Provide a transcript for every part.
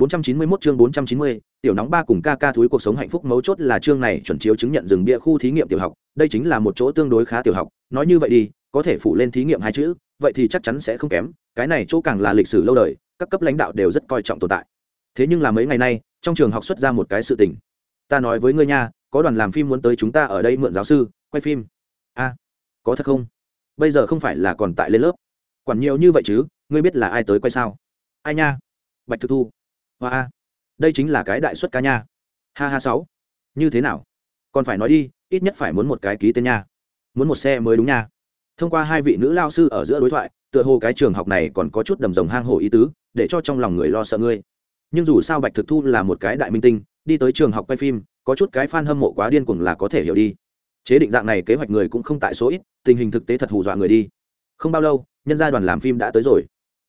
491 chương 490, tiểu nóng ba cùng ca ca thúi cuộc sống hạnh phúc mấu chốt là chương này chuẩn chiếu chứng nhận dừng bia khu thí nghiệm tiểu học, đây chính là một chỗ tương đối khá tiểu học, nói như vậy đi, có thể phụ lên thí nghiệm hai chữ, vậy thì chắc chắn sẽ không kém, cái này chỗ càng là lịch sử lâu đời, các cấp lãnh đạo đều rất coi trọng tồn tại. Thế nhưng là mấy ngày nay, trong trường học xuất ra một cái sự tình. Ta nói với ngươi nha, có đoàn làm phim muốn tới chúng ta ở đây mượn giáo sư, quay phim. A, có thật không? Bây giờ không phải là còn tại lên lớp. Quản nhiều như vậy chứ, ngươi biết là ai tới quay sao? Ai nha? Bạch Thực Thu hoa a, đây chính là cái đại xuất ca nha. Ha ha sáu. Như thế nào? Còn phải nói đi, ít nhất phải muốn một cái ký tên nha. Muốn một xe mới đúng nha. Thông qua hai vị nữ lao sư ở giữa đối thoại, tựa hồ cái trường học này còn có chút đầm rồng hang hổ ý tứ, để cho trong lòng người lo sợ ngươi. Nhưng dù sao bạch thực thu là một cái đại minh tinh, đi tới trường học quay phim, có chút cái fan hâm mộ quá điên cuồng là có thể hiểu đi. Chế định dạng này kế hoạch người cũng không tại số ít, tình hình thực tế thật hù dọa người đi. Không bao lâu, nhân gia đoàn làm phim đã tới rồi.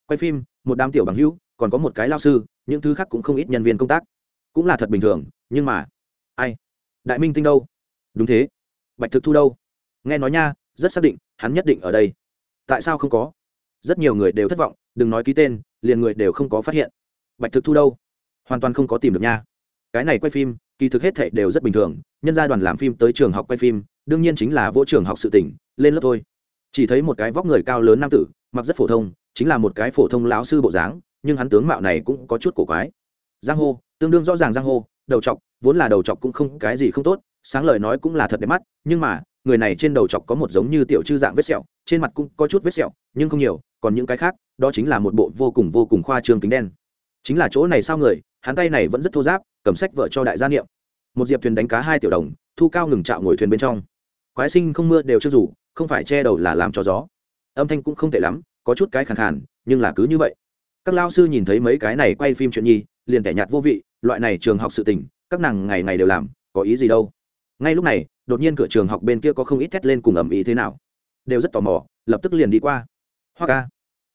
Quay phim, một đám tiểu bằng hữu, còn có một cái lao sư những thứ khác cũng không ít nhân viên công tác. Cũng là thật bình thường, nhưng mà, ai? Đại minh tinh đâu? Đúng thế. Bạch thực thu đâu? Nghe nói nha, rất xác định, hắn nhất định ở đây. Tại sao không có? Rất nhiều người đều thất vọng, đừng nói ký tên, liền người đều không có phát hiện. Bạch thực thu đâu? Hoàn toàn không có tìm được nha. Cái này quay phim, kỳ thực hết thệ đều rất bình thường, nhân gia đoàn làm phim tới trường học quay phim, đương nhiên chính là vỗ trường học sự tỉnh lên lớp thôi. Chỉ thấy một cái vóc người cao lớn nam tử, mặc rất phổ thông, chính là một cái phổ thông lão sư bộ dáng nhưng hắn tướng mạo này cũng có chút cổ quái. Giang hồ tương đương rõ ràng giang hồ đầu chọc, vốn là đầu chọc cũng không cái gì không tốt, sáng lời nói cũng là thật đẹp mắt, nhưng mà, người này trên đầu chọc có một giống như tiểu chư dạng vết sẹo, trên mặt cũng có chút vết sẹo, nhưng không nhiều, còn những cái khác, đó chính là một bộ vô cùng vô cùng khoa trương kính đen. Chính là chỗ này sao người, hắn tay này vẫn rất thô giáp, cầm sách vợ cho đại gia niệm. Một diệp thuyền đánh cá hai tiểu đồng, thu cao ngừng trạo ngồi thuyền bên trong. Quái sinh không mưa đều chưa rủ, không phải che đầu là làm cho gió. Âm thanh cũng không tệ lắm, có chút cái khàn khàn, nhưng là cứ như vậy các lao sư nhìn thấy mấy cái này quay phim chuyện nhi, liền kẻ nhạt vô vị, loại này trường học sự tình, các nàng ngày ngày đều làm, có ý gì đâu. Ngay lúc này, đột nhiên cửa trường học bên kia có không ít thét lên cùng ầm ĩ thế nào. Đều rất tò mò, lập tức liền đi qua. Hoa ca,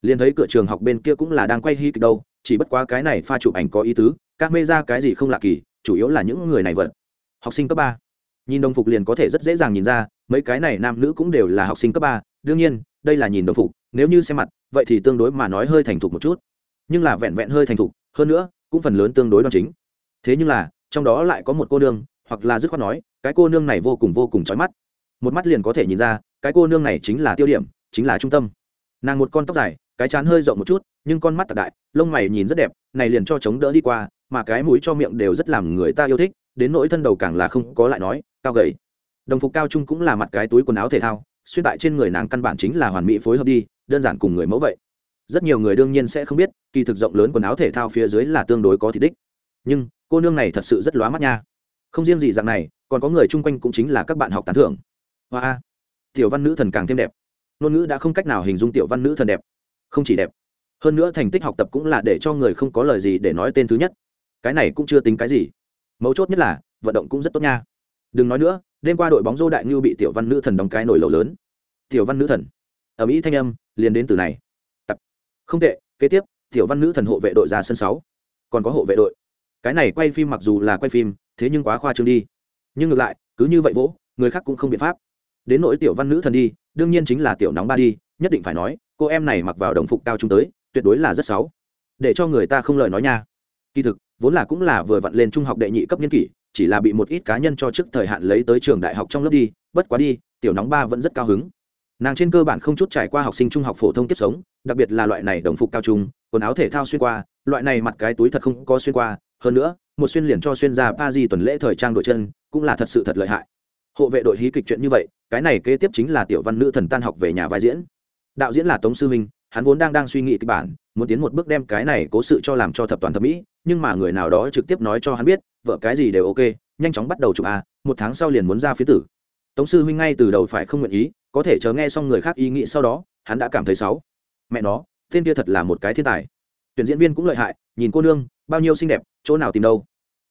liền thấy cửa trường học bên kia cũng là đang quay hi kịch đâu, chỉ bất quá cái này pha chụp ảnh có ý tứ, các mê ra cái gì không lạ kỳ, chủ yếu là những người này vật. Học sinh cấp ba. Nhìn đồng phục liền có thể rất dễ dàng nhìn ra, mấy cái này nam nữ cũng đều là học sinh cấp ba, đương nhiên, đây là nhìn đồng phục, nếu như xem mặt, vậy thì tương đối mà nói hơi thành thục một chút nhưng là vẹn vẹn hơi thành thục, hơn nữa, cũng phần lớn tương đối đoan chính. Thế nhưng là, trong đó lại có một cô nương, hoặc là dứt khoát nói, cái cô nương này vô cùng vô cùng trói mắt. Một mắt liền có thể nhìn ra, cái cô nương này chính là tiêu điểm, chính là trung tâm. Nàng một con tóc dài, cái chán hơi rộng một chút, nhưng con mắt tạc đại, lông mày nhìn rất đẹp, này liền cho chống đỡ đi qua, mà cái mũi cho miệng đều rất làm người ta yêu thích, đến nỗi thân đầu càng là không có lại nói, cao gầy. Đồng phục cao trung cũng là mặt cái túi quần áo thể thao, xuyên tại trên người nàng căn bản chính là hoàn mỹ phối hợp đi, đơn giản cùng người mẫu vậy rất nhiều người đương nhiên sẽ không biết, kỳ thực rộng lớn quần áo thể thao phía dưới là tương đối có thị đích. Nhưng, cô nương này thật sự rất lóa mắt nha. Không riêng gì dạng này, còn có người chung quanh cũng chính là các bạn học tán thưởng. Hoa tiểu văn nữ thần càng thêm đẹp. Ngôn ngữ đã không cách nào hình dung tiểu văn nữ thần đẹp. Không chỉ đẹp. Hơn nữa thành tích học tập cũng là để cho người không có lời gì để nói tên thứ nhất. Cái này cũng chưa tính cái gì. Mấu chốt nhất là, vận động cũng rất tốt nha. Đừng nói nữa, đêm qua đội bóng dô đại ngưu bị tiểu văn nữ thần đóng cái nổi lầu lớn. Tiểu văn nữ thần. Ở mỹ thanh âm, liền đến từ này không tệ, kế tiếp, tiểu văn nữ thần hộ vệ đội ra sân sáu. Còn có hộ vệ đội. Cái này quay phim mặc dù là quay phim, thế nhưng quá khoa trương đi. Nhưng ngược lại, cứ như vậy vỗ, người khác cũng không biện pháp. Đến nỗi tiểu văn nữ thần đi, đương nhiên chính là tiểu nóng ba đi, nhất định phải nói, cô em này mặc vào đồng phục cao trung tới, tuyệt đối là rất xấu. Để cho người ta không lời nói nha. Kỳ thực, vốn là cũng là vừa vặn lên trung học đệ nhị cấp nhân kỷ, chỉ là bị một ít cá nhân cho trước thời hạn lấy tới trường đại học trong lớp đi, bất quá đi, tiểu nóng ba vẫn rất cao hứng nàng trên cơ bản không chút trải qua học sinh trung học phổ thông kiếp sống, đặc biệt là loại này đồng phục cao trung, quần áo thể thao xuyên qua, loại này mặt cái túi thật không có xuyên qua. Hơn nữa, một xuyên liền cho xuyên ra ba di tuần lễ thời trang đội chân, cũng là thật sự thật lợi hại. Hộ vệ đội hí kịch chuyện như vậy, cái này kế tiếp chính là tiểu văn nữ thần tan học về nhà vai diễn. Đạo diễn là tống sư minh, hắn vốn đang đang suy nghĩ kịch bản, muốn tiến một bước đem cái này cố sự cho làm cho thập toàn thẩm mỹ, nhưng mà người nào đó trực tiếp nói cho hắn biết, vợ cái gì đều ok, nhanh chóng bắt đầu chụp a một tháng sau liền muốn ra phía tử. Tống sư huynh ngay từ đầu phải không nguyện ý có thể chờ nghe xong người khác ý nghĩ sau đó, hắn đã cảm thấy xấu. Mẹ nó, tên kia thật là một cái thiên tài. Tuyển diễn viên cũng lợi hại, nhìn cô nương, bao nhiêu xinh đẹp, chỗ nào tìm đâu.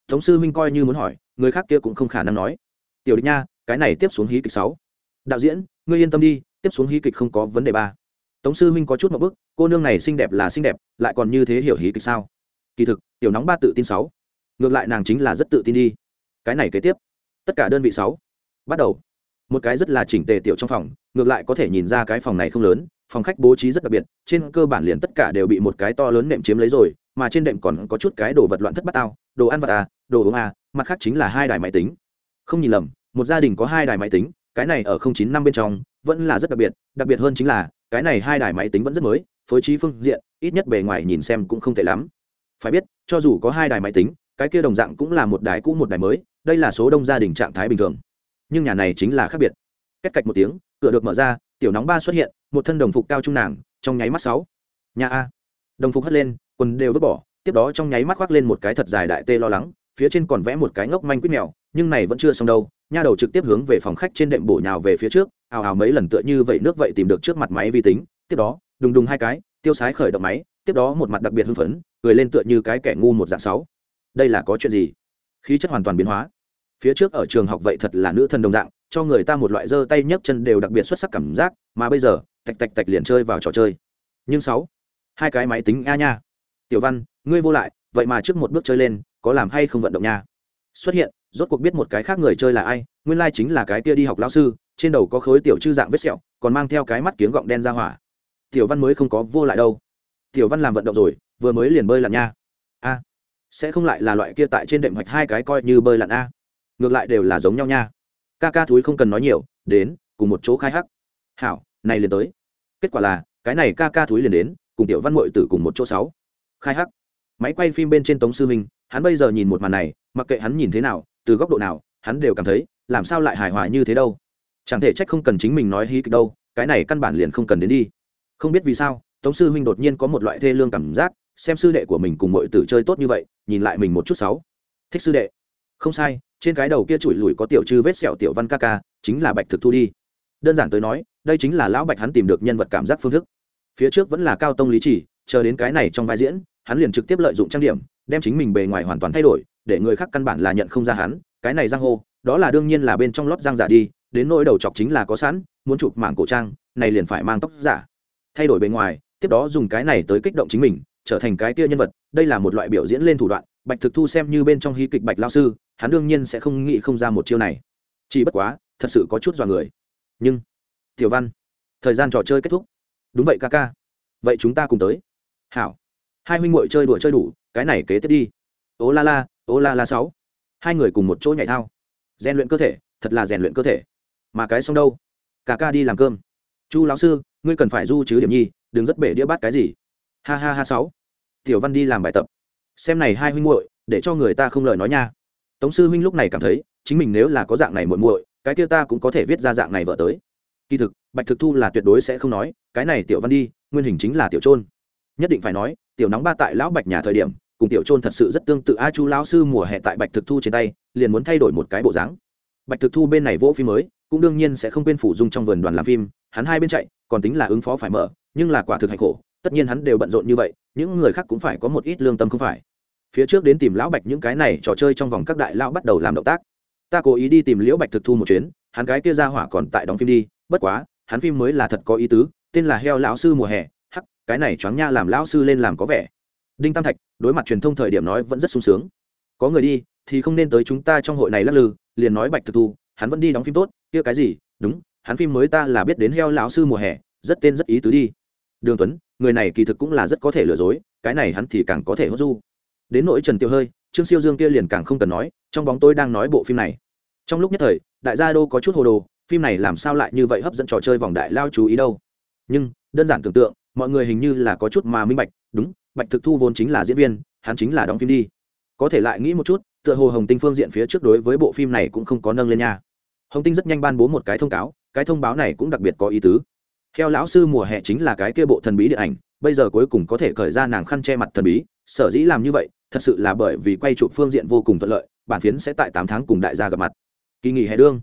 Tống sư huynh coi như muốn hỏi, người khác kia cũng không khả năng nói. Tiểu địch nha, cái này tiếp xuống hí kịch sáu. Đạo diễn, ngươi yên tâm đi, tiếp xuống hí kịch không có vấn đề ba. Tống sư huynh có chút một bức, cô nương này xinh đẹp là xinh đẹp, lại còn như thế hiểu hí kịch sao? Kỳ thực, tiểu nóng ba tự tin sáu. Ngược lại nàng chính là rất tự tin đi. Cái này kế tiếp. Tất cả đơn vị sáu. Bắt đầu một cái rất là chỉnh tề tiểu trong phòng, ngược lại có thể nhìn ra cái phòng này không lớn, phòng khách bố trí rất đặc biệt, trên cơ bản liền tất cả đều bị một cái to lớn nệm chiếm lấy rồi, mà trên đệm còn có chút cái đồ vật loạn thất bát ao đồ ăn vật à đồ uống à mặt khác chính là hai đài máy tính. Không nhìn lầm, một gia đình có hai đài máy tính, cái này ở không chín năm bên trong, vẫn là rất đặc biệt đặc biệt hơn chính là, cái này hai đài máy tính vẫn rất mới, phối trí phương diện, ít nhất bề ngoài nhìn xem cũng không tệ lắm. Phải biết, cho dù có hai đài máy tính, cái kia đồng dạng cũng là một đài cũ một đài mới, đây là số đông gia đình trạng thái bình thường nhưng nhà này chính là khác biệt. Cách cạch một tiếng, cửa được mở ra, tiểu nóng ba xuất hiện, một thân đồng phục cao trung nàng, trong nháy mắt sáu. Nhà a. Đồng phục hất lên, quần đều vứt bỏ, tiếp đó trong nháy mắt khoác lên một cái thật dài đại tê lo lắng, phía trên còn vẽ một cái ngốc manh quýt mèo, nhưng này vẫn chưa xong đâu, nha đầu trực tiếp hướng về phòng khách trên đệm bổ nhào về phía trước, ào ào mấy lần tựa như vậy nước vậy tìm được trước mặt máy vi tính, tiếp đó, đùng đùng hai cái, tiêu sái khởi động máy, tiếp đó một mặt đặc biệt hưng phấn, cười lên tựa như cái kẻ ngu một dạng sáu. Đây là có chuyện gì? Khí chất hoàn toàn biến hóa phía trước ở trường học vậy thật là nữ thần đồng dạng, cho người ta một loại giơ tay nhấc chân đều đặc biệt xuất sắc cảm giác, mà bây giờ, tạch tạch tạch liền chơi vào trò chơi. Nhưng sáu, hai cái máy tính a nha. Tiểu văn, ngươi vô lại, vậy mà trước một bước chơi lên, có làm hay không vận động nha? Xuất hiện, rốt cuộc biết một cái khác người chơi là ai, nguyên lai chính là cái kia đi học lao sư, trên đầu có khối tiểu chư dạng vết sẹo, còn mang theo cái mắt kiếng gọng đen ra hỏa. Tiểu văn mới không có vô lại đâu. Tiểu văn làm vận động rồi, vừa mới liền bơi lặn nha. A, sẽ không lại là loại kia tại trên đệm hoạch hai cái coi như bơi lặn a ngược lại đều là giống nhau nha. Ca ca thúi không cần nói nhiều, đến, cùng một chỗ khai hắc. Hảo, này liền tới. Kết quả là, cái này ca ca thúi liền đến, cùng tiểu văn mội tử cùng một chỗ sáu. Khai hắc. Máy quay phim bên trên tống sư minh, hắn bây giờ nhìn một màn này, mặc kệ hắn nhìn thế nào, từ góc độ nào, hắn đều cảm thấy, làm sao lại hài hòa như thế đâu. Chẳng thể trách không cần chính mình nói hí kịch đâu, cái này căn bản liền không cần đến đi. Không biết vì sao, tống sư huynh đột nhiên có một loại thê lương cảm giác, xem sư đệ của mình cùng mọi tử chơi tốt như vậy, nhìn lại mình một chút sáu. Thích sư đệ. Không sai trên cái đầu kia chùi lùi có tiểu chư vết sẹo tiểu văn ca ca, chính là bạch thực thu đi. Đơn giản tới nói, đây chính là lão bạch hắn tìm được nhân vật cảm giác phương thức. Phía trước vẫn là cao tông lý chỉ, chờ đến cái này trong vai diễn, hắn liền trực tiếp lợi dụng trang điểm, đem chính mình bề ngoài hoàn toàn thay đổi, để người khác căn bản là nhận không ra hắn, cái này giang hô đó là đương nhiên là bên trong lót giang giả đi, đến nỗi đầu chọc chính là có sẵn, muốn chụp mảng cổ trang, này liền phải mang tóc giả. Thay đổi bề ngoài, tiếp đó dùng cái này tới kích động chính mình, trở thành cái kia nhân vật, đây là một loại biểu diễn lên thủ đoạn, bạch thực thu xem như bên trong hí kịch bạch lao sư hắn đương nhiên sẽ không nghĩ không ra một chiêu này. Chỉ bất quá, thật sự có chút dọa người. Nhưng, tiểu văn, thời gian trò chơi kết thúc. Đúng vậy ca ca. Vậy chúng ta cùng tới. Hảo. Hai huynh muội chơi đùa chơi đủ, cái này kế tiếp đi. Ô la la, ô la la sáu. Hai người cùng một chỗ nhảy thao. Rèn luyện cơ thể, thật là rèn luyện cơ thể. Mà cái xong đâu? Ca ca đi làm cơm. Chu lão sư, ngươi cần phải du chứ điểm nhi, đừng rất bể đĩa bát cái gì. Ha ha ha sáu. Tiểu văn đi làm bài tập. Xem này hai huynh muội, để cho người ta không lời nói nha tống sư huynh lúc này cảm thấy, chính mình nếu là có dạng này muội muội, cái kia ta cũng có thể viết ra dạng này vợ tới. Kỳ thực, bạch thực thu là tuyệt đối sẽ không nói, cái này tiểu văn đi, nguyên hình chính là tiểu trôn. Nhất định phải nói, tiểu nóng ba tại lão bạch nhà thời điểm, cùng tiểu trôn thật sự rất tương tự a chu lão sư mùa hè tại bạch thực thu trên tay, liền muốn thay đổi một cái bộ dáng. Bạch thực thu bên này vỗ phim mới, cũng đương nhiên sẽ không quên phủ dung trong vườn đoàn làm phim, hắn hai bên chạy, còn tính là ứng phó phải mở, nhưng là quả thực hành khổ, tất nhiên hắn đều bận rộn như vậy, những người khác cũng phải có một ít lương tâm không phải phía trước đến tìm lão bạch những cái này trò chơi trong vòng các đại lão bắt đầu làm động tác. Ta cố ý đi tìm liễu bạch thực thu một chuyến, hắn cái kia ra hỏa còn tại đóng phim đi, bất quá, hắn phim mới là thật có ý tứ, tên là heo lão sư mùa hè, hắc, cái này choáng nha làm lão sư lên làm có vẻ. Đinh tam thạch, đối mặt truyền thông thời điểm nói vẫn rất sung sướng. Có người đi, thì không nên tới chúng ta trong hội này lắc lư, liền nói bạch thực thu, hắn vẫn đi đóng phim tốt, kia cái gì, đúng, hắn phim mới ta là biết đến heo lão sư mùa hè, rất tên rất ý tứ đi. Đường tuấn, người này kỳ thực cũng là rất có thể lừa dối, cái này hắn thì càng có thể hốt du đến nỗi trần tiêu hơi, trương siêu dương kia liền càng không cần nói, trong bóng tôi đang nói bộ phim này. Trong lúc nhất thời, đại gia đô có chút hồ đồ, phim này làm sao lại như vậy hấp dẫn trò chơi vòng đại lao chú ý đâu. Nhưng, đơn giản tưởng tượng, mọi người hình như là có chút mà minh bạch, đúng, bạch thực thu vốn chính là diễn viên, hắn chính là đóng phim đi. Có thể lại nghĩ một chút, tựa hồ hồng tinh phương diện phía trước đối với bộ phim này cũng không có nâng lên nha. Hồng tinh rất nhanh ban bố một cái thông cáo, cái thông báo này cũng đặc biệt có ý tứ. Theo lão sư mùa hè chính là cái kia bộ thần bí điện ảnh, bây giờ cuối cùng có thể khởi ra nàng khăn che mặt thần bí, sở dĩ làm như vậy thật sự là bởi vì quay chụp phương diện vô cùng thuận lợi, bản phiến sẽ tại tám tháng cùng đại gia gặp mặt. Kỳ nghỉ hè đương.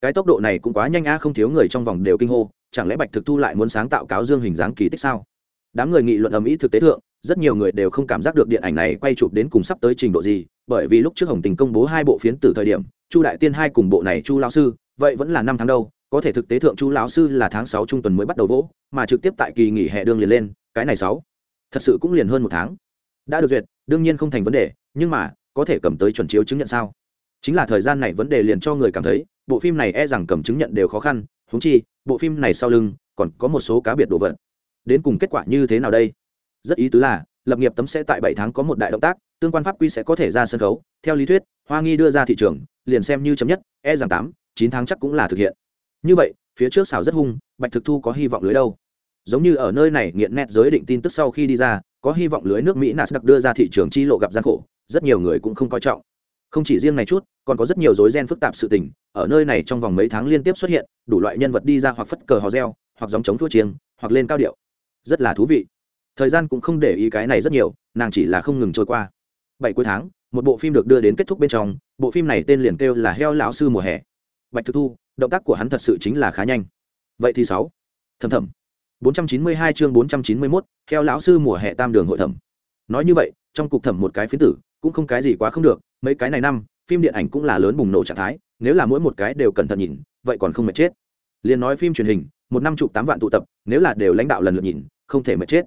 Cái tốc độ này cũng quá nhanh a không thiếu người trong vòng đều kinh hô, chẳng lẽ bạch thực thu lại muốn sáng tạo cáo dương hình dáng kỳ tích sao? Đám người nghị luận ầm ĩ thực tế thượng, rất nhiều người đều không cảm giác được điện ảnh này quay chụp đến cùng sắp tới trình độ gì, bởi vì lúc trước hồng tình công bố hai bộ phiến từ thời điểm, chu đại tiên hai cùng bộ này chu lão sư, vậy vẫn là năm tháng đâu, có thể thực tế thượng chu lão sư là tháng sáu trung tuần mới bắt đầu vỗ, mà trực tiếp tại kỳ nghỉ hè đương liền lên, cái này sáu, thật sự cũng liền hơn một tháng đã được duyệt, đương nhiên không thành vấn đề, nhưng mà, có thể cầm tới chuẩn chiếu chứng nhận sao? Chính là thời gian này vấn đề liền cho người cảm thấy, bộ phim này e rằng cầm chứng nhận đều khó khăn húng chi, bộ phim này sau lưng, còn có một số cá biệt đồ vật. Đến cùng kết quả như thế nào đây? Rất ý tứ là, lập nghiệp tấm sẽ tại bảy tháng có một đại động tác, tương quan pháp quy sẽ có thể ra sân khấu. Theo lý thuyết, hoa nghi đưa ra thị trường, liền xem như chấm nhất e rằng tám, chín tháng chắc cũng là thực hiện. Như vậy, phía trước xào rất hung, bạch thực thu có hy vọng lưới đâu? Giống như ở nơi này, nghiện nét giới định tin tức sau khi đi ra, có hy vọng lưới nước mỹ nasdaq đưa ra thị trường chi lộ gặp gian khổ, rất nhiều người cũng không coi trọng. Không chỉ riêng này chút, còn có rất nhiều rối ren phức tạp sự tình, ở nơi này trong vòng mấy tháng liên tiếp xuất hiện, đủ loại nhân vật đi ra hoặc phất cờ hò reo, hoặc giống chống thua chiêng, hoặc lên cao điệu. Rất là thú vị. Thời gian cũng không để ý cái này rất nhiều, nàng chỉ là không ngừng trôi qua. Bảy cuối tháng, một bộ phim được đưa đến kết thúc bên trong, bộ phim này tên liền kêu là heo lão sư mùa hè. Bạch thực thu, động tác của hắn thật sự chính là khá nhanh. Vậy thì sáu. Thầm thầm. 492 chương 491, theo lão sư mùa hè tam đường hội thẩm. Nói như vậy trong cục thẩm một cái phiến tử cũng không cái gì quá không được mấy cái này năm phim điện ảnh cũng là lớn bùng nổ trạng thái nếu là mỗi một cái đều cẩn thận nhìn vậy còn không mệt chết. Liên nói phim truyền hình một năm chụp tám vạn tụ tập nếu là đều lãnh đạo lần lượt nhìn không thể mệt chết.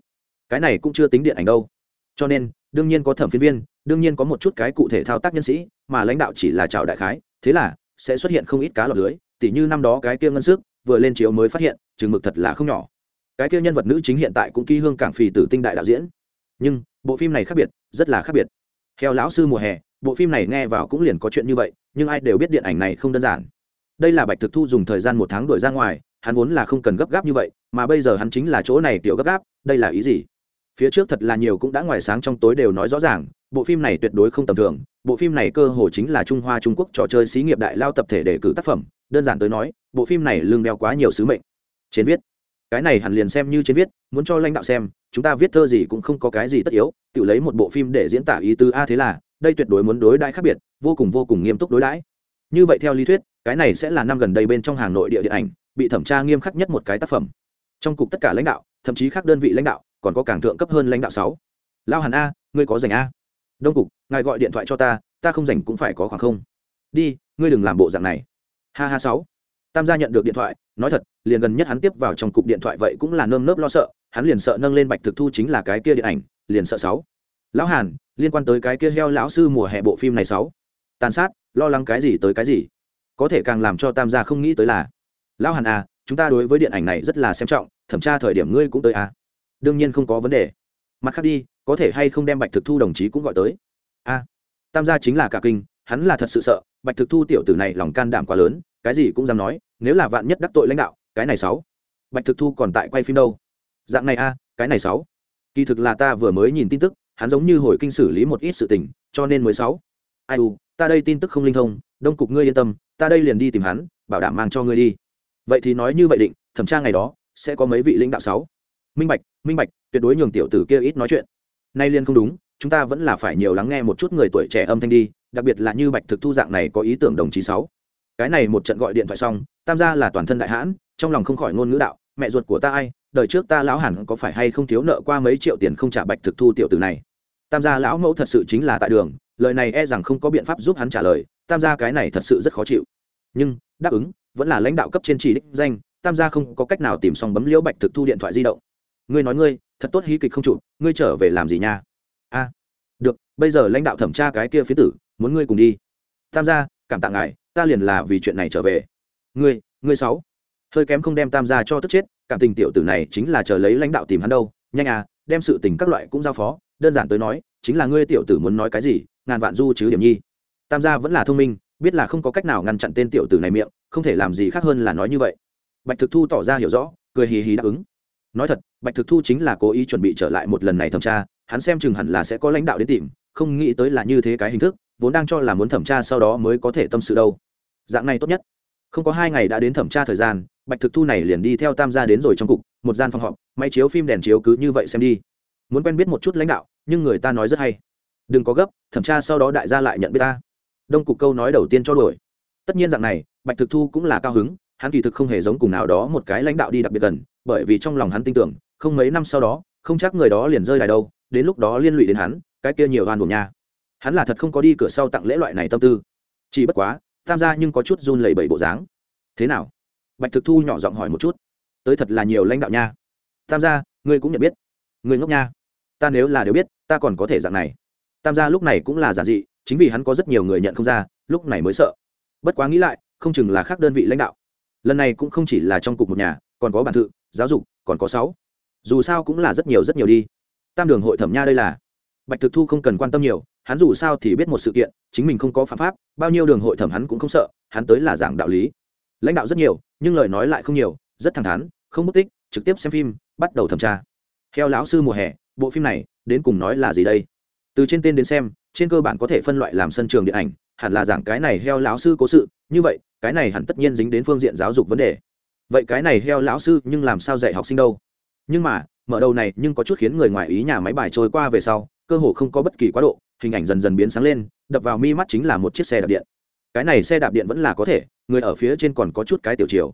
Cái này cũng chưa tính điện ảnh đâu. Cho nên đương nhiên có thẩm phiên viên đương nhiên có một chút cái cụ thể thao tác nhân sĩ mà lãnh đạo chỉ là chào đại khái thế là sẽ xuất hiện không ít cá lọt lưới tỉ như năm đó cái kia ngân sức vừa lên chiếu mới phát hiện chừng mực thật là không nhỏ cái kia nhân vật nữ chính hiện tại cũng ký hương cảng phì tử tinh đại đạo diễn. Nhưng, bộ phim này khác biệt, rất là khác biệt. Theo lão sư mùa hè, bộ phim này nghe vào cũng liền có chuyện như vậy, nhưng ai đều biết điện ảnh này không đơn giản. Đây là bạch thực thu dùng thời gian một tháng đuổi ra ngoài, hắn vốn là không cần gấp gáp như vậy, mà bây giờ hắn chính là chỗ này tiểu gấp gáp, đây là ý gì? Phía trước thật là nhiều cũng đã ngoài sáng trong tối đều nói rõ ràng, bộ phim này tuyệt đối không tầm thường, bộ phim này cơ hồ chính là trung hoa trung quốc trò chơi xí nghiệp đại lao tập thể đề cử tác phẩm, đơn giản tới nói, bộ phim này lương đeo quá nhiều sứ mệnh. Trên viết cái này hẳn liền xem như trên viết, muốn cho lãnh đạo xem, chúng ta viết thơ gì cũng không có cái gì tất yếu, tự lấy một bộ phim để diễn tả ý tứ a thế là, đây tuyệt đối muốn đối đãi khác biệt, vô cùng vô cùng nghiêm túc đối đãi. Như vậy theo lý thuyết, cái này sẽ là năm gần đây bên trong hàng nội địa điện ảnh, bị thẩm tra nghiêm khắc nhất một cái tác phẩm. Trong cục tất cả lãnh đạo, thậm chí các đơn vị lãnh đạo, còn có cảng thượng cấp hơn lãnh đạo sáu. Lao hàn a, ngươi có dành a? Đông cục, ngài gọi điện thoại cho ta ta không dành cũng phải có khoảng không. Đi, ngươi đừng làm bộ dạng này. Ha ha sáu. Tam gia nhận được điện thoại nói thật liền gần nhất hắn tiếp vào trong cục điện thoại vậy cũng là nơm nớp lo sợ hắn liền sợ nâng lên bạch thực thu chính là cái kia điện ảnh liền sợ sáu. Lão hàn liên quan tới cái kia heo lão sư mùa hè bộ phim này sáu. Tàn sát lo lắng cái gì tới cái gì? Có thể càng làm cho tam gia không nghĩ tới là lão hàn à chúng ta đối với điện ảnh này rất là xem trọng thẩm tra thời điểm ngươi cũng tới à. Đương nhiên không có vấn đề. Mặt khác đi có thể hay không đem bạch thực thu đồng chí cũng gọi tới? A à, tam gia chính là cả kinh hắn là thật sự sợ bạch thực thu tiểu tử này lòng can đảm quá lớn cái gì cũng dám nói nếu là vạn nhất đắc tội lãnh đạo, cái này sáu. Bạch thực thu còn tại quay phim đâu? Dạng này a, cái này sáu. Kỳ thực là ta vừa mới nhìn tin tức, hắn giống như hồi kinh xử lý một ít sự tình, cho nên mới sáu. Ai u, ta đây tin tức không linh thông, đông cục ngươi yên tâm, ta đây liền đi tìm hắn, bảo đảm mang cho ngươi đi. Vậy thì nói như vậy định, thẩm tra ngày đó, sẽ có mấy vị lãnh đạo sáu. Minh bạch minh bạch, tuyệt đối nhường tiểu tử kia ít nói chuyện. Nay liên không đúng, chúng ta vẫn là phải nhiều lắng nghe một chút người tuổi trẻ âm thanh đi, đặc biệt là như bạch thực thu dạng này có ý tưởng đồng chí sáu cái này một trận gọi điện thoại xong, tam gia là toàn thân đại hãn, trong lòng không khỏi ngôn ngữ đạo, mẹ ruột của ta ai, đời trước ta lão hẳn có phải hay không thiếu nợ qua mấy triệu tiền không trả bạch thực thu tiểu tử này. Tam gia lão mẫu thật sự chính là tại đường, lời này e rằng không có biện pháp giúp hắn trả lời, tam gia cái này thật sự rất khó chịu. Nhưng, đáp ứng, vẫn là lãnh đạo cấp trên chỉ đích danh, tam gia không có cách nào tìm xong bấm liễu bạch thực thu điện thoại di động. Ngươi nói ngươi, thật tốt hí kịch không chụp, ngươi trở về làm gì nha? A, được, bây giờ lãnh đạo thẩm tra cái kia phía tử, muốn ngươi cùng đi. Tam gia, cảm tạ ngài ta liền là vì chuyện này trở về. Ngươi ngươi sáu. Hơi kém không đem tam gia cho tức chết, cảm tình tiểu tử này chính là chờ lấy lãnh đạo tìm hắn đâu. Nhanh à đem sự tình các loại cũng giao phó. Đơn giản tới nói, chính là ngươi tiểu tử muốn nói cái gì, ngàn vạn du chứ điểm nhi. Tam gia vẫn là thông minh, biết là không có cách nào ngăn chặn tên tiểu tử này miệng, không thể làm gì khác hơn là nói như vậy. Bạch thực thu tỏ ra hiểu rõ, cười hì hì đáp ứng. Nói thật, bạch thực thu chính là cố ý chuẩn bị trở lại một lần này thẩm tra, hắn xem chừng hẳn là sẽ có lãnh đạo đến tìm, không nghĩ tới là như thế cái hình thức vốn đang cho là muốn thẩm tra sau đó mới có thể tâm sự đâu. Dạng này tốt nhất. Không có hai ngày đã đến thẩm tra thời gian, bạch thực thu này liền đi theo tam gia đến rồi trong cục, một gian phòng họp, máy chiếu phim đèn chiếu cứ như vậy xem đi. Muốn quen biết một chút lãnh đạo, nhưng người ta nói rất hay. Đừng có gấp, thẩm tra sau đó đại gia lại nhận biết ta. Đông cục câu nói đầu tiên cho đổi tất nhiên dạng này, bạch thực thu cũng là cao hứng, hắn kỳ thực không hề giống cùng nào đó một cái lãnh đạo đi đặc biệt gần, bởi vì trong lòng hắn tin tưởng, không mấy năm sau đó, không chắc người đó liền rơi đài đâu, đến lúc đó liên lụy đến hắn, cái kia nhiều oan buồn nha hắn là thật không có đi cửa sau tặng lễ loại này tâm tư. Chỉ bất quá tham gia nhưng có chút run lẩy bẩy bộ dáng. Thế nào? Bạch thực thu nhỏ giọng hỏi một chút. Tới thật là nhiều lãnh đạo nha. Tham gia, ngươi cũng nhận biết. Ngươi ngốc nha. Ta nếu là đều biết, ta còn có thể dạng này. Tam gia lúc này cũng là giản dị, chính vì hắn có rất nhiều người nhận không ra, lúc này mới sợ. Bất quá nghĩ lại, không chừng là khác đơn vị lãnh đạo. Lần này cũng không chỉ là trong cục một nhà, còn có bản thự, giáo dục, còn có sáu. Dù sao cũng là rất nhiều rất nhiều đi. Tam đường hội thẩm nha đây là. Bạch thực thu không cần quan tâm nhiều hắn dù sao thì biết một sự kiện, chính mình không có phạm pháp, bao nhiêu đường hội thẩm hắn cũng không sợ, hắn tới là giảng đạo lý. Lãnh đạo rất nhiều, nhưng lời nói lại không nhiều, rất thẳng thắn, không mất tích, trực tiếp xem phim, bắt đầu thẩm tra. Theo lão sư mùa hè, bộ phim này, đến cùng nói là gì đây? Từ trên tên đến xem, trên cơ bản có thể phân loại làm sân trường điện ảnh, hẳn là giảng cái này heo lão sư cố sự, như vậy, cái này hẳn tất nhiên dính đến phương diện giáo dục vấn đề. Vậy cái này heo lão sư, nhưng làm sao dạy học sinh đâu? Nhưng mà, mở đầu này nhưng có chút khiến người ngoài ý nhà máy bài trôi qua về sau, cơ hồ không có bất kỳ quá độ hình ảnh dần dần biến sáng lên, đập vào mi mắt chính là một chiếc xe đạp điện. Cái này xe đạp điện vẫn là có thể, người ở phía trên còn có chút cái tiểu chiều.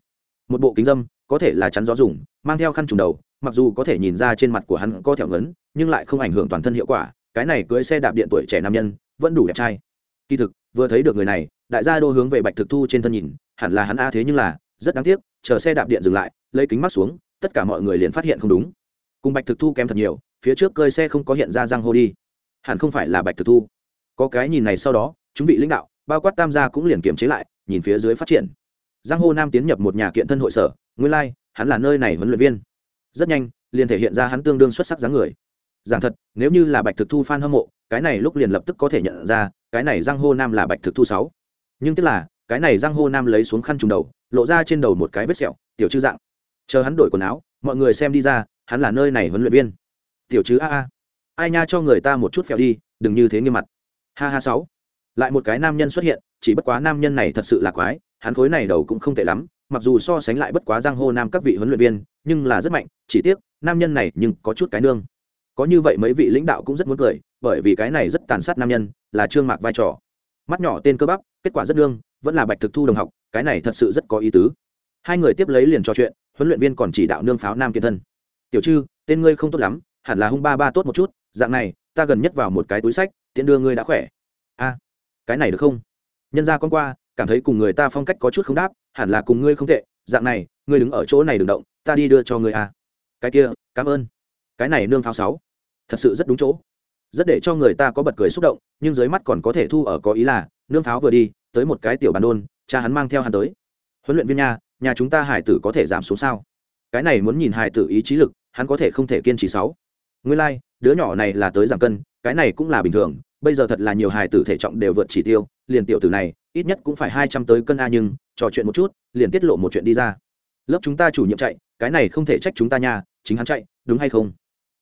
Một bộ kính dâm, có thể là chắn gió dùng, mang theo khăn trùng đầu, mặc dù có thể nhìn ra trên mặt của hắn có thẹo ngấn, nhưng lại không ảnh hưởng toàn thân hiệu quả, cái này cưới xe đạp điện tuổi trẻ nam nhân, vẫn đủ đẹp trai. Kỳ thực, vừa thấy được người này, đại gia đô hướng về bạch thực thu trên thân nhìn, hẳn là hắn a thế nhưng là, rất đáng tiếc, chờ xe đạp điện dừng lại, lấy kính mắt xuống, tất cả mọi người liền phát hiện không đúng. Cùng bạch thực thu kém thật nhiều, phía trước cơi xe không có hiện ra răng hô đi hẳn không phải là bạch thực thu. Có cái nhìn này sau đó chúng vị lãnh đạo bao quát tam gia cũng liền kiềm chế lại nhìn phía dưới phát triển. Giang hồ nam tiến nhập một nhà kiện thân hội sở nguyên Lai, hắn là nơi này huấn luyện viên. Rất nhanh liền thể hiện ra hắn tương đương xuất sắc dáng người. Giảng thật nếu như là bạch thực thu f a n hâm mộ cái này lúc liền lập tức có thể nhận ra cái này giang hồ nam là bạch thực thu sáu. Nhưng tức là cái này giang hồ nam lấy xuống khăn trùng đầu lộ ra trên đầu một cái vết sẹo tiểu chư dạng chờ hắn đổi quần áo mọi người xem đi ra hắn là nơi này huấn luyện viên. Tiểu chứ a a ai nha cho người ta một chút phèo đi, đừng như thế nghiêm mặt. Ha ha sáu. Lại một cái nam nhân xuất hiện, chỉ bất quá nam nhân này thật sự là quái, hắn khối này đầu cũng không tệ lắm, mặc dù so sánh lại bất quá giang hô nam các vị huấn luyện viên, nhưng là rất mạnh, chỉ tiếc, nam nhân này nhưng có chút cái nương. Có như vậy mấy vị lãnh đạo cũng rất muốn cười, bởi vì cái này rất tàn sát nam nhân, là trương mạc vai trò. Mắt nhỏ tên cơ bắp, kết quả rất đương vẫn là bạch thực thu đồng học, cái này thật sự rất có ý tứ. Hai người tiếp lấy liền trò chuyện, huấn luyện viên còn chỉ đạo nương pháo nam kiên thân. Tiểu chư tên ngươi không tốt lắm, hẳn là hung ba ba tốt một chút dạng này, ta gần nhất vào một cái túi sách, tiện đưa ngươi đã khỏe. A, cái này được không? Nhân ra con qua, cảm thấy cùng người ta phong cách có chút không đáp, hẳn là cùng ngươi không tệ. Dạng này, ngươi đứng ở chỗ này đừng động, ta đi đưa cho ngươi a. Cái kia, cảm ơn. Cái này nương pháo sáu. Thật sự rất đúng chỗ. Rất để cho người ta có bật cười xúc động, nhưng dưới mắt còn có thể thu ở có ý là, nương pháo vừa đi, tới một cái tiểu bàn đôn, cha hắn mang theo hắn tới. Huấn luyện viên nha nhà chúng ta hải tử có thể giảm xuống sao? Cái này muốn nhìn hải tử ý chí lực, hắn có thể không thể kiên trì sáu nguyên lai、like, đứa nhỏ này là tới giảm cân cái này cũng là bình thường bây giờ thật là nhiều hài tử thể trọng đều vượt chỉ tiêu liền tiểu tử này ít nhất cũng phải hai trăm tới cân a nhưng trò chuyện một chút liền tiết lộ một chuyện đi ra. Lớp chúng ta chủ nhiệm chạy cái này không thể trách chúng ta nha chính hắn chạy đúng hay không?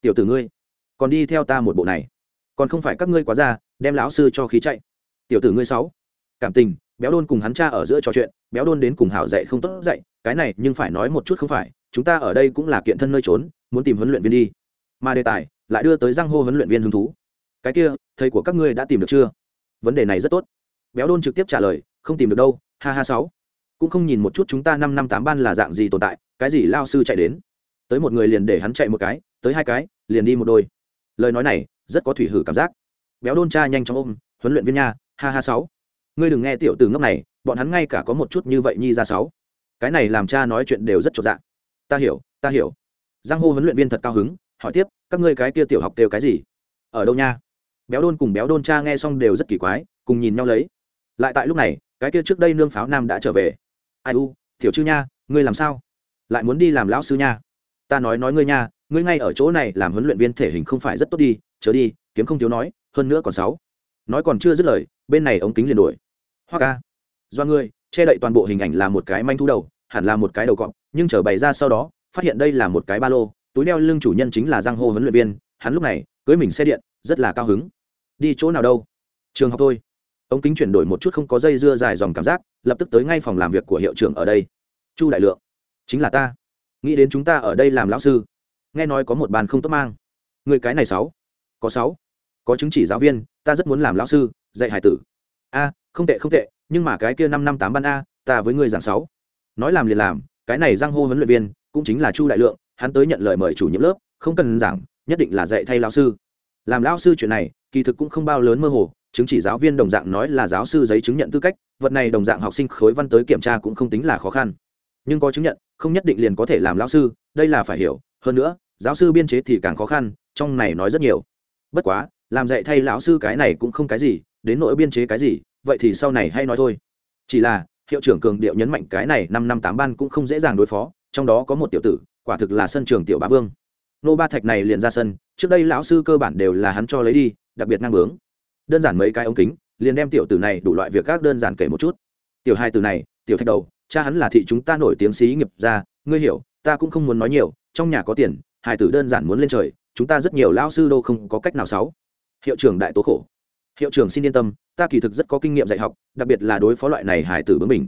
Tiểu tử ngươi còn đi theo ta một bộ này. Còn không phải các ngươi quá ra đem lão sư cho khí chạy. Tiểu tử ngươi sáu cảm tình béo đôn cùng hắn cha ở giữa trò chuyện béo đôn đến cùng hảo dạy không tốt dạy cái này nhưng phải nói một chút không phải chúng ta ở đây cũng là kiện thân nơi trốn muốn tìm huấn luyện viên đi mà đề tài lại đưa tới Giang hô huấn luyện viên hứng thú. Cái kia, thầy của các ngươi đã tìm được chưa? Vấn đề này rất tốt. Béo đôn trực tiếp trả lời, không tìm được đâu, ha ha sáu. Cũng không nhìn một chút chúng ta năm năm tám ban là dạng gì tồn tại, cái gì lao sư chạy đến. Tới một người liền để hắn chạy một cái, tới hai cái, liền đi một đôi. Lời nói này, rất có thủy hử cảm giác. Béo đôn cha nhanh chóng ôm, huấn luyện viên nha, ha ha sáu. Ngươi đừng nghe tiểu từ ngốc này, bọn hắn ngay cả có một chút như vậy nhi ra sáu. Cái này làm cha nói chuyện đều rất trộn dạng ta hiểu ta hiểu. Giang hô huấn luyện viên thật cao hứng hỏi tiếp, các ngươi cái kia tiểu học kêu cái gì? Ở đâu nha? Béo đôn cùng béo đôn cha nghe xong đều rất kỳ quái, cùng nhìn nhau lấy. Lại tại lúc này, cái kia trước đây nương pháo nam đã trở về. Ai u, tiểu chư nha, ngươi làm sao? Lại muốn đi làm lão sư nha. Ta nói nói ngươi nha, ngươi ngay ở chỗ này làm huấn luyện viên thể hình không phải rất tốt đi, chớ đi, kiếm không thiếu nói, hơn nữa còn sáu. Nói còn chưa dứt lời, bên này ống kính liền đuổi. Hoa ca. Do ngươi, che đậy toàn bộ hình ảnh là một cái manh thu đầu, hẳn là một cái đầu cọp, nhưng trở bày ra sau đó, phát hiện đây là một cái ba lô túi đeo lưng chủ nhân chính là giang hô huấn luyện viên, hắn lúc này cưới mình xe điện, rất là cao hứng. Đi chỗ nào đâu? Trường học thôi. Ống kính chuyển đổi một chút không có dây dưa dài dòng cảm giác, lập tức tới ngay phòng làm việc của hiệu trưởng ở đây. Chu đại lượng. Chính là ta. Nghĩ đến chúng ta ở đây làm lão sư. Nghe nói có một bàn không tốt mang. Người cái này sáu. Có sáu. Có chứng chỉ giáo viên, ta rất muốn làm lão sư, dạy hải tử. A, không tệ không tệ, nhưng mà cái kia năm năm tám ban a, ta với ngươi giảng sáu. Nói làm liền làm, cái này giang hô huấn luyện viên, cũng chính là chu đại lượng hắn tới nhận lời mời chủ nhiệm lớp, không cần giảng, nhất định là dạy thay lao sư. Làm lao sư chuyện này, kỳ thực cũng không bao lớn mơ hồ, chứng chỉ giáo viên đồng dạng nói là giáo sư giấy chứng nhận tư cách, vật này đồng dạng học sinh khối văn tới kiểm tra cũng không tính là khó khăn. Nhưng có chứng nhận, không nhất định liền có thể làm lao sư, đây là phải hiểu. Hơn nữa, giáo sư biên chế thì càng khó khăn, trong này nói rất nhiều. Bất quá, làm dạy thay lão sư cái này cũng không cái gì, đến nỗi biên chế cái gì, vậy thì sau này hay nói thôi. Chỉ là, hiệu trưởng cường điệu nhấn mạnh cái này năm năm tám ban cũng không dễ dàng đối phó, trong đó có một tiểu tử quả thực là sân trường tiểu bá vương. Nô ba thạch này liền ra sân, trước đây lão sư cơ bản đều là hắn cho lấy đi, đặc biệt năng bướng. Đơn giản mấy cái ống kính, liền đem tiểu tử này đủ loại việc các đơn giản kể một chút. Tiểu hai tử này, tiểu thạch đầu, cha hắn là thị chúng ta nổi tiếng xí nghiệp ra ngươi hiểu, ta cũng không muốn nói nhiều, trong nhà có tiền, hai tử đơn giản muốn lên trời, chúng ta rất nhiều lão sư đâu không có cách nào sáu. Hiệu trưởng đại tố khổ. Hiệu trưởng xin yên tâm, ta kỳ thực rất có kinh nghiệm dạy học, đặc biệt là đối phó loại này hải tử bướng mình.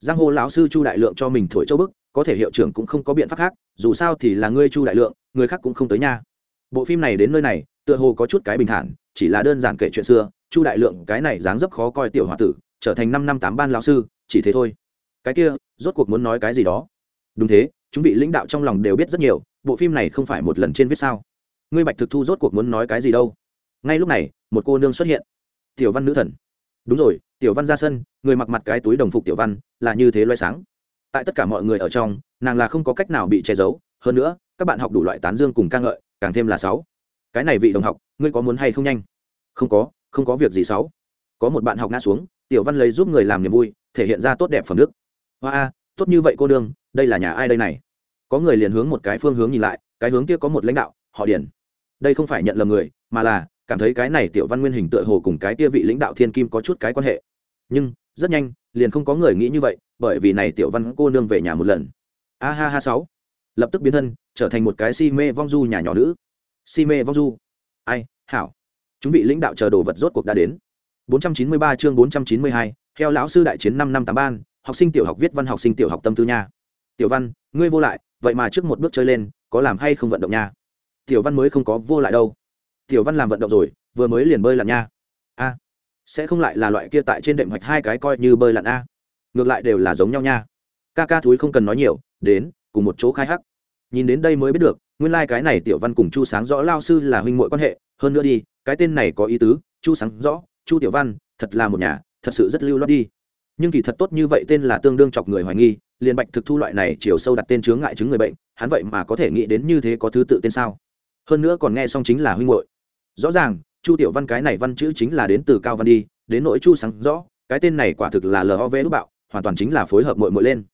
Giang hồ lão sư chu đại lượng cho mình thổi châu bức có thể hiệu trưởng cũng không có biện pháp khác, dù sao thì là ngươi chu đại lượng, người khác cũng không tới nha. Bộ phim này đến nơi này, tựa hồ có chút cái bình thản, chỉ là đơn giản kể chuyện xưa, chu đại lượng, cái này dáng dấp khó coi tiểu h o a tử, trở thành năm năm tám ban lão sư, chỉ thế thôi. Cái kia, rốt cuộc muốn nói cái gì đó? Đúng thế, chúng vị lãnh đạo trong lòng đều biết rất nhiều, bộ phim này không phải một lần trên viết sao. Ngươi bạch thực thu rốt cuộc muốn nói cái gì đâu? Ngay lúc này, một cô nương xuất hiện. Tiểu văn nữ thần. Đúng rồi, tiểu văn ra sân, người mặc mặt cái túi đồng phục tiểu văn, là như thế loay sáng tại tất cả mọi người ở trong, nàng là không có cách nào bị che giấu. Hơn nữa, các bạn học đủ loại tán dương cùng ca ngợi, càng thêm là sáu. Cái này vị đồng học, ngươi có muốn hay không nhanh? Không có không có việc gì sáu. Có một bạn học ngã xuống, tiểu văn lấy giúp người làm niềm vui, thể hiện ra tốt đẹp phẩm đức. Hoa a, tốt như vậy cô đương đây là nhà ai đây này? Có người liền hướng một cái phương hướng nhìn lại, cái hướng kia có một lãnh đạo, họ điển đây không phải nhận lầm người, mà là, cảm thấy cái này tiểu văn nguyên hình tựa hồ cùng cái kia vị lãnh đạo thiên kim có chút cái quan hệ. Nhưng, rất nhanh, liền không có người nghĩ như vậy bởi vì này tiểu văn cô nương về nhà một lần. A ha ha sáu. Lập tức biến thân trở thành một cái si mê vong du nhà nhỏ nữ. Si mê vong du. Ai hảo. Chúng vị lãnh đạo chờ đồ vật rốt cuộc đã đến. 493 chương 492, theo lão sư đại chiến 5 năm tám ban học sinh tiểu học viết văn học sinh tiểu học tâm tư nha. Tiểu văn ngươi vô lại vậy mà trước một bước chơi lên có làm hay không vận động nha? Tiểu văn mới không có vô lại đâu. Tiểu văn làm vận động rồi vừa mới liền bơi lặn nha. A sẽ không lại là loại kia tại trên đệm hoạch hai cái coi như bơi lặn a ngược lại đều là giống nhau nha. Ca ca thúi không cần nói nhiều, đến, cùng một chỗ khai hắc. Nhìn đến đây mới biết được, nguyên lai、like、cái này tiểu văn cùng chu sáng rõ lao sư là huynh m quan hệ, hơn nữa đi, cái tên này có ý tứ, chu sáng rõ, chu tiểu văn, thật là một nhà, thật sự rất lưu loát đi. Nhưng kỳ thật tốt như vậy tên là tương đương chọc người hoài nghi, liền bạch thực thu loại này chiều sâu đặt tên chướng ngại chứng người bệnh, hắn vậy mà có thể nghĩ đến như thế có thứ tự tên sao? Hơn nữa còn nghe xong chính là huynh hội rõ ràng, chu tiểu văn cái này văn chữ chính là đến từ cao văn đi, đến nỗi chu sáng rõ, cái tên này quả thực là lov đúc bạo hoàn toàn chính là phối hợp mội mội lên.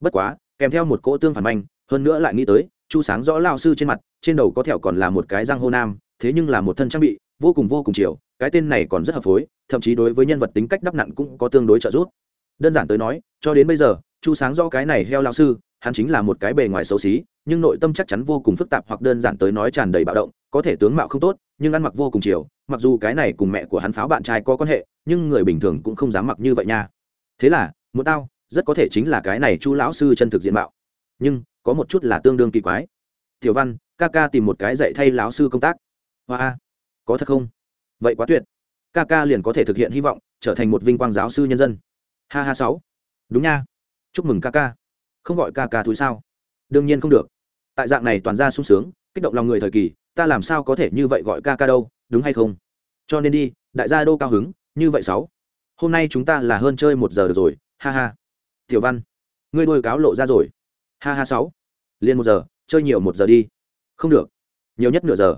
Bất quá, kèm theo một cỗ tương phản manh, hơn nữa lại nghĩ tới, chu sáng rõ lao sư trên mặt, trên đầu có thẹo còn là một cái răng hô nam, thế nhưng là một thân trang bị, vô cùng vô cùng chiều, cái tên này còn rất hợp phối, thậm chí đối với nhân vật tính cách đắp nặn cũng có tương đối trợ giúp. Đơn giản tới nói, cho đến bây giờ, chu sáng rõ cái này heo lao sư, hắn chính là một cái bề ngoài xấu xí, nhưng nội tâm chắc chắn vô cùng phức tạp hoặc đơn giản tới nói tràn đầy bạo động, có thể tướng mạo không tốt, nhưng ăn mặc vô cùng chiều, mặc dù cái này cùng mẹ của hắn pháo bạn trai có quan hệ, nhưng người bình thường cũng không dám mặc như vậy nha. Thế là muốn tao, rất có thể chính là cái này chu lão sư chân thực diện mạo. Nhưng, có một chút là tương đương kỳ quái. Tiểu văn, ca ca tìm một cái dạy thay lão sư công tác. Hoa có thật không? Vậy quá tuyệt. Ca ca liền có thể thực hiện hy vọng, trở thành một vinh quang giáo sư nhân dân. Ha ha sáu. Đúng nha. Chúc mừng ca ca. Không gọi ca ca thúi sao? Đương nhiên không được. Tại dạng này toàn ra sung sướng, kích động lòng người thời kỳ, ta làm sao có thể như vậy gọi ca ca đâu, đúng hay không? Cho nên đi, đại gia đô cao hứng, như vậy sáu. Hôm nay chúng ta là hơn chơi một giờ được rồi ha ha. Tiểu văn, ngươi đôi cáo lộ ra rồi. Ha ha sáu. Liền một giờ, chơi nhiều một giờ đi. Không được. Nhiều nhất nửa giờ.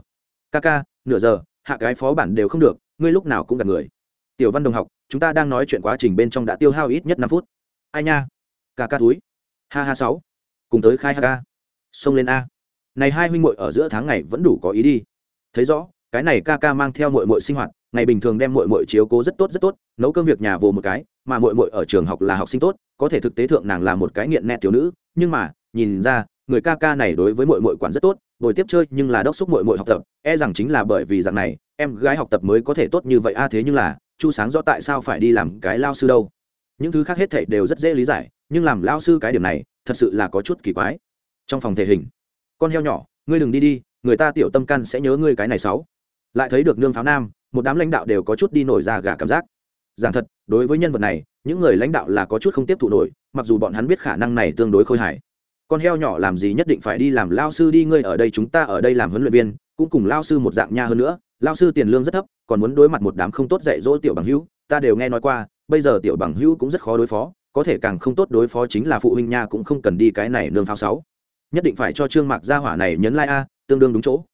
Ca ca, nửa giờ, hạ cái phó bản đều không được, ngươi lúc nào cũng gặp người. Tiểu văn đồng học, chúng ta đang nói chuyện quá trình bên trong đã tiêu hao ít nhất năm phút. Ai nha? Ca ca túi. Ha ha sáu. Cùng tới khai ha ca. Xông lên a. Này hai huynh muội ở giữa tháng ngày vẫn đủ có ý đi. Thấy rõ, cái này ca ca mang theo muội muội sinh hoạt, ngày bình thường đem muội muội chiếu cố rất tốt rất tốt, nấu cơm việc nhà vồ một cái mà muội muội ở trường học là học sinh tốt, có thể thực tế thượng nàng là một cái nghiện nét thiếu nữ, nhưng mà, nhìn ra, người ca ca này đối với muội muội quản rất tốt bồi tiếp chơi nhưng là đốc xúc muội muội học tập e rằng chính là bởi vì dạng này, em gái học tập mới có thể tốt như vậy, a, thế nhưng là, chu sáng rõ tại sao phải đi làm cái lao sư đâu. Những thứ khác hết thảy đều rất dễ lý giải, nhưng làm lao sư cái điểm này, thật sự là có chút kỳ quái. Trong phòng thể hình, con heo nhỏ, ngươi đừng đi đi, người ta tiểu tâm căn sẽ nhớ ngươi cái này xấu lại thấy được nương pháo nam, một đám lãnh đạo đều có chút đi nổi ra gà cảm giác giảng thật, đối với nhân vật này, những người lãnh đạo là có chút không tiếp thụ nổi, mặc dù bọn hắn biết khả năng này tương đối khôi hài. Con heo nhỏ làm gì nhất định phải đi làm lao sư đi, ngươi ở đây chúng ta ở đây làm huấn luyện viên, cũng cùng lao sư một dạng nha hơn nữa, lao sư tiền lương rất thấp, còn muốn đối mặt một đám không tốt dạy dỗ tiểu bằng hữu, ta đều nghe nói qua, bây giờ tiểu bằng hữu cũng rất khó đối phó, có thể càng không tốt đối phó chính là phụ huynh nha, cũng không cần đi cái này nương pháo sáu. Nhất định phải cho trương mạc gia hỏa này nhấn lai、like、a, tương đương đúng chỗ.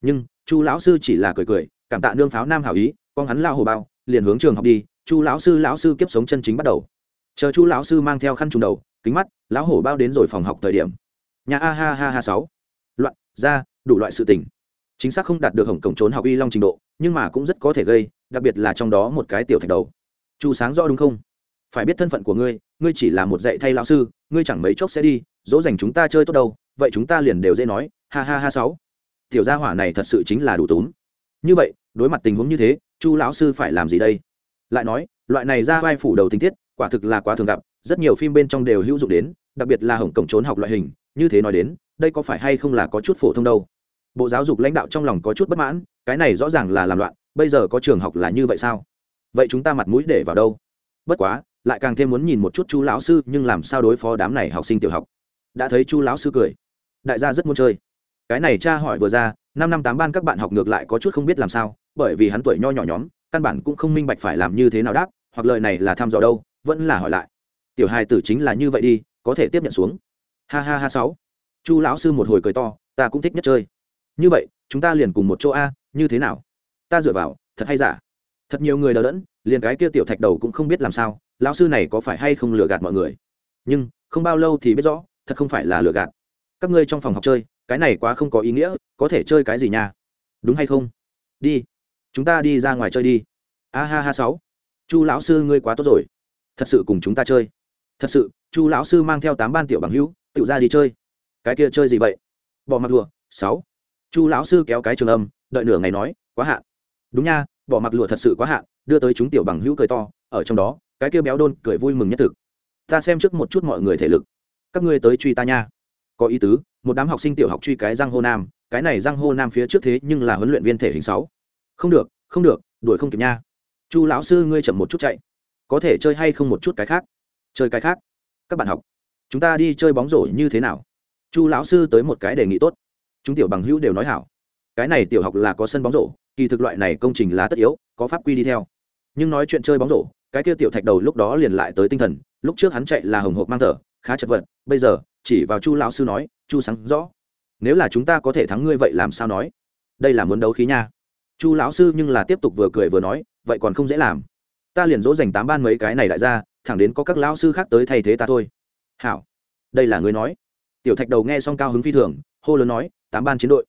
Nhưng, chu lão sư chỉ là cười cười, cảm tạ nương pháo nam hảo ý, con hắn lao hồ bao, liền hướng trường học đi chu lão sư lão sư kiếp sống chân chính bắt đầu. Chờ chu lão sư mang theo khăn trùng đầu, kính mắt, lão hổ bao đến rồi phòng học thời điểm. Nhà a ha ha ha sáu. Loạn, ra, đủ loại sự tình. Chính xác không đạt được hồng cổng trốn học y long trình độ, nhưng mà cũng rất có thể gây, đặc biệt là trong đó một cái tiểu thạch đầu. Chu sáng rõ đúng không? Phải biết thân phận của ngươi ngươi chỉ là một dạy thay lão sư, ngươi chẳng mấy chốc sẽ đi, dỗ dành chúng ta chơi tốt đâu, vậy chúng ta liền đều dễ nói, ha ha ha sáu. Tiểu gia hỏa này thật sự chính là đủ túm. Như vậy, đối mặt tình huống như thế, chu lão sư phải làm gì đây? Lại nói, loại này ra vai phủ đầu tình tiết, quả thực là quá thường gặp, rất nhiều phim bên trong đều hữu dụng đến, đặc biệt là hồng cổng trốn học loại hình, như thế nói đến, đây có phải hay không là có chút phổ thông đâu? Bộ giáo dục lãnh đạo trong lòng có chút bất mãn, cái này rõ ràng là làm loạn, bây giờ có trường học là như vậy sao? Vậy chúng ta mặt mũi để vào đâu? Bất quá, lại càng thêm muốn nhìn một chút chú lão sư, nhưng làm sao đối phó đám này học sinh tiểu học? Đã thấy chú lão sư cười. Đại gia rất muốn chơi. Cái này cha hỏi vừa ra, năm năm tám ban các bạn học ngược lại có chút không biết làm sao, bởi vì hắn tuổi nho nhỏ nhóm căn bản cũng không minh bạch phải làm như thế nào đáp, hoặc lời này là thăm dò đâu, vẫn là hỏi lại. Tiểu hài tử chính là như vậy đi, có thể tiếp nhận xuống. Ha ha ha sáu. Chu lão sư một hồi cười to, ta cũng thích nhất chơi. Như vậy, chúng ta liền cùng một chỗ a, như thế nào? Ta dựa vào, thật hay giả? Thật nhiều người đờ đẫn, liền cái kia tiểu thạch đầu cũng không biết làm sao, lão sư này có phải hay không lừa gạt mọi người? Nhưng, không bao lâu thì biết rõ, thật không phải là lừa gạt. Các ngươi trong phòng học chơi, cái này quá không có ý nghĩa, có thể chơi cái gì nha? Đúng hay không? Đi chúng ta đi ra ngoài chơi đi. A ha ha sáu. Chu lão sư ngươi quá tốt rồi. Thật sự cùng chúng ta chơi. Thật sự, chu lão sư mang theo tám ban tiểu bằng hữu, tự ra đi chơi. Cái kia chơi gì vậy? Bỏ mặc lụa, sáu. Chu lão sư kéo cái trường âm, đợi nửa ngày nói, quá hạn. Đúng nha, bỏ mặc lụa thật sự quá hạn, đưa tới chúng tiểu bằng hữu cười to, ở trong đó, cái kia béo đôn cười vui mừng nhất thực. Ta xem trước một chút mọi người thể lực. Các ngươi tới truy ta nha. Có ý tứ, một đám học sinh tiểu học truy cái giang hô nam, cái này giang hô nam phía trước thế nhưng là huấn luyện viên thể hình sáu không được không được, đuổi không kịp nha. Chu lão sư ngươi chậm một chút chạy. Có thể chơi hay không một chút cái khác? Chơi cái khác. Các bạn học, chúng ta đi chơi bóng rổ như thế nào? Chu lão sư tới một cái đề nghị tốt. Chúng tiểu bằng hữu đều nói hảo. Cái này tiểu học là có sân bóng rổ, kỳ thực loại này công trình là tất yếu, có pháp quy đi theo. Nhưng nói chuyện chơi bóng rổ, cái kia tiểu thạch đầu lúc đó liền lại tới tinh thần, lúc trước hắn chạy là hồng hộp mang thở, khá chật vật, bây giờ, chỉ vào chu lão sư nói, chu sáng rõ, nếu là chúng ta có thể thắng ngươi vậy làm sao nói? Đây là muốn đấu khí nha chu lão sư nhưng là tiếp tục vừa cười vừa nói, vậy còn không dễ làm. Ta liền dỗ dành tám ban mấy cái này lại ra, thẳng đến có các lão sư khác tới thay thế ta thôi. Hảo. Đây là người nói. Tiểu thạch đầu nghe xong cao hứng phi thường, hô lớn nói, tám ban chiến đội.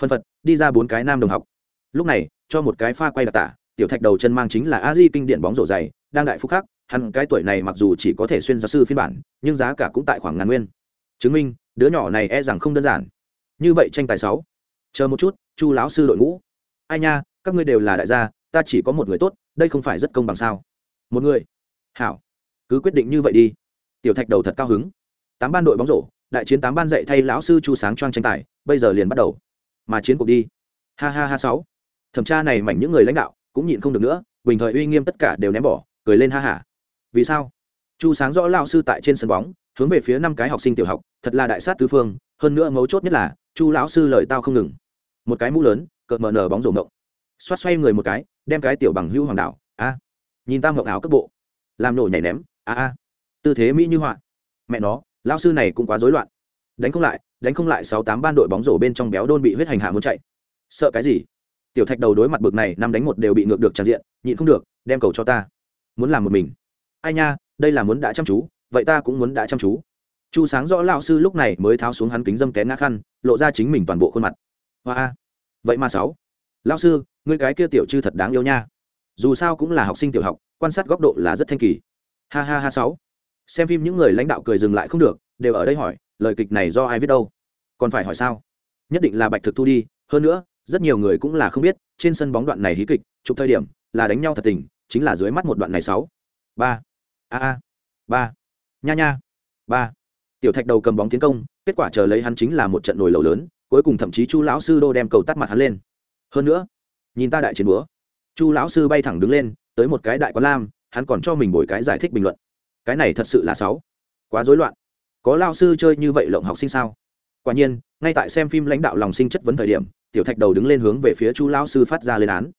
Phân phật, đi ra bốn cái nam đồng học. Lúc này, cho một cái pha quay đặc tả, tiểu thạch đầu chân mang chính là a di kinh điển bóng rổ dày, đang đại phúc khắc, hắn cái tuổi này mặc dù chỉ có thể xuyên giáo sư phiên bản, nhưng giá cả cũng tại khoảng ngàn nguyên. Chứng minh, đứa nhỏ này e rằng không đơn giản. Như vậy tranh tài sáu. Chờ một chút, chu lão sư đội ngũ ai nha, các ngươi đều là đại gia, ta chỉ có một người tốt, đây không phải rất công bằng sao? Một người. Hảo. Cứ quyết định như vậy đi. Tiểu thạch đầu thật cao hứng. Tám ban đội bóng rổ, đại chiến tám ban dạy thay lão sư chu sáng choang tranh tài, bây giờ liền bắt đầu. Mà chiến cuộc đi. Ha ha ha sáu. Thẩm tra này mảnh những người lãnh đạo, cũng nhịn không được nữa, bình thời uy nghiêm tất cả đều ném bỏ, cười lên ha hả vì sao? Chu sáng rõ lao sư tại trên sân bóng, hướng về phía năm cái học sinh tiểu học, thật là đại sát tứ phương, hơn nữa mấu chốt nhất là, chu lão sư lời tao không ngừng. Một cái mũ lớn cợt mờ nở bóng rổ mộng xoát xoay người một cái, đem cái tiểu bằng hưu hoàng đạo, a, nhìn tam mộng áo cấp bộ. Làm nổ nhảy ném, a a, tư thế mỹ như họa. Mẹ nó lao sư này cũng quá rối loạn. Đánh không lại, đánh không lại sáu tám ban đội bóng rổ bên trong béo đôn bị huyết hành hạ muốn chạy. Sợ cái gì? Tiểu thạch đầu đối mặt bực này, năm đánh một đều bị ngược được tràn diện, nhịn không được, đem cầu cho ta. Muốn làm một mình. Ai nha, đây là muốn đã chăm chú, vậy ta cũng muốn đã chăm chú. Chu sáng rõ lão sư lúc này mới tháo xuống hắn kính dâm té ngã khăn, lộ ra chính mình toàn bộ khuôn mặt. Hoa vậy mà sáu. Lão sư, ngươi cái kia tiểu chư thật đáng yêu nha. Dù sao cũng là học sinh tiểu học, quan sát góc độ là rất thanh kỳ. Ha ha ha sáu. Xem phim những người lãnh đạo cười dừng lại không được, đều ở đây hỏi, lời kịch này do ai viết đâu? Còn phải hỏi sao? Nhất định là bạch thực thu đi, hơn nữa, rất nhiều người cũng là không biết, trên sân bóng đoạn này hí kịch, chụp thời điểm, là đánh nhau thật tình, chính là dưới mắt một đoạn này sáu. Ba. A a. Ba. Nha nha. Ba. Tiểu thạch đầu cầm bóng tiến công, kết quả chờ lấy hắn chính là một trận nổi lầu lớn cuối cùng thậm chí chu lão sư đô đem cầu tắt mặt hắn lên. Hơn nữa, nhìn ta đại chiến búa. Chu lão sư bay thẳng đứng lên, tới một cái đại quán lam, hắn còn cho mình bồi cái giải thích bình luận. Cái này thật sự là sáu quá rối loạn. Có lao sư chơi như vậy lộng học sinh sao? Quả nhiên, ngay tại xem phim lãnh đạo lòng sinh chất vấn thời điểm, tiểu thạch đầu đứng lên hướng về phía chu lao sư phát ra lên án.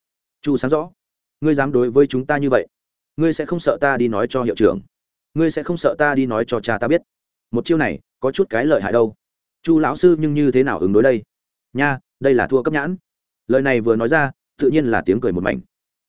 Chu sáng rõ. Ngươi dám đối với chúng ta như vậy? Ngươi sẽ không sợ ta đi nói cho hiệu trưởng. Ngươi sẽ không sợ ta đi nói cho cha ta biết. Một chiêu này, có chút cái lợi hại đâu chu lão sư nhưng như thế nào ứng đối đây? Nha, đây là thua cấp nhãn. Lời này vừa nói ra, tự nhiên là tiếng cười một mảnh.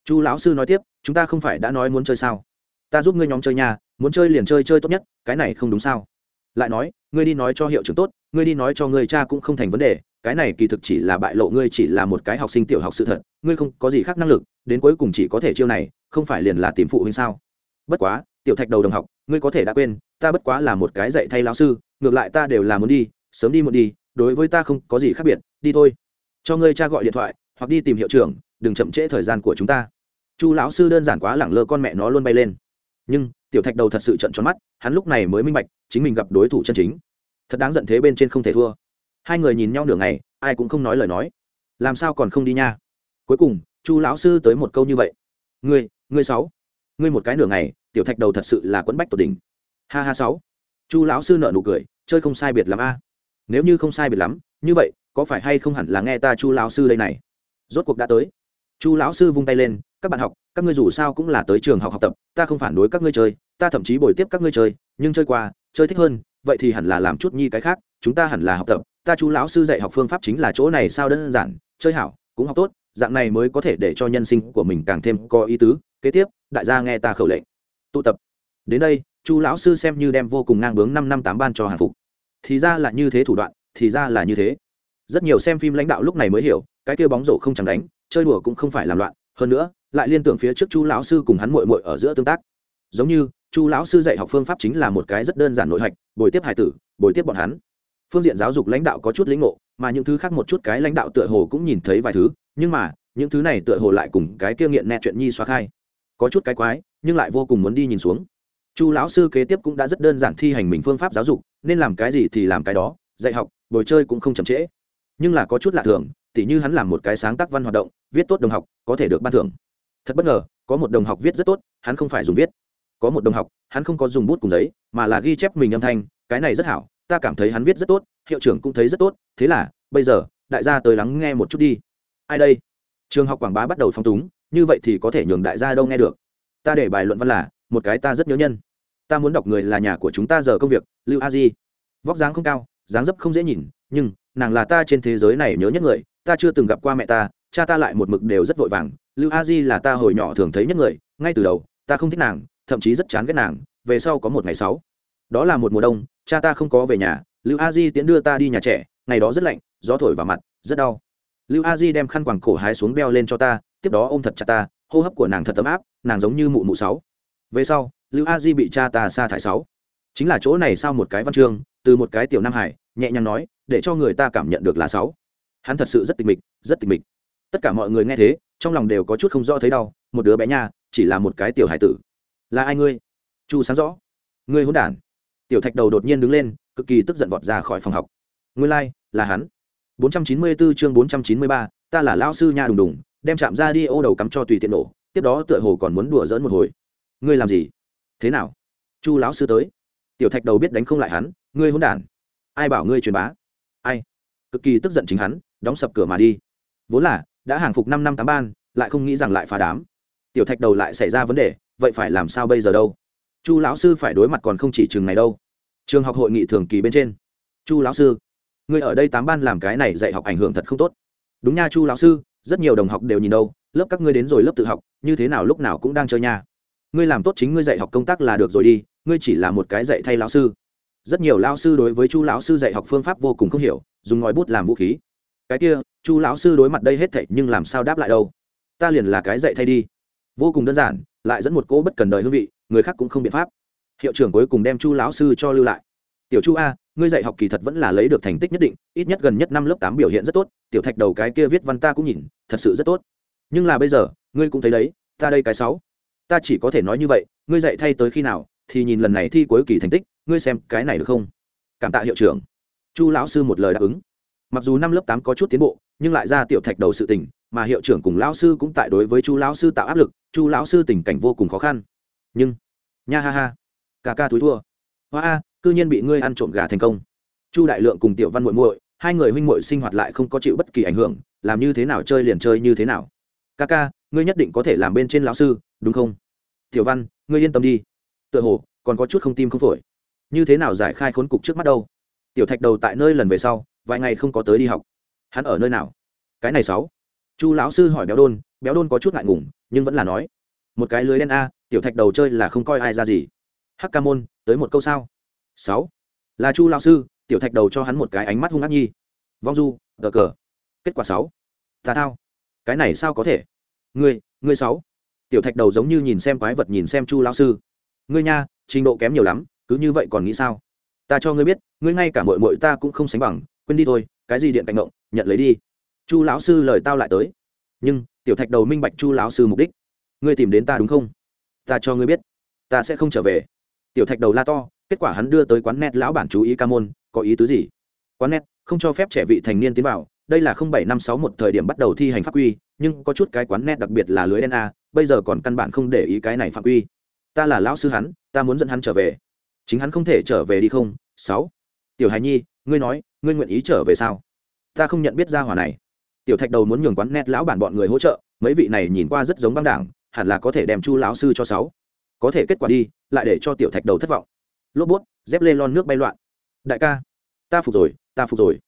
Chu lão sư nói tiếp, chúng ta không phải đã nói muốn chơi sao? Ta giúp ngươi nhóm chơi nhà muốn chơi liền chơi chơi tốt nhất, cái này không đúng sao? Lại nói, ngươi đi nói cho hiệu trưởng tốt, ngươi đi nói cho người cha cũng không thành vấn đề, cái này kỳ thực chỉ là bại lộ ngươi chỉ là một cái học sinh tiểu học sự thật, ngươi không có gì khác năng lực, đến cuối cùng chỉ có thể chiêu này, không phải liền là tìm phụ huynh sao? Bất quá, tiểu thạch đầu đồng học, ngươi có thể đã quên, ta bất quá là một cái dạy thay lão sư, ngược lại ta đều là muốn đi sớm đi muộn đi, đối với ta không có gì khác biệt, đi thôi. Cho ngươi cha gọi điện thoại, hoặc đi tìm hiệu trưởng, đừng chậm trễ thời gian của chúng ta. Chu lão sư đơn giản quá lẳng lơ con mẹ nó luôn bay lên. Nhưng, tiểu thạch đầu thật sự trận tròn mắt, hắn lúc này mới minh bạch, chính mình gặp đối thủ chân chính. Thật đáng giận thế bên trên không thể thua. Hai người nhìn nhau nửa ngày, ai cũng không nói lời nói. Làm sao còn không đi nha? Cuối cùng, chu lão sư tới một câu như vậy. Ngươi ngươi sáu, ngươi một cái nửa ngày, tiểu thạch đầu thật sự là quẫn bách tột đỉnh. Ha ha sáu. Chu lão sư nợ nụ cười, chơi không sai biệt lắm a nếu như không sai biệt lắm, như vậy, có phải hay không hẳn là nghe ta chu lão sư đây này? Rốt cuộc đã tới. Chu lão sư vung tay lên, các bạn học, các ngươi dù sao cũng là tới trường học học tập, ta không phản đối các ngươi chơi, ta thậm chí bồi tiếp các ngươi chơi, nhưng chơi qua, chơi thích hơn, vậy thì hẳn là làm chút nhi cái khác, chúng ta hẳn là học tập. Ta chú lão sư dạy học phương pháp chính là chỗ này sao đơn giản, chơi hảo, cũng học tốt, dạng này mới có thể để cho nhân sinh của mình càng thêm có ý tứ. Kế tiếp, đại gia nghe ta khẩu lệnh. Tụ tập. Đến đây, chu lão sư xem như đem vô cùng ngang bướng năm năm tám ban cho hàng phục thì ra là như thế thủ đoạn, thì ra là như thế. Rất nhiều xem phim lãnh đạo lúc này mới hiểu, cái kia bóng rổ không chẳng đánh, chơi đùa cũng không phải làm loạn, hơn nữa, lại liên tưởng phía trước chu lão sư cùng hắn mội mội ở giữa tương tác. Giống như, chu lão sư dạy học phương pháp chính là một cái rất đơn giản nội hạch, bồi tiếp hải tử, bồi tiếp bọn hắn. Phương diện giáo dục lãnh đạo có chút lĩnh ngộ, mà những thứ khác một chút cái lãnh đạo tựa hồ cũng nhìn thấy vài thứ, nhưng mà, những thứ này tựa hồ lại cùng cái kia nghiện nẹ chuyện nhi xóa khai. Có chút cái quái, nhưng lại vô cùng muốn đi nhìn xuống. Chu lão sư kế tiếp cũng đã rất đơn giản thi hành mình phương pháp giáo dục nên làm cái gì thì làm cái đó, dạy học, bồi chơi cũng không chậm trễ. Nhưng là có chút lạ thường, tỉ như hắn làm một cái sáng tác văn hoạt động, viết tốt đồng học, có thể được ban thưởng. Thật bất ngờ, có một đồng học viết rất tốt, hắn không phải dùng viết. Có một đồng học, hắn không có dùng bút cùng giấy, mà là ghi chép mình âm thanh, cái này rất hảo, ta cảm thấy hắn viết rất tốt, hiệu trưởng cũng thấy rất tốt, thế là, bây giờ, đại gia tới lắng nghe một chút đi. Ai đây? Trường học quảng bá bắt đầu phong túng, như vậy thì có thể nhường đại gia đâu nghe được. Ta để bài luận văn là, một cái ta rất nhớ nhân ta muốn đọc người là nhà của chúng ta giờ công việc, lưu a di. Vóc dáng không cao, dáng dấp không dễ nhìn, nhưng nàng là ta trên thế giới này nhớ nhất người, ta chưa từng gặp qua mẹ ta, cha ta lại một mực đều rất vội vàng, lưu a di là ta hồi nhỏ thường thấy nhất người, ngay từ đầu, ta không thích nàng, thậm chí rất chán ghét nàng, về sau có một ngày sáu, đó là một mùa đông, cha ta không có về nhà, lưu a di tiễn đưa ta đi nhà trẻ, ngày đó rất lạnh, gió thổi vào mặt, rất đau. Lưu a di đem khăn quàng cổ hái xuống đeo lên cho ta, tiếp đó ôm thật chặt ta, hô hấp của nàng thật ấm áp, nàng giống như mụ mụ sáu. Về sau lưu a di bị cha ta sa thải sáu. Chính là chỗ này sau một cái văn chương từ một cái tiểu nam hải nhẹ nhàng nói để cho người ta cảm nhận được là sáu. Hắn thật sự rất tịch mịch rất tịch mịch. Tất cả mọi người nghe thế trong lòng đều có chút không rõ thấy đau một đứa bé nha chỉ là một cái tiểu hải tử. Là ai ngươi? Chu sáng rõ. Ngươi hôn đản. Tiểu thạch đầu đột nhiên đứng lên cực kỳ tức giận vọt ra khỏi phòng học. Ngươi lai、like, là hắn. 494 chương 493, ta là lao sư nha đùng đùng đem chạm ra đi ô đầu cắm cho tùy tiện nổ tiếp đó tựa hồ còn muốn đùa dỡn một hồi. Ngươi làm gì? Thế nào? Chu lão sư tới. Tiểu thạch đầu biết đánh không lại hắn, ngươi hôn đản. Ai bảo ngươi truyền bá? Ai? Cực kỳ tức giận chính hắn, đóng sập cửa mà đi. Vốn là, đã hàng phục năm năm tám ban, lại không nghĩ rằng lại phá đám. Tiểu thạch đầu lại xảy ra vấn đề, vậy phải làm sao bây giờ đâu? Chu lão sư phải đối mặt còn không chỉ trường này đâu. Trường học hội nghị thường kỳ bên trên. Chu lão sư, ngươi ở đây tám ban làm cái này dạy học ảnh hưởng thật không tốt. Đúng nha chu lão sư, rất nhiều đồng học đều nhìn đâu, lớp các ngươi đến rồi lớp tự học, như thế nào lúc nào cũng đang chơi nha ngươi làm tốt chính ngươi dạy học công tác là được rồi đi, ngươi chỉ là một cái dạy thay lão sư. Rất nhiều lão sư đối với chu lão sư dạy học phương pháp vô cùng không hiểu, dùng ngòi bút làm vũ khí. Cái kia, chu lão sư đối mặt đây hết thảy nhưng làm sao đáp lại đâu? Ta liền là cái dạy thay đi. Vô cùng đơn giản, lại dẫn một cỗ bất cần đời hương vị, người khác cũng không biện pháp. Hiệu trưởng cuối cùng đem chu lão sư cho lưu lại. Tiểu chu a, ngươi dạy học kỳ thật vẫn là lấy được thành tích nhất định, ít nhất gần nhất năm lớp tám biểu hiện rất tốt, tiểu thạch đầu cái kia viết văn ta cũng nhìn, thật sự rất tốt. Nhưng là bây giờ, ngươi cũng thấy đấy, ta đây cái sáu ta chỉ có thể nói như vậy, ngươi dạy thay tới khi nào, thì nhìn lần này thi cuối kỳ thành tích, ngươi xem cái này được không? Cảm tạ hiệu trưởng. Chu lão sư một lời đáp ứng. Mặc dù năm lớp tám có chút tiến bộ, nhưng lại ra tiểu thạch đầu sự tình, mà hiệu trưởng cùng lão sư cũng tại đối với chu lão sư tạo áp lực, chu lão sư tình cảnh vô cùng khó khăn. Nhưng, nha ha ha, ca ca túi thua. Hoa a, cư nhiên bị ngươi ăn trộm gà thành công. Chu đại lượng cùng tiểu văn muội muội, hai người huynh muội sinh hoạt lại không có chịu bất kỳ ảnh hưởng, làm như thế nào chơi liền chơi như thế nào. Ca ca, ngươi nhất định có thể làm bên trên lão sư, đúng không? Tiểu văn, ngươi yên tâm đi. Tựa hồ, còn có chút không tim không phổi. Như thế nào giải khai khốn cục trước mắt đâu? Tiểu thạch đầu tại nơi lần về sau, vài ngày không có tới đi học. Hắn ở nơi nào? Cái này sáu. Chu lão sư hỏi béo đôn béo đôn có chút ngại ngùng, nhưng vẫn là nói. Một cái lưới đen a, tiểu thạch đầu chơi là không coi ai ra gì. Hắc ca môn, tới một câu sao? Sáu. Là chu lão sư, tiểu thạch đầu cho hắn một cái ánh mắt hung ác nhi. Vong du cờ cờ. Kết quả sáu. Tà thao. Cái này sao có thể? Ngươi ngươi sáu tiểu thạch đầu giống như nhìn xem quái vật, nhìn xem chu lão sư. Ngươi nha, trình độ kém nhiều lắm, cứ như vậy còn nghĩ sao? Ta cho ngươi biết, ngươi ngay cả mội mội ta cũng không sánh bằng, quên đi thôi, cái gì điện cạnh ngộng nhận lấy đi. Chu lão sư lời tao lại tới. Nhưng, tiểu thạch đầu minh bạch chu lão sư mục đích. Ngươi tìm đến ta đúng không? Ta cho ngươi biết, ta sẽ không trở về. Tiểu thạch đầu la to, kết quả hắn đưa tới quán net lão bản chú ý ca môn, có ý tứ gì? Quán net, không cho phép trẻ vị thành niên tiến vào, đây là không bảy năm sáu một thời điểm bắt đầu thi hành pháp quy, nhưng có chút cái quán net đặc biệt là lưới đen a bây giờ còn căn bản không để ý cái này phạm quy. Ta là lão sư hắn, ta muốn dẫn hắn trở về. Chính hắn không thể trở về đi không? Sáu. Tiểu hài nhi, ngươi nói, ngươi nguyện ý trở về sao? Ta không nhận biết ra hỏa này. Tiểu thạch đầu muốn nhường quán net lão bản bọn người hỗ trợ, mấy vị này nhìn qua rất giống băng đảng, hẳn là có thể đem chu lão sư cho sáu. Có thể kết quả đi, lại để cho tiểu thạch đầu thất vọng. Lốp bút, dép lê lon nước bay loạn. Đại ca, ta phục rồi, ta phục rồi.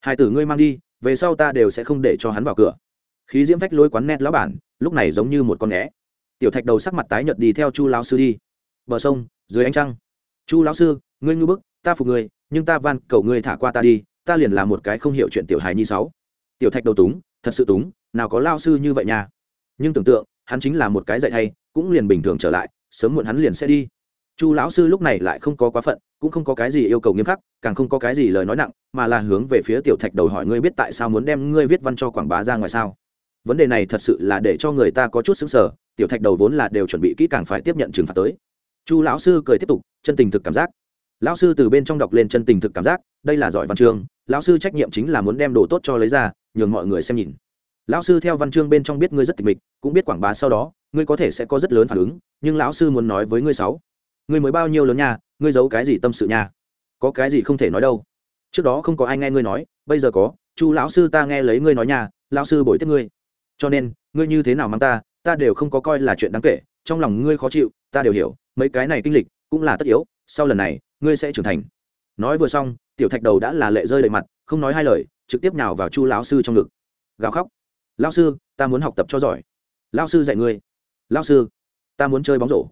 Hai tử ngươi mang đi, về sau ta đều sẽ không để cho hắn vào cửa khí diễm phách lôi quán nét lão bản, lúc này giống như một con né tiểu thạch đầu sắc mặt tái nhợt đi theo chu lão sư đi. Bờ sông, dưới ánh trăng. Chu lão sư, ngươi ngư bức, ta phục ngươi, nhưng ta van, cầu ngươi thả qua ta đi, ta liền là một cái không hiểu chuyện tiểu hài nhi sáu. Tiểu thạch đầu túng, thật sự túng, nào có lao sư như vậy nha. Nhưng tưởng tượng, hắn chính là một cái dạy thay cũng liền bình thường trở lại, sớm muộn hắn liền sẽ đi. Chu lão sư lúc này lại không có quá phận, cũng không có cái gì yêu cầu nghiêm khắc, càng không có cái gì lời nói nặng, mà là hướng về phía tiểu thạch đầu hỏi ngươi biết tại sao muốn đem ngươi viết văn cho quảng bá ra ngoài sao? Vấn đề này thật sự là để cho người ta có chút xứng sở tiểu thạch đầu vốn là đều chuẩn bị kỹ càng phải tiếp nhận trừng phạt tới. Chu lão sư cười tiếp tục, chân tình thực cảm giác. Lão sư từ bên trong đọc lên chân tình thực cảm giác, đây là giỏi văn chương, lão sư trách nhiệm chính là muốn đem đồ tốt cho lấy ra, nhường mọi người xem nhìn. Lão sư theo văn chương bên trong biết ngươi rất tịch mịch, cũng biết quảng bá sau đó, ngươi có thể sẽ có rất lớn phản ứng, nhưng lão sư muốn nói với ngươi sáu. Ngươi mới bao nhiêu lớn nha, ngươi giấu cái gì tâm sự nha? Có cái gì không thể nói đâu. Trước đó không có ai nghe ngươi nói, bây giờ có, chu lão sư ta nghe lấy ngươi nói nha, lão sư bồi tiếp ngươi cho nên, ngươi như thế nào mang ta ta đều không có coi là chuyện đáng kể, trong lòng ngươi khó chịu, ta đều hiểu, mấy cái này kinh lịch cũng là tất yếu, sau lần này, ngươi sẽ trưởng thành. Nói vừa xong, tiểu thạch đầu đã là lệ rơi đầy mặt, không nói hai lời, trực tiếp nhào vào chu lão sư trong ngực. Gào khóc. Lão sư, ta muốn học tập cho giỏi. Lão sư dạy ngươi. Lão sư, ta muốn chơi bóng rổ.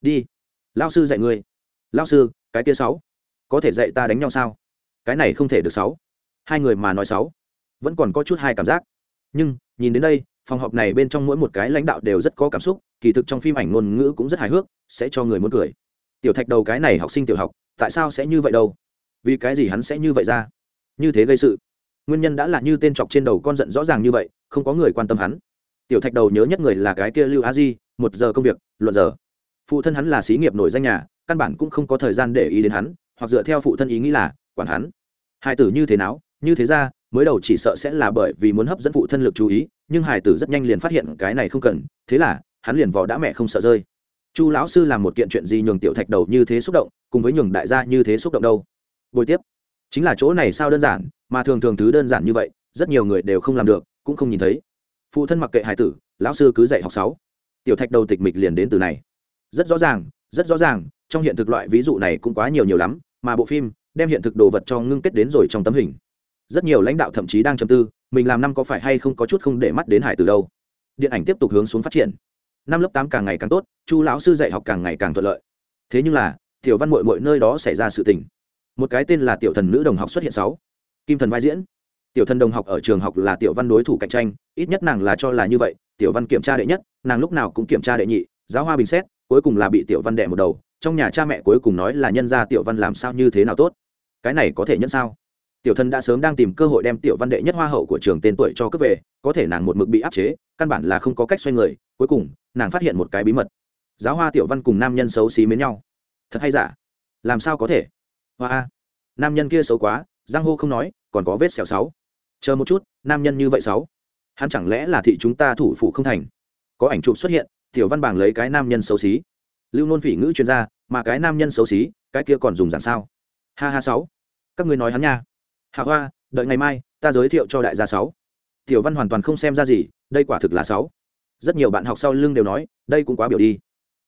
Đi. Lão sư dạy ngươi. Lão sư, cái kia sáu. Có thể dạy ta đánh nhau sao? Cái này không thể được sáu. Hai người mà nói sáu, vẫn còn có chút hai cảm giác nhưng, nhìn đến đây, phòng họp này bên trong mỗi một cái lãnh đạo đều rất có cảm xúc, kỳ thực trong phim ảnh ngôn ngữ cũng rất hài hước, sẽ cho người muốn cười. Tiểu thạch đầu cái này học sinh tiểu học, tại sao sẽ như vậy đâu? Vì cái gì hắn sẽ như vậy ra? Như thế gây sự. Nguyên nhân đã là như tên chọc trên đầu con giận rõ ràng như vậy, không có người quan tâm hắn. Tiểu thạch đầu nhớ nhất người là cái kia lưu a di, một giờ công việc, luận giờ. Phụ thân hắn là xí nghiệp nổi danh nhà, căn bản cũng không có thời gian để ý đến hắn, hoặc dựa theo phụ thân ý nghĩ là quản hắn. Hai tử như thế nào, như thế ra mới đầu chỉ sợ sẽ là bởi vì muốn hấp dẫn phụ thân lực chú ý, nhưng hải tử rất nhanh liền phát hiện cái này không cần, thế là, hắn liền vò đã mẹ không sợ rơi. Chu lão sư làm một kiện chuyện gì nhường tiểu thạch đầu như thế xúc động, cùng với nhường đại gia như thế xúc động đâu? Bồi tiếp. Chính là chỗ này sao đơn giản, mà thường thường thứ đơn giản như vậy, rất nhiều người đều không làm được, cũng không nhìn thấy. Phụ thân mặc kệ hải tử, lão sư cứ dạy học sáu. Tiểu thạch đầu tịch mịch liền đến từ này. Rất rõ ràng, rất rõ ràng, trong hiện thực loại ví dụ này cũng quá nhiều nhiều lắm, mà bộ phim đem hiện thực đồ vật cho ngưng kết đến rồi trong tấm hình rất nhiều lãnh đạo thậm chí đang chầm tư, mình làm năm có phải hay không có chút không để mắt đến hải từ đâu. Điện ảnh tiếp tục hướng xuống phát triển. Năm lớp tám càng ngày càng tốt, chu lão sư dạy học càng ngày càng thuận lợi. Thế nhưng là, tiểu văn mội mội nơi đó xảy ra sự tình. Một cái tên là tiểu thần nữ đồng học xuất hiện sáu. Kim thần vai diễn. Tiểu thần đồng học ở trường học là tiểu văn đối thủ cạnh tranh, ít nhất nàng là cho là như vậy, tiểu văn kiểm tra đệ nhất, nàng lúc nào cũng kiểm tra đệ nhị, giáo hoa bình xét, cuối cùng là bị tiểu văn đệ một đầu, trong nhà cha mẹ cuối cùng nói là nhân ra tiểu văn làm sao như thế nào tốt. Cái này có thể nhận sao? Tiểu thần đã sớm đang tìm cơ hội đem tiểu văn đệ nhất hoa hậu của trường tên tuổi cho cướp về, có thể nàng một mực bị áp chế, căn bản là không có cách xoay người, cuối cùng, nàng phát hiện một cái bí mật. Giáo hoa tiểu văn cùng nam nhân xấu xí mến nhau. Thật hay giả? Làm sao có thể? Hoa a. Nam nhân kia xấu quá, giang hô không nói, còn có vết xẻo sáu. Chờ một chút, nam nhân như vậy sáu. Hắn chẳng lẽ là thị chúng ta thủ phủ không thành? Có ảnh chụp xuất hiện, tiểu văn bảng lấy cái nam nhân xấu xí. Lưu nôn phỉ ngữ chuyên gia, mà cái nam nhân xấu xí, cái kia còn dùng giản sao? Ha ha sáu. Các ngươi nói hắn nha hạ hoa, đợi ngày mai, ta giới thiệu cho đại gia sáu. Tiểu văn hoàn toàn không xem ra gì, đây quả thực là sáu. Rất nhiều bạn học sau lưng đều nói, đây cũng quá biểu đi.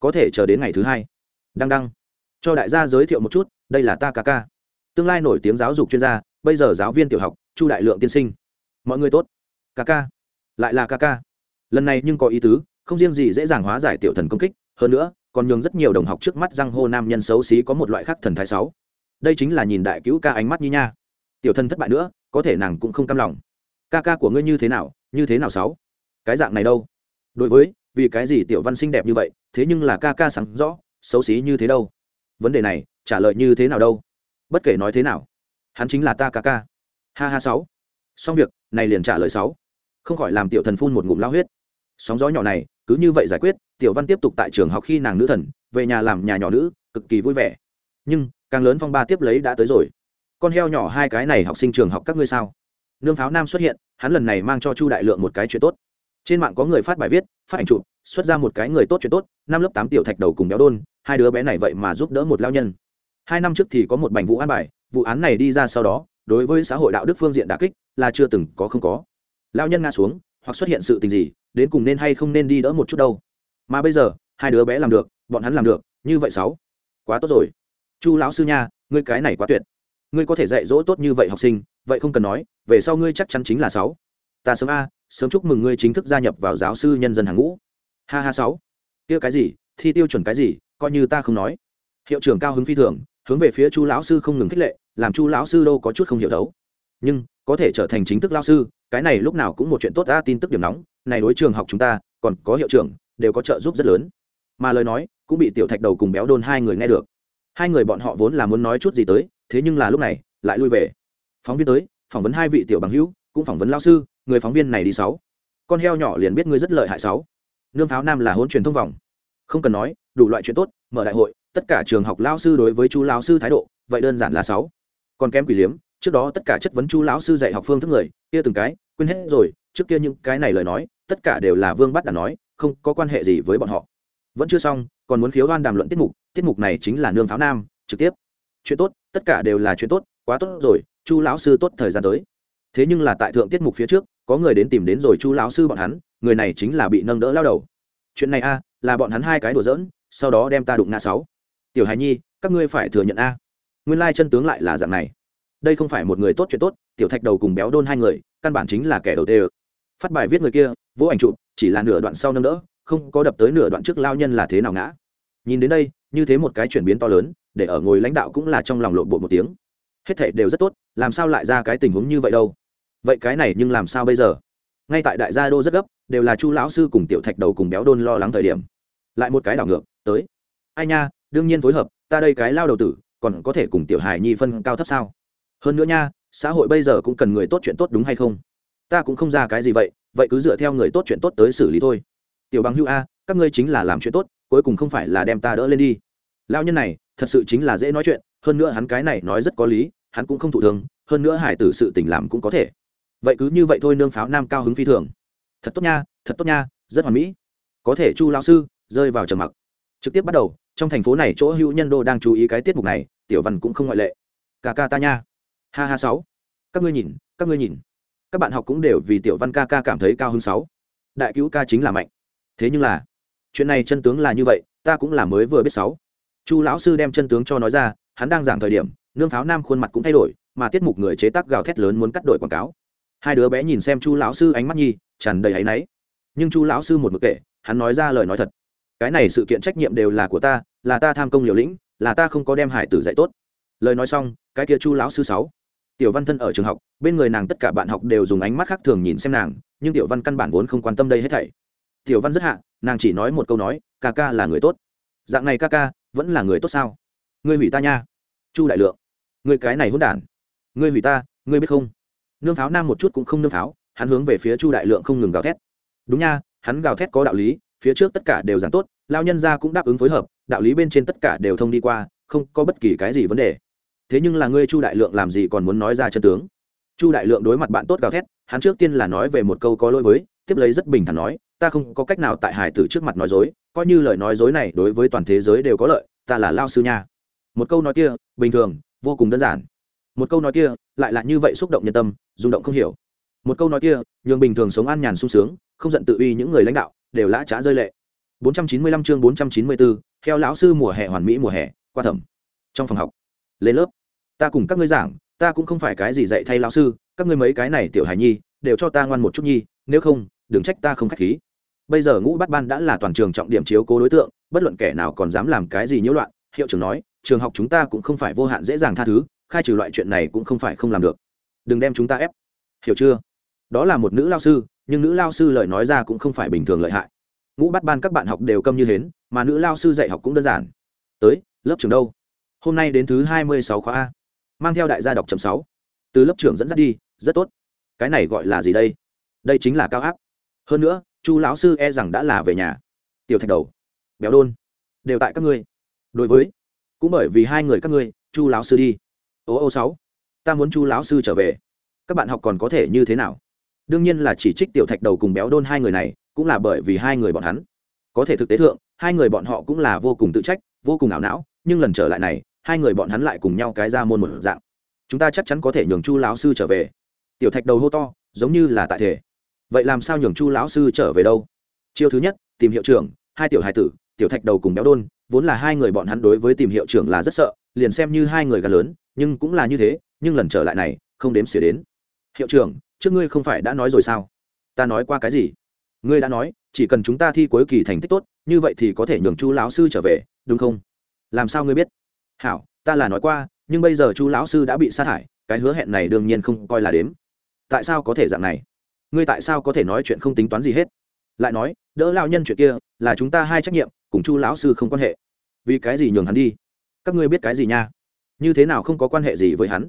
Có thể chờ đến ngày thứ hai. Đăng đăng. Cho đại gia giới thiệu một chút, đây là ta ca ca. Tương lai nổi tiếng giáo dục chuyên gia, bây giờ giáo viên tiểu học, chu đại lượng tiên sinh. Mọi người tốt. Ca ca. Lại là ca ca. Lần này nhưng có ý tứ, không riêng gì dễ dàng hóa giải tiểu thần công kích, hơn nữa, còn nhường rất nhiều đồng học trước mắt răng hô nam nhân xấu xí có một loại khác thần thái sáu. Đây chính là nhìn đại cứu ca ánh mắt như nha tiểu thân thất bại nữa, có thể nàng cũng không cam lòng. Ca ca của ngươi như thế nào, như thế nào sáu? Cái dạng này đâu? Đối với, vì cái gì tiểu văn xinh đẹp như vậy, thế nhưng là ca ca sáng rõ, xấu xí như thế đâu? Vấn đề này, trả lời như thế nào đâu? Bất kể nói thế nào, hắn chính là ta ca ca. Ha ha sáu. Xong việc, này liền trả lời sáu. Không khỏi làm tiểu thần phun một ngụm lao huyết. Sóng gió nhỏ này, cứ như vậy giải quyết, tiểu văn tiếp tục tại trường học khi nàng nữ thần, về nhà làm nhà nhỏ nữ, cực kỳ vui vẻ. Nhưng, càng lớn phong ba tiếp lấy đã tới rồi con heo nhỏ hai cái này học sinh trường học các ngươi sao? Nương pháo nam xuất hiện, hắn lần này mang cho chu đại lượng một cái chuyện tốt. Trên mạng có người phát bài viết, phát ảnh chụp, xuất ra một cái người tốt chuyện tốt, năm lớp tám tiểu thạch đầu cùng béo đôn, hai đứa bé này vậy mà giúp đỡ một lao nhân. Hai năm trước thì có một bành vụ án bài, vụ án này đi ra sau đó, đối với xã hội đạo đức phương diện đà kích là chưa từng có không có. Lao nhân ngã xuống, hoặc xuất hiện sự tình gì, đến cùng nên hay không nên đi đỡ một chút đâu. Mà bây giờ, hai đứa bé làm được, bọn hắn làm được, như vậy sáu, quá tốt rồi. Chu lão sư nha, ngươi cái này quá tuyệt ngươi có thể dạy dỗ tốt như vậy học sinh, vậy không cần nói, về sau ngươi chắc chắn chính là sáu. Ta sớm a, sớm chúc mừng ngươi chính thức gia nhập vào giáo sư nhân dân hàng ngũ. Ha ha sáu. Kia cái gì? Thi tiêu chuẩn cái gì? Coi như ta không nói. Hiệu trưởng cao hứng phi thường, hướng về phía chu lão sư không ngừng khích lệ, làm chu lão sư đâu có chút không hiểu đấu. Nhưng, có thể trở thành chính thức lao sư, cái này lúc nào cũng một chuyện tốt, ta tin tức điểm nóng, này đối trường học chúng ta, còn có hiệu trưởng, đều có trợ giúp rất lớn. Mà lời nói, cũng bị tiểu thạch đầu cùng béo đôn hai người nghe được. Hai người bọn họ vốn là muốn nói chút gì tới thế nhưng là lúc này, lại lui về. Phóng viên tới, phỏng vấn hai vị tiểu bằng hữu, cũng phỏng vấn lao sư, người phóng viên này đi sáu. Con heo nhỏ liền biết ngươi rất lợi hại sáu. Nương pháo nam là hôn truyền thông vòng. Không cần nói, đủ loại chuyện tốt, mở đại hội, tất cả trường học lao sư đối với chú lao sư thái độ, vậy đơn giản là sáu. Còn kém quỷ liếm, trước đó tất cả chất vấn chú lão sư dạy học phương thức người, kia từng cái, quên hết rồi, trước kia những cái này lời nói, tất cả đều là vương bắt đã nói, không có quan hệ gì với bọn họ. Vẫn chưa xong, còn muốn khiếu đoan đàm luận tiết mục tiết mục này chính là nương pháo nam, trực tiếp. Chuyện tốt tất cả đều là chuyện tốt, quá tốt rồi, chu lão sư tốt thời gian tới. Thế nhưng là tại thượng tiết mục phía trước, có người đến tìm đến rồi chu lão sư bọn hắn, người này chính là bị nâng đỡ lao đầu. Chuyện này a, là bọn hắn hai cái đùa giỡn, sau đó đem ta đụng ngã sáu. Tiểu hài nhi, các ngươi phải thừa nhận a. Nguyên lai chân tướng lại là dạng này. Đây không phải một người tốt chuyện tốt, tiểu thạch đầu cùng béo đôn hai người, căn bản chính là kẻ đầu tê phát bài viết người kia vỗ ảnh chụp, chỉ là nửa đoạn sau nâng đỡ, không có đập tới nửa đoạn trước lao nhân là thế nào ngã. Nhìn đến đây, như thế một cái chuyển biến to lớn để ở ngồi lãnh đạo cũng là trong lòng lộn bộ một tiếng. Hết thể đều rất tốt, làm sao lại ra cái tình huống như vậy đâu? Vậy cái này nhưng làm sao bây giờ? Ngay tại đại gia đô rất gấp, đều là chu lão sư cùng tiểu thạch đầu cùng béo đôn lo lắng thời điểm. Lại một cái đảo ngược, tới. Ai nha, đương nhiên phối hợp, ta đây cái lao đầu tử, còn có thể cùng tiểu hài nhi phân cao thấp sao? Hơn nữa nha, xã hội bây giờ cũng cần người tốt chuyện tốt đúng hay không? Ta cũng không ra cái gì vậy vậy cứ dựa theo người tốt chuyện tốt tới xử lý thôi. Tiểu bằng hưu a, các ngươi chính là làm chuyện tốt, cuối cùng không phải là đem ta đỡ lên đi lao nhân này, thật sự chính là dễ nói chuyện, hơn nữa hắn cái này nói rất có lý, hắn cũng không thụ thường, hơn nữa hải tử sự tình làm cũng có thể. Vậy cứ như vậy thôi, nương pháo nam cao hứng phi thường. Thật tốt nha, thật tốt nha, rất hoàn mỹ. Có thể chu lao sư, rơi vào trầm mặc. Trực tiếp bắt đầu, trong thành phố này chỗ hữu nhân đô đang chú ý cái tiết mục này, tiểu văn cũng không ngoại lệ. Ca ca ta nha. Ha ha sáu. Các ngươi nhìn, các ngươi nhìn. Các bạn học cũng đều vì tiểu văn ca ca cảm thấy cao hứng sáu. Đại cứu ca chính là mạnh. Thế nhưng là, chuyện này chân tướng là như vậy, ta cũng là mới vừa biết sáu chu lão sư đem chân tướng cho nói ra, hắn đang giảng thời điểm, nương pháo nam khuôn mặt cũng thay đổi, mà tiết mục người chế tác gào thét lớn muốn cắt đổi quảng cáo. Hai đứa bé nhìn xem chu lão sư ánh mắt nhi, tràn đầy áy náy. Nhưng chu lão sư một mực kể, hắn nói ra lời nói thật. Cái này sự kiện trách nhiệm đều là của ta, là ta tham công liều lĩnh, là ta không có đem hải tử dạy tốt. Lời nói xong, cái kia chu lão sư sáu. Tiểu văn thân ở trường học, bên người nàng tất cả bạn học đều dùng ánh mắt khác thường nhìn xem nàng, nhưng tiểu văn căn bản vốn không quan tâm đây hết thảy. Tiểu văn rất hạ, nàng chỉ nói một câu nói, ca ca là người tốt. Dạng này ca ca vẫn là người tốt sao? Ngươi hủy ta nha. Chu đại lượng. Ngươi cái này hôn đản. Ngươi hủy ta, ngươi biết không? Nương pháo nam một chút cũng không nương pháo, hắn hướng về phía chu đại lượng không ngừng gào thét. Đúng nha, hắn gào thét có đạo lý, phía trước tất cả đều giảng tốt lao nhân ra cũng đáp ứng phối hợp, đạo lý bên trên tất cả đều thông đi qua, không có bất kỳ cái gì vấn đề. Thế nhưng là ngươi chu đại lượng làm gì còn muốn nói ra chân tướng? Chu đại lượng đối mặt bạn tốt gào thét, hắn trước tiên là nói về một câu có lỗi với, tiếp lấy rất bình thản nói, ta không có cách nào tại hải tử trước mặt nói dối coi như lời nói dối này đối với toàn thế giới đều có lợi ta là lao sư nha. Một câu nói kia bình thường vô cùng đơn giản. Một câu nói kia lại là như vậy xúc động nhân tâm rung động không hiểu. Một câu nói kia nhường bình thường sống an nhàn sung sướng không giận tự uy những người lãnh đạo đều lã trá rơi lệ. 495 chương 494, theo lão sư mùa hè hoàn mỹ mùa hè qua thẩm. Trong phòng học. Lên lớp. Ta cùng các ngươi giảng ta cũng không phải cái gì dạy thay lão sư các ngươi mấy cái này tiểu hài nhi đều cho ta ngoan một chút nhi nếu không đừng trách ta không khách khí bây giờ ngũ bắt ban đã là toàn trường trọng điểm chiếu cố đối tượng, bất luận kẻ nào còn dám làm cái gì nhiễu loạn, hiệu trưởng nói, trường học chúng ta cũng không phải vô hạn dễ dàng tha thứ, khai trừ loại chuyện này cũng không phải không làm được. Đừng đem chúng ta ép. Hiểu chưa? Đó là một nữ lao sư, nhưng nữ lao sư lời nói ra cũng không phải bình thường lợi hại. Ngũ bắt ban các bạn học đều câm như hến, mà nữ lao sư dạy học cũng đơn giản. Tới, lớp trường đâu? Hôm nay đến thứ hai mươi sáu khóa a. Mang theo đại gia đọc chấm sáu. Từ lớp trưởng dẫn dắt đi, rất tốt. Cái này gọi là gì đây? Đây chính là cao áp. Hơn nữa chu lão sư e rằng đã là về nhà. Tiểu thạch đầu, béo đôn, đều tại các ngươi. Đối với, cũng bởi vì hai người các ngươi, chu lão sư đi. Ô ô sáu, ta muốn chu lão sư trở về. Các bạn học còn có thể như thế nào? Đương nhiên là chỉ trích tiểu thạch đầu cùng béo đôn hai người này, cũng là bởi vì hai người bọn hắn. Có thể thực tế thượng, hai người bọn họ cũng là vô cùng tự trách, vô cùng ảo não, nhưng lần trở lại này, hai người bọn hắn lại cùng nhau cái ra môn một dạng. Chúng ta chắc chắn có thể nhường chu lão sư trở về. Tiểu thạch đầu hô to, giống như là tại thể vậy làm sao nhường chu lão sư trở về đâu? Chiêu thứ nhất, tìm hiệu trưởng, hai tiểu hài tử, tiểu thạch đầu cùng béo đôn, vốn là hai người bọn hắn đối với tìm hiệu trưởng là rất sợ, liền xem như hai người gần lớn, nhưng cũng là như thế, nhưng lần trở lại này, không đếm xỉa đến. Hiệu trưởng, trước ngươi không phải đã nói rồi sao? Ta nói qua cái gì? Ngươi đã nói, chỉ cần chúng ta thi cuối kỳ thành tích tốt, như vậy thì có thể nhường chu lão sư trở về, đúng không? Làm sao ngươi biết? Hảo, ta là nói qua, nhưng bây giờ chu lão sư đã bị sa thải, cái hứa hẹn này đương nhiên không coi là đếm. Tại sao có thể dạng này? Ngươi tại sao có thể nói chuyện không tính toán gì hết? Lại nói, đỡ lao nhân chuyện kia, là chúng ta hai trách nhiệm, cùng chu lão sư không quan hệ. Vì cái gì nhường hắn đi? Các ngươi biết cái gì nha? Như thế nào không có quan hệ gì với hắn?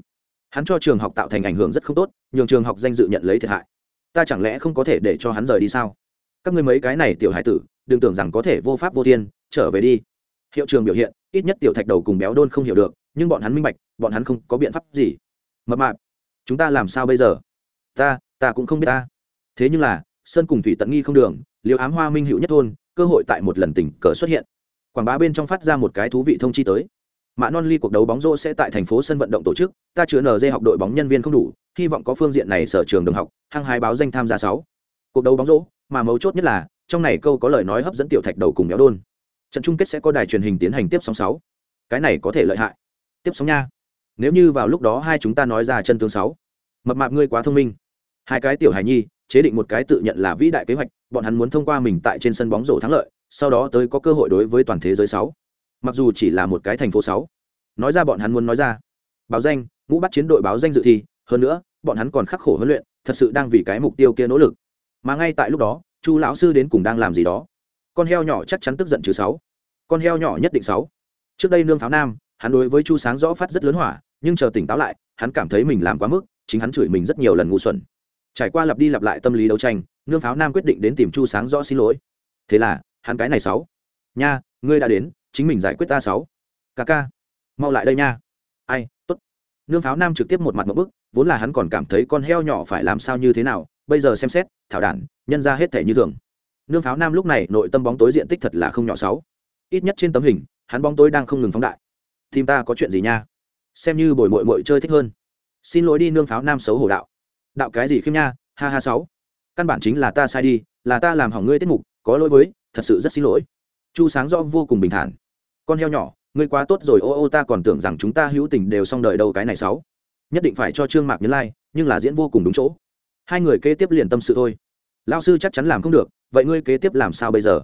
Hắn cho trường học tạo thành ảnh hưởng rất không tốt, nhường trường học danh dự nhận lấy thiệt hại. Ta chẳng lẽ không có thể để cho hắn rời đi sao? Các ngươi mấy cái này tiểu hải tử, đừng tưởng rằng có thể vô pháp vô thiên, trở về đi. Hiệu trường biểu hiện, ít nhất tiểu thạch đầu cùng béo đôn không hiểu được, nhưng bọn hắn minh bạch, bọn hắn không có biện pháp gì. Mập mạp, chúng ta làm sao bây giờ? Ta ta cũng không biết ta. Thế nhưng là, sơn cùng thủy tận nghi không đường liều ám hoa minh hữu nhất thôn, cơ hội tại một lần tỉnh cờ xuất hiện. Quảng bá bên trong phát ra một cái thú vị thông chi tới. Mã non ly cuộc đấu bóng rổ sẽ tại thành phố sân vận động tổ chức, ta chứa nd học đội bóng nhân viên không đủ, hy vọng có phương diện này sở trường đồng học, hăng hai báo danh tham gia sáu. Cuộc đấu bóng rổ, mà mấu chốt nhất là, trong này câu có lời nói hấp dẫn tiểu thạch đầu cùng méo đôn. Trận chung kết sẽ có đài truyền hình tiến hành tiếp sóng sáu. Cái này có thể lợi hại. Tiếp sóng nha. Nếu như vào lúc đó hai chúng ta nói ra chân tướng sáu. Mập mạp ngươi quá thông minh hai cái tiểu hài nhi, chế định một cái tự nhận là vĩ đại kế hoạch, bọn hắn muốn thông qua mình tại trên sân bóng rổ thắng lợi, sau đó tới có cơ hội đối với toàn thế giới sáu. Mặc dù chỉ là một cái thành phố sáu. Nói ra bọn hắn muốn nói ra. Báo danh, ngũ bắt chiến đội báo danh dự thi, hơn nữa, bọn hắn còn khắc khổ huấn luyện, thật sự đang vì cái mục tiêu kia nỗ lực. Mà ngay tại lúc đó, chu lão sư đến cùng đang làm gì đó. Con heo nhỏ chắc chắn tức giận chứ sáu. Con heo nhỏ nhất định sáu. Trước đây nương pháo nam, hắn đối với chu sáng rõ phát rất lớn hỏa, nhưng chờ tỉnh táo lại, hắn cảm thấy mình làm quá mức, chính hắn chửi mình rất nhiều lần ngu xuẩn trải qua lặp đi lặp lại tâm lý đấu tranh, nương pháo nam quyết định đến tìm chu sáng rõ xin lỗi. Thế là, hắn cái này sáu. Nha, ngươi đã đến, chính mình giải quyết ta sáu. Ca ca, mau lại đây nha. Ai, tốt. Nương pháo nam trực tiếp một mặt một bức, vốn là hắn còn cảm thấy con heo nhỏ phải làm sao như thế nào, bây giờ xem xét, thảo đản, nhân ra hết thể như thường. Nương pháo nam lúc này nội tâm bóng tối diện tích thật là không nhỏ sáu. Ít nhất trên tấm hình, hắn bóng tối đang không ngừng phóng đại. Tìm ta có chuyện gì nha? Xem như bồi mội mội chơi thích hơn. Xin lỗi đi nương pháo nam xấu hổ đạo đạo cái gì khiêm nha ha ha sáu. Căn bản chính là ta sai đi là ta làm hỏng ngươi tiết mục có lỗi với thật sự rất xin lỗi. Chu sáng rõ vô cùng bình thản. Con heo nhỏ ngươi quá tốt rồi ô ô ta còn tưởng rằng chúng ta hữu tình đều xong đời đâu cái này sáu. Nhất định phải cho trương mạc nhấn lai、like, nhưng là diễn vô cùng đúng chỗ. Hai người kế tiếp liền tâm sự thôi. Lao sư chắc chắn làm không được vậy ngươi kế tiếp làm sao bây giờ?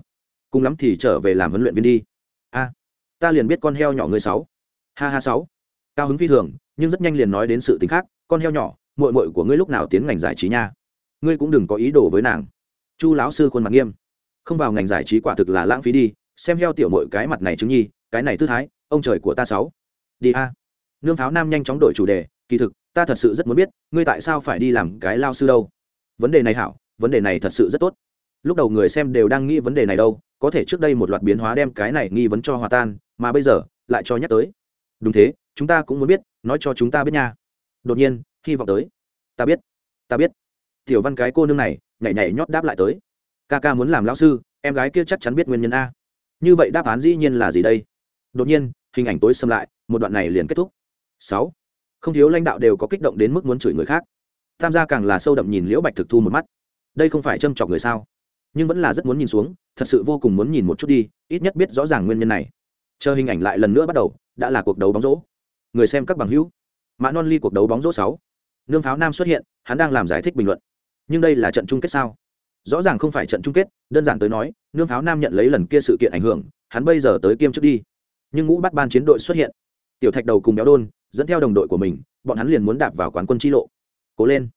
Cùng lắm thì trở về làm huấn luyện viên đi. A ta liền biết con heo nhỏ ngươi sáu. Ha ha sáu. Cao hứng phi thường nhưng rất nhanh liền nói đến sự t khác con heo nhỏ mội mội của ngươi lúc nào tiến ngành giải trí nha? Ngươi cũng đừng có ý đồ với nàng. Chu lão sư khuôn mặt nghiêm. Không vào ngành giải trí quả thực là lãng phí đi, xem heo tiểu mội cái mặt này chứng nhi, cái này tư thái, ông trời của ta sáu. Đi a. Nương pháo nam nhanh chóng đổi chủ đề, kỳ thực, ta thật sự rất muốn biết, ngươi tại sao phải đi làm cái lao sư đâu? Vấn đề này hảo, vấn đề này thật sự rất tốt. Lúc đầu người xem đều đang nghĩ vấn đề này đâu, có thể trước đây một loạt biến hóa đem cái này nghi vấn cho hòa tan, mà bây giờ, lại cho nhắc tới. Đúng thế, chúng ta cũng muốn biết, nói cho chúng ta biết nha. Đột nhiên hy vọng tới. Ta biết ta biết. Tiểu văn cái cô nương này, nhảy nhảy nhót đáp lại tới. Ca ca muốn làm lão sư, em gái kia chắc chắn biết nguyên nhân a. Như vậy đáp án dĩ nhiên là gì đây? Đột nhiên, hình ảnh tối xâm lại, một đoạn này liền kết thúc. Sáu. Không thiếu lãnh đạo đều có kích động đến mức muốn chửi người khác. Tham gia càng là sâu đậm nhìn liễu bạch thực thu một mắt. Đây không phải châm chọc người sao? Nhưng vẫn là rất muốn nhìn xuống, thật sự vô cùng muốn nhìn một chút đi, ít nhất biết rõ ràng nguyên nhân này. Chờ hình ảnh lại lần nữa bắt đầu, đã là cuộc đấu bóng rổ. Người xem các bằng hữu. Mã non ly cuộc đấu bóng rổ sáu nương pháo nam xuất hiện, hắn đang làm giải thích bình luận. Nhưng đây là trận chung kết sao? Rõ ràng không phải trận chung kết, đơn giản tới nói, nương pháo nam nhận lấy lần kia sự kiện ảnh hưởng, hắn bây giờ tới kiêm trước đi. Nhưng ngũ bắt ban chiến đội xuất hiện. Tiểu thạch đầu cùng béo đôn, dẫn theo đồng đội của mình, bọn hắn liền muốn đạp vào quán quân chi lộ. Cố lên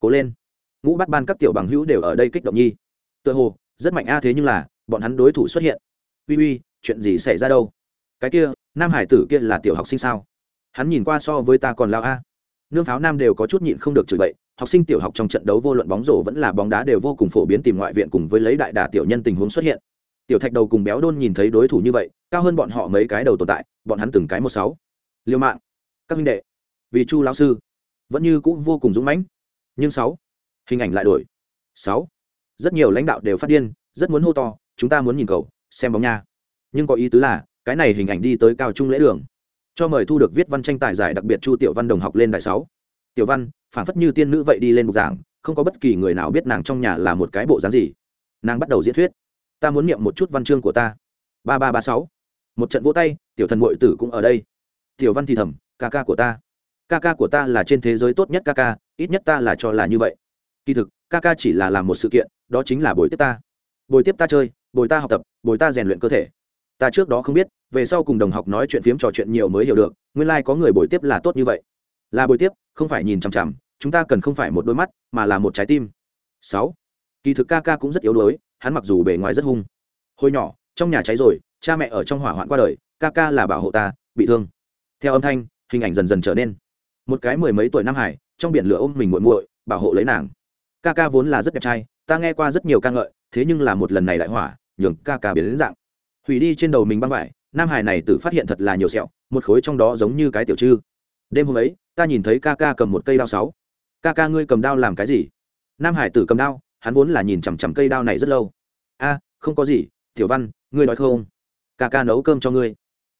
cố lên. Ngũ bắt ban các tiểu bằng hữu đều ở đây kích động nhi. Tựa hồ, rất mạnh a thế nhưng là, bọn hắn đối thủ xuất hiện. Uy uy, chuyện gì xảy ra đâu? Cái kia, nam hải tử kia là tiểu học sinh sao? Hắn nhìn qua so với ta còn lao a nương pháo nam đều có chút nhịn không được chửi bậy, học sinh tiểu học trong trận đấu vô luận bóng rổ vẫn là bóng đá đều vô cùng phổ biến tìm ngoại viện cùng với lấy đại đà tiểu nhân tình huống xuất hiện. Tiểu thạch đầu cùng béo đôn nhìn thấy đối thủ như vậy, cao hơn bọn họ mấy cái đầu tồn tại, bọn hắn từng cái một sáu. Liêu mạng, các minh đệ, vì chu lão sư, vẫn như cũng vô cùng dũng mãnh. Nhưng sáu, hình ảnh lại đổi. Sáu, rất nhiều lãnh đạo đều phát điên, rất muốn hô to, chúng ta muốn nhìn cầu, xem bóng nha. Nhưng có ý tứ là, cái này hình ảnh đi tới cao trung lễ đường cho mời thu được viết văn tranh tài giải đặc biệt chu tiểu văn đồng học lên đại sáu. Tiểu văn, phản phất như tiên nữ vậy đi lên bục giảng, không có bất kỳ người nào biết nàng trong nhà là một cái bộ dáng gì. Nàng bắt đầu diễn thuyết. Ta muốn niệm một chút văn chương của ta. Ba ba ba sáu. Một trận vỗ tay, tiểu thần mội tử cũng ở đây. Tiểu văn thì thầm, ca ca của ta. Ca ca của ta là trên thế giới tốt nhất ca ca, ít nhất ta là cho là như vậy. Kỳ thực, ca ca chỉ là làm một sự kiện, đó chính là buổi tiếp ta. Buổi tiếp ta chơi, buổi ta học tập, buổi ta rèn luyện cơ thể ta trước đó không biết, về sau cùng đồng học nói chuyện phiếm trò chuyện nhiều mới hiểu được, nguyên lai、like、có người buổi tiếp là tốt như vậy. Là buổi tiếp, không phải nhìn chằm chằm, chúng ta cần không phải một đôi mắt, mà là một trái tim. Sáu. Kỳ thực ca ca cũng rất yếu đuối, hắn mặc dù bề ngoài rất hung. Hồi nhỏ, trong nhà cháy rồi, cha mẹ ở trong hỏa hoạn qua đời, ca ca là bảo hộ ta, bị thương. Theo âm thanh, hình ảnh dần dần trở nên. Một cái mười mấy tuổi nam hải, trong biển lửa ôm mình muội muội, bảo hộ lấy nàng. Ca ca vốn là rất đẹp trai, ta nghe qua rất nhiều ca ngợi, thế nhưng là một lần này đại hỏa, nhường ca ca biến đến dạng hủy đi trên đầu mình băng vải, nam hải này tự phát hiện thật là nhiều sẹo, một khối trong đó giống như cái tiểu trư. Đêm hôm ấy, ta nhìn thấy ca ca cầm một cây đao sáu. Ca ca ngươi cầm đao làm cái gì? Nam hải tử cầm đao, hắn vốn là nhìn chằm chằm cây đao này rất lâu. A, không có gì, tiểu văn, ngươi nói không? Ca ca nấu cơm cho ngươi.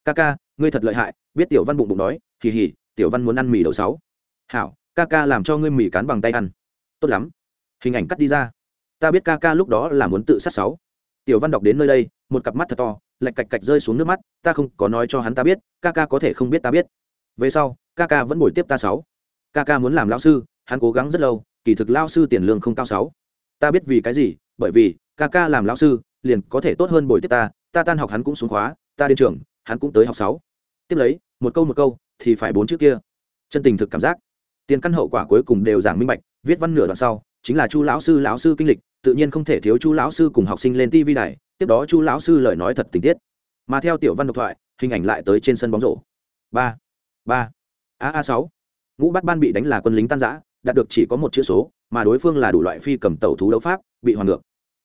Ca ca, ngươi thật lợi hại, biết tiểu văn bụng bụng đói, hì hì, tiểu văn muốn ăn mì đầu sáu. Hảo, ca ca làm cho ngươi mì cán bằng tay ăn. Tốt lắm. Hình ảnh cắt đi ra. Ta biết ca ca lúc đó là muốn tự sát sáu tiểu văn đọc đến nơi đây, một cặp mắt thật to lạch cạch cạch rơi xuống nước mắt, ta không có nói cho hắn ta biết, ca ca có thể không biết ta biết. Về sau, ca ca vẫn bồi tiếp ta sáu. Ca ca muốn làm lão sư, hắn cố gắng rất lâu, kỳ thực lao sư tiền lương không cao sáu. Ta biết vì cái gì, bởi vì, ca ca làm lão sư, liền có thể tốt hơn bồi tiếp ta ta tan học hắn cũng xuống khóa, ta đến trường, hắn cũng tới học sáu. Tiếp lấy, một câu một câu, thì phải bốn chữ kia. Chân tình thực cảm giác. Tiền căn hậu quả cuối cùng đều giảng minh bạch, viết văn nửa đoạn sau, chính là chu lão sư lão sư kinh lịch tự nhiên không thể thiếu chu lão sư cùng học sinh lên tv này tiếp đó chu lão sư lời nói thật tình tiết. Mà theo tiểu văn độc thoại, hình ảnh lại tới trên sân bóng rổ. Ba ba, a a, sáu. Ngũ bắt ban bị đánh là quân lính tan giã đạt được chỉ có một chữ số, mà đối phương là đủ loại phi cầm tẩu thú đấu pháp, bị hoàn ngược.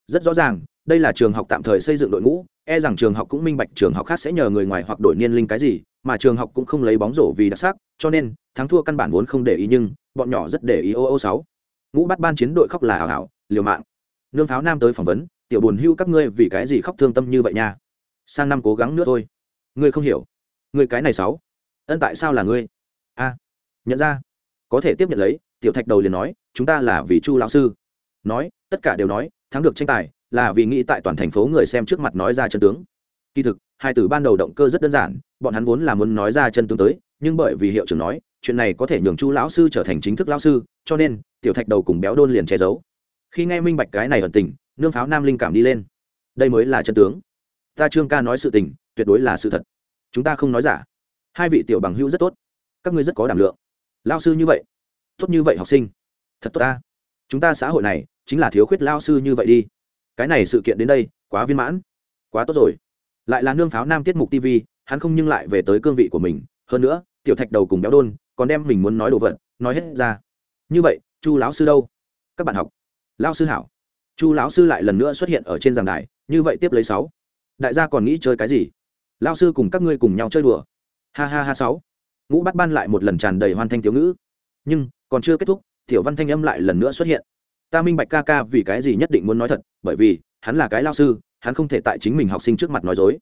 Rất rõ ràng, đây là trường học tạm thời xây dựng đội ngũ e rằng trường học cũng minh bạch trường học khác sẽ nhờ người ngoài hoặc đổi niên linh cái gì, mà trường học cũng không lấy bóng rổ vì đặc sắc, cho nên, thắng thua căn bản vốn không để ý nhưng, bọn nhỏ rất để ý ô ô sáu. Ngũ bắt ban chiến đội khóc là hảo hảo liều mạng nương pháo nam tới phỏng vấn, tiểu buồn hưu, các ngươi vì cái gì khóc thương tâm như vậy nha? Sang năm cố gắng nữa thôi. Ngươi không hiểu. Ngươi cái này sáu. Ân tại sao là ngươi? A, nhận ra. Có thể tiếp nhận lấy. Tiểu thạch đầu liền nói, chúng ta là vì chu lão sư. Nói, tất cả đều nói, thắng được tranh tài, là vì nghĩ tại toàn thành phố người xem trước mặt nói ra chân tướng. Kỳ thực, hai từ ban đầu động cơ rất đơn giản, bọn hắn vốn là muốn nói ra chân tướng tới, nhưng bởi vì hiệu trưởng nói, chuyện này có thể nhường chu lão sư trở thành chính thức lão sư, cho nên tiểu thạch đầu cùng béo đôn liền che giấu khi nghe minh bạch cái này ẩn tình, nương pháo nam linh cảm đi lên. Đây mới là chân tướng. Ta trương ca nói sự tình, tuyệt đối là sự thật. Chúng ta không nói giả. Hai vị tiểu bằng hữu rất tốt. Các ngươi rất có đảm lượng. Lao sư như vậy. Tốt như vậy học sinh. Thật tốt ta. Chúng ta xã hội này, chính là thiếu khuyết lao sư như vậy đi. Cái này sự kiện đến đây, quá viên mãn. Quá tốt rồi. Lại là nương pháo nam tiết mục tv hắn không nhưng lại về tới cương vị của mình. Hơn nữa, tiểu thạch đầu cùng béo đôn, còn đem mình muốn nói đồ vật, nói hết ra. Như vậy, chu lão sư đâu? Các bạn học lao sư hảo. Chu lão sư lại lần nữa xuất hiện ở trên giảng đài, như vậy tiếp lấy sáu. Đại gia còn nghĩ chơi cái gì? Lao sư cùng các ngươi cùng nhau chơi đùa. Ha ha ha, sáu. Ngũ bắt ban lại một lần tràn đầy hoan thanh thiếu ngữ. Nhưng, còn chưa kết thúc, tiểu văn thanh âm lại lần nữa xuất hiện. Ta minh bạch ca ca vì cái gì nhất định muốn nói thật, bởi vì, hắn là cái lao sư, hắn không thể tại chính mình học sinh trước mặt nói dối.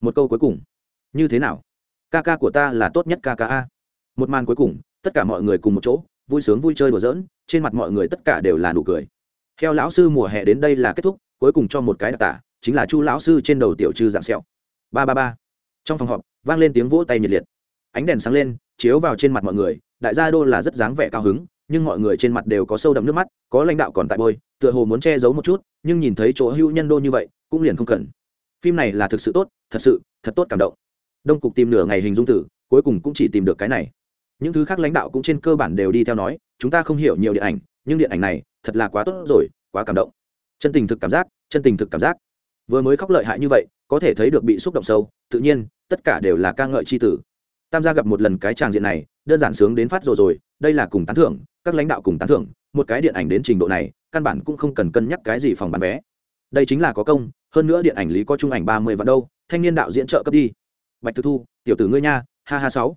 Một câu cuối cùng. Như thế nào? Ca ca của ta là tốt nhất ca ca a. Một màn cuối cùng, tất cả mọi người cùng một chỗ, vui sướng vui chơi đùa giỡn, trên mặt mọi người tất cả đều là nụ cười theo lão sư mùa hè đến đây là kết thúc, cuối cùng cho một cái đặc tả, chính là chu lão sư trên đầu tiểu trư dạng sẹo. Ba ba ba. Trong phòng họp, vang lên tiếng vỗ tay nhiệt liệt. Ánh đèn sáng lên, chiếu vào trên mặt mọi người, đại gia đô là rất dáng vẻ cao hứng, nhưng mọi người trên mặt đều có sâu đậm nước mắt, có lãnh đạo còn tại bôi, tựa hồ muốn che giấu một chút, nhưng nhìn thấy chỗ hữu nhân đô như vậy, cũng liền không cần. Phim này là thực sự tốt, thật sự, thật tốt cảm động. Đông cục tìm nửa ngày hình dung tử, cuối cùng cũng chỉ tìm được cái này. Những thứ khác lãnh đạo cũng trên cơ bản đều đi theo nói, chúng ta không hiểu nhiều điện ảnh nhưng điện ảnh này thật là quá tốt rồi, quá cảm động. Chân tình thực cảm giác, chân tình thực cảm giác. Vừa mới khóc lợi hại như vậy, có thể thấy được bị xúc động sâu, tự nhiên, tất cả đều là ca ngợi c h i tử. Tam gia gặp một lần cái tràng diện này, đơn giản sướng đến phát rồi rồi, đây là cùng tán thưởng, các lãnh đạo cùng tán thưởng, một cái điện ảnh đến trình độ này, căn bản cũng không cần cân nhắc cái gì phòng bán vé. Đây chính là có công, hơn nữa điện ảnh lý có trung ảnh ba mươi vạn đâu, thanh niên đạo diễn trợ cấp đi. Bạch thực thu, tiểu tử ngươi nha, ha ha sáu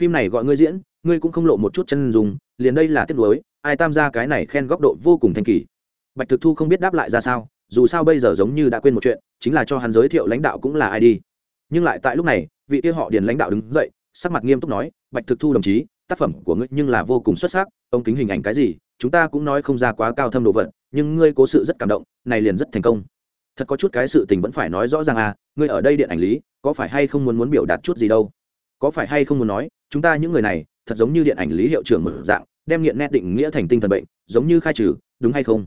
phim này gọi ngươi diễn, ngươi cũng không lộ một chút chân dùng liền đây là tiếc nuối, ai tam gia cái này khen góc độ vô cùng thanh kỳ bạch thực thu không biết đáp lại ra sao, dù sao bây giờ giống như đã quên một chuyện, chính là cho hắn giới thiệu lãnh đạo cũng là ai đi. Nhưng lại tại lúc này, vị kia họ điền lãnh đạo đứng dậy, sắc mặt nghiêm túc nói, bạch thực thu đồng chí, tác phẩm của ngươi nhưng là vô cùng xuất sắc, ông kính hình ảnh cái gì, chúng ta cũng nói không ra quá cao thâm đồ vật, nhưng ngươi cố sự rất cảm động, này liền rất thành công. Thật có chút cái sự tình vẫn phải nói rõ ràng à ngươi ở đây điện ảnh lý, có phải hay không muốn muốn biểu đạt chút gì đâu? Có phải hay không muốn nói, chúng ta những người này, thật giống như điện ảnh lý hiệu trưởng mở dạng, đem nghiện nét định nghĩa thành tinh thần bệnh, giống như khai trừ, đúng hay không?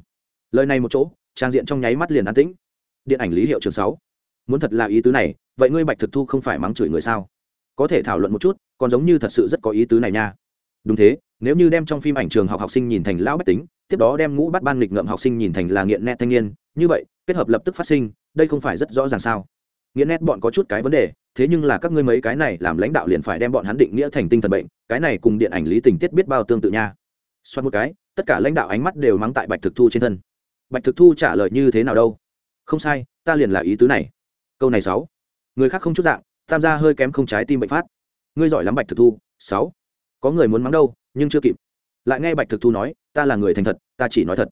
Lời này một chỗ, trang diện trong nháy mắt liền an tĩnh. Điện ảnh lý hiệu trưởng sáu, muốn thật là ý tứ này, vậy ngươi bạch thực thu không phải mắng chửi người sao? Có thể thảo luận một chút, còn giống như thật sự rất có ý tứ này nha. Đúng thế, nếu như đem trong phim ảnh trường học học sinh nhìn thành lão bách tính, tiếp đó đem ngũ bắt ban nghịch ngợm học sinh nhìn thành là nghiện nét thanh niên, như vậy, kết hợp lập tức phát sinh, đây không phải rất rõ ràng sao? Nghiện nét bọn có chút cái vấn đề thế nhưng là các ngươi mấy cái này làm lãnh đạo liền phải đem bọn hắn định nghĩa thành tinh thần bệnh, cái này cùng điện ảnh lý tình tiết biết bao tương tự nha. Xoắn một cái, tất cả lãnh đạo ánh mắt đều mắng tại bạch thực thu trên thân. Bạch thực thu trả lời như thế nào đâu? Không sai, ta liền là ý tứ này. Câu này sáu. Người khác không chút dạng tham gia hơi kém không trái tim bệnh phát. Ngươi giỏi lắm bạch thực thu, sáu. Có người muốn mắng đâu, nhưng chưa kịp. Lại nghe bạch thực thu nói, ta là người thành thật, ta chỉ nói thật.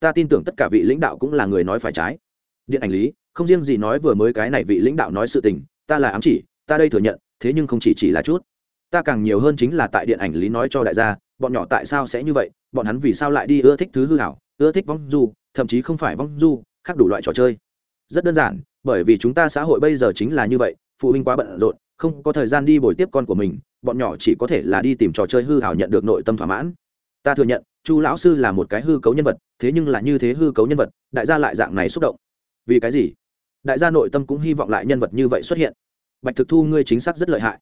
Ta tin tưởng tất cả vị lãnh đạo cũng là người nói phải trái. Điện ảnh lý, không riêng gì nói vừa mới cái này vị lãnh đạo nói sự tình ta là ám chỉ, ta đây thừa nhận, thế nhưng không chỉ chỉ là chút. Ta càng nhiều hơn chính là tại điện ảnh lý nói cho đại gia, bọn nhỏ tại sao sẽ như vậy, bọn hắn vì sao lại đi ưa thích thứ hư hảo, ưa thích vong du, thậm chí không phải vong du, khác đủ loại trò chơi. Rất đơn giản, bởi vì chúng ta xã hội bây giờ chính là như vậy, phụ huynh quá bận rộn, không có thời gian đi bồi tiếp con của mình, bọn nhỏ chỉ có thể là đi tìm trò chơi hư hảo nhận được nội tâm thỏa mãn. Ta thừa nhận, chu lão sư là một cái hư cấu nhân vật, thế nhưng là như thế hư cấu nhân vật, đại gia lại dạng này xúc động. Vì cái gì? Đại gia nội tâm cũng hy vọng lại nhân vật như vậy xuất hiện. Bạch thực thu, ngươi chính xác rất lợi hại.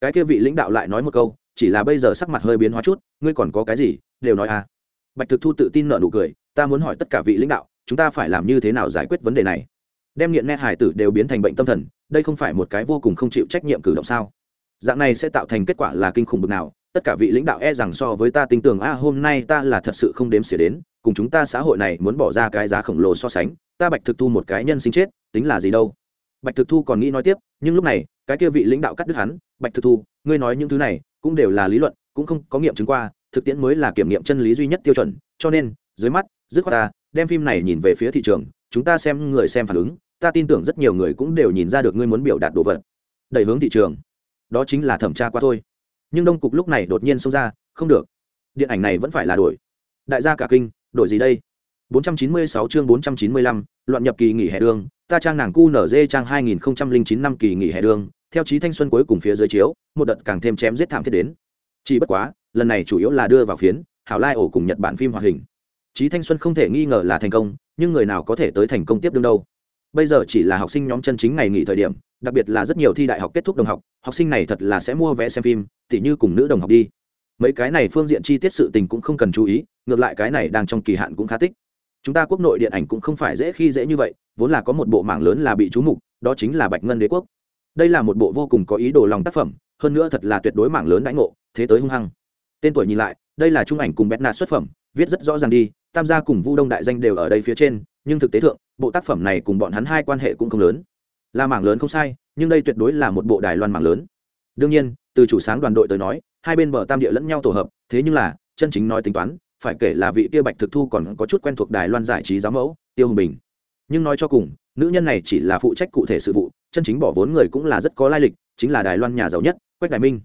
Cái kia vị lãnh đạo lại nói một câu, chỉ là bây giờ sắc mặt hơi biến hóa chút, ngươi còn có cái gì, đều nói à. Bạch thực thu tự tin nợ nụ cười, ta muốn hỏi tất cả vị lãnh đạo, chúng ta phải làm như thế nào giải quyết vấn đề này? Đem nghiện nét hải tử đều biến thành bệnh tâm thần, đây không phải một cái vô cùng không chịu trách nhiệm cử động sao? Dạng này sẽ tạo thành kết quả là kinh khủng bực nào, tất cả vị lãnh đạo e rằng so với ta tin tưởng a hôm nay ta là thật sự không đếm xỉa đến, cùng chúng ta xã hội này muốn bỏ ra cái giá khổng lồ so sánh, ta bạch thực thu một cái nhân sinh chết tính là gì đâu. Bạch thực thu còn nghĩ nói tiếp nhưng lúc này cái kia vị lãnh đạo cắt đứt hắn bạch thực thu ngươi nói những thứ này cũng đều là lý luận cũng không có nghiệm chứng qua thực tiễn mới là kiểm nghiệm chân lý duy nhất tiêu chuẩn cho nên dưới mắt dứt khoát ta đem phim này nhìn về phía thị trường chúng ta xem người xem phản ứng ta tin tưởng rất nhiều người cũng đều nhìn ra được ngươi muốn biểu đạt đồ vật đẩy hướng thị trường. Đó chính là thẩm tra qua thôi. Nhưng đông cục lúc này đột nhiên xông ra không được điện ảnh này vẫn phải là đổi. Đại gia cả kinh đổi gì đây? 496 chương 495, loạn nhập kỳ nghỉ hè đường, ta trang nàng cu nở dê trang 2009 năm kỳ nghỉ hè đường, theo chí thanh xuân cuối cùng phía dưới chiếu, một đợt càng thêm chém giết thảm thiết đến. Chỉ bất quá, lần này chủ yếu là đưa vào phiến, hảo lai ổ cùng Nhật Bản phim hoạt hình. Chí thanh xuân không thể nghi ngờ là thành công, nhưng người nào có thể tới thành công tiếp đương đâu. Bây giờ chỉ là học sinh nhóm chân chính ngày nghỉ thời điểm, đặc biệt là rất nhiều thi đại học kết thúc đồng học, học sinh này thật là sẽ mua vé xem phim, tỉ như cùng nữ đồng học đi. Mấy cái này phương diện chi tiết sự tình cũng không cần chú ý, ngược lại cái này đang trong kỳ hạn cũng khá tích chúng ta quốc nội điện ảnh cũng không phải dễ khi dễ như vậy, vốn là có một bộ mảng lớn là bị trú mục, đó chính là bạch ngân đế quốc. Đây là một bộ vô cùng có ý đồ lòng tác phẩm, hơn nữa thật là tuyệt đối mảng lớn đãi ngộ, thế tới hung hăng. Tên tuổi nhìn lại, đây là trung ảnh cùng bét nạt xuất phẩm, viết rất rõ ràng đi, tam gia cùng vu đông đại danh đều ở đây phía trên, nhưng thực tế thượng, bộ tác phẩm này cùng bọn hắn hai quan hệ cũng không lớn. Là mảng lớn không sai, nhưng đây tuyệt đối là một bộ đài loan mảng lớn. Đương nhiên, từ chủ sáng đoàn đội tới nói, hai bên bờ tam địa lẫn nhau tổ hợp, thế nhưng là, chân chính nói tính toán phải kể là vị kia bạch thực thu còn có chút quen thuộc đài loan giải trí giáo mẫu, tiêu hùng bình. Nhưng nói cho cùng, nữ nhân này chỉ là phụ trách cụ thể sự vụ, chân chính bỏ vốn người cũng là rất có lai lịch, chính là đài loan nhà giàu nhất, quách đài minh.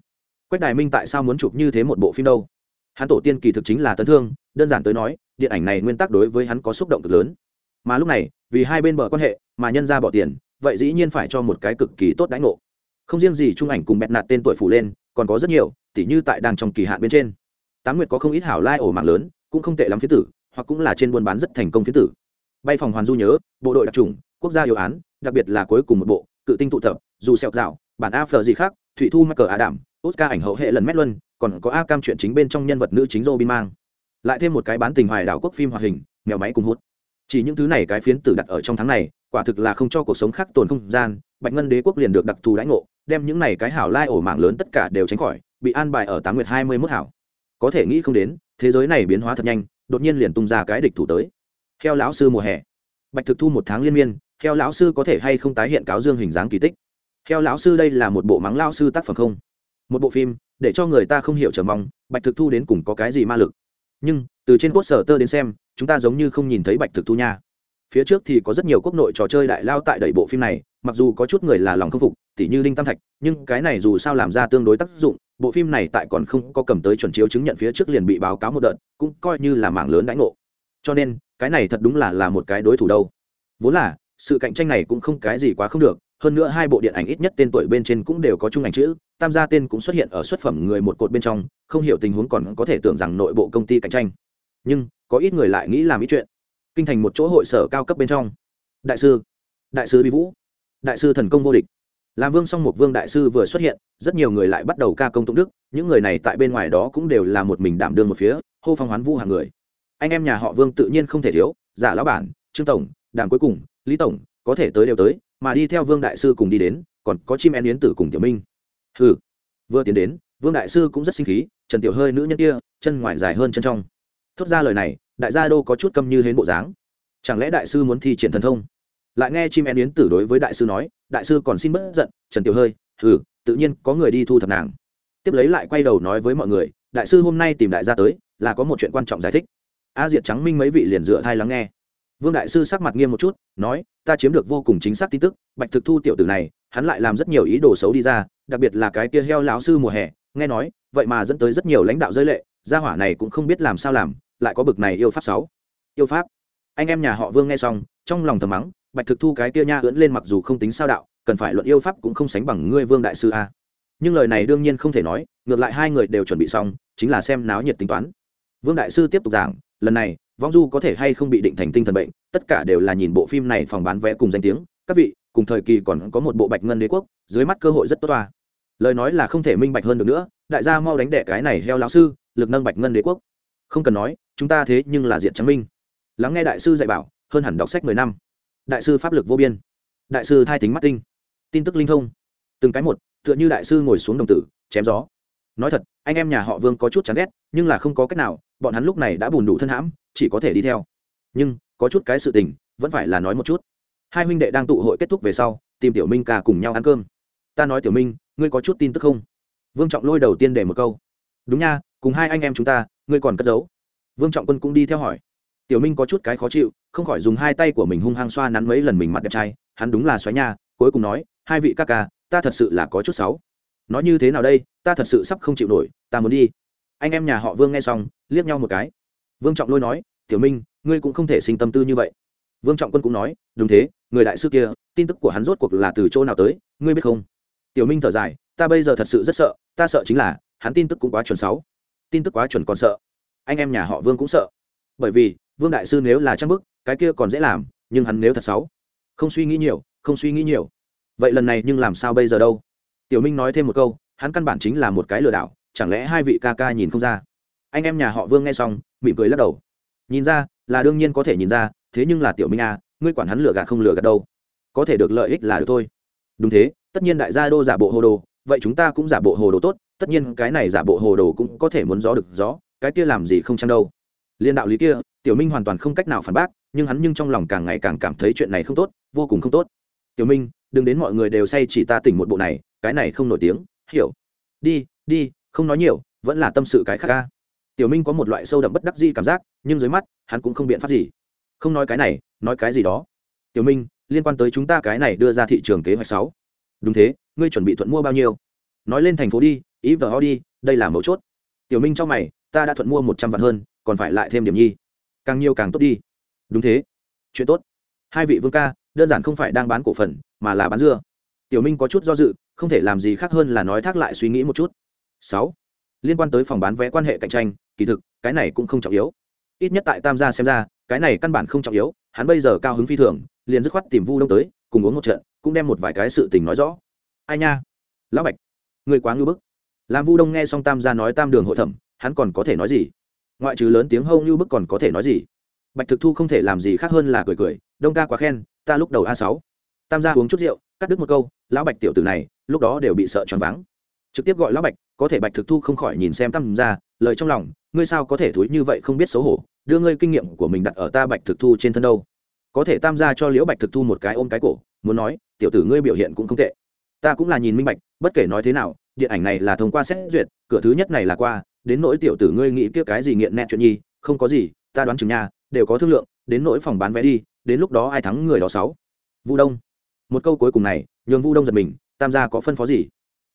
Quách đài minh tại sao muốn chụp như thế một bộ phim đâu? Hắn tổ tiên kỳ thực chính là tấn thương, đơn giản tới nói, điện ảnh này nguyên tắc đối với hắn có xúc động cực lớn. Mà lúc này, vì hai bên bờ quan hệ, mà nhân ra bỏ tiền, vậy dĩ nhiên phải cho một cái cực kỳ tốt đãi ngộ. Không riêng gì trung ảnh cùng bẹt nạt tên tuổi phủ lên, còn có rất nhiều, tỉ như tại đang trong kỳ hạn bên trên tám nguyệt có không ít hảo lai ổ mạng lớn, cũng không tệ lắm phía tử, hoặc cũng là trên buôn bán rất thành công phía tử. Bay phòng hoàn du nhớ, bộ đội đặc trùng quốc gia yêu án, đặc biệt là cuối cùng một bộ, cự tinh tụ tập, dù sẹo dạo, bản a phờ gì khác, thủy thu mắc cờ á đảm oscar ảnh hậu hệ lần mét luân, còn có a cam chuyện chính bên trong nhân vật nữ chính robin mang. Lại thêm một cái bán tình hoài đảo quốc phim hoạt hình, mèo máy cùng hút. Chỉ những thứ này cái phiến tử đặt ở trong tháng này, quả thực là không cho cuộc sống khác tồn không gian, bạch ngân đế quốc liền được đặc thù đãi ngộ, đem những này cái hảo lai ổ mạng lớn tất cả đều tránh khỏi, bị an bài ở tám nguyệt hai mươi mốt hảo có thể nghĩ không đến, thế giới này biến hóa thật nhanh, đột nhiên liền tung ra cái địch thủ tới. Theo lão sư mùa hè. Bạch thực thu một tháng liên miên theo lão sư có thể hay không tái hiện cáo dương hình dáng kỳ tích? Theo lão sư đây là một bộ mắng lao sư tác phẩm không? Một bộ phim, để cho người ta không hiểu chờ mong, bạch thực thu đến cùng có cái gì ma lực? Nhưng, từ trên quốc sở tơ đến xem, chúng ta giống như không nhìn thấy bạch thực thu nha phía trước thì có rất nhiều quốc nội trò chơi đại lao tại đẩy bộ phim này, mặc dù có chút người là lòng không phục, tỉ như đinh tam thạch, nhưng cái này dù sao làm ra tương đối tác dụng, bộ phim này tại còn không có cầm tới chuẩn chiếu chứng nhận phía trước liền bị báo cáo một đợt, cũng coi như là mảng lớn đãi ngộ. Cho nên, cái này thật đúng là là một cái đối thủ đâu. Vốn là, sự cạnh tranh này cũng không cái gì quá không được, hơn nữa hai bộ điện ảnh ít nhất tên tuổi bên trên cũng đều có chung ảnh chữ, tam gia tên cũng xuất hiện ở xuất phẩm người một cột bên trong, không hiểu tình huống còn có thể tưởng rằng nội bộ công ty cạnh tranh. Nhưng, có ít người lại nghĩ làm ít chuyện kinh thành một chỗ hội sở cao cấp bên trong. Đại sư đại sư bí vũ đại sư thần công vô địch. Làm vương song một vương đại sư vừa xuất hiện rất nhiều người lại bắt đầu ca công tụng đức những người này tại bên ngoài đó cũng đều là một mình đảm đương một phía hô phong hoán vũ hàng người. Anh em nhà họ vương tự nhiên không thể thiếu giả lão bản trương tổng đàm cuối cùng lý tổng có thể tới đều tới mà đi theo vương đại sư cùng đi đến còn có chim én yến tử cùng tiểu minh. Hừ, vừa tiến đến vương đại sư cũng rất sinh khí trần tiểu hơi nữ nhân kia chân ngoài dài hơn chân trong. Thốt ra lời này đại gia đô có chút câm như hến bộ dáng. Chẳng lẽ đại sư muốn thi triển thần thông? Lại nghe chim én yến tử đối với đại sư nói, đại sư còn xin bớt giận, trần tiểu hơi ừ tự nhiên có người đi thu thập nàng. Tiếp lấy lại quay đầu nói với mọi người, đại sư hôm nay tìm đại gia tới, là có một chuyện quan trọng giải thích. A diệt trắng minh mấy vị liền dựa thai lắng nghe. Vương đại sư sắc mặt nghiêm một chút, nói, ta chiếm được vô cùng chính xác tin tức, bạch thực thu tiểu tử này, hắn lại làm rất nhiều ý đồ xấu đi ra, đặc biệt là cái kia heo lão sư mùa hè, nghe nói, vậy mà dẫn tới rất nhiều lãnh đạo giới lệ, gia hỏa này cũng không biết làm sao làm lại có bực này yêu pháp sáu. Yêu pháp. Anh em nhà họ vương nghe xong, trong lòng thầm mắng, bạch thực thu cái kia nha ưỡn lên mặc dù không tính sao đạo, cần phải luận yêu pháp cũng không sánh bằng ngươi vương đại sư a. Nhưng lời này đương nhiên không thể nói, ngược lại hai người đều chuẩn bị xong, chính là xem náo nhiệt tính toán. Vương đại sư tiếp tục giảng, lần này, vong du có thể hay không bị định thành tinh thần bệnh, tất cả đều là nhìn bộ phim này phòng bán vé cùng danh tiếng, các vị, cùng thời kỳ còn có một bộ bạch ngân đế quốc, dưới mắt cơ hội rất tốt toa. Lời nói là không thể minh bạch hơn được nữa, đại gia mau đánh đẻ cái này heo lão sư, lực nâng bạch ngân đế quốc. Không cần nói chúng ta thế nhưng là diện trắng minh. Lắng nghe đại sư dạy bảo, hơn hẳn đọc sách mười năm. Đại sư pháp lực vô biên. Đại sư thai tính mắt tinh. Tin tức linh thông. Từng cái một, tựa như đại sư ngồi xuống đồng tử, chém gió. Nói thật, anh em nhà họ vương có chút chán ghét, nhưng là không có cách nào, bọn hắn lúc này đã bùn đủ thân hãm, chỉ có thể đi theo. Nhưng, có chút cái sự tình, vẫn phải là nói một chút. Hai huynh đệ đang tụ hội kết thúc về sau, tìm tiểu minh ca cùng nhau ăn cơm. Ta nói tiểu minh, ngươi có chút tin tức không? Vương trọng lôi đầu tiên để một câu. Đúng nha, cùng hai anh em chúng ta, ngươi còn cất giấu vương trọng quân cũng đi theo hỏi. Tiểu minh có chút cái khó chịu, không khỏi dùng hai tay của mình hung hăng xoa nắn mấy lần mình mặt đẹp trai, hắn đúng là xoáy nha, cuối cùng nói, hai vị ca ca, ta thật sự là có chút xấu. Nói như thế nào đây, ta thật sự sắp không chịu nổi, ta muốn đi. Anh em nhà họ vương nghe xong, liếc nhau một cái. Vương trọng lôi nói, tiểu minh, ngươi cũng không thể sinh tâm tư như vậy. Vương trọng quân cũng nói, đúng thế, người đại sư kia, tin tức của hắn rốt cuộc là từ chỗ nào tới, ngươi biết không? Tiểu minh thở dài, ta bây giờ thật sự rất sợ, ta sợ chính là, hắn tin tức cũng quá chuẩn sáu tin tức quá chuẩn còn sợ anh em nhà họ vương cũng sợ. Bởi vì, vương đại sư nếu là trang bức, cái kia còn dễ làm, nhưng hắn nếu thật xấu. Không suy nghĩ nhiều, không suy nghĩ nhiều. Vậy lần này nhưng làm sao bây giờ đâu? Tiểu minh nói thêm một câu, hắn căn bản chính là một cái lừa đảo, chẳng lẽ hai vị ca ca nhìn không ra? Anh em nhà họ vương nghe xong, mỉm cười lắc đầu. Nhìn ra, là đương nhiên có thể nhìn ra, thế nhưng là tiểu minh à ngươi quản hắn lừa gạt không lừa gạt đâu. Có thể được lợi ích là được thôi. Đúng thế, tất nhiên đại gia đô giả bộ hồ đồ, vậy chúng ta cũng giả bộ hồ đồ tốt, tất nhiên cái này giả bộ hồ đồ cũng có thể muốn gió được gió cái kia làm gì không chăng đâu. Liên đạo lý kia, tiểu minh hoàn toàn không cách nào phản bác, nhưng hắn nhưng trong lòng càng ngày càng cảm thấy chuyện này không tốt, vô cùng không tốt. Tiểu minh, đừng đến mọi người đều say chỉ ta tỉnh một bộ này, cái này không nổi tiếng, hiểu. Đi đi, không nói nhiều, vẫn là tâm sự cái khác ca tiểu minh có một loại sâu đậm bất đắc di cảm giác, nhưng dưới mắt, hắn cũng không biện pháp gì. Không nói cái này, nói cái gì đó. Tiểu minh, liên quan tới chúng ta cái này đưa ra thị trường kế hoạch sáu. Đúng thế, ngươi chuẩn bị thuận mua bao nhiêu? Nói lên thành phố đi ý vờ ho đi đây là mấu chốt. Tiểu minh cho mày ta đã thuận mua một trăm vạn hơn, còn phải lại thêm điểm nhi. Càng nhiều càng tốt đi. Đúng thế. Chuyện tốt. Hai vị vương ca, đơn giản không phải đang bán cổ phần, mà là bán dưa. Tiểu minh có chút do dự, không thể làm gì khác hơn là nói thác lại suy nghĩ một chút. Sáu. Liên quan tới phòng bán vé quan hệ cạnh tranh, kỳ thực, cái này cũng không trọng yếu. Ít nhất tại tam gia xem ra, cái này căn bản không trọng yếu, hắn bây giờ cao hứng phi thường, liền dứt khoát tìm vu đông tới, cùng uống một trận, cũng đem một vài cái sự tình nói rõ. Ai nha? Lão bạch. Người quá ngưỡng bức. Làm vu đông nghe xong tam gia nói tam đường hội thẩm hắn còn có thể nói gì? Ngoại trừ lớn tiếng hâu như bức còn có thể nói gì? Bạch thực thu không thể làm gì khác hơn là cười cười, đông ca quá khen, ta lúc đầu a sáu. Tam gia uống chút rượu, cắt đứt một câu, lão bạch tiểu tử này, lúc đó đều bị sợ choáng váng. Trực tiếp gọi lão bạch, có thể bạch thực thu không khỏi nhìn xem tam gia, lời trong lòng, ngươi sao có thể thúi như vậy không biết xấu hổ, đưa ngươi kinh nghiệm của mình đặt ở ta bạch thực thu trên thân đâu. Có thể tam gia cho liễu bạch thực thu một cái ôm cái cổ, muốn nói, tiểu tử ngươi biểu hiện cũng không tệ. Ta cũng là nhìn minh bạch, bất kể nói thế nào, điện ảnh này là thông qua xét duyệt, cửa thứ nhất này là qua đến nỗi tiểu tử ngươi nghĩ kia cái gì nghiện nẹt chuyện nhi, không có gì, ta đoán chừng nhà đều có thương lượng, đến nỗi phòng bán vé đi, đến lúc đó ai thắng người đó sáu. Vu đông. Một câu cuối cùng này, nhường vu đông giật mình, tam gia có phân phó gì?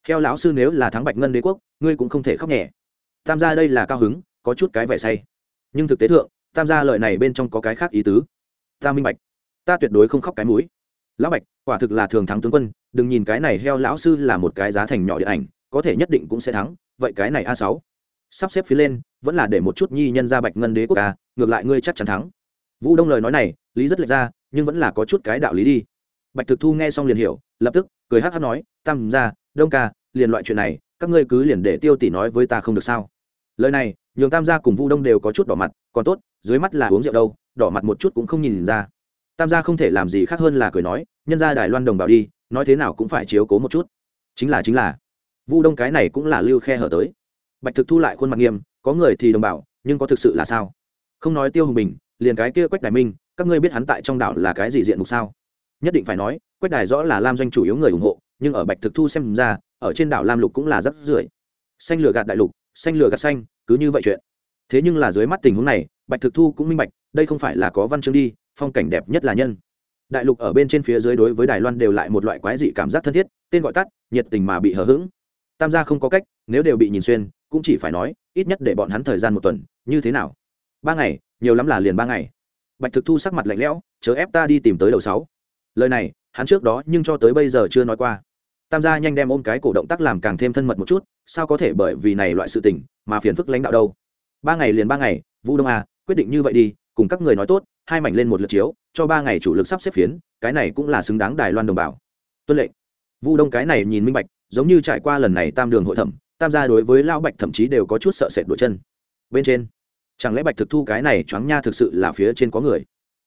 Theo lão sư nếu là thắng bạch ngân đế quốc, ngươi cũng không thể khóc nhẹ. Tam gia đây là cao hứng, có chút cái vẻ say. Nhưng thực tế thượng, tam gia lợi này bên trong có cái khác ý tứ. Ta minh bạch. Ta tuyệt đối không khóc cái mũi. Lão bạch, quả thực là thường thắng tướng quân, đừng nhìn cái này heo lão sư là một cái giá thành nhỏ điện ảnh, có thể nhất định cũng sẽ thắng, vậy cái này a sáu sắp xếp phía lên, vẫn là để một chút nhi nhân ra bạch ngân đế quốc ca ngược lại ngươi chắc chắn thắng. Vũ đông lời nói này, lý rất lệch ra, nhưng vẫn là có chút cái đạo lý đi. Bạch thực thu nghe xong liền hiểu, lập tức, cười hát hát nói, tam ra đông ca, liền loại chuyện này, các ngươi cứ liền để tiêu tỷ nói với ta không được sao? Lời này, nhường tam gia cùng vu đông đều có chút đỏ mặt, còn tốt, dưới mắt là uống rượu đâu, đỏ mặt một chút cũng không nhìn ra. Tam gia không thể làm gì khác hơn là cười nói, nhân ra đài loan đồng bào đi, nói thế nào cũng phải chiếu cố một chút. Chính là chính là. Vu đông cái này cũng là lưu khe hở tới bạch thực thu lại khuôn mặt nghiêm, có người thì đồng bào nhưng có thực sự là sao? Không nói tiêu hùng bình, liền cái kia quách đài minh, các ngươi biết hắn tại trong đảo là cái gì diện mục sao? Nhất định phải nói, quách đài rõ là lam doanh chủ yếu người ủng hộ, nhưng ở bạch thực thu xem ra, ở trên đảo lam lục cũng là rất rưởi xanh lửa gạt đại lục, xanh lửa gạt xanh, cứ như vậy chuyện. Thế nhưng là dưới mắt tình huống này, bạch thực thu cũng minh bạch, đây không phải là có văn chương đi, phong cảnh đẹp nhất là nhân. Đại lục ở bên trên phía dưới đối với đài loan đều lại một loại quái dị cảm giác thân thiết, tên gọi tắt, nhiệt tình mà bị hờ hững. Tam gia không có cách, nếu đều bị nhìn xuyên cũng chỉ phải nói, ít nhất để bọn hắn thời gian một tuần, như thế nào? Ba ngày, nhiều lắm là liền ba ngày. Bạch thực thu sắc mặt lạnh lẽo, chớ ép ta đi tìm tới đầu sáu. Lời này, hắn trước đó nhưng cho tới bây giờ chưa nói qua. Tam gia nhanh đem ôm cái cổ động tác làm càng thêm thân mật một chút, sao có thể bởi vì này loại sự tình mà phiền phức lãnh đạo đâu? Ba ngày liền ba ngày vũ đông à quyết định như vậy đi, cùng các người nói tốt, hai mảnh lên một lượt chiếu, cho ba ngày chủ lực sắp xếp phiến, cái này cũng là xứng đáng đài loan đồng bào. Tuân lệnh. Vu đông cái này nhìn minh bạch, giống như trải qua lần này tam đường hội thẩm tam gia đối với lão bạch thậm chí đều có chút sợ sệt đuổi chân. Bên trên, chẳng lẽ bạch thực thu cái này choáng nha thực sự là phía trên có người?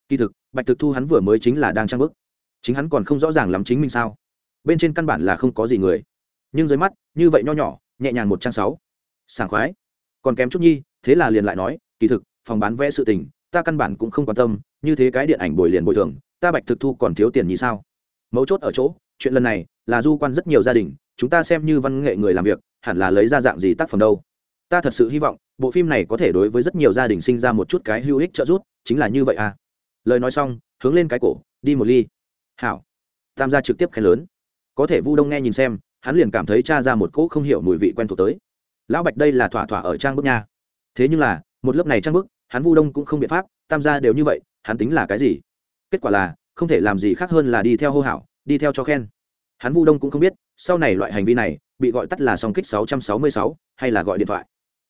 Kỳ thực, bạch thực thu hắn vừa mới chính là đang trang bức. Chính hắn còn không rõ ràng lắm chính mình sao? Bên trên căn bản là không có gì người. Nhưng dưới mắt, như vậy nho nhỏ, nhẹ nhàng một trang sáu. Sảng khoái. Còn kém chút nhi, thế là liền lại nói, kỳ thực, phòng bán vẽ sự tình, ta căn bản cũng không quan tâm, như thế cái điện ảnh bồi liền bồi thường, ta bạch thực thu còn thiếu tiền như sao? Mấu chốt ở chỗ, chuyện lần này là du quan rất nhiều gia đình, chúng ta xem như văn nghệ người làm việc hẳn là lấy ra dạng gì tác phẩm đâu. Ta thật sự hy vọng, bộ phim này có thể đối với rất nhiều gia đình sinh ra một chút cái hữu ích trợ giúp, chính là như vậy à. Lời nói xong, hướng lên cái cổ, đi một ly. Hảo. Tam gia trực tiếp khen lớn. Có thể vu đông nghe nhìn xem, hắn liền cảm thấy cha ra một cỗ không hiểu mùi vị quen thuộc tới. Lão bạch đây là thỏa thỏa ở trang bức nha. Thế nhưng là, một lớp này trang bức, hắn vu đông cũng không biện pháp, tam gia đều như vậy, hắn tính là cái gì? Kết quả là, không thể làm gì khác hơn là đi theo hô hảo đi theo cho khen. Hắn vu đông cũng không biết, sau này loại hành vi này bị gọi tắt là song kích 666, hay là gọi điện thoại.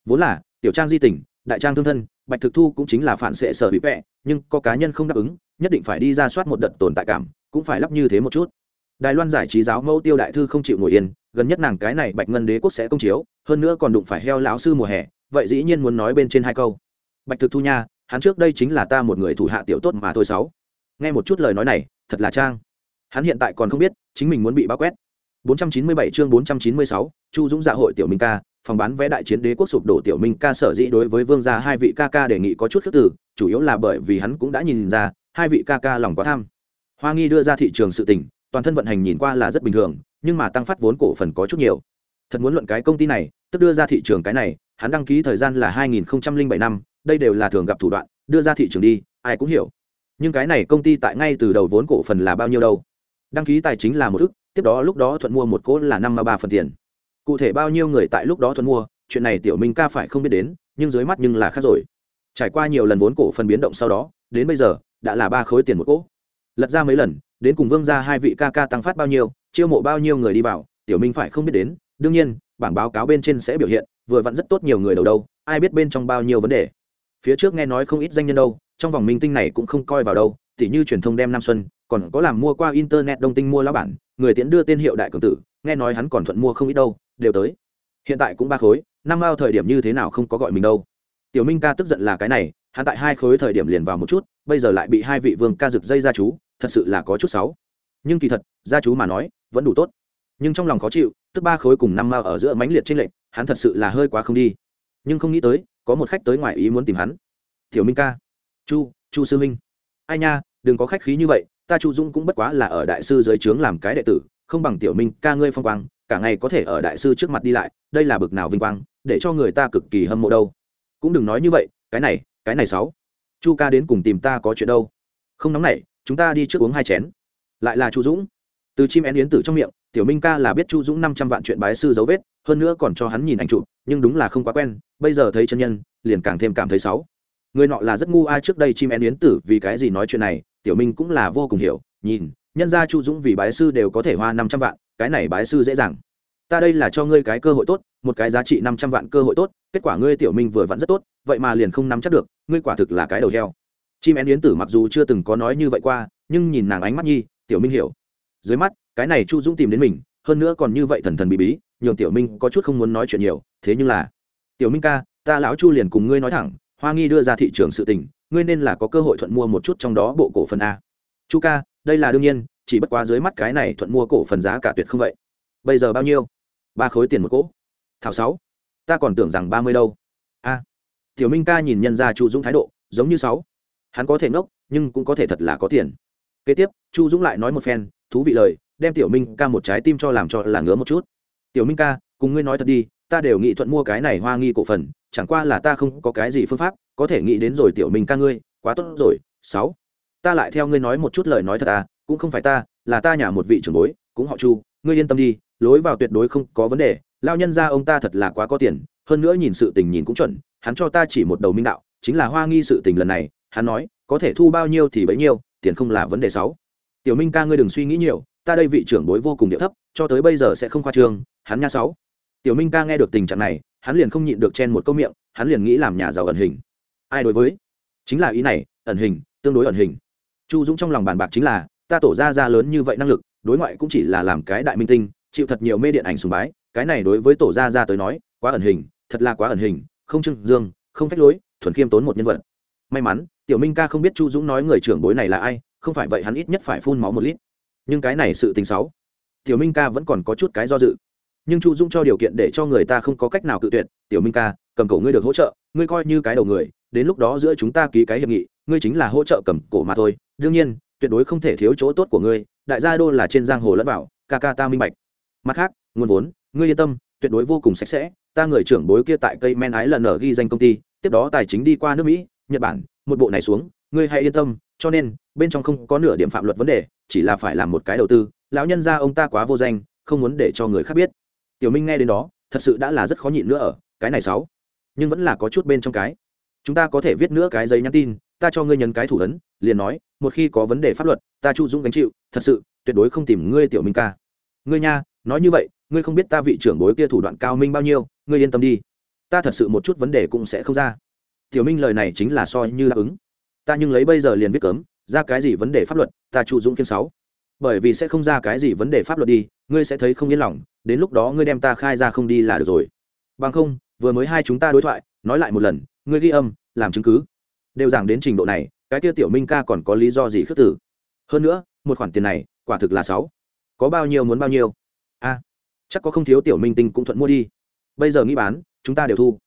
Vốn là tiểu trang di tình đại trang thương thân bạch thực thu cũng chính là phản xệ sở bị vẽ nhưng có cá nhân không đáp ứng nhất định phải đi ra soát một đợt tồn tại cảm cũng phải lắp như thế một chút. Đài loan giải trí giáo mẫu tiêu đại thư không chịu ngồi yên gần nhất nàng cái này bạch ngân đế quốc sẽ công chiếu hơn nữa còn đụng phải heo lão sư mùa hè vậy dĩ nhiên muốn nói bên trên hai câu. Bạch thực thu nha hắn trước đây chính là ta một người thủ hạ tiểu tốt mà thôi sáu. Nghe một chút lời nói này thật là trang. Hắn hiện tại còn không biết chính mình muốn bị bao quét. 497 chương 496, Chu Dũng dạ hội tiểu Minh ca, phòng bán vé đại chiến đế quốc sụp đổ tiểu Minh ca sở dĩ đối với vương gia hai vị ca ca đề nghị có chút khước từ, chủ yếu là bởi vì hắn cũng đã nhìn ra, hai vị ca ca lòng quá tham. Hoa Nghi đưa ra thị trường sự tình, toàn thân vận hành nhìn qua là rất bình thường, nhưng mà tăng phát vốn cổ phần có chút nhiều. Thật muốn luận cái công ty này, tức đưa ra thị trường cái này, hắn đăng ký thời gian là 2007 năm, đây đều là thường gặp thủ đoạn, đưa ra thị trường đi, ai cũng hiểu. Nhưng cái này công ty tại ngay từ đầu vốn cổ phần là bao nhiêu đâu? Đăng ký tài chính là một ức, tiếp đó lúc đó thuận mua một cỗ là năm ba phần tiền. Cụ thể bao nhiêu người tại lúc đó thuận mua, chuyện này tiểu minh ca phải không biết đến, nhưng dưới mắt nhưng là khác rồi. Trải qua nhiều lần vốn cổ phần biến động sau đó, đến bây giờ, đã là ba khối tiền một cỗ. Lật ra mấy lần, đến cùng vương ra hai vị ca ca tăng phát bao nhiêu, chiêu mộ bao nhiêu người đi vào, tiểu minh phải không biết đến. Đương nhiên, bảng báo cáo bên trên sẽ biểu hiện, vừa vặn rất tốt nhiều người đầu đâu, ai biết bên trong bao nhiêu vấn đề. Phía trước nghe nói không ít danh nhân đâu, trong vòng minh tinh này cũng không coi vào đâu, tỉ như truyền thông đem nam xuân, còn có làm mua qua internet đông tinh mua lá bản người tiễn đưa tên hiệu đại cường tử, nghe nói hắn còn thuận mua không ít đâu, đều tới. Hiện tại cũng ba khối, năm mao thời điểm như thế nào không có gọi mình đâu. Tiểu minh ca tức giận là cái này, hắn tại hai khối thời điểm liền vào một chút, bây giờ lại bị hai vị vương ca rực dây ra chú, thật sự là có chút xấu. Nhưng kỳ thật, gia chú mà nói, vẫn đủ tốt. Nhưng trong lòng khó chịu, tức ba khối cùng năm mao ở giữa mãnh liệt trên lệnh hắn thật sự là hơi quá không đi. Nhưng không nghĩ tới, có một khách tới ngoài ý muốn tìm hắn. Tiểu minh ca. Chu chu sư minh. Ai nha, đừng có khách khí như vậy ta chu dũng cũng bất quá là ở đại sư dưới trướng làm cái đệ tử, không bằng tiểu minh ca ngươi phong quang, cả ngày có thể ở đại sư trước mặt đi lại, đây là bực nào vinh quang, để cho người ta cực kỳ hâm mộ đâu. Cũng đừng nói như vậy, cái này cái này sáu. Chu ca đến cùng tìm ta có chuyện đâu. Không nóng nảy, chúng ta đi trước uống hai chén. Lại là chu dũng. Từ chim én yến tử trong miệng, tiểu minh ca là biết chu dũng năm trăm vạn chuyện bái sư dấu vết, hơn nữa còn cho hắn nhìn ảnh chụp, nhưng đúng là không quá quen, bây giờ thấy chân nhân, liền càng thêm cảm thấy xấu người nọ là rất ngu ai trước đây chim én yến tử vì cái gì nói chuyện này tiểu minh cũng là vô cùng hiểu, nhìn, nhân gia chu dũng vì bái sư đều có thể hoa năm trăm vạn, cái này bái sư dễ dàng. Ta đây là cho ngươi cái cơ hội tốt, một cái giá trị năm trăm vạn cơ hội tốt, kết quả ngươi tiểu minh vừa vặn rất tốt, vậy mà liền không nắm chắc được, ngươi quả thực là cái đầu heo. Chim én yến tử mặc dù chưa từng có nói như vậy qua, nhưng nhìn nàng ánh mắt nhi, tiểu minh hiểu. Dưới mắt, cái này chu dũng tìm đến mình, hơn nữa còn như vậy thần thần bí bí, nhường tiểu minh có chút không muốn nói chuyện nhiều, thế nhưng là, tiểu minh ca, ta lão chu liền cùng ngươi nói thẳng, hoa nghi đưa ra thị trường sự tình ngươi nên là có cơ hội thuận mua một chút trong đó bộ cổ phần a. Chu ca, đây là đương nhiên, chỉ bất quá dưới mắt cái này thuận mua cổ phần giá cả tuyệt không vậy. Bây giờ bao nhiêu? Ba khối tiền một cỗ. Thảo sáu. Ta còn tưởng rằng ba mươi đâu. A. Tiểu minh ca nhìn nhân ra chu dũng thái độ, giống như sáu. Hắn có thể ngốc, nhưng cũng có thể thật là có tiền. Kế tiếp, chu dũng lại nói một phen, thú vị lời, đem tiểu minh ca một trái tim cho làm cho là ngứa một chút. Tiểu minh ca, cùng ngươi nói thật đi, ta đều nghị thuận mua cái này hoa nghi cổ phần chẳng qua là ta không có cái gì phương pháp, có thể nghĩ đến rồi tiểu minh ca ngươi, quá tốt rồi. Sáu, ta lại theo ngươi nói một chút lời nói thật à cũng không phải ta, là ta nhà một vị trưởng bối, cũng họ chu, ngươi yên tâm đi, lối vào tuyệt đối không có vấn đề lao nhân ra ông ta thật là quá có tiền, hơn nữa nhìn sự tình nhìn cũng chuẩn, hắn cho ta chỉ một đầu minh đạo, chính là hoa nghi sự tình lần này, hắn nói, có thể thu bao nhiêu thì bấy nhiêu, tiền không là vấn đề sáu. Tiểu minh ca ngươi đừng suy nghĩ nhiều, ta đây vị trưởng bối vô cùng địa thấp, cho tới bây giờ sẽ không khoa trương, hắn nha sáu. Tiểu minh ca nghe được tình trạng này hắn liền không nhịn được chen một câu miệng, hắn liền nghĩ làm nhà giàu ẩn hình. Ai đối với? Chính là ý này, ẩn hình, tương đối ẩn hình. Chu dũng trong lòng bàn bạc chính là, ta tổ ra ra lớn như vậy năng lực, đối ngoại cũng chỉ là làm cái đại minh tinh, chịu thật nhiều mê điện ảnh sùng bái, cái này đối với tổ ra ra tới nói, quá ẩn hình, thật là quá ẩn hình, không trưng dương, không phách lối, thuần khiêm tốn một nhân vật. May mắn, tiểu minh ca không biết chu dũng nói người trưởng bối này là ai, không phải vậy hắn ít nhất phải phun máu một lít. Nhưng cái này sự tình xấu. Tiểu minh ca vẫn còn có chút cái do dự nhưng chu dũng cho điều kiện để cho người ta không có cách nào cự tuyệt, tiểu minh ca, cầm cổ ngươi được hỗ trợ, ngươi coi như cái đầu người, đến lúc đó giữa chúng ta ký cái hiệp nghị, ngươi chính là hỗ trợ cầm cổ mà thôi. Đương nhiên, tuyệt đối không thể thiếu chỗ tốt của ngươi, đại gia đô là trên giang hồ lẫn vào, ca ca ta minh bạch. Mặt khác, nguồn vốn, ngươi yên tâm, tuyệt đối vô cùng sạch sẽ. Ta người trưởng bối kia tại cây men ái lần ở ghi danh công ty, tiếp đó tài chính đi qua nước mỹ, nhật bản, một bộ này xuống, ngươi hãy yên tâm, cho nên, bên trong không có nửa điểm phạm luật vấn đề, chỉ là phải làm một cái đầu tư. Lão nhân ra ông ta quá vô danh, không muốn để cho người khác biết tiểu minh nghe đến đó, thật sự đã là rất khó nhịn nữa ở, cái này sáu. Nhưng vẫn là có chút bên trong cái. Chúng ta có thể viết nữa cái giấy nhắn tin, ta cho ngươi nhấn cái thủ ấn, liền nói, một khi có vấn đề pháp luật, ta chu dũng gánh chịu, thật sự, tuyệt đối không tìm ngươi tiểu minh ca. Ngươi nha, nói như vậy, ngươi không biết ta vị trưởng bối kia thủ đoạn cao minh bao nhiêu, ngươi yên tâm đi. Ta thật sự một chút vấn đề cũng sẽ không ra. Tiểu minh lời này chính là soi như đáp ứng. Ta nhưng lấy bây giờ liền viết cấm, ra cái gì vấn đề pháp luật, ta chu dũng kiên sáu. Bởi vì sẽ không ra cái gì vấn đề pháp luật đi ngươi sẽ thấy không yên lòng, đến lúc đó ngươi đem ta khai ra không đi là được rồi. Bằng không, vừa mới hai chúng ta đối thoại, nói lại một lần, ngươi ghi âm, làm chứng cứ. Đều giảng đến trình độ này, cái tiêu tiểu minh ca còn có lý do gì khước tử hơn nữa, một khoản tiền này, quả thực là sáu. Có bao nhiêu muốn bao nhiêu? A, chắc có không thiếu tiểu minh tinh cũng thuận mua đi. Bây giờ nghĩ bán, chúng ta đều thu.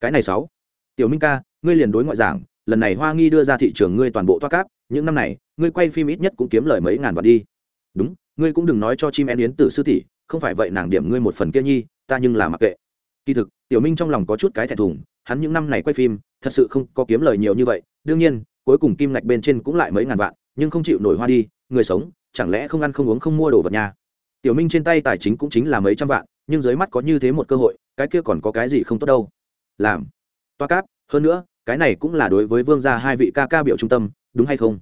Cái này sáu. Tiểu minh ca, ngươi liền đối ngoại giảng, lần này hoa nghi đưa ra thị trường ngươi toàn bộ toa cáp, những năm này, ngươi quay phim ít nhất cũng kiếm lời mấy ngàn vạn đi. Đúng ngươi cũng đừng nói cho chim én yến tử sư tỷ, không phải vậy nàng điểm ngươi một phần kia nhi, ta nhưng là mặc kệ. Kỳ thực, tiểu minh trong lòng có chút cái thẹn thùng, hắn những năm này quay phim, thật sự không có kiếm lời nhiều như vậy, đương nhiên, cuối cùng kim ngạch bên trên cũng lại mấy ngàn vạn, nhưng không chịu nổi hoa đi, người sống, chẳng lẽ không ăn không uống không mua đồ vật nhà? Tiểu minh trên tay tài chính cũng chính là mấy trăm vạn, nhưng dưới mắt có như thế một cơ hội, cái kia còn có cái gì không tốt đâu? Làm. Toa cáp, hơn nữa, cái này cũng là đối với vương gia hai vị ca ca biểu trung tâm, đúng hay không?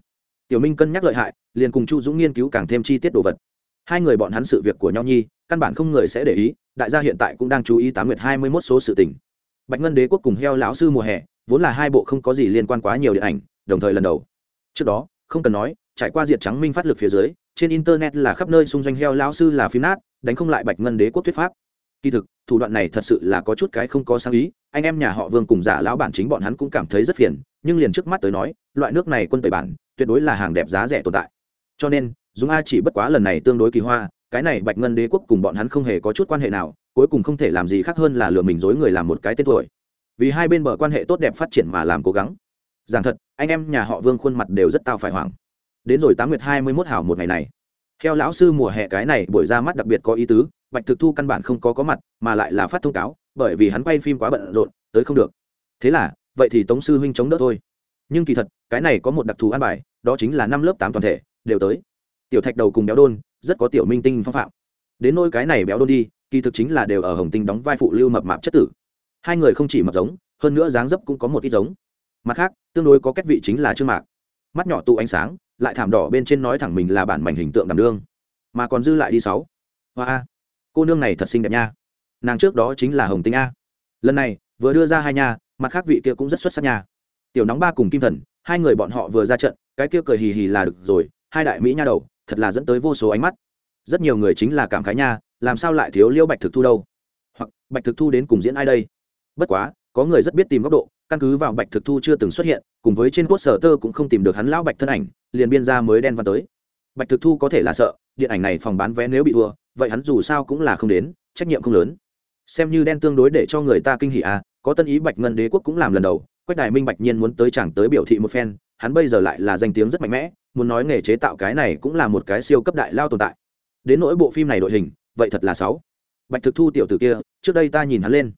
Tiểu minh cân nhắc lợi hại, liền cùng chu dũng nghiên cứu càng thêm chi tiết đồ vật. Hai người bọn hắn sự việc của nhau nhi, căn bản không người sẽ để ý, đại gia hiện tại cũng đang chú ý tám nguyệt hai mươi mốt số sự tình. Bạch ngân đế quốc cùng heo lão sư mùa hè, vốn là hai bộ không có gì liên quan quá nhiều điện ảnh, đồng thời lần đầu. Trước đó, không cần nói, trải qua diệt trắng minh phát lực phía dưới, trên internet là khắp nơi xung doanh heo lão sư là phim nát, đánh không lại bạch ngân đế quốc thuyết pháp. Kỳ thực thủ đoạn này thật sự là có chút cái không có sáng ý, anh em nhà họ vương cùng giả lão bản chính bọn hắn cũng cảm thấy rất phiền, nhưng liền trước mắt tới nói, loại nước này quân tẩy bản, tuyệt đối là hàng đẹp giá rẻ tồn tại. Cho nên dùng a chỉ bất quá lần này tương đối kỳ hoa, cái này bạch ngân đế quốc cùng bọn hắn không hề có chút quan hệ nào, cuối cùng không thể làm gì khác hơn là lừa mình dối người làm một cái tên tuổi. Vì hai bên bờ quan hệ tốt đẹp phát triển mà làm cố gắng. Giảng thật, anh em nhà họ vương khuôn mặt đều rất tao phải hoảng. Đến rồi tám nguyệt hai mươi mốt hảo một ngày này theo lão sư mùa hè cái này buổi ra mắt đặc biệt có ý tứ, bạch thực thu căn bản không có có mặt, mà lại là phát thông cáo, bởi vì hắn quay phim quá bận rộn, tới không được. Thế là, vậy thì tống sư huynh chống đỡ thôi. Nhưng kỳ thật, cái này có một đặc thù an bài, đó chính là năm lớp tám toàn thể, đều tới. Tiểu thạch đầu cùng béo đôn, rất có tiểu minh tinh phong phạm. Đến nôi cái này béo đôn đi, kỳ thực chính là đều ở hồng tinh đóng vai phụ lưu mập mạp chất tử. Hai người không chỉ mập giống, hơn nữa dáng dấp cũng có một ít giống. Mặt khác, tương đối có cách vị chính là trương mạc. Mắt nhỏ tụ ánh sáng lại thảm đỏ bên trên nói thẳng mình là bản mảnh hình tượng đảm đương. Mà còn dư lại đi sáu. Hoa a, cô nương này thật xinh đẹp nha. Nàng trước đó chính là hồng tinh a. Lần này, vừa đưa ra hai nha, mặt khác vị kia cũng rất xuất sắc nha. Tiểu nóng ba cùng kim thần, hai người bọn họ vừa ra trận, cái kia cười hì hì là được rồi, hai đại mỹ nha đầu, thật là dẫn tới vô số ánh mắt. Rất nhiều người chính là cảm khái nha, làm sao lại thiếu liêu bạch thực thu đâu? Hoặc, bạch thực thu đến cùng diễn ai đây? Bất quá, có người rất biết tìm góc độ căn cứ vào bạch thực thu chưa từng xuất hiện, cùng với trên quốc sở tơ cũng không tìm được hắn lão bạch thân ảnh, liền biên ra mới đen văn tới. Bạch thực thu có thể là sợ, điện ảnh này phòng bán vé nếu bị thua, vậy hắn dù sao cũng là không đến, trách nhiệm không lớn. Xem như đen tương đối để cho người ta kinh hỉ à có tân ý bạch ngân đế quốc cũng làm lần đầu, quách đài minh bạch nhiên muốn tới chẳng tới biểu thị một phen, hắn bây giờ lại là danh tiếng rất mạnh mẽ, muốn nói nghề chế tạo cái này cũng là một cái siêu cấp đại lao tồn tại. Đến nỗi bộ phim này đội hình, vậy thật là sáu. Bạch thực thu tiểu tử kia, trước đây ta nhìn hắn lên,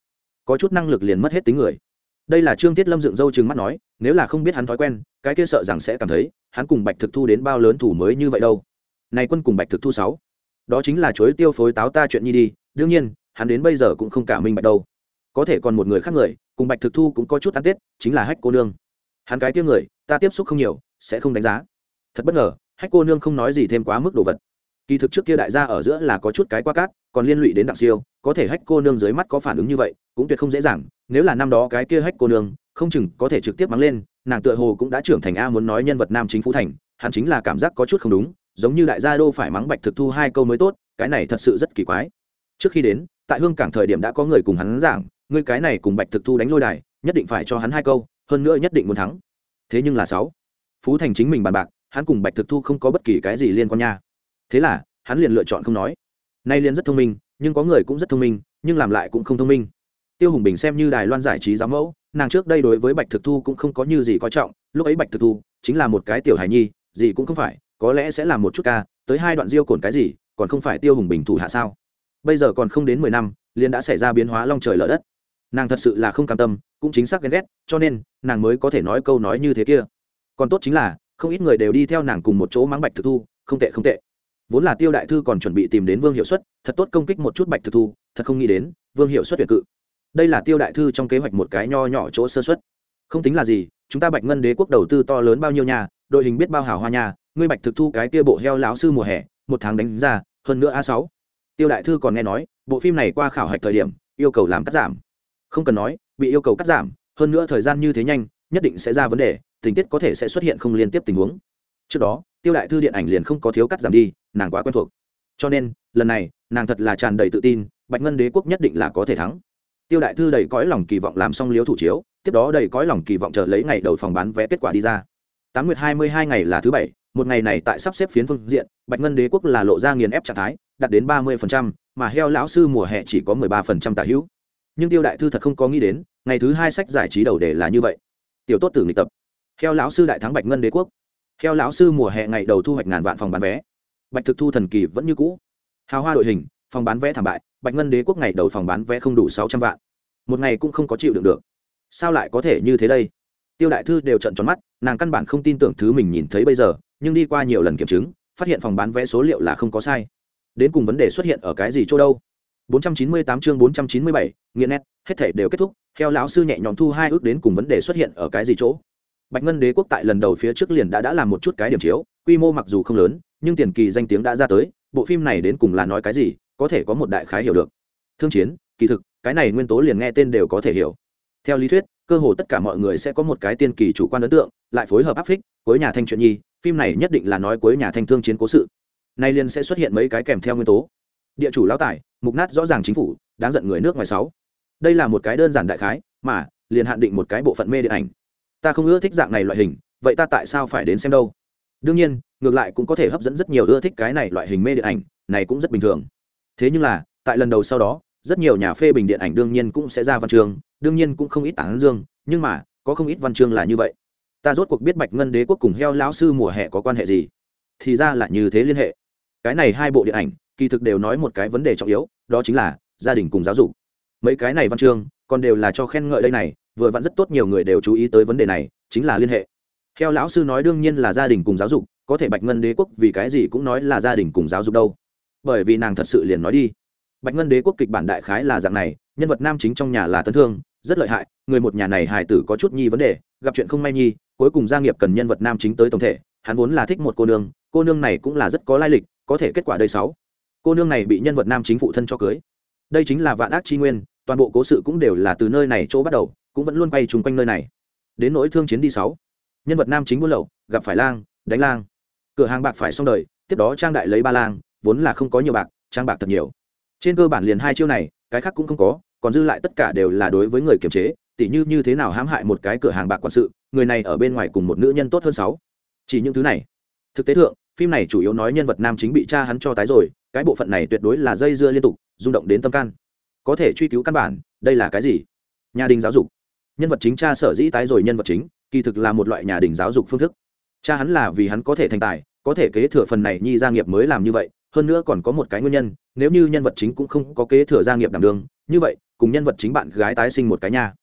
có chút năng lực liền mất hết tính người đây là trương tiết lâm dựng râu chừng mắt nói, nếu là không biết hắn thói quen, cái kia sợ rằng sẽ cảm thấy, hắn cùng bạch thực thu đến bao lớn thủ mới như vậy đâu. Này quân cùng bạch thực thu sáu, đó chính là chối tiêu phối táo ta chuyện nhi đi, đương nhiên, hắn đến bây giờ cũng không cả minh bạch đâu. Có thể còn một người khác người, cùng bạch thực thu cũng có chút ăn tết, chính là hách cô nương. Hắn cái tiếng người, ta tiếp xúc không nhiều, sẽ không đánh giá. Thật bất ngờ, hách cô nương không nói gì thêm quá mức đồ vật. Kỳ thực trước kia đại gia ở giữa là có chút cái qua cát, còn liên lụy đến đặng siêu, có thể hách cô nương dưới mắt có phản ứng như vậy, cũng tuyệt không dễ dàng nếu là năm đó cái kia hách cô nương, không chừng có thể trực tiếp mắng lên, nàng tựa hồ cũng đã trưởng thành a muốn nói nhân vật nam chính phú thành, hắn chính là cảm giác có chút không đúng, giống như đại gia đô phải mắng bạch thực thu hai câu mới tốt, cái này thật sự rất kỳ quái. Trước khi đến, tại hương cảng thời điểm đã có người cùng hắn giảng, ngươi cái này cùng bạch thực thu đánh lôi đài, nhất định phải cho hắn hai câu, hơn nữa nhất định muốn thắng. Thế nhưng là sáu, phú thành chính mình bàn bạc, hắn cùng bạch thực thu không có bất kỳ cái gì liên quan nha. Thế là, hắn liền lựa chọn không nói. Nay liền rất thông minh, nhưng có người cũng rất thông minh, nhưng làm lại cũng không thông minh tiêu hùng bình xem như đài loan giải trí giám mẫu, nàng trước đây đối với bạch thực thu cũng không có như gì coi trọng, lúc ấy bạch thực thu chính là một cái tiểu hài nhi, gì cũng không phải, có lẽ sẽ là một chút ca, tới hai đoạn diêu cồn cái gì, còn không phải tiêu hùng bình thủ hạ sao? Bây giờ còn không đến mười năm, liền đã xảy ra biến hóa long trời lở đất. Nàng thật sự là không cam tâm, cũng chính xác ghen ghét, cho nên nàng mới có thể nói câu nói như thế kia. Còn tốt chính là, không ít người đều đi theo nàng cùng một chỗ mắng bạch thực thu, không tệ không tệ. Vốn là tiêu đại thư còn chuẩn bị tìm đến vương hiệu suất, thật tốt công kích một chút bạch thực thu, thật không nghĩ đến, vương hiệu suất tuyệt cự đây là tiêu đại thư trong kế hoạch một cái nho nhỏ chỗ sơ xuất. Không tính là gì, chúng ta bạch ngân đế quốc đầu tư to lớn bao nhiêu nhà, đội hình biết bao hào hoa nhà, ngươi bạch thực thu cái kia bộ heo lão sư mùa hè, một tháng đánh ra, hơn nữa a sáu. Tiêu đại thư còn nghe nói, bộ phim này qua khảo hạch thời điểm, yêu cầu làm cắt giảm. Không cần nói, bị yêu cầu cắt giảm, hơn nữa thời gian như thế nhanh, nhất định sẽ ra vấn đề, tình tiết có thể sẽ xuất hiện không liên tiếp tình huống. Trước đó, tiêu đại thư điện ảnh liền không có thiếu cắt giảm đi, nàng quá quen thuộc. Cho nên, lần này, nàng thật là tràn đầy tự tin, bạch ngân đế quốc nhất định là có thể thắng tiêu đại thư đầy cõi lòng kỳ vọng làm xong liếu thủ chiếu, tiếp đó đầy cõi lòng kỳ vọng chờ lấy ngày đầu phòng bán vé kết quả đi ra. Tám nguyệt hai mươi hai ngày là thứ bảy, một ngày này tại sắp xếp phiến phương diện, bạch ngân đế quốc là lộ ra nghiền ép trạng thái, đạt đến ba mươi mà heo lão sư mùa hè chỉ có mười ba tả hữu. Nhưng tiêu đại thư thật không có nghĩ đến, ngày thứ hai sách giải trí đầu đề là như vậy. Tiểu tốt tử nghịch tập. Heo lão sư đại thắng bạch ngân đế quốc. Heo lão sư mùa hè ngày đầu thu hoạch ngàn vạn phòng bán vé. Bạch thực thu thần kỳ vẫn như cũ. Hào hoa đội hình, phòng bán vé thảm bại bạch ngân đế quốc ngày đầu phòng bán vé không đủ sáu trăm vạn. Một ngày cũng không có chịu đựng được. Sao lại có thể như thế đây? Tiêu đại thư đều trận tròn mắt nàng căn bản không tin tưởng thứ mình nhìn thấy bây giờ nhưng đi qua nhiều lần kiểm chứng phát hiện phòng bán vé số liệu là không có sai. Đến cùng vấn đề xuất hiện ở cái gì chỗ đâu? 498 chương 497, nghiện nét hết thể đều kết thúc theo lão sư nhẹ nhõm thu hai ước đến cùng vấn đề xuất hiện ở cái gì chỗ? Bạch ngân đế quốc tại lần đầu phía trước liền đã đã làm một chút cái điểm chiếu quy mô mặc dù không lớn nhưng tiền kỳ danh tiếng đã ra tới bộ phim này đến cùng là nói cái gì? Có thể có một đại khái hiểu được. Thương chiến, kỳ thực, cái này nguyên tố liền nghe tên đều có thể hiểu. Theo lý thuyết, cơ hồ tất cả mọi người sẽ có một cái tiên kỳ chủ quan ấn tượng, lại phối hợp áp phích với nhà thanh chuyện nhi, phim này nhất định là nói cuối nhà thanh thương chiến cố sự. Nay liền sẽ xuất hiện mấy cái kèm theo nguyên tố. Địa chủ lão tải mục nát rõ ràng chính phủ, đáng giận người nước ngoài sáu. Đây là một cái đơn giản đại khái, mà, liền hạn định một cái bộ phận mê điện ảnh. Ta không ưa thích dạng này loại hình, vậy ta tại sao phải đến xem đâu? Đương nhiên, ngược lại cũng có thể hấp dẫn rất nhiều ưa thích cái này loại hình mê điện ảnh, này cũng rất bình thường thế nhưng là, tại lần đầu sau đó, rất nhiều nhà phê bình điện ảnh đương nhiên cũng sẽ ra văn chương, đương nhiên cũng không ít tán dương, nhưng mà, có không ít văn chương là như vậy. Ta rốt cuộc biết bạch ngân đế quốc cùng heo lão sư mùa hè có quan hệ gì. Thì ra là như thế liên hệ. Cái này hai bộ điện ảnh, kỳ thực đều nói một cái vấn đề trọng yếu, đó chính là gia đình cùng giáo dục. Mấy cái này văn chương, còn đều là cho khen ngợi đây này, vừa vặn rất tốt nhiều người đều chú ý tới vấn đề này, chính là liên hệ. Theo lão sư nói đương nhiên là gia đình cùng giáo dục, có thể bạch ngân đế quốc vì cái gì cũng nói là gia đình cùng giáo dục đâu bởi vì nàng thật sự liền nói đi. Bạch ngân đế quốc kịch bản đại khái là dạng này, nhân vật nam chính trong nhà là tấn thương, rất lợi hại, người một nhà này hài tử có chút nhi vấn đề, gặp chuyện không may nhi, cuối cùng gia nghiệp cần nhân vật nam chính tới tổng thể, hắn vốn là thích một cô nương cô nương này cũng là rất có lai lịch, có thể kết quả đây sáu. Cô nương này bị nhân vật nam chính phụ thân cho cưới. Đây chính là vạn ác chi nguyên, toàn bộ cố sự cũng đều là từ nơi này chỗ bắt đầu, cũng vẫn luôn quay chung quanh nơi này. Đến nỗi thương chiến đi sáu. Nhân vật nam chính buôn lậu, gặp phải lang, đánh lang. Cửa hàng bạc phải xong đời, tiếp đó trang đại lấy ba lang vốn là không có nhiều bạc, trang bạc thật nhiều. Trên cơ bản liền hai chiêu này, cái khác cũng không có, còn dư lại tất cả đều là đối với người kiềm chế, tỉ như như thế nào hãm hại một cái cửa hàng bạc quản sự, người này ở bên ngoài cùng một nữ nhân tốt hơn sáu. Chỉ những thứ này. Thực tế thượng, phim này chủ yếu nói nhân vật nam chính bị cha hắn cho tái rồi, cái bộ phận này tuyệt đối là dây dưa liên tục, rung động đến tâm can. Có thể truy cứu căn bản, đây là cái gì? Nhà đình giáo dục. Nhân vật chính cha sở dĩ tái rồi nhân vật chính, kỳ thực là một loại nhà đình giáo dục phương thức. Cha hắn là vì hắn có thể thành tài, có thể kế thừa phần này nhi gia nghiệp mới làm như vậy hơn nữa còn có một cái nguyên nhân, nếu như nhân vật chính cũng không có kế thừa gia nghiệp đảm đương, như vậy, cùng nhân vật chính bạn gái tái sinh một cái nhà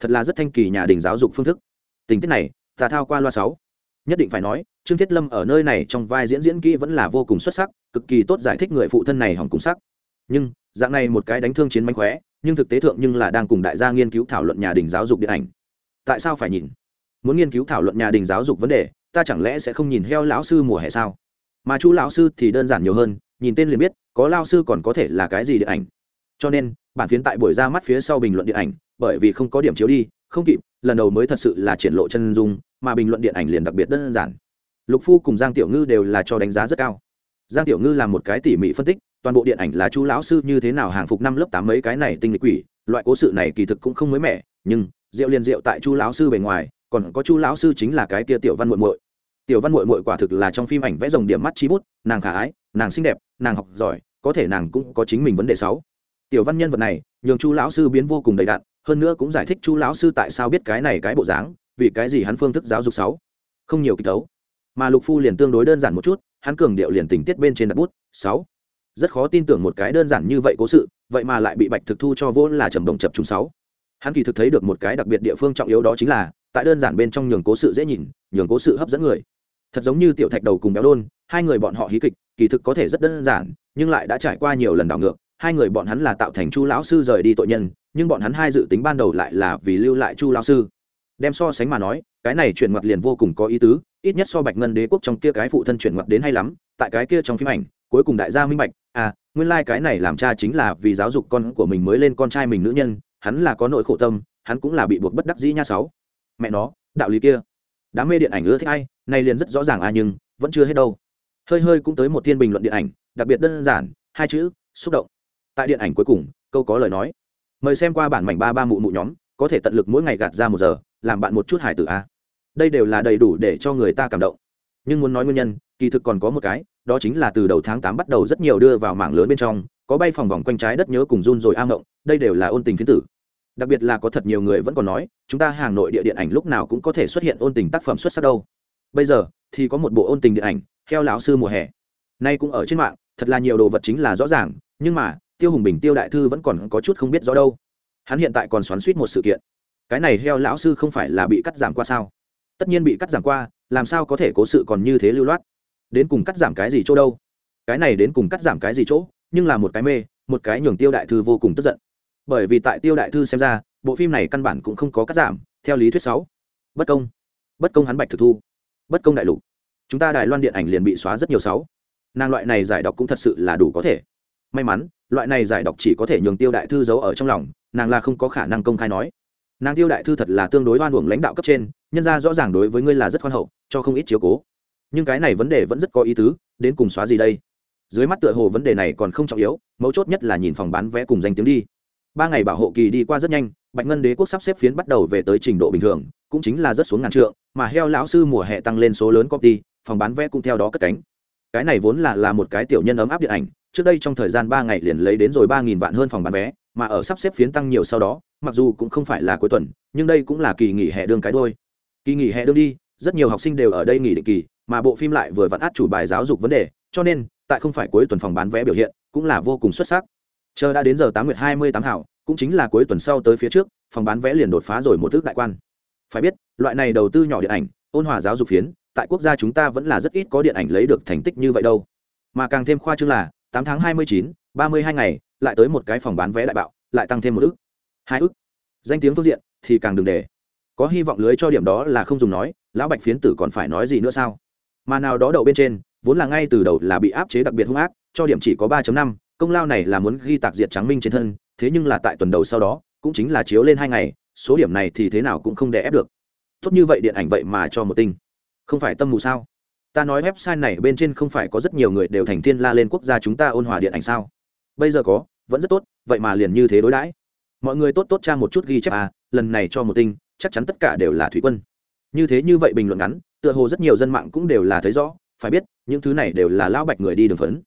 thật là rất thanh kỳ nhà đình giáo dục phương thức. Tình tiết này, ta thao qua loa sáu. Nhất định phải nói, trương thiết lâm ở nơi này trong vai diễn diễn kỹ vẫn là vô cùng xuất sắc, cực kỳ tốt giải thích người phụ thân này hỏng cùng sắc. Nhưng, dạng này một cái đánh thương chiến mánh khóe, nhưng thực tế thượng nhưng là đang cùng đại gia nghiên cứu thảo luận nhà đình giáo dục điện ảnh. Tại sao phải nhìn? Muốn nghiên cứu thảo luận nhà đình giáo dục vấn đề, ta chẳng lẽ sẽ không nhìn heo lão sư mùa hè sao? Mà chú lão sư thì đơn giản nhiều hơn, nhìn tên liền biết, có lao sư còn có thể là cái gì điện ảnh. Cho nên, bản phiến tại buổi ra mắt phía sau bình luận điện ảnh, bởi vì không có điểm chiếu đi, không kịp, lần đầu mới thật sự là triển lộ chân dung, mà bình luận điện ảnh liền đặc biệt đơn giản. Lục phu cùng giang tiểu ngư đều là cho đánh giá rất cao. Giang tiểu ngư là một cái tỉ mỉ phân tích, toàn bộ điện ảnh là chú lão sư như thế nào hàng phục năm lớp tám mấy cái này tinh lịch quỷ, loại cố sự này kỳ thực cũng không mới mẻ, nhưng, rượu liền rượu tại chú lão sư bề ngoài, còn có chú lão sư chính là cái kia tiểu văn muội muội tiểu văn mội mội quả thực là trong phim ảnh vẽ rồng điểm mắt chi bút, nàng khả ái, nàng xinh đẹp, nàng học giỏi, có thể nàng cũng có chính mình vấn đề xấu tiểu văn nhân vật này, nhường chu lão sư biến vô cùng đầy đặn, hơn nữa cũng giải thích chu lão sư tại sao biết cái này cái bộ dáng, vì cái gì hắn phương thức giáo dục sáu. Không nhiều kịch tấu mà lục phu liền tương đối đơn giản một chút, hắn cường điệu liền tình tiết bên trên đặt bút, sáu. Rất khó tin tưởng một cái đơn giản như vậy cố sự, vậy mà lại bị bạch thực thu cho vốn là trầm đồng chập trùng sáu. Hắn kỳ thực thấy được một cái đặc biệt địa phương trọng yếu đó chính là, tại đơn giản bên trong nhường cố sự dễ nhìn, nhường cố sự hấp dẫn người thật giống như tiểu thạch đầu cùng béo đôn, hai người bọn họ hí kịch, kỳ thực có thể rất đơn giản, nhưng lại đã trải qua nhiều lần đảo ngược. Hai người bọn hắn là tạo thành chu lão sư rời đi tội nhân, nhưng bọn hắn hai dự tính ban đầu lại là vì lưu lại chu lão sư. Đem so sánh mà nói, cái này chuyển mặt liền vô cùng có ý tứ, ít nhất so bạch ngân đế quốc trong kia cái phụ thân chuyển mặt đến hay lắm, tại cái kia trong phim ảnh, cuối cùng đại gia minh bạch à nguyên lai、like、cái này làm cha chính là vì giáo dục con của mình mới lên con trai mình nữ nhân, hắn là có nội khổ tâm, hắn cũng là bị buộc bất đắc dĩ nha sáu. Mẹ nó, đạo lý kia đám mê điện ảnh ưa thích ai, nay liền rất rõ ràng à nhưng, vẫn chưa hết đâu. Hơi hơi cũng tới một thiên bình luận điện ảnh, đặc biệt đơn giản, hai chữ, xúc động. Tại điện ảnh cuối cùng, câu có lời nói. Mời xem qua bản mảnh ba ba mụ mụ nhóm, có thể tận lực mỗi ngày gạt ra một giờ, làm bạn một chút hải tử a. Đây đều là đầy đủ để cho người ta cảm động. Nhưng muốn nói nguyên nhân, kỳ thực còn có một cái, đó chính là từ đầu tháng tám bắt đầu rất nhiều đưa vào mảng lớn bên trong, có bay phòng vòng quanh trái đất nhớ cùng run rồi a động, đây đều là ôn tình phiến tử đặc biệt là có thật nhiều người vẫn còn nói, chúng ta hàng nội địa điện ảnh lúc nào cũng có thể xuất hiện ôn tình tác phẩm xuất sắc đâu. Bây giờ, thì có một bộ ôn tình điện ảnh theo lão sư mùa hè. Nay cũng ở trên mạng, thật là nhiều đồ vật chính là rõ ràng, nhưng mà, tiêu hùng bình, tiêu đại thư vẫn còn có chút không biết rõ đâu. Hắn hiện tại còn xoắn suýt một sự kiện. Cái này heo lão sư không phải là bị cắt giảm qua sao? Tất nhiên bị cắt giảm qua, làm sao có thể cố sự còn như thế lưu loát? Đến cùng cắt giảm cái gì chỗ đâu? Cái này đến cùng cắt giảm cái gì chỗ? Nhưng là một cái mê, một cái nhường tiêu đại thư vô cùng tức giận bởi vì tại tiêu đại thư xem ra, bộ phim này căn bản cũng không có cắt giảm, theo lý thuyết sáu. Bất công. Bất công hắn bạch thực thu. Bất công đại lục. Chúng ta đài loan điện ảnh liền bị xóa rất nhiều sáu. Nàng loại này giải đọc cũng thật sự là đủ có thể. May mắn, loại này giải đọc chỉ có thể nhường tiêu đại thư giấu ở trong lòng, nàng là không có khả năng công khai nói. Nàng tiêu đại thư thật là tương đối oan uổng lãnh đạo cấp trên, nhân ra rõ ràng đối với ngươi là rất khoan hậu, cho không ít chiếu cố. Nhưng cái này vấn đề vẫn rất có ý tứ, đến cùng xóa gì đây? Dưới mắt tựa hồ vấn đề này còn không trọng yếu, mấu chốt nhất là nhìn phòng bán vé cùng danh tiếng đi ba ngày bảo hộ kỳ đi qua rất nhanh, bạch ngân đế quốc sắp xếp phiến bắt đầu về tới trình độ bình thường, cũng chính là rất xuống ngàn trượng, mà heo lão sư mùa hè tăng lên số lớn copy phòng bán vé cũng theo đó cất cánh. Cái này vốn là là một cái tiểu nhân ấm áp điện ảnh, trước đây trong thời gian ba ngày liền lấy đến rồi ba nghìn vạn hơn phòng bán vé, mà ở sắp xếp phiến tăng nhiều sau đó, mặc dù cũng không phải là cuối tuần, nhưng đây cũng là kỳ nghỉ hè đương cái đôi. Kỳ nghỉ hè đương đi, rất nhiều học sinh đều ở đây nghỉ định kỳ, mà bộ phim lại vừa vặn át chủ bài giáo dục vấn đề, cho nên, tại không phải cuối tuần phòng bán vé biểu hiện, cũng là vô cùng xuất sắc chờ đã đến giờ tám nguyệt hai mươi tám hảo, cũng chính là cuối tuần sau tới phía trước, phòng bán vé liền đột phá rồi một thước đại quan. Phải biết, loại này đầu tư nhỏ điện ảnh, ôn hòa giáo dục phiến, tại quốc gia chúng ta vẫn là rất ít có điện ảnh lấy được thành tích như vậy đâu. Mà càng thêm khoa chương là, tám tháng hai mươi chín, ba mươi hai ngày, lại tới một cái phòng bán vé đại bạo, lại tăng thêm một ước hai ước danh tiếng phương diện thì càng đừng để. Có hy vọng lưới cho điểm đó là không dùng nói, lão bạch phiến tử còn phải nói gì nữa sao? Mà nào đó đậu bên trên, vốn là ngay từ đầu là bị áp chế đặc biệt hung ác, cho điểm chỉ có ba năm công lao này là muốn ghi tạc diệt trắng minh trên thân, thế nhưng là tại tuần đầu sau đó, cũng chính là chiếu lên hai ngày, số điểm này thì thế nào cũng không đè ép được. Tốt như vậy điện ảnh vậy mà cho một tinh. Không phải tâm mù sao? Ta nói website này bên trên không phải có rất nhiều người đều thành thiên la lên quốc gia chúng ta ôn hòa điện ảnh sao? Bây giờ có, vẫn rất tốt, vậy mà liền như thế đối đãi. Mọi người tốt tốt tra một chút ghi chép à lần này cho một tinh, chắc chắn tất cả đều là thủy quân. Như thế như vậy bình luận ngắn, tựa hồ rất nhiều dân mạng cũng đều là thấy rõ, phải biết, những thứ này đều là lão bạch người đi đường phấn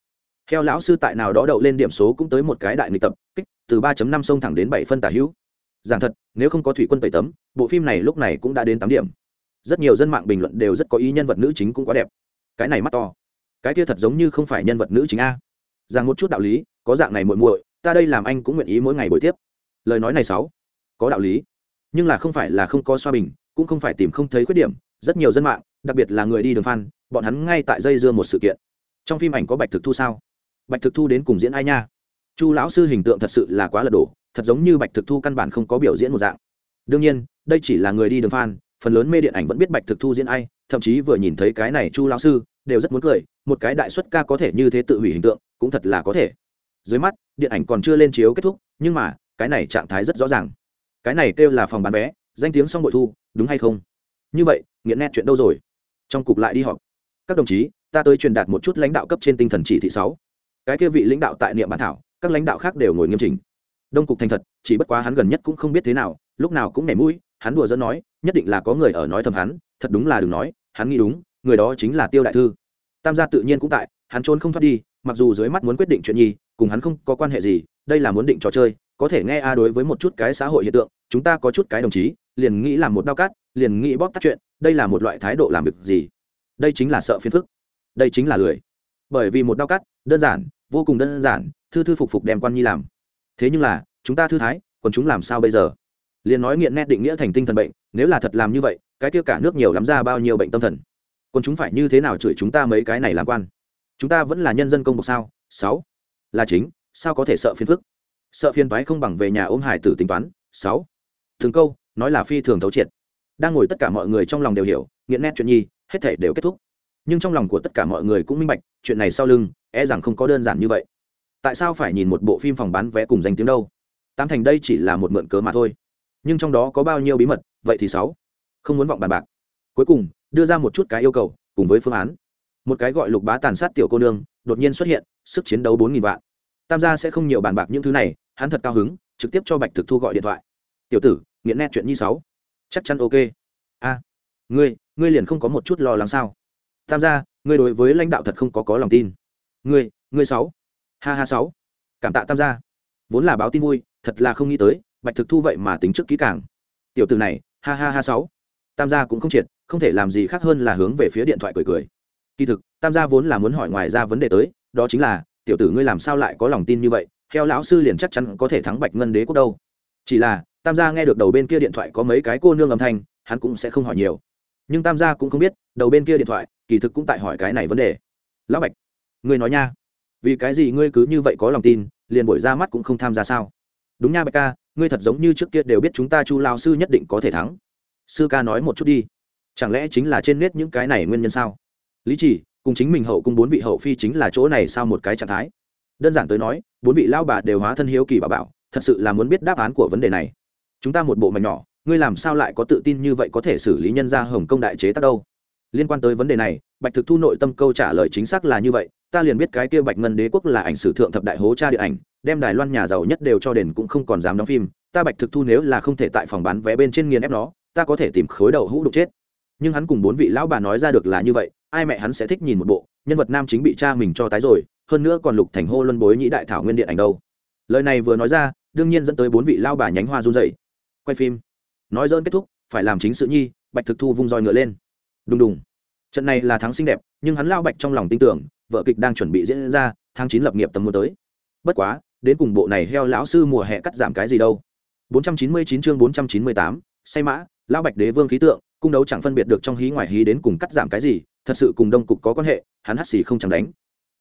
theo lão sư tại nào đó đậu lên điểm số cũng tới một cái đại nghịch tập, kích, từ 3 năm sông thẳng đến bảy phân tả hữu. Giảng thật, nếu không có thủy quân tẩy tấm, bộ phim này lúc này cũng đã đến tám điểm. Rất nhiều dân mạng bình luận đều rất có ý nhân vật nữ chính cũng quá đẹp. Cái này mắt to. Cái kia thật giống như không phải nhân vật nữ chính a. Rằng một chút đạo lý, có dạng này muội muội, ta đây làm anh cũng nguyện ý mỗi ngày buổi tiếp. Lời nói này sáu. Có đạo lý. Nhưng là không phải là không có xoa bình, cũng không phải tìm không thấy khuyết điểm, rất nhiều dân mạng, đặc biệt là người đi đường fan, bọn hắn ngay tại dây dưa một sự kiện. Trong phim ảnh có bạch thực thu sao? Bạch thực thu đến cùng diễn ai nha? Chu lão sư hình tượng thật sự là quá lật đổ, thật giống như bạch thực thu căn bản không có biểu diễn một dạng. Đương nhiên, đây chỉ là người đi đường fan, phần lớn mê điện ảnh vẫn biết bạch thực thu diễn ai, thậm chí vừa nhìn thấy cái này chu lão sư, đều rất muốn cười, một cái đại xuất ca có thể như thế tự hủy hình tượng, cũng thật là có thể. Dưới mắt, điện ảnh còn chưa lên chiếu kết thúc, nhưng mà, cái này trạng thái rất rõ ràng. Cái này kêu là phòng bán vé, danh tiếng xong bội thu, đúng hay không? Như vậy, nghiện nét chuyện đâu rồi? Trong cục lại đi họp. Các đồng chí, ta tới truyền đạt một chút lãnh đạo cấp trên tinh thần chỉ thị sáu cái kia vị lãnh đạo tại niệm bản thảo, các lãnh đạo khác đều ngồi nghiêm chỉnh. Đông cục thành thật, chỉ bất quá hắn gần nhất cũng không biết thế nào, lúc nào cũng nảy mũi, hắn đùa dẫn nói, nhất định là có người ở nói thầm hắn, thật đúng là đừng nói, hắn nghĩ đúng, người đó chính là tiêu đại thư. Tam gia tự nhiên cũng tại, hắn trốn không thoát đi, mặc dù dưới mắt muốn quyết định chuyện nhi, cùng hắn không có quan hệ gì, đây là muốn định trò chơi, có thể nghe a đối với một chút cái xã hội hiện tượng, chúng ta có chút cái đồng chí, liền nghĩ làm một đau cát liền nghĩ bóp tắt chuyện, đây là một loại thái độ làm việc gì? Đây chính là sợ phiền phức, đây chính là lười. Bởi vì một đau cắt đơn giản, vô cùng đơn giản, thư thư phục phục đem quan nhi làm. Thế nhưng là, chúng ta thư thái, còn chúng làm sao bây giờ? Liền nói nghiện nét định nghĩa thành tinh thần bệnh, nếu là thật làm như vậy, cái kia cả nước nhiều lắm ra bao nhiêu bệnh tâm thần? Còn chúng phải như thế nào chửi chúng ta mấy cái này làm quan? Chúng ta vẫn là nhân dân công bộc sao? Sáu. Là chính, sao có thể sợ phiền phức? Sợ phiền toái không bằng về nhà ôm hải tử tính toán. Sáu. Thường câu, nói là phi thường thấu triệt. Đang ngồi tất cả mọi người trong lòng đều hiểu, nghiện nét chuyện nhi, hết thể đều kết thúc. Nhưng trong lòng của tất cả mọi người cũng minh bạch, chuyện này sau lưng e rằng không có đơn giản như vậy. Tại sao phải nhìn một bộ phim phòng bán vé cùng danh tiếng đâu? Tám thành đây chỉ là một mượn cớ mà thôi. Nhưng trong đó có bao nhiêu bí mật, vậy thì sáu. Không muốn vọng bàn bạc. Cuối cùng, đưa ra một chút cái yêu cầu, cùng với phương án. Một cái gọi lục bá tàn sát tiểu cô nương, đột nhiên xuất hiện, sức chiến đấu bốn nghìn vạn. Tam gia sẽ không nhiều bàn bạc những thứ này, hắn thật cao hứng, trực tiếp cho bạch thực thu gọi điện thoại. Tiểu tử, nghiện nét chuyện như sáu. Chắc chắn ok. A, ngươi ngươi liền không có một chút lo lắng sao? Tam gia, ngươi đối với lãnh đạo thật không có có lòng tin ngươi ngươi sáu. Ha ha sáu. Cảm tạ tam gia. Vốn là báo tin vui, thật là không nghĩ tới, bạch thực thu vậy mà tính trước kỹ càng. Tiểu từ này, ha ha ha sáu. Tam gia cũng không triệt, không thể làm gì khác hơn là hướng về phía điện thoại cười cười. Kỳ thực, tam gia vốn là muốn hỏi ngoài ra vấn đề tới, đó chính là, tiểu tử ngươi làm sao lại có lòng tin như vậy theo lão sư liền chắc chắn có thể thắng bạch ngân đế quốc đâu. Chỉ là, tam gia nghe được đầu bên kia điện thoại có mấy cái cô nương âm thanh, hắn cũng sẽ không hỏi nhiều. Nhưng tam gia cũng không biết, đầu bên kia điện thoại, kỳ thực cũng tại hỏi cái này vấn đề. Lão bạch ngươi nói nha. Vì cái gì ngươi cứ như vậy có lòng tin, liền buổi ra mắt cũng không tham gia sao? Đúng nha bạch ca, ngươi thật giống như trước kia đều biết chúng ta chu lao sư nhất định có thể thắng. Sư ca nói một chút đi. Chẳng lẽ chính là trên nết những cái này nguyên nhân sao? Lý chỉ, cùng chính mình hậu cung bốn vị hậu phi chính là chỗ này sao một cái trạng thái? Đơn giản tới nói, bốn vị lao bà đều hóa thân hiếu kỳ bà bảo, thật sự là muốn biết đáp án của vấn đề này. Chúng ta một bộ mạch nhỏ, ngươi làm sao lại có tự tin như vậy có thể xử lý nhân gia hồng công đại chế tác đâu? Liên quan tới vấn đề này, bạch thực thu nội tâm câu trả lời chính xác là như vậy, ta liền biết cái kia bạch ngân đế quốc là ảnh sử thượng thập đại hố cha điện ảnh, đem đài loan nhà giàu nhất đều cho đền cũng không còn dám đóng phim, ta bạch thực thu nếu là không thể tại phòng bán vé bên trên nghiền ép nó, ta có thể tìm khối đầu hũ đục chết. Nhưng hắn cùng bốn vị lão bà nói ra được là như vậy, ai mẹ hắn sẽ thích nhìn một bộ, nhân vật nam chính bị cha mình cho tái rồi, hơn nữa còn lục thành hô luân bối nhĩ đại thảo nguyên điện ảnh đâu. Lời này vừa nói ra, đương nhiên dẫn tới bốn vị lao bà nhánh hoa run dậy quay phim. Nói dơn kết thúc, phải làm chính sự nhi, bạch thực thu vung roi ngựa lên đùng đùng. Trận này là thắng xinh đẹp nhưng hắn lao bạch trong lòng tin tưởng vợ kịch đang chuẩn bị diễn ra tháng chín lập nghiệp tầm mùa tới. Bất quá đến cùng bộ này heo lão sư mùa hè cắt giảm cái gì đâu. 499 chương 498, say mã lao bạch đế vương khí tượng cung đấu chẳng phân biệt được trong hí ngoài hí đến cùng cắt giảm cái gì thật sự cùng đông cục có quan hệ hắn hắt xì không chẳng đánh.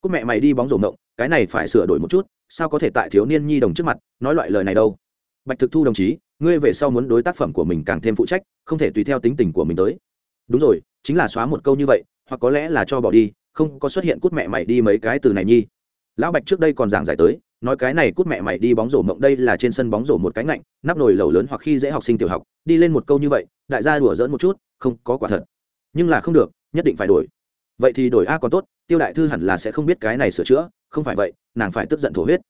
Cúc mẹ mày đi bóng rổ mộng cái này phải sửa đổi một chút sao có thể tại thiếu niên nhi đồng trước mặt nói loại lời này đâu. Bạch thực thu đồng chí ngươi về sau muốn đối tác phẩm của mình càng thêm phụ trách không thể tùy theo tính tình của mình tới đúng rồi, chính là xóa một câu như vậy, hoặc có lẽ là cho bỏ đi, không có xuất hiện cút mẹ mày đi mấy cái từ này nhi. Lão bạch trước đây còn giảng giải tới, nói cái này cút mẹ mày đi bóng rổ mộng đây là trên sân bóng rổ một cái ngạnh, nắp nồi lẩu lớn hoặc khi dễ học sinh tiểu học, đi lên một câu như vậy, đại gia đùa dỡn một chút, không có quả thật. Nhưng là không được, nhất định phải đổi. Vậy thì đổi a còn tốt, tiêu đại thư hẳn là sẽ không biết cái này sửa chữa, không phải vậy, nàng phải tức giận thổ huyết.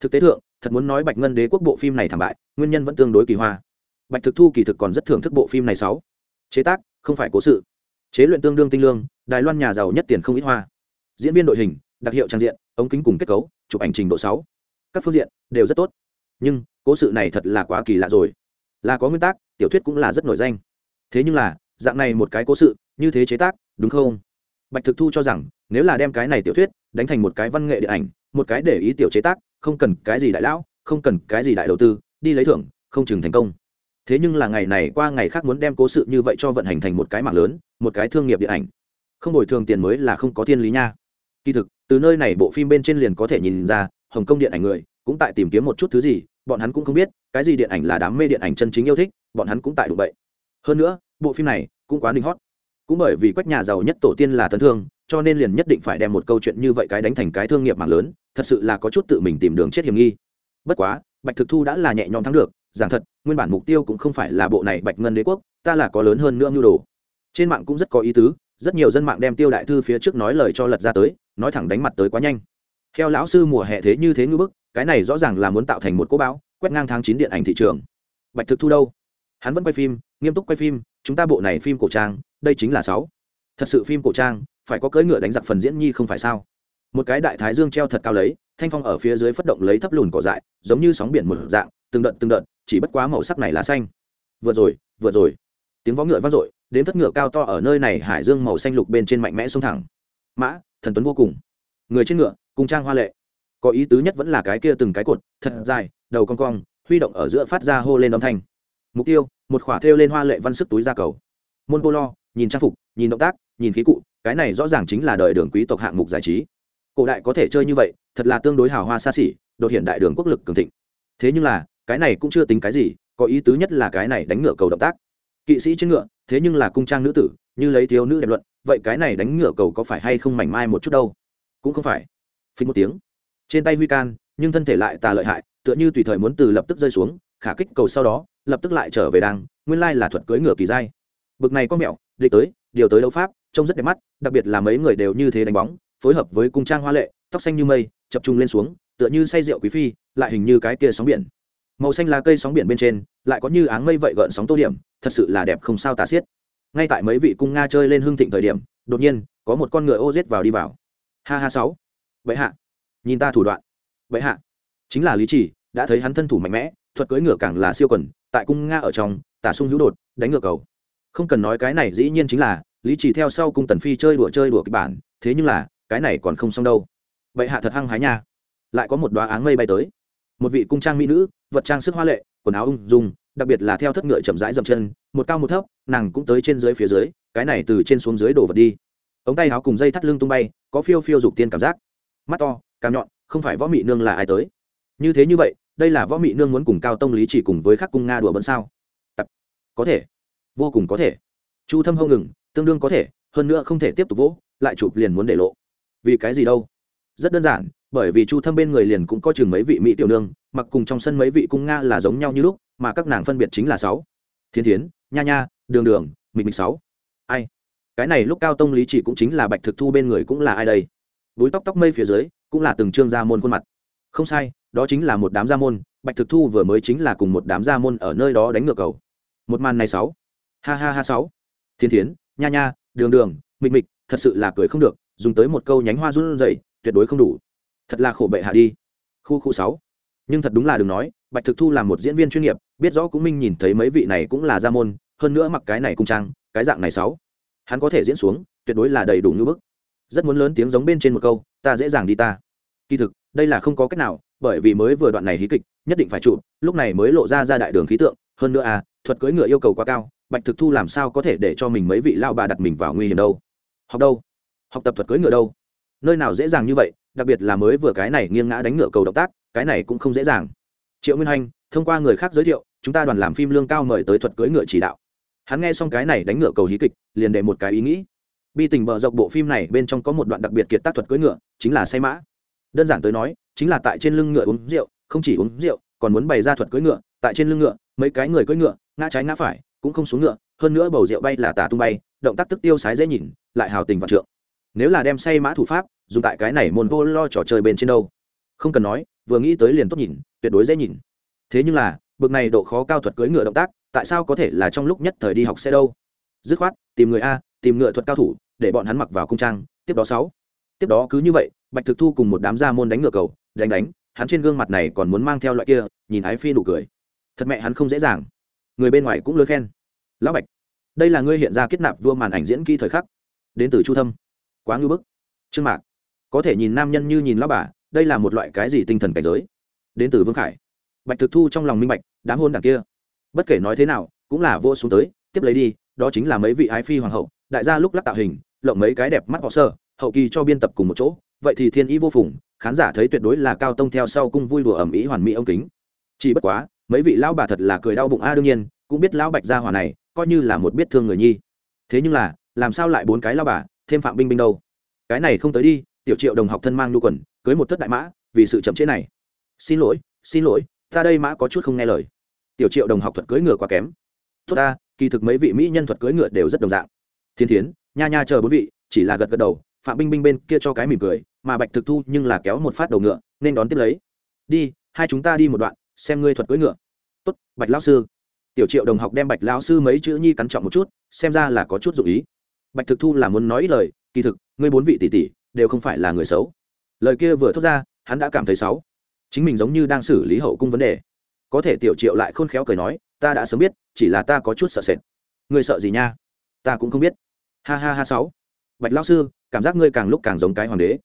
Thực tế thượng, thật muốn nói bạch ngân đế quốc bộ phim này thảm bại, nguyên nhân vẫn tương đối kỳ hoa. Bạch thực thu kỳ thực còn rất thưởng thức bộ phim này sáu. Chế tác không phải cố sự. Chế luyện tương đương tinh lương, đài loan nhà giàu nhất tiền không ít hoa. Diễn viên đội hình, đặc hiệu trang diện, ống kính cùng kết cấu, chụp ảnh trình độ sáu. Các phương diện, đều rất tốt. Nhưng, cố sự này thật là quá kỳ lạ rồi. Là có nguyên tắc, tiểu thuyết cũng là rất nổi danh. Thế nhưng là, dạng này một cái cố sự, như thế chế tác, đúng không? Bạch thực thu cho rằng, nếu là đem cái này tiểu thuyết đánh thành một cái văn nghệ điện ảnh, một cái để ý tiểu chế tác, không cần cái gì đại lão, không cần cái gì đại đầu tư, đi lấy thưởng, không chừng thành công thế nhưng là ngày này qua ngày khác muốn đem cố sự như vậy cho vận hành thành một cái mạng lớn, một cái thương nghiệp điện ảnh. Không bồi thường tiền mới là không có thiên lý nha. Kỳ thực, từ nơi này bộ phim bên trên liền có thể nhìn ra, hồng kông điện ảnh người cũng tại tìm kiếm một chút thứ gì, bọn hắn cũng không biết, cái gì điện ảnh là đám mê điện ảnh chân chính yêu thích, bọn hắn cũng tại đủ vậy hơn nữa, bộ phim này cũng quá đinh hót cũng bởi vì quách nhà giàu nhất tổ tiên là tấn thương, cho nên liền nhất định phải đem một câu chuyện như vậy cái đánh thành cái thương nghiệp mạng lớn, thật sự là có chút tự mình tìm đường chết hiểm nghi. Bất quá, bạch thực thu đã là nhẹ nhõm thắng được giảng thật, nguyên bản mục tiêu cũng không phải là bộ này bạch ngân đế quốc, ta là có lớn hơn nữa mưu đồ. Trên mạng cũng rất có ý tứ, rất nhiều dân mạng đem tiêu đại thư phía trước nói lời cho lật ra tới, nói thẳng đánh mặt tới quá nhanh. Theo lão sư mùa hè thế như thế ngư bức, cái này rõ ràng là muốn tạo thành một cô bão, quét ngang tháng chín điện ảnh thị trường. Bạch thực thu đâu? Hắn vẫn quay phim, nghiêm túc quay phim, chúng ta bộ này phim cổ trang, đây chính là sáu. Thật sự phim cổ trang, phải có cưỡi ngựa đánh giặc phần diễn nhi không phải sao? Một cái đại thái dương treo thật cao lấy, thanh phong ở phía dưới phất động lấy thấp lùn cỏ dại, giống như sóng biển một dạng, từng đợt từng đợt chỉ bất quá màu sắc này là xanh. Vượt rồi vượt rồi. Tiếng vó ngựa vang dội đến thất ngựa cao to ở nơi này hải dương màu xanh lục bên trên mạnh mẽ xông thẳng. Mã, thần tuấn vô cùng. Người trên ngựa, cùng trang hoa lệ. Có ý tứ nhất vẫn là cái kia từng cái cột, thật dài, đầu cong cong, huy động ở giữa phát ra hô lên âm thanh. Mục tiêu, một khỏa thêu lên hoa lệ văn sức túi ra cầu. Môn polo nhìn trang phục, nhìn động tác, nhìn khí cụ, cái này rõ ràng chính là đời đường quý tộc hạng mục giải trí. Cổ đại có thể chơi như vậy, thật là tương đối hào hoa xa xỉ, đột hiện đại đường quốc lực cường thịnh. Thế nhưng là cái này cũng chưa tính cái gì, có ý tứ nhất là cái này đánh ngựa cầu động tác. Kỵ sĩ trên ngựa, thế nhưng là cung trang nữ tử, như lấy thiếu nữ đẹp luận, vậy cái này đánh ngựa cầu có phải hay không mảnh mai một chút đâu? Cũng không phải. Phí một tiếng. Trên tay huy can, nhưng thân thể lại tà lợi hại, tựa như tùy thời muốn từ lập tức rơi xuống, khả kích cầu sau đó, lập tức lại trở về đàng, nguyên lai là thuật cưỡi ngựa kỳ dai bực này có mẹo, địch tới, điều tới đấu pháp, trông rất đẹp mắt, đặc biệt là mấy người đều như thế đánh bóng, phối hợp với cung trang hoa lệ, tóc xanh như mây, chập trung lên xuống, tựa như say rượu quý phi, lại hình như cái kia sóng biển màu xanh lá cây sóng biển bên trên, lại có như áng mây vậy gợn sóng tô điểm, thật sự là đẹp không sao tả xiết. Ngay tại mấy vị cung nga chơi lên hương thịnh thời điểm, đột nhiên, có một con ngựa ô giết vào đi vào. Ha ha sáu. Vậy hạ. Nhìn ta thủ đoạn. Vậy hạ. Chính là lý chỉ đã thấy hắn thân thủ mạnh mẽ, thuật cưỡi ngựa càng là siêu quần, tại cung nga ở trong, tả sung hữu đột, đánh ngựa cầu. Không cần nói cái này dĩ nhiên chính là, lý chỉ theo sau cung tần phi chơi đùa chơi đùa kịch bản, thế nhưng là, cái này còn không xong đâu. Vậy hạ thật hăng hái nha. Lại có một đoá áng mây bay tới một vị cung trang mỹ nữ, vật trang sức hoa lệ, quần áo ung dung, đặc biệt là theo thất ngựa chậm rãi dậm chân, một cao một thấp, nàng cũng tới trên dưới phía dưới, cái này từ trên xuống dưới đổ vật đi. Ống tay áo cùng dây thắt lưng tung bay, có phiêu phiêu dục tiên cảm giác. Mắt to cam nhọn, không phải võ mị nương là ai tới. Như thế như vậy, đây là võ mị nương muốn cùng cao tông lý chỉ cùng với khắc cung nga đùa bận sao? Tập, có thể, vô cùng có thể. Chu thâm hông ngừng, tương đương có thể, hơn nữa không thể tiếp tục vỗ, lại chụp liền muốn để lộ. Vì cái gì đâu? Rất đơn giản, bởi vì chu thâm bên người liền cũng có chừng mấy vị mỹ tiểu nương, mặc cùng trong sân mấy vị cung nga là giống nhau như lúc, mà các nàng phân biệt chính là sáu. Thiên thiến, nha nha, đường đường, mịch mịch sáu. Ai? Cái này lúc cao tông lý chỉ cũng chính là bạch thực thu bên người cũng là ai đây? Búi tóc tóc mây phía dưới, cũng là từng trương gia môn khuôn mặt. Không sai, đó chính là một đám gia môn, bạch thực thu vừa mới chính là cùng một đám gia môn ở nơi đó đánh ngược cầu. Một màn này sáu. Ha ha ha sáu. Thiên thiến, nha nha, đường đường, mịch mịch, thật sự là cười không được, dùng tới một câu nhánh hoa run rẩy tuyệt đối không đủ. Thật là khổ bệ hạ đi. Khu khu sáu. Nhưng thật đúng là đừng nói, bạch thực thu là một diễn viên chuyên nghiệp, biết rõ cũng minh nhìn thấy mấy vị này cũng là gia môn, hơn nữa mặc cái này cung trang, cái dạng này sáu. Hắn có thể diễn xuống, tuyệt đối là đầy đủ như bức. Rất muốn lớn tiếng giống bên trên một câu, ta dễ dàng đi ta. Kỳ thực, đây là không có cách nào, bởi vì mới vừa đoạn này hí kịch, nhất định phải chụp, lúc này mới lộ ra ra đại đường khí tượng. Hơn nữa à thuật cưỡi ngựa yêu cầu quá cao, bạch thực thu làm sao có thể để cho mình mấy vị lao bà đặt mình vào nguy hiểm đâu? Học đâu? Học tập thuật cưỡi ngựa đâu? Nơi nào dễ dàng như vậy, đặc biệt là mới vừa cái này nghiêng ngã đánh ngựa cầu động tác, cái này cũng không dễ dàng. Triệu nguyên hanh thông qua người khác giới thiệu, chúng ta đoàn làm phim lương cao mời tới thuật cưỡi ngựa chỉ đạo. Hắn nghe xong cái này đánh ngựa cầu hí kịch, liền để một cái ý nghĩ. Bi tình bờ dọc bộ phim này bên trong có một đoạn đặc biệt kiệt tác thuật cưỡi ngựa, chính là say mã. Đơn giản tới nói, chính là tại trên lưng ngựa uống rượu, không chỉ uống rượu, còn muốn bày ra thuật cưỡi ngựa, tại trên lưng ngựa, mấy cái người cưỡi ngựa, ngã trái ngã phải, cũng không xuống ngựa, hơn nữa bầu rượu bay là tả tung bay, động tác tức tiêu sái dễ nhìn, lại hào tình vạn trượng nếu là đem say mã thủ pháp dùng tại cái này môn vô lo trò chơi bên trên đâu. Không cần nói, vừa nghĩ tới liền tốt nhìn, tuyệt đối dễ nhìn. Thế nhưng là, bực này độ khó cao thuật cưỡi ngựa động tác, tại sao có thể là trong lúc nhất thời đi học xe đâu? Dứt khoát, tìm người a, tìm ngựa thuật cao thủ, để bọn hắn mặc vào cung trang, tiếp đó sáu. Tiếp đó cứ như vậy, bạch thực thu cùng một đám gia môn đánh ngựa cầu, đánh đánh, hắn trên gương mặt này còn muốn mang theo loại kia, nhìn ái phi nụ cười. Thật mẹ hắn không dễ dàng. Người bên ngoài cũng lơ khen. Lão bạch, đây là ngươi hiện ra kết nạp vua màn ảnh diễn kỹ thời khắc. Đến từ chu thâm quá ngưu bức. Trương mạc, có thể nhìn nam nhân như nhìn lão bà, đây là một loại cái gì tinh thần cảnh giới? Đến từ vương khải. Bạch thực thu trong lòng minh bạch, đám hôn đảng kia. Bất kể nói thế nào, cũng là vô xuống tới, tiếp lấy đi, đó chính là mấy vị ái phi hoàng hậu, đại gia lúc lắc tạo hình, lộng mấy cái đẹp mắt họ sơ, hậu kỳ cho biên tập cùng một chỗ, vậy thì thiên ý vô phùng, khán giả thấy tuyệt đối là cao tông theo sau cung vui đùa ẩm ý hoàn mỹ ông kính. Chỉ bất quá, mấy vị lão bà thật là cười đau bụng a, đương nhiên, cũng biết lão bạch gia hỏa này coi như là một biết thương người nhi. Thế nhưng là, làm sao lại bốn cái lão bà thêm phạm binh binh đâu. Cái này không tới đi, tiểu triệu đồng học thân mang nhu quần, cưới một thất đại mã, vì sự chậm chế này. Xin lỗi xin lỗi, ta đây mã có chút không nghe lời. Tiểu triệu đồng học thuật cưỡi ngựa quá kém. Tốt ta, kỳ thực mấy vị mỹ nhân thuật cưỡi ngựa đều rất đồng dạng. Thiên thiến, nha nha chờ bốn vị, chỉ là gật gật đầu, phạm binh binh bên kia cho cái mỉm cười, mà bạch thực thu nhưng là kéo một phát đầu ngựa, nên đón tiếp lấy. Đi, hai chúng ta đi một đoạn, xem ngươi thuật cưỡi ngựa. Tốt, bạch lão sư. Tiểu triệu đồng học đem bạch lão sư mấy chữ nhi cắn trọng một chút, xem ra là có chút dụ ý bạch thực thu là muốn nói ít lời, kỳ thực, ngươi bốn vị tỷ tỷ đều không phải là người xấu. Lời kia vừa thốt ra, hắn đã cảm thấy xấu. Chính mình giống như đang xử lý hậu cung vấn đề. Có thể tiểu triệu lại khôn khéo cười nói, ta đã sớm biết, chỉ là ta có chút sợ sệt. Ngươi sợ gì nha? Ta cũng không biết. Ha ha ha sáu. Bạch lão sư, cảm giác ngươi càng lúc càng giống cái hoàng đế.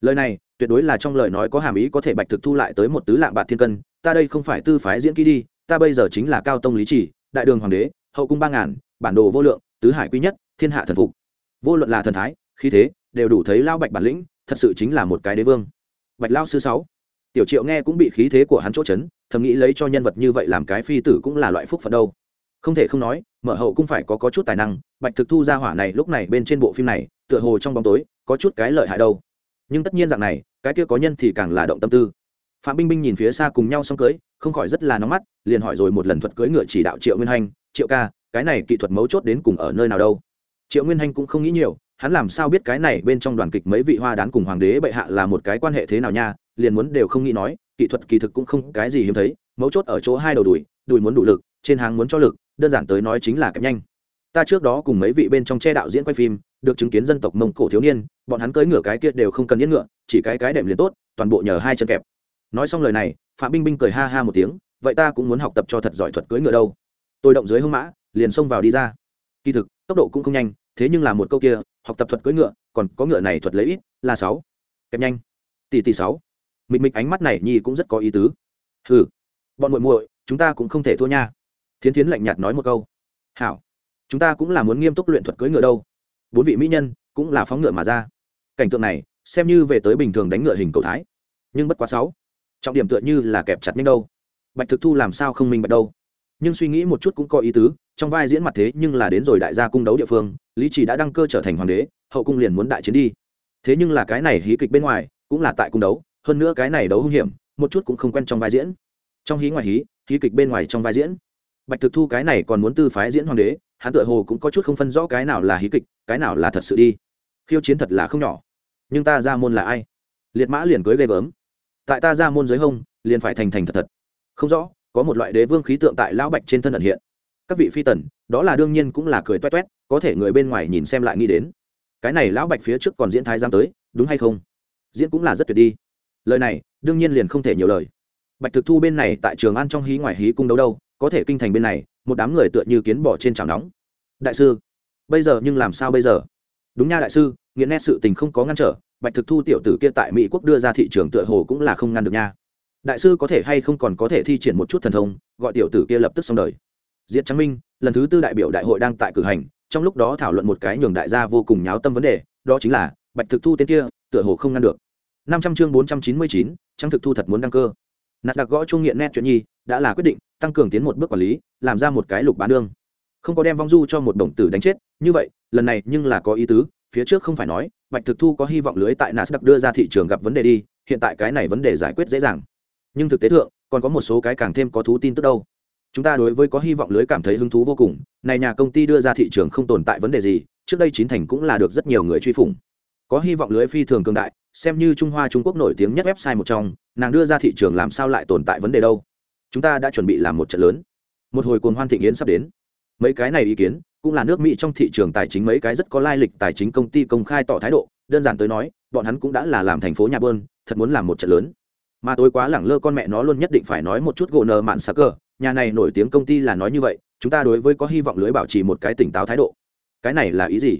Lời này, tuyệt đối là trong lời nói có hàm ý có thể bạch thực thu lại tới một tứ lạng bạc thiên cân. Ta đây không phải tư phái diễn kỹ đi, ta bây giờ chính là cao tông lý chỉ đại đường hoàng đế, hậu cung ba ngàn, bản đồ vô lượng, tứ hải quý nhất thiên hạ thần phục. Vô luận là thần thái, khí thế, đều đủ thấy lao bạch bản lĩnh, thật sự chính là một cái đế vương. Bạch lao sư sáu. Tiểu triệu nghe cũng bị khí thế của hắn chỗ chấn, thầm nghĩ lấy cho nhân vật như vậy làm cái phi tử cũng là loại phúc phận đâu. Không thể không nói, mở hậu cũng phải có có chút tài năng, bạch thực thu ra hỏa này lúc này bên trên bộ phim này, tựa hồ trong bóng tối, có chút cái lợi hại đâu. Nhưng tất nhiên dạng này, cái kia có nhân thì càng là động tâm tư. Phạm binh binh nhìn phía xa cùng nhau xong cưới, không khỏi rất là nóng mắt, liền hỏi rồi một lần thuật cưỡi ngựa chỉ đạo triệu nguyên hanh triệu ca, cái này kỹ thuật mấu chốt đến cùng ở nơi nào đâu? Triệu nguyên hanh cũng không nghĩ nhiều, hắn làm sao biết cái này bên trong đoàn kịch mấy vị hoa đán cùng hoàng đế bệ hạ là một cái quan hệ thế nào nha, liền muốn đều không nghĩ nói, kỹ thuật kỳ thực cũng không cái gì hiếm thấy, mấu chốt ở chỗ hai đầu đùi đùi muốn đủ lực, trên hàng muốn cho lực, đơn giản tới nói chính là kém nhanh. Ta trước đó cùng mấy vị bên trong che đạo diễn quay phim, được chứng kiến dân tộc mông cổ thiếu niên, bọn hắn cưỡi ngựa cái kia đều không cần yên ngựa, chỉ cái cái đệm liền tốt, toàn bộ nhờ hai chân kẹp. Nói xong lời này, phạm binh binh cười ha ha một tiếng, vậy ta cũng muốn học tập cho thật giỏi thuật cưỡi ngựa đâu. Tôi động dưới hông mã, liền xông vào đi ra. Kỳ thực tốc độ cũng không nhanh, thế nhưng là một câu kia, học tập thuật cưỡi ngựa, còn có ngựa này thuật lấy ít, là sáu. Kẹp nhanh. Tỷ tỷ sáu. Mịch mịch ánh mắt này nhi cũng rất có ý tứ. Hừ. Bọn muội muội, chúng ta cũng không thể thua nha. Thiến thiến lạnh nhạt nói một câu. Hảo. Chúng ta cũng là muốn nghiêm túc luyện thuật cưỡi ngựa đâu. Bốn vị mỹ nhân, cũng là phóng ngựa mà ra. Cảnh tượng này, xem như về tới bình thường đánh ngựa hình cầu thái. Nhưng bất quá sáu. Trọng điểm tựa như là kẹp chặt nhanh đâu. Bạch thực thu làm sao không minh bạch đâu. Nhưng suy nghĩ một chút cũng có ý tứ trong vai diễn mặt thế nhưng là đến rồi đại gia cung đấu địa phương, lý trì đã đăng cơ trở thành hoàng đế, hậu cung liền muốn đại chiến đi. Thế nhưng là cái này hí kịch bên ngoài, cũng là tại cung đấu, hơn nữa cái này đấu hung hiểm, một chút cũng không quen trong vai diễn. Trong hí ngoài hí hí kịch bên ngoài trong vai diễn. Bạch thực thu cái này còn muốn tư phái diễn hoàng đế, hắn tựa hồ cũng có chút không phân rõ cái nào là hí kịch, cái nào là thật sự đi. Khiêu chiến thật là không nhỏ. Nhưng ta ra môn là ai? Liệt mã liền cưới ghê gớm. Tại ta ra môn giới hông, liền phải thành thành thật thật. Không rõ, có một loại đế vương khí tượng tại lão bạch trên thân ẩn hiện các vị phi tần, đó là đương nhiên cũng là cười toét toét, có thể người bên ngoài nhìn xem lại nghĩ đến. Cái này lão bạch phía trước còn diễn thái giam tới, đúng hay không? Diễn cũng là rất tuyệt đi. Lời này, đương nhiên liền không thể nhiều lời. Bạch thực thu bên này tại trường an trong hí ngoài hí cung đấu đâu, có thể kinh thành bên này, một đám người tựa như kiến bỏ trên chảo nóng. Đại sư, bây giờ nhưng làm sao bây giờ? Đúng nha đại sư, nghiện nét sự tình không có ngăn trở, bạch thực thu tiểu tử kia tại mỹ quốc đưa ra thị trường tựa hồ cũng là không ngăn được nha. Đại sư có thể hay không còn có thể thi triển một chút thần thông, gọi tiểu tử kia lập tức xong đời diệt trắng minh, lần thứ tư đại biểu đại hội đang tại cử hành, trong lúc đó thảo luận một cái nhường đại gia vô cùng nháo tâm vấn đề, đó chính là, bạch thực thu tên kia, tựa hồ không ngăn được. năm trăm chương bốn trăm chín mươi chín trang thực thu thật muốn đăng cơ. Nạt đặc gõ chung nghiện nét chuyện nhi, đã là quyết định, tăng cường tiến một bước quản lý, làm ra một cái lục bán đương. Không có đem vong du cho một đồng tử đánh chết, như vậy, lần này nhưng là có ý tứ, phía trước không phải nói, bạch thực thu có hy vọng lưới tại nasdaq đưa ra thị trường gặp vấn đề đi, hiện tại cái này vấn đề giải quyết dễ dàng. Nhưng thực tế thượng, còn có một số cái càng thêm có thú tin tức đâu chúng ta đối với có hy vọng lưới cảm thấy hứng thú vô cùng, này nhà công ty đưa ra thị trường không tồn tại vấn đề gì, trước đây chín thành cũng là được rất nhiều người truy phủng. Có hy vọng lưới phi thường cường đại, xem như trung hoa trung quốc nổi tiếng nhất website một trong, nàng đưa ra thị trường làm sao lại tồn tại vấn đề đâu. Chúng ta đã chuẩn bị làm một trận lớn. Một hồi cuồng hoan thịnh yến sắp đến. Mấy cái này ý kiến, cũng là nước mỹ trong thị trường tài chính mấy cái rất có lai lịch tài chính công ty công khai tỏ thái độ, đơn giản tới nói, bọn hắn cũng đã là làm thành phố nhà bơn, thật muốn làm một trận lớn. Mà tối quá lẳng lơ con mẹ nó luôn nhất định phải nói một chút gỗ nờ mạn sắc cờ nhà này nổi tiếng công ty là nói như vậy, chúng ta đối với có hy vọng lưới bảo trì một cái tỉnh táo thái độ. Cái này là ý gì?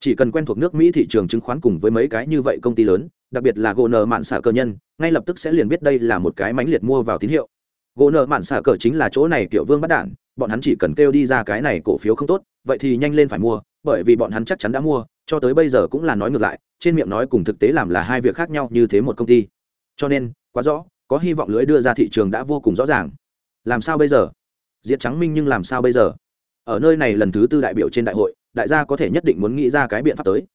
Chỉ cần quen thuộc nước mỹ thị trường chứng khoán cùng với mấy cái như vậy công ty lớn, đặc biệt là gỗ nợ mạn xả cờ nhân, ngay lập tức sẽ liền biết đây là một cái mãnh liệt mua vào tín hiệu. Gỗ nợ mạn xả cờ chính là chỗ này kiểu vương bắt đản bọn hắn chỉ cần kêu đi ra cái này cổ phiếu không tốt, vậy thì nhanh lên phải mua, bởi vì bọn hắn chắc chắn đã mua, cho tới bây giờ cũng là nói ngược lại, trên miệng nói cùng thực tế làm là hai việc khác nhau như thế một công ty. Cho nên, quá rõ, có hy vọng lưới đưa ra thị trường đã vô cùng rõ ràng làm sao bây giờ? Diệt trắng minh nhưng làm sao bây giờ? Ở nơi này lần thứ tư đại biểu trên đại hội, đại gia có thể nhất định muốn nghĩ ra cái biện pháp tới.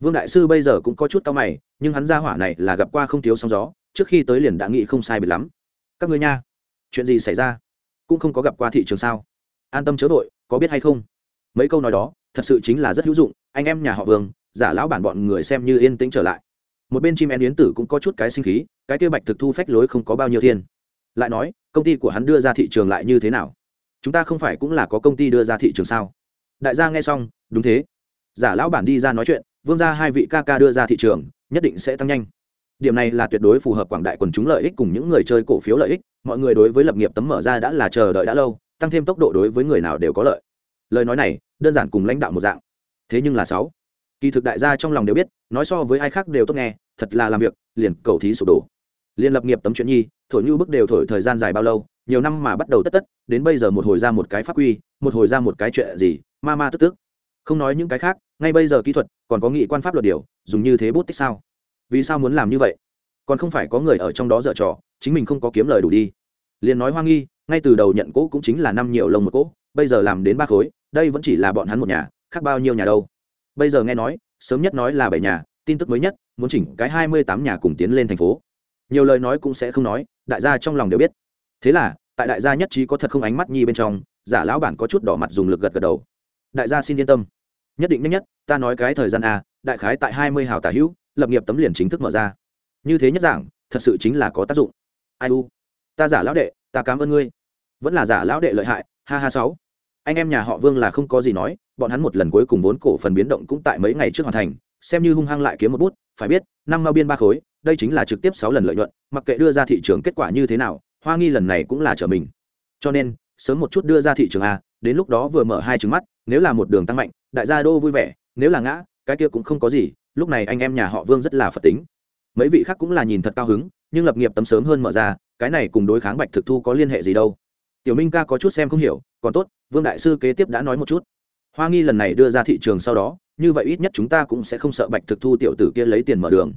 Vương đại sư bây giờ cũng có chút cao mày, nhưng hắn ra hỏa này là gặp qua không thiếu sóng gió, trước khi tới liền đã nghĩ không sai biệt lắm. Các ngươi nha, chuyện gì xảy ra? Cũng không có gặp qua thị trường sao? An tâm chớ vội, có biết hay không? Mấy câu nói đó, thật sự chính là rất hữu dụng, anh em nhà họ vương, giả lão bản bọn người xem như yên tĩnh trở lại. Một bên chim én yến tử cũng có chút cái sinh khí, cái kia bạch thực thu phách lối không có bao nhiêu thiên lại nói, công ty của hắn đưa ra thị trường lại như thế nào? Chúng ta không phải cũng là có công ty đưa ra thị trường sao? Đại gia nghe xong, đúng thế. Giả lão bản đi ra nói chuyện, vương ra hai vị ca ca đưa ra thị trường, nhất định sẽ tăng nhanh. Điểm này là tuyệt đối phù hợp quảng đại quần chúng lợi ích cùng những người chơi cổ phiếu lợi ích, mọi người đối với lập nghiệp tấm mở ra đã là chờ đợi đã lâu, tăng thêm tốc độ đối với người nào đều có lợi. Lời nói này, đơn giản cùng lãnh đạo một dạng. Thế nhưng là sáu, kỳ thực đại gia trong lòng đều biết, nói so với ai khác đều tốt nghe, thật là làm việc, liền cầu thí sụp đổ. Liên lập nghiệp tấm chuyện nhi thổi như bước đều thổi thời gian dài bao lâu, nhiều năm mà bắt đầu tất tất, đến bây giờ một hồi ra một cái pháp quy, một hồi ra một cái chuyện gì, ma ma tức tức. Không nói những cái khác, ngay bây giờ kỹ thuật, còn có nghị quan pháp luật điều, dùng như thế bút tích sao? Vì sao muốn làm như vậy? Còn không phải có người ở trong đó dở trò, chính mình không có kiếm lời đủ đi. Liền nói hoa nghi, ngay từ đầu nhận cỗ cũng chính là năm nhiều lồng một cỗ bây giờ làm đến ba khối, đây vẫn chỉ là bọn hắn một nhà, khác bao nhiêu nhà đâu. Bây giờ nghe nói, sớm nhất nói là bảy nhà, tin tức mới nhất, muốn chỉnh cái hai mươi tám nhà cùng tiến lên thành phố nhiều lời nói cũng sẽ không nói, đại gia trong lòng đều biết. Thế là, tại đại gia nhất trí có thật không ánh mắt nhi bên trong, giả lão bản có chút đỏ mặt dùng lực gật gật đầu. Đại gia xin yên tâm. Nhất định nhất nhất, ta nói cái thời gian a đại khái tại hai mươi hào tả hữu, lập nghiệp tấm liền chính thức mở ra. Như thế nhất giảng thật sự chính là có tác dụng. Ai u? Ta giả lão đệ, ta cảm ơn ngươi. Vẫn là giả lão đệ lợi hại, ha ha sáu. Anh em nhà họ vương là không có gì nói, bọn hắn một lần cuối cùng vốn cổ phần biến động cũng tại mấy ngày trước hoàn thành, xem như hung hăng lại kiếm một bút, phải biết, năm mao biên ba khối đây chính là trực tiếp sáu lần lợi nhuận, mặc kệ đưa ra thị trường kết quả như thế nào, hoa nghi lần này cũng là trở mình. Cho nên, sớm một chút đưa ra thị trường a, đến lúc đó vừa mở hai trứng mắt, nếu là một đường tăng mạnh, đại gia đô vui vẻ, nếu là ngã, cái kia cũng không có gì, lúc này anh em nhà họ vương rất là phật tính. Mấy vị khác cũng là nhìn thật cao hứng, nhưng lập nghiệp tấm sớm hơn mở ra, cái này cùng đối kháng bạch thực thu có liên hệ gì đâu. Tiểu minh ca có chút xem không hiểu, còn tốt, vương đại sư kế tiếp đã nói một chút. Hoa nghi lần này đưa ra thị trường sau đó, như vậy ít nhất chúng ta cũng sẽ không sợ bạch thực thu tiểu tử kia lấy tiền mở đường.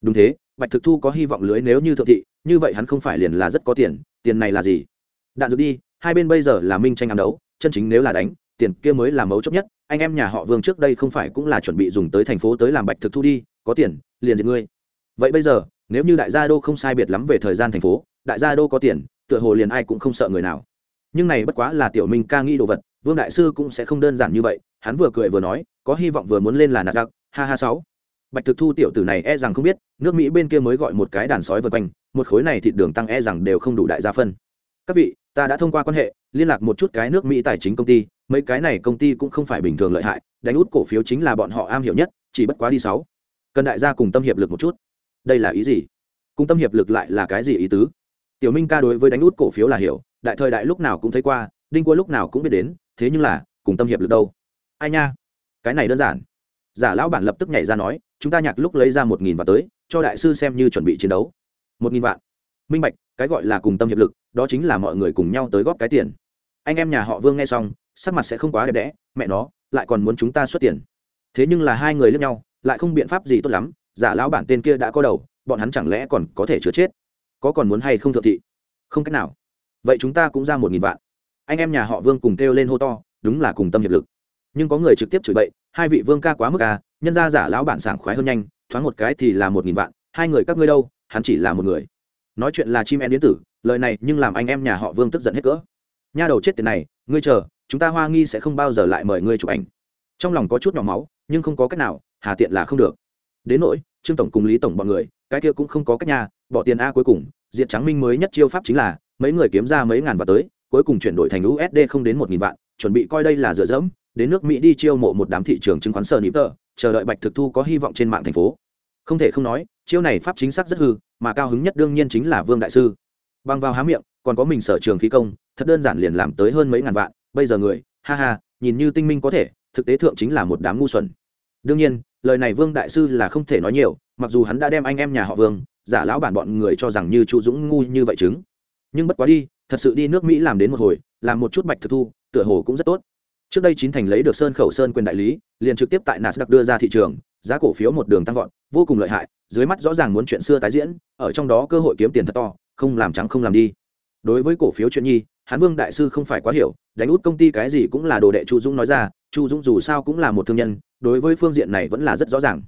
Đúng thế bạch thực thu có hy vọng lưới nếu như thượng thị, như vậy hắn không phải liền là rất có tiền tiền này là gì? Đạn dược đi, hai bên bây giờ là minh tranh ám đấu, chân chính nếu là đánh, tiền kia mới là mấu chốt nhất, anh em nhà họ vương trước đây không phải cũng là chuẩn bị dùng tới thành phố tới làm bạch thực thu đi, có tiền, liền diệt ngươi. Vậy bây giờ, nếu như đại gia đô không sai biệt lắm về thời gian thành phố, đại gia đô có tiền, tựa hồ liền ai cũng không sợ người nào. Nhưng này bất quá là tiểu minh ca nghĩ đồ vật, vương đại sư cũng sẽ không đơn giản như vậy, hắn vừa cười vừa nói, có hy vọng vừa muốn lên là nạt đặc, ha ha sáu bạch thực thu tiểu tử này e rằng không biết, nước mỹ bên kia mới gọi một cái đàn sói vượt quanh, một khối này thịt đường tăng e rằng đều không đủ đại gia phân. Các vị, ta đã thông qua quan hệ, liên lạc một chút cái nước mỹ tài chính công ty, mấy cái này công ty cũng không phải bình thường lợi hại, đánh út cổ phiếu chính là bọn họ am hiểu nhất, chỉ bất quá đi sáu. Cần đại gia cùng tâm hiệp lực một chút. Đây là ý gì? Cùng tâm hiệp lực lại là cái gì ý tứ? Tiểu minh ca đối với đánh út cổ phiếu là hiểu, đại thời đại lúc nào cũng thấy qua, đinh quân lúc nào cũng biết đến, thế nhưng là, cùng tâm hiệp lực đâu? Ai nha? Cái này đơn giản. Giả lão bản lập tức nhảy ra nói chúng ta nhạc lúc lấy ra một nghìn vạn tới, cho đại sư xem như chuẩn bị chiến đấu. một nghìn vạn. Minh bạch, cái gọi là cùng tâm hiệp lực, đó chính là mọi người cùng nhau tới góp cái tiền. Anh em nhà họ vương nghe xong, sắc mặt sẽ không quá đẹp đẽ, mẹ nó, lại còn muốn chúng ta xuất tiền. Thế nhưng là hai người lẫn nhau, lại không biện pháp gì tốt lắm, giả lão bản tên kia đã có đầu, bọn hắn chẳng lẽ còn có thể chữa chết? Có còn muốn hay không thượng thị? Không cách nào. Vậy chúng ta cũng ra một nghìn vạn. Anh em nhà họ vương cùng kêu lên hô to, đúng là cùng tâm hiệp lực nhưng có người trực tiếp chửi bậy, hai vị vương ca quá mức ca nhân ra giả lão bản sảng khoái hơn nhanh, thoáng một cái thì là một nghìn vạn, hai người các ngươi đâu, hắn chỉ là một người. Nói chuyện là chim én điện tử, lời này nhưng làm anh em nhà họ vương tức giận hết cỡ. Nha đầu chết tiền này, ngươi chờ, chúng ta hoa nghi sẽ không bao giờ lại mời ngươi chụp ảnh. Trong lòng có chút nhỏ máu, nhưng không có cách nào, hà tiện là không được. Đến nỗi, trương tổng cùng lý tổng bọn người, cái kia cũng không có cách nhà bỏ tiền a cuối cùng diện trắng minh mới nhất chiêu pháp chính là, mấy người kiếm ra mấy ngàn vạn tới, cuối cùng chuyển đổi thành usd không đến một nghìn vạn, chuẩn bị coi đây là dựa dẫm đến nước mỹ đi chiêu mộ một đám thị trường chứng khoán sờ nịp tờ, chờ đợi bạch thực thu có hy vọng trên mạng thành phố. Không thể không nói, chiêu này pháp chính xác rất hư, mà cao hứng nhất đương nhiên chính là vương đại sư. Bằng vào há miệng, còn có mình sở trường khí công, thật đơn giản liền làm tới hơn mấy ngàn vạn. Bây giờ người, ha ha, nhìn như tinh minh có thể, thực tế thượng chính là một đám ngu xuẩn. Đương nhiên, lời này vương đại sư là không thể nói nhiều, mặc dù hắn đã đem anh em nhà họ vương, giả lão bản bọn người cho rằng như chu dũng ngu như vậy chứng. Nhưng bất quá đi, thật sự đi nước mỹ làm đến một hồi, làm một chút bạch thực thu, tựa hồ cũng rất tốt trước đây chín thành lấy được sơn khẩu sơn quyền đại lý, liền trực tiếp tại nasdaq đưa ra thị trường, giá cổ phiếu một đường tăng vọt, vô cùng lợi hại, dưới mắt rõ ràng muốn chuyện xưa tái diễn, ở trong đó cơ hội kiếm tiền thật to, không làm trắng không làm đi. Đối với cổ phiếu chuyện nhi, hán vương đại sư không phải quá hiểu, đánh út công ty cái gì cũng là đồ đệ chu dũng nói ra, chu dũng dù sao cũng là một thương nhân, đối với phương diện này vẫn là rất rõ ràng.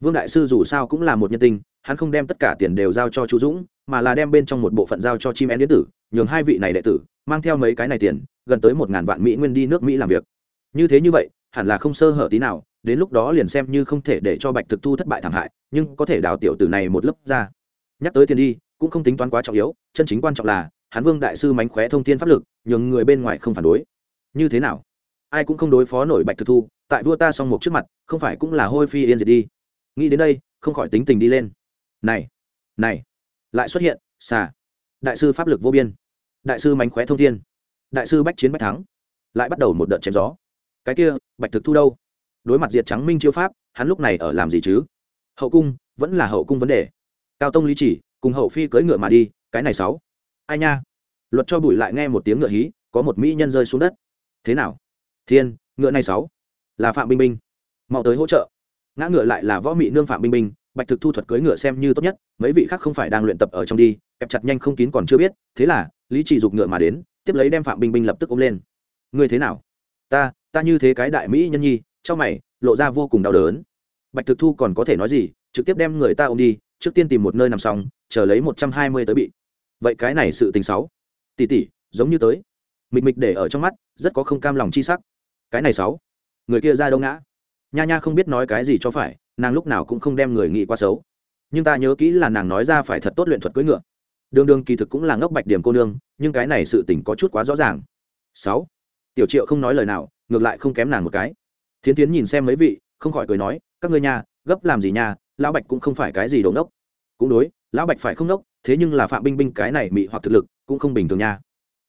Vương đại sư dù sao cũng là một nhân tinh hắn không đem tất cả tiền đều giao cho chu dũng, mà là đem bên trong một bộ phận giao cho chim én điện tử, nhường hai vị này đệ tử mang theo mấy cái này tiền, gần tới một ngàn vạn mỹ nguyên đi nước mỹ làm việc. Như thế như vậy, hẳn là không sơ hở tí nào, đến lúc đó liền xem như không thể để cho bạch thực thu thất bại thảm hại, nhưng có thể đào tiểu tử này một lớp ra. Nhắc tới tiền đi, cũng không tính toán quá trọng yếu, chân chính quan trọng là, hán vương đại sư mánh khóe thông thiên pháp lực, nhường người bên ngoài không phản đối. Như thế nào? Ai cũng không đối phó nổi bạch thực thu, tại vua ta song một trước mặt, không phải cũng là hôi phi yên diệt đi. Nghĩ đến đây, không khỏi tính tình đi lên. Này này, lại xuất hiện, xà. Đại sư pháp lực vô biên đại sư mánh khóe thông thiên, đại sư bách chiến bách thắng, lại bắt đầu một đợt chém gió. Cái kia, bạch thực thu đâu? Đối mặt diệt trắng minh chiêu pháp, hắn lúc này ở làm gì chứ? Hậu cung, vẫn là hậu cung vấn đề. Cao tông lý chỉ, cùng hậu phi cưỡi ngựa mà đi, cái này sáu. Ai nha? Luật cho bùi lại nghe một tiếng ngựa hí, có một mỹ nhân rơi xuống đất. Thế nào? Thiên, ngựa này sáu. Là phạm bình minh mau tới hỗ trợ. Ngã ngựa lại là võ mỹ nương phạm bình minh bạch thực thu thuật cưỡi ngựa xem như tốt nhất, mấy vị khác không phải đang luyện tập ở trong đi kẹp chặt nhanh không kín còn chưa biết, thế là, lý chỉ dục ngựa mà đến, tiếp lấy đem phạm Bình binh lập tức ôm lên. Ngươi thế nào? Ta ta như thế cái đại mỹ nhân nhi, trong mày, lộ ra vô cùng đau đớn. Bạch thực thu còn có thể nói gì, trực tiếp đem người ta ôm đi, trước tiên tìm một nơi nằm xong, chờ lấy một trăm hai mươi tới bị. Vậy cái này sự tình sáu tỷ tỷ, giống như tới. Mịch mịch để ở trong mắt, rất có không cam lòng chi sắc. Cái này sáu người kia ra đâu ngã? Nha nha không biết nói cái gì cho phải, nàng lúc nào cũng không đem người nghĩ qua xấu. Nhưng ta nhớ kỹ là nàng nói ra phải thật tốt luyện thuật cưỡi ngựa đường đường kỳ thực cũng là ngốc bạch điểm cô nương, nhưng cái này sự tình có chút quá rõ ràng. Sáu. Tiểu triệu không nói lời nào, ngược lại không kém nàng một cái. Thiến tiến nhìn xem mấy vị, không khỏi cười nói, các ngươi nhà gấp làm gì nha, lão bạch cũng không phải cái gì đồ ngốc. Cũng đối, lão bạch phải không ngốc, thế nhưng là phạm binh binh cái này mị hoặc thực lực, cũng không bình thường nha.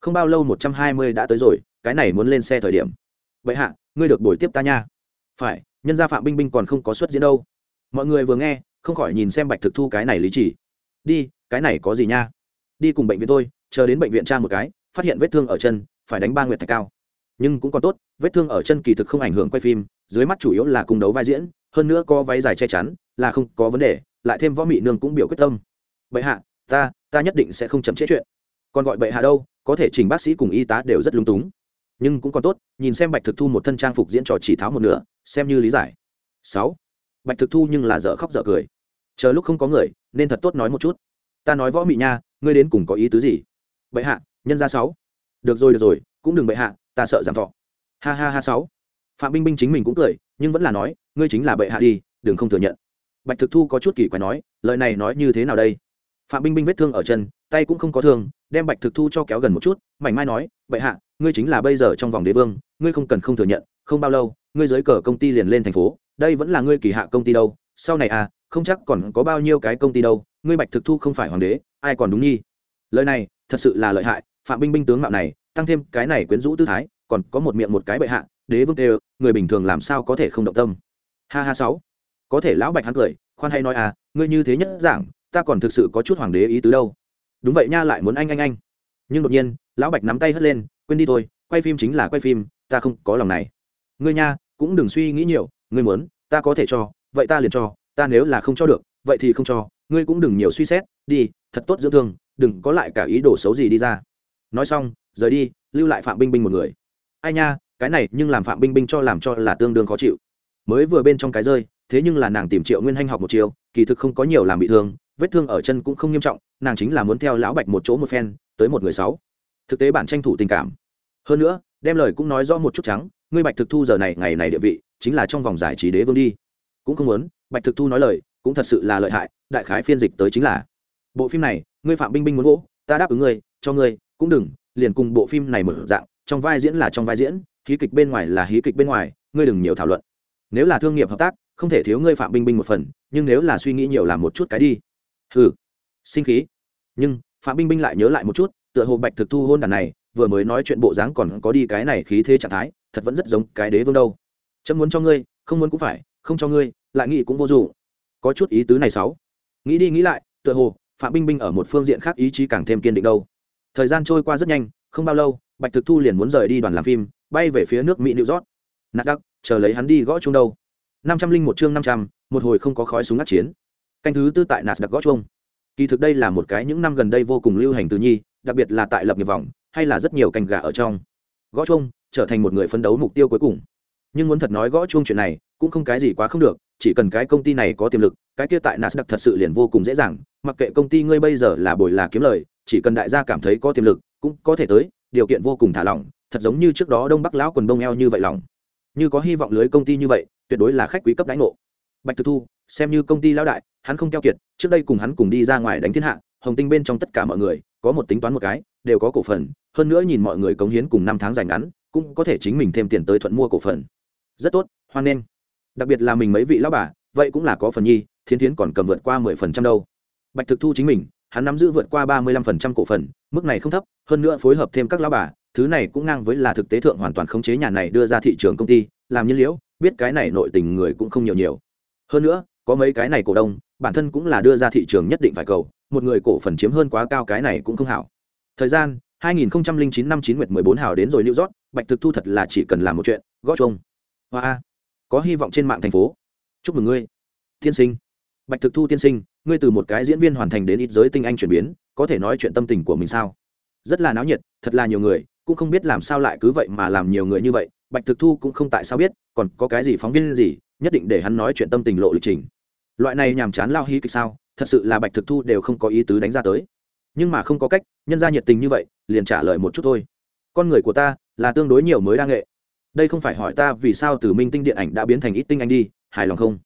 Không bao lâu một trăm hai mươi đã tới rồi, cái này muốn lên xe thời điểm. Vậy hạ, ngươi được đổi tiếp ta nha. Phải, nhân gia phạm binh binh còn không có xuất diễn đâu. Mọi người vừa nghe, không khỏi nhìn xem bạch thực thu cái này lý chỉ. Đi, cái này có gì nha? Đi cùng bệnh viện tôi chờ đến bệnh viện tra một cái, phát hiện vết thương ở chân, phải đánh ba nguyệt thạch cao. Nhưng cũng còn tốt, vết thương ở chân kỳ thực không ảnh hưởng quay phim, dưới mắt chủ yếu là cùng đấu vai diễn, hơn nữa có váy dài che chắn, là không có vấn đề, lại thêm võ mị nương cũng biểu quyết tâm. Bệ hạ, ta ta nhất định sẽ không chậm trễ chuyện. Còn gọi bệ hạ đâu, có thể trình bác sĩ cùng y tá đều rất lung túng. Nhưng cũng còn tốt, nhìn xem bạch thực thu một thân trang phục diễn trò chỉ tháo một nửa, xem như lý giải. Sáu. Bạch thực thu nhưng là dở khóc dở cười. Chờ lúc không có người, nên thật tốt nói một chút. Ta nói võ mị nha ngươi đến cùng có ý tứ gì? Bệ hạ, nhân ra sáu. Được rồi được rồi, cũng đừng bệ hạ, ta sợ giảm thọ. Ha ha ha, sáu. Phạm binh binh chính mình cũng cười, nhưng vẫn là nói, ngươi chính là bệ hạ đi, đừng không thừa nhận. Bạch thực thu có chút kỳ quái nói, lời này nói như thế nào đây? Phạm binh binh vết thương ở chân, tay cũng không có thương, đem bạch thực thu cho kéo gần một chút, mảnh mai nói, bệ hạ, ngươi chính là bây giờ trong vòng đế vương, ngươi không cần không thừa nhận, không bao lâu, ngươi dưới cờ công ty liền lên thành phố, đây vẫn là ngươi kỳ hạ công ty đâu, sau này à không chắc còn có bao nhiêu cái công ty đâu, ngươi bạch thực thu không phải hoàng đế ai còn đúng nhi? Lời này, thật sự là lợi hại, phạm binh binh tướng mạo này, tăng thêm cái này quyến rũ tư thái, còn có một miệng một cái bệ hạ, đế vương đều, người bình thường làm sao có thể không động tâm? Ha ha sáu. Có thể lão bạch hắn cười, khoan hay nói à ngươi như thế nhất giảng, ta còn thực sự có chút hoàng đế ý tứ đâu. Đúng vậy nha, lại muốn anh anh anh. Nhưng đột nhiên, lão bạch nắm tay hất lên, quên đi thôi, quay phim chính là quay phim, ta không có lòng này. Ngươi nha, cũng đừng suy nghĩ nhiều, ngươi muốn, ta có thể cho, vậy ta liền cho, ta nếu là không cho được, vậy thì không cho, ngươi cũng đừng nhiều suy xét, đi thật tốt dưỡng thương, đừng có lại cả ý đồ xấu gì đi ra. Nói xong, rời đi, lưu lại phạm binh binh một người. Ai nha, cái này nhưng làm phạm binh binh cho làm cho là tương đương khó chịu. Mới vừa bên trong cái rơi, thế nhưng là nàng tìm triệu nguyên hanh học một chiều, kỳ thực không có nhiều làm bị thương, vết thương ở chân cũng không nghiêm trọng, nàng chính là muốn theo lão bạch một chỗ một phen, tới một người sáu. Thực tế bản tranh thủ tình cảm. Hơn nữa, đem lời cũng nói rõ một chút trắng, ngươi bạch thực thu giờ này ngày này địa vị, chính là trong vòng giải trí đế vương đi. Cũng không muốn, bạch thực thu nói lời, cũng thật sự là lợi hại, đại khái phiên dịch tới chính là bộ phim này, ngươi phạm binh binh muốn gỗ, ta đáp ứng ngươi, cho ngươi, cũng đừng, liền cùng bộ phim này mở dạng, trong vai diễn là trong vai diễn, hí kịch bên ngoài là hí kịch bên ngoài, ngươi đừng nhiều thảo luận. Nếu là thương nghiệp hợp tác, không thể thiếu ngươi phạm binh binh một phần, nhưng nếu là suy nghĩ nhiều làm một chút cái đi. Ừ sinh khí. Nhưng, phạm binh binh lại nhớ lại một chút, tựa hồ bạch thực thu hôn đàn này, vừa mới nói chuyện bộ dáng còn có đi cái này khí thế trạng thái, thật vẫn rất giống cái đế vương đâu. Chấm muốn cho ngươi, không muốn cũng phải, không cho ngươi, lại nghĩ cũng vô dụng. Có chút ý tứ này sáu. Nghĩ đi nghĩ lại, tựa hồ phạm binh binh ở một phương diện khác ý chí càng thêm kiên định đâu. Thời gian trôi qua rất nhanh, không bao lâu, bạch thực thu liền muốn rời đi đoàn làm phim, bay về phía nước mỹ new york. Nạt đắc, chờ lấy hắn đi gõ chung đâu. Năm trăm linh một chương năm trăm, một hồi không có khói súng ngắt chiến. Canh thứ tư tại nạt đặc gõ chung kỳ thực đây là một cái những năm gần đây vô cùng lưu hành từ nhi, đặc biệt là tại lập nghiệp vòng, hay là rất nhiều canh gà ở trong. Gõ chung trở thành một người phấn đấu mục tiêu cuối cùng. Nhưng muốn thật nói gõ chung chuyện này, cũng không cái gì quá không được, chỉ cần cái công ty này có tiềm lực cái kia tại nasdaq thật sự liền vô cùng dễ dàng, mặc kệ công ty ngươi bây giờ là bồi là kiếm lời, chỉ cần đại gia cảm thấy có tiềm lực, cũng có thể tới, điều kiện vô cùng thả lỏng, thật giống như trước đó đông bắc lão quần đông eo như vậy lỏng. như có hy vọng lưới công ty như vậy, tuyệt đối là khách quý cấp đãi ngộ. Bạch thực thu, xem như công ty lão đại, hắn không keo kiệt, trước đây cùng hắn cùng đi ra ngoài đánh thiên hạ, hồng tinh bên trong tất cả mọi người, có một tính toán một cái, đều có cổ phần, hơn nữa nhìn mọi người cống hiến cùng năm tháng dài ngắn, cũng có thể chính mình thêm tiền tới thuận mua cổ phần. Rất tốt, hoan nghênh. Đặc biệt là mình mấy vị lão bà, vậy cũng là có phần nhi thiên thiến còn cầm vượt qua mười phần trăm đâu bạch thực thu chính mình hắn nắm giữ vượt qua ba mươi lăm phần trăm cổ phần mức này không thấp hơn nữa phối hợp thêm các lão bà thứ này cũng ngang với là thực tế thượng hoàn toàn khống chế nhà này đưa ra thị trường công ty làm nhiên liễu biết cái này nội tình người cũng không nhiều nhiều hơn nữa có mấy cái này cổ đông bản thân cũng là đưa ra thị trường nhất định phải cầu một người cổ phần chiếm hơn quá cao cái này cũng không hảo thời gian 2009 năm 9 nguyệt 14 hào đến rồi New York, Bạch Thực Thu thật là chỉ cần làm một chuyện, gót chung. Hoa, có hy vọng trên mạng thành phố. Chúc mừng ngươi, tiên sinh. Bạch Thực Thu tiên sinh, ngươi từ một cái diễn viên hoàn thành đến ít giới tinh anh chuyển biến, có thể nói chuyện tâm tình của mình sao? Rất là náo nhiệt, thật là nhiều người, cũng không biết làm sao lại cứ vậy mà làm nhiều người như vậy, Bạch Thực Thu cũng không tại sao biết, còn có cái gì phóng viên gì, nhất định để hắn nói chuyện tâm tình lộ lịch trình. Loại này nhàm chán lao hí kịch sao? Thật sự là Bạch Thực Thu đều không có ý tứ đánh ra tới nhưng mà không có cách nhân ra nhiệt tình như vậy liền trả lời một chút thôi con người của ta là tương đối nhiều mới đa nghệ đây không phải hỏi ta vì sao từ minh tinh điện ảnh đã biến thành ít tinh anh đi hài lòng không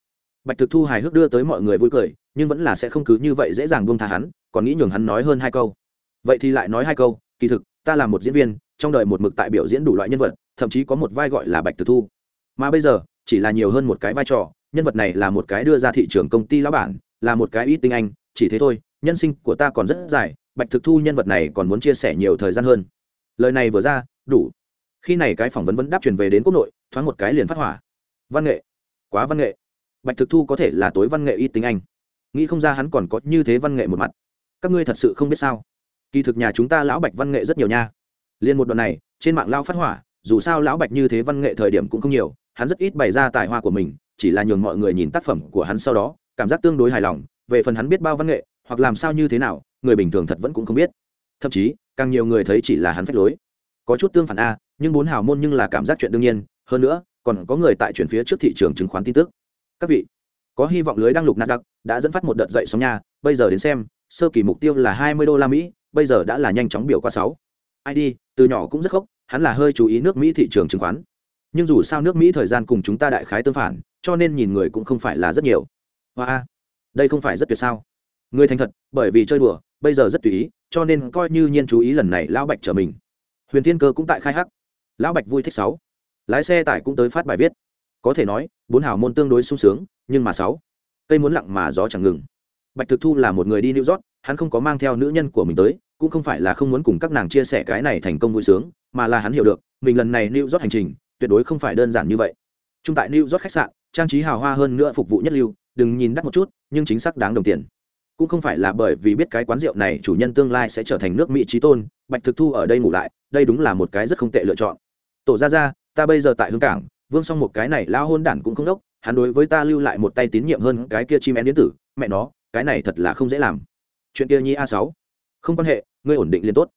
bạch thực thu hài hước đưa tới mọi người vui cười, nhưng vẫn là sẽ không cứ như vậy dễ dàng buông tha hắn, còn nghĩ nhường hắn nói hơn hai câu. Vậy thì lại nói hai câu, kỳ thực, ta là một diễn viên, trong đời một mực tại biểu diễn đủ loại nhân vật, thậm chí có một vai gọi là bạch thực thu. Mà bây giờ, chỉ là nhiều hơn một cái vai trò, nhân vật này là một cái đưa ra thị trường công ty lão bản, là một cái ít tinh anh, chỉ thế thôi, nhân sinh của ta còn rất dài, bạch thực thu nhân vật này còn muốn chia sẻ nhiều thời gian hơn. Lời này vừa ra, đủ. Khi này cái phỏng vấn vẫn đáp truyền về đến quốc nội, thoáng một cái liền phát hỏa. Văn nghệ. Quá văn nghệ bạch thực thu có thể là tối văn nghệ y tính anh. Nghĩ không ra hắn còn có như thế văn nghệ một mặt. Các ngươi thật sự không biết sao? Kỳ thực nhà chúng ta lão bạch văn nghệ rất nhiều nha. Liên một đoạn này, trên mạng lao phát hỏa, dù sao lão bạch như thế văn nghệ thời điểm cũng không nhiều, hắn rất ít bày ra tài hoa của mình, chỉ là nhường mọi người nhìn tác phẩm của hắn sau đó, cảm giác tương đối hài lòng, về phần hắn biết bao văn nghệ, hoặc làm sao như thế nào, người bình thường thật vẫn cũng không biết. Thậm chí, càng nhiều người thấy chỉ là hắn phách lối. Có chút tương phản a, nhưng bốn hào môn nhưng là cảm giác chuyện đương nhiên, hơn nữa, còn có người tại chuyển phía trước thị trường chứng khoán tin tức các vị, có hy vọng lưới đang lục nạt đặc, đã dẫn phát một đợt dậy sóng nhà bây giờ đến xem, sơ kỳ mục tiêu là hai mươi đô la mỹ, bây giờ đã là nhanh chóng biểu qua sáu. Id từ nhỏ cũng rất khóc hắn là hơi chú ý nước mỹ thị trường chứng khoán. Nhưng dù sao nước mỹ thời gian cùng chúng ta đại khái tương phản, cho nên nhìn người cũng không phải là rất nhiều. Hoa đây không phải rất tuyệt sao? Người thành thật, bởi vì chơi đùa, bây giờ rất tùy ý, cho nên coi như nhiên chú ý lần này lão bạch trở mình. Huyền thiên cơ cũng tại khai hắc. Lão bạch vui thích sáu. Lái xe tải cũng tới phát bài viết có thể nói, bốn hào môn tương đối sung sướng, nhưng mà sáu, cây muốn lặng mà gió chẳng ngừng. Bạch thực thu là một người đi new york, hắn không có mang theo nữ nhân của mình tới, cũng không phải là không muốn cùng các nàng chia sẻ cái này thành công vui sướng, mà là hắn hiểu được, mình lần này new york hành trình, tuyệt đối không phải đơn giản như vậy. Trung tại new york khách sạn, trang trí hào hoa hơn nữa phục vụ nhất lưu, đừng nhìn đắt một chút, nhưng chính xác đáng đồng tiền. Cũng không phải là bởi vì biết cái quán rượu này chủ nhân tương lai sẽ trở thành nước mỹ trí tôn, bạch thực thu ở đây ngủ lại, đây đúng là một cái rất không tệ lựa chọn. Tổ ra ra ta bây giờ tại hương cảng vương xong một cái này lao hôn đản cũng không đốc, hắn đối với ta lưu lại một tay tín nhiệm hơn cái kia chim én điện tử, mẹ nó, cái này thật là không dễ làm. Chuyện kia nhi a sáu. Không quan hệ, ngươi ổn định liền tốt.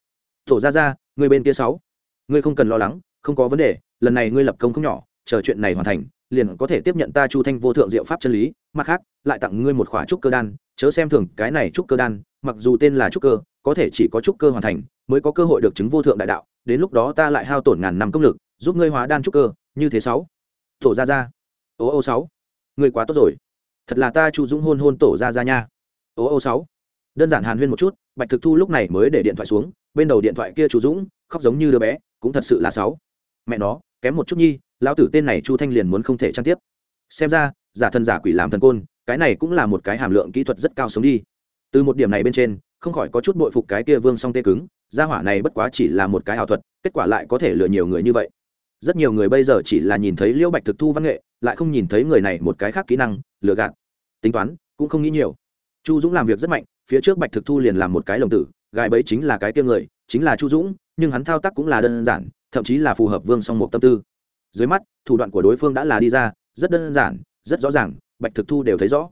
Tổ ra ra ngươi bên kia sáu. Ngươi không cần lo lắng, không có vấn đề, lần này ngươi lập công không nhỏ, chờ chuyện này hoàn thành, liền có thể tiếp nhận ta chu thanh vô thượng diệu pháp chân lý, mặt khác, lại tặng ngươi một khỏa trúc cơ đan, chớ xem thường cái này trúc cơ đan, mặc dù tên là trúc cơ, có thể chỉ có trúc cơ hoàn thành, mới có cơ hội được chứng vô thượng đại đạo, đến lúc đó ta lại hao tổn ngàn năm công lực, giúp ngươi hóa đan trúc cơ như thế sáu. Tổ ra ra ô ô sáu. Người quá tốt rồi. Thật là ta chu dũng hôn hôn tổ ra ra nha. Ô ô sáu. Đơn giản hàn huyên một chút, bạch thực thu lúc này mới để điện thoại xuống, bên đầu điện thoại kia chu dũng, khóc giống như đứa bé, cũng thật sự là sáu. Mẹ nó, kém một chút nhi, lão tử tên này chu thanh liền muốn không thể trang tiếp. Xem ra, giả thần giả quỷ làm thần côn, cái này cũng là một cái hàm lượng kỹ thuật rất cao sống đi. Từ một điểm này bên trên, không khỏi có chút bội phục cái kia vương song tê cứng, gia hỏa này bất quá chỉ là một cái ảo thuật, kết quả lại có thể lừa nhiều người như vậy rất nhiều người bây giờ chỉ là nhìn thấy liễu bạch thực thu văn nghệ, lại không nhìn thấy người này một cái khác kỹ năng, lừa gạt. Tính toán, cũng không nghĩ nhiều. Chu dũng làm việc rất mạnh, phía trước bạch thực thu liền làm một cái lồng tử gài bẫy chính là cái tiêu người, chính là chu dũng, nhưng hắn thao tác cũng là đơn giản, thậm chí là phù hợp vương song một tâm tư. Dưới mắt, thủ đoạn của đối phương đã là đi ra, rất đơn giản, rất rõ ràng, bạch thực thu đều thấy rõ.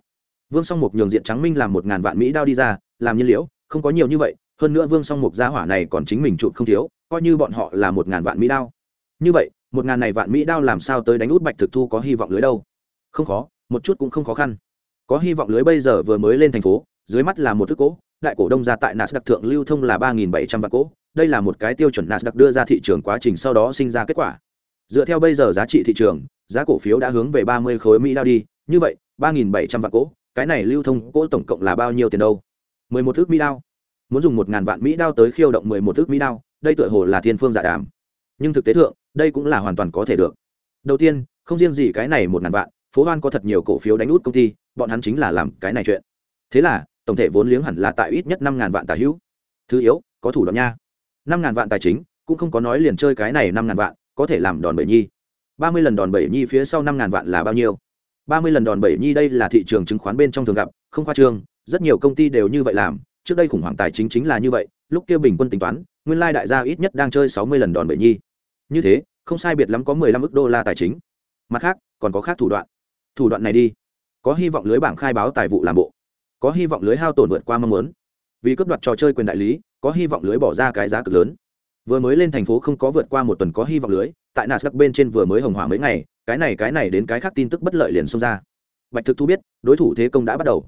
Vương song mục nhường diện trắng minh làm một ngàn vạn mỹ đao đi ra, làm nhiên liễu, không có nhiều như vậy, hơn nữa vương song mục gia hỏa này còn chính mình chụp không thiếu, coi như bọn họ là một ngàn vạn mỹ đao. Như vậy một ngàn này vạn mỹ đao làm sao tới đánh út bạch thực thu có hy vọng lưới đâu? Không khó, một chút cũng không khó khăn. Có hy vọng lưới bây giờ vừa mới lên thành phố, dưới mắt là một thức cỗ, đại cổ đông ra tại nasdaq thượng lưu thông là ba nghìn bảy trăm vạn cỗ. Đây là một cái tiêu chuẩn nasdaq đưa ra thị trường quá trình sau đó sinh ra kết quả. Dựa theo bây giờ giá trị thị trường, giá cổ phiếu đã hướng về ba mươi khối mỹ đao đi. Như vậy, ba nghìn bảy trăm vạn cỗ, cái này lưu thông cỗ tổng cộng là bao nhiêu tiền đâu? Mười một thước mỹ đao. Muốn dùng một ngàn vạn mỹ đao tới khiêu động mười một thước mỹ đao, đây tựa hồ là thiên phương giả đàm. Nhưng thực tế thượng đây cũng là hoàn toàn có thể được. Đầu tiên, không riêng gì cái này một ngàn vạn, phố hoan có thật nhiều cổ phiếu đánh út công ty, bọn hắn chính là làm cái này chuyện. Thế là, tổng thể vốn liếng hẳn là tại ít nhất năm ngàn vạn tài hữu. Thứ yếu, có thủ đoạn nha. Năm ngàn vạn tài chính, cũng không có nói liền chơi cái này năm ngàn vạn, có thể làm đòn bẩy nhi. Ba mươi lần đòn bẩy nhi phía sau năm ngàn vạn là bao nhiêu? Ba mươi lần đòn bẩy nhi đây là thị trường chứng khoán bên trong thường gặp, không khoa trương, rất nhiều công ty đều như vậy làm. Trước đây khủng hoảng tài chính chính là như vậy, lúc kia bình quân tính toán, nguyên lai đại gia ít nhất đang chơi sáu mươi lần đòn bẩy nhi như thế, không sai biệt lắm có mười lăm ức đô la tài chính. Mặt khác, còn có khác thủ đoạn. Thủ đoạn này đi. Có hy vọng lưới bảng khai báo tài vụ làm bộ. Có hy vọng lưới hao tổn vượt qua mong muốn. Vì cấp đoạt trò chơi quyền đại lý, có hy vọng lưới bỏ ra cái giá cực lớn. Vừa mới lên thành phố không có vượt qua một tuần có hy vọng lưới, tại nasdaq bên trên vừa mới hồng hỏa mấy ngày, cái này cái này đến cái khác tin tức bất lợi liền xông ra. Bạch thực thu biết, đối thủ thế công đã bắt đầu.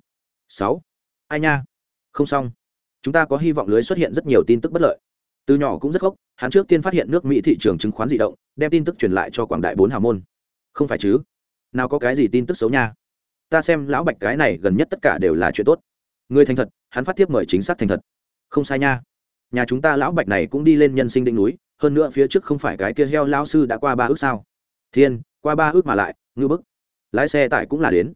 Sáu. Ai nha? Không xong. Chúng ta có hy vọng lưới xuất hiện rất nhiều tin tức bất lợi từ nhỏ cũng rất gốc hắn trước tiên phát hiện nước mỹ thị trường chứng khoán di động, đem tin tức truyền lại cho quảng đại bốn hào môn. Không phải chứ? Nào có cái gì tin tức xấu nha? Ta xem lão bạch cái này gần nhất tất cả đều là chuyện tốt. Người thành thật, hắn phát tiếp mời chính xác thành thật. Không sai nha. Nhà chúng ta lão bạch này cũng đi lên nhân sinh đỉnh núi, hơn nữa phía trước không phải cái kia heo lao sư đã qua ba ước sao? Thiên, qua ba ước mà lại, ngư bức. Lái xe tải cũng là đến.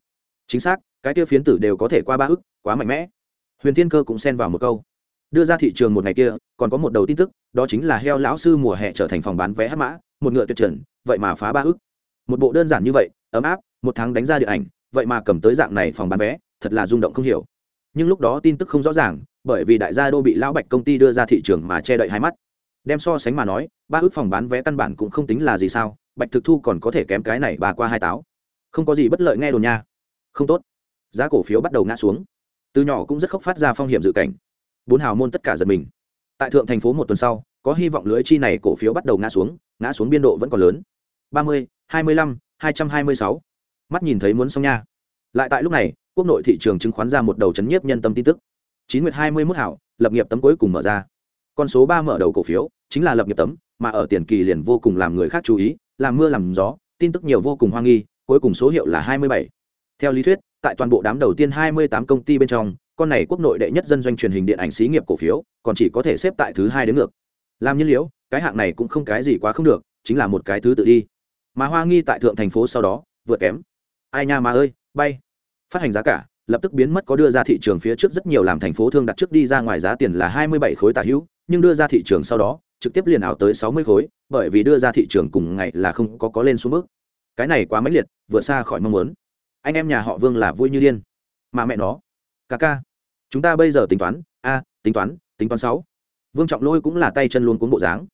Chính xác, cái kia phiến tử đều có thể qua ba ước, quá mạnh mẽ. Huyền thiên cơ cũng xen vào một câu đưa ra thị trường một ngày kia, còn có một đầu tin tức, đó chính là heo lão sư mùa hè trở thành phòng bán vé hát mã, một ngựa tuyệt trần, vậy mà phá ba ước. Một bộ đơn giản như vậy, ấm áp, một tháng đánh ra điện ảnh, vậy mà cầm tới dạng này phòng bán vé, thật là rung động không hiểu. Nhưng lúc đó tin tức không rõ ràng, bởi vì đại gia đô bị lão bạch công ty đưa ra thị trường mà che đậy hai mắt. Đem so sánh mà nói, ba ước phòng bán vé căn bản cũng không tính là gì sao, bạch thực thu còn có thể kém cái này bà qua hai táo. Không có gì bất lợi nghe đồn nha. Không tốt. Giá cổ phiếu bắt đầu ngã xuống. Từ nhỏ cũng rất khóc phát ra phong hiểm dự cảnh bốn hào môn tất cả giật mình. Tại thượng thành phố một tuần sau, có hy vọng lưới chi này cổ phiếu bắt đầu ngã xuống ngã xuống biên độ vẫn còn lớn. ba mươi, hai mươi lăm, hai trăm hai mươi sáu. Mắt nhìn thấy muốn xong nha. Lại tại lúc này, quốc nội thị trường chứng khoán ra một đầu chấn nhiếp nhân tâm tin tức. Chín nguyệt hai mươi mốt hảo, lập nghiệp tấm cuối cùng mở ra. Con số ba mở đầu cổ phiếu, chính là lập nghiệp tấm, mà ở tiền kỳ liền vô cùng làm người khác chú ý, làm mưa làm gió, tin tức nhiều vô cùng hoang nghi, cuối cùng số hiệu là hai mươi bảy. Theo lý thuyết, tại toàn bộ đám đầu tiên 28 công ty bên trong con này quốc nội đệ nhất dân doanh truyền hình điện ảnh xí nghiệp cổ phiếu, còn chỉ có thể xếp tại thứ hai đến ngược. Làm nhiên liễu cái hạng này cũng không cái gì quá không được, chính là một cái thứ tự đi. Mà hoa nghi tại thượng thành phố sau đó, vượt kém. Ai nha mà ơi, bay. Phát hành giá cả, lập tức biến mất có đưa ra thị trường phía trước rất nhiều làm thành phố thương đặt trước đi ra ngoài giá tiền là 27 khối tả hữu, nhưng đưa ra thị trường sau đó, trực tiếp liền ảo tới 60 khối, bởi vì đưa ra thị trường cùng ngày là không có có lên xuống mức cái này quá mãnh liệt, vượt xa khỏi mong muốn. Anh em nhà họ vương là vui như điên. Mà mẹ nó ca ca. Chúng ta bây giờ tính toán, a, tính toán tính toán sáu. Vương trọng lôi cũng là tay chân luôn cuốn bộ dáng.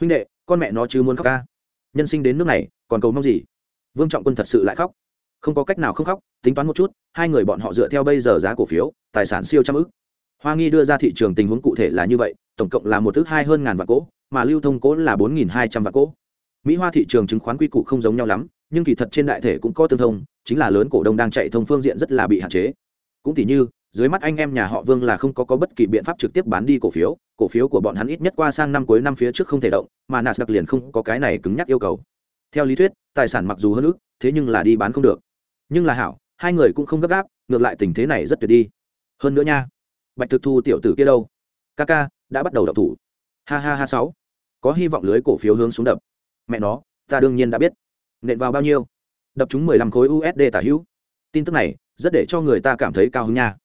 Huynh đệ, con mẹ nó chứ muốn khóc ca. Nhân sinh đến nước này, còn cầu mong gì? Vương trọng quân thật sự lại khóc. Không có cách nào không khóc, tính toán một chút, hai người bọn họ dựa theo bây giờ giá cổ phiếu, tài sản siêu trăm ức. Hoa nghi đưa ra thị trường tình huống cụ thể là như vậy, tổng cộng là một thứ hai hơn ngàn vạn cỗ mà lưu thông cỗ là bốn nghìn hai trăm vạn cỗ mỹ hoa thị trường chứng khoán quy củ không giống nhau lắm, nhưng kỳ thật trên đại thể cũng có tương thông, chính là lớn cổ đông đang chạy thông phương diện rất là bị hạn chế cũng tỉ như dưới mắt anh em nhà họ vương là không có, có bất kỳ biện pháp trực tiếp bán đi cổ phiếu cổ phiếu của bọn hắn ít nhất qua sang năm cuối năm phía trước không thể động mà nasdaq liền không có cái này cứng nhắc yêu cầu. Theo lý thuyết tài sản mặc dù hơn ước thế nhưng là đi bán không được. Nhưng là hảo hai người cũng không gấp gáp ngược lại tình thế này rất tuyệt đi. Hơn nữa nha bạch thực thu tiểu tử kia đâu? Ca ca đã bắt đầu đập thủ. Ha ha ha sáu. Có hy vọng lưới cổ phiếu hướng xuống đập. Mẹ nó ta đương nhiên đã biết. Nện vào bao nhiêu? Đập chúng mười lăm khối usd tả hữu tin tức này rất để cho người ta cảm thấy cao hứng nha.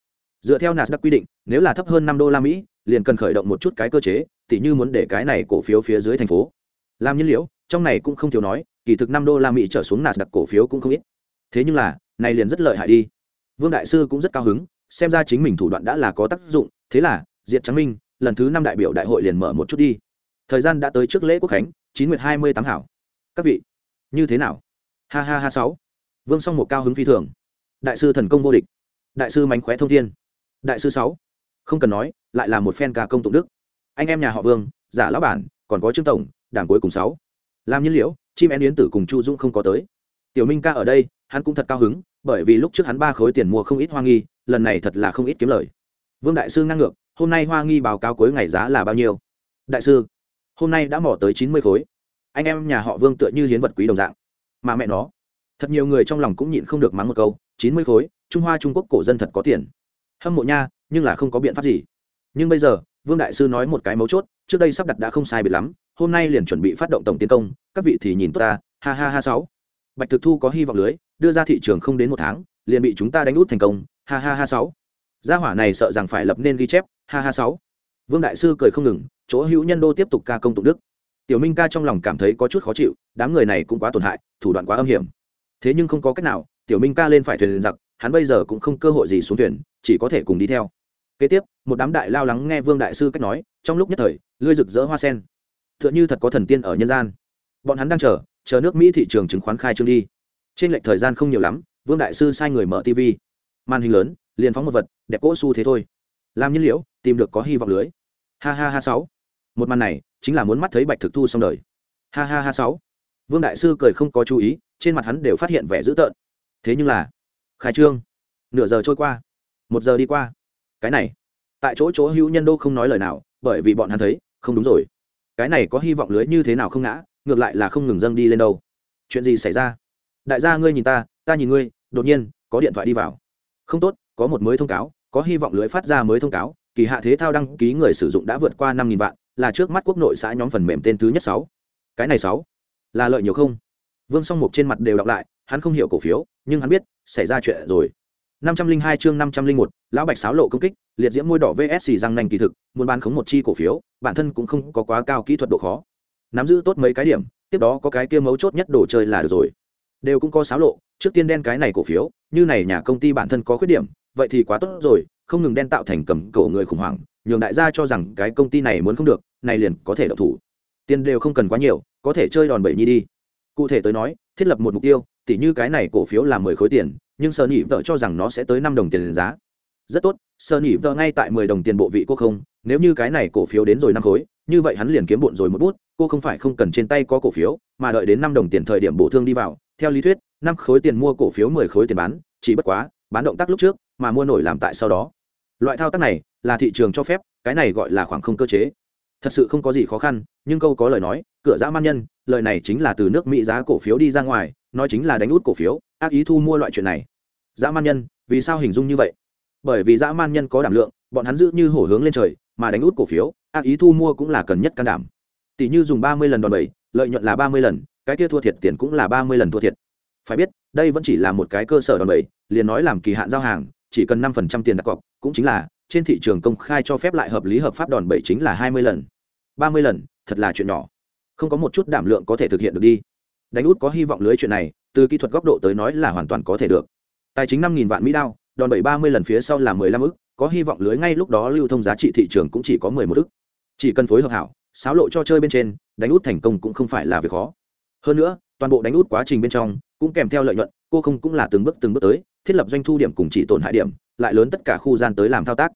Dựa theo nasdaq quy định, nếu là thấp hơn năm đô la mỹ, liền cần khởi động một chút cái cơ chế, tỉ như muốn để cái này cổ phiếu phía dưới thành phố. Làm nhiên liệu, trong này cũng không thiếu nói, kỳ thực năm đô la mỹ trở xuống nasdaq cổ phiếu cũng không ít. Thế nhưng là, này liền rất lợi hại đi. Vương đại sư cũng rất cao hứng, xem ra chính mình thủ đoạn đã là có tác dụng, thế là diệt trắng minh, lần thứ năm đại biểu đại hội liền mở một chút đi. Thời gian đã tới trước lễ quốc khánh, chín nguyệt hai mươi tám hảo. Các vị, như thế nào? Ha ha ha sáu. Vương song một cao hứng phi thường đại sư thần công vô địch, đại sư mánh khóe thông thiên, đại sư sáu, không cần nói, lại là một phen ca công tụng đức. Anh em nhà họ vương, giả lão bản, còn có trương tổng, đảng cuối cùng sáu. Làm nhiên liễu, chim én yến tử cùng chu dũng không có tới. Tiểu minh ca ở đây, hắn cũng thật cao hứng, bởi vì lúc trước hắn ba khối tiền mua không ít hoa nghi, lần này thật là không ít kiếm lời. Vương đại sư ngang ngược, hôm nay hoa nghi báo cáo cuối ngày giá là bao nhiêu? Đại sư, hôm nay đã mỏ tới chín mươi khối. Anh em nhà họ vương tựa như hiến vật quý đồng dạng. Mà mẹ nó, thật nhiều người trong lòng cũng nhịn không được mắng một câu chín mươi khối, trung hoa trung quốc cổ dân thật có tiền. Hâm mộ nha, nhưng là không có biện pháp gì. Nhưng bây giờ, vương đại sư nói một cái mấu chốt, trước đây sắp đặt đã không sai biệt lắm, hôm nay liền chuẩn bị phát động tổng tiến công, các vị thì nhìn tốt ta, ha ha ha sáu. Bạch thực thu có hy vọng lưới, đưa ra thị trường không đến một tháng, liền bị chúng ta đánh út thành công, ha ha ha sáu. Gia hỏa này sợ rằng phải lập nên ghi chép, ha ha sáu. Vương đại sư cười không ngừng, chỗ hữu nhân đô tiếp tục ca công tụng đức. Tiểu minh ca trong lòng cảm thấy có chút khó chịu, đám người này cũng quá tổn hại, thủ đoạn quá âm hiểm. Thế nhưng không có cách nào tiểu minh ca lên phải thuyền giặc, hắn bây giờ cũng không cơ hội gì xuống thuyền, chỉ có thể cùng đi theo. Kế tiếp, một đám đại lao lắng nghe vương đại sư cách nói, trong lúc nhất thời lươi rực rỡ hoa sen. T h ư ợ n h ư thật có thần tiên ở nhân gian. Bọn hắn đang chờ chờ nước mỹ thị trường chứng khoán khai trương đi. Trên lệch thời gian không nhiều lắm, vương đại sư sai người mở tv màn hình lớn, liền phóng một vật, đẹp cỗ su thế thôi. Làm nhiên liễu tìm được có hy vọng lưới. Ha ha ha sáu. Một màn này, chính là muốn mắt thấy bạch thực thu xong đời. Ha ha ha sáu. Vương đại sư cười không có chú ý, trên mặt hắn đều phát hiện vẻ dữ tợn thế nhưng là, khai trương, nửa giờ trôi qua, một giờ đi qua. Cái này, tại chỗ chỗ hữu nhân đô không nói lời nào, bởi vì bọn hắn thấy, không đúng rồi. Cái này có hy vọng lưới như thế nào không ngã, ngược lại là không ngừng dâng đi lên đâu. Chuyện gì xảy ra? Đại gia ngươi nhìn ta ta nhìn ngươi, đột nhiên, có điện thoại đi vào. Không tốt, có một mới thông cáo, có hy vọng lưới phát ra mới thông cáo, kỳ hạ thế thao đăng ký người sử dụng đã vượt qua năm nghìn vạn, là trước mắt quốc nội xã nhóm phần mềm tên thứ nhất sáu. Cái này sáu, là lợi nhiều không? Vương song mục trên mặt đều đọc lại, hắn không hiểu cổ phiếu nhưng hắn biết xảy ra chuyện rồi 502 chương 501, lão bạch sáo lộ công kích, liệt diễm môi đỏ VS răng nành kỳ thực, muốn bán khống một chi cổ phiếu, bản thân cũng không có quá cao kỹ thuật độ khó. Nắm giữ tốt mấy cái điểm, tiếp đó có cái kia mấu chốt nhất đồ chơi là được rồi. Đều cũng có sáo lộ, trước tiên đen cái này cổ phiếu, như này nhà công ty bản thân có khuyết điểm, vậy thì quá tốt rồi, không ngừng đen tạo thành cầm cổ người khủng hoảng, nhường đại gia cho rằng cái công ty này muốn không được, này liền có thể động thủ. Tiền đều không cần quá nhiều, có thể chơi đòn bẩy nhi đi. Cụ thể tới nói, thiết lập một mục tiêu, tỉ như cái này cổ phiếu là 10 khối tiền, nhưng sơ nhị vợ cho rằng nó sẽ tới năm đồng tiền giá. Rất tốt sơ nhị vợ ngay tại mười đồng tiền bộ vị cô không nếu như cái này cổ phiếu đến rồi năm khối như vậy hắn liền kiếm bộn rồi một bút cô không phải không cần trên tay có cổ phiếu mà đợi đến năm đồng tiền thời điểm bổ thương đi vào. Theo lý thuyết năm khối tiền mua cổ phiếu mười khối tiền bán chỉ bất quá bán động tác lúc trước mà mua nổi làm tại sau đó. Loại thao tác này là thị trường cho phép cái này gọi là khoảng không cơ chế. Thật sự không có gì khó khăn nhưng câu có lời nói cửa dã man nhân lời này chính là từ nước mỹ giá cổ phiếu đi ra ngoài nói chính là đánh út cổ phiếu, ác ý thu mua loại chuyện này. Dã man nhân, vì sao hình dung như vậy? Bởi vì dã man nhân có đảm lượng, bọn hắn giữ như hổ hướng lên trời, mà đánh út cổ phiếu, ác ý thu mua cũng là cần nhất can đảm. Tỷ như dùng ba mươi lần đòn bẩy, lợi nhuận là ba mươi lần, cái kia thua thiệt tiền cũng là ba mươi lần thua thiệt. Phải biết, đây vẫn chỉ là một cái cơ sở đòn bẩy, liền nói làm kỳ hạn giao hàng, chỉ cần năm phần trăm tiền đặt cọc, cũng chính là, trên thị trường công khai cho phép lại hợp lý hợp pháp đòn bẩy chính là hai mươi lần. ba mươi lần, thật là chuyện nhỏ. Không có một chút đảm lượng có thể thực hiện được đi đánh út có hy vọng lưới chuyện này, từ kỹ thuật góc độ tới nói là hoàn toàn có thể được. Tài chính năm nghìn vạn mỹ đao, đòn bẩy ba mươi lần phía sau là mười lăm ức, có hy vọng lưới ngay lúc đó lưu thông giá trị thị trường cũng chỉ có mười một ức. Chỉ cần phối hợp hảo, xáo lộ cho chơi bên trên, đánh út thành công cũng không phải là việc khó. Hơn nữa, toàn bộ đánh út quá trình bên trong cũng kèm theo lợi nhuận, cô không cũng là từng bước từng bước tới, thiết lập doanh thu điểm cùng chỉ tổn hại điểm, lại lớn tất cả khu gian tới làm thao tác.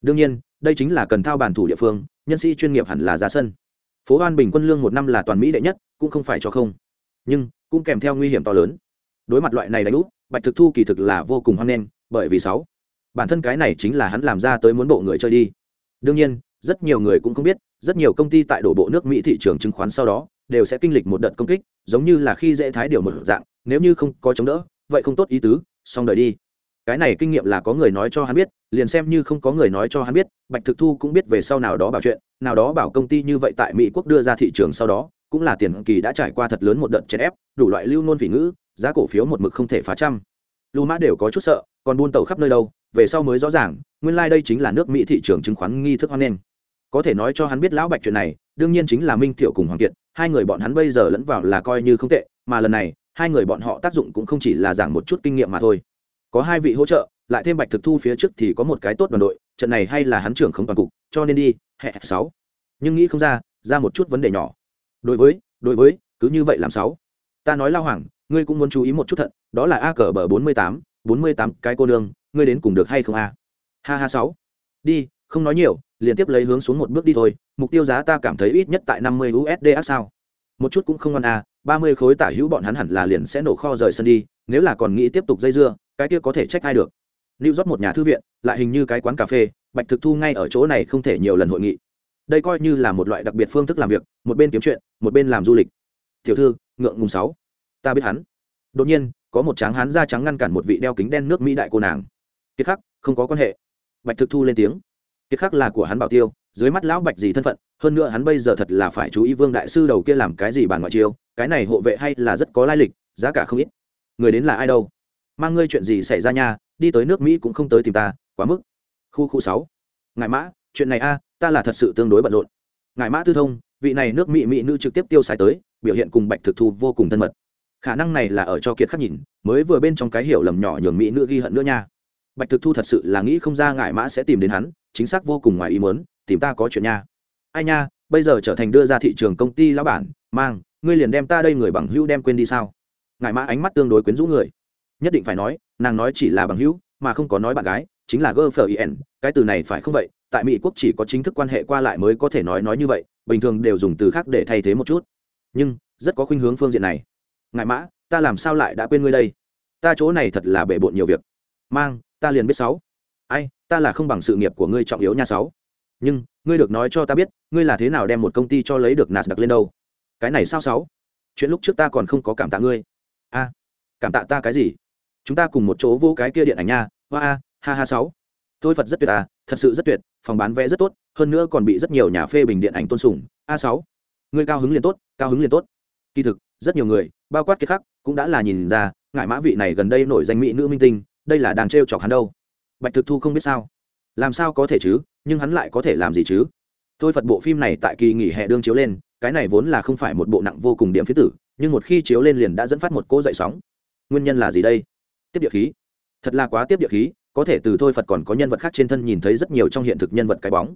Đương nhiên, đây chính là cần thao bàn thủ địa phương, nhân sĩ chuyên nghiệp hẳn là ra sân. Phố hoan bình quân lương một năm là toàn mỹ đệ nhất, cũng không phải cho không nhưng cũng kèm theo nguy hiểm to lớn. Đối mặt loại này đánh úp, bạch thực thu kỳ thực là vô cùng hoang lên bởi vì sáu, bản thân cái này chính là hắn làm ra tới muốn bộ người chơi đi. Đương nhiên, rất nhiều người cũng không biết, rất nhiều công ty tại đổ bộ nước mỹ thị trường chứng khoán sau đó, đều sẽ kinh lịch một đợt công kích, giống như là khi dễ thái điều một dạng, nếu như không có chống đỡ, vậy không tốt ý tứ, xong đợi đi. Cái này kinh nghiệm là có người nói cho hắn biết, liền xem như không có người nói cho hắn biết, bạch thực thu cũng biết về sau nào đó bảo chuyện, nào đó bảo công ty như vậy tại mỹ quốc đưa ra thị trường sau đó cũng là tiền kỳ đã trải qua thật lớn một đợt chèn ép, đủ loại lưu nôn vị ngữ, giá cổ phiếu một mực không thể phá trăm. Lưu mã đều có chút sợ, còn buôn tàu khắp nơi đâu, về sau mới rõ ràng, nguyên lai、like、đây chính là nước mỹ thị trường chứng khoán nghi thức hoan nghênh. Có thể nói cho hắn biết lão bạch chuyện này, đương nhiên chính là minh thiệu cùng hoàng kiệt, hai người bọn hắn bây giờ lẫn vào là coi như không tệ, mà lần này, hai người bọn họ tác dụng cũng không chỉ là giảng một chút kinh nghiệm mà thôi. Có hai vị hỗ trợ, lại thêm bạch thực thu phía trước thì có một cái tốt đoàn đội, trận này hay là hắn trưởng không toàn cục, cho nên đi hẹ sáu. Nhưng nghĩ không ra ra một chút vấn đề nhỏ đối với đối với, cứ như vậy làm sáu. Ta nói lao hoàng, ngươi cũng muốn chú ý một chút thận đó là a cờ bờ bốn mươi tám, bốn mươi tám cái cô nương, ngươi đến cùng được hay không a? Ha ha sáu. Đi, không nói nhiều liên tiếp lấy hướng xuống một bước đi thôi, mục tiêu giá ta cảm thấy ít nhất tại năm mươi usd ác sao. Một chút cũng không ngon a, ba mươi khối tả hữu bọn hắn hẳn là liền sẽ nổ kho rời sân đi, nếu là còn nghĩ tiếp tục dây dưa, cái kia có thể trách ai được. Lưu rót một nhà thư viện, lại hình như cái quán cà phê, bạch thực thu ngay ở chỗ này không thể nhiều lần hội nghị đây coi như là một loại đặc biệt phương thức làm việc, một bên kiếm chuyện, một bên làm du lịch. Tiểu thư, ngượng ngùng sáu. Ta biết hắn. Đột nhiên, có một tráng hán da trắng ngăn cản một vị đeo kính đen nước mỹ đại cô nàng. Kiệt khắc, không có quan hệ. Bạch thực thu lên tiếng. Kiệt khắc là của hắn bảo tiêu, dưới mắt lão bạch gì thân phận, hơn nữa hắn bây giờ thật là phải chú ý vương đại sư đầu kia làm cái gì bàn ngoại chiêu, cái này hộ vệ hay là rất có lai lịch, giá cả không ít. Người đến là ai đâu? Mang ngươi chuyện gì xảy ra nha, đi tới nước mỹ cũng không tới tìm ta, quá mức. Khu khu sáu. Ngại mã, chuyện này a ta là thật sự tương đối bận rộn. Ngài mã tư thông, vị này nước mỹ mỹ nữ trực tiếp tiêu xài tới, biểu hiện cùng bạch thực thu vô cùng thân mật. Khả năng này là ở cho kiệt khắc nhìn, mới vừa bên trong cái hiểu lầm nhỏ nhường mỹ nữ ghi hận nữa nha. Bạch thực thu thật sự là nghĩ không ra ngại mã sẽ tìm đến hắn, chính xác vô cùng ngoài ý muốn, tìm ta có chuyện nha. Ai nha, bây giờ trở thành đưa ra thị trường công ty lão bản, mang, ngươi liền đem ta đây người bằng hữu đem quên đi sao? Ngại mã ánh mắt tương đối quyến rũ người. Nhất định phải nói, nàng nói chỉ là bằng hữu, mà không có nói bạn gái, chính là girlfriend cái từ này phải không vậy? Tại mỹ quốc chỉ có chính thức quan hệ qua lại mới có thể nói nói như vậy, bình thường đều dùng từ khác để thay thế một chút. Nhưng, rất có khuynh hướng phương diện này. Ngại mã, ta làm sao lại đã quên ngươi đây? Ta chỗ này thật là bể bộn nhiều việc. Mang, ta liền biết sáu. Ai, ta là không bằng sự nghiệp của ngươi trọng yếu nha sáu. Nhưng, ngươi được nói cho ta biết, ngươi là thế nào đem một công ty cho lấy được nạt đặc lên đâu? Cái này sao sáu? Chuyện lúc trước ta còn không có cảm tạ ngươi. A, cảm tạ ta cái gì? Chúng ta cùng một chỗ vô cái kia điện ảnh nha. Hoa a ha ha, sáu. Tôi phật rất tuyệt à thật sự rất tuyệt phòng bán vé rất tốt hơn nữa còn bị rất nhiều nhà phê bình điện ảnh tôn sùng. A sáu. Người cao hứng liền tốt cao hứng liền tốt. Kỳ thực rất nhiều người bao quát kiệt khắc cũng đã là nhìn ra ngại mã vị này gần đây nổi danh mỹ nữ minh tinh đây là đang trêu chọc hắn đâu. Bạch thực thu không biết sao. Làm sao có thể chứ nhưng hắn lại có thể làm gì chứ? Thôi, phật bộ phim này tại kỳ nghỉ hè đương chiếu lên cái này vốn là không phải một bộ nặng vô cùng điểm phía tử nhưng một khi chiếu lên liền đã dẫn phát một cô dậy sóng. Nguyên nhân là gì đây? Tiếp địa khí. Thật là quá tiếp địa khí có thể từ thôi phật còn có nhân vật khác trên thân nhìn thấy rất nhiều trong hiện thực nhân vật cái bóng.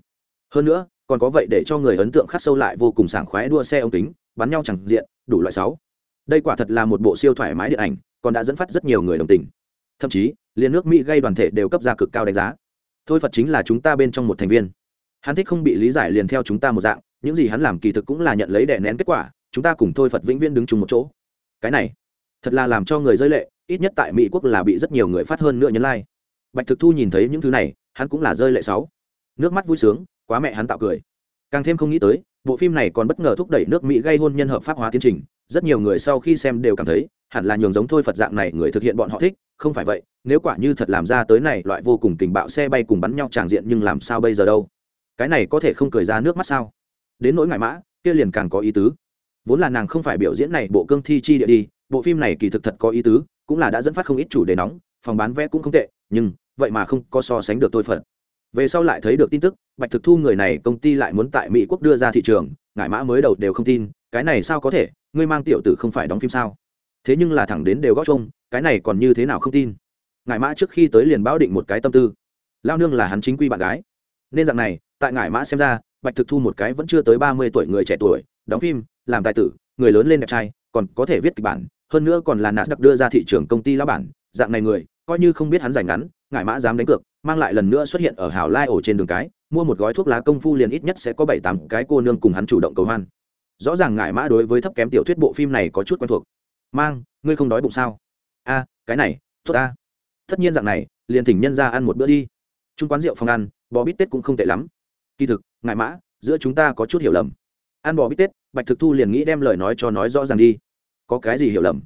Hơn nữa, còn có vậy để cho người ấn tượng khắc sâu lại vô cùng sảng khoái đua xe ống kính, bắn nhau chẳng diện, đủ loại sáu. Đây quả thật là một bộ siêu thoải mái điện ảnh, còn đã dẫn phát rất nhiều người đồng tình. Thậm chí, liên nước mỹ gây đoàn thể đều cấp ra cực cao đánh giá. Thôi phật chính là chúng ta bên trong một thành viên. Hắn thích không bị lý giải liền theo chúng ta một dạng, những gì hắn làm kỳ thực cũng là nhận lấy đè nén kết quả, chúng ta cùng thôi phật vĩnh viễn đứng chung một chỗ. Cái này, thật là làm cho người rơi lệ, ít nhất tại mỹ quốc là bị rất nhiều người phát hơn nữa nhấn lai、like bạch thực thu nhìn thấy những thứ này, hắn cũng là rơi lệ sáu. Nước mắt vui sướng, quá mẹ hắn tạo cười. Càng thêm không nghĩ tới, bộ phim này còn bất ngờ thúc đẩy nước mỹ gây hôn nhân hợp pháp hóa tiến trình. Rất nhiều người sau khi xem đều cảm thấy, hẳn là nhường giống thôi phật dạng này người thực hiện bọn họ thích, không phải vậy, nếu quả như thật làm ra tới này, loại vô cùng tình bạo xe bay cùng bắn nhau tràng diện nhưng làm sao bây giờ đâu? Cái này có thể không cười ra nước mắt sao? Đến nỗi ngại mã, kia liền càng có ý tứ. Vốn là nàng không phải biểu diễn này, bộ cương thi chi địa đi, bộ phim này kỳ thực thật có ý tứ, cũng là đã dẫn phát không ít chủ đề nóng, phòng bán vé cũng không tệ, nhưng vậy mà không có so sánh được tôi phật. Về sau lại thấy được tin tức, bạch thực thu người này công ty lại muốn tại mỹ quốc đưa ra thị trường, ngải mã mới đầu đều không tin, cái này sao có thể, ngươi mang tiểu tử không phải đóng phim sao? Thế nhưng là thẳng đến đều góp chung, cái này còn như thế nào không tin? Ngải mã trước khi tới liền báo định một cái tâm tư. Lao nương là hắn chính quy bạn gái. Nên dạng này, tại ngải mã xem ra, bạch thực thu một cái vẫn chưa tới ba mươi tuổi người trẻ tuổi, đóng phim, làm tài tử, người lớn lên đẹp trai, còn có thể viết kịch bản, hơn nữa còn là nạt đặc đưa ra thị trường công ty lão bản, dạng này người, coi như không biết hắn giành ngắn ngải mã dám đánh cược, mang lại lần nữa xuất hiện ở hảo lai ổ trên đường cái, mua một gói thuốc lá công phu liền ít nhất sẽ có bảy tám cái cô nương cùng hắn chủ động cầu hoan. Rõ ràng ngải mã đối với thấp kém tiểu thuyết bộ phim này có chút quen thuộc. Mang, ngươi không đói bụng sao? A, cái này thuốc ta. Tất nhiên dạng này, liền thỉnh nhân ra ăn một bữa đi. Chung quán rượu phòng ăn, bò bít tết cũng không tệ lắm. Kỳ thực ngại mã, giữa chúng ta có chút hiểu lầm. Ăn bò bít tết, bạch thực thu liền nghĩ đem lời nói cho nói rõ ràng đi. Có cái gì hiểu lầm?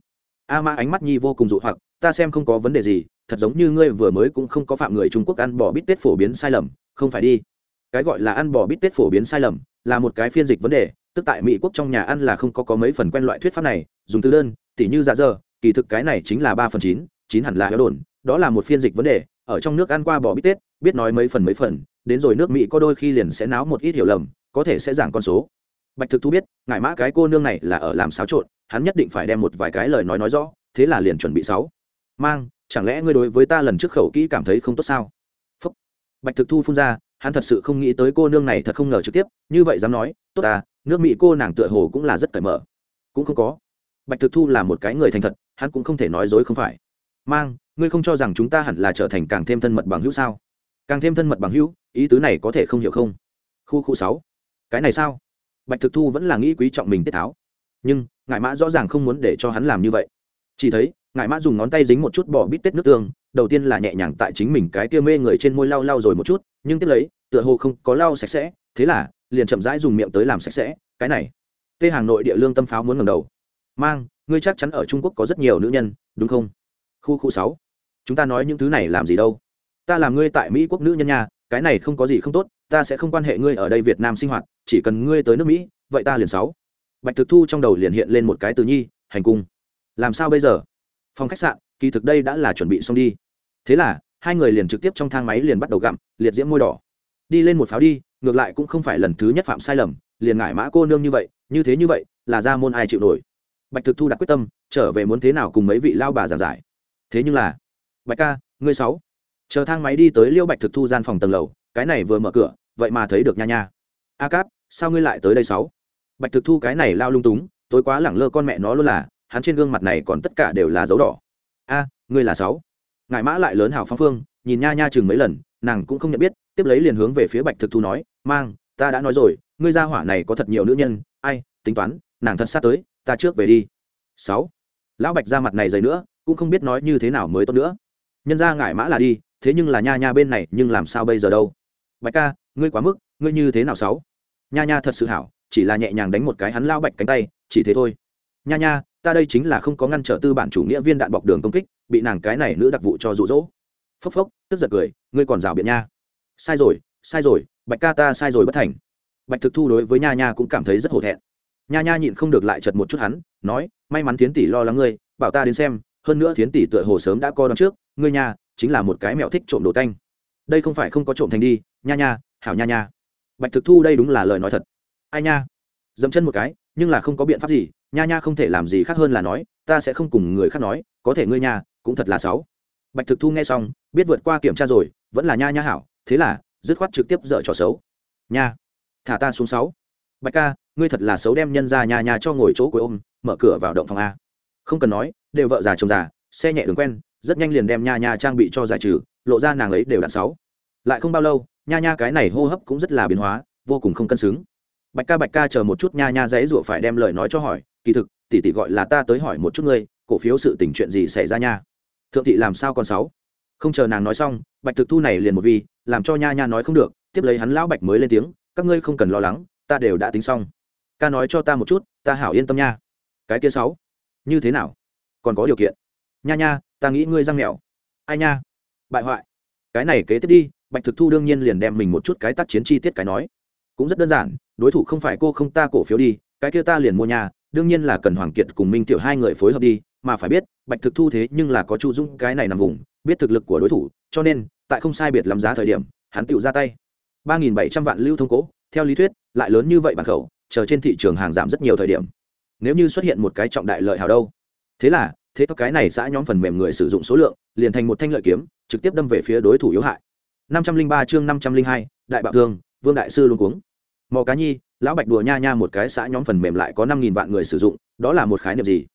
A mã ánh mắt nhi vô cùng dụ hoặc, ta xem không có vấn đề gì thật giống như ngươi vừa mới cũng không có phạm người trung quốc ăn bò bít tết phổ biến sai lầm, không phải đi. Cái gọi là ăn bò bít tết phổ biến sai lầm, là một cái phiên dịch vấn đề, tức tại mỹ quốc trong nhà ăn là không có có mấy phần quen loại thuyết pháp này, dùng từ đơn, tỉ như dạ dơ, kỳ thực cái này chính là ba phần chín chín hẳn là héo đồn, đó là một phiên dịch vấn đề, ở trong nước ăn qua bò bít tết, biết nói mấy phần mấy phần, đến rồi nước mỹ có đôi khi liền sẽ náo một ít hiểu lầm, có thể sẽ giảm con số. Bạch thực thu biết, ngại mã cái cô nương này là ở làm xáo trộn, hắn nhất định phải đem một vài cái lời nói nói rõ, thế là liền chuẩn bị sáu. Mang chẳng lẽ ngươi đối với ta lần trước khẩu kỹ cảm thấy không tốt sao? Phúc. bạch thực thu phun ra, hắn thật sự không nghĩ tới cô nương này thật không ngờ trực tiếp, như vậy dám nói, tốt ta, nước mỹ cô nàng tựa hồ cũng là rất cởi mở. Cũng không có. Bạch thực thu là một cái người thành thật, hắn cũng không thể nói dối không phải. Mang, ngươi không cho rằng chúng ta hẳn là trở thành càng thêm thân mật bằng hữu sao? Càng thêm thân mật bằng hữu, ý tứ này có thể không hiểu không? Khu khu sáu. Cái này sao? Bạch thực thu vẫn là nghĩ quý trọng mình tiết tháo. Nhưng, ngại mã rõ ràng không muốn để cho hắn làm như vậy. Chỉ thấy ngại mã dùng ngón tay dính một chút bỏ bít tết nước tương, đầu tiên là nhẹ nhàng tại chính mình cái kia mê người trên môi lau lau rồi một chút, nhưng tiếp lấy, tựa hồ không có lau sạch sẽ, thế là, liền chậm rãi dùng miệng tới làm sạch sẽ, cái này. Tê hàng nội địa lương tâm pháo muốn ngầm đầu. Mang, ngươi chắc chắn ở trung quốc có rất nhiều nữ nhân, đúng không? Khu khu sáu. Chúng ta nói những thứ này làm gì đâu? Ta làm ngươi tại mỹ quốc nữ nhân nhà cái này không có gì không tốt, ta sẽ không quan hệ ngươi ở đây việt nam sinh hoạt, chỉ cần ngươi tới nước mỹ, vậy ta liền sáu. Bạch thực thu trong đầu liền hiện lên một cái từ nhi, hành cung. Làm sao bây giờ? Phòng khách sạn, kỳ thực đây đã là chuẩn bị xong đi. Thế là, hai người liền trực tiếp trong thang máy liền bắt đầu gặm, liệt diễm môi đỏ. Đi lên một pháo đi, ngược lại cũng không phải lần thứ nhất phạm sai lầm, liền ngại mã cô nương như vậy, như thế như vậy, là ra môn ai chịu nổi. Bạch thực thu đặt quyết tâm, trở về muốn thế nào cùng mấy vị lao bà giảng giải. Thế nhưng là, bạch ca, ngươi sáu. Chờ thang máy đi tới liêu bạch thực thu gian phòng tầng lầu, cái này vừa mở cửa, vậy mà thấy được nha nha. A cáp, sao ngươi lại tới đây sáu? Bạch thực thu cái này lao lung túng, tối quá lẳng lơ con mẹ nó luôn là hắn trên gương mặt này còn tất cả đều là dấu đỏ. A, ngươi là sáu. Ngại mã lại lớn hào phong phương, nhìn nha nha chừng mấy lần, nàng cũng không nhận biết, tiếp lấy liền hướng về phía bạch thực thu nói, mang, ta đã nói rồi, ngươi gia hỏa này có thật nhiều nữ nhân, ai, tính toán, nàng thật sát tới, ta trước về đi. Sáu. Lão bạch ra mặt này dày nữa, cũng không biết nói như thế nào mới tốt nữa. Nhân ra ngại mã là đi, thế nhưng là nha nha bên này, nhưng làm sao bây giờ đâu? Bạch ca, ngươi quá mức, ngươi như thế nào sáu? Nha nha thật sự hảo, chỉ là nhẹ nhàng đánh một cái hắn lao bạch cánh tay, chỉ thế thôi. Nha nha ta đây chính là không có ngăn trở tư bản chủ nghĩa viên đạn bọc đường công kích, bị nàng cái này nữ đặc vụ cho rụ rỗ phốc phốc, tức giật cười, ngươi còn rào biện nha. Sai rồi sai rồi, bạch ca ta sai rồi bất thành. Bạch thực thu đối với nha nha cũng cảm thấy rất hổ thẹn. Nha nha nhịn không được lại chật một chút hắn, nói, may mắn thiến tỷ lo lắng ngươi, bảo ta đến xem, hơn nữa thiến tỷ tựa hồ sớm đã co đón trước, ngươi nha, chính là một cái mẹo thích trộm đồ tanh. Đây không phải không có trộm thành đi, nha nha, hảo nha nha. Bạch thực thu đây đúng là lời nói thật. Ai nha? Dẫm chân một cái, nhưng là không có biện pháp gì nha nha không thể làm gì khác hơn là nói, ta sẽ không cùng người khác nói, có thể ngươi nha, cũng thật là xấu. Bạch thực thu nghe xong, biết vượt qua kiểm tra rồi, vẫn là nha nha hảo, thế là, dứt khoát trực tiếp dở trò xấu. Nha, thả ta xuống sáu. Bạch ca, ngươi thật là xấu đem nhân ra nha nha cho ngồi chỗ cuối ôm, mở cửa vào động phòng a. Không cần nói, đều vợ già chồng già, xe nhẹ đường quen, rất nhanh liền đem nha nha trang bị cho giải trừ, lộ ra nàng ấy đều đạn sáu. Lại không bao lâu, nha nha cái này hô hấp cũng rất là biến hóa, vô cùng không cân xứng bạch ca bạch ca chờ một chút nha nha dãy rủa phải đem lời nói cho hỏi, kỳ thực, tỷ tỷ gọi là ta tới hỏi một chút ngươi, cổ phiếu sự tình chuyện gì xảy ra nha? Thượng thị làm sao còn sáu không chờ nàng nói xong, bạch thực thu này liền một vi, làm cho nha nha nói không được, tiếp lấy hắn lão bạch mới lên tiếng, các ngươi không cần lo lắng, ta đều đã tính xong. Ca nói cho ta một chút, ta hảo yên tâm nha. Cái kia sáu như thế nào? Còn có điều kiện? Nha nha, ta nghĩ ngươi răng mèo ai nha? Bại hoại. Cái này kế tiếp đi. Bạch thực thu đương nhiên liền đem mình một chút cái tác chiến chi tiết cái nói. Cũng rất đơn giản đối thủ không phải cô không ta cổ phiếu đi, cái kia ta liền mua nhà, đương nhiên là cần hoàng kiệt cùng minh tiểu hai người phối hợp đi, mà phải biết, bạch thực thu thế nhưng là có chu dũng cái này nằm vùng, biết thực lực của đối thủ, cho nên, tại không sai biệt làm giá thời điểm, hắn tự ra tay. ba nghìn bảy trăm vạn lưu thông cố, theo lý thuyết, lại lớn như vậy bản khẩu, chờ trên thị trường hàng giảm rất nhiều thời điểm. Nếu như xuất hiện một cái trọng đại lợi hào đâu? Thế là, thế cái này xã nhóm phần mềm người sử dụng số lượng, liền thành một thanh lợi kiếm, trực tiếp đâm về phía đối thủ yếu hại. năm trăm linh ba chương năm trăm linh hai, đại bạo thương, vương đại sư luôn cuống mò cá nhi, lão bạch đùa nha nha một cái xã nhóm phần mềm lại có năm nghìn vạn người sử dụng, đó là một khái niệm gì?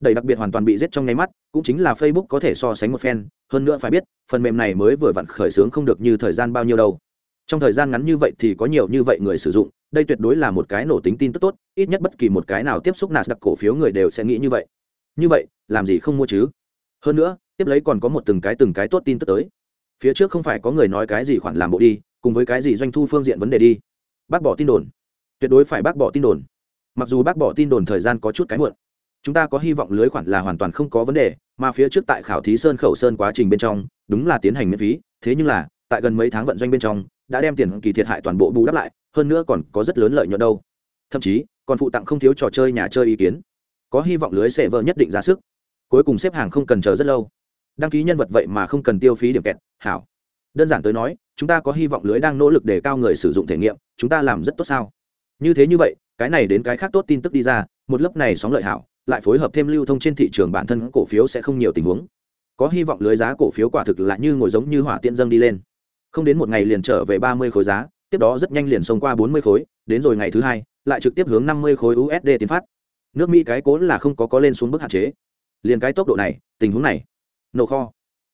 Đầy đặc biệt hoàn toàn bị giết trong nháy mắt, cũng chính là facebook có thể so sánh một phen, hơn nữa phải biết, phần mềm này mới vừa vặn khởi xướng không được như thời gian bao nhiêu đâu. Trong thời gian ngắn như vậy thì có nhiều như vậy người sử dụng, đây tuyệt đối là một cái nổ tính tin tức tốt, ít nhất bất kỳ một cái nào tiếp xúc nạt đặc cổ phiếu người đều sẽ nghĩ như vậy. Như vậy, làm gì không mua chứ? Hơn nữa, tiếp lấy còn có một từng cái từng cái tốt tin tức tới. Phía trước không phải có người nói cái gì khoản làm bộ đi, cùng với cái gì doanh thu phương diện vấn đề đi bác bỏ tin đồn. Tuyệt đối phải bác bỏ tin đồn. Mặc dù bác bỏ tin đồn thời gian có chút cái muộn, chúng ta có hy vọng lưới khoản là hoàn toàn không có vấn đề, mà phía trước tại khảo thí sơn khẩu sơn quá trình bên trong, đúng là tiến hành miễn phí, thế nhưng là, tại gần mấy tháng vận doanh bên trong, đã đem tiền kỳ thiệt hại toàn bộ bù đắp lại, hơn nữa còn có rất lớn lợi nhuận đâu. Thậm chí, còn phụ tặng không thiếu trò chơi nhà chơi ý kiến. Có hy vọng lưới sẽ vỡ nhất định ra sức. Cuối cùng xếp hàng không cần chờ rất lâu. Đăng ký nhân vật vậy mà không cần tiêu phí điểm kẹt, hảo. Đơn giản tới nói chúng ta có hy vọng lưới đang nỗ lực để cao người sử dụng thể nghiệm, chúng ta làm rất tốt sao? Như thế như vậy, cái này đến cái khác tốt tin tức đi ra, một lớp này sóng lợi hảo, lại phối hợp thêm lưu thông trên thị trường bản thân cổ phiếu sẽ không nhiều tình huống. Có hy vọng lưới giá cổ phiếu quả thực là như ngồi giống như hỏa tiện dâng đi lên. Không đến một ngày liền trở về ba mươi khối giá, tiếp đó rất nhanh liền xông qua bốn mươi khối, đến rồi ngày thứ hai, lại trực tiếp hướng năm mươi khối usd tiến phát. Nước mỹ cái cố là không có có lên xuống bước hạn chế. Liền cái tốc độ này, tình huống này, nổ kho.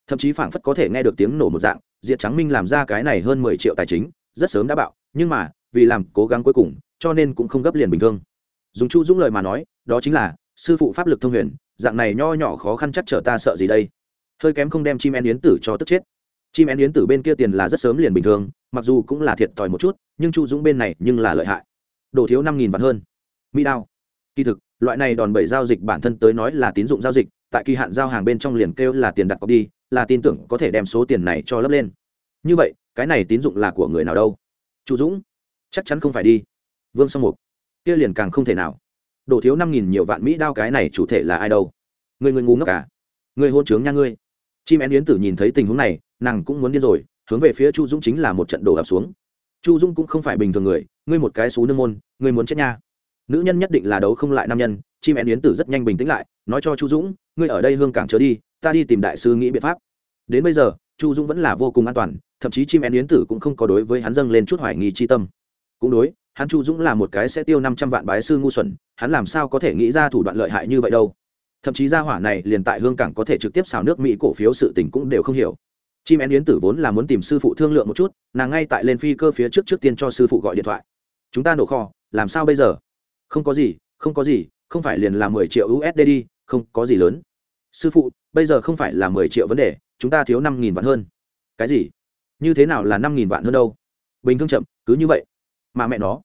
Thậm chí phảng phất có thể nghe được tiếng nổ một dạng diệt trắng minh làm ra cái này hơn mười triệu tài chính, rất sớm đã bạo, nhưng mà, vì làm cố gắng cuối cùng, cho nên cũng không gấp liền bình thường. Dùng chu dũng lời mà nói, đó chính là, sư phụ pháp lực thông huyền, dạng này nho nhỏ khó khăn chắc trở ta sợ gì đây? Hơi kém không đem chim én yến tử cho tức chết. Chim én yến tử bên kia tiền là rất sớm liền bình thường, mặc dù cũng là thiệt thòi một chút, nhưng chu dũng bên này nhưng là lợi hại. Đổ thiếu năm nghìn vạn hơn. Mỹ đao. Kỳ thực, loại này đòn bẩy giao dịch bản thân tới nói là tín dụng giao dịch, tại kỳ hạn giao hàng bên trong liền kêu là tiền đặt cọc đi là tin tưởng có thể đem số tiền này cho lấp lên. Như vậy, cái này tín dụng là của người nào đâu? Chu dũng, chắc chắn không phải đi. Vương song mục, kia liền càng không thể nào. Đổ thiếu năm nghìn nhiều vạn mỹ đao cái này chủ thể là ai đâu? Người người ngu ngốc cả người hôn trướng nha ngươi. Chim én yến tử nhìn thấy tình huống này, nàng cũng muốn điên rồi, hướng về phía chu dũng chính là một trận đổ ập xuống. Chu dũng cũng không phải bình thường người, ngươi một cái xú nương môn, ngươi muốn chết nha. Nữ nhân nhất định là đấu không lại nam nhân, chim én yến tử rất nhanh bình tĩnh lại, nói cho chu dũng, ngươi ở đây hương cảng trở đi ta đi tìm đại sư nghĩ biện pháp. Đến bây giờ, chu dũng vẫn là vô cùng an toàn, thậm chí chim én yến tử cũng không có đối với hắn dâng lên chút hoài nghi chi tâm. Cũng đối, hắn chu dũng là một cái sẽ tiêu năm trăm vạn bái sư ngu xuẩn, hắn làm sao có thể nghĩ ra thủ đoạn lợi hại như vậy đâu. Thậm chí gia hỏa này liền tại hương cảng có thể trực tiếp xào nước mỹ cổ phiếu sự tình cũng đều không hiểu. Chim én yến tử vốn là muốn tìm sư phụ thương lượng một chút, nàng ngay tại lên phi cơ phía trước trước tiên cho sư phụ gọi điện thoại. Chúng ta nổ kho, làm sao bây giờ? Không có gì, không có gì, không phải liền là mười triệu usd đi, không có gì lớn sư phụ, bây giờ không phải là mười triệu vấn đề, chúng ta thiếu năm nghìn vạn hơn. Cái gì? Như thế nào là năm nghìn vạn hơn đâu? Bình thường chậm, cứ như vậy. Mà mẹ nó,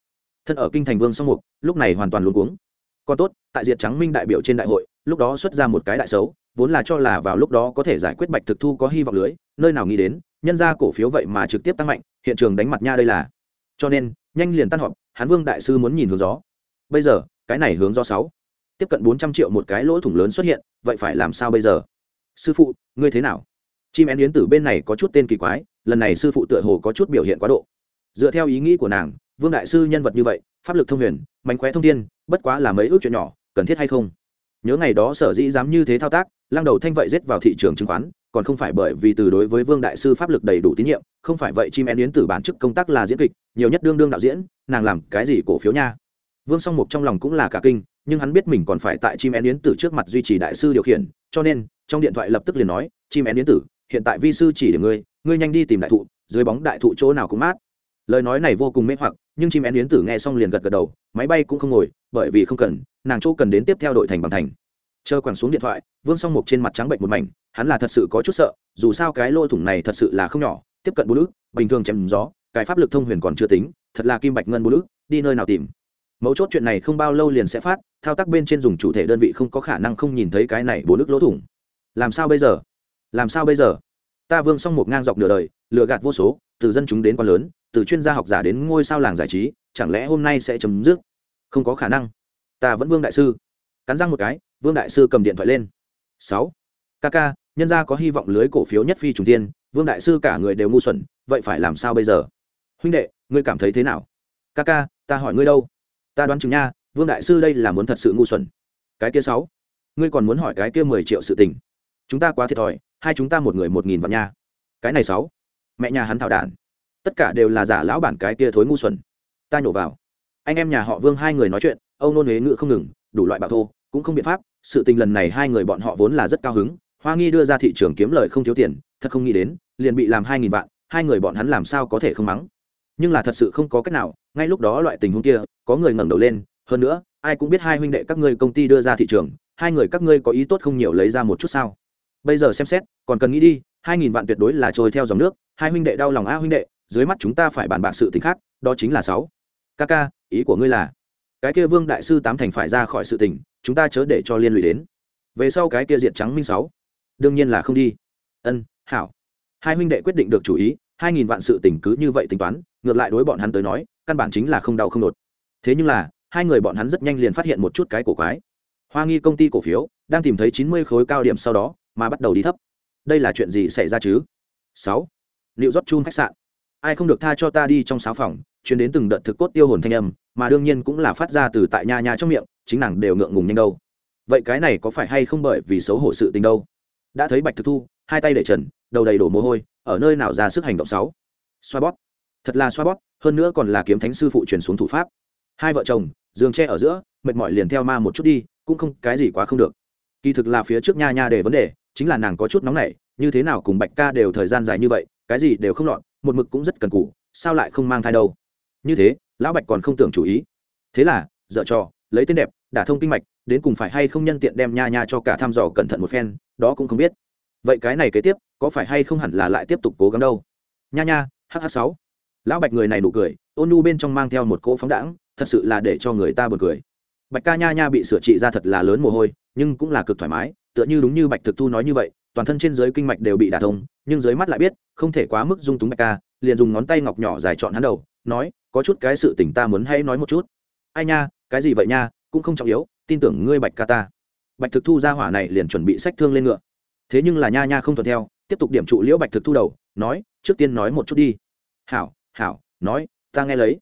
thân ở kinh thành vương song mục, lúc này hoàn toàn luống cuống. Còn tốt, tại diệt trắng minh đại biểu trên đại hội, lúc đó xuất ra một cái đại xấu, vốn là cho là vào lúc đó có thể giải quyết bạch thực thu có hy vọng lưới, nơi nào nghĩ đến, nhân ra cổ phiếu vậy mà trực tiếp tăng mạnh, hiện trường đánh mặt nha đây là. Cho nên, nhanh liền tan họp, hán vương đại sư muốn nhìn hướng gió. Bây giờ, cái này hướng do sáu tiếp cận bốn trăm triệu một cái lỗ thủng lớn xuất hiện, vậy phải làm sao bây giờ? Sư phụ, ngươi thế nào? Chim én yến tử bên này có chút tên kỳ quái, lần này sư phụ tựa hồ có chút biểu hiện quá độ. Dựa theo ý nghĩ của nàng, vương đại sư nhân vật như vậy, pháp lực thông huyền, mánh khóe thông thiên, bất quá là mấy ước chuyện nhỏ, cần thiết hay không? Nhớ ngày đó sở dĩ dám như thế thao tác, lăng đầu thanh vậy rết vào thị trường chứng khoán, còn không phải bởi vì từ đối với vương đại sư pháp lực đầy đủ tín nhiệm, không phải vậy chim én yến tử bản chức công tác là diễn kịch, nhiều nhất đương đương đạo diễn, nàng làm cái gì cổ phiếu nha? Vương song mục trong lòng cũng là cả kinh nhưng hắn biết mình còn phải tại chim én yến tử trước mặt duy trì đại sư điều khiển, cho nên, trong điện thoại lập tức liền nói, chim én yến tử, hiện tại vi sư chỉ để ngươi ngươi nhanh đi tìm đại thụ, dưới bóng đại thụ chỗ nào cũng mát. Lời nói này vô cùng mê hoặc, nhưng chim én yến tử nghe xong liền gật gật đầu, máy bay cũng không ngồi, bởi vì không cần, nàng chỗ cần đến tiếp theo đội thành bằng thành. Chờ quẳng xuống điện thoại, vương song mục trên mặt trắng bệnh một mảnh, hắn là thật sự có chút sợ, dù sao cái lỗ thủng này thật sự là không nhỏ, tiếp cận bố lữ bình thường chém gió, cái pháp lực thông huyền còn chưa tính, thật là kim bạch ngân bố lữ đi nơi nào tìm mấu chốt chuyện này không bao lâu liền sẽ phát, thao tác bên trên dùng chủ thể đơn vị không có khả năng không nhìn thấy cái này bố nước lỗ thủng. Làm sao bây giờ? Làm sao bây giờ? Ta vương xong một ngang dọc nửa đời, lừa gạt vô số, từ dân chúng đến quan lớn, từ chuyên gia học giả đến ngôi sao làng giải trí, chẳng lẽ hôm nay sẽ chấm dứt? Không có khả năng. Ta vẫn vương đại sư. Cắn răng một cái, vương đại sư cầm điện thoại lên. Sáu. Kk nhân gia có hy vọng lưới cổ phiếu nhất phi trùng tiên, vương đại sư cả người đều ngu xuẩn, vậy phải làm sao bây giờ? Huynh đệ, ngươi cảm thấy thế nào? Kk ta hỏi ngươi đâu? Ta đoán chừng nha, vương đại sư đây là muốn thật sự ngu xuẩn. Cái kia sáu, ngươi còn muốn hỏi cái kia mười triệu sự tình. Chúng ta quá thiệt thòi, hai chúng ta một người một nghìn vạn nha. Cái này sáu, mẹ nhà hắn thảo đản. Tất cả đều là giả lão bản cái kia thối ngu xuẩn. Ta nhổ vào. Anh em nhà họ vương hai người nói chuyện, âu nôn huế ngự không ngừng, đủ loại bạo thô, cũng không biện pháp, sự tình lần này hai người bọn họ vốn là rất cao hứng, hoa nghi đưa ra thị trường kiếm lời không thiếu tiền, thật không nghĩ đến, liền bị làm hai nghìn vạn, hai người bọn hắn làm sao có thể không mắng. Nhưng là thật sự không có cách nào ngay lúc đó loại tình huống kia, có người ngẩng đầu lên, hơn nữa, ai cũng biết hai huynh đệ các ngươi công ty đưa ra thị trường, hai người các ngươi có ý tốt không nhiều lấy ra một chút sao? Bây giờ xem xét, còn cần nghĩ đi, hai nghìn vạn tuyệt đối là trôi theo dòng nước, hai huynh đệ đau lòng a huynh đệ, dưới mắt chúng ta phải bàn bạc sự t khác, đó chính là sáu. Ca ca, ý của ngươi là, cái kia vương đại sư tám thành phải ra khỏi sự tình, chúng ta chớ để cho liên lụy đến. Về sau cái kia diệt trắng minh sáu, đương nhiên là không đi. Ân, hảo. Hai huynh đệ quyết định được chủ ý, hai nghìn vạn sự tình cứ như vậy tính toán ngược lại đối bọn hắn tới nói, căn bản chính là không đau không đột thế nhưng là, hai người bọn hắn rất nhanh liền phát hiện một chút cái cổ quái. Hoa nghi công ty cổ phiếu, đang tìm thấy chín mươi khối cao điểm sau đó, mà bắt đầu đi thấp. Đây là chuyện gì xảy ra chứ? Sáu. Liệu rót chun khách sạn. Ai không được tha cho ta đi trong sáu phòng chuyến đến từng đợt thực cốt tiêu hồn thanh âm, mà đương nhiên cũng là phát ra từ tại nhà nhà trong miệng, chính nàng đều ngượng ngùng nhanh đâu. Vậy cái này có phải hay không bởi vì xấu hổ sự tình đâu? Đã thấy bạch thực thu, hai tay để trần, đầu đầy đổ mồ hôi, ở nơi nào ra sức hành động sáu? Xoa bóp thật là xoa bóp, hơn nữa còn là kiếm thánh sư phụ truyền xuống thủ pháp. Hai vợ chồng, giường tre ở giữa, mệt mỏi liền theo ma một chút đi, cũng không, cái gì quá không được. Kỳ thực là phía trước nha nha để vấn đề, chính là nàng có chút nóng nảy, như thế nào cùng bạch ca đều thời gian dài như vậy, cái gì đều không lọt, một mực cũng rất cần cù, sao lại không mang thai đâu? Như thế, lão bạch còn không tưởng chủ ý. Thế là dợ trò, lấy tên đẹp, đả thông kinh mạch, đến cùng phải hay không nhân tiện đem nha nha cho cả thăm dò cẩn thận một phen, đó cũng không biết. Vậy cái này kế tiếp, có phải hay không hẳn là lại tiếp tục cố gắng đâu? Nha nha hh sáu lão bạch người này nụ cười, ôn nhu bên trong mang theo một cỗ phóng đãng, thật sự là để cho người ta buồn cười. Bạch ca nha nha bị sửa trị ra thật là lớn mồ hôi, nhưng cũng là cực thoải mái, tựa như đúng như bạch thực thu nói như vậy, toàn thân trên dưới kinh mạch đều bị đả thông, nhưng dưới mắt lại biết, không thể quá mức dung túng bạch ca, liền dùng ngón tay ngọc nhỏ dài chọn hắn đầu, nói, có chút cái sự tình ta muốn hay nói một chút. Ai nha, cái gì vậy nha, cũng không trọng yếu, tin tưởng ngươi bạch ca ta. Bạch thực thu ra hỏa này liền chuẩn bị sách thương lên ngựa. Thế nhưng là nha nha không thuận theo, tiếp tục điểm trụ liễu bạch thực thu đầu, nói, trước tiên nói một chút đi. Hảo hảo nói ta nghe lấy.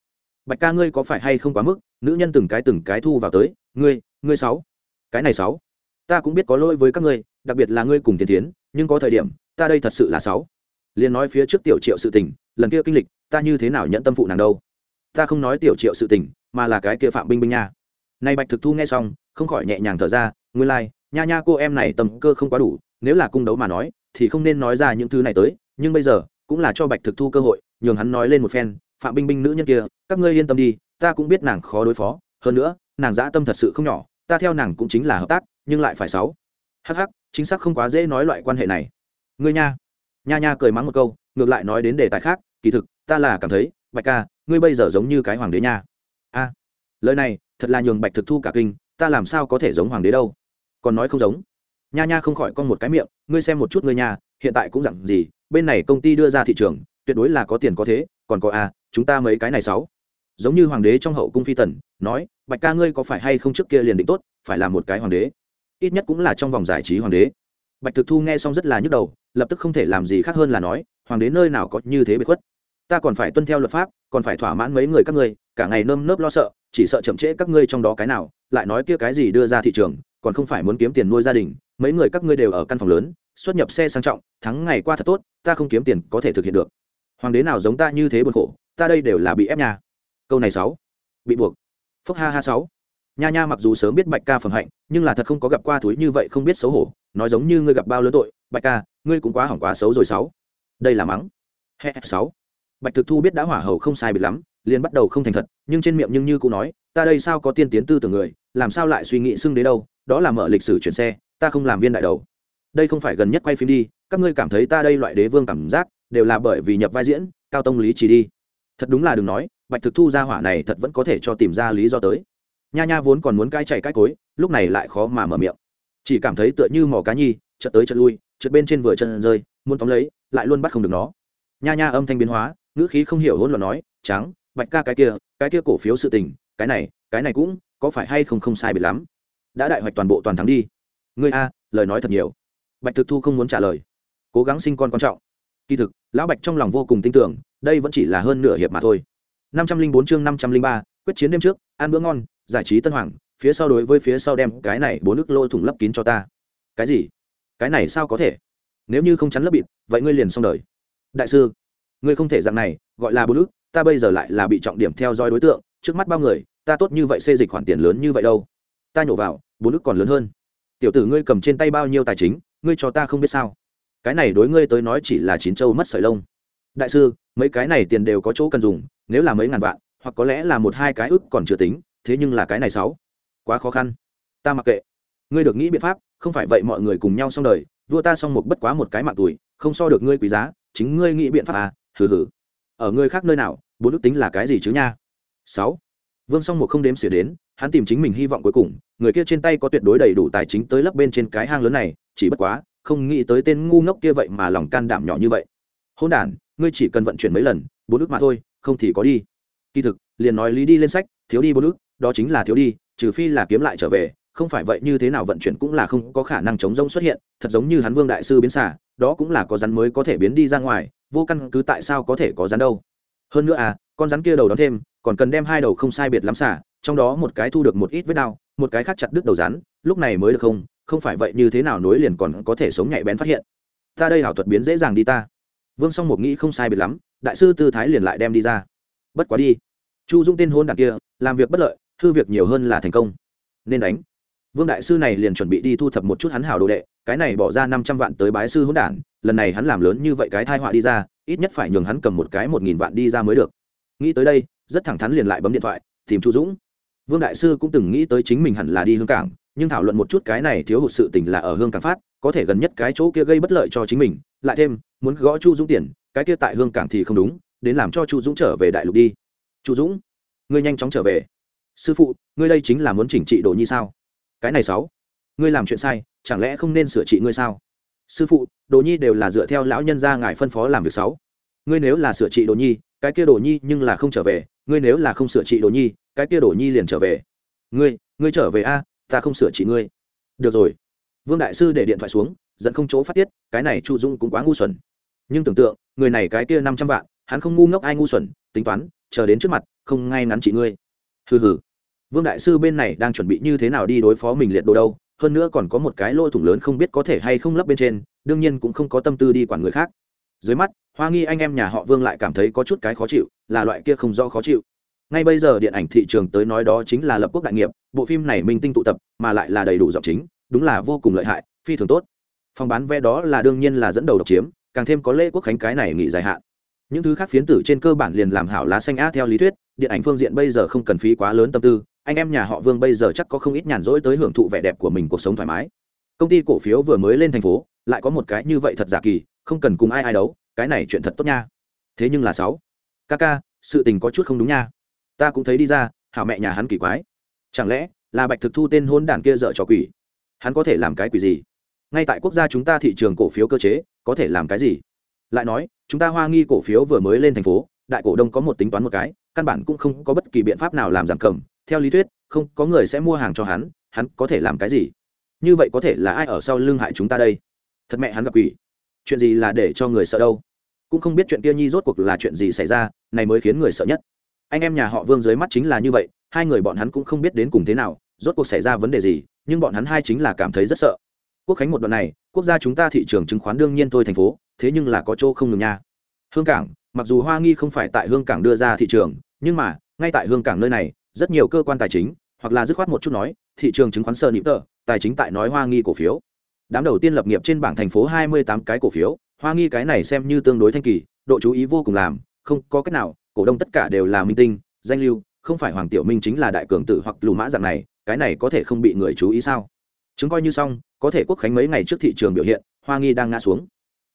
Bạch ca ngươi có phải hay không quá mức? Nữ nhân từng cái từng cái thu vào tới. Ngươi ngươi sáu. Cái này sáu. Ta cũng biết có lỗi với các ngươi đặc biệt là ngươi cùng tiền tiến nhưng có thời điểm ta đây thật sự là sáu. Liền nói phía trước tiểu triệu sự tình lần kia kinh lịch ta như thế nào nhận tâm phụ nàng đâu? Ta không nói tiểu triệu sự tình mà là cái kia phạm binh binh nha. Nay bạch thực thu nghe xong không khỏi nhẹ nhàng thở ra ngươi lai、like, nha nha cô em này tầm cơ không quá đủ nếu là cung đấu mà nói thì không nên nói ra những thứ này tới nhưng bây giờ cũng là cho bạch thực thu cơ hội nhường hắn nói lên một phen, phạm binh binh nữ nhân kia, các ngươi yên tâm đi, ta cũng biết nàng khó đối phó, hơn nữa, nàng dã tâm thật sự không nhỏ, ta theo nàng cũng chính là hợp tác, nhưng lại phải sáu. Hắc hắc, chính xác không quá dễ nói loại quan hệ này. Ngươi nha. Nha nha cười mắng một câu, ngược lại nói đến đề tài khác, kỳ thực, ta là cảm thấy, bạch ca, ngươi bây giờ giống như cái hoàng đế nha. A, lời này, thật là nhường bạch thực thu cả kinh, ta làm sao có thể giống hoàng đế đâu. Còn nói không giống. Nha nha không khỏi con một cái miệng, ngươi xem một chút ngươi nha, hiện tại cũng dặn gì, bên này công ty đưa ra thị trường tuyệt đối là có tiền có thế, còn có a chúng ta mấy cái này sáu. Giống như hoàng đế trong hậu cung phi tần, nói, bạch ca ngươi có phải hay không trước kia liền định tốt, phải là một cái hoàng đế? Ít nhất cũng là trong vòng giải trí hoàng đế. Bạch thực thu nghe xong rất là nhức đầu, lập tức không thể làm gì khác hơn là nói, hoàng đế nơi nào có như thế bị khuất? Ta còn phải tuân theo luật pháp, còn phải thỏa mãn mấy người các ngươi, cả ngày nơm nớp lo sợ, chỉ sợ chậm trễ các ngươi trong đó cái nào, lại nói kia cái gì đưa ra thị trường, còn không phải muốn kiếm tiền nuôi gia đình, mấy người các ngươi đều ở căn phòng lớn, xuất nhập xe sang trọng, thắng ngày qua thật tốt, ta không kiếm tiền có thể thực hiện được hoàng đế nào giống ta như thế buồn khổ, ta đây đều là bị ép nhà câu này sáu. Bị buộc. Phúc ha ha sáu. Nha nha mặc dù sớm biết bạch ca phẩm hạnh, nhưng là thật không có gặp qua thúi như vậy không biết xấu hổ, nói giống như ngươi gặp bao lớn tội, bạch ca, ngươi cũng quá hỏng quá xấu rồi sáu. Đây là mắng. He, sáu. Bạch thực thu biết đã hỏa hầu không sai biệt lắm, liền bắt đầu không thành thật, nhưng trên miệng nhưng như cũng nói, ta đây sao có tiên tiến tư tưởng người, làm sao lại suy nghĩ xưng đế đâu, đó là mở lịch sử chuyển xe, ta không làm viên đại đầu. Đây không phải gần nhất quay phim đi, các ngươi cảm thấy ta đây loại đế vương cảm giác đều là bởi vì nhập vai diễn, cao tông lý chỉ đi. Thật đúng là đừng nói, bạch thực thu ra hỏa này thật vẫn có thể cho tìm ra lý do tới. Nha nha vốn còn muốn cai chạy cai cối, lúc này lại khó mà mở miệng. Chỉ cảm thấy tựa như mò cá nhi, chợt tới chợt lui, chợt bên trên vừa chân rơi, muốn tóm lấy, lại luôn bắt không được nó. Nha nha âm thanh biến hóa, ngữ khí không hiểu hỗn loạn nói trắng bạch ca cái kia cái kia cổ phiếu sự tình, cái này cái này cũng có phải hay không không sai biệt lắm. Đã đại hoạch toàn bộ toàn thắng đi. Ngươi a, lời nói thật nhiều. Bạch thực thu không muốn trả lời. Cố gắng sinh con quan trọng. Kỳ thực lão bạch trong lòng vô cùng tin tưởng, đây vẫn chỉ là hơn nửa hiệp mà thôi. Năm trăm linh bốn chương năm trăm linh ba, quyết chiến đêm trước, ăn bữa ngon, giải trí tân hoàng, phía sau đối với phía sau đem cái này bốn nước lôi thủng lấp kín cho ta. Cái gì? Cái này sao có thể? Nếu như không chắn lấp bịt, vậy ngươi liền xong đời. Đại sư, ngươi không thể dạng này, gọi là bốn nước, ta bây giờ lại là bị trọng điểm theo dõi đối tượng, trước mắt bao người, ta tốt như vậy xê dịch khoản tiền lớn như vậy đâu. Ta nhổ vào, bốn nước còn lớn hơn. Tiểu tử ngươi cầm trên tay bao nhiêu tài chính, ngươi cho ta không biết sao? Cái này đối ngươi tới nói chỉ là chín châu mất sợi lông. Đại sư, mấy cái này tiền đều có chỗ cần dùng, nếu là mấy ngàn vạn, hoặc có lẽ là một hai cái ức còn chưa tính, thế nhưng là cái này sáu. Quá khó khăn. Ta mặc kệ. Ngươi được nghĩ biện pháp, không phải vậy mọi người cùng nhau xong đời, vua ta xong một bất quá một cái mạng tuổi, không so được ngươi quý giá, chính ngươi nghĩ biện pháp à hừ hừ. Ở ngươi khác nơi nào, bốn ước tính là cái gì chứ nha? Sáu. Vương song một không đếm xỉa đến, hắn tìm chính mình hy vọng cuối cùng, người kia trên tay có tuyệt đối đầy đủ tài chính tới lấp bên trên cái hang lớn này, chỉ bất quá không nghĩ tới tên ngu ngốc kia vậy mà lòng can đảm nhỏ như vậy. Hôn đản, ngươi chỉ cần vận chuyển mấy lần, bốn ước mà thôi, không thì có đi. Kỳ thực, liền nói lý đi lên sách, thiếu đi bốn ước, đó chính là thiếu đi, trừ phi là kiếm lại trở về, không phải vậy như thế nào vận chuyển cũng là không có khả năng chống rông xuất hiện, thật giống như hắn vương đại sư biến xả đó cũng là có rắn mới có thể biến đi ra ngoài, vô căn cứ tại sao có thể có rắn đâu. Hơn nữa à con rắn kia đầu đón thêm, còn cần đem hai đầu không sai biệt lắm xả trong đó một cái thu được một ít vết đau, một cái khác chặt đứt đầu rắn, lúc này mới được không không phải vậy như thế nào nối liền còn có thể sống nhạy bén phát hiện. Ta đây hảo thuật biến dễ dàng đi ta. Vương song một nghĩ không sai biệt lắm, đại sư tư thái liền lại đem đi ra. Bất quá đi. Chu dung tên hôn đảng kia, làm việc bất lợi, hư việc nhiều hơn là thành công. Nên đánh. Vương đại sư này liền chuẩn bị đi thu thập một chút hắn hảo đồ đệ, cái này bỏ ra năm trăm vạn tới bái sư hôn đản lần này hắn làm lớn như vậy cái thai họa đi ra, ít nhất phải nhường hắn cầm một cái một nghìn vạn đi ra mới được. Nghĩ tới đây, rất thẳng thắn liền lại bấm điện thoại, tìm chu dũng. Vương đại sư cũng từng nghĩ tới chính mình hẳn là đi hương cảng nhưng thảo luận một chút cái này thiếu hụt sự tình là ở hương cảng phát, có thể gần nhất cái chỗ kia gây bất lợi cho chính mình, lại thêm, muốn gõ chu dũng tiền, cái kia tại hương cảng thì không đúng, đến làm cho chu dũng trở về đại lục đi. Chu dũng, ngươi nhanh chóng trở về. Sư phụ, ngươi đây chính là muốn chỉnh trị đồ nhi sao? Cái này sáu, ngươi làm chuyện sai, chẳng lẽ không nên sửa trị ngươi sao? Sư phụ, đồ nhi đều là dựa theo lão nhân gia ngài phân phó làm việc sáu. Ngươi nếu là sửa trị đồ nhi, cái kia đồ nhi nhưng là không trở về, ngươi nếu là không sửa trị đồ nhi, cái kia đồ nhi liền trở về. Ngươi ngươi trở về a ta không sửa chỉ ngươi. Được rồi. Vương đại sư để điện thoại xuống dẫn không chỗ phát tiết, cái này chu dung cũng quá ngu xuẩn. Nhưng tưởng tượng, người này cái kia năm trăm vạn, hắn không ngu ngốc ai ngu xuẩn, tính toán, chờ đến trước mặt, không ngay ngắn chỉ ngươi. Hừ hừ. Vương đại sư bên này đang chuẩn bị như thế nào đi đối phó mình liệt đồ đâu, hơn nữa còn có một cái lỗ thủng lớn không biết có thể hay không lấp bên trên, đương nhiên cũng không có tâm tư đi quản người khác. Dưới mắt, hoa nghi anh em nhà họ vương lại cảm thấy có chút cái khó chịu, là loại kia không rõ khó chịu ngay bây giờ điện ảnh thị trường tới nói đó chính là lập quốc đại nghiệp, bộ phim này minh tinh tụ tập mà lại là đầy đủ giọng chính, đúng là vô cùng lợi hại, phi thường tốt. Phòng bán vé đó là đương nhiên là dẫn đầu độc chiếm, càng thêm có lễ quốc khánh cái này nghỉ dài hạn. Những thứ khác phiến tử trên cơ bản liền làm hảo lá xanh á theo lý thuyết, điện ảnh phương diện bây giờ không cần phí quá lớn tâm tư, anh em nhà họ vương bây giờ chắc có không ít nhàn rỗi tới hưởng thụ vẻ đẹp của mình cuộc sống thoải mái. Công ty cổ phiếu vừa mới lên thành phố, lại có một cái như vậy thật giả kỳ, không cần cùng ai ai đấu, cái này chuyện thật tốt nha. Thế nhưng là sáu. Ca ca sự tình có chút không đúng nha ta cũng thấy đi ra, hảo mẹ nhà hắn kỳ quái. Chẳng lẽ là bạch thực thu tên hôn đản kia dợ trò quỷ? Hắn có thể làm cái quỷ gì? Ngay tại quốc gia chúng ta thị trường cổ phiếu cơ chế, có thể làm cái gì? Lại nói, chúng ta hoa nghi cổ phiếu vừa mới lên thành phố, đại cổ đông có một tính toán một cái, căn bản cũng không có bất kỳ biện pháp nào làm giảm cầm. Theo lý thuyết, không có người sẽ mua hàng cho hắn hắn có thể làm cái gì? Như vậy có thể là ai ở sau lưng hại chúng ta đây? Thật mẹ hắn gặp quỷ. Chuyện gì là để cho người sợ đâu? Cũng không biết chuyện kia nhi rốt cuộc là chuyện gì xảy ra, này mới khiến người sợ nhất anh em nhà họ vương dưới mắt chính là như vậy, hai người bọn hắn cũng không biết đến cùng thế nào, rốt cuộc xảy ra vấn đề gì, nhưng bọn hắn hai chính là cảm thấy rất sợ. Quốc khánh một đoạn này, quốc gia chúng ta thị trường chứng khoán đương nhiên thôi thành phố, thế nhưng là có chỗ không ngừng nha. Hương cảng, mặc dù hoa nghi không phải tại hương cảng đưa ra thị trường, nhưng mà, ngay tại hương cảng nơi này, rất nhiều cơ quan tài chính, hoặc là dứt khoát một chút nói, thị trường chứng khoán sơ nịp tờ, tài chính tại nói hoa nghi cổ phiếu. Đám đầu tiên lập nghiệp trên bảng thành phố hai mươi tám cái cổ phiếu, hoa nghi cái này xem như tương đối thanh kỳ, độ chú ý vô cùng làm, không có cách nào cổ đông tất cả đều là minh tinh, danh lưu, không phải hoàng tiểu minh chính là đại cường tử hoặc lù mã dạng này, cái này có thể không bị người chú ý sao? Chứng coi như xong, có thể quốc khánh mấy ngày trước thị trường biểu hiện, hoa nghi đang ngã xuống.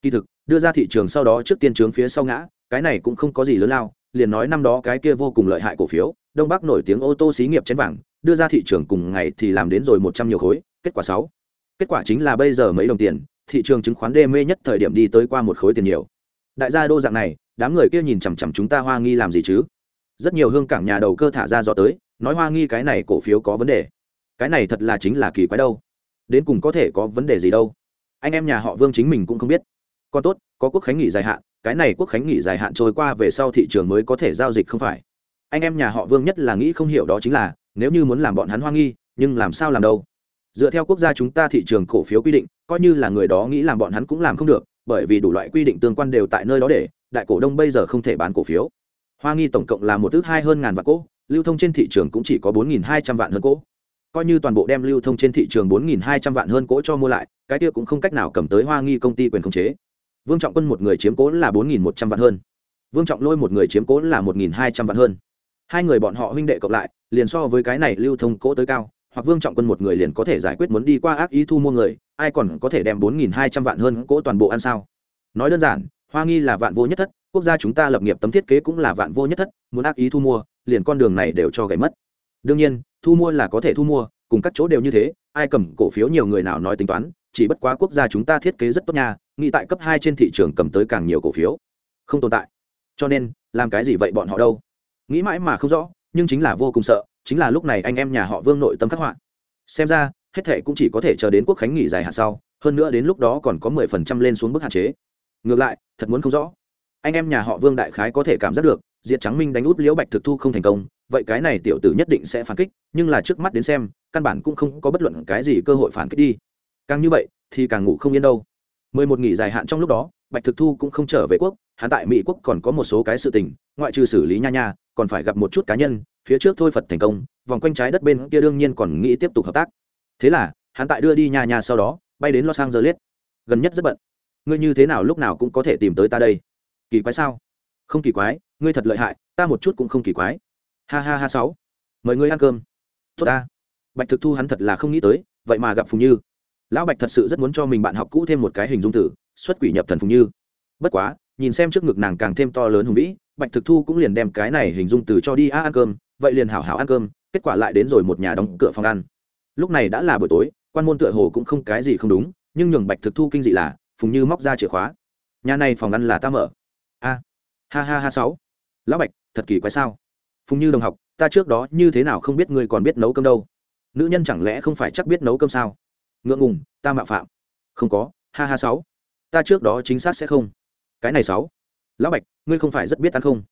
Kỳ thực, đưa ra thị trường sau đó trước tiên trướng phía sau ngã, cái này cũng không có gì lớn lao, liền nói năm đó cái kia vô cùng lợi hại cổ phiếu, đông bắc nổi tiếng ô tô xí nghiệp chén vàng, đưa ra thị trường cùng ngày thì làm đến rồi một trăm nhiều khối, kết quả sáu. Kết quả chính là bây giờ mấy đồng tiền, thị trường chứng khoán đê mê nhất thời điểm đi tới qua một khối tiền nhiều. Đại gia đô dạng này đám người kia nhìn chằm chằm chúng ta hoa nghi làm gì chứ? Rất nhiều hương cảng nhà đầu cơ thả ra dọ tới, nói hoa nghi cái này cổ phiếu có vấn đề. Cái này thật là chính là kỳ quái đâu. Đến cùng có thể có vấn đề gì đâu? Anh em nhà họ vương chính mình cũng không biết. Còn tốt, có quốc khánh nghỉ dài hạn, cái này quốc khánh nghỉ dài hạn trôi qua về sau thị trường mới có thể giao dịch không phải. Anh em nhà họ vương nhất là nghĩ không hiểu đó chính là, nếu như muốn làm bọn hắn hoa nghi, nhưng làm sao làm đâu? Dựa theo quốc gia chúng ta thị trường cổ phiếu quy định, coi như là người đó nghĩ làm bọn hắn cũng làm không được, bởi vì đủ loại quy định tương quan đều tại nơi đó để đại cổ đông bây giờ không thể bán cổ phiếu. Hoa nghi tổng cộng là một thứ hai hơn ngàn vạn cỗ lưu thông trên thị trường cũng chỉ có bốn nghìn hai trăm vạn hơn cỗ coi như toàn bộ đem lưu thông trên thị trường bốn nghìn hai trăm vạn hơn cỗ cho mua lại, cái kia cũng không cách nào cầm tới hoa nghi công ty quyền khống chế. Vương trọng quân một người chiếm cố là bốn nghìn một trăm vạn hơn. Vương trọng lôi một người chiếm cố là một nghìn hai trăm vạn hơn. Hai người bọn họ huynh đệ cộng lại, liền so với cái này lưu thông cỗ tới cao, hoặc vương trọng quân một người liền có thể giải quyết muốn đi qua ác ý thu mua người, ai còn có thể đem bốn nghìn hai trăm vạn hơn cỗ toàn bộ ăn sao? Nói đơn giản hoa nghi là vạn vô nhất thất, quốc gia chúng ta lập nghiệp tấm thiết kế cũng là vạn vô nhất thất, muốn ác ý thu mua, liền con đường này đều cho gãy mất. Đương nhiên, thu mua là có thể thu mua, cùng các chỗ đều như thế, ai cầm cổ phiếu nhiều người nào nói tính toán, chỉ bất quá quốc gia chúng ta thiết kế rất tốt nha, nghĩ tại cấp hai trên thị trường cầm tới càng nhiều cổ phiếu. Không tồn tại. Cho nên, làm cái gì vậy bọn họ đâu? Nghĩ mãi mà không rõ, nhưng chính là vô cùng sợ, chính là lúc này anh em nhà họ vương nội tâm khắc họa. Xem ra, hết thệ cũng chỉ có thể chờ đến quốc khánh nghỉ dài hạn sau, hơn nữa đến lúc đó còn có mười phần trăm lên xuống mức hạn chế ngược lại, thật muốn không rõ. Anh em nhà họ vương đại khái có thể cảm giác được diệt trắng minh đánh út liễu bạch thực thu không thành công, vậy cái này tiểu tử nhất định sẽ phản kích, nhưng là trước mắt đến xem, căn bản cũng không có bất luận cái gì cơ hội phản kích đi. Càng như vậy, thì càng ngủ không yên đâu. Mười một nghỉ dài hạn trong lúc đó, bạch thực thu cũng không trở về quốc, hắn tại mỹ quốc còn có một số cái sự tình, ngoại trừ xử lý nha nha, còn phải gặp một chút cá nhân, phía trước thôi phật thành công, vòng quanh trái đất bên kia đương nhiên còn nghĩ tiếp tục hợp tác. Thế là, hắn tại đưa đi nha nha sau đó, bay đến los angeles. Gần nhất rất bận ngươi như thế nào lúc nào cũng có thể tìm tới ta đây? Kỳ quái sao? Không kỳ quái, ngươi thật lợi hại, ta một chút cũng không kỳ quái. Ha ha ha sáu. Mời ngươi ăn cơm. Tốt ta. Bạch thực thu hắn thật là không nghĩ tới, vậy mà gặp phùng như. Lão bạch thật sự rất muốn cho mình bạn học cũ thêm một cái hình dung tử, xuất quỷ nhập thần phùng như. Bất quá, nhìn xem trước ngực nàng càng thêm to lớn hùng vĩ, bạch thực thu cũng liền đem cái này hình dung từ cho đi a ăn cơm, vậy liền hảo hảo ăn cơm, kết quả lại đến rồi một nhà đóng cửa phòng ăn. Lúc này đã là buổi tối, quan môn tựa hồ cũng không cái gì không đúng, nhưng nhường bạch thực thu kinh dị là phùng như móc ra chìa khóa. Nhà này phòng ăn là ta mở. A, ha ha ha sáu. Lão bạch, thật kỳ quái sao? Phùng như đồng học, ta trước đó như thế nào không biết ngươi còn biết nấu cơm đâu? Nữ nhân chẳng lẽ không phải chắc biết nấu cơm sao? Ngượng ngùng, ta mạo phạm. Không có, ha ha sáu. Ta trước đó chính xác sẽ không. Cái này sáu. Lão bạch, ngươi không phải rất biết ăn không?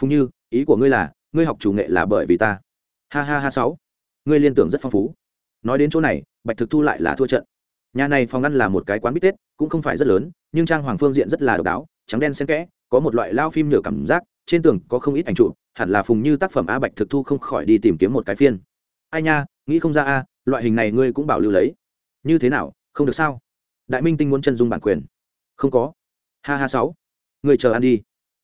Phùng như, ý của ngươi là, ngươi học chủ nghệ là bởi vì ta. Ha ha ha sáu. Ngươi liên tưởng rất phong phú. Nói đến chỗ này, bạch thực thu lại là thua trận nhà này phòng ăn là một cái quán bít tết cũng không phải rất lớn nhưng trang hoàng phương diện rất là độc đáo trắng đen xen kẽ có một loại lao phim nhựa cảm giác trên tường có không ít ảnh trụ hẳn là phùng như tác phẩm a bạch thực thu không khỏi đi tìm kiếm một cái phiên. Ai nha nghĩ không ra a loại hình này ngươi cũng bảo lưu lấy. Như thế nào không được sao? Đại minh tinh muốn chân dung bản quyền. Không có. Ha ha sáu. Người chờ ăn đi.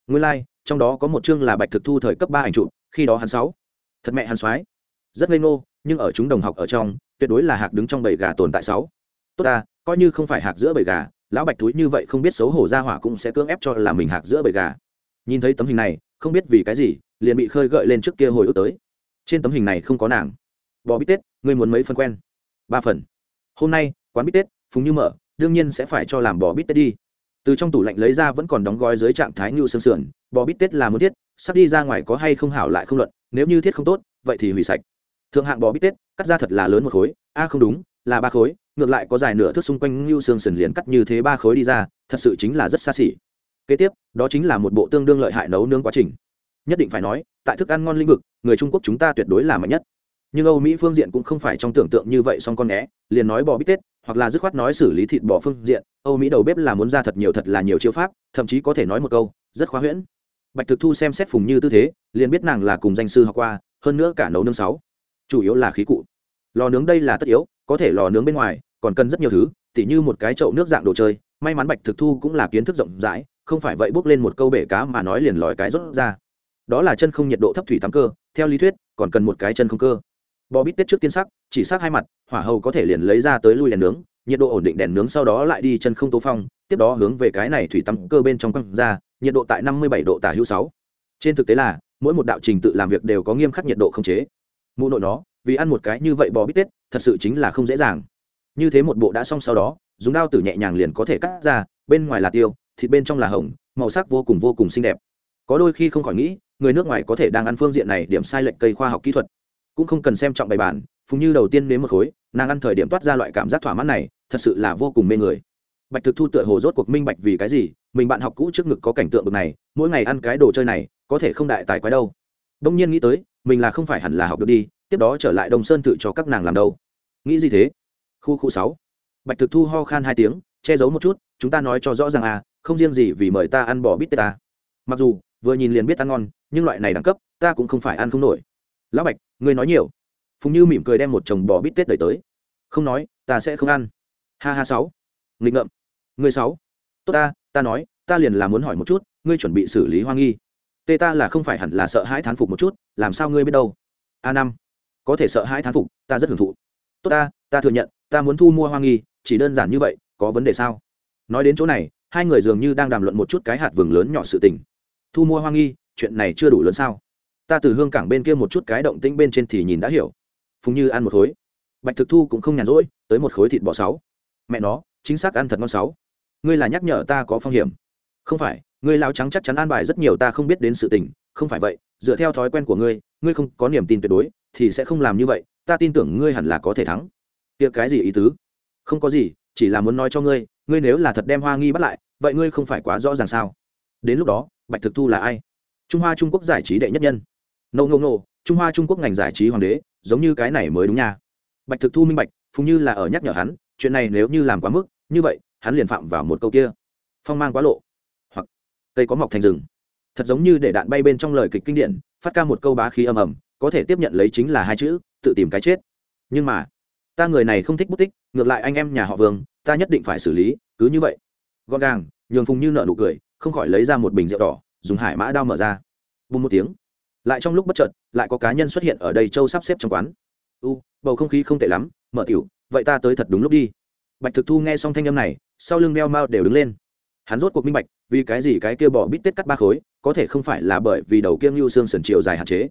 Nguyên lai、like, trong đó có một chương là bạch thực thu thời cấp ba ảnh trụ khi đó hắn sáu. Thật mẹ hắn soái. Rất ngây ngô nhưng ở chúng đồng học ở trong tuyệt đối là hạc đứng trong bầy gà tồn tại sáu tốt ta, coi như không phải hạc giữa bầy gà, lão bạch túi như vậy không biết xấu hổ ra hỏa cũng sẽ cưỡng ép cho là mình hạc giữa bầy gà. Nhìn thấy tấm hình này, không biết vì cái gì, liền bị khơi gợi lên trước kia hồi ức tới. Trên tấm hình này không có nàng. Bò bít tết, ngươi muốn mấy phần quen? Ba phần. Hôm nay, quán bít tết, phùng như mở, đương nhiên sẽ phải cho làm bò bít tết đi. Từ trong tủ lạnh lấy ra vẫn còn đóng gói dưới trạng thái như sương sườn, bò bít tết là muốn thiết, sắp đi ra ngoài có hay không hảo lại không luận, nếu như thiết không tốt, vậy thì hủy sạch. Thượng hạng bò bít tết, cắt ra thật là lớn một khối, a không đúng, là ba khối ngược lại có dài nửa thước xung quanh như xương sườn liền cắt như thế ba khối đi ra, thật sự chính là rất xa xỉ. Kế tiếp, đó chính là một bộ tương đương lợi hại nấu nướng quá trình. Nhất định phải nói, tại thức ăn ngon lĩnh vực, người trung quốc chúng ta tuyệt đối là mạnh nhất. Nhưng âu mỹ phương diện cũng không phải trong tưởng tượng như vậy song con né, liền nói bò bít tết, hoặc là dứt khoát nói xử lý thịt bò phương diện, âu mỹ đầu bếp là muốn ra thật nhiều thật là nhiều chiêu pháp, thậm chí có thể nói một câu, rất khóa huyễn. Bạch thực thu xem xét phùng như tư thế, liền biết nàng là cùng danh sư học qua, hơn nữa cả nấu nướng sáu, chủ yếu là khí cụ. Lò nướng đây là tất yếu có thể lò nướng bên ngoài, còn cần rất nhiều thứ, tỉ như một cái chậu nước dạng đồ chơi, may mắn bạch thực thu cũng là kiến thức rộng rãi, không phải vậy bước lên một câu bể cá mà nói liền lòi cái rốt ra. Đó là chân không nhiệt độ thấp thủy tắm cơ, theo lý thuyết, còn cần một cái chân không cơ. Bò bít tết trước tiên sắc, chỉ sắc hai mặt, hỏa hầu có thể liền lấy ra tới lui đèn nướng, nhiệt độ ổn định đèn nướng sau đó lại đi chân không tố phong, tiếp đó hướng về cái này thủy tắm cơ bên trong quăng ra, nhiệt độ tại năm mươi bảy độ tả hữu sáu. Trên thực tế là, mỗi một đạo trình tự làm việc đều có nghiêm khắc nhiệt độ không chế. Mụ nội nó vì ăn một cái như vậy bò bít tết, thật sự chính là không dễ dàng. Như thế một bộ đã xong sau đó, dùng đao tử nhẹ nhàng liền có thể cắt ra, bên ngoài là tiêu, thịt bên trong là hồng, màu sắc vô cùng vô cùng xinh đẹp. Có đôi khi không khỏi nghĩ, người nước ngoài có thể đang ăn phương diện này điểm sai lệch cây khoa học kỹ thuật. Cũng không cần xem trọng bài bản, phùng như đầu tiên đến một khối, nàng ăn thời điểm toát ra loại cảm giác thỏa mãn này, thật sự là vô cùng mê người. Bạch thực thu tựa hồ rốt cuộc minh bạch vì cái gì, mình bạn học cũ trước ngực có cảnh tượng bực này, mỗi ngày ăn cái đồ chơi này, có thể không đại tài quái đâu. Đông nhiên nghĩ tới, mình là không phải hẳn là học được đi tiếp đó trở lại đồng sơn tự cho các nàng làm đâu. Nghĩ gì thế? Khu khu sáu. Bạch thực thu ho khan hai tiếng, che giấu một chút, chúng ta nói cho rõ ràng à không riêng gì vì mời ta ăn bò bít tết ta. Mặc dù, vừa nhìn liền biết ăn ngon, nhưng loại này đẳng cấp, ta cũng không phải ăn không nổi. Lão bạch, ngươi nói nhiều. Phùng như mỉm cười đem một chồng bò bít tết đẩy tới. Không nói, ta sẽ không ăn. Ha ha sáu. Nghịch ngợm. Ngươi sáu. Tốt ta ta nói, ta liền là muốn hỏi một chút, ngươi chuẩn bị xử lý hoa nghi. Tê ta là không phải hẳn là sợ hãi thán phục một chút, làm sao ngươi biết đâu? A năm có thể sợ hãi thán phục, ta rất hưởng thụ. Tốt ta ta thừa nhận, ta muốn thu mua hoa nghi, chỉ đơn giản như vậy, có vấn đề sao? Nói đến chỗ này, hai người dường như đang đàm luận một chút cái hạt vừng lớn nhỏ sự tình. Thu mua hoa nghi, chuyện này chưa đủ lớn sao? Ta từ hương cảng bên kia một chút cái động tĩnh bên trên thì nhìn đã hiểu. Phùng như ăn một khối. Bạch thực thu cũng không nhàn rỗi, tới một khối thịt bò sáu. Mẹ nó, chính xác ăn thật ngon sáu. Ngươi là nhắc nhở ta có phong hiểm. Không phải, ngươi lao trắng chắc chắn an bài rất nhiều ta không biết đến sự tình không phải vậy, dựa theo thói quen của ngươi ngươi không có niềm tin tuyệt đối, thì sẽ không làm như vậy, ta tin tưởng ngươi hẳn là có thể thắng. Kia cái gì ý tứ? Không có gì, chỉ là muốn nói cho ngươi ngươi nếu là thật đem hoa nghi bắt lại, vậy ngươi không phải quá rõ ràng sao? Đến lúc đó, bạch thực thu là ai? Trung hoa trung quốc giải trí đệ nhất nhân. Nâu nâu nâu trung hoa trung quốc ngành giải trí hoàng đế, giống như cái này mới đúng nha. Bạch thực thu minh bạch, phùng như là ở nhắc nhở hắn, chuyện này nếu như làm quá mức, như vậy, hắn liền phạm vào một câu kia. Phong mang quá lộ. Hoặc, cây có mọc thành rừng thật giống như để đạn bay bên trong lời kịch kinh điển, phát ca một câu bá khí ầm ầm, có thể tiếp nhận lấy chính là hai chữ, tự tìm cái chết. Nhưng mà, ta người này không thích bút tích, ngược lại anh em nhà họ vương, ta nhất định phải xử lý, cứ như vậy. Gọn gàng, nhường phùng như nợ nụ cười, không khỏi lấy ra một bình rượu đỏ, dùng hải mã đao mở ra. Bùm một tiếng. Lại trong lúc bất chợt, lại có cá nhân xuất hiện ở đây châu sắp xếp trong quán. U, bầu không khí không tệ lắm, mở tiểu, vậy ta tới thật đúng lúc đi. Bạch thực thu nghe xong thanh âm này, sau lưng meo mao đều đứng lên hắn rốt cuộc minh bạch, vì cái gì cái kia bỏ bít tết cắt ba khối, có thể không phải là bởi vì đầu kiêng lưu xương sườn chiều dài hạn chế.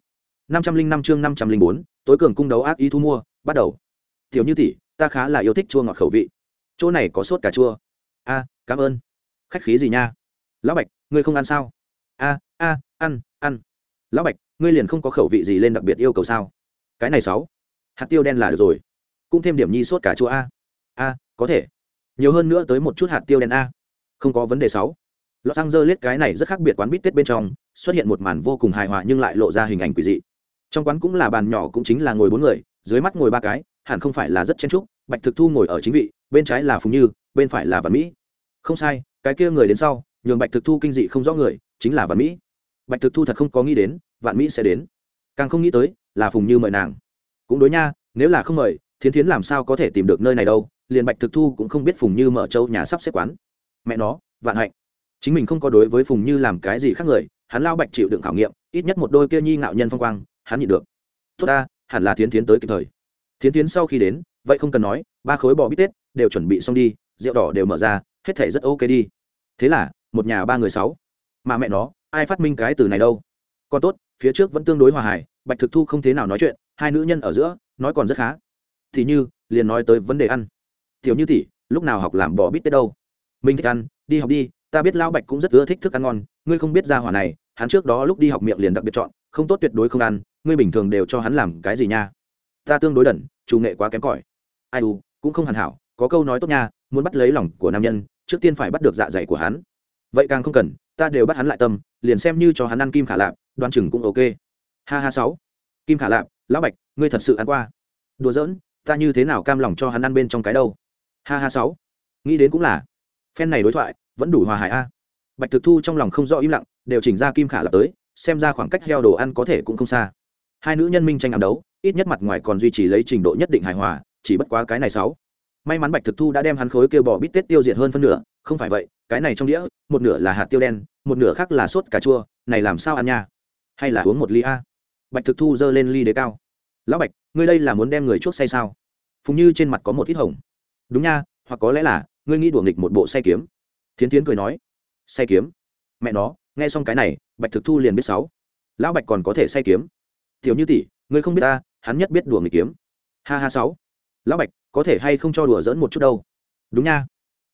năm trăm linh năm chương năm trăm linh bốn, tối cường cung đấu ác ý thu mua, bắt đầu. Thiếu như tỷ, ta khá là yêu thích chua ngọt khẩu vị. Chỗ này có sốt cà chua. A, cảm ơn. Khách khí gì nha? Lão bạch, ngươi không ăn sao? A a, ăn ăn. Lão bạch, ngươi liền không có khẩu vị gì lên đặc biệt yêu cầu sao? Cái này sáu. Hạt tiêu đen là được rồi. Cũng thêm điểm nhi sốt cà chua a. A, có thể. Nhiều hơn nữa tới một chút hạt tiêu đen a không có vấn đề sáu. Lọ xăng dơ lết cái này rất khác biệt quán bít tết bên trong, xuất hiện một màn vô cùng hài hòa nhưng lại lộ ra hình ảnh quỷ dị. Trong quán cũng là bàn nhỏ cũng chính là ngồi bốn người, dưới mắt ngồi ba cái, hẳn không phải là rất chen trúc bạch thực thu ngồi ở chính vị, bên trái là phùng như, bên phải là văn mỹ. Không sai, cái kia người đến sau, nhường bạch thực thu kinh dị không rõ người, chính là văn mỹ. Bạch thực thu thật không có nghĩ đến, vạn mỹ sẽ đến. Càng không nghĩ tới, là phùng như mời nàng. Cũng đối nha, nếu là không mời, thiến thiến làm sao có thể tìm được nơi này đâu, liền bạch thực thu cũng không biết phùng như mở châu nhà sắp xếp quán mẹ nó, vạn hạnh. Chính mình không có đối với phùng như làm cái gì khác người, hắn lao bạch chịu đựng khảo nghiệm, ít nhất một đôi kia nhi ngạo nhân phong quang, hắn nhịn được. Tốt ta, hẳn là thiến thiến tới kịp thời. Thiến thiến sau khi đến, vậy không cần nói, ba khối bò bít tết đều chuẩn bị xong đi, rượu đỏ đều mở ra, hết thể rất ok đi. Thế là, một nhà ba người sáu. Mà mẹ nó, ai phát minh cái từ này đâu? Còn tốt, phía trước vẫn tương đối hòa hài, bạch thực thu không thế nào nói chuyện, hai nữ nhân ở giữa, nói còn rất khá. Thì như, liền nói tới vấn đề ăn. Tiểu như tỷ, lúc nào học làm bò bít tết đâu? Mình thích ăn, đi học đi, ta biết lão bạch cũng rất ưa thích thức ăn ngon, ngươi không biết ra hỏa này, hắn trước đó lúc đi học miệng liền đặc biệt chọn, không tốt tuyệt đối không ăn, ngươi bình thường đều cho hắn làm cái gì nha? Ta tương đối đẩn chủ nghệ quá kém cỏi. Ai u, cũng không hoàn hảo, có câu nói tốt nha, muốn bắt lấy lòng của nam nhân, trước tiên phải bắt được dạ dày của hắn. Vậy càng không cần, ta đều bắt hắn lại tâm, liền xem như cho hắn ăn kim khả lạp, đoan chừng cũng ok. Ha ha sáu. Kim khả lạp, lão bạch, ngươi thật sự ăn qua. Đùa giỡn, ta như thế nào cam lòng cho hắn ăn bên trong cái đâu? Ha ha sáu. Nghĩ đến cũng là phen này đối thoại, vẫn đủ hòa hài a. Bạch thực thu trong lòng không rõ im lặng, đều chỉnh ra kim khả lạp tới, xem ra khoảng cách heo đồ ăn có thể cũng không xa. Hai nữ nhân minh tranh ám đấu, ít nhất mặt ngoài còn duy trì lấy trình độ nhất định hài hòa, chỉ bất quá cái này sáu. May mắn bạch thực thu đã đem hắn khối kêu bỏ bít tết tiêu diệt hơn phân nửa, không phải vậy, cái này trong đĩa, một nửa là hạt tiêu đen, một nửa khác là sốt cà chua, này làm sao ăn nha? Hay là uống một ly a? Bạch thực thu giơ lên ly đế cao. Lão bạch, ngươi đây là muốn đem người chuốc say sao? Phùng như trên mặt có một ít hồng. Đúng nha, hoặc có lẽ là ngươi nghĩ đùa nghịch một bộ say kiếm. Thiến thiến cười nói, say kiếm? Mẹ nó, nghe xong cái này, bạch thực thu liền biết sáu. Lão bạch còn có thể say kiếm? Tiểu như tỷ, ngươi không biết ta, hắn nhất biết đùa nghịch kiếm. Ha ha sáu. Lão bạch, có thể hay không cho đùa dỡn một chút đâu? Đúng nha.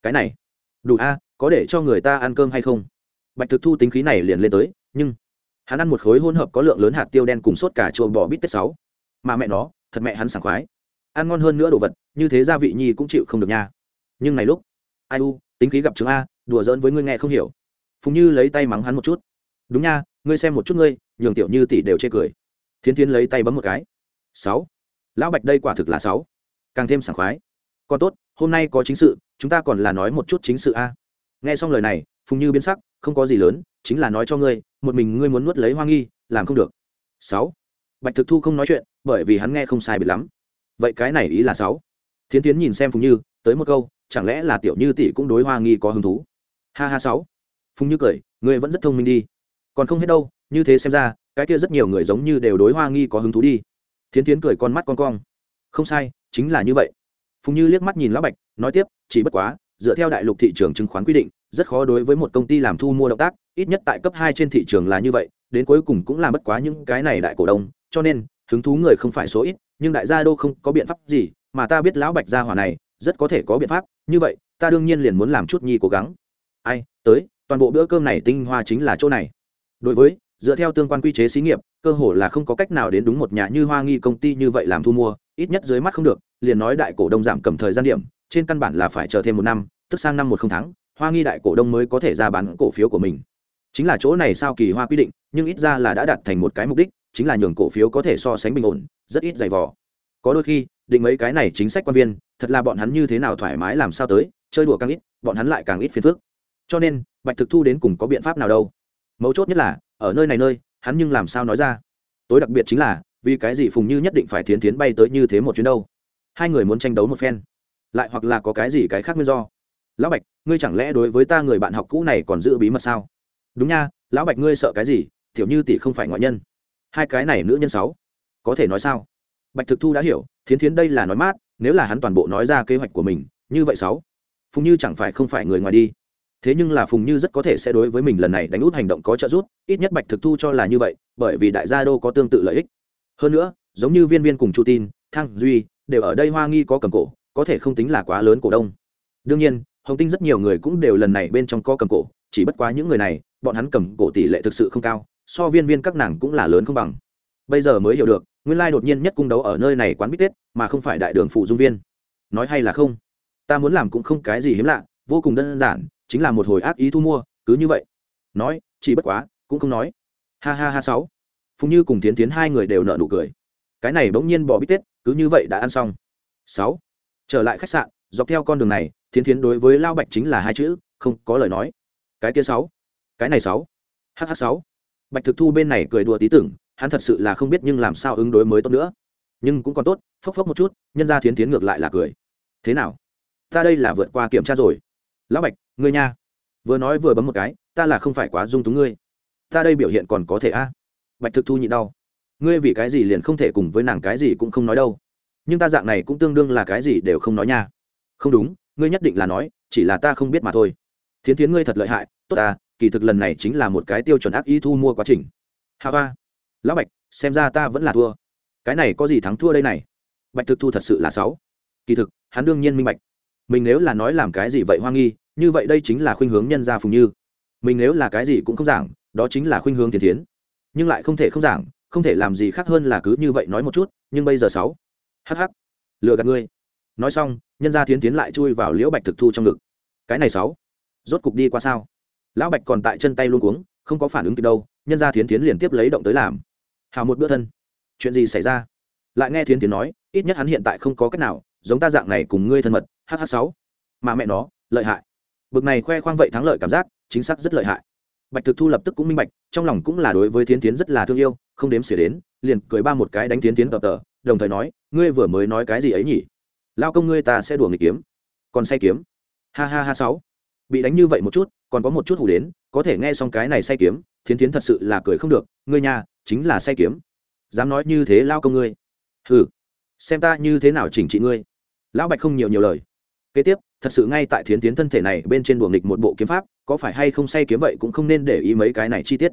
Cái này. Đủ a, có để cho người ta ăn cơm hay không? Bạch thực thu tính khí này liền lên tới, nhưng hắn ăn một khối hỗn hợp có lượng lớn hạt tiêu đen cùng sốt cả chua bò bít tết sáu. Mà mẹ nó, thật mẹ hắn sảng khoái. Ăn ngon hơn nữa đồ vật, như thế gia vị nhi cũng chịu không được nha nhưng này lúc, ai u, tính khí gặp chứng a, đùa giỡn với ngươi nghe không hiểu. Phùng như lấy tay mắng hắn một chút. Đúng nha, ngươi xem một chút ngươi, nhường tiểu như tỷ đều chê cười. Thiến thiến lấy tay bấm một cái. Sáu. Lão bạch đây quả thực là sáu. Càng thêm sảng khoái. Còn tốt, hôm nay có chính sự, chúng ta còn là nói một chút chính sự a. Nghe xong lời này, phùng như biến sắc, không có gì lớn, chính là nói cho ngươi, một mình ngươi muốn nuốt lấy hoa nghi, làm không được. Sáu. Bạch thực thu không nói chuyện, bởi vì hắn nghe không sai biệt lắm. Vậy cái này ý là sáu. Thiến tiến nhìn xem phùng như, tới một câu chẳng lẽ là tiểu như tỷ cũng đối hoa nghi có hứng thú? Ha ha sáu. Phùng như cười, ngươi vẫn rất thông minh đi. Còn không hết đâu, như thế xem ra, cái kia rất nhiều người giống như đều đối hoa nghi có hứng thú đi. Thiến thiến cười con mắt con cong. Không sai, chính là như vậy. Phùng như liếc mắt nhìn lão bạch, nói tiếp, chỉ bất quá, dựa theo đại lục thị trường chứng khoán quy định, rất khó đối với một công ty làm thu mua động tác, ít nhất tại cấp hai trên thị trường là như vậy, đến cuối cùng cũng làm bất quá những cái này đại cổ đông, cho nên, hứng thú người không phải số ít, nhưng đại gia đô không có biện pháp gì, mà ta biết lão bạch gia hỏa này rất có thể có biện pháp, như vậy, ta đương nhiên liền muốn làm chút nhi cố gắng. Ai, tới, toàn bộ bữa cơm này tinh hoa chính là chỗ này. Đối với, dựa theo tương quan quy chế xí nghiệp, cơ hồ là không có cách nào đến đúng một nhà như hoa nghi công ty như vậy làm thu mua, ít nhất dưới mắt không được, liền nói đại cổ đông giảm cầm thời gian điểm, trên căn bản là phải chờ thêm một năm, tức sang năm một không tháng, hoa nghi đại cổ đông mới có thể ra bán cổ phiếu của mình. Chính là chỗ này sao kỳ hoa quy định, nhưng ít ra là đã đạt thành một cái mục đích, chính là nhường cổ phiếu có thể so sánh bình ổn, rất ít dày vò. Có đôi khi, định mấy cái này chính sách quan viên thật là bọn hắn như thế nào thoải mái làm sao tới, chơi đùa càng ít, bọn hắn lại càng ít phiền phức. Cho nên, bạch thực thu đến cùng có biện pháp nào đâu? Mấu chốt nhất là, ở nơi này nơi, hắn nhưng làm sao nói ra? Tối đặc biệt chính là, vì cái gì phùng như nhất định phải thiến thiến bay tới như thế một chuyến đâu? Hai người muốn tranh đấu một phen. Lại hoặc là có cái gì cái khác nguyên do? Lão bạch, ngươi chẳng lẽ đối với ta người bạn học cũ này còn giữ bí mật sao? Đúng nha, lão bạch ngươi sợ cái gì? Tiểu như tỷ không phải ngoại nhân. Hai cái này nữ nhân sáu. Có thể nói sao? Bạch thực thu đã hiểu thiến thiến đây là nói mát nếu là hắn toàn bộ nói ra kế hoạch của mình, như vậy sáu, phùng như chẳng phải không phải người ngoài đi. Thế nhưng là phùng như rất có thể sẽ đối với mình lần này đánh út hành động có trợ giúp, ít nhất bạch thực thu cho là như vậy, bởi vì đại gia đô có tương tự lợi ích. Hơn nữa, giống như viên viên cùng chu tin thăng duy, đều ở đây hoa nghi có cầm cổ, có thể không tính là quá lớn cổ đông. Đương nhiên, hồng tinh rất nhiều người cũng đều lần này bên trong có cầm cổ, chỉ bất quá những người này, bọn hắn cầm cổ tỷ lệ thực sự không cao, so viên viên các nàng cũng là lớn không bằng. Bây giờ mới hiểu được nguyên lai đột nhiên nhất cung đấu ở nơi này quán bít tết, mà không phải đại đường phụ dung viên. Nói hay là không? Ta muốn làm cũng không cái gì hiếm lạ, vô cùng đơn giản, chính là một hồi ác ý thu mua, cứ như vậy. Nói, chỉ bất quá, cũng không nói. Ha ha ha sáu. Phùng như cùng tiến tiến hai người đều nợ nụ cười. Cái này bỗng nhiên bỏ bít tết, cứ như vậy đã ăn xong. Sáu. Trở lại khách sạn, dọc theo con đường này, thiến thiến đối với lao bạch chính là hai chữ, không có lời nói. Cái kia sáu. Cái này sáu. Hh sáu. Bạch thực thu bên này cười đùa tí tưởng hắn thật sự là không biết nhưng làm sao ứng đối mới tốt nữa. Nhưng cũng còn tốt, phốc phốc một chút, nhân ra thiến thiến ngược lại là cười. Thế nào? Ta đây là vượt qua kiểm tra rồi. Lão bạch, ngươi nha. Vừa nói vừa bấm một cái, ta là không phải quá dung túng ngươi. Ta đây biểu hiện còn có thể a? Bạch thực thu nhịn đau. Ngươi vì cái gì liền không thể cùng với nàng cái gì cũng không nói đâu. Nhưng ta dạng này cũng tương đương là cái gì đều không nói nha. Không đúng, ngươi nhất định là nói, chỉ là ta không biết mà thôi. Thiến thiến ngươi thật lợi hại, tốt ta, kỳ thực lần này chính là một cái tiêu chuẩn ác ý thu mua quá trình. Hà ba lão bạch, xem ra ta vẫn là thua. Cái này có gì thắng thua đây này? Bạch thực thu thật sự là sáu kỳ thực, hắn đương nhiên minh bạch. Mình nếu là nói làm cái gì vậy hoang nghi, như vậy đây chính là khuynh hướng nhân gia phùng như. Mình nếu là cái gì cũng không giảng, đó chính là khuynh hướng tiền tiến nhưng lại không thể không giảng, không thể làm gì khác hơn là cứ như vậy nói một chút, nhưng bây giờ sáu hh lừa gạt ngươi. Nói xong, nhân gia tiến tiến lại chui vào liễu bạch thực thu trong ngực. Cái này sáu rốt cục đi qua sao? Lão bạch còn tại chân tay luôn cuống, không có phản ứng kịp đâu, nhân gia tiến tiến liền tiếp lấy động tới làm hào một bữa thân. Chuyện gì xảy ra? Lại nghe thiến tiến nói, ít nhất hắn hiện tại không có cách nào, giống ta dạng này cùng ngươi thân mật hh sáu. Mà mẹ nó, lợi hại. Bực này khoe khoang vậy thắng lợi cảm giác, chính xác rất lợi hại. Bạch thực thu lập tức cũng minh bạch, trong lòng cũng là đối với thiến tiến rất là thương yêu, không đếm xỉa đến, liền cười ba một cái đánh tiến tiến tờ tờ, đồng thời nói, ngươi vừa mới nói cái gì ấy nhỉ? Lao công ngươi ta sẽ đùa nghịch kiếm. Còn say kiếm. Ha ha ha sáu. Bị đánh như vậy một chút, còn có một chút hủ đến, có thể nghe xong cái này say kiếm, thiến tiến thật sự là cười không được ngươi nhà, chính là say kiếm. Dám nói như thế lao công ngươi. Hừ, xem ta như thế nào chỉnh trị ngươi. Lão bạch không nhiều nhiều lời. Kế tiếp, thật sự ngay tại thiến tiến thân thể này bên trên buồng nghịch một bộ kiếm pháp, có phải hay không say kiếm vậy cũng không nên để ý mấy cái này chi tiết.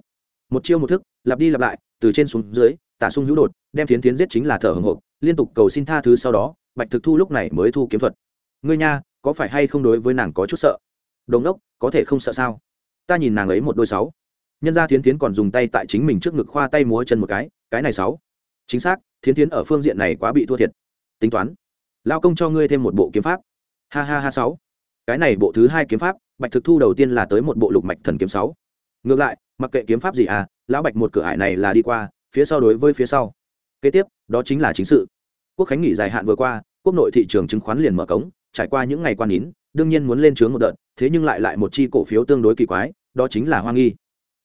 Một chiêu một thức, lặp đi lặp lại, từ trên xuống dưới, tả sung hữu đột, đem thiến tiến giết chính là thở hồng hộc, liên tục cầu xin tha thứ sau đó, bạch thực thu lúc này mới thu kiếm thuật. Ngươi nha, có phải hay không đối với nàng có chút sợ? Đồn đốc có thể không sợ sao? Ta nhìn nàng ấy một đôi sáu nhân gia thiến tiến còn dùng tay tại chính mình trước ngực khoa tay múa chân một cái cái này sáu. Chính xác, thiến tiến ở phương diện này quá bị thua thiệt. Tính toán. Lao công cho ngươi thêm một bộ kiếm pháp. Ha ha ha sáu. Cái này bộ thứ hai kiếm pháp, bạch thực thu đầu tiên là tới một bộ lục mạch thần kiếm sáu. Ngược lại, mặc kệ kiếm pháp gì à lão bạch một cửa ải này là đi qua, phía sau đối với phía sau. Kế tiếp, đó chính là chính sự. Quốc khánh nghỉ dài hạn vừa qua, quốc nội thị trường chứng khoán liền mở cống, trải qua những ngày quan nín, đương nhiên muốn lên trướng một đợt, thế nhưng lại lại một chi cổ phiếu tương đối kỳ quái, đó chính là hoa nghi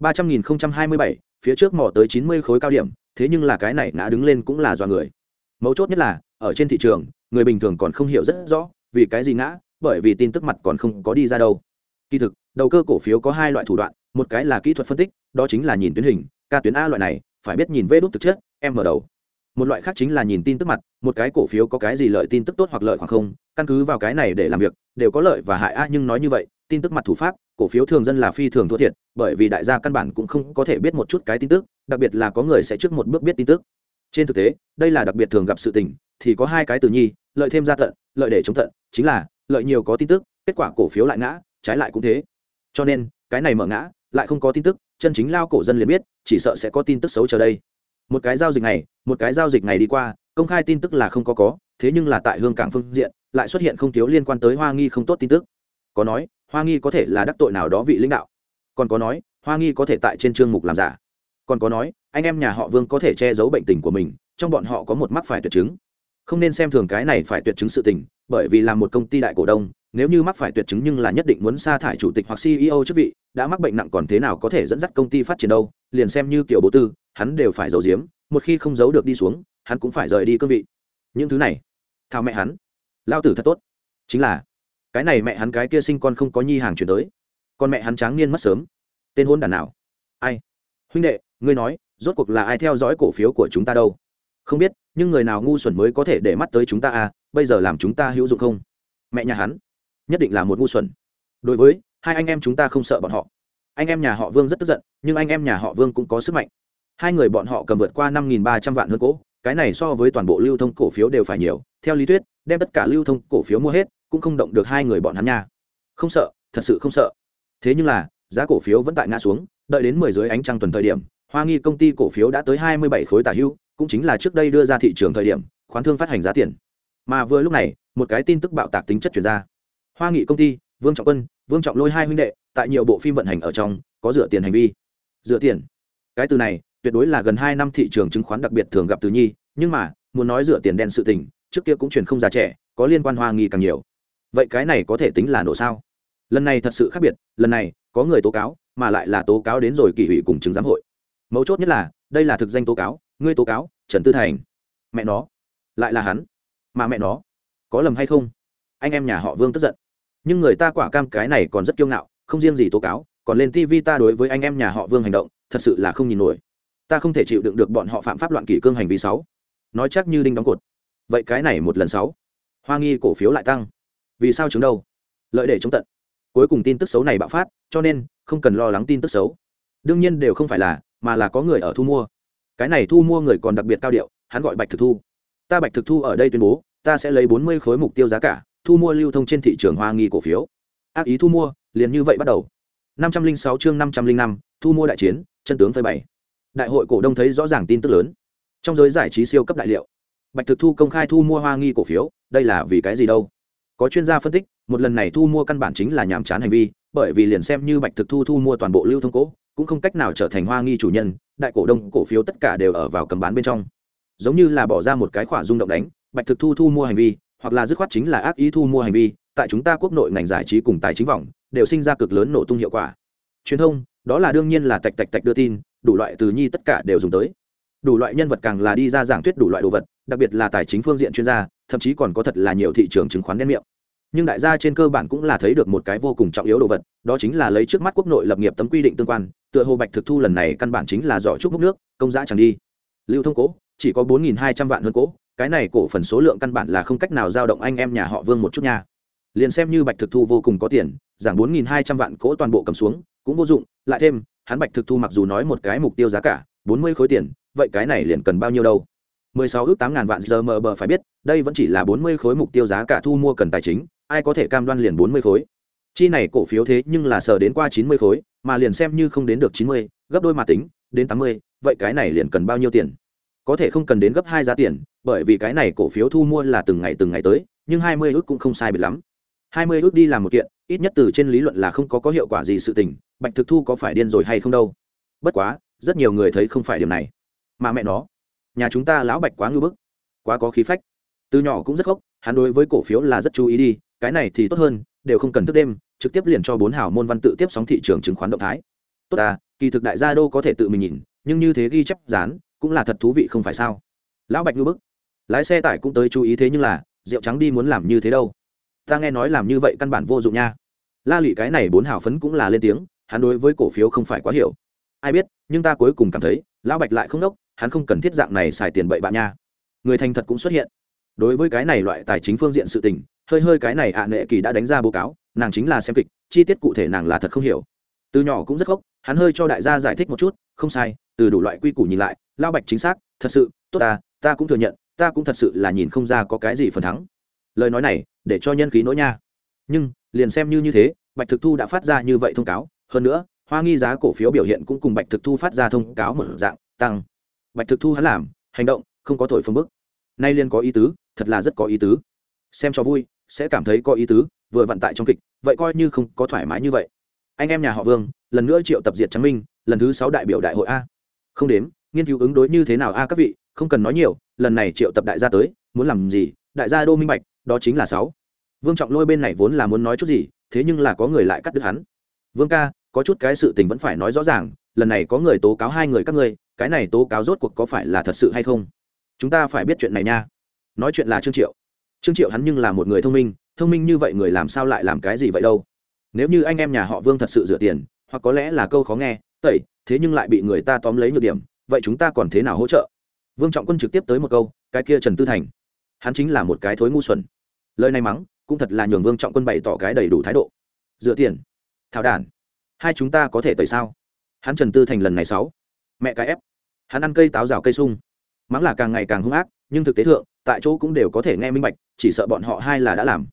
ba trăm nghìn hai mươi bảy, phía trước mỏ tới chín mươi khối cao điểm, thế nhưng là cái này ngã đứng lên cũng là do người. Mấu chốt nhất là, ở trên thị trường, người bình thường còn không hiểu rất rõ vì cái gì ngã, bởi vì tin tức mặt còn không có đi ra đâu. Kỳ thực, đầu cơ cổ phiếu có hai loại thủ đoạn, một cái là kỹ thuật phân tích, đó chính là nhìn tuyến hình, ca tuyến a loại này, phải biết nhìn vê đốt thực chất, em mở đầu. Một loại khác chính là nhìn tin tức mặt, một cái cổ phiếu có cái gì lợi tin tức tốt hoặc lợi hoặc không, căn cứ vào cái này để làm việc, đều có lợi và hại a nhưng nói như vậy, tin tức mặt thủ pháp cổ phiếu thường dân là phi thường thua thiệt, bởi vì đại gia căn bản cũng không có thể biết một chút cái tin tức, đặc biệt là có người sẽ trước một bước biết tin tức. Trên thực tế, đây là đặc biệt thường gặp sự tình, thì có hai cái từ nhi, lợi thêm ra tận, lợi để chống tận, chính là, lợi nhiều có tin tức, kết quả cổ phiếu lại ngã, trái lại cũng thế. Cho nên, cái này mở ngã, lại không có tin tức, chân chính lao cổ dân liền biết, chỉ sợ sẽ có tin tức xấu chờ đây. Một cái giao dịch này, một cái giao dịch này đi qua, công khai tin tức là không có có, thế nhưng là tại hương cảng phương diện, lại xuất hiện không thiếu liên quan tới hoa nghi không tốt tin tức. Có nói hoa nghi có thể là đắc tội nào đó vị lãnh đạo. Còn có nói, hoa nghi có thể tại trên chương mục làm giả. Còn có nói, anh em nhà họ vương có thể che giấu bệnh tình của mình, trong bọn họ có một mắc phải tuyệt chứng. Không nên xem thường cái này phải tuyệt chứng sự tình, bởi vì là một công ty đại cổ đông, nếu như mắc phải tuyệt chứng nhưng là nhất định muốn sa thải chủ tịch hoặc ceo chức vị, đã mắc bệnh nặng còn thế nào có thể dẫn dắt công ty phát triển đâu, liền xem như kiểu bố tư, hắn đều phải giấu giếm, một khi không giấu được đi xuống, hắn cũng phải rời đi cương vị. Những thứ này, thao mẹ hắn. Lao tử thật tốt. Chính là cái này mẹ hắn cái kia sinh con không có nhi hàng chuyển tới. Con mẹ hắn tráng niên mất sớm. Tên hôn đàn nào? Ai? Huynh đệ, ngươi nói, rốt cuộc là ai theo dõi cổ phiếu của chúng ta đâu? Không biết, nhưng người nào ngu xuẩn mới có thể để mắt tới chúng ta à? Bây giờ làm chúng ta hữu dụng không? Mẹ nhà hắn, nhất định là một ngu xuẩn. Đối với, hai anh em chúng ta không sợ bọn họ. Anh em nhà họ vương rất tức giận, nhưng anh em nhà họ vương cũng có sức mạnh. Hai người bọn họ cầm vượt qua năm nghìn ba trăm vạn hơn cỗ cái này so với toàn bộ lưu thông cổ phiếu đều phải nhiều. Theo lý thuyết, đem tất cả lưu thông cổ phiếu mua hết cũng không động được hai người bọn hắn nha. Không sợ, thật sự không sợ. Thế nhưng là, giá cổ phiếu vẫn tại ngã xuống, đợi đến mười dưới ánh trăng tuần thời điểm, hoa nghi công ty cổ phiếu đã tới hai mươi bảy khối tả hưu, cũng chính là trước đây đưa ra thị trường thời điểm, khoán thương phát hành giá tiền. Mà vừa lúc này, một cái tin tức bạo tạc tính chất chuyển ra. Hoa nghị công ty, vương trọng quân, vương trọng lôi hai huynh đệ, tại nhiều bộ phim vận hành ở trong, có dựa tiền hành vi. Dựa tiền. Cái từ này, tuyệt đối là gần hai năm thị trường chứng khoán đặc biệt thường gặp từ nhi, nhưng mà, muốn nói dựa tiền đen sự tình, trước kia cũng truyền không già trẻ, có liên quan hoa nghi càng nhiều vậy cái này có thể tính là nổ sao? Lần này thật sự khác biệt, lần này có người tố cáo, mà lại là tố cáo đến rồi kỷ ủy cùng chứng giám hội. Mấu chốt nhất là, đây là thực danh tố cáo, ngươi tố cáo, trần tư thành. Mẹ nó, lại là hắn. Mà mẹ nó, có lầm hay không? Anh em nhà họ vương tức giận. Nhưng người ta quả cam cái này còn rất kiêu ngạo, không riêng gì tố cáo, còn lên tv ta đối với anh em nhà họ vương hành động, thật sự là không nhìn nổi. Ta không thể chịu đựng được bọn họ phạm pháp loạn kỷ cương hành vi sáu nói chắc như đinh đóng cột. Vậy cái này một lần sáu hoa nghi cổ phiếu lại tăng vì sao chứng đâu? Lợi để chống tận. Cuối cùng tin tức xấu này bạo phát, cho nên không cần lo lắng tin tức xấu. Đương nhiên đều không phải là, mà là có người ở thu mua. Cái này thu mua người còn đặc biệt cao điệu, hắn gọi bạch thực thu. Ta bạch thực thu ở đây tuyên bố, ta sẽ lấy bốn mươi khối mục tiêu giá cả, thu mua lưu thông trên thị trường hoa nghi cổ phiếu. Ác ý thu mua, liền như vậy bắt đầu. năm trăm linh sáu chương năm trăm linh năm, thu mua đại chiến, chân tướng phơi bày. Đại hội cổ đông thấy rõ ràng tin tức lớn. Trong giới giải trí siêu cấp đại liệu. Bạch thực thu công khai thu mua hoa nghi cổ phiếu, đây là vì cái gì đâu? Có chuyên gia phân tích, một lần này thu mua căn bản chính là nhàm chán hành vi, bởi vì liền xem như bạch thực thu thu mua toàn bộ lưu thông cổ, cũng không cách nào trở thành hoa nghi chủ nhân, đại cổ đông, cổ phiếu tất cả đều ở vào cầm bán bên trong. Giống như là bỏ ra một cái khỏa rung động đánh, bạch thực thu thu mua hành vi, hoặc là dứt khoát chính là ác ý thu mua hành vi, tại chúng ta quốc nội ngành giải trí cùng tài chính vòng, đều sinh ra cực lớn nổ tung hiệu quả. Truyền thông, đó là đương nhiên là tạch tạch tạch đưa tin, đủ loại từ nhi tất cả đều dùng tới. Đủ loại nhân vật càng là đi ra giảng thuyết đủ loại đồ vật, đặc biệt là tài chính phương diện chuyên gia thậm chí còn có thật là nhiều thị trường chứng khoán đen miệng. Nhưng đại gia trên cơ bản cũng là thấy được một cái vô cùng trọng yếu đồ vật, đó chính là lấy trước mắt quốc nội lập nghiệp tấm quy định tương quan, tựa hồ bạch thực thu lần này căn bản chính là giỏ trúc múc nước, công giá chẳng đi. Lưu thông cố, chỉ có bốn hai trăm vạn hơn cố, cái này cổ phần số lượng căn bản là không cách nào giao động anh em nhà họ vương một chút nha. Liền xem như bạch thực thu vô cùng có tiền, giảm bốn hai trăm vạn cố toàn bộ cầm xuống, cũng vô dụng, lại thêm, hắn bạch thực thu mặc dù nói một cái mục tiêu giá cả, bốn mươi khối tiền, vậy cái này liền cần bao nhiêu đâu? 16 ước 8 ngàn vạn giờ mờ bờ phải biết, đây vẫn chỉ là 40 khối mục tiêu giá cả thu mua cần tài chính, ai có thể cam đoan liền 40 khối. Chi này cổ phiếu thế nhưng là sở đến qua 90 khối, mà liền xem như không đến được 90, gấp đôi mà tính, đến 80, vậy cái này liền cần bao nhiêu tiền? Có thể không cần đến gấp 2 giá tiền, bởi vì cái này cổ phiếu thu mua là từng ngày từng ngày tới, nhưng 20 ước cũng không sai biệt lắm. 20 ước đi làm một kiện, ít nhất từ trên lý luận là không có có hiệu quả gì sự tình, Bạch Thực Thu có phải điên rồi hay không đâu. Bất quá, rất nhiều người thấy không phải điểm này. Mà mẹ nó, nhà chúng ta lão bạch quá ngưu bức, quá có khí phách. Từ nhỏ cũng rất khóc, hắn đối với cổ phiếu là rất chú ý đi, cái này thì tốt hơn, đều không cần thức đêm, trực tiếp liền cho bốn hảo môn văn tự tiếp sóng thị trường chứng khoán động thái. Tốt ta kỳ thực đại gia đô có thể tự mình nhìn, nhưng như thế ghi chép dán, cũng là thật thú vị không phải sao? Lão bạch ngưu bức. Lái xe tải cũng tới chú ý thế nhưng là, rượu trắng đi muốn làm như thế đâu? Ta nghe nói làm như vậy căn bản vô dụng nha. La lụy cái này bốn hảo phấn cũng là lên tiếng, hắn đối với cổ phiếu không phải quá hiểu. Ai biết, nhưng ta cuối cùng cảm thấy, lão bạch lại không đốc hắn không cần thiết dạng này xài tiền bậy bạ nha. Người thành thật cũng xuất hiện. Đối với cái này loại tài chính phương diện sự tình, hơi hơi cái này ạ à nệ kỳ đã đánh ra báo cáo, nàng chính là xem kịch, chi tiết cụ thể nàng là thật không hiểu. Từ nhỏ cũng rất gốc, hắn hơi cho đại gia giải thích một chút, không sai, từ đủ loại quy củ nhìn lại lao bạch chính xác, thật sự, tốt ta ta cũng thừa nhận, ta cũng thật sự là nhìn không ra có cái gì phần thắng. Lời nói này, để cho nhân khí nỗi nha. Nhưng, liền xem như như thế, bạch thực thu đã phát ra như vậy thông cáo, hơn nữa, hoa nghi giá cổ phiếu biểu hiện cũng cùng bạch thực thu phát ra thông cáo một dạng, tăng bạch thực thu hắn làm, hành động, không có thổi phương bức. Nay liên có ý tứ, thật là rất có ý tứ. Xem cho vui, sẽ cảm thấy có ý tứ, vừa vận tại trong kịch, vậy coi như không có thoải mái như vậy. Anh em nhà họ vương, lần nữa triệu tập diệt trắng minh, lần thứ sáu đại biểu đại hội a. Không đếm, nghiên cứu ứng đối như thế nào a các vị, không cần nói nhiều, lần này triệu tập đại gia tới, muốn làm gì? Đại gia đô minh bạch, đó chính là sáu. Vương trọng lôi bên này vốn là muốn nói chút gì, thế nhưng là có người lại cắt đứt hắn. Vương ca, có chút cái sự tình vẫn phải nói rõ ràng, lần này có người tố cáo hai người các ngươi cái này tố cáo rốt cuộc có phải là thật sự hay không? Chúng ta phải biết chuyện này nha. Nói chuyện là trương triệu. Trương triệu hắn nhưng là một người thông minh thông minh như vậy người làm sao lại làm cái gì vậy đâu? Nếu như anh em nhà họ vương thật sự rửa tiền, hoặc có lẽ là câu khó nghe, tẩy, thế nhưng lại bị người ta tóm lấy nhược điểm, vậy chúng ta còn thế nào hỗ trợ? Vương trọng quân trực tiếp tới một câu, cái kia trần tư thành. Hắn chính là một cái thối ngu xuẩn. Lời này mắng, cũng thật là nhường vương trọng quân bày tỏ cái đầy đủ thái độ. Dựa tiền. Thảo đản hai chúng ta có thể tẩy sao? Hắn trần tư thành lần này sáu. Mẹ cái ép hắn ăn cây táo rào cây sung. Mắng là càng ngày càng hung ác, nhưng thực tế thượng, tại chỗ cũng đều có thể nghe minh bạch, chỉ sợ bọn họ hai là đã làm.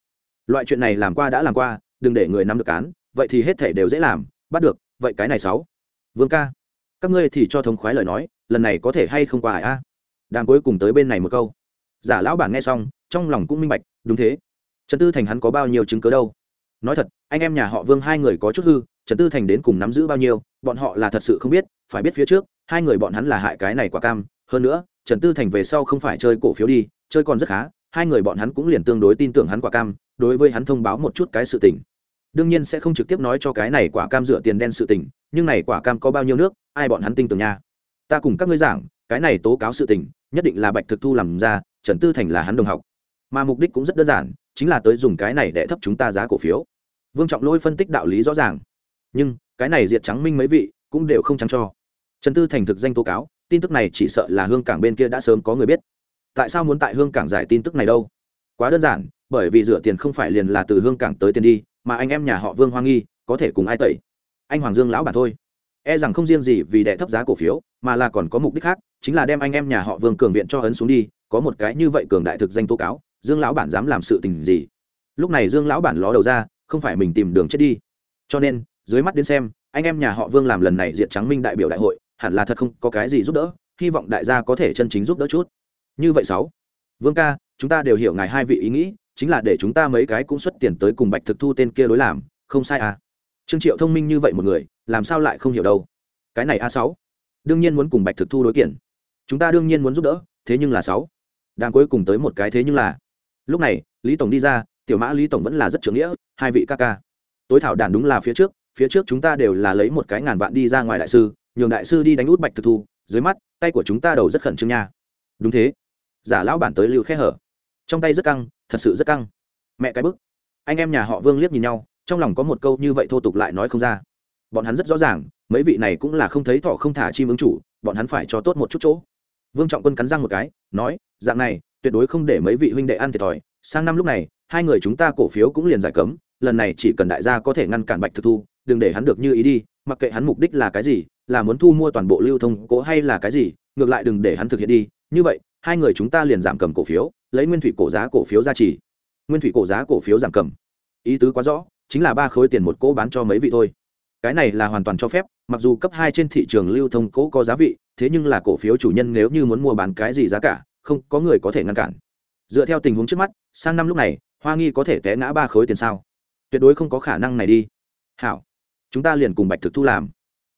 Loại chuyện này làm qua đã làm qua, đừng để người nắm được cán vậy thì hết thể đều dễ làm, bắt được, vậy cái này sáu. Vương ca, các ngươi thì cho thống khoái lời nói, lần này có thể hay không qua hải a đàm cuối cùng tới bên này một câu. Giả lão bản nghe xong, trong lòng cũng minh bạch, đúng thế. Trần tư thành hắn có bao nhiêu chứng cớ đâu? Nói thật, anh em nhà họ vương hai người có chút hư, trần tư thành đến cùng nắm giữ bao nhiêu, bọn họ là thật sự không biết, phải biết phía trước hai người bọn hắn là hại cái này quả cam, hơn nữa, trần tư thành về sau không phải chơi cổ phiếu đi, chơi còn rất khá, hai người bọn hắn cũng liền tương đối tin tưởng hắn quả cam, đối với hắn thông báo một chút cái sự tình. Đương nhiên sẽ không trực tiếp nói cho cái này quả cam dựa tiền đen sự tình, nhưng này quả cam có bao nhiêu nước, ai bọn hắn tin tưởng nha? Ta cùng các ngươi giảng, cái này tố cáo sự tình, nhất định là bạch thực thu làm ra, trần tư thành là hắn đồng học. Mà mục đích cũng rất đơn giản, chính là tới dùng cái này để thấp chúng ta giá cổ phiếu. Vương trọng lôi phân tích đạo lý rõ ràng. Nhưng, cái này diệt trắng minh mấy vị, cũng đều không trắng cho trần tư thành thực danh tố cáo, tin tức này chỉ sợ là hương cảng bên kia đã sớm có người biết. Tại sao muốn tại hương cảng giải tin tức này đâu? Quá đơn giản, bởi vì rửa tiền không phải liền là từ hương cảng tới tiền đi, mà anh em nhà họ vương hoa nghi, có thể cùng ai tẩy? Anh hoàng dương lão bản thôi. E rằng không riêng gì vì đệ thấp giá cổ phiếu, mà là còn có mục đích khác, chính là đem anh em nhà họ vương cường viện cho ấn xuống đi, có một cái như vậy cường đại thực danh tố cáo, dương lão bản dám làm sự tình gì? Lúc này dương lão bản ló đầu ra, không phải mình tìm đường chết đi. Cho nên, dưới mắt đến xem, anh em nhà họ vương làm lần này diệt trắng minh đại biểu đại hội hẳn là thật không có cái gì giúp đỡ, hy vọng đại gia có thể chân chính giúp đỡ chút. Như vậy sáu. Vương ca, chúng ta đều hiểu ngài hai vị ý nghĩ, chính là để chúng ta mấy cái cũng xuất tiền tới cùng bạch thực thu tên kia đối làm, không sai à. Trương triệu thông minh như vậy một người, làm sao lại không hiểu đâu. Cái này a sáu. Đương nhiên muốn cùng bạch thực thu đối kiện. Chúng ta đương nhiên muốn giúp đỡ, thế nhưng là sáu. Đang cuối cùng tới một cái thế nhưng là. Lúc này, lý tổng đi ra, tiểu mã lý tổng vẫn là rất trưởng nghĩa, hai vị ca ca. Tối thảo đàn đúng là phía trước phía trước chúng ta đều là lấy một cái ngàn vạn đi ra ngoài đại sư nhường đại sư đi đánh út bạch thực thu, dưới mắt, tay của chúng ta đầu rất khẩn trương nha. Đúng thế. Giả lão bản tới lưu khe hở. Trong tay rất căng, thật sự rất căng. Mẹ cái bức. Anh em nhà họ vương liếc nhìn nhau, trong lòng có một câu như vậy thô tục lại nói không ra. Bọn hắn rất rõ ràng, mấy vị này cũng là không thấy thọ không thả chim ứng chủ, bọn hắn phải cho tốt một chút chỗ. Vương trọng quân cắn răng một cái, nói, dạng này, tuyệt đối không để mấy vị huynh đệ ăn thiệt thòi. Sang năm lúc này, hai người chúng ta cổ phiếu cũng liền giải cấm, lần này chỉ cần đại gia có thể ngăn cản bạch thực thu, đừng để hắn được như ý đi, mặc kệ hắn mục đích là cái gì là muốn thu mua toàn bộ lưu thông cổ hay là cái gì, ngược lại đừng để hắn thực hiện đi. Như vậy, hai người chúng ta liền giảm cầm cổ phiếu, lấy nguyên thủy cổ giá cổ phiếu ra chỉ. Nguyên thủy cổ giá cổ phiếu giảm cầm. Ý tứ quá rõ, chính là ba khối tiền một cỗ bán cho mấy vị thôi. Cái này là hoàn toàn cho phép, mặc dù cấp hai trên thị trường lưu thông cỗ có giá vị, thế nhưng là cổ phiếu chủ nhân nếu như muốn mua bán cái gì giá cả, không có người có thể ngăn cản. Dựa theo tình huống trước mắt, sang năm lúc này, hoa nghi có thể té ngã ba khối tiền sao? Tuyệt đối không có khả năng này đi. Hảo, chúng ta liền cùng bạch thực thu làm.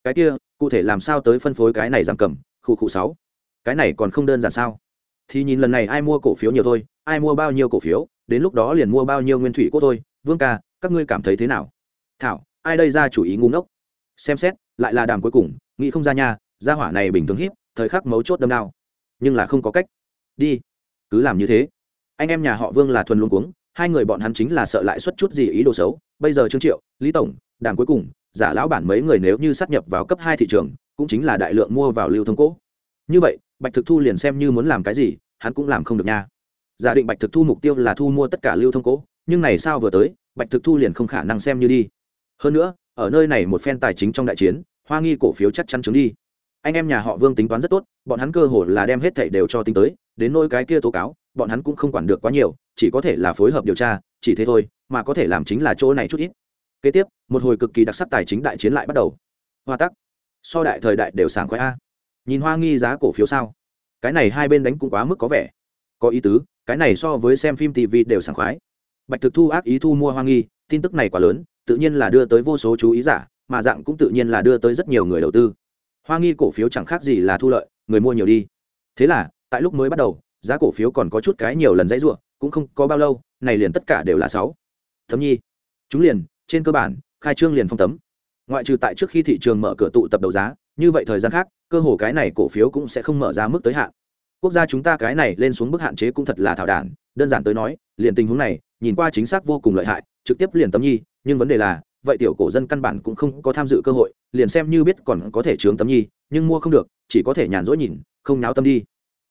Cái kia cụ thể làm sao tới phân phối cái này giảm cầm, khu khu sáu. Cái này còn không đơn giản sao? Thì nhìn lần này ai mua cổ phiếu nhiều thôi, ai mua bao nhiêu cổ phiếu, đến lúc đó liền mua bao nhiêu nguyên thủy cốt thôi. Vương ca, các ngươi cảm thấy thế nào? Thảo, ai đây ra chủ ý ngu ngốc? Xem xét, lại là đàm cuối cùng, nghĩ không ra nha, gia hỏa này bình thường hiếp, thời khắc mấu chốt đâm đao. Nhưng là không có cách. Đi, cứ làm như thế. Anh em nhà họ vương là thuần luôn cuống, hai người bọn hắn chính là sợ lại xuất chút gì ý đồ xấu. Bây giờ trương triệu, lý tổng, đàm cuối cùng giả lão bản mấy người nếu như sát nhập vào cấp hai thị trường, cũng chính là đại lượng mua vào lưu thông cỗ. Như vậy, bạch thực thu liền xem như muốn làm cái gì, hắn cũng làm không được nha. Giả định bạch thực thu mục tiêu là thu mua tất cả lưu thông cỗ, nhưng này sao vừa tới, bạch thực thu liền không khả năng xem như đi. Hơn nữa, ở nơi này một phen tài chính trong đại chiến, hoa nghi cổ phiếu chắc chắn chứng đi. Anh em nhà họ vương tính toán rất tốt, bọn hắn cơ hồ là đem hết thảy đều cho tính tới, đến nỗi cái kia tố cáo, bọn hắn cũng không quản được quá nhiều, chỉ có thể là phối hợp điều tra, chỉ thế thôi, mà có thể làm chính là chỗ này chút ít kế tiếp, một hồi cực kỳ đặc sắc tài chính đại chiến lại bắt đầu. Hoa tắc. So đại thời đại đều sảng khoái a. Nhìn hoa nghi giá cổ phiếu sao? Cái này hai bên đánh cũng quá mức có vẻ. Có ý tứ, cái này so với xem phim tv đều sảng khoái. Bạch thực thu ác ý thu mua hoa nghi, tin tức này quá lớn, tự nhiên là đưa tới vô số chú ý giả, mà dạng cũng tự nhiên là đưa tới rất nhiều người đầu tư. Hoa nghi cổ phiếu chẳng khác gì là thu lợi, người mua nhiều đi. Thế là, tại lúc mới bắt đầu, giá cổ phiếu còn có chút cái nhiều lần dãy ruộng cũng không có bao lâu, này liền tất cả đều là sáu. Thấm nhi, chúng liền trên cơ bản, khai trương liền phong tấm. Ngoại trừ tại trước khi thị trường mở cửa tụ tập đấu giá, như vậy thời gian khác, cơ hồ cái này cổ phiếu cũng sẽ không mở ra mức tới hạn. Quốc gia chúng ta cái này lên xuống mức hạn chế cũng thật là thảo đản, đơn giản tới nói, liền tình huống này, nhìn qua chính xác vô cùng lợi hại, trực tiếp liền tấm nhi, nhưng vấn đề là, vậy tiểu cổ dân căn bản cũng không có tham dự cơ hội, liền xem như biết còn có thể chướng tấm nhi, nhưng mua không được, chỉ có thể nhàn rỗi nhìn, không náo tâm đi.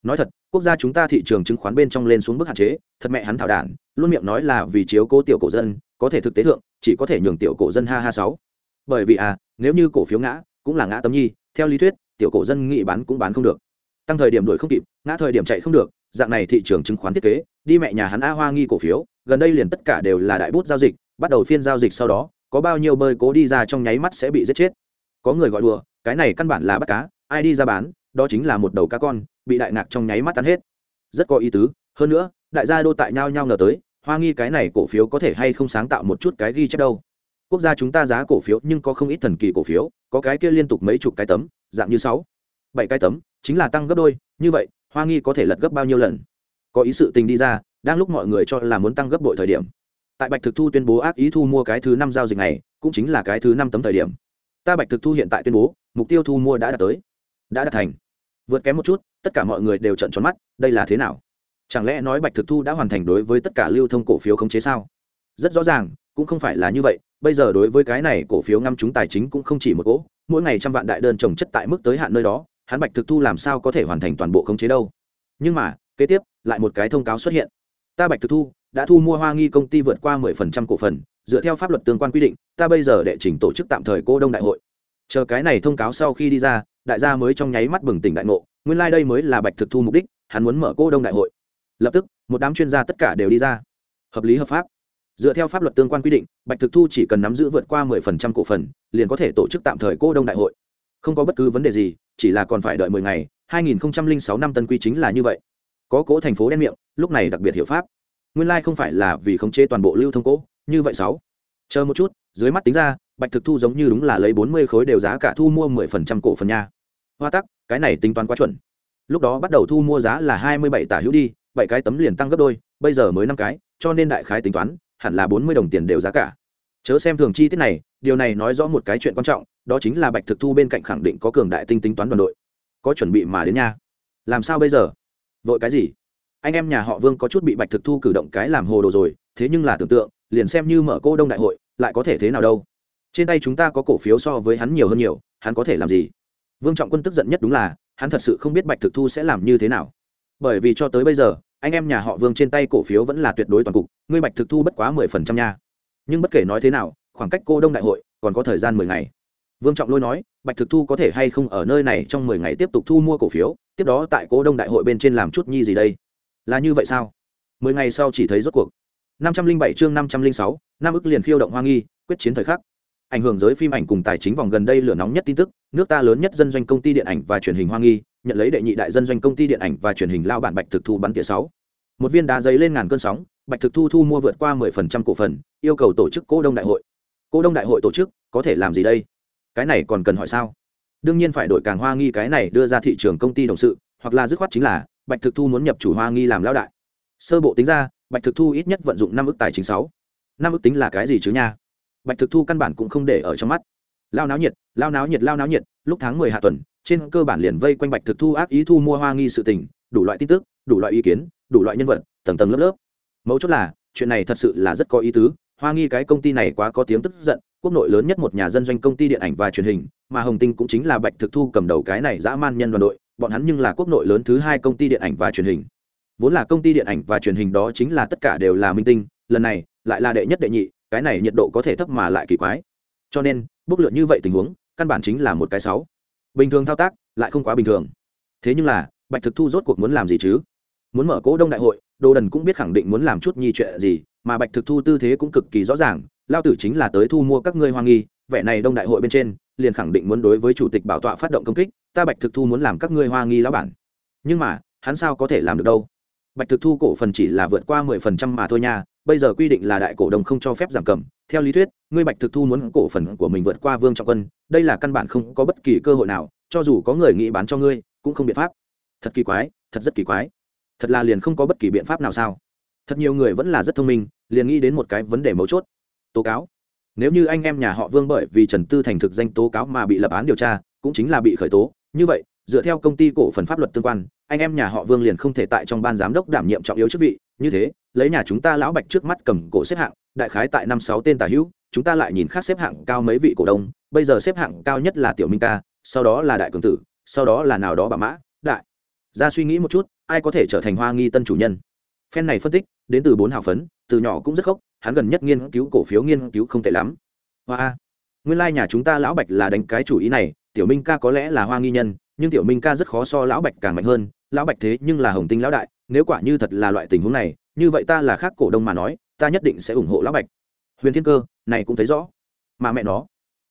Nói thật, quốc gia chúng ta thị trường chứng khoán bên trong lên xuống mức hạn chế, thật mẹ hắn thảo đản, luôn miệng nói là vì chiếu cố tiểu cổ dân có thể thực tế thượng, chỉ có thể nhường tiểu cổ dân ha ha sáu. Bởi vì à nếu như cổ phiếu ngã, cũng là ngã tấm nhi, theo lý thuyết, tiểu cổ dân nghị bán cũng bán không được. Tăng thời điểm đổi không kịp, ngã thời điểm chạy không được, dạng này thị trường chứng khoán thiết kế, đi mẹ nhà hắn a hoa nghi cổ phiếu, gần đây liền tất cả đều là đại bút giao dịch, bắt đầu phiên giao dịch sau đó, có bao nhiêu bơi cố đi ra trong nháy mắt sẽ bị giết chết. Có người gọi đùa, cái này căn bản là bắt cá, ai đi ra bán, đó chính là một đầu cá con, bị đại ngạc trong nháy mắt tan hết. Rất có ý tứ, hơn nữa, đại gia đô tại nhau nhau ngờ tới hoa nghi cái này cổ phiếu có thể hay không sáng tạo một chút cái ghi chép đâu? Quốc gia chúng ta giá cổ phiếu nhưng có không ít thần kỳ cổ phiếu, có cái kia liên tục mấy chục cái tấm, dạng như sáu, bảy cái tấm, chính là tăng gấp đôi, như vậy, hoa nghi có thể lật gấp bao nhiêu lần? Có ý sự tình đi ra, đang lúc mọi người cho là muốn tăng gấp bội thời điểm. Tại bạch thực thu tuyên bố ác ý thu mua cái thứ năm giao dịch này, cũng chính là cái thứ năm tấm thời điểm. Ta bạch thực thu hiện tại tuyên bố, mục tiêu thu mua đã đạt tới, đã đạt thành. Vượt kém một chút, tất cả mọi người đều trận tròn mắt, đây là thế nào? Chẳng lẽ nói bạch thực thu đã hoàn thành đối với tất cả lưu thông cổ phiếu khống chế sao? Rất rõ ràng, cũng không phải là như vậy, bây giờ đối với cái này cổ phiếu ngăm chúng tài chính cũng không chỉ một cỗ, mỗi ngày trăm vạn đại đơn trồng chất tại mức tới hạn nơi đó, hắn bạch thực thu làm sao có thể hoàn thành toàn bộ khống chế đâu? Nhưng mà, kế tiếp, lại một cái thông cáo xuất hiện. Ta bạch thực thu đã thu mua hoa nghi công ty vượt qua mười phần trăm cổ phần, dựa theo pháp luật tương quan quy định, ta bây giờ đệ trình tổ chức tạm thời cô đông đại hội. Chờ cái này thông cáo sau khi đi ra, đại gia mới trong nháy mắt bừng tỉnh đại ngộ, nguyên lai、like、đây mới là bạch thực thu mục đích, hắn muốn mở cô đông đại hội lập tức, một đám chuyên gia tất cả đều đi ra. Hợp lý hợp pháp. Dựa theo pháp luật tương quan quy định, bạch thực thu chỉ cần nắm giữ vượt qua mười phần trăm cổ phần, liền có thể tổ chức tạm thời cô đông đại hội. Không có bất cứ vấn đề gì, chỉ là còn phải đợi mười ngày, hai nghìn sáu năm tân quy chính là như vậy. Có cố thành phố đen miệng, lúc này đặc biệt hiệu pháp. Nguyên lai、like、không phải là vì khống chế toàn bộ lưu thông cỗ như vậy sáu. Chờ một chút, dưới mắt tính ra, bạch thực thu giống như đúng là lấy bốn mươi khối đều giá cả thu mua mười phần trăm cổ phần nha. Hoa tắc, cái này tính toán quá chuẩn. Lúc đó bắt đầu thu mua giá là hai mươi bảy tả hữu đi bảy cái tấm liền tăng gấp đôi, bây giờ mới năm cái, cho nên đại khái tính toán, hẳn là bốn mươi đồng tiền đều giá cả. Chớ xem thường chi tiết này, điều này nói rõ một cái chuyện quan trọng, đó chính là bạch thực thu bên cạnh khẳng định có cường đại tinh tính toán đoàn đội. Có chuẩn bị mà đến nha. Làm sao bây giờ? Vội cái gì? Anh em nhà họ vương có chút bị bạch thực thu cử động cái làm hồ đồ rồi, thế nhưng là tưởng tượng, liền xem như mở cô đông đại hội, lại có thể thế nào đâu. Trên tay chúng ta có cổ phiếu so với hắn nhiều hơn nhiều, hắn có thể làm gì? Vương trọng quân tức giận nhất đúng là, hắn thật sự không biết bạch thực thu sẽ làm như thế nào bởi vì cho tới bây giờ, anh em nhà họ vương trên tay cổ phiếu vẫn là tuyệt đối toàn cục, ngươi bạch thực thu bất quá mười phần trăm nha. Nhưng bất kể nói thế nào, khoảng cách cô đông đại hội còn có thời gian mười ngày. Vương trọng lôi nói bạch thực thu có thể hay không ở nơi này trong mười ngày tiếp tục thu mua cổ phiếu, tiếp đó tại cô đông đại hội bên trên làm chút nhi gì đây? Là như vậy sao? Mười ngày sau chỉ thấy rốt cuộc. Năm trăm linh bảy chương năm trăm linh sáu Nam ức liền khiêu động hoa nghi, quyết chiến thời khắc. Ảnh hưởng giới phim ảnh cùng tài chính vòng gần đây lửa nóng nhất tin tức, nước ta lớn nhất dân doanh công ty điện ảnh và truyền hình hoa nghi nhận lấy đệ nhị đại dân doanh công ty điện ảnh và truyền hình lao bản bạch thực thu bắn tỉa sáu. Một viên đá giấy lên ngàn cơn sóng, bạch thực thu thu mua vượt qua mười phần trăm cổ phần, yêu cầu tổ chức cổ đông đại hội. Cổ đông đại hội tổ chức, có thể làm gì đây? Cái này còn cần hỏi sao? Đương nhiên phải đổi càng hoa nghi cái này đưa ra thị trường công ty đồng sự, hoặc là dứt khoát chính là, bạch thực thu muốn nhập chủ hoa nghi làm lão đại. Sơ bộ tính ra, bạch thực thu ít nhất vận dụng năm ước tài chính sáu. Năm ước tính là cái gì chứ nha? Bạch thực thu căn bản cũng không để ở trong mắt. Lao náo nhiệt, lao náo nhiệt, lao náo nhiệt, lúc tháng mười hạ tuần trên cơ bản liền vây quanh bạch thực thu ác ý thu mua hoa nghi sự tình, đủ loại tin tức, đủ loại ý kiến, đủ loại nhân vật, tầng tầng lớp lớp. Mấu chốt là, chuyện này thật sự là rất có ý tứ, hoa nghi cái công ty này quá có tiếng tức giận, quốc nội lớn nhất một nhà dân doanh công ty điện ảnh và truyền hình, mà hồng tinh cũng chính là bạch thực thu cầm đầu cái này dã man nhân đoàn đội, bọn hắn nhưng là quốc nội lớn thứ hai công ty điện ảnh và truyền hình. Vốn là công ty điện ảnh và truyền hình đó chính là tất cả đều là minh tinh, lần này lại là đệ nhất đệ nhị, cái này nhiệt độ có thể thấp mà lại kỳ quái. Cho nên, bốc lượn như vậy tình huống, căn bản chính là một cái sáu bình thường thao tác lại không quá bình thường. Thế nhưng là, bạch thực thu rốt cuộc muốn làm gì chứ? Muốn mở cỗ đông đại hội, đồ đần cũng biết khẳng định muốn làm chút nhi chuyện gì, mà bạch thực thu tư thế cũng cực kỳ rõ ràng, lao tử chính là tới thu mua các ngươi hoa nghi, vẻ này đông đại hội bên trên, liền khẳng định muốn đối với chủ tịch bảo tọa phát động công kích, ta bạch thực thu muốn làm các ngươi hoa nghi lão bản. Nhưng mà, hắn sao có thể làm được đâu? Bạch thực thu cổ phần chỉ là vượt qua mười phần trăm mà thôi nha, bây giờ quy định là đại cổ đông không cho phép giảm cầm. Theo lý thuyết, ngươi bạch thực thu muốn cổ phần của mình vượt qua vương trọng quân, đây là căn bản không có bất kỳ cơ hội nào, cho dù có người nghĩ bán cho ngươi, cũng không biện pháp. Thật kỳ quái, thật rất kỳ quái. Thật là liền không có bất kỳ biện pháp nào sao? Thật nhiều người vẫn là rất thông minh, liền nghĩ đến một cái vấn đề mấu chốt. Tố cáo. Nếu như anh em nhà họ vương bởi vì trần tư thành thực danh tố cáo mà bị lập án điều tra, cũng chính là bị khởi tố. Như vậy, dựa theo công ty cổ phần pháp luật tương quan anh em nhà họ vương liền không thể tại trong ban giám đốc đảm nhiệm trọng yếu chức vị. Như thế, lấy nhà chúng ta lão bạch trước mắt cầm cổ xếp hạng, đại khái tại năm sáu tên tả hữu, chúng ta lại nhìn khác xếp hạng cao mấy vị cổ đông. Bây giờ xếp hạng cao nhất là tiểu minh ca, sau đó là đại cường tử, sau đó là nào đó bà mã, đại. Ra suy nghĩ một chút, ai có thể trở thành hoa nghi tân chủ nhân? Phen này phân tích, đến từ bốn hào phấn, từ nhỏ cũng rất khóc hắn gần nhất nghiên cứu cổ phiếu nghiên cứu không tệ lắm. Hoa nguyên lai、like、nhà chúng ta lão bạch là đánh cái chủ ý này, tiểu minh ca có lẽ là hoa nghi nhân, nhưng tiểu minh ca rất khó so lão bạch càng mạnh hơn lão bạch thế nhưng là hồng tinh lão đại, nếu quả như thật là loại tình huống này, như vậy ta là khác cổ đông mà nói, ta nhất định sẽ ủng hộ lão bạch. Huyền thiên cơ, này cũng thấy rõ. Mà mẹ nó,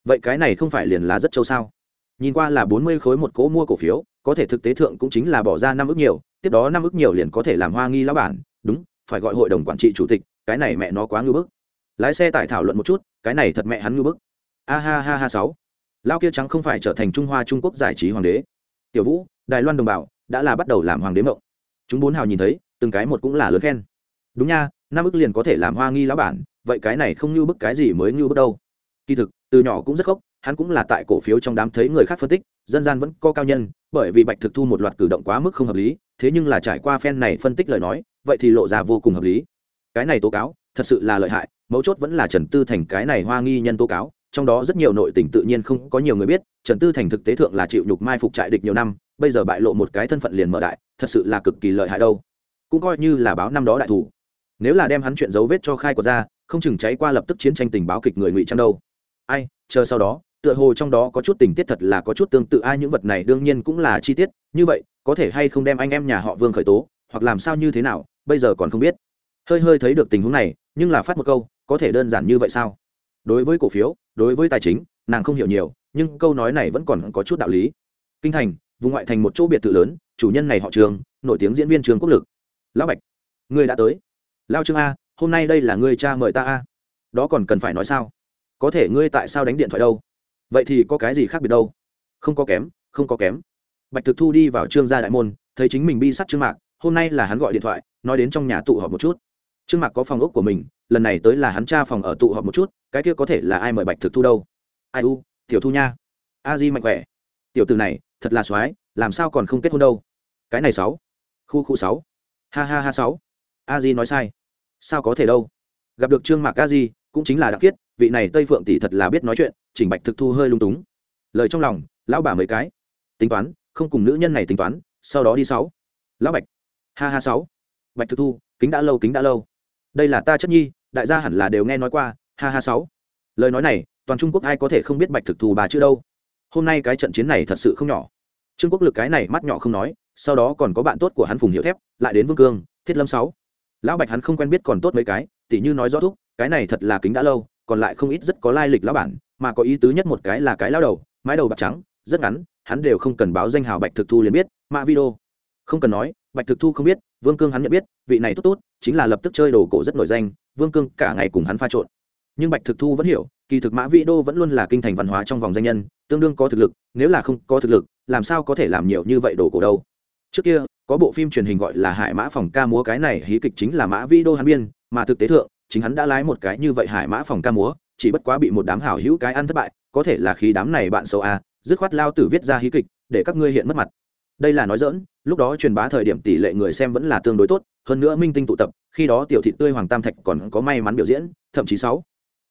vậy cái này không phải liền là rất châu sao? Nhìn qua là bốn mươi khối một cỗ mua cổ phiếu, có thể thực tế thượng cũng chính là bỏ ra năm ước nhiều, tiếp đó năm ước nhiều liền có thể làm hoa nghi lão bản, đúng, phải gọi hội đồng quản trị chủ tịch, cái này mẹ nó quá ngưỡng bức. Lái xe tải thảo luận một chút, cái này thật mẹ hắn ngưỡng bức. A ha ha ha sáu. Lao kia trắng không phải trở thành trung hoa trung quốc giải trí hoàng đế. Tiểu vũ, đài loan đồng bào đã là bắt đầu làm hoàng đế mộng. Chúng bốn hào nhìn thấy, từng cái một cũng là lớn khen. Đúng nha, năm ức liền có thể làm hoa nghi lão bản, vậy cái này không như bức cái gì mới như bức đâu. Kỳ thực, từ nhỏ cũng rất khóc, hắn cũng là tại cổ phiếu trong đám thấy người khác phân tích, dân gian vẫn có cao nhân, bởi vì bạch thực thu một loạt cử động quá mức không hợp lý, thế nhưng là trải qua phen này phân tích lời nói, vậy thì lộ ra vô cùng hợp lý. Cái này tố cáo, thật sự là lợi hại, mấu chốt vẫn là trần tư thành cái này hoa nghi nhân tố cáo trong đó rất nhiều nội tình tự nhiên không có nhiều người biết, trần tư thành thực tế thượng là chịu nhục mai phục trại địch nhiều năm, bây giờ bại lộ một cái thân phận liền mở đại, thật sự là cực kỳ lợi hại đâu. Cũng coi như là báo năm đó đại thủ. Nếu là đem hắn chuyện dấu vết cho khai của ra, không chừng cháy qua lập tức chiến tranh tình báo kịch người ngụy trang đâu. Ai, chờ sau đó, tựa hồ trong đó có chút tình tiết thật là có chút tương tự, ai những vật này đương nhiên cũng là chi tiết, như vậy, có thể hay không đem anh em nhà họ vương khởi tố, hoặc làm sao như thế nào, bây giờ còn không biết. Hơi hơi thấy được tình huống này, nhưng là phát một câu, có thể đơn giản như vậy sao? Đối với cổ phiếu đối với tài chính, nàng không hiểu nhiều, nhưng câu nói này vẫn còn có chút đạo lý. Kinh thành, vùng ngoại thành một chỗ biệt thự lớn, chủ nhân này họ trường, nổi tiếng diễn viên trường quốc lực. Lão bạch, ngươi đã tới. Lao trương a, hôm nay đây là ngươi cha mời ta a. Đó còn cần phải nói sao? Có thể ngươi tại sao đánh điện thoại đâu? Vậy thì có cái gì khác biệt đâu? Không có kém, không có kém. Bạch thực thu đi vào trương gia đại môn, thấy chính mình bi sắt trương mạc, hôm nay là hắn gọi điện thoại, nói đến trong nhà tụ họp một chút trương mạc có phòng ốc của mình, lần này tới là hắn cha phòng ở tụ họp một chút, cái kia có thể là ai mời bạch thực thu đâu? Ai u, tiểu thu nha. A di mạnh khỏe. Tiểu từ này, thật là soái, làm sao còn không kết hôn đâu? Cái này sáu. Khu khu sáu. Ha ha ha sáu. A di nói sai. Sao có thể đâu? Gặp được trương mạc a di, cũng chính là đặc kiết, vị này tây phượng tỷ thật là biết nói chuyện, chỉnh bạch thực thu hơi lung túng. Lời trong lòng, lão bà mấy cái. Tính toán, không cùng nữ nhân này tính toán, sau đó đi sáu. Lão bạch. Ha ha sáu. Bạch thực thu, kính đã lâu, kính đã lâu đây là ta chất nhi, đại gia hẳn là đều nghe nói qua, ha ha sáu. Lời nói này, toàn trung quốc ai có thể không biết bạch thực Thù bà chưa đâu. Hôm nay cái trận chiến này thật sự không nhỏ. Trương quốc lực cái này mắt nhỏ không nói, sau đó còn có bạn tốt của hắn phùng hiệu thép, lại đến vương cương, thiết lâm sáu. Lão bạch hắn không quen biết còn tốt mấy cái, tỉ như nói rõ thúc, cái này thật là kính đã lâu, còn lại không ít rất có lai lịch lão bản, mà có ý tứ nhất một cái là cái lao đầu, mái đầu bạc trắng, rất ngắn, hắn đều không cần báo danh hào bạch thực thu liền biết, mạ video. Không cần nói, bạch thực thu không biết vương cương hắn nhận biết vị này tốt tốt chính là lập tức chơi đồ cổ rất nổi danh vương cương cả ngày cùng hắn pha trộn. Nhưng bạch thực thu vẫn hiểu kỳ thực mã vĩ đô vẫn luôn là kinh thành văn hóa trong vòng danh nhân tương đương có thực lực nếu là không có thực lực làm sao có thể làm nhiều như vậy đồ cổ đâu. Trước kia có bộ phim truyền hình gọi là hải mã phòng ca múa cái này hí kịch chính là mã vĩ đô hắn biên mà thực tế thượng chính hắn đã lái một cái như vậy hải mã phòng ca múa chỉ bất quá bị một đám hảo hữu cái ăn thất bại có thể là khi đám này bạn xấu a à, dứt khoát lao tử viết ra hí kịch để các ngươi hiện mất mặt đây là nói dỡn lúc đó truyền bá thời điểm tỷ lệ người xem vẫn là tương đối tốt, hơn nữa minh tinh tụ tập, khi đó tiểu thị tươi hoàng tam thạch còn có may mắn biểu diễn, thậm chí sáu.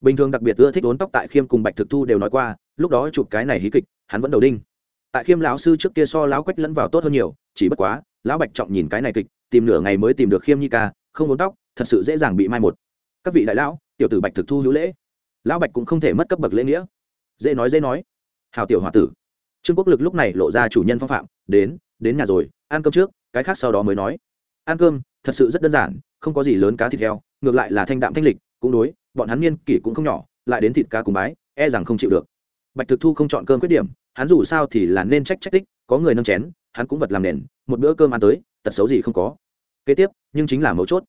Bình thường đặc biệt ưa thích ốn tóc tại khiêm cùng bạch thực thu đều nói qua, lúc đó chụp cái này hí kịch, hắn vẫn đầu đinh. Tại khiêm lão sư trước kia so lão quách lẫn vào tốt hơn nhiều, chỉ bất quá, lão bạch trọng nhìn cái này kịch, tìm nửa ngày mới tìm được khiêm nhi ca, không ốn tóc, thật sự dễ dàng bị mai một. Các vị đại lão, tiểu tử bạch thực thu hữu lễ. Lão bạch cũng không thể mất cấp bậc lễ nghĩa. Dễ nói dễ nói. Hào tiểu hòa tử trương quốc lực lúc này lộ ra chủ nhân phong phạm, đến đến nhà rồi, ăn cơm trước, cái khác sau đó mới nói. Ăn cơm, thật sự rất đơn giản, không có gì lớn cá thịt heo, ngược lại là thanh đạm thanh lịch, cũng đối, bọn hắn niên kỷ cũng không nhỏ, lại đến thịt cá cùng bái e rằng không chịu được. Bạch thực thu không chọn cơm khuyết điểm, hắn dù sao thì là nên trách trách tích, có người nâng chén, hắn cũng vật làm nền, một bữa cơm ăn tới, tật xấu gì không có. Kế tiếp, nhưng chính là mấu chốt.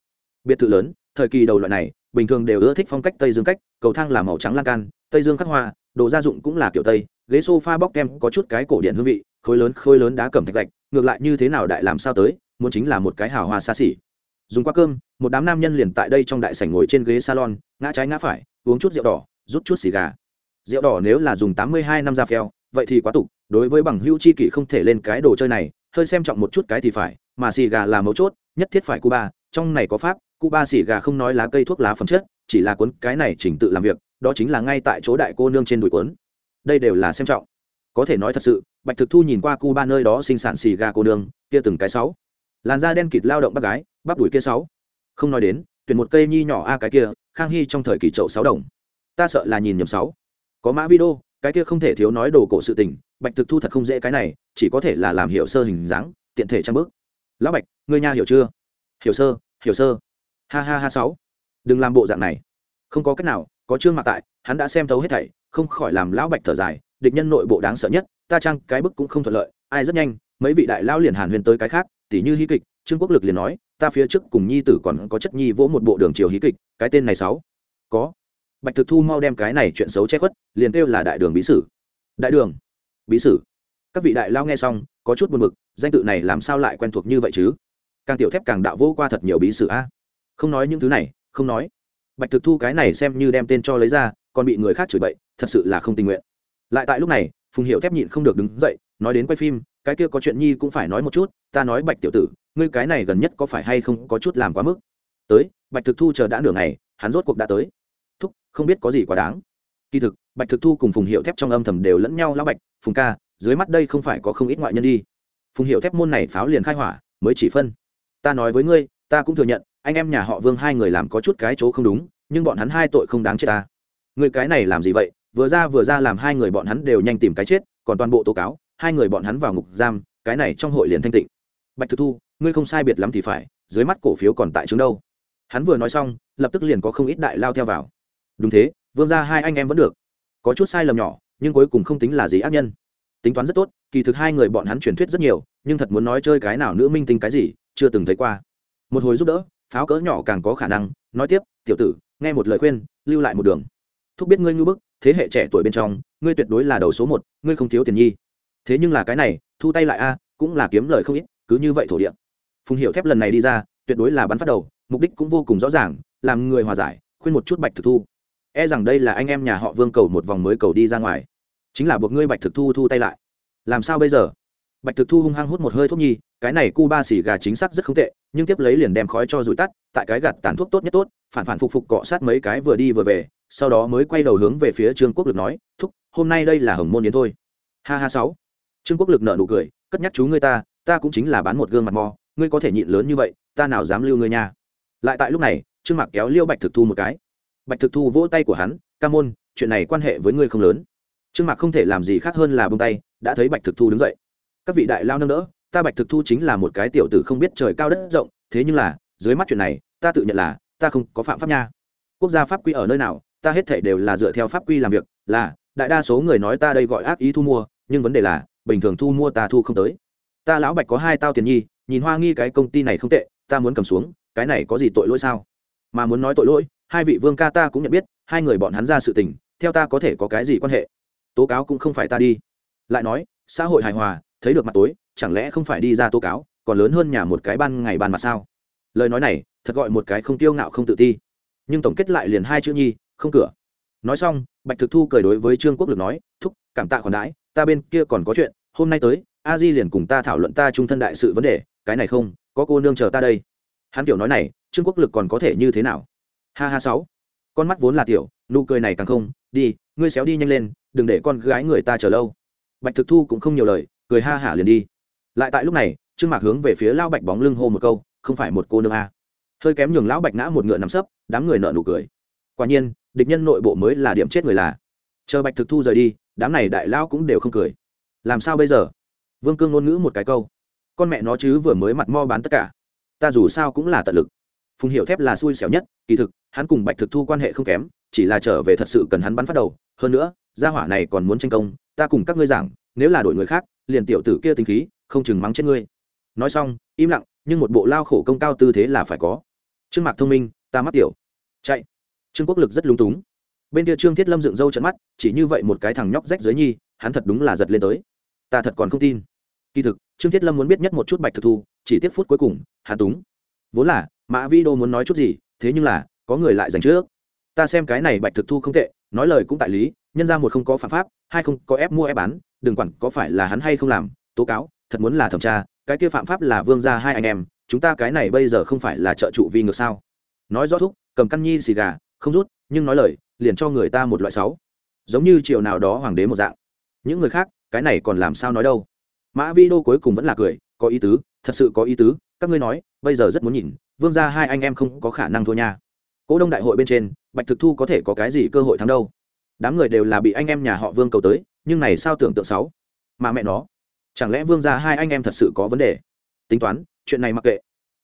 Biệt thự lớn, thời kỳ đầu loại này, bình thường đều ưa thích phong cách tây dương cách, cầu thang là màu trắng lan can, tây dương khắc hoa, đồ gia dụng cũng là kiểu tây ghế sofa bóc kem có chút cái cổ điện hương vị, khối lớn khối lớn đá cẩm thạch gạch, ngược lại như thế nào đại làm sao tới, muốn chính là một cái hào hoa xa xỉ. Dùng qua cơm, một đám nam nhân liền tại đây trong đại sảnh ngồi trên ghế salon, ngã trái ngã phải, uống chút rượu đỏ, rút chút xì gà. Rượu đỏ nếu là dùng tám mươi hai năm ra phèo, vậy thì quá tục, đối với bằng hữu chi kỷ không thể lên cái đồ chơi này, hơi xem trọng một chút cái thì phải, mà xì gà là mấu chốt, nhất thiết phải cuba, trong này có pháp, cuba xì gà không nói lá cây thuốc lá phẩm chất, chỉ là cuốn cái này chỉnh tự làm việc, đó chính là ngay tại chỗ đại cô nương trên đùi cuốn đây đều là xem trọng. Có thể nói thật sự, bạch thực thu nhìn qua cuba nơi đó sinh sản xì gà cô nương, kia từng cái sáu. Làn da đen kịt lao động bác gái, bắp đùi kia sáu. Không nói đến, tuyển một cây nhi nhỏ a cái kia, khang hy trong thời kỳ chậu sáu đồng. Ta sợ là nhìn nhầm sáu. Có mã video, cái kia không thể thiếu nói đồ cổ sự tình, bạch thực thu thật không dễ cái này, chỉ có thể là làm hiểu sơ hình dáng, tiện thể trang bước. Lão bạch, ngươi nha hiểu chưa? Hiểu sơ hiểu sơ. Ha ha ha sáu. Đừng làm bộ dạng này. Không có cách nào, có trương mặc tại, hắn đã xem thấu hết thảy không khỏi làm lão bạch thở dài, địch nhân nội bộ đáng sợ nhất, ta trang cái bức cũng không thuận lợi, ai rất nhanh, mấy vị đại lao liền hàn huyền tới cái khác, tỉ như hí kịch, trương quốc lực liền nói, ta phía trước cùng nhi tử còn có chất nhi vỗ một bộ đường chiều hí kịch, cái tên này sáu. Có. Bạch thực thu mau đem cái này chuyện xấu che khuất, liền kêu là đại đường bí sử. Đại đường. Bí sử. Các vị đại lao nghe xong, có chút buồn bực, danh tự này làm sao lại quen thuộc như vậy chứ? Càng tiểu thép càng đạo vô qua thật nhiều bí sử a. Không nói những thứ này, không nói. Bạch thực thu cái này xem như đem tên cho lấy ra còn bị người khác chửi bậy, thật sự là không tình nguyện. Lại tại lúc này, phùng hiệu thép nhịn không được đứng dậy, nói đến quay phim, cái kia có chuyện nhi cũng phải nói một chút, ta nói bạch tiểu tử, ngươi cái này gần nhất có phải hay không có chút làm quá mức? Tới, bạch thực thu chờ đã nửa ngày, hắn rốt cuộc đã tới. Thúc, không biết có gì quá đáng. Kỳ thực, bạch thực thu cùng phùng hiệu thép trong âm thầm đều lẫn nhau lão bạch, phùng ca, dưới mắt đây không phải có không ít ngoại nhân đi. Phùng hiệu thép môn này pháo liền khai hỏa, mới chỉ phân. Ta nói với ngươi, ta cũng thừa nhận, anh em nhà họ vương hai người làm có chút cái chỗ không đúng, nhưng bọn hắn hai tội không đáng chết ta người cái này làm gì vậy? Vừa ra vừa ra làm hai người bọn hắn đều nhanh tìm cái chết, còn toàn bộ tố cáo, hai người bọn hắn vào ngục giam, cái này trong hội liền thanh tịnh. Bạch thực thu, ngươi không sai biệt lắm thì phải, dưới mắt cổ phiếu còn tại chứng đâu? Hắn vừa nói xong, lập tức liền có không ít đại lao theo vào. Đúng thế, vương ra hai anh em vẫn được. Có chút sai lầm nhỏ, nhưng cuối cùng không tính là gì ác nhân. Tính toán rất tốt, kỳ thực hai người bọn hắn truyền thuyết rất nhiều, nhưng thật muốn nói chơi cái nào nữ minh tinh cái gì, chưa từng thấy qua. Một hồi giúp đỡ, pháo cỡ nhỏ càng có khả năng. Nói tiếp, tiểu tử, nghe một lời khuyên, lưu lại một đường thúc biết ngươi ngư bức, thế hệ trẻ tuổi bên trong, ngươi tuyệt đối là đầu số một, ngươi không thiếu tiền nhi. Thế nhưng là cái này, thu tay lại a, cũng là kiếm lời không ít, cứ như vậy thổ địa. Phùng hiệu thép lần này đi ra, tuyệt đối là bắn phát đầu, mục đích cũng vô cùng rõ ràng, làm người hòa giải, khuyên một chút bạch thực thu. E rằng đây là anh em nhà họ vương cầu một vòng mới cầu đi ra ngoài. Chính là buộc ngươi bạch thực thu thu tay lại. Làm sao bây giờ? Bạch thực thu hung hăng hút một hơi thuốc nhi, cái này cu ba xỉ gà chính xác rất không tệ, nhưng tiếp lấy liền đem khói cho rụi tắt, tại cái gạt tàn thuốc tốt nhất tốt, phản phản phục phục cọ sát mấy cái vừa đi vừa về sau đó mới quay đầu hướng về phía trương quốc lực nói, thúc, hôm nay đây là hồng môn yến thôi. Ha ha, sáu. Trương quốc lực nợ nụ cười, cất nhắc chú ngươi ta ta cũng chính là bán một gương mặt mò, ngươi có thể nhịn lớn như vậy, ta nào dám lưu ngươi nha. Lại tại lúc này, trương mạc kéo liêu bạch thực thu một cái. Bạch thực thu vỗ tay của hắn, ca môn, chuyện này quan hệ với ngươi không lớn. Trương mạc không thể làm gì khác hơn là bông tay, đã thấy bạch thực thu đứng dậy. Các vị đại lao nâng đỡ, ta bạch thực thu chính là một cái tiểu tử không biết trời cao đất rộng, thế nhưng là, dưới mắt chuyện này, ta tự nhận là, ta không có phạm pháp nha. Quốc gia pháp quy ở nơi nào ta hết thể đều là dựa theo pháp quy làm việc, là, đại đa số người nói ta đây gọi ác ý thu mua, nhưng vấn đề là, bình thường thu mua ta thu không tới. Ta lão bạch có hai tao tiền nhi, nhìn hoa nghi cái công ty này không tệ, ta muốn cầm xuống, cái này có gì tội lỗi sao? Mà muốn nói tội lỗi, hai vị vương ca ta cũng nhận biết, hai người bọn hắn ra sự tình, theo ta có thể có cái gì quan hệ? Tố cáo cũng không phải ta đi. Lại nói, xã hội hài hòa, thấy được mặt tối, chẳng lẽ không phải đi ra tố cáo, còn lớn hơn nhà một cái ban ngày ban mặt sao? Lời nói này, thật gọi một cái không tiêu ngạo không tự ti. Nhưng tổng kết lại liền hai chữ nhi không cửa. Nói xong, bạch thực thu cười đối với trương quốc lực nói, thúc, cảm tạ khoản đãi, ta bên kia còn có chuyện, hôm nay tới, a di liền cùng ta thảo luận ta trung thân đại sự vấn đề, cái này không, có cô nương chờ ta đây. Hắn kiểu nói này, trương quốc lực còn có thể như thế nào? Ha ha sáu. Con mắt vốn là tiểu, nụ cười này càng không, đi, ngươi xéo đi nhanh lên, đừng để con gái người ta chờ lâu. Bạch thực thu cũng không nhiều lời, cười ha hả liền đi. Lại tại lúc này, trương mạc hướng về phía lao bạch bóng lưng hô một câu, không phải một cô nương a. Hơi kém nhường lão bạch ngã một ngựa nằm sấp, đám người nợ nụ cười. Quả nhiên địch nhân nội bộ mới là điểm chết người là. Chờ bạch thực thu rời đi, đám này đại lao cũng đều không cười. Làm sao bây giờ? Vương cương ngôn ngữ một cái câu. Con mẹ nó chứ vừa mới mặt mo bán tất cả. Ta dù sao cũng là tận lực. Phùng hiệu thép là xui xẻo nhất, kỳ thực, hắn cùng bạch thực thu quan hệ không kém, chỉ là trở về thật sự cần hắn bắn phát đầu. Hơn nữa, gia hỏa này còn muốn tranh công, ta cùng các ngươi giảng, nếu là đổi người khác, liền tiểu tử kia tính khí, không chừng mắng chết ngươi. Nói xong, im lặng, nhưng một bộ lao khổ công cao tư thế là phải có. Trương mạc thông minh, ta mắc tiểu. Chạy trương quốc lực rất lúng túng. Bên kia trương thiết lâm dựng râu trận mắt, chỉ như vậy một cái thằng nhóc rách dưới nhi, hắn thật đúng là giật lên tới. Ta thật còn không tin. Kỳ thực, trương thiết lâm muốn biết nhất một chút bạch thực thu, chỉ tiếp phút cuối cùng, hắn túng. Vốn là, mã vi đô muốn nói chút gì, thế nhưng là, có người lại dành trước. Ta xem cái này bạch thực thu không tệ, nói lời cũng tại lý, nhân ra một không có phạm pháp, hai không có ép mua ép bán, đừng quản có phải là hắn hay không làm, tố cáo, thật muốn là thẩm tra, cái kia phạm pháp là vương gia hai anh em, chúng ta cái này bây giờ không phải là trợ trụ vi ngược sao? Nói rõ thúc, cầm căn nhi xì gà không rút, nhưng nói lời, liền cho người ta một loại sáu. Giống như chiều nào đó hoàng đế một dạng. Những người khác, cái này còn làm sao nói đâu. Mã vi đô cuối cùng vẫn là cười, có ý tứ, thật sự có ý tứ, các ngươi nói, bây giờ rất muốn nhìn, vương gia hai anh em không có khả năng thua nha. Cố đông đại hội bên trên, bạch thực thu có thể có cái gì cơ hội thắng đâu? Đám người đều là bị anh em nhà họ vương cầu tới, nhưng này sao tưởng tượng sáu? Mà mẹ nó, chẳng lẽ vương gia hai anh em thật sự có vấn đề? Tính toán, chuyện này mặc kệ.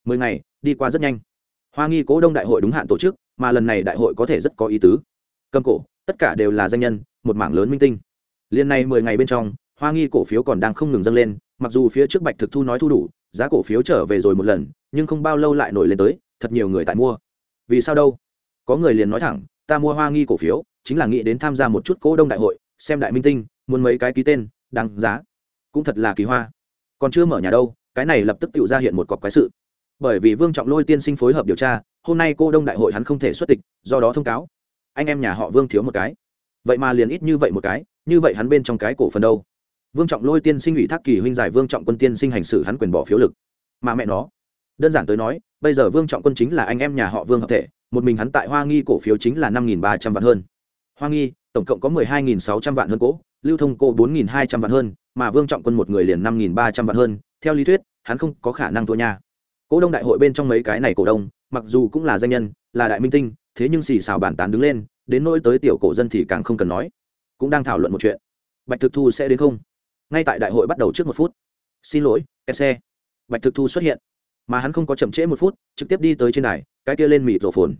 Mười ngày, đi qua rất nhanh. Hoa nghi cố đông đại hội đúng hạn tổ chức mà lần này đại hội có thể rất có ý tứ. Cầm cổ, tất cả đều là danh nhân, một mảng lớn minh tinh. Liên này mười ngày bên trong, hoa nghi cổ phiếu còn đang không ngừng dâng lên, mặc dù phía trước bạch thực thu nói thu đủ, giá cổ phiếu trở về rồi một lần, nhưng không bao lâu lại nổi lên tới, thật nhiều người tại mua. Vì sao đâu? Có người liền nói thẳng, ta mua hoa nghi cổ phiếu, chính là nghĩ đến tham gia một chút cố đông đại hội, xem đại minh tinh, muốn mấy cái ký tên, đáng giá. Cũng thật là kỳ hoa. Còn chưa mở nhà đâu, cái này lập tức tự ra hiện một cọc quái sự bởi vì vương trọng lôi tiên sinh phối hợp điều tra, hôm nay cô đông đại hội hắn không thể xuất tịch, do đó thông cáo. Anh em nhà họ vương thiếu một cái. Vậy mà liền ít như vậy một cái, như vậy hắn bên trong cái cổ phần đâu? Vương trọng lôi tiên sinh ủy thác kỳ huynh giải vương trọng quân tiên sinh hành xử hắn quyền bỏ phiếu lực. Mà mẹ nó. Đơn giản tới nói, bây giờ vương trọng quân chính là anh em nhà họ vương hợp thể, một mình hắn tại hoa nghi cổ phiếu chính là năm nghìn ba trăm vạn hơn. Hoa nghi, tổng cộng có mười hai nghìn sáu trăm vạn hơn cỗ lưu thông cô bốn nghìn hai trăm vạn hơn, mà vương trọng quân một người liền năm nghìn ba trăm vạn hơn, theo lý thuyết, hắn không có khả năng thua nha cổ đông đại hội bên trong mấy cái này cổ đông, mặc dù cũng là danh nhân, là đại minh tinh, thế nhưng xì xào bản tán đứng lên, đến nỗi tới tiểu cổ dân thì càng không cần nói. Cũng đang thảo luận một chuyện. Bạch thực thu sẽ đến không? Ngay tại đại hội bắt đầu trước một phút. Xin lỗi, kẹt xe. Bạch thực thu xuất hiện. Mà hắn không có chậm trễ một phút, trực tiếp đi tới trên đài, cái kia lên mịt rổ phồn.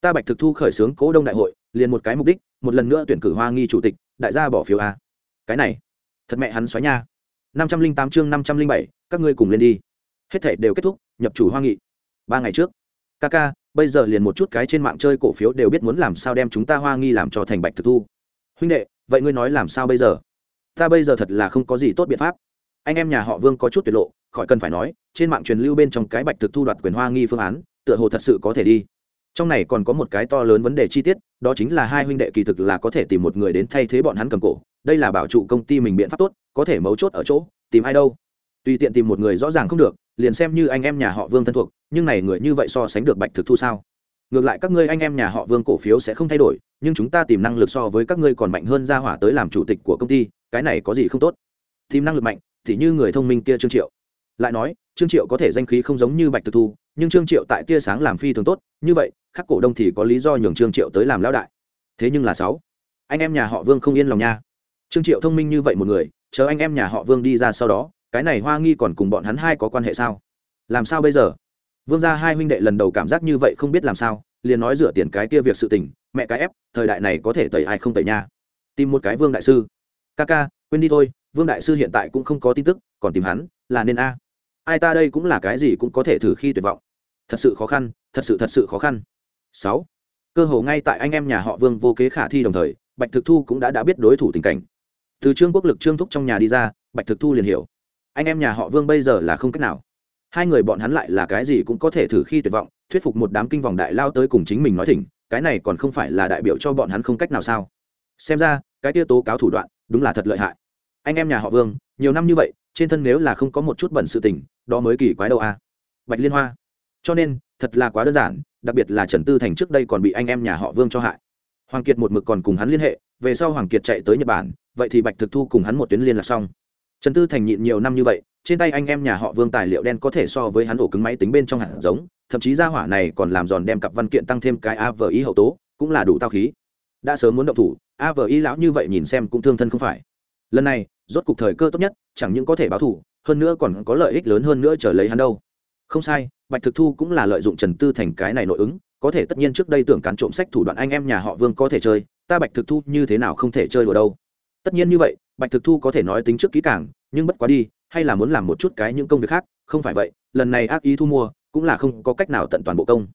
Ta bạch thực thu khởi xướng cố đông đại hội, liền một cái mục đích, một lần nữa tuyển cử hoa nghi chủ tịch, đại gia bỏ phiếu a. Cái này, thật mẹ hắn xóa nha. Năm trăm linh tám chương năm trăm linh bảy, các ngươi cùng lên đi. Hết thể đều kết thúc nhập chủ hoa nghị. Ba ngày trước ca ca bây giờ liền một chút cái trên mạng chơi cổ phiếu đều biết muốn làm sao đem chúng ta hoa nghi làm cho thành bạch thực thu. Huynh đệ, vậy ngươi nói làm sao bây giờ? Ta bây giờ thật là không có gì tốt biện pháp. Anh em nhà họ vương có chút tiết lộ, khỏi cần phải nói, trên mạng truyền lưu bên trong cái bạch thực thu đoạt quyền hoa nghi phương án, tựa hồ thật sự có thể đi. Trong này còn có một cái to lớn vấn đề chi tiết, đó chính là hai huynh đệ kỳ thực là có thể tìm một người đến thay thế bọn hắn cầm cổ. Đây là bảo trụ công ty mình biện pháp tốt, có thể mấu chốt ở chỗ, tìm ai đâu. Tùy tiện tìm một người rõ ràng không được liền xem như anh em nhà họ vương thân thuộc, nhưng này người như vậy so sánh được bạch thực thu sao? Ngược lại các ngươi anh em nhà họ vương cổ phiếu sẽ không thay đổi, nhưng chúng ta tìm năng lực so với các ngươi còn mạnh hơn ra hỏa tới làm chủ tịch của công ty, cái này có gì không tốt? Tìm năng lực mạnh, thì như người thông minh kia trương triệu. Lại nói, trương triệu có thể danh khí không giống như bạch thực thu, nhưng trương triệu tại tia sáng làm phi thường tốt, như vậy, khắc cổ đông thì có lý do nhường trương triệu tới làm lão đại. Thế nhưng là sáu, anh em nhà họ vương không yên lòng nha. Trương triệu thông minh như vậy một người, chờ anh em nhà họ vương đi ra sau đó cái này hoa nghi còn cùng bọn hắn hai có quan hệ sao? Làm sao bây giờ? Vương gia hai huynh đệ lần đầu cảm giác như vậy không biết làm sao, liền nói rửa tiền cái kia việc sự tình, mẹ cái ép, thời đại này có thể tẩy ai không tẩy nha. Tìm một cái vương đại sư. Ca ca, quên đi thôi, vương đại sư hiện tại cũng không có tin tức, còn tìm hắn, là nên a. Ai ta đây cũng là cái gì cũng có thể thử khi tuyệt vọng. Thật sự khó khăn, thật sự thật sự khó khăn. Sáu. Cơ hồ ngay tại anh em nhà họ vương vô kế khả thi đồng thời, bạch thực thu cũng đã đã biết đối thủ tình cảnh. Từ trương quốc lực trương thúc trong nhà đi ra, bạch thực thu liền hiểu anh em nhà họ vương bây giờ là không cách nào. Hai người bọn hắn lại là cái gì cũng có thể thử khi tuyệt vọng, thuyết phục một đám kinh vòng đại lao tới cùng chính mình nói thỉnh, cái này còn không phải là đại biểu cho bọn hắn không cách nào sao? Xem ra, cái tia tố cáo thủ đoạn, đúng là thật lợi hại. Anh em nhà họ vương, nhiều năm như vậy, trên thân nếu là không có một chút bẩn sự tình, đó mới kỳ quái đâu a bạch liên hoa. Cho nên, thật là quá đơn giản, đặc biệt là trần tư thành trước đây còn bị anh em nhà họ vương cho hại. Hoàng kiệt một mực còn cùng hắn liên hệ, về sau hoàng kiệt chạy tới nhật bản, vậy thì bạch thực thu cùng hắn một tuyến liên lạc xong trần tư thành nhịn nhiều năm như vậy, trên tay anh em nhà họ vương tài liệu đen có thể so với hắn ổ cứng máy tính bên trong hạt giống, thậm chí ra hỏa này còn làm giòn đem cặp văn kiện tăng thêm cái a vờ ý hậu tố, cũng là đủ tao khí. Đã sớm muốn động thủ, a vờ ý lão như vậy nhìn xem cũng thương thân không phải. Lần này, rốt cục thời cơ tốt nhất, chẳng những có thể báo thủ, hơn nữa còn có lợi ích lớn hơn nữa trở lấy hắn đâu. Không sai, bạch thực thu cũng là lợi dụng trần tư thành cái này nội ứng, có thể tất nhiên trước đây tưởng cán trộm sách thủ đoạn anh em nhà họ vương có thể chơi, ta bạch thực thu như thế nào không thể chơi đùa đâu tất nhiên như vậy, bạch thực thu có thể nói tính trước kỹ càng, nhưng bất quá đi, hay là muốn làm một chút cái những công việc khác, không phải vậy, lần này ác ý thu mua, cũng là không có cách nào tận toàn bộ công.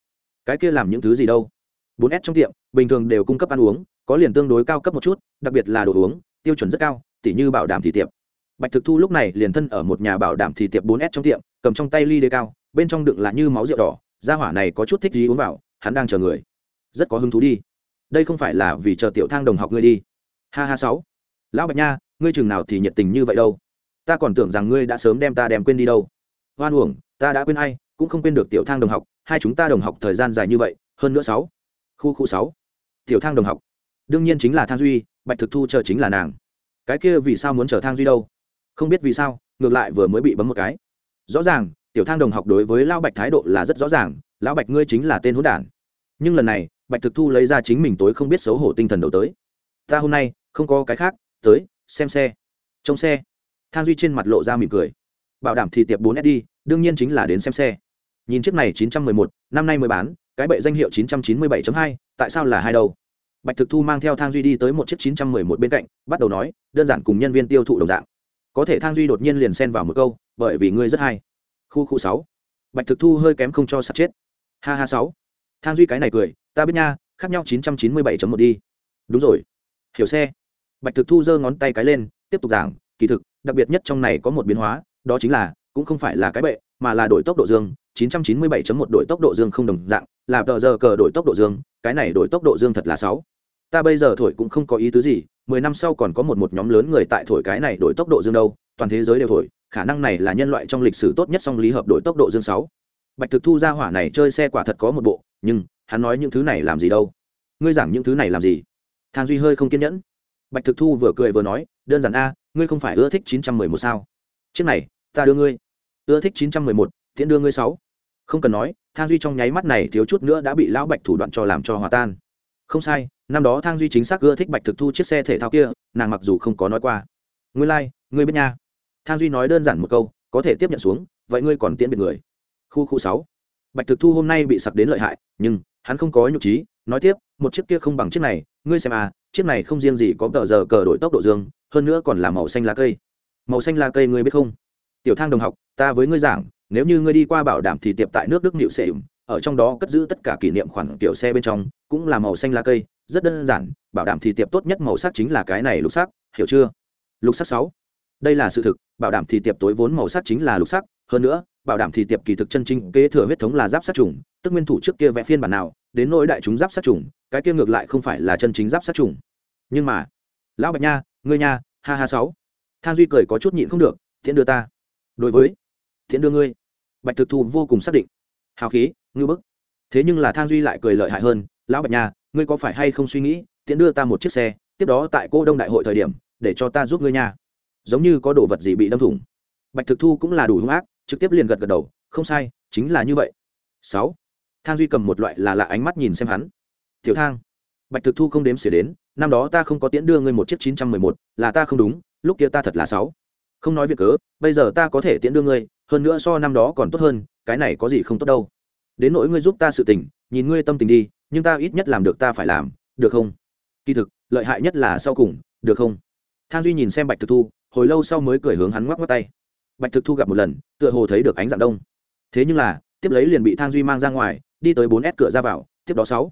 Cái kia làm những thứ gì đâu? Bốn S trong tiệm, bình thường đều cung cấp ăn uống, có liền tương đối cao cấp một chút, đặc biệt là đồ uống, tiêu chuẩn rất cao, tỉ như bảo đảm thị tiệm. Bạch thực thu lúc này liền thân ở một nhà bảo đảm thị tiệm Bốn S trong tiệm, cầm trong tay ly đê cao, bên trong đựng là như máu rượu đỏ, gia hỏa này có chút thích gì uống vào, hắn đang chờ người. Rất có hứng thú đi. Đây không phải là vì chờ tiểu thang đồng học ngươi đi. Ha ha sáu lão bạch nha, ngươi chừng nào thì nhiệt tình như vậy đâu? Ta còn tưởng rằng ngươi đã sớm đem ta đem quên đi đâu. Hoan uổng, ta đã quên ai, cũng không quên được tiểu thang đồng học, hai chúng ta đồng học thời gian dài như vậy, hơn nữa sáu. Khu khu sáu. Tiểu thang đồng học. Đương nhiên chính là thang duy, bạch thực thu chờ chính là nàng. Cái kia vì sao muốn chờ thang duy đâu? Không biết vì sao, ngược lại vừa mới bị bấm một cái. Rõ ràng, tiểu thang đồng học đối với lão bạch thái độ là rất rõ ràng, lão bạch ngươi chính là tên hỗn đản. Nhưng lần này, bạch thực thu lấy ra chính mình tối không biết xấu hổ tinh thần đầu tới. Ta hôm nay, không có cái khác tới, xem xe. Trong xe. Thang duy trên mặt lộ ra mỉm cười. Bảo đảm thì tiệp bốn s đi, đương nhiên chính là đến xem xe. Nhìn chiếc này chín trăm mười một, năm nay mới bán, cái bệ danh hiệu chín trăm chín mươi bảy hai, tại sao là hai đâu? Bạch thực thu mang theo thang duy đi tới một chiếc chín trăm mười một bên cạnh, bắt đầu nói, đơn giản cùng nhân viên tiêu thụ đồng dạng. Có thể thang duy đột nhiên liền xen vào một câu, bởi vì ngươi rất hay. Khu khu sáu. Bạch thực thu hơi kém không cho sạt chết. Ha ha sáu. Thang duy cái này cười, ta biết nha, khác nhau chín trăm chín mươi bảy một đi. Đúng rồi. Hiểu xe bạch thực thu giơ ngón tay cái lên, tiếp tục giảng, kỳ thực, đặc biệt nhất trong này có một biến hóa, đó chính là, cũng không phải là cái bệ, mà là đổi tốc độ dương 997.1 đổi tốc độ dương không đồng dạng, là tờ giờ cờ đổi tốc độ dương, cái này đổi tốc độ dương thật là sáu. Ta bây giờ thổi cũng không có ý tứ gì, mười năm sau còn có một một nhóm lớn người tại thổi cái này đổi tốc độ dương đâu, toàn thế giới đều thổi, khả năng này là nhân loại trong lịch sử tốt nhất song lý hợp đổi tốc độ dương sáu. Bạch thực thu ra hỏa này chơi xe quả thật có một bộ, nhưng, hắn nói những thứ này làm gì đâu? Ngươi giảng những thứ này làm gì? Thang duy hơi không kiên nhẫn bạch thực thu vừa cười vừa nói đơn giản a ngươi không phải ưa thích chín trăm mười một sao? Chiếc này ta đưa ngươi. Ưa thích chín trăm mười một tiễn đưa ngươi sáu. Không cần nói thang duy trong nháy mắt này thiếu chút nữa đã bị lão bạch thủ đoạn cho làm cho hòa tan. Không sai năm đó thang duy chính xác ưa thích bạch thực thu chiếc xe thể thao kia nàng mặc dù không có nói qua. Ngươi lai、like, ngươi biết nha. Thang duy nói đơn giản một câu có thể tiếp nhận xuống vậy ngươi còn tiễn biệt người. Khu khu sáu. Bạch thực thu hôm nay bị sặc đến lợi hại nhưng hắn không có nhục trí nói tiếp một chiếc kia không bằng chiếc này ngươi xem à chiếc này không riêng gì có tờ giờ cờ đổi tốc độ dương, hơn nữa còn là màu xanh lá cây. Màu xanh lá cây ngươi biết không? Tiểu thang đồng học, ta với ngươi giảng, nếu như ngươi đi qua bảo đảm thì tiệp tại nước đức nhịu sệ ở trong đó cất giữ tất cả kỷ niệm khoản kiểu xe bên trong, cũng là màu xanh lá cây, rất đơn giản, bảo đảm thì tiệp tốt nhất màu sắc chính là cái này lục sắc, hiểu chưa? Lục sắc sáu. Đây là sự thực, bảo đảm thì tiệp tối vốn màu sắc chính là lục sắc, hơn nữa, bảo đảm thì tiệp kỳ thực chân chính kế thừa huyết thống là giáp sát trùng, tức nguyên thủ trước kia vẽ phiên bản nào, đến nỗi đại chúng giáp sát trùng cái kia ngược lại không phải là chân chính giáp sát trùng. Nhưng mà, lão bạch nha, ngươi nha, ha ha sáu. Thang duy cười có chút nhịn không được, thiện đưa ta. Đối với, thiện đưa ngươi. Bạch thực thu vô cùng xác định. Hào khí ngư bức. Thế nhưng là thang duy lại cười lợi hại hơn, lão bạch nha, ngươi có phải hay không suy nghĩ, tiện đưa ta một chiếc xe, tiếp đó tại cô đông đại hội thời điểm, để cho ta giúp ngươi nha. Giống như có đồ vật gì bị đâm thủng. Bạch thực thu cũng là đủ hung ác, trực tiếp liền gật gật đầu, không sai, chính là như vậy. Sáu. Thang duy cầm một loại là lạ ánh mắt nhìn xem hắn tiểu thang, bạch thực thu không đếm xỉa đến, năm đó ta không có tiễn đưa ngươi một chiếc chín trăm mười một, là ta không đúng, lúc kia ta thật là sáu. Không nói việc cớ, bây giờ ta có thể tiễn đưa ngươi, hơn nữa so năm đó còn tốt hơn, cái này có gì không tốt đâu. Đến nỗi ngươi giúp ta sự tình, nhìn ngươi tâm tình đi, nhưng ta ít nhất làm được ta phải làm, được không? Kỳ thực, lợi hại nhất là sau cùng, được không? Thang duy nhìn xem bạch thực thu, hồi lâu sau mới cười hướng hắn ngoắc ngoắc tay. Bạch thực thu gặp một lần, tựa hồ thấy được ánh dạng đông. Thế nhưng là, tiếp lấy liền bị thang duy mang ra ngoài, đi tới bốn s cửa ra vào, tiếp đó sáu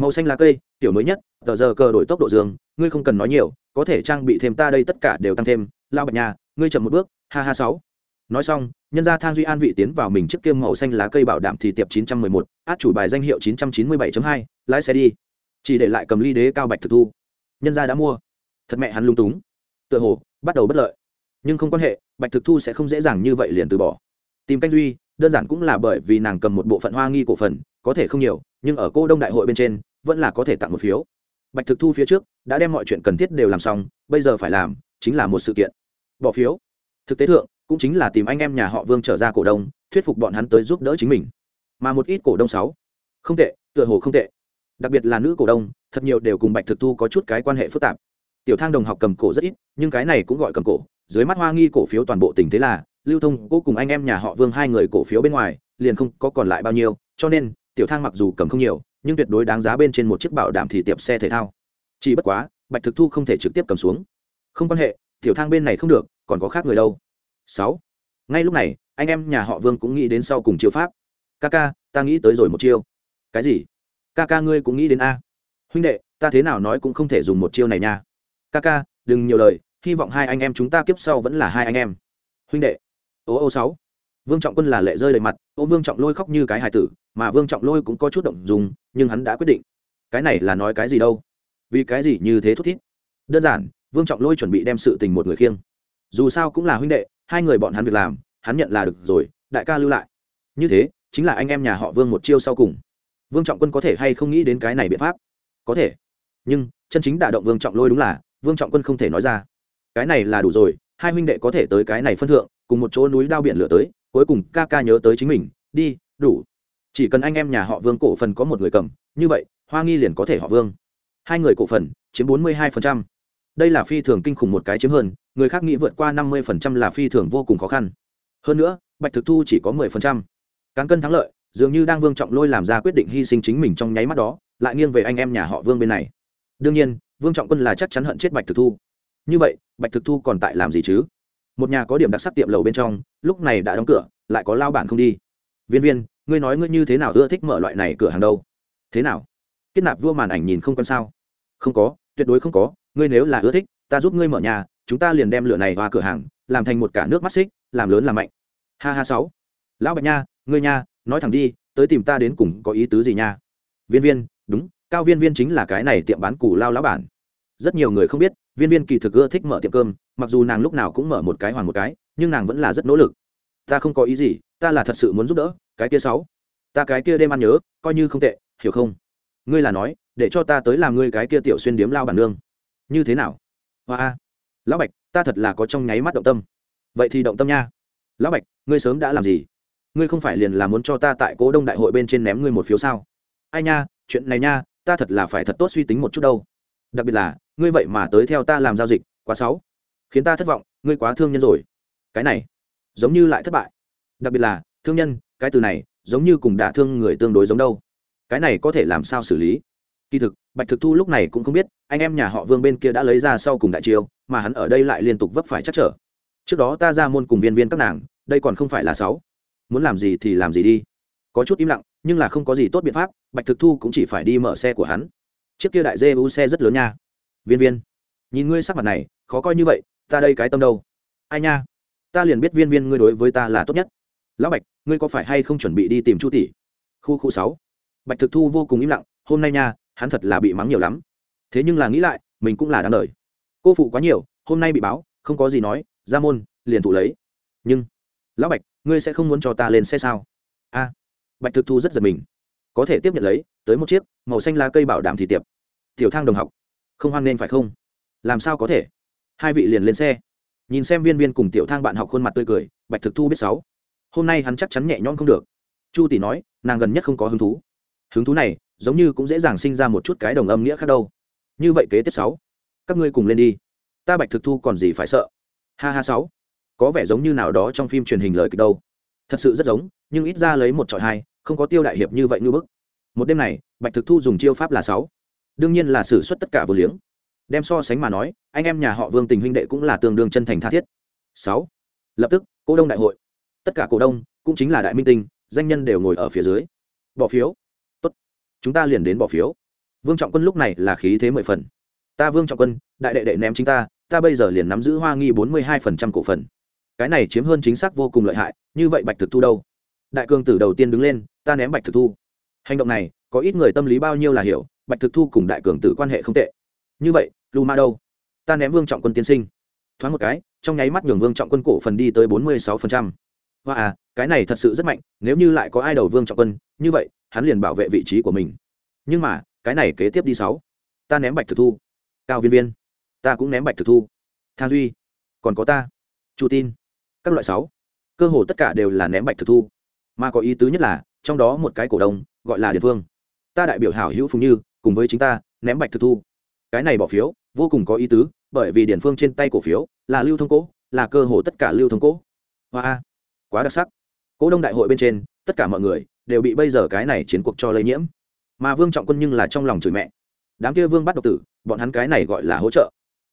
màu xanh lá cây tiểu mới nhất tờ giờ cờ đổi tốc độ dương ngươi không cần nói nhiều có thể trang bị thêm ta đây tất cả đều tăng thêm. Lao bạch nhà ngươi chậm một bước ha ha sáu. Nói xong nhân gia thang duy an vị tiến vào mình trước kiêm màu xanh lá cây bảo đảm thì tiệp 911, át chủ bài danh hiệu 997.2, lái xe đi. Chỉ để lại cầm ly đế cao bạch thực thu. Nhân gia đã mua. Thật mẹ hắn lung túng. Tựa hồ bắt đầu bất lợi. Nhưng không quan hệ bạch thực thu sẽ không dễ dàng như vậy liền từ bỏ. Tìm canh duy đơn giản cũng là bởi vì nàng cầm một bộ phận hoa nghi cổ phần có thể không nhiều nhưng ở cô đông đại hội bên trên vẫn là có thể tặng một phiếu. Bạch thực thu phía trước đã đem mọi chuyện cần thiết đều làm xong, bây giờ phải làm chính là một sự kiện. Bỏ phiếu. Thực tế thượng, cũng chính là tìm anh em nhà họ vương trở ra cổ đông, thuyết phục bọn hắn tới giúp đỡ chính mình. Mà một ít cổ đông sáu. Không tệ, tựa hồ không tệ. Đặc biệt là nữ cổ đông, thật nhiều đều cùng bạch thực thu có chút cái quan hệ phức tạp. Tiểu thang đồng học cầm cổ rất ít, nhưng cái này cũng gọi cầm cổ. Dưới mắt hoa nghi cổ phiếu toàn bộ tình thế là, lưu thông cố cùng anh em nhà họ vương hai người cổ phiếu bên ngoài, liền không có còn lại bao nhiêu, cho nên tiểu thang mặc dù cầm không nhiều, nhưng tuyệt đối đáng giá bên trên một chiếc bảo đảm thì tiệp xe thể thao. Chỉ bất quá, bạch thực thu không thể trực tiếp cầm xuống. Không quan hệ, tiểu thang bên này không được, còn có khác người đâu. Sáu. Ngay lúc này, anh em nhà họ vương cũng nghĩ đến sau cùng chiêu pháp. Ca ca ta nghĩ tới rồi một chiêu. Cái gì? Ca ca ngươi cũng nghĩ đến a. Huynh đệ, ta thế nào nói cũng không thể dùng một chiêu này nha. Ca ca đừng nhiều lời, hy vọng hai anh em chúng ta kiếp sau vẫn là hai anh em. Huynh đệ. Ô ô, sáu vương trọng quân là lệ rơi đầy mặt, ô vương trọng lôi khóc như cái hài tử, mà vương trọng lôi cũng có chút động dùng nhưng hắn đã quyết định. Cái này là nói cái gì đâu? Vì cái gì như thế thút thít? Đơn giản, vương trọng lôi chuẩn bị đem sự tình một người khiêng. Dù sao cũng là huynh đệ, hai người bọn hắn việc làm, hắn nhận là được rồi, đại ca lưu lại. Như thế, chính là anh em nhà họ vương một chiêu sau cùng. Vương trọng quân có thể hay không nghĩ đến cái này biện pháp? Có thể. Nhưng, chân chính đả động vương trọng lôi đúng là, vương trọng quân không thể nói ra. Cái này là đủ rồi, hai huynh đệ có thể tới cái này phân thượng, cùng một chỗ núi đao biển lửa tới cuối cùng ca ca nhớ tới chính mình, đi, đủ. Chỉ cần anh em nhà họ vương cổ phần có một người cầm, như vậy, hoa nghi liền có thể họ vương. Hai người cổ phần, chiếm bốn mươi hai đây là phi thường kinh khủng một cái chiếm hơn, người khác nghĩ vượt qua năm mươi là phi thường vô cùng khó khăn. Hơn nữa, bạch thực thu chỉ có mười cán cân thắng lợi, dường như đang vương trọng lôi làm ra quyết định hy sinh chính mình trong nháy mắt đó, lại nghiêng về anh em nhà họ vương bên này. Đương nhiên, vương trọng quân là chắc chắn hận chết bạch thực thu. Như vậy, bạch thực thu còn tại làm gì chứ? Một nhà có điểm đặc sắc tiệm lầu bên trong, lúc này đã đóng cửa, lại có lao bản không đi. Viên viên, ngươi nói ngươi như thế nào ưa thích mở loại này cửa hàng đâu? Thế nào? Kết nạp vua màn ảnh nhìn không quan sao? Không có, tuyệt đối không có, ngươi nếu là ưa thích, ta giúp ngươi mở nhà, chúng ta liền đem lửa này vào cửa hàng, làm thành một cả nước mắt xích, làm lớn làm mạnh. Ha ha sáu. Lão bạch nha, ngươi nha, nói thẳng đi, tới tìm ta đến cùng có ý tứ gì nha? Viên viên, đúng, cao viên viên chính là cái này tiệm bán củ lao lão bản. Rất nhiều người không biết viên viên kỳ thực ưa thích mở tiệm cơm, mặc dù nàng lúc nào cũng mở một cái hoàn một cái, nhưng nàng vẫn là rất nỗ lực. Ta không có ý gì, ta là thật sự muốn giúp đỡ, cái kia sáu. Ta cái kia đêm ăn nhớ, coi như không tệ, hiểu không? Ngươi là nói, để cho ta tới làm ngươi cái kia tiểu xuyên điếm lao bản nương. Như thế nào? Hoa a. Lão bạch, ta thật là có trong nháy mắt động tâm. Vậy thì động tâm nha. Lão bạch, ngươi sớm đã làm gì? Ngươi không phải liền là muốn cho ta tại cố đông đại hội bên trên ném ngươi một phiếu sao? Ai nha, chuyện này nha, ta thật là phải thật tốt suy tính một chút đâu. Đặc biệt là ngươi vậy mà tới theo ta làm giao dịch, quá sáu khiến ta thất vọng, ngươi quá thương nhân rồi. Cái này, giống như lại thất bại. Đặc biệt là, thương nhân, cái từ này, giống như cùng đả thương người tương đối giống đâu. Cái này có thể làm sao xử lý? Kỳ thực, bạch thực thu lúc này cũng không biết, anh em nhà họ vương bên kia đã lấy ra sau cùng đại chiêu, mà hắn ở đây lại liên tục vấp phải chắc trở. Trước đó ta ra môn cùng viên viên các nàng, đây còn không phải là sáu muốn làm gì thì làm gì đi. Có chút im lặng, nhưng là không có gì tốt biện pháp, bạch thực thu cũng chỉ phải đi mở xe của hắn. Chiếc kia đại dê u xe rất lớn nha viên viên. Nhìn ngươi sắc mặt này, khó coi như vậy, ta đây cái tâm đâu? Ai nha? Ta liền biết viên viên ngươi đối với ta là tốt nhất. Lão bạch, ngươi có phải hay không chuẩn bị đi tìm chu tỷ? Khu khu sáu. Bạch thực thu vô cùng im lặng, hôm nay nha, hắn thật là bị mắng nhiều lắm. Thế nhưng là nghĩ lại, mình cũng là đáng đời. Cô phụ quá nhiều, hôm nay bị báo, không có gì nói, ra môn, liền thụ lấy. Nhưng, lão bạch, ngươi sẽ không muốn cho ta lên xe sao? A. Bạch thực thu rất giật mình. Có thể tiếp nhận lấy, tới một chiếc, màu xanh lá cây bảo đảm thì tiệp. Tiểu thang đồng học không hoan nên phải không? Làm sao có thể? Hai vị liền lên xe. Nhìn xem viên viên cùng tiểu thang bạn học khuôn mặt tươi cười, bạch thực thu biết sáu. Hôm nay hắn chắc chắn nhẹ nhõm không được. Chu tỷ nói, nàng gần nhất không có hứng thú. Hứng thú này, giống như cũng dễ dàng sinh ra một chút cái đồng âm nghĩa khác đâu. Như vậy kế tiếp sáu. Các ngươi cùng lên đi. Ta bạch thực thu còn gì phải sợ? Ha ha sáu. Có vẻ giống như nào đó trong phim truyền hình lời kịch đâu. Thật sự rất giống, nhưng ít ra lấy một trọi hai, không có tiêu đại hiệp như vậy như bức. Một đêm này, bạch thực thu dùng chiêu pháp là sáu đương nhiên là xử suất tất cả vô liếng. Đem so sánh mà nói, anh em nhà họ vương tình huynh đệ cũng là tương đương chân thành tha thiết. Sáu. Lập tức, cổ đông đại hội. Tất cả cổ đông, cũng chính là đại minh tinh, danh nhân đều ngồi ở phía dưới. Bỏ phiếu. Tốt. Chúng ta liền đến bỏ phiếu. Vương trọng quân lúc này là khí thế mười phần. Ta vương trọng quân, đại đệ đệ ném chính ta ta bây giờ liền nắm giữ hoa nghi bốn mươi hai phần trăm cổ phần. Cái này chiếm hơn chính xác vô cùng lợi hại, như vậy bạch thực thu đâu? Đại cương tử đầu tiên đứng lên, ta ném bạch thực thu. Hành động này, có ít người tâm lý bao nhiêu là hiểu bạch thực thu cùng đại cường tử quan hệ không tệ. Như vậy, lu ma đâu? Ta ném vương trọng quân tiên sinh. Thoáng một cái, trong nháy mắt nhường vương trọng quân cổ phần đi tới bốn mươi sáu phần trăm. Hoa à cái này thật sự rất mạnh, nếu như lại có ai đầu vương trọng quân, như vậy, hắn liền bảo vệ vị trí của mình. Nhưng mà, cái này kế tiếp đi sáu. Ta ném bạch thực thu. Cao viên viên. Ta cũng ném bạch thực thu. Tha duy. Còn có ta. Chu tin. Các loại sáu. Cơ hồ tất cả đều là ném bạch thực thu. Mà có ý tứ nhất là, trong đó một cái cổ đông, gọi là địa phương ta đại biểu hảo hữu phùng như cùng với chính ta, ném bạch thực thu. Cái này bỏ phiếu, vô cùng có ý tứ, bởi vì điển phương trên tay cổ phiếu là lưu thông cố, là cơ hồ tất cả lưu thông cố. Hoa quá đặc sắc. Cố đông đại hội bên trên, tất cả mọi người đều bị bây giờ cái này chiến cuộc cho lây nhiễm. Mà vương trọng quân nhưng là trong lòng chửi mẹ. Đám kia vương bắt độc tử, bọn hắn cái này gọi là hỗ trợ.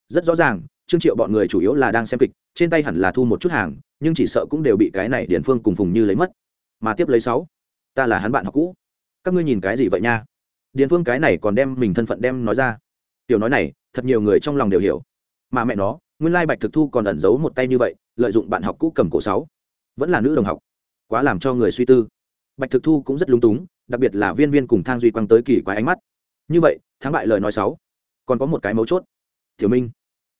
Rất rõ ràng, trương triệu bọn người chủ yếu là đang xem kịch, trên tay hẳn là thu một chút hàng, nhưng chỉ sợ cũng đều bị cái này điển phương cùng phùng như lấy mất. Mà tiếp lấy sáu, ta là hắn bạn học cũ. Các ngươi nhìn cái gì vậy nha? Điền phương cái này còn đem mình thân phận đem nói ra. Tiểu nói này, thật nhiều người trong lòng đều hiểu. Mà mẹ nó, nguyên lai bạch thực thu còn ẩn giấu một tay như vậy, lợi dụng bạn học cũ cầm cổ sáu. Vẫn là nữ đồng học. Quá làm cho người suy tư. Bạch thực thu cũng rất lúng túng, đặc biệt là viên viên cùng thang duy quăng tới kỳ quái ánh mắt. Như vậy, thắng bại lời nói sáu. Còn có một cái mấu chốt. Tiểu minh.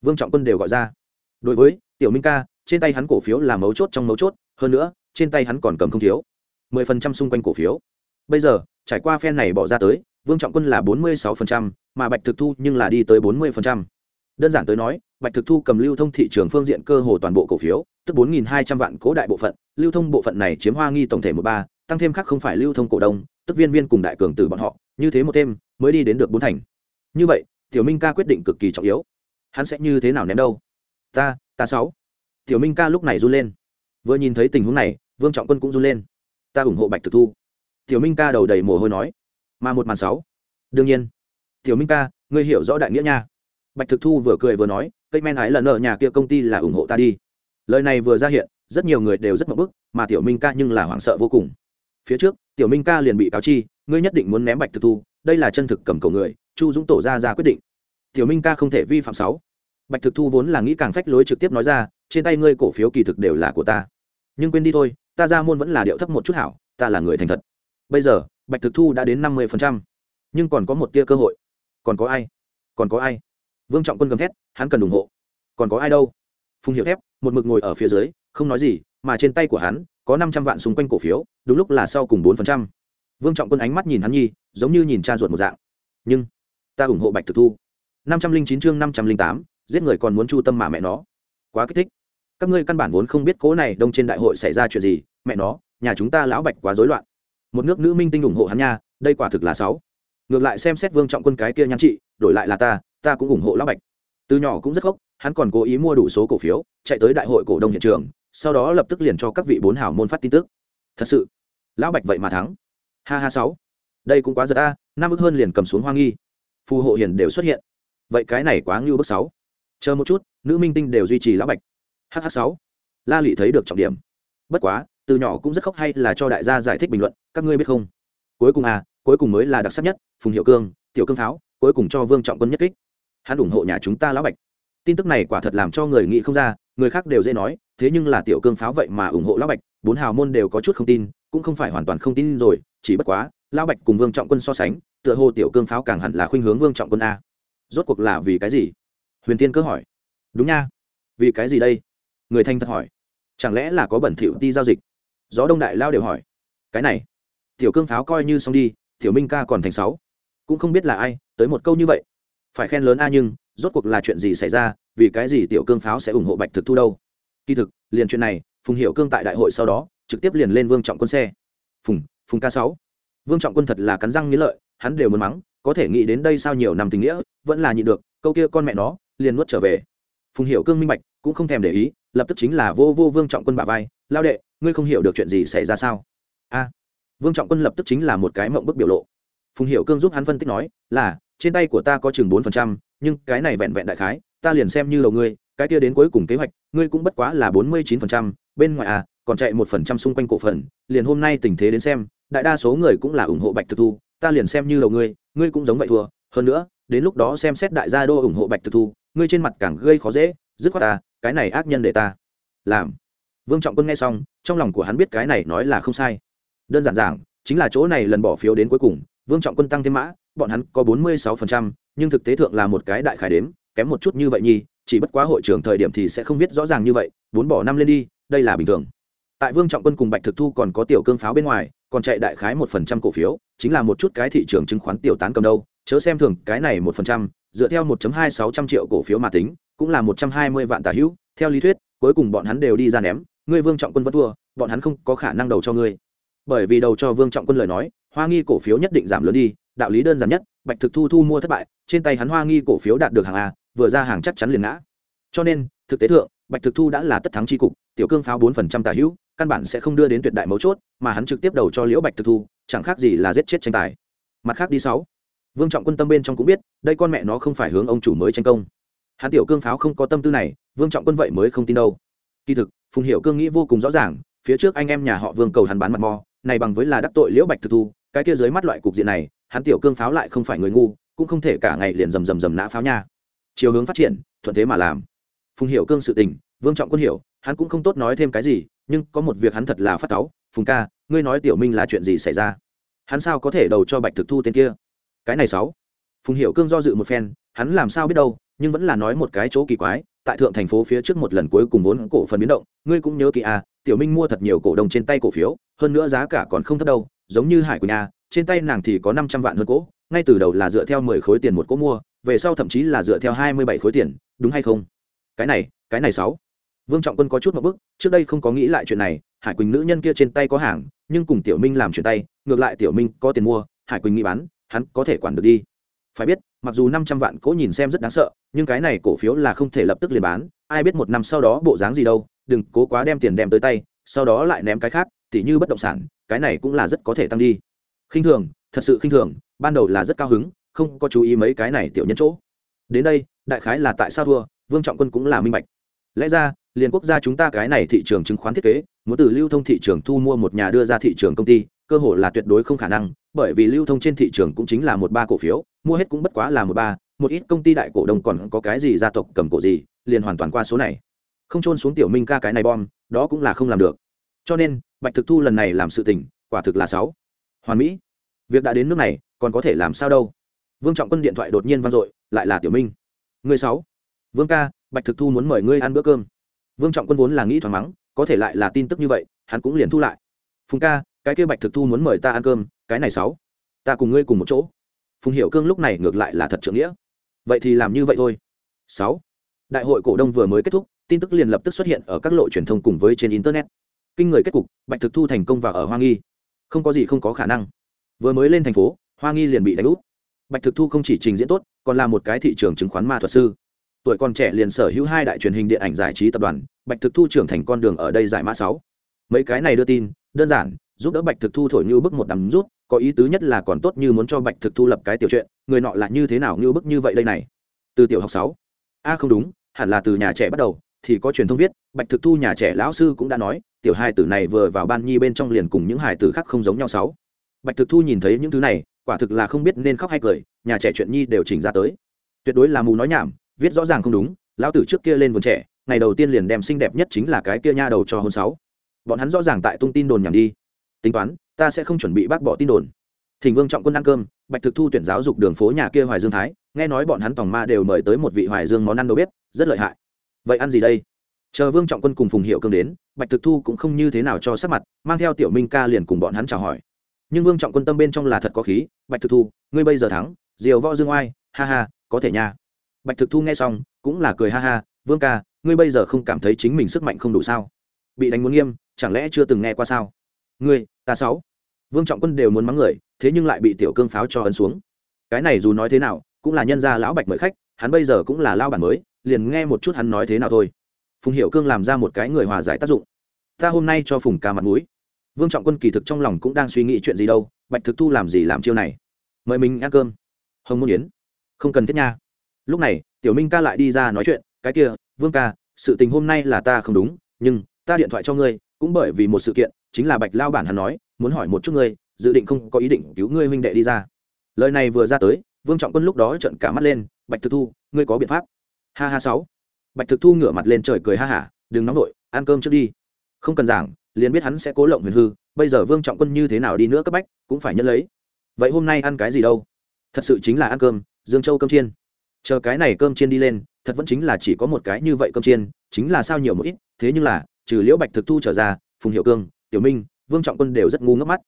Vương trọng quân đều gọi ra. Đối với, tiểu minh ca, trên tay hắn cổ phiếu là mấu chốt trong mấu chốt, hơn nữa, trên tay hắn còn cầm không thiếu. Mười phần trăm xung quanh cổ phiếu. Bây giờ, trải qua phen này bỏ ra tới vương trọng quân là bốn mươi sáu phần trăm, mà bạch thực thu nhưng là đi tới bốn mươi phần trăm. Đơn giản tới nói, bạch thực thu cầm lưu thông thị trường phương diện cơ hồ toàn bộ cổ phiếu, tức bốn nghìn hai trăm vạn cố đại bộ phận. Lưu thông bộ phận này chiếm hoa nghi tổng thể một ba, tăng thêm khác không phải lưu thông cổ đông, tức viên viên cùng đại cường từ bọn họ, như thế một thêm, mới đi đến được bốn thành. Như vậy, tiểu minh ca quyết định cực kỳ trọng yếu. Hắn sẽ như thế nào ném đâu? Ta ta sáu. Tiểu minh ca lúc này run lên. Vừa nhìn thấy tình huống này, vương trọng quân cũng run lên. Ta ủng hộ bạch thực thu. Tiểu minh ca đầu đầy mồ hôi nói mà một màn sáu. Đương nhiên, tiểu minh ca, ngươi hiểu rõ đại nghĩa nha. Bạch thực thu vừa cười vừa nói, cây men ái lần ở nhà kia công ty là ủng hộ ta đi. Lời này vừa ra hiện, rất nhiều người đều rất mập bức, mà tiểu minh ca nhưng là hoảng sợ vô cùng. Phía trước, tiểu minh ca liền bị cáo chi, ngươi nhất định muốn ném bạch thực thu, đây là chân thực cầm cầu người, chu dũng tổ ra ra quyết định. Tiểu minh ca không thể vi phạm sáu. Bạch thực thu vốn là nghĩ càng phách lối trực tiếp nói ra, trên tay ngươi cổ phiếu kỳ thực đều là của ta. Nhưng quên đi thôi, ta ra môn vẫn là điệu thấp một chút hảo, ta là người thành thật. Bây giờ bạch thực thu đã đến năm mươi nhưng còn có một tia cơ hội. Còn có ai? Còn có ai? Vương trọng quân gầm thét, hắn cần ủng hộ. Còn có ai đâu? Phùng hiệu thép, một mực ngồi ở phía dưới, không nói gì, mà trên tay của hắn có năm trăm vạn xung quanh cổ phiếu, đúng lúc là sau cùng bốn phần trăm. Vương trọng quân ánh mắt nhìn hắn nhi, giống như nhìn cha ruột một dạng. Nhưng, ta ủng hộ bạch thực thu. năm trăm linh chín chương năm trăm linh tám, giết người còn muốn chu tâm mà mẹ nó. Quá kích thích. Các ngươi căn bản vốn không biết cố này đông trên đại hội xảy ra chuyện gì, mẹ nó, nhà chúng ta lão bạch quá rối loạn một nước nữ minh tinh ủng hộ hắn nha, đây quả thực là sáu. Ngược lại xem xét vương trọng quân cái kia nhắn chị đổi lại là ta ta cũng ủng hộ lão bạch. Từ nhỏ cũng rất khóc hắn còn cố ý mua đủ số cổ phiếu, chạy tới đại hội cổ đông hiện trường, sau đó lập tức liền cho các vị bốn hảo môn phát tin tức. Thật sự, lão bạch vậy mà thắng. Ha ha sáu. Đây cũng quá giật a, năm ước hơn liền cầm xuống hoa nghi. Phù hộ hiền đều xuất hiện. Vậy cái này quá ngưu bước sáu. Chờ một chút, nữ minh tinh đều duy trì lão bạch. Hh sáu. La lị thấy được trọng điểm. Bất quá từ nhỏ cũng rất khóc hay là cho đại gia giải thích bình luận, các ngươi biết không? Cuối cùng à cuối cùng mới là đặc sắc nhất, phùng hiệu cương, tiểu cương pháo cuối cùng cho vương trọng quân nhất kích. Hắn ủng hộ nhà chúng ta lão bạch. Tin tức này quả thật làm cho người nghĩ không ra, người khác đều dễ nói, thế nhưng là tiểu cương pháo vậy mà ủng hộ lão bạch, bốn hào môn đều có chút không tin, cũng không phải hoàn toàn không tin rồi, chỉ bất quá, lão bạch cùng vương trọng quân so sánh, tựa hồ tiểu cương pháo càng hẳn là khuynh hướng vương trọng quân a. Rốt cuộc là vì cái gì? Huyền tiên cơ hỏi. Đúng nha. Vì cái gì đây? Người thanh thật hỏi. Chẳng lẽ là có bẩn thỉu đi giao dịch? Gió đông đại lao đều hỏi, cái này, tiểu cương pháo coi như xong đi, tiểu minh ca còn thành sáu. Cũng không biết là ai, tới một câu như vậy. Phải khen lớn a nhưng, rốt cuộc là chuyện gì xảy ra, vì cái gì tiểu cương pháo sẽ ủng hộ bạch thực thu đâu? Kỳ thực, liền chuyện này, phùng hiệu cương tại đại hội sau đó, trực tiếp liền lên vương trọng quân xe. Phùng phùng ca sáu. Vương trọng quân thật là cắn răng nghĩ lợi, hắn đều muốn mắng, có thể nghĩ đến đây sao nhiều năm tình nghĩa, vẫn là nhịn được, câu kia con mẹ nó, liền nuốt trở về. Phùng hiệu cương minh bạch, cũng không thèm để ý lập tức chính là vô vô vương trọng quân bà vai, lao đệ, ngươi không hiểu được chuyện gì xảy ra sao? A. Vương trọng quân lập tức chính là một cái mộng bức biểu lộ. Phùng hiệu cương giúp hắn phân tích nói, là, trên tay của ta có chừng bốn phần trăm, nhưng cái này vẹn vẹn đại khái, ta liền xem như đầu ngươi, cái kia đến cuối cùng kế hoạch, ngươi cũng bất quá là bốn mươi chín phần trăm, bên ngoài à còn chạy một phần trăm xung quanh cổ phần, liền hôm nay tình thế đến xem, đại đa số người cũng là ủng hộ bạch thực thu, ta liền xem như đầu ngươi ngươi cũng giống vậy thua, hơn nữa, đến lúc đó xem xét đại gia đô ủng hộ bạch thực thu, ngươi trên mặt càng gây khó dễ, dứt khoát ta cái này ác nhân để ta làm. Vương trọng quân nghe xong, trong lòng của hắn biết cái này nói là không sai. Đơn giản giảng, chính là chỗ này lần bỏ phiếu đến cuối cùng, vương trọng quân tăng thêm mã, bọn hắn có bốn mươi sáu phần trăm, nhưng thực tế thượng là một cái đại khải đếm, kém một chút như vậy nhi chỉ bất quá hội trưởng thời điểm thì sẽ không viết rõ ràng như vậy, bốn bỏ năm lên đi, đây là bình thường. Tại vương trọng quân cùng bạch thực thu còn có tiểu cương pháo bên ngoài, còn chạy đại khái một phần trăm cổ phiếu, chính là một chút cái thị trường chứng khoán tiểu tán cầm đâu, chớ xem thường, cái này một phần trăm, dựa theo một hai sáu trăm triệu cổ phiếu mà tính cũng là một trăm hai mươi vạn tà hữu, theo lý thuyết, cuối cùng bọn hắn đều đi ra ném, ngươi vương trọng quân vẫn thua, bọn hắn không có khả năng đầu cho ngươi. Bởi vì đầu cho vương trọng quân lời nói, hoa nghi cổ phiếu nhất định giảm lớn đi, đạo lý đơn giản nhất, bạch thực thu thu mua thất bại, trên tay hắn hoa nghi cổ phiếu đạt được hàng a, vừa ra hàng chắc chắn liền ngã. Cho nên, thực tế thượng, bạch thực thu đã là tất thắng tri cục, tiểu cương pháo bốn phần trăm tả hữu, căn bản sẽ không đưa đến tuyệt đại mấu chốt, mà hắn trực tiếp đầu cho liễu bạch thực thu, chẳng khác gì là giết chết tranh tài. Mặt khác đi sáu. Vương trọng quân tâm bên trong cũng biết, đây con mẹ nó không phải hướng ông chủ mới tranh công hắn tiểu cương pháo không có tâm tư này, vương trọng quân vậy mới không tin đâu. Kỳ thực, phùng hiệu cương nghĩ vô cùng rõ ràng, phía trước anh em nhà họ vương cầu hắn bán mặt mò, này bằng với là đắc tội liễu bạch thực thu, cái kia dưới mắt loại cục diện này hắn tiểu cương pháo lại không phải người ngu, cũng không thể cả ngày liền rầm rầm rầm nã pháo nha. Chiều hướng phát triển, thuận thế mà làm. Phùng hiệu cương sự tình, vương trọng quân hiểu, hắn cũng không tốt nói thêm cái gì, nhưng có một việc hắn thật là phát cáu. Phùng ca, ngươi nói tiểu minh là chuyện gì xảy ra? Hắn sao có thể đầu cho bạch thực thu tên kia? Cái này sáu. Phùng hiệu cương do dự một phen, hắn làm sao biết đâu nhưng vẫn là nói một cái chỗ kỳ quái, tại thượng thành phố phía trước một lần cuối cùng vốn cổ phần biến động, ngươi cũng nhớ kỳ à tiểu minh mua thật nhiều cổ đông trên tay cổ phiếu, hơn nữa giá cả còn không thấp đâu, giống như hải quỳnh a trên tay nàng thì có năm trăm vạn hơn cỗ, ngay từ đầu là dựa theo mười khối tiền một cỗ mua, về sau thậm chí là dựa theo hai mươi bảy khối tiền, đúng hay không? Cái này cái này sáu. Vương trọng quân có chút một bức, trước đây không có nghĩ lại chuyện này, hải quỳnh nữ nhân kia trên tay có hàng, nhưng cùng tiểu minh làm chuyện tay, ngược lại tiểu minh có tiền mua, hải quỳnh nghĩ bán, hắn có thể quản được đi phải biết, mặc dù năm trăm vạn cỗ nhìn xem rất đáng sợ, nhưng cái này cổ phiếu là không thể lập tức liền bán, ai biết một năm sau đó bộ dáng gì đâu, đừng cố quá đem tiền đem tới tay, sau đó lại ném cái khác, tỉ như bất động sản, cái này cũng là rất có thể tăng đi. Khinh thường, thật sự khinh thường, ban đầu là rất cao hứng, không có chú ý mấy cái này tiểu nhân chỗ. Đến đây, đại khái là tại sao thua, vương trọng quân cũng là minh bạch. Lẽ ra, liền quốc gia chúng ta cái này thị trường chứng khoán thiết kế, muốn từ lưu thông thị trường thu mua một nhà đưa ra thị trường công ty cơ hội là tuyệt đối không khả năng, bởi vì lưu thông trên thị trường cũng chính là một ba cổ phiếu, mua hết cũng bất quá là một ba, một ít công ty đại cổ đông còn có cái gì gia tộc cầm cổ gì, liền hoàn toàn qua số này. Không trôn xuống tiểu minh ca cái này bom, đó cũng là không làm được. Cho nên, bạch thực thu lần này làm sự tình, quả thực là sáu hoàn mỹ, việc đã đến nước này, còn có thể làm sao đâu? Vương trọng quân điện thoại đột nhiên vang dội, lại là tiểu minh. Người sáu, vương ca, bạch thực thu muốn mời ngươi ăn bữa cơm. Vương trọng quân vốn là nghĩ thoáng mắng, có thể lại là tin tức như vậy, hắn cũng liền thu lại. Phùng ca cái kia bạch thực thu muốn mời ta ăn cơm, cái này sáu. Ta cùng ngươi cùng một chỗ. Phùng hiệu cương lúc này ngược lại là thật trưởng nghĩa. Vậy thì làm như vậy thôi. Sáu. Đại hội cổ đông vừa mới kết thúc, tin tức liền lập tức xuất hiện ở các lộ truyền thông cùng với trên internet. Kinh người kết cục, bạch thực thu thành công và ở hoa nghi. Không có gì không có khả năng. Vừa mới lên thành phố, hoa nghi liền bị đánh úp. Bạch thực thu không chỉ trình diễn tốt, còn là một cái thị trường chứng khoán ma thuật sư. Tuổi còn trẻ liền sở hữu hai đại truyền hình điện ảnh giải trí tập đoàn, bạch thực thu trưởng thành con đường ở đây giải mã sáu. Mấy cái này đưa tin, đơn giản giúp đỡ bạch thực thu thổi như bức một đám rút, có ý tứ nhất là còn tốt như muốn cho bạch thực thu lập cái tiểu chuyện, người nọ là như thế nào như bức như vậy đây này? Từ tiểu học sáu. A, không đúng, hẳn là từ nhà trẻ bắt đầu, thì có truyền thông viết, bạch thực thu nhà trẻ lão sư cũng đã nói, tiểu hai tử này vừa vào ban nhi bên trong liền cùng những hài tử khác không giống nhau sáu. Bạch thực thu nhìn thấy những thứ này, quả thực là không biết nên khóc hay cười, nhà trẻ chuyện nhi đều chỉnh ra tới. Tuyệt đối là mù nói nhảm, viết rõ ràng không đúng, lão tử trước kia lên vườn trẻ, ngày đầu tiên liền đem xinh đẹp nhất chính là cái kia nha đầu cho hôn sáu. Bọn hắn rõ ràng tại tung tin đồn nhảm đi tính toán, ta sẽ không chuẩn bị bác bỏ tin đồn. Thỉnh vương trọng quân ăn cơm, bạch thực thu tuyển giáo dục đường phố nhà kia hoài dương thái, nghe nói bọn hắn tòng ma đều mời tới một vị hoài dương món ăn đầu bếp rất lợi hại. Vậy ăn gì đây? Chờ vương trọng quân cùng phùng hiệu cương đến, bạch thực thu cũng không như thế nào cho sắc mặt, mang theo tiểu minh ca liền cùng bọn hắn chào hỏi. Nhưng vương trọng quân tâm bên trong là thật có khí, bạch thực thu, ngươi bây giờ thắng, diều võ dương oai, ha ha, có thể nha. Bạch thực thu nghe xong, cũng là cười ha ha, vương ca, ngươi bây giờ không cảm thấy chính mình sức mạnh không đủ sao? Bị đánh muốn nghiêm, chẳng lẽ chưa từng nghe qua sao? Ngươi, ta sáu. Vương trọng quân đều muốn mắng người, thế nhưng lại bị tiểu cương pháo cho ấn xuống. Cái này dù nói thế nào, cũng là nhân gia lão bạch mời khách, hắn bây giờ cũng là lao bản mới, liền nghe một chút hắn nói thế nào thôi. Phùng hiệu cương làm ra một cái người hòa giải tác dụng. Ta hôm nay cho phùng ca mặt mũi. Vương trọng quân kỳ thực trong lòng cũng đang suy nghĩ chuyện gì đâu, bạch thực thu làm gì làm chiêu này? Mời mình ăn cơm. Hồng môn yến. Không cần thiết nha. Lúc này, tiểu minh ca lại đi ra nói chuyện, cái kia, vương ca, sự tình hôm nay là ta không đúng, nhưng ta điện thoại cho ngươi, cũng bởi vì một sự kiện chính là bạch lao bản hắn nói, muốn hỏi một chút ngươi, dự định không có ý định cứu ngươi huynh đệ đi ra. Lời này vừa ra tới, vương trọng quân lúc đó trợn cả mắt lên, bạch thực thu, ngươi có biện pháp? Ha ha sáu. Bạch thực thu ngửa mặt lên trời cười ha hả, đừng nóng vội, ăn cơm trước đi. Không cần giảng, liền biết hắn sẽ cố lộng huyền hư, bây giờ vương trọng quân như thế nào đi nữa cấp bách, cũng phải nhận lấy. Vậy hôm nay ăn cái gì đâu? Thật sự chính là ăn cơm, dương châu cơm chiên. Chờ cái này cơm chiên đi lên, thật vẫn chính là chỉ có một cái như vậy cơm chiên, chính là sao nhiều một ít, thế nhưng là, trừ liễu bạch thực thu trở ra, phùng hiệu cương tiểu minh, vương trọng quân đều rất ngu ngốc mắt.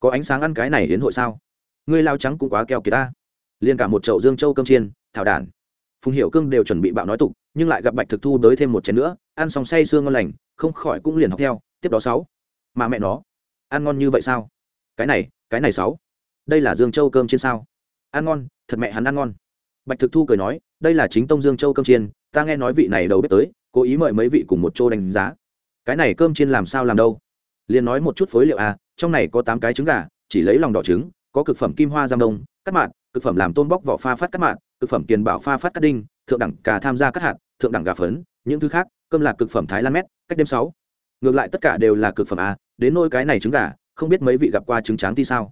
Có ánh sáng ăn cái này đến hội sao? Ngươi lao trắng cũng quá keo kỳ ta. Liền cả một chậu dương châu cơm chiên, thảo đản phùng hiệu cương đều chuẩn bị bạo nói tục, nhưng lại gặp bạch thực thu tới thêm một chén nữa, ăn xong say sương ngon lành, không khỏi cũng liền học theo, tiếp đó sáu. Mà mẹ nó, ăn ngon như vậy sao? Cái này cái này sáu. Đây là dương châu cơm chiên sao? Ăn ngon, thật mẹ hắn ăn ngon. Bạch thực thu cười nói, đây là chính tông dương châu cơm chiên, ta nghe nói vị này đầu bếp tới, cố ý mời mấy vị cùng một chỗ đánh giá. Cái này cơm chiên làm sao làm đâu? Liền nói một chút phối liệu à trong này có tám cái trứng gà, chỉ lấy lòng đỏ trứng, có cực phẩm kim hoa giam đông, cắt mạn, cực phẩm làm tôn bóc vỏ pha phát cắt mạn, cực phẩm kiền bảo pha phát cắt đinh, thượng đẳng cà tham gia cắt hạt, thượng đẳng gà phấn, những thứ khác, cơm là cực phẩm thái lan mét, cách đêm sáu. Ngược lại tất cả đều là cực phẩm a đến nôi cái này trứng gà, không biết mấy vị gặp qua trứng tráng thì sao?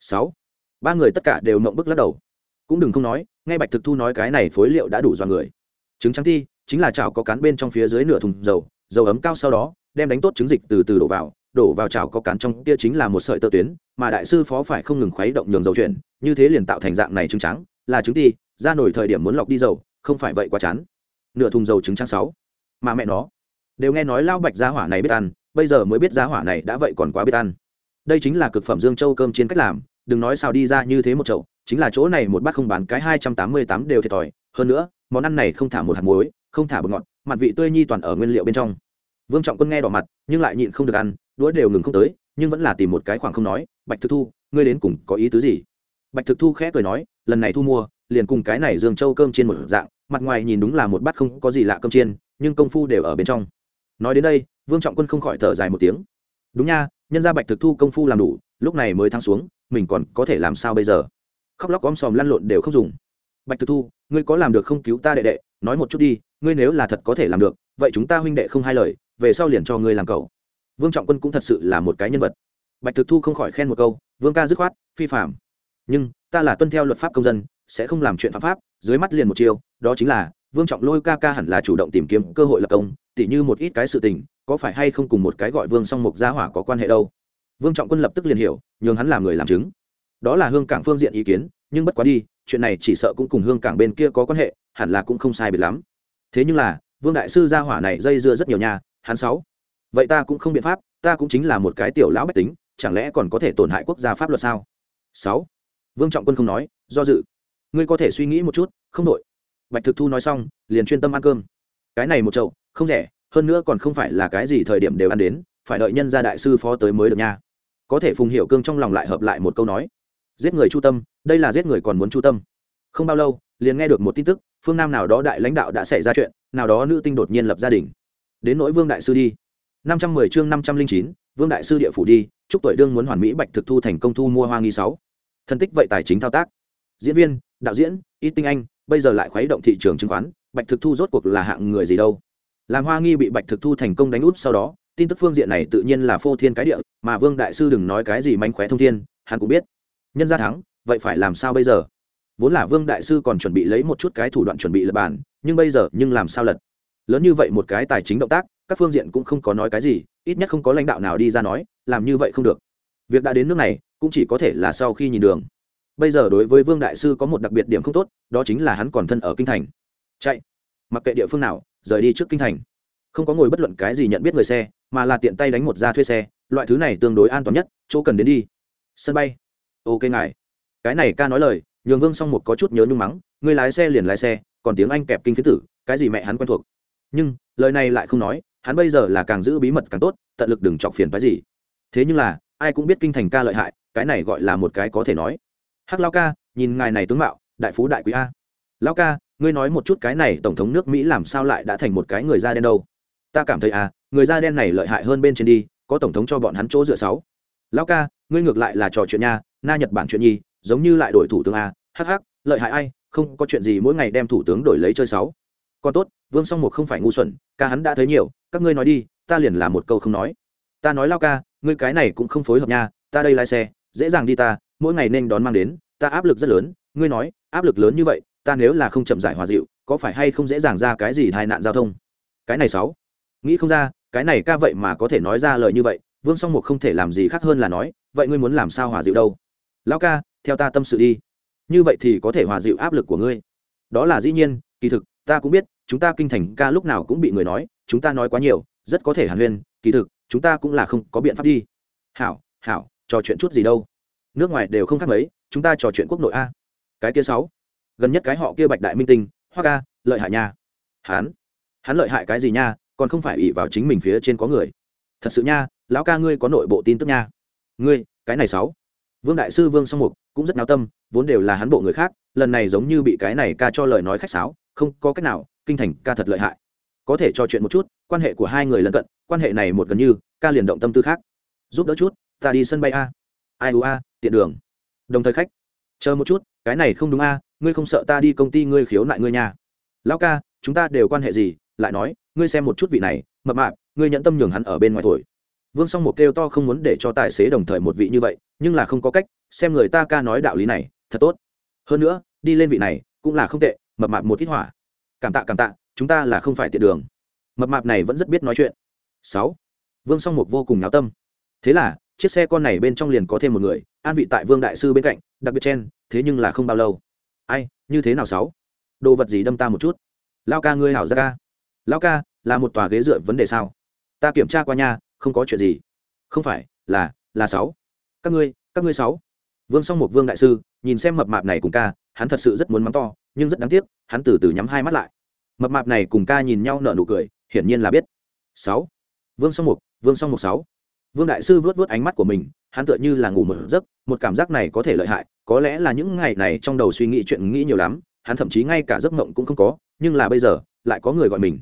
Sáu. Ba người tất cả đều mộng bức lắc đầu. Cũng đừng không nói ngay bạch thực thu nói cái này phối liệu đã đủ do người. Trứng trắng thi, chính là chảo có cán bên trong phía dưới nửa thùng dầu dầu ấm cao sau đó, đem đánh tốt trứng dịch từ từ đổ vào đổ vào chảo có cán trong kia chính là một sợi tơ tuyến, mà đại sư phó phải không ngừng khuấy động nhường dầu chuyển, như thế liền tạo thành dạng này trứng trắng, là trứng ti, ra nổi thời điểm muốn lọc đi dầu, không phải vậy quá chán. Nửa thùng dầu trứng trắng sáu. Mà mẹ nó, đều nghe nói lao bạch giá hỏa này biết ăn, bây giờ mới biết giá hỏa này đã vậy còn quá biết ăn. Đây chính là cực phẩm dương châu cơm chiên cách làm, đừng nói sao đi ra như thế một chậu, chính là chỗ này một bát không bán cái hai trăm tám mươi tám đều thiệt thòi. Hơn nữa, món ăn này không thả một hạt muối, không thả bột ngọt mặt vị tươi nhi toàn ở nguyên liệu bên trong. Vương trọng quân nghe đỏ mặt, nhưng lại nhịn không được ăn đũa đều ngừng không tới, nhưng vẫn là tìm một cái khoảng không nói, bạch thực thu, ngươi đến cùng có ý tứ gì? Bạch thực thu khẽ cười nói, lần này thu mua, liền cùng cái này dương châu cơm chiên một dạng, mặt ngoài nhìn đúng là một bát không có gì lạ cơm chiên, nhưng công phu đều ở bên trong. Nói đến đây, vương trọng quân không khỏi thở dài một tiếng. Đúng nha, nhân ra bạch thực thu công phu làm đủ, lúc này mới thăng xuống, mình còn có thể làm sao bây giờ? Khóc lóc om sòm lăn lộn đều không dùng. Bạch thực thu, ngươi có làm được không cứu ta đệ đệ? Nói một chút đi, ngươi nếu là thật có thể làm được, vậy chúng ta huynh đệ không hai lời, về sau liền cho ngươi làm cầu vương trọng quân cũng thật sự là một cái nhân vật. Bạch thực thu không khỏi khen một câu, vương ca dứt khoát, phi phạm. Nhưng, ta là tuân theo luật pháp công dân, sẽ không làm chuyện phạm pháp, dưới mắt liền một chiều đó chính là, vương trọng lôi ca ca hẳn là chủ động tìm kiếm cơ hội lập công, tỉ như một ít cái sự tình, có phải hay không cùng một cái gọi vương song mục gia hỏa có quan hệ đâu? Vương trọng quân lập tức liền hiểu, nhường hắn làm người làm chứng. Đó là hương cảng phương diện ý kiến, nhưng bất quá đi, chuyện này chỉ sợ cũng cùng hương cảng bên kia có quan hệ, hẳn là cũng không sai biệt lắm. Thế nhưng là, vương đại sư gia hỏa này dây dưa rất nhiều nhà hắn sáu vậy ta cũng không biện pháp, ta cũng chính là một cái tiểu lão bách tính, chẳng lẽ còn có thể tổn hại quốc gia pháp luật sao? Sáu. Vương trọng quân không nói, do dự. Ngươi có thể suy nghĩ một chút, không đội bạch thực thu nói xong, liền chuyên tâm ăn cơm. Cái này một chậu, không rẻ, hơn nữa còn không phải là cái gì thời điểm đều ăn đến, phải đợi nhân gia đại sư phó tới mới được nha. Có thể phùng hiểu cương trong lòng lại hợp lại một câu nói. Giết người chu tâm, đây là giết người còn muốn chu tâm. Không bao lâu, liền nghe được một tin tức, phương nam nào đó đại lãnh đạo đã xảy ra chuyện, nào đó nữ tinh đột nhiên lập gia đình. Đến nỗi vương đại sư đi năm trăm mười chương năm trăm linh chín, vương đại sư địa phủ đi, chúc tuổi đương muốn hoàn mỹ bạch thực thu thành công thu mua hoa nghi sáu. Thân tích vậy tài chính thao tác. Diễn viên, đạo diễn ít tinh anh, bây giờ lại khuấy động thị trường chứng khoán, bạch thực thu rốt cuộc là hạng người gì đâu? Làm hoa nghi bị bạch thực thu thành công đánh úp sau đó, tin tức phương diện này tự nhiên là phô thiên cái địa, mà vương đại sư đừng nói cái gì manh khóe thông thiên, hắn cũng biết. Nhân gia thắng, vậy phải làm sao bây giờ? Vốn là vương đại sư còn chuẩn bị lấy một chút cái thủ đoạn chuẩn bị là bản, nhưng bây giờ nhưng làm sao lật? Lớn như vậy một cái tài chính động tác các phương diện cũng không có nói cái gì, ít nhất không có lãnh đạo nào đi ra nói, làm như vậy không được. Việc đã đến nước này, cũng chỉ có thể là sau khi nhìn đường. Bây giờ đối với vương đại sư có một đặc biệt điểm không tốt, đó chính là hắn còn thân ở kinh thành. Chạy. Mặc kệ địa phương nào, rời đi trước kinh thành. Không có ngồi bất luận cái gì nhận biết người xe, mà là tiện tay đánh một ra thuê xe, loại thứ này tương đối an toàn nhất, chỗ cần đến đi. Sân bay. Ok ngài. Cái này ca nói lời, nhường vương xong một có chút nhớ nhung mắng người lái xe liền lái xe, còn tiếng anh kẹp kinh phía tử, cái gì mẹ hắn quen thuộc. Nhưng, lời này lại không nói hắn bây giờ là càng giữ bí mật càng tốt, tận lực đừng chọc phiền cái gì. Thế nhưng là, ai cũng biết kinh thành ca lợi hại, cái này gọi là một cái có thể nói. Hắc lao ca, nhìn ngài này tướng mạo, đại phú đại quý a. Lao ca, ngươi nói một chút cái này tổng thống nước mỹ làm sao lại đã thành một cái người da đen đâu? Ta cảm thấy à người da đen này lợi hại hơn bên trên đi, có tổng thống cho bọn hắn chỗ dựa sáu. Lão ca, ngươi ngược lại là trò chuyện nha, na nhật bản chuyện nhi, giống như lại đổi thủ tướng a. Hh lợi hại ai, không có chuyện gì mỗi ngày đem thủ tướng đổi lấy chơi sáu còn tốt, vương song mục không phải ngu xuẩn, ca hắn đã thấy nhiều, các ngươi nói đi, ta liền là một câu không nói. Ta nói lao ca, ngươi cái này cũng không phối hợp nha, ta đây lái xe, dễ dàng đi ta, mỗi ngày nên đón mang đến, ta áp lực rất lớn, ngươi nói, áp lực lớn như vậy, ta nếu là không chậm giải hòa dịu, có phải hay không dễ dàng ra cái gì tai nạn giao thông? Cái này sáu. Nghĩ không ra, cái này ca vậy mà có thể nói ra lời như vậy, vương song mục không thể làm gì khác hơn là nói, vậy ngươi muốn làm sao hòa dịu đâu? Lão ca, theo ta tâm sự đi. Như vậy thì có thể hòa dịu áp lực của ngươi. Đó là dĩ nhiên, kỳ thực ta cũng biết chúng ta kinh thành ca lúc nào cũng bị người nói chúng ta nói quá nhiều rất có thể hàn huyên kỳ thực chúng ta cũng là không có biện pháp đi. Hảo hảo trò chuyện chút gì đâu. Nước ngoài đều không khác mấy chúng ta trò chuyện quốc nội a. Cái kia sáu. Gần nhất cái họ kia bạch đại minh tinh hoa ca lợi hại nha. Hán, hắn lợi hại cái gì nha còn không phải ỷ vào chính mình phía trên có người. Thật sự nha lão ca ngươi có nội bộ tin tức nha. Ngươi cái này sáu. Vương đại sư vương song mục cũng rất náo tâm vốn đều là hắn bộ người khác lần này giống như bị cái này ca cho lời nói khách sáo không có cách nào, kinh thành ca thật lợi hại. Có thể trò chuyện một chút, quan hệ của hai người lân cận, quan hệ này một gần như, ca liền động tâm tư khác. Giúp đỡ chút, ta đi sân bay a. Ai u a, tiện đường. Đồng thời khách. Chờ một chút, cái này không đúng a, ngươi không sợ ta đi công ty ngươi khiếu nại ngươi nhà lão ca, chúng ta đều quan hệ gì? Lại nói, ngươi xem một chút vị này, mập mạp, ngươi nhận tâm nhường hắn ở bên ngoài thổi. Vương song một kêu to không muốn để cho tài xế đồng thời một vị như vậy, nhưng là không có cách, xem người ta ca nói đạo lý này, thật tốt. Hơn nữa, đi lên vị này, cũng là không tệ mập mạp một ít hỏa. Cảm tạ cảm tạ, chúng ta là không phải tiện đường. Mập mạp này vẫn rất biết nói chuyện. Sáu. Vương song mục vô cùng náo tâm. Thế là, chiếc xe con này bên trong liền có thêm một người, an vị tại vương đại sư bên cạnh, đặc biệt chen, thế nhưng là không bao lâu. Ai, như thế nào sáu? Đồ vật gì đâm ta một chút? Lao ca ngươi hảo ra ca. Lao ca, là một tòa ghế dựa vấn đề sao? Ta kiểm tra qua nha, không có chuyện gì. Không phải, là là sáu. Các ngươi các ngươi sáu. Vương song một vương đại sư, nhìn xem mập mạp này cùng ca, hắn thật sự rất muốn mắng to nhưng rất đáng tiếc, hắn từ từ nhắm hai mắt lại. Mập mạp này cùng ca nhìn nhau nở nụ cười, hiển nhiên là biết. Sáu. Vương song mục, vương song mục sáu. Vương đại sư vớt vớt ánh mắt của mình, hắn tựa như là ngủ một giấc, một cảm giác này có thể lợi hại, có lẽ là những ngày này trong đầu suy nghĩ chuyện nghĩ nhiều lắm, hắn thậm chí ngay cả giấc mộng cũng không có, nhưng là bây giờ, lại có người gọi mình.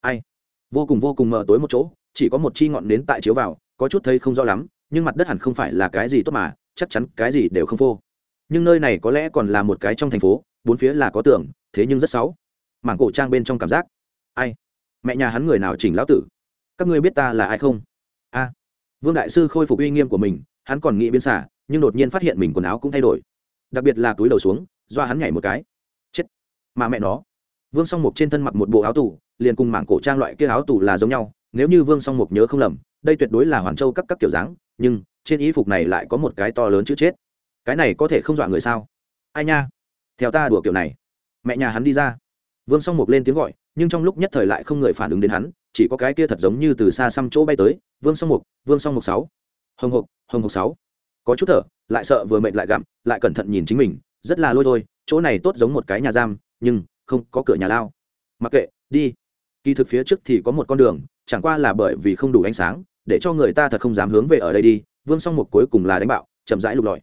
Ai? Vô cùng vô cùng mờ tối một chỗ, chỉ có một chi ngọn nến tại chiếu vào, có chút thấy không rõ lắm, nhưng mặt đất hẳn không phải là cái gì tốt mà, chắc chắn cái gì đều không phô. Nhưng nơi này có lẽ còn là một cái trong thành phố bốn phía là có tường thế nhưng rất xấu. Mảng cổ trang bên trong cảm giác. Ai? Mẹ nhà hắn người nào chỉnh lão tử? Các ngươi biết ta là ai không? A. Vương đại sư khôi phục uy nghiêm của mình, hắn còn nghĩ biến xả, nhưng đột nhiên phát hiện mình quần áo cũng thay đổi. Đặc biệt là túi đầu xuống do hắn nhảy một cái. Chết. Mà mẹ nó. Vương song mục trên thân mặc một bộ áo tù, liền cùng mảng cổ trang loại kia áo tù là giống nhau, nếu như vương song mục nhớ không lầm, đây tuyệt đối là hoàn châu các các kiểu dáng, nhưng trên y phục này lại có một cái to lớn chữ chết. Cái này có thể không dọa người sao? Ai nha? Theo ta đùa kiểu này. Mẹ nhà hắn đi ra. Vương song mục lên tiếng gọi, nhưng trong lúc nhất thời lại không người phản ứng đến hắn, chỉ có cái kia thật giống như từ xa xăm chỗ bay tới, vương song mục, vương song mục sáu. Hồng hộc hồng hộc sáu. Có chút thở, lại sợ vừa mệt lại gặm, lại cẩn thận nhìn chính mình, rất là lôi thôi, chỗ này tốt giống một cái nhà giam, nhưng không có cửa nhà lao. Mặc kệ, đi. Kỳ thực phía trước thì có một con đường, chẳng qua là bởi vì không đủ ánh sáng, để cho người ta thật không dám hướng về ở đây đi, vương song mục cuối cùng là đánh bạo, chậm rãi lục lọi.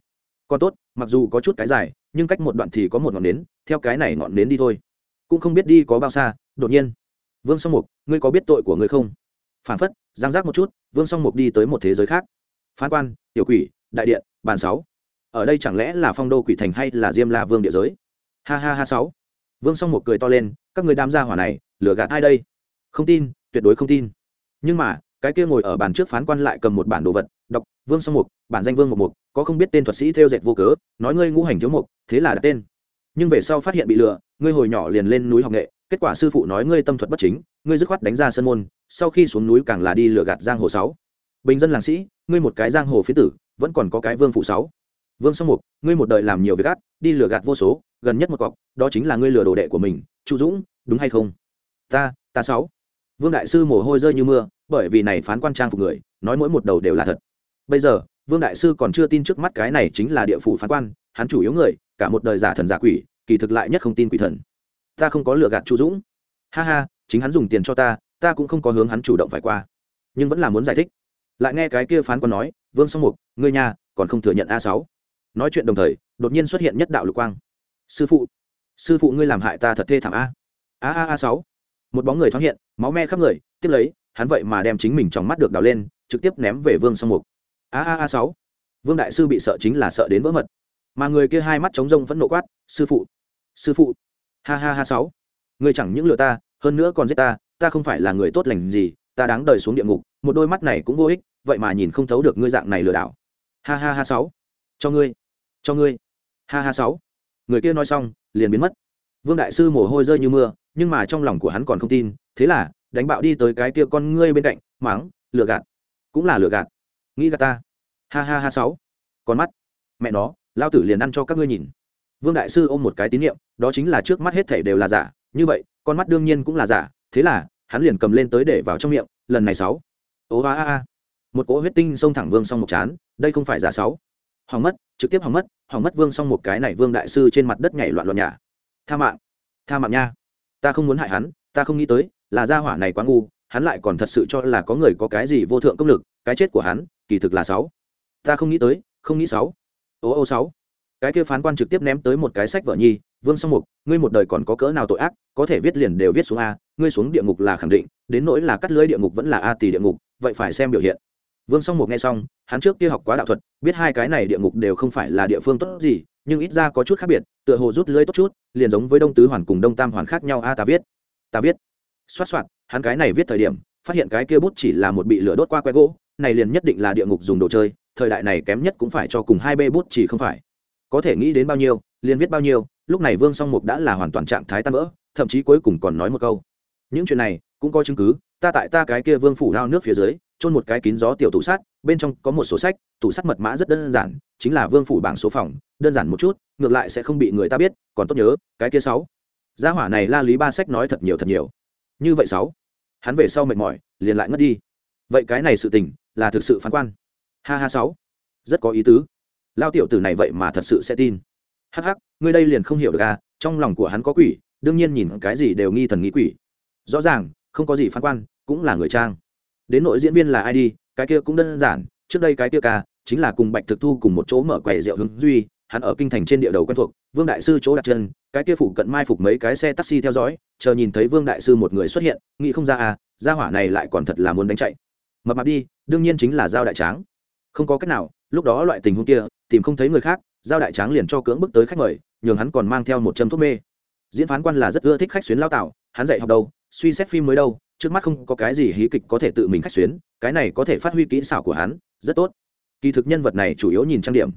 Còn tốt, mặc dù có chút cái dài nhưng cách một đoạn thì có một ngọn nến, theo cái này ngọn nến đi thôi. Cũng không biết đi có bao xa, đột nhiên. Vương song mục, ngươi có biết tội của ngươi không? Phản phất, giang giác một chút, vương song mục đi tới một thế giới khác. Phán quan, tiểu quỷ, đại điện, bàn sáu. Ở đây chẳng lẽ là phong đô quỷ thành hay là diêm la vương địa giới? Ha ha ha, sáu. Vương song mục cười to lên, các người đam gia hỏa này, lừa gạt ai đây? Không tin, tuyệt đối không tin. Nhưng mà, cái kia ngồi ở bàn trước phán quan lại cầm một bản đồ vật, đọc vương song mục, bản danh vương một mục, có không biết tên thuật sĩ theo dệt vô cớ, nói ngươi ngũ hành thiếu mục, thế là đặt tên. Nhưng về sau phát hiện bị lừa, ngươi hồi nhỏ liền lên núi học nghệ, kết quả sư phụ nói ngươi tâm thuật bất chính, ngươi dứt khoát đánh ra sân môn, sau khi xuống núi càng là đi lừa gạt giang hồ sáu. Bình dân làng sĩ, ngươi một cái giang hồ phía tử, vẫn còn có cái vương phụ sáu. Vương song mục, ngươi một đời làm nhiều việc ác, đi lừa gạt vô số, gần nhất một cọc, đó chính là ngươi lừa đồ đệ của mình, chu dũng, đúng hay không? Ta ta sáu. Vương đại sư mồ hôi rơi như mưa, bởi vì này phán quan trang phục người, nói mỗi một đầu đều là thật bây giờ, vương đại sư còn chưa tin trước mắt cái này chính là địa phủ phán quan, hắn chủ yếu người, cả một đời giả thần giả quỷ, kỳ thực lại nhất không tin quỷ thần. Ta không có lừa gạt chu dũng. Ha ha, chính hắn dùng tiền cho ta ta cũng không có hướng hắn chủ động phải qua. Nhưng vẫn là muốn giải thích. Lại nghe cái kia phán quan nói, vương song mục, ngươi nhà còn không thừa nhận a sáu. Nói chuyện đồng thời, đột nhiên xuất hiện nhất đạo lục quang. Sư phụ sư phụ ngươi làm hại ta thật thê thảm a. A a a sáu. Một bóng người thoáng hiện, máu me khắp người, tiếp lấy, hắn vậy mà đem chính mình trong mắt được đào lên, trực tiếp ném về vương song mục a a a sáu. Vương đại sư bị sợ chính là sợ đến vỡ mật. Mà người kia hai mắt trống rông vẫn nộ quát, sư phụ sư phụ. Ha ha ha sáu. Người chẳng những lừa ta, hơn nữa còn giết ta ta không phải là người tốt lành gì, ta đáng đời xuống địa ngục, một đôi mắt này cũng vô ích, vậy mà nhìn không thấu được ngươi dạng này lừa đảo. Ha ha ha sáu. Cho ngươi cho ngươi. Ha ha sáu. Người kia nói xong, liền biến mất. Vương đại sư mồ hôi rơi như mưa, nhưng mà trong lòng của hắn còn không tin, thế là đánh bạo đi tới cái kia con ngươi bên cạnh máng lừa gạt. Cũng là lừa gạt nghĩ gà ta. Ha ha ha sáu. Con mắt. Mẹ nó lao tử liền ăn cho các ngươi nhìn. Vương đại sư ôm một cái tín nhiệm đó chính là trước mắt hết thảy đều là giả. Như vậy, con mắt đương nhiên cũng là giả. Thế là, hắn liền cầm lên tới để vào trong miệng, lần này sáu. Ố a a a. Một cỗ huyết tinh xông thẳng vương xong một chán, đây không phải giả sáu. Hỏng mất, trực tiếp hỏng mất hỏng mất vương xong một cái này vương đại sư trên mặt đất nhảy loạn loạn nhà tha mạng. Tha mạng nha. Ta không muốn hại hắn, ta không nghĩ tới, là gia hỏa này quá ngu, hắn lại còn thật sự cho là có người có cái gì vô thượng công lực, cái chết của hắn kỳ thực là sáu. Ta không nghĩ tới, không nghĩ sáu. Ô ô sáu. Cái kia phán quan trực tiếp ném tới một cái sách vợ nhi, vương song mục, ngươi một đời còn có cỡ nào tội ác, có thể viết liền đều viết xuống a, ngươi xuống địa ngục là khẳng định, đến nỗi là cắt lưới địa ngục vẫn là a tỷ địa ngục, vậy phải xem biểu hiện. Vương song mục nghe xong, hắn trước kia học quá đạo thuật, biết hai cái này địa ngục đều không phải là địa phương tốt gì, nhưng ít ra có chút khác biệt, tựa hồ rút lưới tốt chút, liền giống với đông tứ hoàn cùng đông tam hoàn khác nhau a ta viết. Ta viết. Xoát xoát, hắn cái này viết thời điểm, phát hiện cái kia bút chỉ là một bị lửa đốt qua que gỗ này liền nhất định là địa ngục dùng đồ chơi, thời đại này kém nhất cũng phải cho cùng hai bê bút chỉ không phải. Có thể nghĩ đến bao nhiêu, liền viết bao nhiêu, lúc này vương song mục đã là hoàn toàn trạng thái tan vỡ, thậm chí cuối cùng còn nói một câu. Những chuyện này, cũng có chứng cứ, ta tại ta cái kia vương phủ đao nước phía dưới trôn một cái kín gió tiểu tủ sát bên trong có một số sách, tủ sắt mật mã rất đơn giản, chính là vương phủ bảng số phòng, đơn giản một chút, ngược lại sẽ không bị người ta biết, còn tốt nhớ, cái kia sáu. Gia hỏa này la lý ba sách nói thật nhiều thật nhiều. Như vậy sáu. Hắn về sau mệt mỏi, liền lại ngất đi. Vậy cái này sự tình là thực sự phán quan. Ha ha sáu. Rất có ý tứ. Lao tiểu tử này vậy mà thật sự sẽ tin. Hắc hắc, ngươi đây liền không hiểu được à trong lòng của hắn có quỷ, đương nhiên nhìn cái gì đều nghi thần nghi quỷ. Rõ ràng, không có gì phán quan, cũng là người trang. Đến nội diễn viên là ai đi, cái kia cũng đơn giản, trước đây cái kia ca, chính là cùng bạch thực thu cùng một chỗ mở quầy rượu hứng duy, hắn ở kinh thành trên địa đầu quen thuộc, vương đại sư chỗ đặt chân, cái kia phủ cận mai phục mấy cái xe taxi theo dõi, chờ nhìn thấy vương đại sư một người xuất hiện, nghĩ không ra à gia hỏa này lại còn thật là muốn đánh chạy mập mạp đi, đương nhiên chính là giao đại tráng. Không có cách nào, lúc đó loại tình huống kia, tìm không thấy người khác, giao đại tráng liền cho cưỡng bức tới khách mời, nhường hắn còn mang theo một châm thuốc mê. Diễn phán quan là rất ưa thích khách xuyến lao tạo hắn dạy học đâu, suy xét phim mới đâu, trước mắt không có cái gì hí kịch có thể tự mình khách xuyến, cái này có thể phát huy kỹ xảo của hắn, rất tốt. Kỳ thực nhân vật này chủ yếu nhìn trang điểm.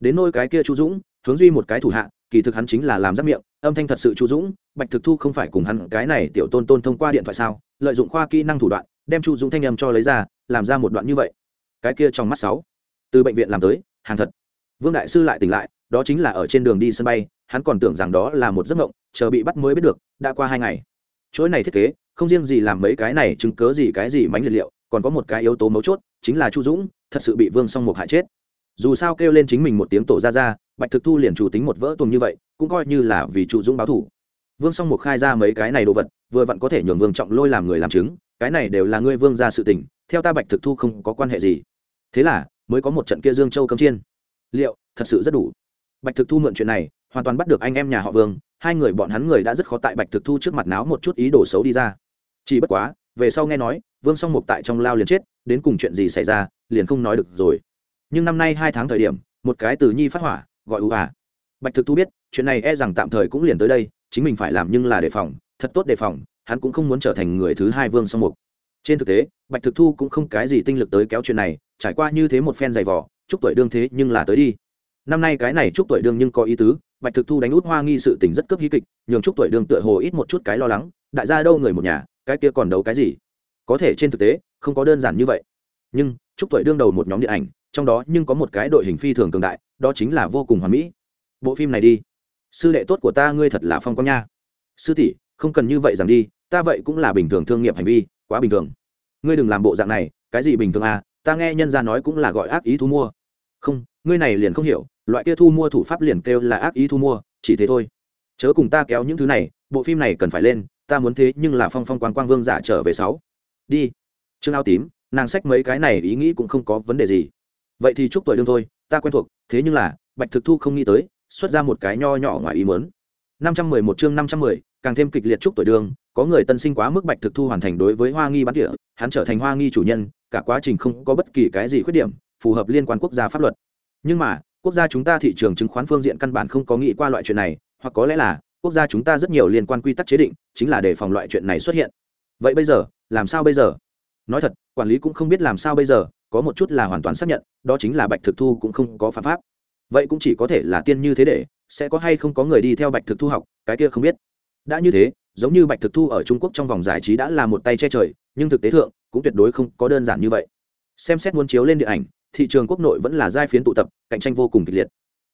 Đến nôi cái kia chu dũng, hướng duy một cái thủ hạ, kỳ thực hắn chính là làm giáp miệng, âm thanh thật sự chu dũng, bạch thực thu không phải cùng hắn, cái này tiểu tôn tôn thông qua điện thoại sao, lợi dụng khoa kỹ năng thủ đoạn đem chu dũng thanh âm cho lấy ra, làm ra một đoạn như vậy. Cái kia trong mắt sáu. Từ bệnh viện làm tới, hàng thật. Vương đại sư lại tỉnh lại, đó chính là ở trên đường đi sân bay, hắn còn tưởng rằng đó là một giấc mộng, chờ bị bắt mới biết được, đã qua hai ngày. Chuỗi này thiết kế, không riêng gì làm mấy cái này chứng cớ gì cái gì mánh liệt liệu, còn có một cái yếu tố mấu chốt, chính là chu dũng, thật sự bị vương song mục hại chết. Dù sao kêu lên chính mình một tiếng tổ ra ra, bạch thực thu liền chủ tính một vỡ tuồng như vậy, cũng coi như là vì chu dũng báo thủ. Vương song mục khai ra mấy cái này đồ vật, vừa vặn có thể nhường vương trọng lôi làm người làm chứng cái này đều là ngươi vương ra sự tình, theo ta bạch thực thu không có quan hệ gì. Thế là, mới có một trận kia dương châu cấm chiên. Liệu, thật sự rất đủ. Bạch thực thu mượn chuyện này, hoàn toàn bắt được anh em nhà họ vương, hai người bọn hắn người đã rất khó tại bạch thực thu trước mặt náo một chút ý đồ xấu đi ra. Chỉ bất quá, về sau nghe nói, vương song mục tại trong lao liền chết, đến cùng chuyện gì xảy ra, liền không nói được rồi. Nhưng năm nay hai tháng thời điểm, một cái từ nhi phát hỏa, gọi ưu à. bạch thực thu biết, chuyện này e rằng tạm thời cũng liền tới đây, chính mình phải làm nhưng là đề phòng, thật tốt đề phòng hắn cũng không muốn trở thành người thứ hai vương song mục. Trên thực tế, bạch thực thu cũng không cái gì tinh lực tới kéo chuyện này, trải qua như thế một phen dày vỏ chúc tuổi đương thế nhưng là tới đi. Năm nay cái này chúc tuổi đương nhưng có ý tứ, bạch thực thu đánh út hoa nghi sự tình rất cấp hí kịch, nhường chúc tuổi đương tựa hồ ít một chút cái lo lắng, đại gia đâu người một nhà, cái kia còn đấu cái gì? Có thể trên thực tế, không có đơn giản như vậy. Nhưng, chúc tuổi đương đầu một nhóm điện ảnh, trong đó nhưng có một cái đội hình phi thường cường đại, đó chính là vô cùng hoàn mỹ. Bộ phim này đi. Sư đệ tốt của ta, ngươi thật là phong quang nha. Sư tỷ không cần như vậy rằng đi, ta vậy cũng là bình thường thương nghiệp hành vi, quá bình thường. Ngươi đừng làm bộ dạng này, cái gì bình thường à ta nghe nhân ra nói cũng là gọi ác ý thu mua. Không, ngươi này liền không hiểu, loại kia thu mua thủ pháp liền kêu là ác ý thu mua, chỉ thế thôi. Chớ cùng ta kéo những thứ này, bộ phim này cần phải lên, ta muốn thế nhưng là phong phong quan quang vương giả trở về sáu. Đi. Trương áo tím, nàng sách mấy cái này ý nghĩ cũng không có vấn đề gì. Vậy thì chúc tuổi đương thôi, ta quen thuộc, thế nhưng là, bạch thực thu không nghĩ tới, xuất ra một cái nho nhỏ ngoài ý muốn. 511 chương 510, càng thêm kịch liệt chúc tuổi đường, có người tân sinh quá mức bạch thực thu hoàn thành đối với Hoa Nghi bán địa, hắn trở thành Hoa Nghi chủ nhân, cả quá trình không có bất kỳ cái gì khuyết điểm, phù hợp liên quan quốc gia pháp luật. Nhưng mà, quốc gia chúng ta thị trường chứng khoán phương diện căn bản không có nghĩ qua loại chuyện này, hoặc có lẽ là quốc gia chúng ta rất nhiều liên quan quy tắc chế định, chính là để phòng loại chuyện này xuất hiện. Vậy bây giờ, làm sao bây giờ? Nói thật, quản lý cũng không biết làm sao bây giờ, có một chút là hoàn toàn xác nhận, đó chính là Bạch Thực Thu cũng không có phạm pháp. Vậy cũng chỉ có thể là tiên như thế để, sẽ có hay không có người đi theo bạch thực thu học, cái kia không biết. Đã như thế, giống như bạch thực thu ở trung quốc trong vòng giải trí đã là một tay che trời, nhưng thực tế thượng, cũng tuyệt đối không có đơn giản như vậy. Xem xét muốn chiếu lên điện ảnh, thị trường quốc nội vẫn là giai phiến tụ tập, cạnh tranh vô cùng kịch liệt.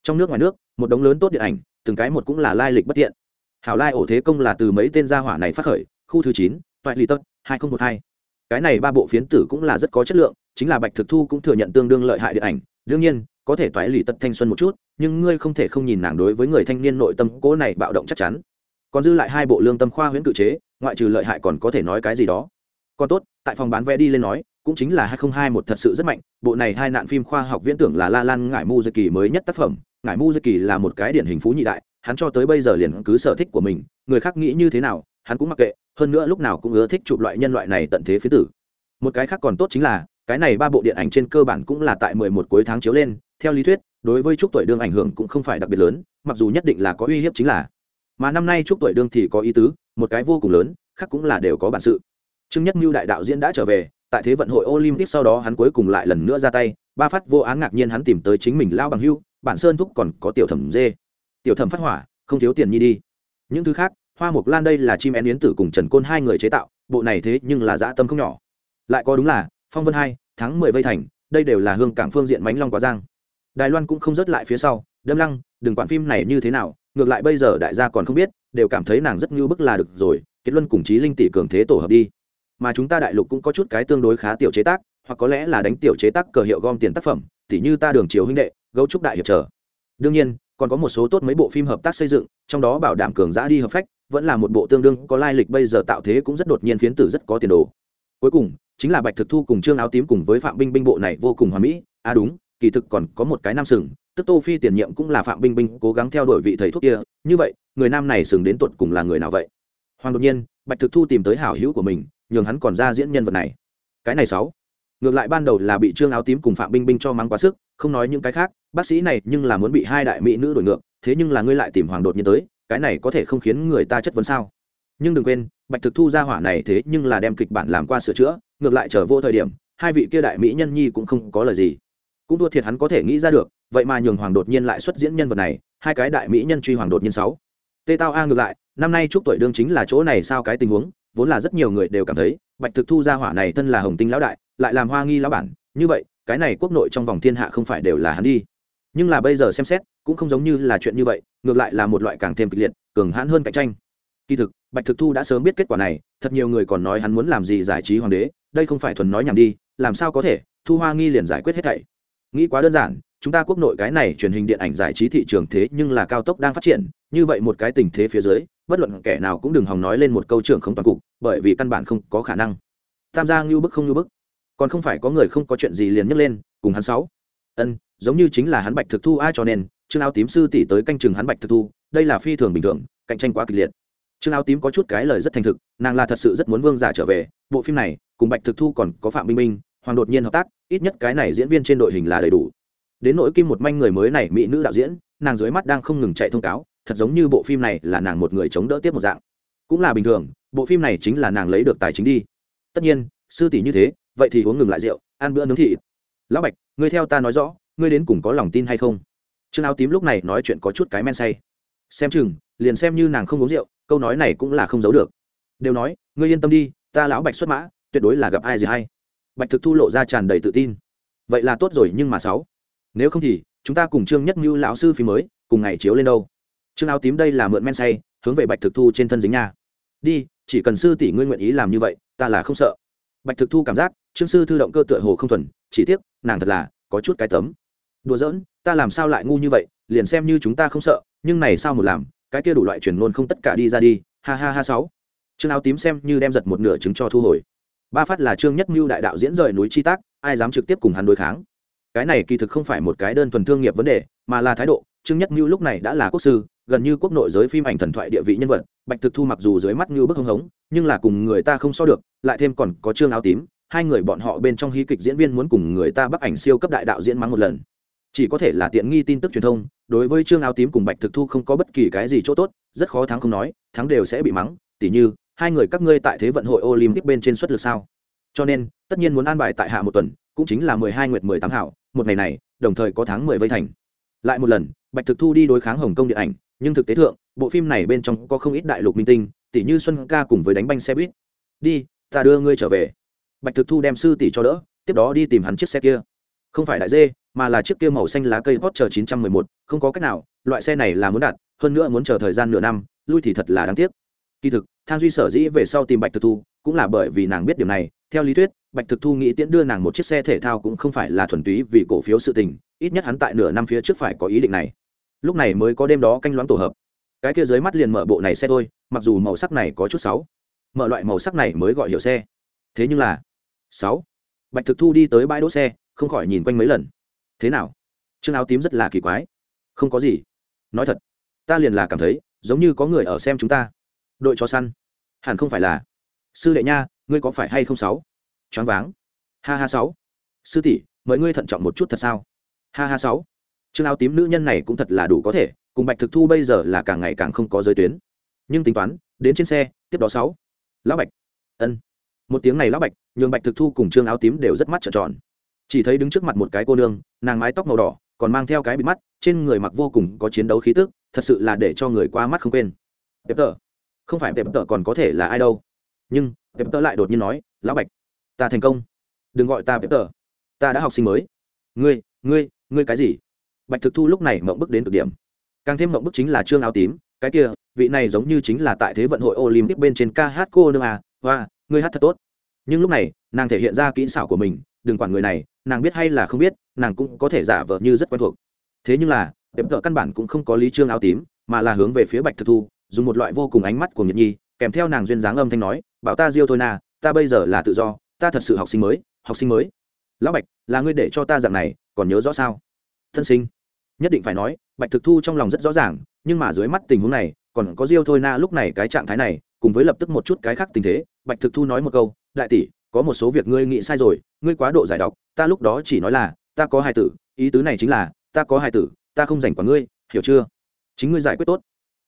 Trong nước ngoài nước, một đống lớn tốt điện ảnh, từng cái một cũng là lai lịch bất tiện. Hảo lai ổ thế công là từ mấy tên gia hỏa này phát khởi, khu thứ chín, toại lì tất hai nghìn một hai. Cái này ba bộ phiến tử cũng là rất có chất lượng, chính là bạch thực thu cũng thừa nhận tương đương lợi hại điện ảnh. Đương nhiên có thể toái lì tật thanh xuân một chút, nhưng ngươi không thể không nhìn nàng đối với người thanh niên nội tâm cố này bạo động chắc chắn. Còn dư lại hai bộ lương tâm khoa huyễn cự chế, ngoại trừ lợi hại còn có thể nói cái gì đó. Còn tốt, tại phòng bán vé đi lên nói, cũng chính là hai nghìn hai một thật sự rất mạnh, bộ này hai nạn phim khoa học viễn tưởng là la lan ngải mu dây kỳ mới nhất tác phẩm. Ngải mu dây kỳ là một cái điển hình phú nhị đại, hắn cho tới bây giờ liền cứ sở thích của mình, người khác nghĩ như thế nào, hắn cũng mặc kệ, hơn nữa lúc nào cũng ưa thích chụp loại nhân loại này tận thế phía tử. Một cái khác còn tốt chính là, cái này ba bộ điện ảnh trên cơ bản cũng là tại mười một cuối tháng chiếu lên theo lý thuyết, đối với chúc tuổi đương ảnh hưởng cũng không phải đặc biệt lớn, mặc dù nhất định là có uy hiếp chính là. Mà năm nay chúc tuổi đương thì có ý tứ, một cái vô cùng lớn, khác cũng là đều có bản sự. Trương nhất mưu đại đạo diễn đã trở về, tại thế vận hội olympic sau đó hắn cuối cùng lại lần nữa ra tay, ba phát vô án ngạc nhiên hắn tìm tới chính mình lao bằng hưu, bản sơn thúc còn có tiểu thẩm dê. Tiểu thẩm phát hỏa, không thiếu tiền nhi đi. Những thứ khác, hoa mục lan đây là chim én yến tử cùng trần côn hai người chế tạo, bộ này thế nhưng là dã tâm không nhỏ. Lại có đúng là, phong vân hai tháng mười vây thành, đây đều là hương cảng phương diện mánh long quá giang đài loan cũng không rớt lại phía sau, đâm lăng, đừng quản phim này như thế nào, ngược lại bây giờ đại gia còn không biết, đều cảm thấy nàng rất ngưu bức là được rồi kết luân cùng chí linh tỷ cường thế tổ hợp đi. Mà chúng ta đại lục cũng có chút cái tương đối khá tiểu chế tác, hoặc có lẽ là đánh tiểu chế tác cờ hiệu gom tiền tác phẩm, tỉ như ta đường chiều huynh đệ, gấu trúc đại hiệp trở. Đương nhiên, còn có một số tốt mấy bộ phim hợp tác xây dựng, trong đó bảo đảm cường giã đi hợp phách, vẫn là một bộ tương đương, có lai lịch bây giờ tạo thế cũng rất đột nhiên phiến tử rất có tiền đồ. Cuối cùng, chính là bạch thực thu cùng trương áo tím cùng với phạm binh binh bộ này vô cùng hoàn mỹ. À đúng kỳ thực còn có một cái nam sừng, tức tô phi tiền nhiệm cũng là phạm binh binh cố gắng theo đuổi vị thầy thuốc kia, như vậy, người nam này sừng đến tuột cùng là người nào vậy? Hoàng đột nhiên, bạch thực thu tìm tới hảo hữu của mình, nhường hắn còn ra diễn nhân vật này. Cái này sáu. Ngược lại ban đầu là bị trương áo tím cùng phạm binh binh cho mắng quá sức, không nói những cái khác, bác sĩ này nhưng là muốn bị hai đại mỹ nữ đổi ngược, thế nhưng là ngươi lại tìm hoàng đột nhiên tới, cái này có thể không khiến người ta chất vấn sao? Nhưng đừng quên, bạch thực thu ra hỏa này thế nhưng là đem kịch bản làm qua sửa chữa, ngược lại trở vô thời điểm, hai vị kia đại mỹ nhân nhi cũng không có lời gì cũng thua thiệt hắn có thể nghĩ ra được, vậy mà nhường hoàng đột nhiên lại xuất diễn nhân vật này, hai cái đại mỹ nhân truy hoàng đột nhiên sáu. Tê tao a ngược lại, năm nay chúc tuổi đương chính là chỗ này sao cái tình huống, vốn là rất nhiều người đều cảm thấy, bạch thực thu ra hỏa này thân là hồng tinh lão đại, lại làm hoa nghi lão bản, như vậy, cái này quốc nội trong vòng thiên hạ không phải đều là hắn đi. Nhưng là bây giờ xem xét, cũng không giống như là chuyện như vậy, ngược lại là một loại càng thêm kịch liệt, cường hãn hơn cạnh tranh. Kỳ thực, bạch thực thu đã sớm biết kết quả này, thật nhiều người còn nói hắn muốn làm gì giải trí hoàng đế, đây không phải thuần nói nhảm đi, làm sao có thể, thu hoa nghi liền giải quyết hết thảy nghĩ quá đơn giản, chúng ta quốc nội cái này truyền hình điện ảnh giải trí thị trường thế nhưng là cao tốc đang phát triển, như vậy một cái tình thế phía dưới, bất luận kẻ nào cũng đừng hòng nói lên một câu trưởng không toàn cục, bởi vì căn bản không có khả năng. Tham gia ngưu bức không ngưu bức. Còn không phải có người không có chuyện gì liền nhấc lên, cùng hắn sáu. Ân, giống như chính là hắn bạch thực thu ai cho nên, trương áo tím sư tỷ tới canh chừng hắn bạch thực thu, đây là phi thường bình thường, cạnh tranh quá kịch liệt. Trương áo tím có chút cái lời rất thành thực, nàng là thật sự rất muốn vương giả trở về, bộ phim này, cùng bạch thực thu còn có phạm minh minh hoàng đột nhiên hợp tác ít nhất cái này diễn viên trên đội hình là đầy đủ. Đến nỗi kim một manh người mới này mỹ nữ đạo diễn, nàng dưới mắt đang không ngừng chạy thông cáo, thật giống như bộ phim này là nàng một người chống đỡ tiếp một dạng. Cũng là bình thường, bộ phim này chính là nàng lấy được tài chính đi. Tất nhiên, sư tỷ như thế, vậy thì uống ngừng lại rượu, ăn bữa nướng thị lão bạch ngươi theo ta nói rõ, ngươi đến cùng có lòng tin hay không? Trương áo tím lúc này nói chuyện có chút cái men say. Xem chừng, liền xem như nàng không uống rượu, câu nói này cũng là không giấu được. Đều nói, ngươi yên tâm đi, ta lão bạch xuất mã, tuyệt đối là gặp ai gì hay bạch thực thu lộ ra tràn đầy tự tin. Vậy là tốt rồi nhưng mà sáu. Nếu không thì, chúng ta cùng trương nhất mưu lão sư phí mới, cùng ngày chiếu lên đâu? Trương áo tím đây là mượn men say, hướng về bạch thực thu trên thân dính nha. Đi, chỉ cần sư tỷ ngươi nguyện ý làm như vậy, ta là không sợ. Bạch thực thu cảm giác, trương sư thư động cơ tựa hồ không thuần, chỉ tiếc, nàng thật là, có chút cái tấm. Đùa giỡn, ta làm sao lại ngu như vậy, liền xem như chúng ta không sợ, nhưng này sao một làm, cái kia đủ loại truyền luôn không tất cả đi ra đi, ha ha ha sáu. Trương áo tím xem như đem giật một nửa trứng cho thu hồi ba phát là trương nhất mưu đại đạo diễn rời núi chi tác, ai dám trực tiếp cùng hắn đối kháng? Cái này kỳ thực không phải một cái đơn thuần thương nghiệp vấn đề, mà là thái độ. Trương nhất mưu lúc này đã là quốc sư, gần như quốc nội giới phim ảnh thần thoại địa vị nhân vật. Bạch thực thu mặc dù dưới mắt như bức hưng hống, nhưng là cùng người ta không so được, lại thêm còn có trương áo tím, hai người bọn họ bên trong hí kịch diễn viên muốn cùng người ta bắc ảnh siêu cấp đại đạo diễn mắng một lần. Chỉ có thể là tiện nghi tin tức truyền thông, đối với trương áo tím cùng bạch thực thu không có bất kỳ cái gì chỗ tốt, rất khó thắng không nói, thắng đều sẽ bị mắng. Tỉ như hai người các ngươi tại thế vận hội olympic bên trên xuất lực sao? Cho nên tất nhiên muốn an bài tại hạ một tuần cũng chính là mười hai nguyệt mười tám hảo một ngày này đồng thời có tháng mười vây thành. Lại một lần bạch thực thu đi đối kháng hồng kông điện ảnh nhưng thực tế thượng bộ phim này bên trong có không ít đại lục minh tinh tỷ như xuân ca cùng với đánh banh xe buýt. Đi ta đưa ngươi trở về. Bạch thực thu đem sư tỷ cho đỡ tiếp đó đi tìm hắn chiếc xe kia. Không phải đại dê mà là chiếc kia màu xanh lá cây Porsche 911, không có cách nào loại xe này là muốn đạt hơn nữa muốn chờ thời gian nửa năm lui thì thật là đáng tiếc. Kỳ thực thang duy sở dĩ về sau tìm bạch thực thu cũng là bởi vì nàng biết điều này. Theo lý thuyết, bạch thực thu nghĩ tiễn đưa nàng một chiếc xe thể thao cũng không phải là thuần túy vì cổ phiếu sự tình, ít nhất hắn tại nửa năm phía trước phải có ý định này. Lúc này mới có đêm đó canh loáng tổ hợp. Cái kia dưới mắt liền mở bộ này xe thôi, mặc dù màu sắc này có chút sáu, mở loại màu sắc này mới gọi hiệu xe. Thế nhưng là, sáu, bạch thực thu đi tới bãi đỗ xe, không khỏi nhìn quanh mấy lần. Thế nào? Chương áo tím rất là kỳ quái. Không có gì. Nói thật, ta liền là cảm thấy, giống như có người ở xem chúng ta đội chó săn. Hẳn không phải là, sư đệ nha, ngươi có phải hay không sáu? Choáng váng. Ha ha sáu. Sư tỷ, mời ngươi thận trọng một chút thật sao? Ha ha sáu. Chương áo tím nữ nhân này cũng thật là đủ có thể, cùng bạch thực thu bây giờ là càng ngày càng không có giới tuyến. Nhưng tính toán, đến trên xe, tiếp đó sáu. Lão bạch. Ân. Một tiếng này lão bạch, nhường bạch thực thu cùng trương áo tím đều rất mắt trợn tròn. Chỉ thấy đứng trước mặt một cái cô nương, nàng mái tóc màu đỏ, còn mang theo cái bịt mắt, trên người mặc vô cùng có chiến đấu khí tức, thật sự là để cho người qua mắt không quên. Tiếp tờ không phải pep tợ còn có thể là ai đâu. Nhưng, pep tợ lại đột nhiên nói, lão bạch, ta thành công. Đừng gọi ta pep tợ ta đã học sinh mới. Ngươi ngươi ngươi cái gì? Bạch thực thu lúc này mộng bức đến cực điểm. Càng thêm mộng bức chính là trương áo tím. Cái kia, vị này giống như chính là tại thế vận hội olympic bên trên ca hát cô nương à. Hoa, ngươi hát thật tốt. Nhưng lúc này, nàng thể hiện ra kỹ xảo của mình. Đừng quản người này, nàng biết hay là không biết, nàng cũng có thể giả vờ như rất quen thuộc. Thế nhưng là đẹp vợ căn bản cũng không có lý trương áo tím, mà là hướng về phía bạch thực thu dùng một loại vô cùng ánh mắt của nhật nhi, kèm theo nàng duyên dáng âm thanh nói, bảo ta diêu thôi na, ta bây giờ là tự do, ta thật sự học sinh mới, học sinh mới. Lão bạch, là ngươi để cho ta dạng này, còn nhớ rõ sao? Thân sinh. Nhất định phải nói, bạch thực thu trong lòng rất rõ ràng, nhưng mà dưới mắt tình huống này, còn có diêu thôi na lúc này cái trạng thái này, cùng với lập tức một chút cái khác tình thế, bạch thực thu nói một câu, đại tỷ, có một số việc ngươi nghĩ sai rồi, ngươi quá độ giải độc, ta lúc đó chỉ nói là, ta có hai tử, ý tứ này chính là, ta có hai tử, ta không dành quả ngươi, hiểu chưa? Chính ngươi giải quyết tốt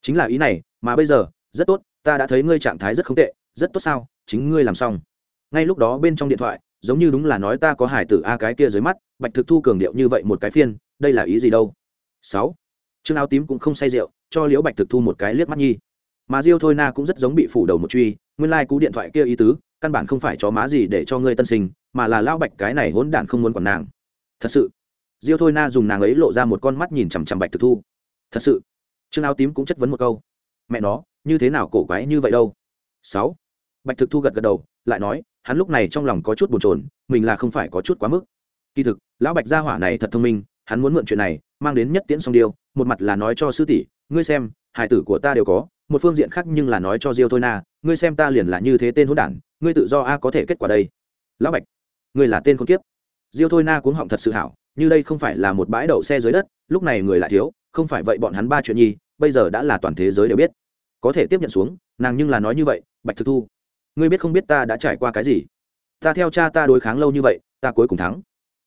chính là ý này, mà bây giờ, rất tốt, ta đã thấy ngươi trạng thái rất không tệ, rất tốt sao? Chính ngươi làm xong. Ngay lúc đó bên trong điện thoại, giống như đúng là nói ta có hải tử a cái kia dưới mắt, bạch thực thu cường điệu như vậy một cái phiên, đây là ý gì đâu? Sáu. Chương áo tím cũng không say rượu, cho liễu bạch thực thu một cái liếc mắt nhi. Mà diêu thôi na cũng rất giống bị phủ đầu một truy, nguyên lai、like、cú điện thoại kia ý tứ, căn bản không phải chó má gì để cho ngươi tân sinh, mà là lao bạch cái này hỗn đản không muốn còn nàng. Thật sự. Diêu thôi na dùng nàng ấy lộ ra một con mắt nhìn chằm chằm bạch thực thu. Thật sự trương áo tím cũng chất vấn một câu. Mẹ nó, như thế nào cổ quái như vậy đâu? Sáu. Bạch thực thu gật gật đầu, lại nói, hắn lúc này trong lòng có chút bồn chồn, mình là không phải có chút quá mức. Kỳ thực, lão bạch gia hỏa này thật thông minh, hắn muốn mượn chuyện này, mang đến nhất tiễn song điêu, một mặt là nói cho sư tỷ, ngươi xem hải tử của ta đều có, một phương diện khác nhưng là nói cho diêu thôi na, ngươi xem ta liền là như thế tên hỗn đản, ngươi tự do a có thể kết quả đây. Lão bạch, ngươi là tên con kiếp. Diêu thôi na cuống họng thật sự hảo, như đây không phải là một bãi đậu xe dưới đất, lúc này người lại thiếu không phải vậy bọn hắn ba chuyện nhi, bây giờ đã là toàn thế giới đều biết. Có thể tiếp nhận xuống, nàng nhưng là nói như vậy, bạch thực thu, ngươi biết không biết ta đã trải qua cái gì? Ta theo cha ta đối kháng lâu như vậy, ta cuối cùng thắng.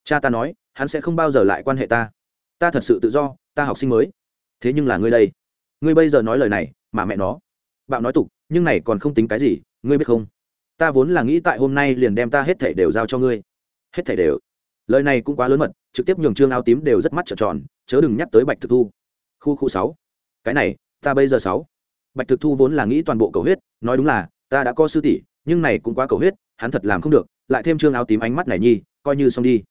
Cha ta nói, hắn sẽ không bao giờ lại quan hệ ta. Ta thật sự tự do, ta học sinh mới. Thế nhưng là ngươi đây. Ngươi bây giờ nói lời này, mà mẹ nó. Bạo nói tục, nhưng này còn không tính cái gì, ngươi biết không? Ta vốn là nghĩ tại hôm nay liền đem ta hết thảy đều giao cho ngươi. Hết thảy đều. Lời này cũng quá lớn mật, trực tiếp nhường trương áo tím đều rất mắt trợn tròn chớ đừng nhắc tới bạch thực thu. Khu khu sáu. Cái này, ta bây giờ sáu. Bạch thực thu vốn là nghĩ toàn bộ cầu huyết, nói đúng là, ta đã có sư tỷ, nhưng này cũng quá cầu huyết, hắn thật làm không được, lại thêm trương áo tím ánh mắt này nhi, coi như xong đi.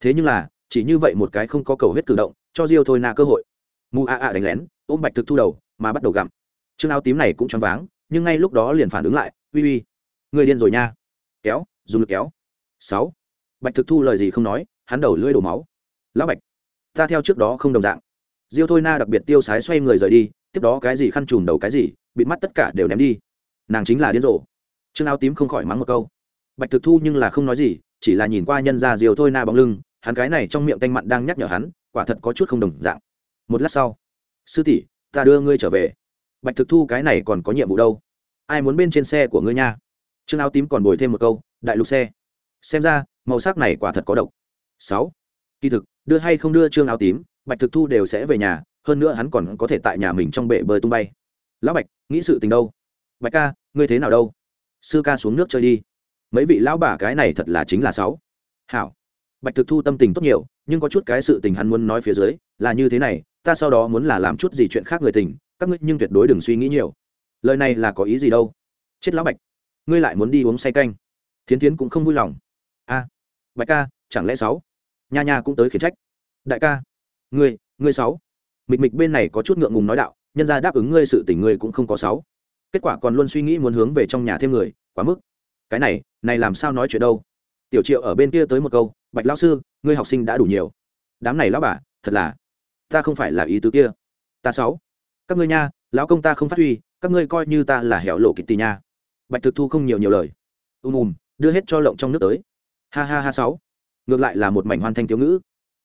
Thế nhưng là, chỉ như vậy một cái không có cầu huyết cử động, cho diêu thôi na cơ hội. Mu a a đánh lén, ôm bạch thực thu đầu, mà bắt đầu gặm. Trương áo tím này cũng choáng váng, nhưng ngay lúc đó liền phản ứng lại, uy uy, người điên rồi nha. Kéo, dùng lực kéo. Sáu. Bạch thực thu lời gì không nói, hắn đầu lưỡi đổ máu. Lão bạch ta theo trước đó không đồng dạng. Diêu thôi na đặc biệt tiêu sái xoay người rời đi, tiếp đó cái gì khăn trùm đầu cái gì, bịt mắt tất cả đều ném đi. Nàng chính là điên rồ. Trương áo tím không khỏi mắng một câu. Bạch thực thu nhưng là không nói gì, chỉ là nhìn qua nhân ra diều thôi na bóng lưng, hắn cái này trong miệng tanh mặn đang nhắc nhở hắn, quả thật có chút không đồng dạng. Một lát sau, sư tỷ, ta đưa ngươi trở về. Bạch thực thu cái này còn có nhiệm vụ đâu? Ai muốn bên trên xe của ngươi nha? Trương áo tím còn bồi thêm một câu, đại lục xe. Xem ra, màu sắc này quả thật có độc. Sáu kỳ thực, đưa hay không đưa trương áo tím, bạch thực thu đều sẽ về nhà, hơn nữa hắn còn có thể tại nhà mình trong bể bơi tung bay. Lão bạch, nghĩ sự tình đâu? Bạch ca, ngươi thế nào đâu? Sư ca xuống nước chơi đi. Mấy vị lão bà cái này thật là chính là sáu. Hảo. Bạch thực thu tâm tình tốt nhiều, nhưng có chút cái sự tình hắn muốn nói phía dưới, là như thế này, ta sau đó muốn là làm chút gì chuyện khác người tình, các ngươi nhưng tuyệt đối đừng suy nghĩ nhiều. Lời này là có ý gì đâu? Chết lão bạch. Ngươi lại muốn đi uống say canh. Thiến thiến cũng không vui lòng. A, bạch ca, chẳng lẽ sáu? Nha nha cũng tới khiển trách. Đại ca, ngươi ngươi sáu. Mịch mịch bên này có chút ngượng ngùng nói đạo, nhân ra đáp ứng ngươi sự tình ngươi cũng không có sáu. Kết quả còn luôn suy nghĩ muốn hướng về trong nhà thêm người, quá mức. Cái này này làm sao nói chuyện đâu? Tiểu triệu ở bên kia tới một câu, bạch lão sư, ngươi học sinh đã đủ nhiều. Đám này lão bà, thật là, ta không phải là ý tứ kia. Ta sáu. Các ngươi nha, lão công ta không phát huy, các ngươi coi như ta là hẻo lộ kịch tì nha. Bạch thực thu không nhiều nhiều lời. Ùm ùm, đưa hết cho lộng trong nước tới. Ha ha ha sáu ngược lại là một mảnh hoàn thanh thiếu ngữ.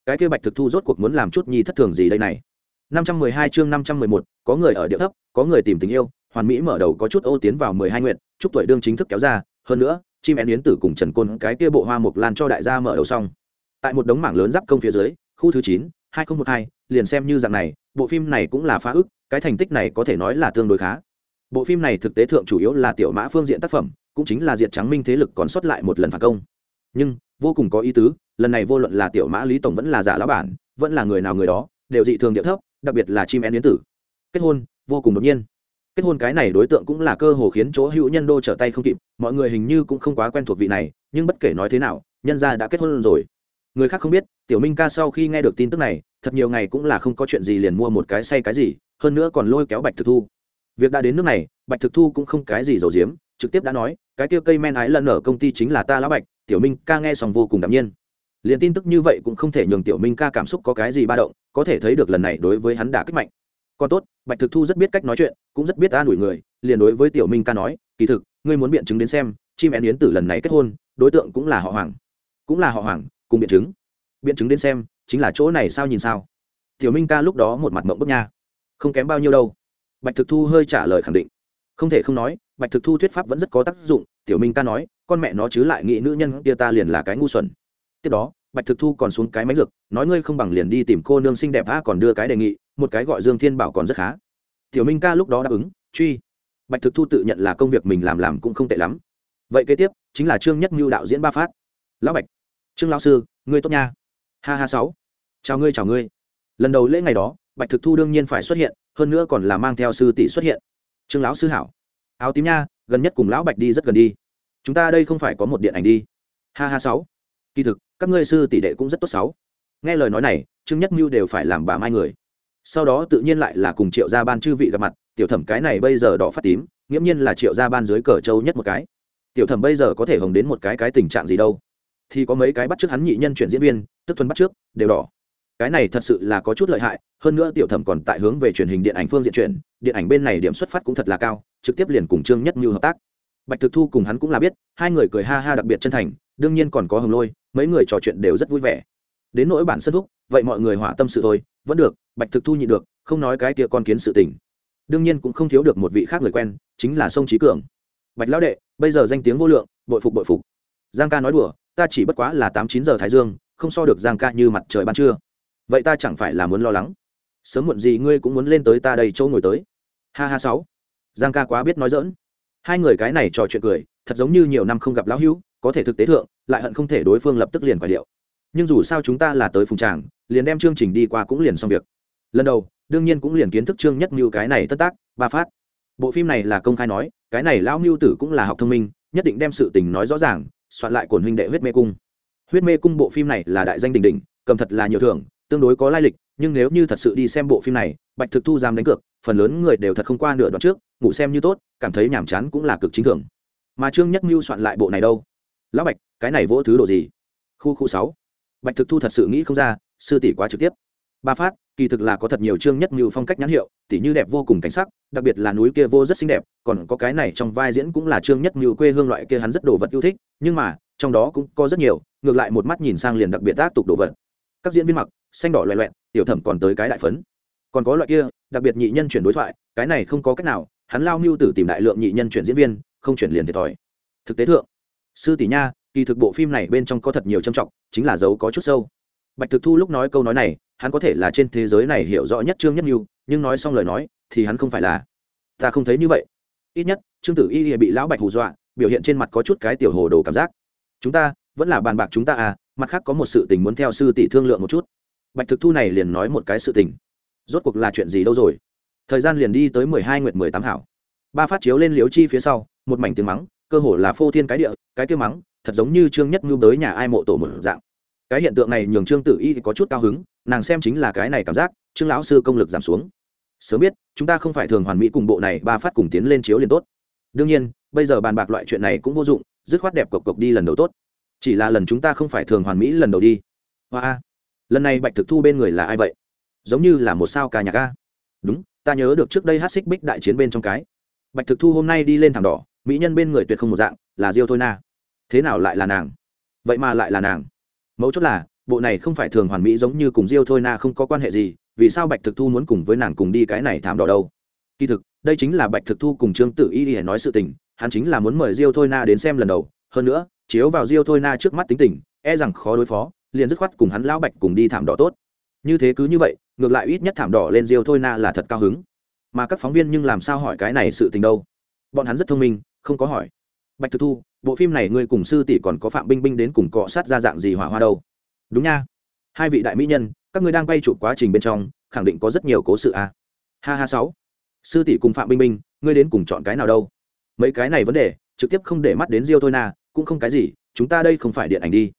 Cái kia bạch thực thu rốt cuộc muốn làm chút nhi thất thường gì đây này? 512 chương 511, có người ở địa thấp có người tìm tình yêu hoàn mỹ mở đầu có chút ô tiến vào 12 nguyện chúc tuổi đương chính thức kéo ra hơn nữa chim én yến tử cùng trần côn cái kia bộ hoa mục lan cho đại gia mở đầu xong. Tại một đống mảng lớn giáp công phía dưới khu thứ chín hai nghìn một hai liền xem như dạng này bộ phim này cũng là phá ức cái thành tích này có thể nói là tương đối khá. Bộ phim này thực tế thượng chủ yếu là tiểu mã phương diện tác phẩm cũng chính là diện trắng minh thế lực còn xuất lại một lần phản công. Nhưng vô cùng có ý tứ, lần này vô luận là tiểu mã lý tổng vẫn là giả lão bản, vẫn là người nào người đó, đều dị thường địa thấp, đặc biệt là chim én yến tử. Kết hôn, vô cùng đột nhiên. Kết hôn cái này đối tượng cũng là cơ hồ khiến chỗ hữu nhân đô trở tay không kịp, mọi người hình như cũng không quá quen thuộc vị này, nhưng bất kể nói thế nào, nhân gia đã kết hôn rồi. Người khác không biết, tiểu minh ca sau khi nghe được tin tức này, thật nhiều ngày cũng là không có chuyện gì liền mua một cái say cái gì, hơn nữa còn lôi kéo bạch thực thu. Việc đã đến nước này, bạch thực thu cũng không cái gì giấu giếm, trực tiếp đã nói, cái kia cây men ái lần ở công ty chính là ta lão bạch tiểu minh ca nghe xong vô cùng đ nhiên. Liền tin tức như vậy cũng không thể nhường tiểu minh ca cảm xúc có cái gì ba động, có thể thấy được lần này đối với hắn đã kích mạnh. Còn tốt, bạch thực thu rất biết cách nói chuyện, cũng rất biết an ủi người, liền đối với tiểu minh ca nói, kỳ thực, ngươi muốn biện chứng đến xem, chim én yến tử lần này kết hôn, đối tượng cũng là họ hoàng. Cũng là họ hoàng, cùng biện chứng. Biện chứng đến xem, chính là chỗ này sao nhìn sao. Tiểu minh ca lúc đó một mặt mộng bức nha. Không kém bao nhiêu đâu. Bạch thực thu hơi trả lời khẳng định. Không thể không nói, bạch thực thu thuyết pháp vẫn rất có tác dụng, tiểu minh ca nói con mẹ nó chứ lại nghĩ nữ nhân kia ta liền là cái ngu xuẩn. Tiếp đó, bạch thực thu còn xuống cái máy dược, nói ngươi không bằng liền đi tìm cô nương xinh đẹp a còn đưa cái đề nghị, một cái gọi dương thiên bảo còn rất khá. Tiểu minh ca lúc đó đáp ứng, truy. Bạch thực thu tự nhận là công việc mình làm làm cũng không tệ lắm. Vậy kế tiếp, chính là trương nhất mưu đạo diễn ba phát. Lão bạch, trương lão sư, ngươi tốt nha. Ha ha sáu. Chào ngươi chào ngươi. Lần đầu lễ ngày đó, bạch thực thu đương nhiên phải xuất hiện, hơn nữa còn là mang theo sư tỷ xuất hiện. Trương lão sư hảo. Áo tím nha, gần nhất cùng lão bạch đi rất gần đi chúng ta đây không phải có một điện ảnh đi. Ha ha sáu. Kỳ thực, các ngươi sư tỷ đệ cũng rất tốt sáu. Nghe lời nói này, trương nhất mưu đều phải làm bà mai người. Sau đó tự nhiên lại là cùng triệu gia ban chư vị gặp mặt, tiểu thẩm cái này bây giờ đỏ phát tím, nghiễm nhiên là triệu gia ban dưới cờ châu nhất một cái. Tiểu thẩm bây giờ có thể hồng đến một cái cái tình trạng gì đâu. Thì có mấy cái bắt trước hắn nhị nhân chuyển diễn viên, tức thuần bắt trước, đều đỏ. Cái này thật sự là có chút lợi hại, hơn nữa tiểu thẩm còn tại hướng về truyền hình điện ảnh phương diện chuyển, điện ảnh bên này điểm xuất phát cũng thật là cao, trực tiếp liền cùng trương nhất mưu hợp tác bạch thực thu cùng hắn cũng là biết, hai người cười ha ha đặc biệt chân thành, đương nhiên còn có hồng lôi, mấy người trò chuyện đều rất vui vẻ. Đến nỗi bản sân thúc, vậy mọi người hỏa tâm sự thôi, vẫn được, bạch thực thu nhị được, không nói cái kia con kiến sự tình. Đương nhiên cũng không thiếu được một vị khác người quen, chính là sông trí cường. Bạch lão đệ, bây giờ danh tiếng vô lượng, bội phục bội phục. Giang ca nói đùa, ta chỉ bất quá là tám chín giờ thái dương, không so được giang ca như mặt trời ban trưa. Vậy ta chẳng phải là muốn lo lắng? Sớm muộn gì ngươi cũng muốn lên tới ta đây chỗ ngồi tới. Ha ha sáu. Giang ca quá biết nói dỡn hai người cái này trò chuyện cười, thật giống như nhiều năm không gặp lão hữu, có thể thực tế thượng, lại hận không thể đối phương lập tức liền quả điệu. Nhưng dù sao chúng ta là tới phùng tràng, liền đem chương trình đi qua cũng liền xong việc. Lần đầu, đương nhiên cũng liền kiến thức chương nhất mưu cái này tất tác, ba phát. Bộ phim này là công khai nói, cái này lão mưu tử cũng là học thông minh, nhất định đem sự tình nói rõ ràng, soạn lại cổn huynh đệ huyết mê cung. Huyết mê cung bộ phim này là đại danh đình đình cầm thật là nhiều thưởng, tương đối có lai lịch, nhưng nếu như thật sự đi xem bộ phim này, bạch thực thu dám đánh cược phần lớn người đều thật không qua nửa đoạn trước, ngủ xem như tốt, cảm thấy nhàm chán cũng là cực chính thường. Mà trương nhất mưu soạn lại bộ này đâu? Lão bạch, cái này vỗ thứ đồ gì? Khu khu sáu. Bạch thực thu thật sự nghĩ không ra, sư tỷ quá trực tiếp. Ba phát, kỳ thực là có thật nhiều chương nhất mưu phong cách nhãn hiệu tỷ như đẹp vô cùng cảnh sắc, đặc biệt là núi kia vô rất xinh đẹp, còn có cái này trong vai diễn cũng là chương nhất mưu quê hương loại kia hắn rất đồ vật yêu thích, nhưng mà, trong đó cũng có rất nhiều, ngược lại một mắt nhìn sang liền đặc biệt tác tục đồ vật. Các diễn viên mặc, xanh đỏ loẹ loẹn tiểu thẩm còn tới cái đại phấn. Còn có loại kia đặc biệt nhị nhân chuyển đối thoại, cái này không có cách nào, hắn lao mưu tử tìm đại lượng nhị nhân chuyển diễn viên, không chuyển liền thiệt thòi. Thực tế thượng, sư tỷ nha, kỳ thực bộ phim này bên trong có thật nhiều trầm trọng, chính là dấu có chút sâu. Bạch thực thu lúc nói câu nói này, hắn có thể là trên thế giới này hiểu rõ nhất trương nhất mưu nhưng nói xong lời nói, thì hắn không phải là. Ta không thấy như vậy. Ít nhất, trương tử y bị lão bạch hù dọa, biểu hiện trên mặt có chút cái tiểu hồ đồ cảm giác. Chúng ta, vẫn là bàn bạc chúng ta à mặt khác có một sự tình muốn theo sư tỷ thương lượng một chút. Bạch thực thu này liền nói một cái sự tình rốt cuộc là chuyện gì đâu rồi? Thời gian liền đi tới mười hai nguyệt mười tám hảo. Ba phát chiếu lên liếu chi phía sau, một mảnh tiếng mắng, cơ hồ là phô thiên cái địa, cái kêu mắng, thật giống như trương nhất ngưu tới nhà ai mộ tổ một dạng. Cái hiện tượng này nhường trương tử y có chút cao hứng, nàng xem chính là cái này cảm giác, trương lão sư công lực giảm xuống. Sớm biết, chúng ta không phải thường hoàn mỹ cùng bộ này, ba phát cùng tiến lên chiếu liền tốt. Đương nhiên, bây giờ bàn bạc loại chuyện này cũng vô dụng, dứt khoát đẹp cộc cộc đi lần đầu tốt. Chỉ là lần chúng ta không phải thường hoàn mỹ lần đầu đi. Hoa lần này bạch thực thu bên người là ai vậy? Giống như là một sao ca nhạc ca đúng, ta nhớ được trước đây hát xích bích đại chiến bên trong cái. Bạch thực thu hôm nay đi lên thảm đỏ, mỹ nhân bên người tuyệt không một dạng, là diêu thôi na. Thế nào lại là nàng? Vậy mà lại là nàng. Mấu chốt là, bộ này không phải thường hoàn mỹ giống như cùng diêu thôi na không có quan hệ gì, vì sao bạch thực thu muốn cùng với nàng cùng đi cái này thảm đỏ đâu? Kỳ thực, đây chính là bạch thực thu cùng trương tử y để nói sự tình, hắn chính là muốn mời diêu thôi na đến xem lần đầu. Hơn nữa, chiếu vào diêu thôi na trước mắt tính tình e rằng khó đối phó, liền dứt khoát cùng hắn lão bạch cùng đi thảm đỏ tốt như thế cứ như vậy, ngược lại ít nhất thảm đỏ lên diêu thôi na là thật cao hứng. Mà các phóng viên nhưng làm sao hỏi cái này sự tình đâu? Bọn hắn rất thông minh, không có hỏi. Bạch thực thu, bộ phim này ngươi cùng sư tỷ còn có phạm binh binh đến cùng cọ sát ra dạng gì hỏa hoa đâu? Đúng nha. Hai vị đại mỹ nhân, các ngươi đang quay chụp quá trình bên trong, khẳng định có rất nhiều cố sự a à. ha ha sáu. Sư tỷ cùng phạm binh binh, ngươi đến cùng chọn cái nào đâu? Mấy cái này vấn đề, trực tiếp không để mắt đến diêu thôi na, cũng không cái gì, chúng ta đây không phải điện ảnh đi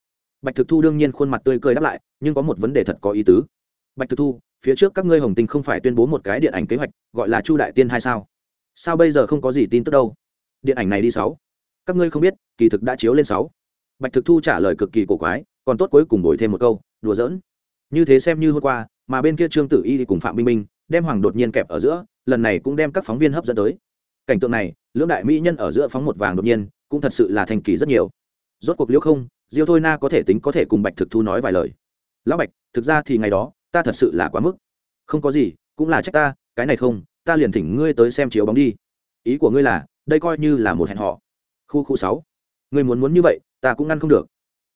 bạch thực thu đương nhiên khuôn mặt tươi cười đáp lại, nhưng có một vấn đề thật có ý tứ. Bạch thực thu, phía trước các ngươi hồng tinh không phải tuyên bố một cái điện ảnh kế hoạch, gọi là chu đại tiên hay sao? Sao bây giờ không có gì tin tức đâu? Điện ảnh này đi sáu. Các ngươi không biết, kỳ thực đã chiếu lên sáu. Bạch thực thu trả lời cực kỳ cổ quái, còn tốt cuối cùng đổi thêm một câu, đùa giỡn. Như thế xem như hôm qua, mà bên kia trương tử y cùng phạm minh minh đem hoàng đột nhiên kẹp ở giữa, lần này cũng đem các phóng viên hấp dẫn tới. Cảnh tượng này, lưỡng đại mỹ nhân ở giữa phóng một vàng đột nhiên, cũng thật sự là thành kỳ rất nhiều. Rốt cuộc liễu không diêu thôi na có thể tính có thể cùng bạch thực thu nói vài lời. Lão bạch, thực ra thì ngày đó, ta thật sự là quá mức. Không có gì, cũng là trách ta, cái này không, ta liền thỉnh ngươi tới xem chiếu bóng đi. Ý của ngươi là, đây coi như là một hẹn họ khu khu sáu. Ngươi muốn muốn như vậy, ta cũng ngăn không được.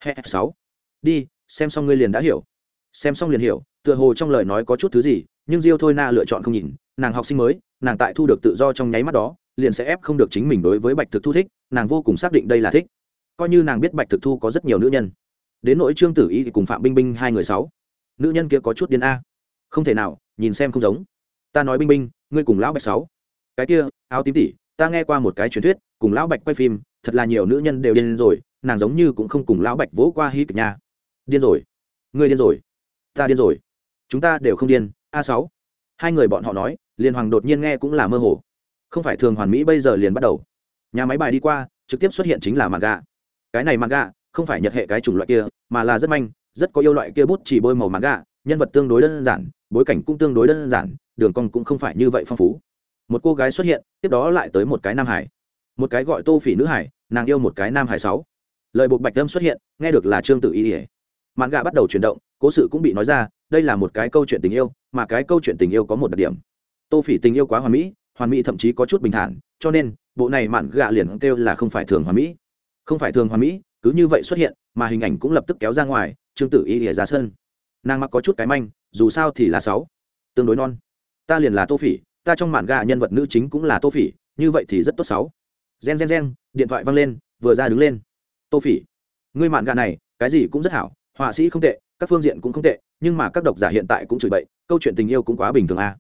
He sáu. Đi, xem xong ngươi liền đã hiểu. Xem xong liền hiểu, tựa hồ trong lời nói có chút thứ gì, nhưng diêu thôi na lựa chọn không nhìn. Nàng học sinh mới, nàng tại thu được tự do trong nháy mắt đó, liền sẽ ép không được chính mình đối với bạch thực thu thích, nàng vô cùng xác định đây là thích coi như nàng biết bạch thực thu có rất nhiều nữ nhân đến nỗi trương tử y thì cùng phạm binh binh hai người sáu nữ nhân kia có chút điên a không thể nào nhìn xem không giống ta nói binh binh ngươi cùng lão bạch sáu cái kia áo tím tỉ ta nghe qua một cái truyền thuyết cùng lão bạch quay phim thật là nhiều nữ nhân đều điên rồi nàng giống như cũng không cùng lão bạch vỗ qua hí kịch nha điên rồi ngươi điên rồi ta điên rồi chúng ta đều không điên a sáu hai người bọn họ nói liên hoàng đột nhiên nghe cũng là mơ hồ không phải thường hoàn mỹ bây giờ liền bắt đầu nhà máy bài đi qua trực tiếp xuất hiện chính là mặt gà cái này manga không phải nhật hệ cái chủng loại kia mà là rất manh rất có yêu loại kia bút chỉ bôi màu manga, nhân vật tương đối đơn giản bối cảnh cũng tương đối đơn giản đường cong cũng không phải như vậy phong phú. Một cô gái xuất hiện tiếp đó lại tới một cái nam hải. Một cái gọi tô phỉ nữ hải nàng yêu một cái nam hải sáu. Lời buộc bạch tâm xuất hiện nghe được là trương tự ý ỉa mạn gà bắt đầu chuyển động cố sự cũng bị nói ra đây là một cái câu chuyện tình yêu mà cái câu chuyện tình yêu có một đặc điểm. Tô phỉ tình yêu quá hoàn mỹ hoàn mỹ thậm chí có chút bình thản cho nên bộ này mạn gà liền kêu là không phải thường hoàn mỹ không phải thường hoàn mỹ, cứ như vậy xuất hiện, mà hình ảnh cũng lập tức kéo ra ngoài, trương tử y lìa ra sân. Nàng mặc có chút cái manh, dù sao thì là sáu. Tương đối non. Ta liền là tô phỉ, ta trong màn gà nhân vật nữ chính cũng là tô phỉ, như vậy thì rất tốt sáu. Gen gen gen, điện thoại văng lên, vừa ra đứng lên. Tô phỉ, ngươi mạn gà này, cái gì cũng rất hảo, họa sĩ không tệ, các phương diện cũng không tệ, nhưng mà các độc giả hiện tại cũng chửi bậy, câu chuyện tình yêu cũng quá bình thường à.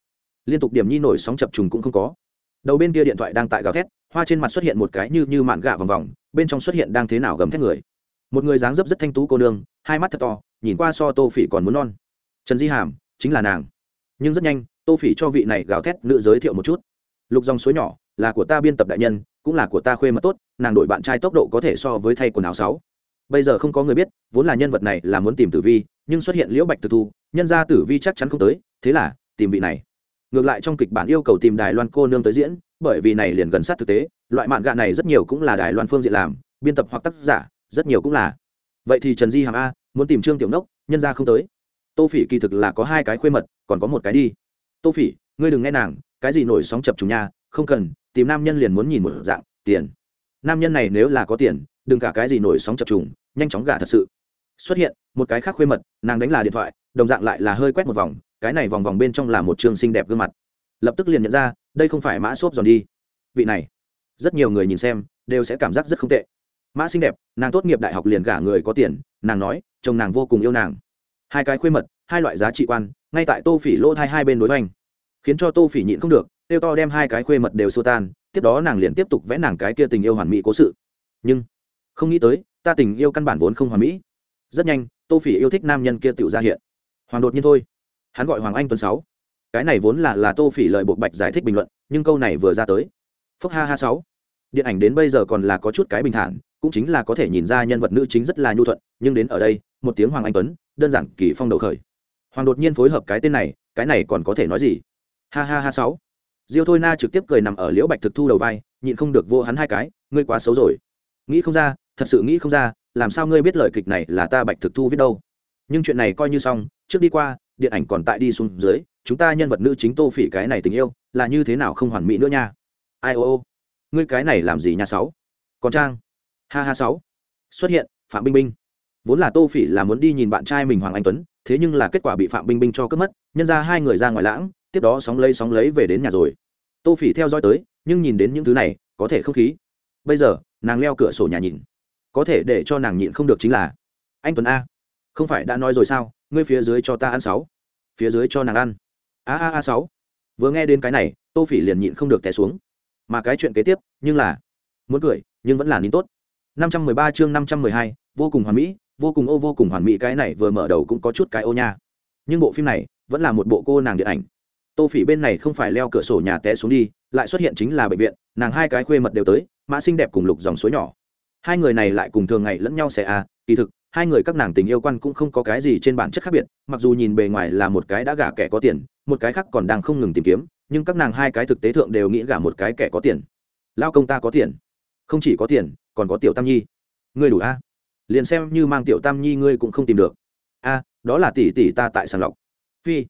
liên tục điểm nhi nổi sóng chập trùng cũng không có. Đầu bên kia điện thoại đang tại gào thét, hoa trên mặt xuất hiện một cái như như mạn gà vòng vòng bên trong xuất hiện đang thế nào gầm thét người. Một người dáng dấp rất thanh tú cô nương, hai mắt thật to, nhìn qua so tô phỉ còn muốn non. Trần di hàm, chính là nàng. Nhưng rất nhanh, tô phỉ cho vị này gào thét nữ giới thiệu một chút. Lục dòng suối nhỏ, là của ta biên tập đại nhân, cũng là của ta khuê mật tốt, nàng đội bạn trai tốc độ có thể so với thay quần áo sáu. Bây giờ không có người biết, vốn là nhân vật này là muốn tìm tử vi, nhưng xuất hiện liễu bạch tử thu, nhân ra tử vi chắc chắn không tới, thế là tìm vị này. Ngược lại trong kịch bản yêu cầu tìm đài loan cô nương tới diễn, bởi vì này liền gần sát thực tế loại mạn gạ này rất nhiều cũng là đài loan phương diện làm, biên tập hoặc tác giả, rất nhiều cũng là. Vậy thì trần di hàm a, muốn tìm trương tiểu nốc, nhân ra không tới. Tô phỉ kỳ thực là có hai cái khuê mật, còn có một cái đi. Tô phỉ, ngươi đừng nghe nàng, cái gì nổi sóng chập trùng nha, không cần, tìm nam nhân liền muốn nhìn một dạng, tiền. Nam nhân này nếu là có tiền, đừng cả cái gì nổi sóng chập trùng, nhanh chóng gả thật sự. Xuất hiện, một cái khác khuê mật, nàng đánh là điện thoại, đồng dạng lại là hơi quét một vòng, cái này vòng vòng bên trong là một trường xinh đẹp gương mặt. Lập tức liền nhận ra, đây không phải mã xốp giòn đi. Vị này rất nhiều người nhìn xem, đều sẽ cảm giác rất không tệ. Mã xinh đẹp, nàng tốt nghiệp đại học liền gả người có tiền, nàng nói, chồng nàng vô cùng yêu nàng. Hai cái khuê mật, hai loại giá trị quan, ngay tại tô phỉ lỗ thai hai bên đối hoành. Khiến cho tô phỉ nhịn không được tiêu to đem hai cái khuê mật đều xô tan, tiếp đó nàng liền tiếp tục vẽ nàng cái kia tình yêu hoàn mỹ cố sự. Nhưng, không nghĩ tới, ta tình yêu căn bản vốn không hoàn mỹ. Rất nhanh, tô phỉ yêu thích nam nhân kia tự ra hiện. Hoàng đột nhiên thôi. Hắn gọi hoàng anh tuần sáu. Cái này vốn là là tô phỉ lời buộc bạch giải thích bình luận, nhưng câu này vừa ra tới phúc ha ha sáu. Điện ảnh đến bây giờ còn là có chút cái bình thản, cũng chính là có thể nhìn ra nhân vật nữ chính rất là nhu thuận, nhưng đến ở đây, một tiếng hoàng anh tuấn, đơn giản kỳ phong đầu khởi. Hoàng đột nhiên phối hợp cái tên này, cái này còn có thể nói gì? Ha ha ha sáu. Diêu thôi na trực tiếp cười nằm ở liễu bạch thực thu đầu vai, nhịn không được vô hắn hai cái, ngươi quá xấu rồi. Nghĩ không ra, thật sự nghĩ không ra, làm sao ngươi biết lời kịch này là ta bạch thực thu viết đâu? Nhưng chuyện này coi như xong, trước đi qua, điện ảnh còn tại đi xuống dưới, chúng ta nhân vật nữ chính tô phỉ cái này tình yêu, là như thế nào không hoàn mỹ nữa nha? Ai, ô ô. Ngươi cái này làm gì nha sáu? Còn trang? Ha ha, sáu. Xuất hiện, phạm binh binh vốn là tô phỉ là muốn đi nhìn bạn trai mình hoàng anh tuấn, thế nhưng là kết quả bị phạm binh binh cho cướp mất, nhân ra hai người ra ngoài lãng, tiếp đó sóng lấy sóng lấy về đến nhà rồi. Tô phỉ theo dõi tới, nhưng nhìn đến những thứ này, có thể không khí. Bây giờ, nàng leo cửa sổ nhà nhìn. Có thể để cho nàng nhịn không được chính là, anh tuấn a, không phải đã nói rồi sao? Ngươi phía dưới cho ta ăn sáu. Phía dưới cho nàng ăn. A a a, sáu. Vừa nghe đến cái này, tô phỉ liền nhịn không được té xuống mà cái chuyện kế tiếp nhưng là muốn cười nhưng vẫn là nín tốt. 513 chương 512, vô cùng hoàn mỹ vô cùng ô vô cùng hoàn mỹ cái này vừa mở đầu cũng có chút cái ô nha. Nhưng bộ phim này vẫn là một bộ cô nàng điện ảnh. Tô phỉ bên này không phải leo cửa sổ nhà té xuống đi lại xuất hiện chính là bệnh viện nàng hai cái khuê mật đều tới mã xinh đẹp cùng lục dòng suối nhỏ. Hai người này lại cùng thường ngày lẫn nhau xẻ à kỳ thực hai người các nàng tình yêu quan cũng không có cái gì trên bản chất khác biệt mặc dù nhìn bề ngoài là một cái đã gả kẻ có tiền một cái khác còn đang không ngừng tìm kiếm nhưng các nàng hai cái thực tế thượng đều nghĩ gả một cái kẻ có tiền. Lao công ta có tiền. Không chỉ có tiền, còn có tiểu tam nhi. Ngươi đủ a? Liền xem như mang tiểu tam nhi ngươi cũng không tìm được. A, đó là tỷ tỷ ta tại sàng lọc. Phi,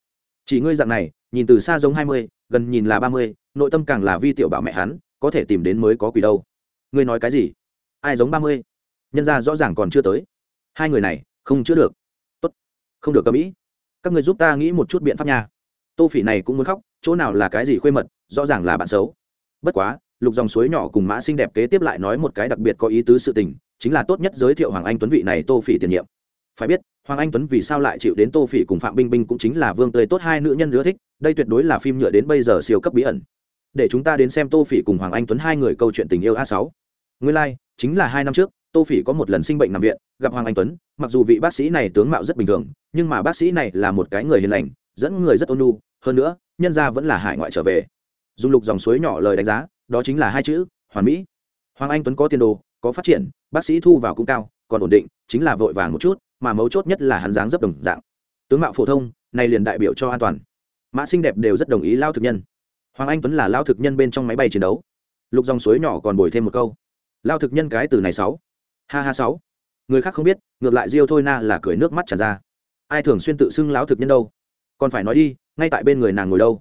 chỉ ngươi dạng này, nhìn từ xa giống hai mươi, gần nhìn là ba mươi, nội tâm càng là vi tiểu bảo mẹ hắn, có thể tìm đến mới có quỷ đâu. Ngươi nói cái gì? Ai giống ba mươi? Nhân ra rõ ràng còn chưa tới. Hai người này, không chữa được. Tốt, không được cầm ĩ các người giúp ta nghĩ một chút biện pháp nha. Tô phỉ này cũng muốn khóc chỗ nào là cái gì khuê mật rõ ràng là bạn xấu. Bất quá lục dòng suối nhỏ cùng mã xinh đẹp kế tiếp lại nói một cái đặc biệt có ý tứ sự tình chính là tốt nhất giới thiệu hoàng anh tuấn vị này tô phỉ tiền nhiệm. Phải biết hoàng anh tuấn vì sao lại chịu đến tô phỉ cùng phạm binh binh cũng chính là vương tươi tốt hai nữ nhân ưa thích đây tuyệt đối là phim nhựa đến bây giờ siêu cấp bí ẩn. Để chúng ta đến xem tô phỉ cùng hoàng anh tuấn hai người câu chuyện tình yêu a sáu. Nguyên lai、like, chính là hai năm trước tô phỉ có một lần sinh bệnh nằm viện gặp hoàng anh tuấn mặc dù vị bác sĩ này tướng mạo rất bình thường nhưng mà bác sĩ này là một cái người hiền lành dẫn người rất ôn nhu hơn nữa nhân ra vẫn là hải ngoại trở về. Dùng lục dòng suối nhỏ lời đánh giá, đó chính là hai chữ, hoàn mỹ. Hoàng anh tuấn có tiền đồ, có phát triển, bác sĩ thu vào cũng cao, còn ổn định, chính là vội vàng một chút, mà mấu chốt nhất là hắn dáng dấp đồng dạng. Tướng mạo phổ thông này liền đại biểu cho an toàn. Mã xinh đẹp đều rất đồng ý lao thực nhân. Hoàng anh tuấn là lao thực nhân bên trong máy bay chiến đấu. Lục dòng suối nhỏ còn bồi thêm một câu. Lao thực nhân cái từ này sáu. Ha ha sáu. Người khác không biết, ngược lại diêu thôi na là cười nước mắt tràn ra. Ai thường xuyên tự xưng lão thực nhân đâu? Còn phải nói đi ngay tại bên người nàng ngồi đâu.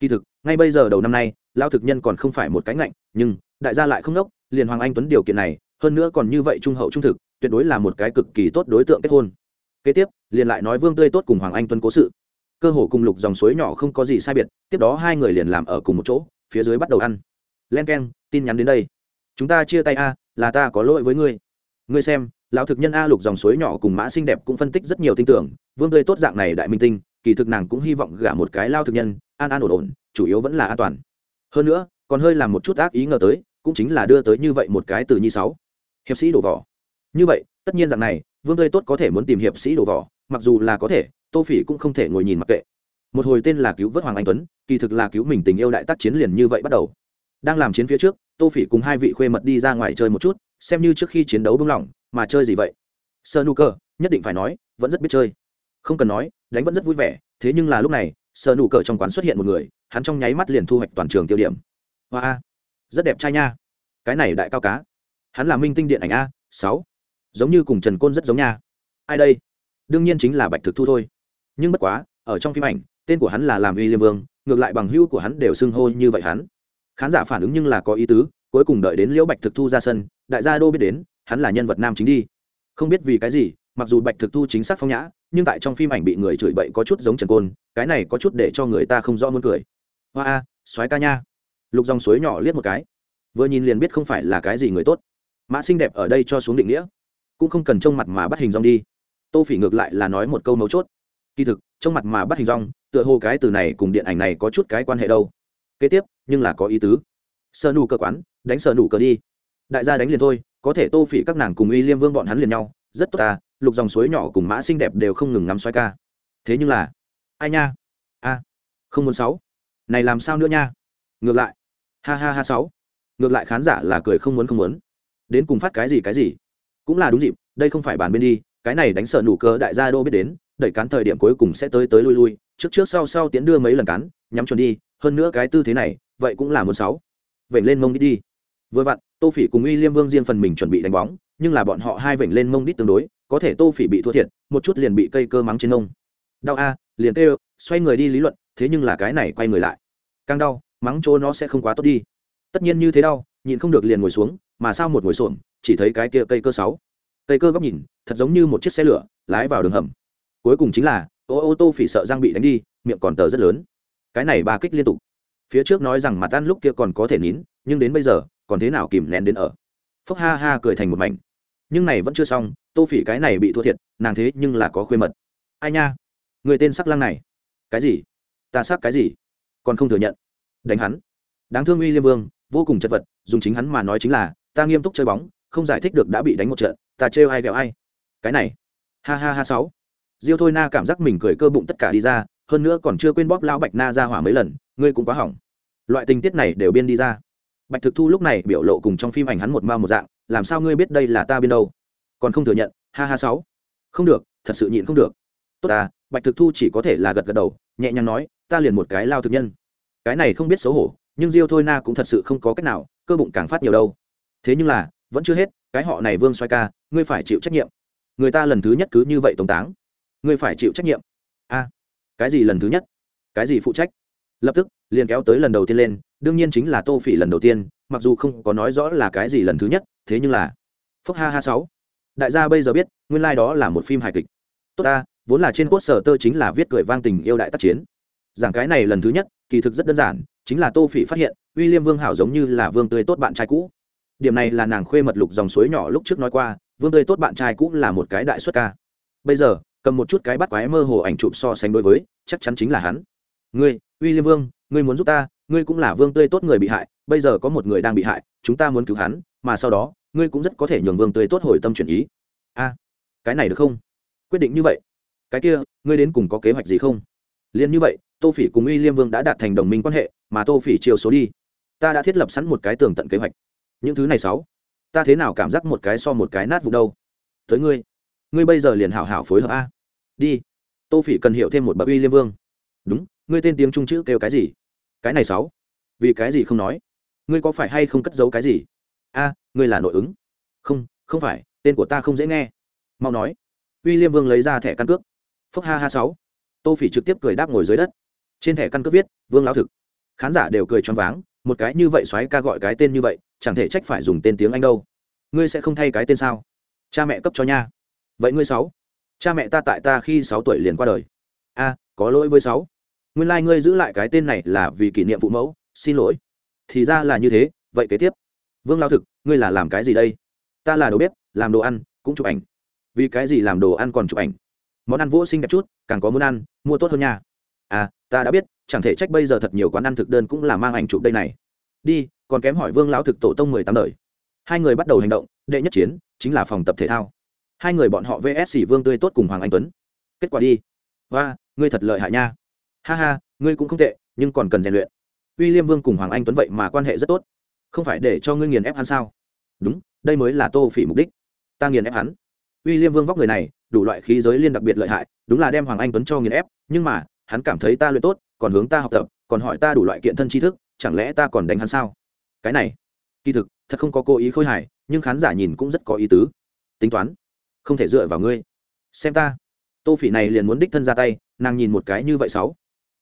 Kỳ thực, ngay bây giờ đầu năm nay, lão thực nhân còn không phải một cái ngạnh, nhưng, đại gia lại không đốc, liền hoàng anh tuấn điều kiện này, hơn nữa còn như vậy trung hậu trung thực, tuyệt đối là một cái cực kỳ tốt đối tượng kết hôn. Kế tiếp, liền lại nói vương tươi tốt cùng hoàng anh tuấn cố sự. Cơ hồ cùng lục dòng suối nhỏ không có gì sai biệt, tiếp đó hai người liền làm ở cùng một chỗ, phía dưới bắt đầu ăn. Len k e n tin nhắn đến đây. Chúng ta chia tay a, là ta có lỗi với ngươi. Ngươi xem, lão thực nhân a lục dòng suối nhỏ cùng mã xinh đẹp cũng phân tích rất nhiều tin tưởng, vương tươi tốt dạng này đại minh tinh kỳ thực nàng cũng hy vọng gả một cái lao thực nhân, an an ổn ổn, chủ yếu vẫn là an toàn. Hơn nữa, còn hơi làm một chút ác ý ngờ tới, cũng chính là đưa tới như vậy một cái từ nhi sáu. Hiệp sĩ đổ vỏ. Như vậy, tất nhiên dạng này, vương tươi tốt có thể muốn tìm hiệp sĩ đổ vỏ, mặc dù là có thể, tô phỉ cũng không thể ngồi nhìn mặc kệ. Một hồi tên là cứu vớt hoàng anh tuấn, kỳ thực là cứu mình tình yêu đại tác chiến liền như vậy bắt đầu. Đang làm chiến phía trước, tô phỉ cùng hai vị khuê mật đi ra ngoài chơi một chút, xem như trước khi chiến đấu bung lỏng mà chơi gì vậy? Sơ nu cơ, nhất định phải nói, vẫn rất biết chơi không cần nói, đánh vẫn rất vui vẻ, thế nhưng là lúc này sờ nụ cờ trong quán xuất hiện một người, hắn trong nháy mắt liền thu hoạch toàn trường tiêu điểm. Hoa rất đẹp trai nha. Cái này đại cao cá. Hắn là minh tinh điện ảnh a, sáu. Giống như cùng trần côn rất giống nha. Ai đây? Đương nhiên chính là bạch thực thu thôi. Nhưng bất quá, ở trong phim ảnh, tên của hắn là làm uy liêm vương, ngược lại bằng hữu của hắn đều xưng hô như vậy hắn. Khán giả phản ứng nhưng là có ý tứ, cuối cùng đợi đến liễu bạch thực thu ra sân, đại gia đô biết đến, hắn là nhân vật nam chính đi. Không biết vì cái gì, mặc dù bạch thực thu chính xác phong nhã nhưng tại trong phim ảnh bị người chửi bậy có chút giống trần côn, cái này có chút để cho người ta không rõ muốn cười. Hoa a xoáy ca nha. Lục dòng suối nhỏ liếc một cái. Vừa nhìn liền biết không phải là cái gì người tốt. Mã xinh đẹp ở đây cho xuống định nghĩa. Cũng không cần trông mặt mà bắt hình dong đi. Tô phỉ ngược lại là nói một câu mấu chốt. Kỳ thực, trông mặt mà bắt hình dong, tựa hồ cái từ này cùng điện ảnh này có chút cái quan hệ đâu. Kế tiếp, nhưng là có ý tứ. Sơ nù cơ quán, đánh sơ nù cơ đi. Đại gia đánh liền thôi, có thể tô phỉ các nàng cùng y liêm vương bọn hắn liền nhau, rất tốt ta lục dòng suối nhỏ cùng mã xinh đẹp đều không ngừng ngắm xoay ca. Thế nhưng là, ai nha? A, không muốn sáu. Này làm sao nữa nha? Ngược lại. Ha ha ha sáu. Ngược lại khán giả là cười không muốn không muốn. Đến cùng phát cái gì cái gì? Cũng là đúng dịp, đây không phải bàn bên đi, cái này đánh sợ nụ cơ đại gia đô biết đến, đẩy cán thời điểm cuối cùng sẽ tới tới lui lui, trước trước sau sau tiến đưa mấy lần cán, nhắm chuẩn đi, hơn nữa cái tư thế này, vậy cũng là một sáu. Vậy lên mông đi đi. Vừa vặn, tô phỉ cùng uy liêm vương riêng phần mình chuẩn bị đánh bóng, nhưng là bọn họ hai vểnh lên mông đít tương đối có thể tô phỉ bị thua thiệt, một chút liền bị cây cơ mắng trên nông đau a, liền kêu, xoay người đi lý luận, thế nhưng là cái này quay người lại. Càng đau, mắng chỗ nó sẽ không quá tốt đi. Tất nhiên như thế đau, nhịn không được liền ngồi xuống, mà sao một ngồi xổm, chỉ thấy cái kia cây cơ sáu. Cây cơ góc nhìn, thật giống như một chiếc xe lửa, lái vào đường hầm. Cuối cùng chính là, ô ô tô phỉ sợ giang bị đánh đi, miệng còn tờ rất lớn. Cái này ba kích liên tục. Phía trước nói rằng mặt tan lúc kia còn có thể nín, nhưng đến bây giờ, còn thế nào kìm nén đến ở. Phúc ha ha cười thành một mảnh. Nhưng này vẫn chưa xong tô phỉ cái này bị thua thiệt, nàng thế nhưng là có khuê mật. Ai nha? Người tên sắc lang này. Cái gì? Ta sắc cái gì? Còn không thừa nhận. Đánh hắn. Đáng thương uy liêm vương, vô cùng chật vật, dùng chính hắn mà nói chính là, ta nghiêm túc chơi bóng, không giải thích được đã bị đánh một trận, ta trêu ai ghẹo ai. Cái này. Ha ha ha sáu. Diêu thôi na cảm giác mình cười cơ bụng tất cả đi ra, hơn nữa còn chưa quên bóp lao bạch na ra hỏa mấy lần, ngươi cũng quá hỏng. Loại tình tiết này đều biên đi ra. Bạch thực thu lúc này biểu lộ cùng trong phim ảnh hắn một mao một dạng, làm sao ngươi biết đây là ta biên đâu? Còn không thừa nhận, ha ha sáu. Không được, thật sự nhịn không được. Tốt ta bạch thực thu chỉ có thể là gật gật đầu, nhẹ nhàng nói, ta liền một cái lao thực nhân. Cái này không biết xấu hổ, nhưng diêu thôi na cũng thật sự không có cách nào, cơ bụng càng phát nhiều đâu. Thế nhưng là, vẫn chưa hết, cái họ này vương xoay ca, ngươi phải chịu trách nhiệm. Người ta lần thứ nhất cứ như vậy tổng táng. Ngươi phải chịu trách nhiệm. A, cái gì lần thứ nhất? Cái gì phụ trách? Lập tức, liền kéo tới lần đầu tiên lên, đương nhiên chính là tô phỉ lần đầu tiên, mặc dù không có nói rõ là cái gì lần thứ nhất, thế nhưng là, phúc ha ha sáu đại gia bây giờ biết, nguyên lai、like、đó là một phim hài kịch. Tốt ta, vốn là trên cốt sở tơ chính là viết cười vang tình yêu đại tác chiến. Giảng cái này lần thứ nhất, kỳ thực rất đơn giản, chính là tô phỉ phát hiện w i l l i am vương hảo giống như là vương tươi tốt bạn trai cũ. Điểm này là nàng khuê mật lục dòng suối nhỏ lúc trước nói qua, vương tươi tốt bạn trai cũ là một cái đại xuất ca. Bây giờ, cầm một chút cái bắt quái mơ hồ ảnh chụp so sánh đối với, chắc chắn chính là hắn. Ngươi w i l l i am vương, ngươi muốn giúp ta, ngươi cũng là vương tươi tốt người bị hại, bây giờ có một người đang bị hại, chúng ta muốn cứu hắn, mà sau đó ngươi cũng rất có thể nhường vương tươi tốt hồi tâm chuyển ý. A, cái này được không? Quyết định như vậy. Cái kia, ngươi đến cùng có kế hoạch gì không? Liền như vậy, tô phỉ cùng uy liêm vương đã đạt thành đồng minh quan hệ, mà tô phỉ chiều số đi. Ta đã thiết lập sẵn một cái tường tận kế hoạch. Những thứ này sáu, ta thế nào cảm giác một cái so một cái nát vụ đâu? Tới ngươi. Ngươi bây giờ liền hảo hảo phối hợp a. Đi. Tô phỉ cần hiểu thêm một bậc uy liêm vương. Đúng, ngươi tên tiếng trung chữ kêu cái gì? Cái này sáu. Vì cái gì không nói? Ngươi có phải hay không cất giấu cái gì? A ngươi là nội ứng. Không không phải, tên của ta không dễ nghe. Mau nói. Uy liêm vương lấy ra thẻ căn cước. Phúc ha ha sáu. Tô phỉ trực tiếp cười đáp ngồi dưới đất. Trên thẻ căn cước viết, vương lão thực. Khán giả đều cười choáng váng, một cái như vậy xoáy ca gọi cái tên như vậy, chẳng thể trách phải dùng tên tiếng anh đâu. Ngươi sẽ không thay cái tên sao? Cha mẹ cấp cho nha. Vậy ngươi sáu? Cha mẹ ta tại ta khi sáu tuổi liền qua đời. A, có lỗi với sáu. Nguyên lai、like、ngươi giữ lại cái tên này là vì kỷ niệm phụ mẫu, xin lỗi. Thì ra là như thế, vậy kế tiếp. Vương lao thực ngươi là làm cái gì đây? Ta là đồ bếp, làm đồ ăn, cũng chụp ảnh. Vì cái gì làm đồ ăn còn chụp ảnh? Món ăn vỗ xinh đẹp chút, càng có muốn ăn, mua tốt hơn nha. À ta đã biết, chẳng thể trách bây giờ thật nhiều quán ăn thực đơn cũng là mang ảnh chụp đây này. Đi, còn kém hỏi vương lão thực tổ tông mười tám đời. Hai người bắt đầu hành động, đệ nhất chiến, chính là phòng tập thể thao. Hai người bọn họ vs vương tươi tốt cùng hoàng anh tuấn. Kết quả đi. Và ngươi thật lợi hại nha. Ha ha, ngươi cũng không tệ, nhưng còn cần rèn luyện. Uy liêm vương cùng hoàng anh tuấn vậy mà quan hệ rất tốt không phải để cho ngươi nghiền ép hắn sao? Đúng, đây mới là tô phỉ mục đích. Ta nghiền ép hắn. Uy liêm vương vóc người này, đủ loại khí giới liên đặc biệt lợi hại, đúng là đem hoàng anh tuấn cho nghiền ép, nhưng mà, hắn cảm thấy ta luyện tốt, còn hướng ta học tập, còn hỏi ta đủ loại kiện thân tri thức, chẳng lẽ ta còn đánh hắn sao? Cái này, kỳ thực, thật không có cố ý khôi hài, nhưng khán giả nhìn cũng rất có ý tứ. Tính toán, không thể dựa vào ngươi. Xem ta. Tô phỉ này liền muốn đích thân ra tay, nàng nhìn một cái như vậy sáu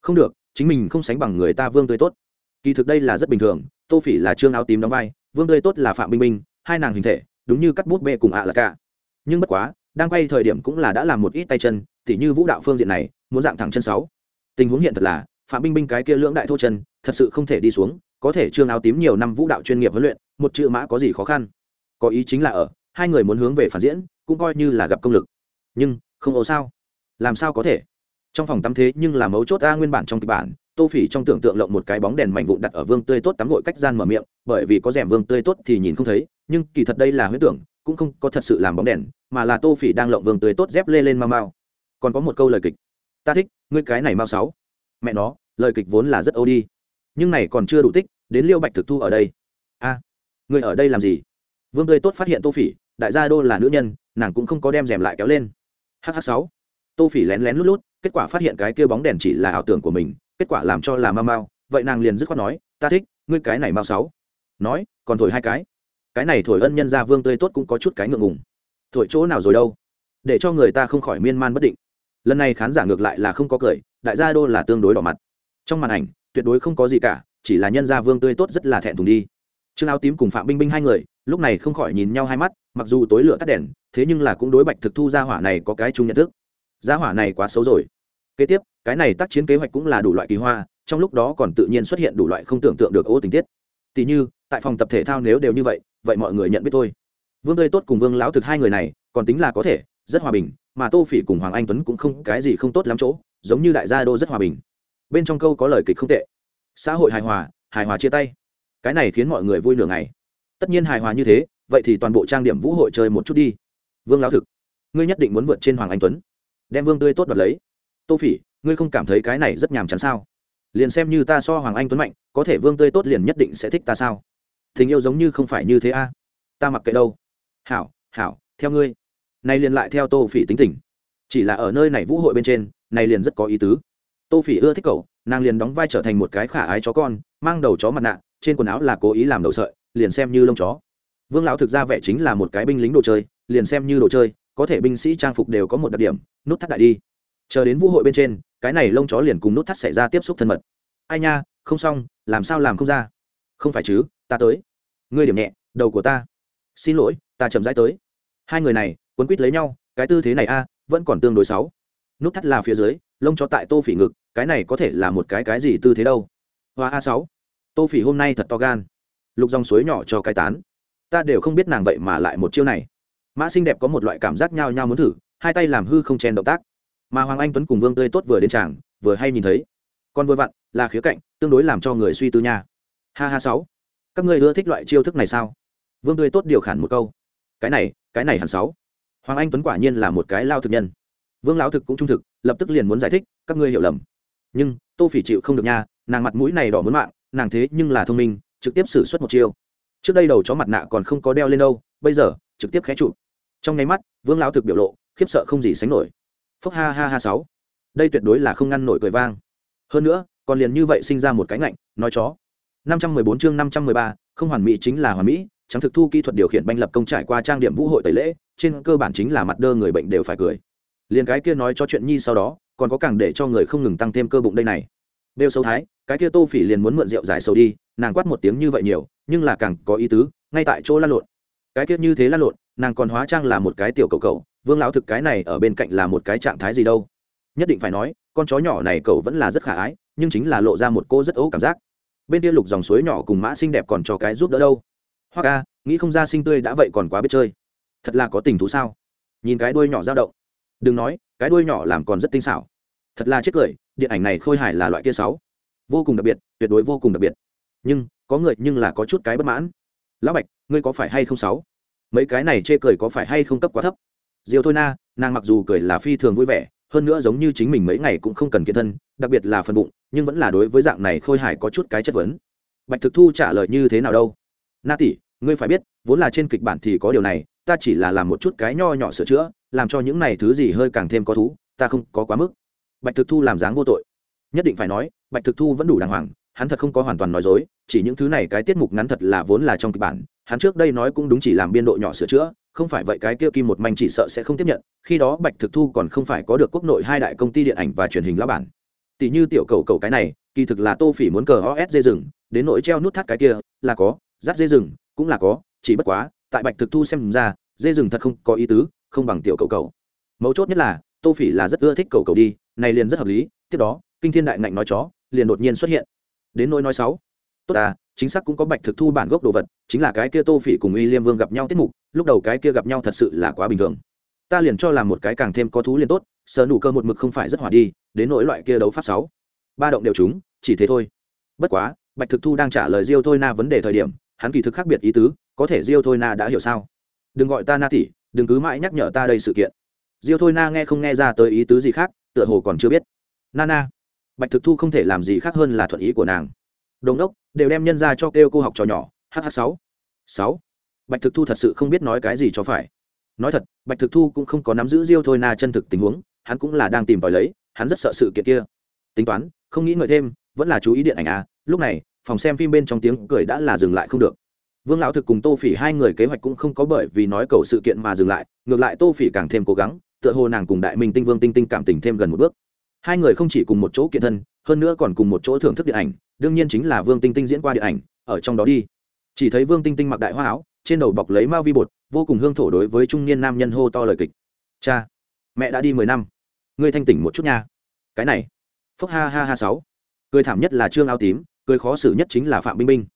không được, chính mình không sánh bằng người ta vương tươi tốt. Kỳ thực đây là rất bình thường tô phỉ là trương áo tím đóng vai vương tươi tốt là phạm Minh Minh, hai nàng hình thể đúng như cắt bút bê cùng ạ là cả. Nhưng bất quá đang quay thời điểm cũng là đã làm một ít tay chân tỉ như vũ đạo phương diện này muốn dạng thẳng chân sáu. Tình huống hiện thật là phạm Minh Minh cái kia lưỡng đại thô chân thật sự không thể đi xuống có thể trương áo tím nhiều năm vũ đạo chuyên nghiệp huấn luyện một chữ mã có gì khó khăn. Có ý chính là ở hai người muốn hướng về phản diễn cũng coi như là gặp công lực. Nhưng không ấu sao? Làm sao có thể? Trong phòng tắm thế nhưng là mấu chốt a nguyên bản trong kịch bản tô phỉ trong tưởng tượng lộng một cái bóng đèn mảnh vụn đặt ở vương tươi tốt tắm gội cách gian mở miệng bởi vì có rèm vương tươi tốt thì nhìn không thấy nhưng kỳ thật đây là huyết tưởng cũng không có thật sự làm bóng đèn mà là tô phỉ đang lộng vương tươi tốt dép lê lên mau mau. Còn có một câu lời kịch. Ta thích ngươi cái này mau sáu. Mẹ nó lời kịch vốn là rất âu đi. Nhưng này còn chưa đủ tích đến liêu bạch thực thu ở đây. A à, ngươi ở đây làm gì? Vương tươi tốt phát hiện tô phỉ đại gia đô là nữ nhân nàng cũng không có đem rèm lại kéo lên. Hh sáu. Tô phỉ lén lén lút lút kết quả phát hiện cái kia bóng đèn chỉ là ảo tưởng của mình kết quả làm cho là mau mau, vậy nàng liền dứt khoát nói, ta thích, ngươi cái này mau sáu. Nói, còn thổi hai cái. Cái này thổi ân nhân gia vương tươi tốt cũng có chút cái ngượng ngùng. Thổi chỗ nào rồi đâu? Để cho người ta không khỏi miên man bất định. Lần này khán giả ngược lại là không có cười, đại gia đô là tương đối đỏ mặt. Trong màn ảnh, tuyệt đối không có gì cả, chỉ là nhân gia vương tươi tốt rất là thẹn thùng đi. Trương áo tím cùng phạm binh binh hai người, lúc này không khỏi nhìn nhau hai mắt, mặc dù tối lửa tắt đèn, thế nhưng là cũng đối bạch thực thu gia hỏa này có cái chung nhận thức. Gia hỏa này quá xấu rồi. Kế tiếp cái này tác chiến kế hoạch cũng là đủ loại kỳ hoa, trong lúc đó còn tự nhiên xuất hiện đủ loại không tưởng tượng được ô tình tiết. Tỉ như, tại phòng tập thể thao nếu đều như vậy vậy mọi người nhận biết thôi. Vương tươi tốt cùng vương lão thực hai người này, còn tính là có thể, rất hòa bình, mà tô phỉ cùng hoàng anh tuấn cũng không, cái gì không tốt lắm chỗ, giống như đại gia đô rất hòa bình. Bên trong câu có lời kịch không tệ. Xã hội hài hòa hài hòa chia tay. Cái này khiến mọi người vui nửa ngày. Tất nhiên hài hòa như thế, vậy thì toàn bộ trang điểm vũ hội chơi một chút đi. Vương lão thực, ngươi nhất định muốn vượt trên hoàng anh tuấn. Đem vương tươi tốt đoạt lấy. Tô phỉ ngươi không cảm thấy cái này rất nhàm chán sao? Liền xem như ta so hoàng anh tuấn mạnh, có thể vương tươi tốt liền nhất định sẽ thích ta sao? Tình yêu giống như không phải như thế a. Ta mặc kệ đâu. Hảo hảo, theo ngươi. Nay liền lại theo tô phỉ tính tình. Chỉ là ở nơi này vũ hội bên trên này liền rất có ý tứ. Tô phỉ ưa thích cậu, nàng liền đóng vai trở thành một cái khả ái chó con, mang đầu chó mặt nạ, trên quần áo là cố ý làm đầu sợi, liền xem như lông chó. Vương lão thực ra vẻ chính là một cái binh lính đồ chơi, liền xem như đồ chơi, có thể binh sĩ trang phục đều có một đặc điểm, nút thắt đại đi. Chờ đến vũ hội bên trên cái này lông chó liền cùng nút thắt xảy ra tiếp xúc thân mật. Ai nha, không xong, làm sao làm không ra? Không phải chứ, ta tới. Ngươi điểm nhẹ, đầu của ta. Xin lỗi, ta chậm rãi tới. Hai người này, quấn quýt lấy nhau, cái tư thế này a, vẫn còn tương đối xấu. Nút thắt là phía dưới, lông chó tại tô phỉ ngực, cái này có thể là một cái cái gì tư thế đâu. Hoa a sáu. Tô phỉ hôm nay thật to gan. Lục dòng suối nhỏ cho cái tán. Ta đều không biết nàng vậy mà lại một chiêu này. Mã xinh đẹp có một loại cảm giác nhao nhao muốn thử, hai tay làm hư không chen động tác mà hoàng anh tuấn cùng vương tươi tốt vừa đến tràng, vừa hay nhìn thấy. Còn vừa vặn, là khía cạnh, tương đối làm cho người suy tư nha. Ha ha sáu. Các ngươi ưa thích loại chiêu thức này sao? Vương tươi tốt điều khản một câu. Cái này cái này hẳn sáu. Hoàng anh tuấn quả nhiên là một cái lao thực nhân. Vương lão thực cũng trung thực, lập tức liền muốn giải thích, các ngươi hiểu lầm. Nhưng, tô phỉ chịu không được nha, nàng mặt mũi này đỏ muốn mạng, nàng thế nhưng là thông minh, trực tiếp xử suất một chiêu. Trước đây đầu chó mặt nạ còn không có đeo lên đâu, bây giờ, trực tiếp khé trụ trong nháy mắt, vương lão thực biểu lộ, khiếp sợ không gì sánh nổi phúc ha ha ha sáu. Đây tuyệt đối là không ngăn nổi cười vang. Hơn nữa còn liền như vậy sinh ra một cái ngạnh nói chó. 514 chương 513, không hoàn mỹ chính là hoàn mỹ trắng thực thu kỹ thuật điều khiển banh lập công trải qua trang điểm vũ hội tẩy lễ trên cơ bản chính là mặt đơ người bệnh đều phải cười. Liền cái kia nói cho chuyện nhi sau đó còn có càng để cho người không ngừng tăng thêm cơ bụng đây này. Đều xấu thái cái kia tô phỉ liền muốn mượn rượu giải sầu đi nàng quát một tiếng như vậy nhiều nhưng là càng có ý tứ ngay tại chỗ lăn lộn. Cái kia như thế lăn lộn nàng còn hóa trang là một cái tiểu cầu cầu vương lão thực cái này ở bên cạnh là một cái trạng thái gì đâu? Nhất định phải nói, con chó nhỏ này cậu vẫn là rất khả ái, nhưng chính là lộ ra một cô rất ấu cảm giác. Bên kia lục dòng suối nhỏ cùng mã xinh đẹp còn cho cái giúp đỡ đâu? Hoa ca, nghĩ không ra sinh tươi đã vậy còn quá biết chơi. Thật là có tình thú sao? Nhìn cái đuôi nhỏ dao động. Đừng nói, cái đuôi nhỏ làm còn rất tinh xảo. Thật là chết cười, điện ảnh này khôi hài là loại kia sáu. Vô cùng đặc biệt, tuyệt đối vô cùng đặc biệt. Nhưng, có người nhưng là có chút cái bất mãn. Lão bạch, ngươi có phải hay không sáu? Mấy cái này chê cười có phải hay không cấp quá thấp? Diều thôi na, nàng mặc dù cười là phi thường vui vẻ, hơn nữa giống như chính mình mấy ngày cũng không cần kiện thân, đặc biệt là phần bụng, nhưng vẫn là đối với dạng này khôi hài có chút cái chất vấn. Bạch thực thu trả lời như thế nào đâu? Na tỷ, ngươi phải biết, vốn là trên kịch bản thì có điều này, ta chỉ là làm một chút cái nho nhỏ sửa chữa, làm cho những này thứ gì hơi càng thêm có thú, ta không có quá mức. Bạch thực thu làm dáng vô tội. Nhất định phải nói, bạch thực thu vẫn đủ đàng hoàng, hắn thật không có hoàn toàn nói dối, chỉ những thứ này cái tiết mục ngắn thật là vốn là trong kịch bản, hắn trước đây nói cũng đúng chỉ làm biên độ nhỏ sửa chữa không phải vậy cái kia kim một manh chỉ sợ sẽ không tiếp nhận, khi đó bạch thực thu còn không phải có được quốc nội hai đại công ty điện ảnh và truyền hình lao bản. Tỷ như tiểu cầu cầu cái này, kỳ thực là tô phỉ muốn cờ os dê rừng, đến nỗi treo nút thắt cái kia, là có dắt dê rừng, cũng là có, chỉ bất quá, tại bạch thực thu xem ra, dê rừng thật không có ý tứ, không bằng tiểu cầu cầu. Mấu chốt nhất là, tô phỉ là rất ưa thích cầu cầu đi, này liền rất hợp lý, tiếp đó, kinh thiên đại ngạnh nói chó, liền đột nhiên xuất hiện. Đến nỗi nói sáu tốt à chính xác cũng có bạch thực thu bản gốc đồ vật, chính là cái kia tô phỉ cùng y liêm vương gặp nhau tiết mục lúc đầu cái kia gặp nhau thật sự là quá bình thường. Ta liền cho làm một cái càng thêm có thú liền tốt, sờ nụ cơ một mực không phải rất hỏa đi, đến nỗi loại kia đấu pháp sáu. Ba động đều chúng chỉ thế thôi. Bất quá, bạch thực thu đang trả lời diêu thôi na vấn đề thời điểm, hắn kỳ thực khác biệt ý tứ, có thể diêu thôi na đã hiểu sao? Đừng gọi ta na tỷ, đừng cứ mãi nhắc nhở ta đây sự kiện. Diêu thôi na nghe không nghe ra tới ý tứ gì khác, tựa hồ còn chưa biết. Na na. Bạch thực thu không thể làm gì khác hơn là thuận ý của nàng. Đồn đốc, đều đem nhân ra cho kêu cô học trò nhỏ hh sáu. Sáu bạch thực thu thật sự không biết nói cái gì cho phải. Nói thật, bạch thực thu cũng không có nắm giữ diêu thôi na chân thực tình huống, hắn cũng là đang tìm tòi lấy, hắn rất sợ sự kiện kia. Tính toán, không nghĩ ngợi thêm, vẫn là chú ý điện ảnh à lúc này, phòng xem phim bên trong tiếng cười đã là dừng lại không được. Vương lão thực cùng tô phỉ hai người kế hoạch cũng không có bởi vì nói cầu sự kiện mà dừng lại, ngược lại tô phỉ càng thêm cố gắng, tựa hồ nàng cùng đại minh tinh vương tinh tinh cảm tình thêm gần một bước. Hai người không chỉ cùng một chỗ kiện thân, hơn nữa còn cùng một chỗ thưởng thức điện ảnh, đương nhiên chính là vương tinh tinh diễn qua điện ảnh, ở trong đó đi. Chỉ thấy vương tinh tinh mặc đại hoa áo trên đầu bọc lấy mao vi bột, vô cùng hương thổ đối với trung niên nam nhân hô to lời kịch. Cha, mẹ đã đi mười năm, ngươi thanh tỉnh một chút nha. Cái này, phúc ha ha ha sáu. Cười thảm nhất là trương áo tím, cười khó xử nhất chính là phạm binh binh.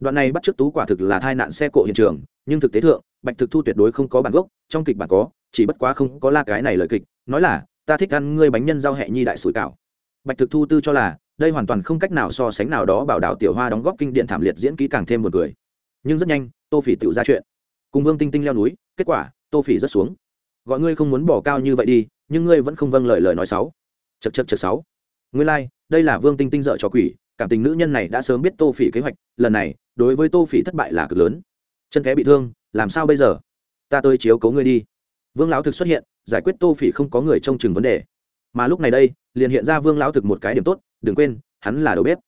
Đoạn này bắt t tú quả thực là tai nạn xe cộ hiện trường, nhưng thực tế thượng, bạch thực thu tuyệt đối không có bản gốc, trong kịch bản có, chỉ bất quá không có la cái này lời kịch, nói là, ta thích ăn ngươi bánh nhân giao hẹ nhi đại sủi cảo. Bạch thực thu tư cho là, đây hoàn toàn không cách nào so sánh nào đó bảo đảo tiểu hoa đóng góp kinh điện thảm liệt diễn kỹ càng thêm một người nhưng rất nhanh tô phỉ tự ra chuyện. Cùng vương tinh tinh leo núi kết quả tô phỉ rất xuống. Gọi ngươi không muốn bỏ cao như vậy đi nhưng ngươi vẫn không vâng lời lời nói sáu chật chật chật sáu ngươi lai、like, đây là vương tinh tinh dợ cho quỷ cảm tình nữ nhân này đã sớm biết tô phỉ kế hoạch lần này đối với tô phỉ thất bại là cực lớn. Chân ké bị thương làm sao bây giờ? Ta tới chiếu cấu ngươi đi. Vương lão thực xuất hiện giải quyết tô phỉ không có người trông chừng vấn đề. Mà lúc này đây liền hiện ra vương lão thực một cái điểm tốt đừng quên hắn là đầu bếp.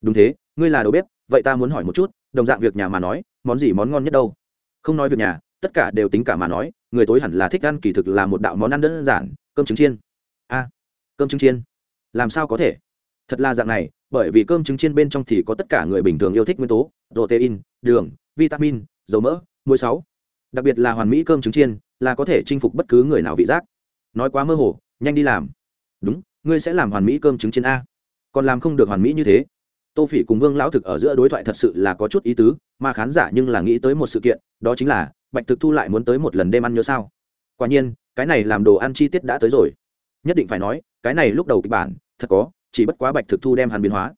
Đúng thế ngươi là đầu bếp vậy ta muốn hỏi một chút đồng dạng việc nhà mà nói món gì món ngon nhất đâu? Không nói việc nhà, tất cả đều tính cả mà nói, người tối hẳn là thích ăn kỳ thực là một đạo món ăn đơn giản, cơm trứng chiên. A, cơm trứng chiên? Làm sao có thể? Thật là dạng này, bởi vì cơm trứng chiên bên trong thì có tất cả người bình thường yêu thích nguyên tố, protein, đường, vitamin, dầu mỡ, muối sáu. Đặc biệt là hoàn mỹ cơm trứng chiên, là có thể chinh phục bất cứ người nào vị giác. Nói quá mơ hồ, nhanh đi làm. Đúng, ngươi sẽ làm hoàn mỹ cơm trứng chiên a. Còn làm không được hoàn mỹ như thế tô phỉ cùng vương lão thực ở giữa đối thoại thật sự là có chút ý tứ, mà khán giả nhưng là nghĩ tới một sự kiện, đó chính là, bạch thực thu lại muốn tới một lần đêm ăn nhớ sao? Quả nhiên, cái này làm đồ ăn chi tiết đã tới rồi. Nhất định phải nói, cái này lúc đầu kịch bản, thật có, chỉ bất quá bạch thực thu đem hàn biến hóa.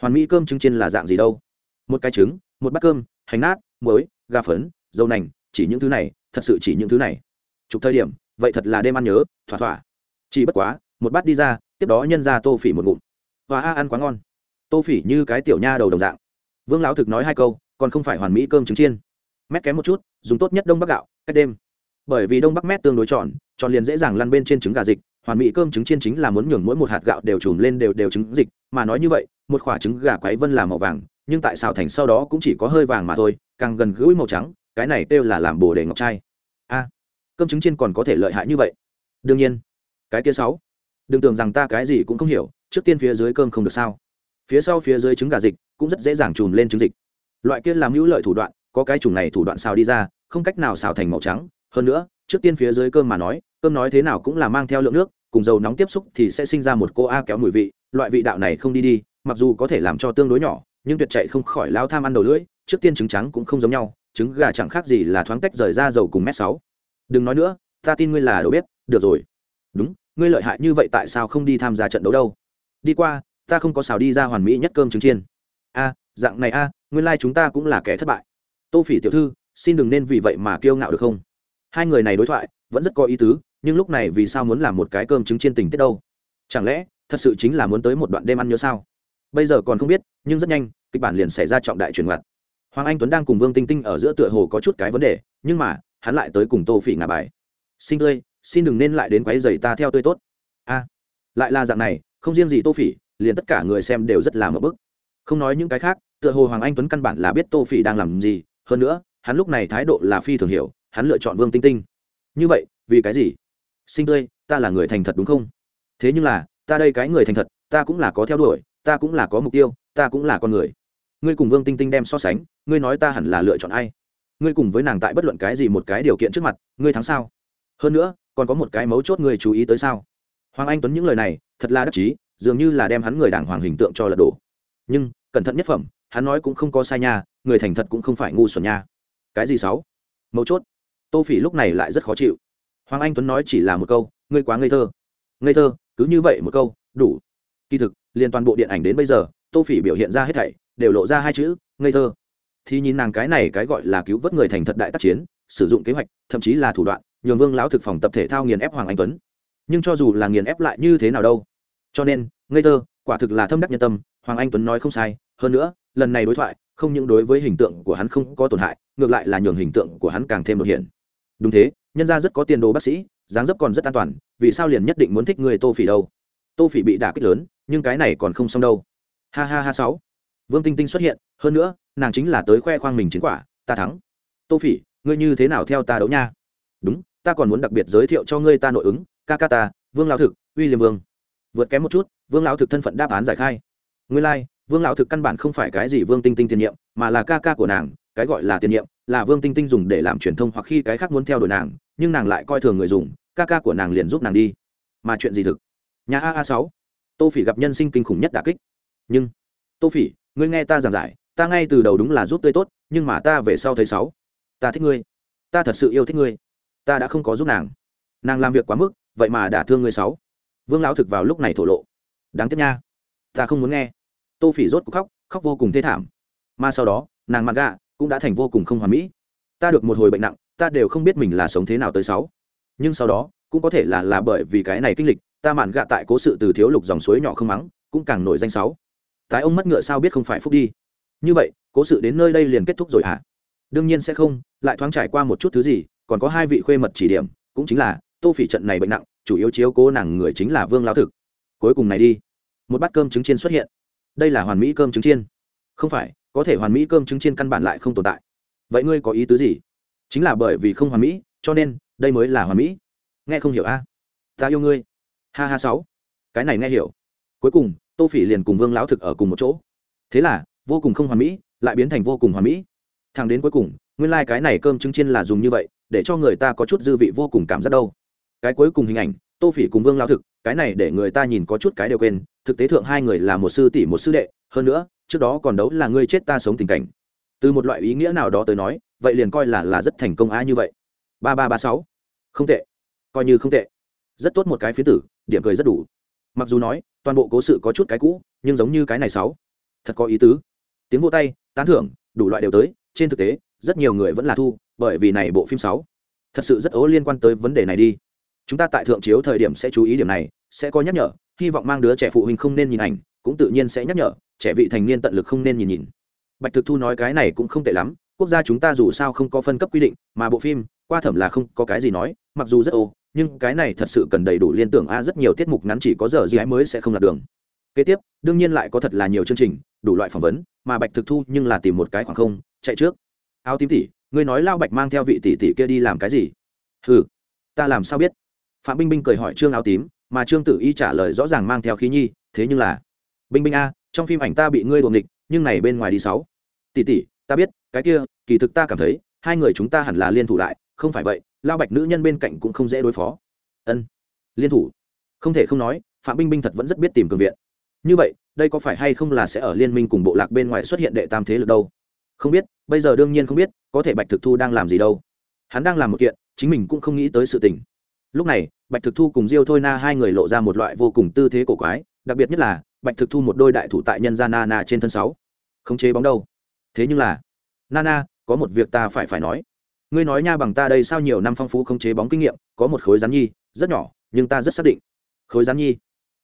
Hoàn mỹ cơm trứng chiên là dạng gì đâu? Một cái trứng, một bát cơm, hành nát, muối, gà phấn, dầu nành, chỉ những thứ này, thật sự chỉ những thứ này. Chụp thời điểm, vậy thật là đêm ăn nhớ, thỏa thỏa. Chỉ bất quá, một bát đi ra, tiếp đó nhân ra tô phỉ một ngụm. Và a ăn quá ngon tô phỉ như cái tiểu nha đầu đồng dạng. Vương lão thực nói hai câu, còn không phải hoàn mỹ cơm trứng chiên. Mét kém một chút, dùng tốt nhất đông bắc gạo, cách đêm. Bởi vì đông bắc mét tương đối tròn tròn liền dễ dàng lăn bên trên trứng gà dịch, hoàn mỹ cơm trứng chiên chính là muốn nhường mỗi một hạt gạo đều trùm lên đều đều trứng dịch, mà nói như vậy, một quả trứng gà quáy vân là màu vàng, nhưng tại xào thành sau đó cũng chỉ có hơi vàng mà thôi, càng gần gũi màu trắng, cái này kêu là làm bồ đề ngọc trai. A, cơm trứng chiên còn có thể lợi hại như vậy. Đương nhiên, cái kia sáu, đừng tưởng rằng ta cái gì cũng không hiểu, trước tiên phía dưới cơm không được sao? Phía sau phía dưới trứng gà dịch cũng rất dễ dàng chùm lên trứng dịch. Loại kia làm hữu lợi thủ đoạn, có cái chủng này thủ đoạn xào đi ra, không cách nào xào thành màu trắng. Hơn nữa, trước tiên phía dưới cơm mà nói, cơm nói thế nào cũng là mang theo lượng nước, cùng dầu nóng tiếp xúc thì sẽ sinh ra một cô a kéo mùi vị. Loại vị đạo này không đi đi, mặc dù có thể làm cho tương đối nhỏ, nhưng tuyệt chạy không khỏi lao tham ăn đầu lưỡi, trước tiên trứng trắng cũng không giống nhau, trứng gà chẳng khác gì là thoáng tách rời ra dầu cùng mét sáu. Đừng nói nữa, ta tin ngươi là đầu bếp, được rồi. Đúng, ngươi lợi hại như vậy tại sao không đi tham gia trận đấu đâu? Đi qua ta không có xào đi ra hoàn mỹ nhất cơm trứng chiên. A, dạng này a, nguyên lai chúng ta cũng là kẻ thất bại. Tô phỉ tiểu thư, xin đừng nên vì vậy mà kiêu ngạo được không? Hai người này đối thoại, vẫn rất có ý tứ, nhưng lúc này vì sao muốn làm một cái cơm trứng chiên tình tiết đâu? Chẳng lẽ, thật sự chính là muốn tới một đoạn đêm ăn nhớ sao? Bây giờ còn không biết, nhưng rất nhanh, kịch bản liền xảy ra trọng đại truyền ngặt hoàng anh tuấn đang cùng vương tinh tinh ở giữa tựa hồ có chút cái vấn đề, nhưng mà, hắn lại tới cùng tô phỉ ngả bài. Xin tươi xin đừng nên lại đến quấy dày ta theo tươi tốt. A, lại là dạng này, không riêng gì tô phỉ liền tất cả người xem đều rất là mở bức. Không nói những cái khác, tựa hồ hoàng anh tuấn căn bản là biết tô phỉ đang làm gì, hơn nữa, hắn lúc này thái độ là phi thường hiểu, hắn lựa chọn vương tinh tinh. Như vậy, vì cái gì? Sinh tươi, ta là người thành thật đúng không? Thế nhưng là, ta đây cái người thành thật, ta cũng là có theo đuổi, ta cũng là có mục tiêu, ta cũng là con người. Ngươi cùng vương tinh tinh đem so sánh, ngươi nói ta hẳn là lựa chọn ai? Ngươi cùng với nàng tại bất luận cái gì một cái điều kiện trước mặt, ngươi thắng sao? Hơn nữa, còn có một cái mấu chốt ngươi chú ý tới sao? Hoàng anh tuấn những lời này, thật là đắc chí dường như là đem hắn người đảng hoàng hình tượng cho lật đổ. Nhưng, cẩn thận nhất phẩm, hắn nói cũng không có sai nha, người thành thật cũng không phải ngu xuẩn nha. Cái gì sáu? Mấu chốt. Tô phỉ lúc này lại rất khó chịu. Hoàng anh tuấn nói chỉ là một câu, ngươi quá ngây thơ. Ngây thơ, cứ như vậy một câu, đủ. Kỳ thực, liền toàn bộ điện ảnh đến bây giờ, tô phỉ biểu hiện ra hết thảy, đều lộ ra hai chữ, ngây thơ. Thì nhìn nàng cái này cái gọi là cứu vớt người thành thật đại tác chiến, sử dụng kế hoạch, thậm chí là thủ đoạn, nhường vương lão thực phòng tập thể thao nghiền ép hoàng anh tuấn. Nhưng cho dù là nghiền ép lại như thế nào đâu cho nên, ngây thơ, quả thực là thâm đắc nhân tâm, hoàng anh tuấn nói không sai, hơn nữa, lần này đối thoại, không những đối với hình tượng của hắn không có tổn hại, ngược lại là nhường hình tượng của hắn càng thêm đột hiện. Đúng thế, nhân ra rất có tiền đồ bác sĩ, dáng dấp còn rất an toàn, vì sao liền nhất định muốn thích người tô phỉ đâu? Tô phỉ bị đả kích lớn, nhưng cái này còn không xong đâu. Ha ha ha sáu. Vương tinh tinh xuất hiện, hơn nữa, nàng chính là tới khoe khoang mình chiến quả, ta thắng. Tô phỉ, ngươi như thế nào theo ta đấu nha? Đúng, ta còn muốn đặc biệt giới thiệu cho ngươi ta nội ứng, ca ca ta, vương lão thực, uy liêm vương vượt kém một chút vương lão thực thân phận đáp án giải khai. Ngươi lai、like, vương lão thực căn bản không phải cái gì vương tinh tinh tiền nhiệm mà là ca ca của nàng cái gọi là tiền nhiệm là vương tinh tinh dùng để làm truyền thông hoặc khi cái khác muốn theo đuổi nàng nhưng nàng lại coi thường người dùng ca ca của nàng liền giúp nàng đi. Mà chuyện gì thực? Nhà a a sáu tô phỉ gặp nhân sinh kinh khủng nhất đà kích. Nhưng tô phỉ ngươi nghe ta giảng giải ta ngay từ đầu đúng là giúp tươi tốt nhưng mà ta về sau thấy sáu ta thích ngươi ta thật sự yêu thích ngươi ta đã không có giúp nàng. Nàng làm việc quá mức vậy mà đã thương ngươi sáu vương lão thực vào lúc này thổ lộ. Đáng tiếc nha. Ta không muốn nghe. Tô phỉ rốt cuộc khóc khóc vô cùng thê thảm. Mà sau đó, nàng mặt gạ cũng đã thành vô cùng không hoàn mỹ. Ta được một hồi bệnh nặng, ta đều không biết mình là sống thế nào tới sáu. Nhưng sau đó, cũng có thể là là bởi vì cái này kinh lịch, ta mạn gạ tại cố sự từ thiếu lục dòng suối nhỏ không mắng, cũng càng nổi danh sáu. Tái ông mất ngựa sao biết không phải phúc đi. Như vậy, cố sự đến nơi đây liền kết thúc rồi hả? À? đương nhiên sẽ không, lại thoáng trải qua một chút thứ gì, còn có hai vị khuê mật chỉ điểm, cũng chính là tô phỉ trận này bệnh nặng, chủ yếu chiếu cố nàng người chính là vương lao thực. Cuối cùng này đi. Một bát cơm trứng chiên xuất hiện. Đây là hoàn mỹ cơm trứng chiên. Không phải, có thể hoàn mỹ cơm trứng chiên căn bản lại không tồn tại. Vậy ngươi có ý tứ gì? Chính là bởi vì không hoàn mỹ, cho nên, đây mới là hoàn mỹ. Nghe không hiểu a? Ta yêu ngươi. Ha ha sáu. Cái này nghe hiểu. Cuối cùng, tô phỉ liền cùng vương lão thực ở cùng một chỗ. Thế là, vô cùng không hoàn mỹ, lại biến thành vô cùng hoàn mỹ. Thằng đến cuối cùng, nguyên lai、like、cái này cơm trứng chiên là dùng như vậy, để cho người ta có chút dư vị vô cùng cảm giác đâu cái cuối cùng hình ảnh, tô phỉ cùng vương lao thực, cái này để người ta nhìn có chút cái đều quên, thực tế thượng hai người là một sư tỷ, một sư đệ, hơn nữa, trước đó còn đấu là ngươi chết ta sống tình cảnh. Từ một loại ý nghĩa nào đó tới nói, vậy liền coi là là rất thành công á như vậy. Ba ba ba sáu. Không tệ. Coi như không tệ. Rất tốt một cái phía tử, điểm cười rất đủ. Mặc dù nói, toàn bộ cố sự có chút cái cũ, nhưng giống như cái này sáu. Thật có ý tứ. Tiếng vô tay, tán thưởng, đủ loại đều tới, trên thực tế, rất nhiều người vẫn là thu, bởi vì này bộ phim sáu. Thật sự rất ố liên quan tới vấn đề này đi chúng ta tại thượng chiếu thời điểm sẽ chú ý điểm này, sẽ có nhắc nhở, hy vọng mang đứa trẻ phụ huynh không nên nhìn ảnh, cũng tự nhiên sẽ nhắc nhở, trẻ vị thành niên tận lực không nên nhìn nhìn. Bạch thực thu nói cái này cũng không tệ lắm, quốc gia chúng ta dù sao không có phân cấp quy định, mà bộ phim, qua thẩm là không có cái gì nói, mặc dù rất ô nhưng cái này thật sự cần đầy đủ liên tưởng a, rất nhiều tiết mục ngắn chỉ có giờ gì ấy mới sẽ không lạc đường. Kế tiếp, đương nhiên lại có thật là nhiều chương trình, đủ loại phỏng vấn, mà bạch thực thu nhưng là tìm một cái khoảng không, chạy trước. Áo tím tỷ ngươi nói lao bạch mang theo vị tỷ tỷ kia đi làm cái gì? Ừ ta làm sao biết? Phạm binh binh cười hỏi trương áo tím, mà trương tử y trả lời rõ ràng mang theo khí nhi, thế nhưng là, binh binh a, trong phim ảnh ta bị ngươi đuồng địch nhưng này bên ngoài đi sáu. Tỷ tỷ, ta biết, cái kia, kỳ thực ta cảm thấy, hai người chúng ta hẳn là liên thủ lại, không phải vậy lao bạch nữ nhân bên cạnh cũng không dễ đối phó. Ân, liên thủ. Không thể không nói, phạm binh binh thật vẫn rất biết tìm cường viện. Như vậy, đây có phải hay không là sẽ ở liên minh cùng bộ lạc bên ngoài xuất hiện đệ tam thế lực đâu? Không biết, bây giờ đương nhiên không biết, có thể bạch thực thu đang làm gì đâu. Hắn đang làm một kiện, chính mình cũng không nghĩ tới sự tình. Lúc này bạch thực thu cùng diêu thôi na hai người lộ ra một loại vô cùng tư thế cổ quái đặc biệt nhất là bạch thực thu một đôi đại thủ tại nhân gia na na trên thân sáu. Khống chế bóng đâu? Thế nhưng là nana có một việc ta phải phải nói. Ngươi nói nha bằng ta đây sao nhiều năm phong phú khống chế bóng kinh nghiệm có một khối rắn nhi rất nhỏ nhưng ta rất xác định. Khối rắn nhi?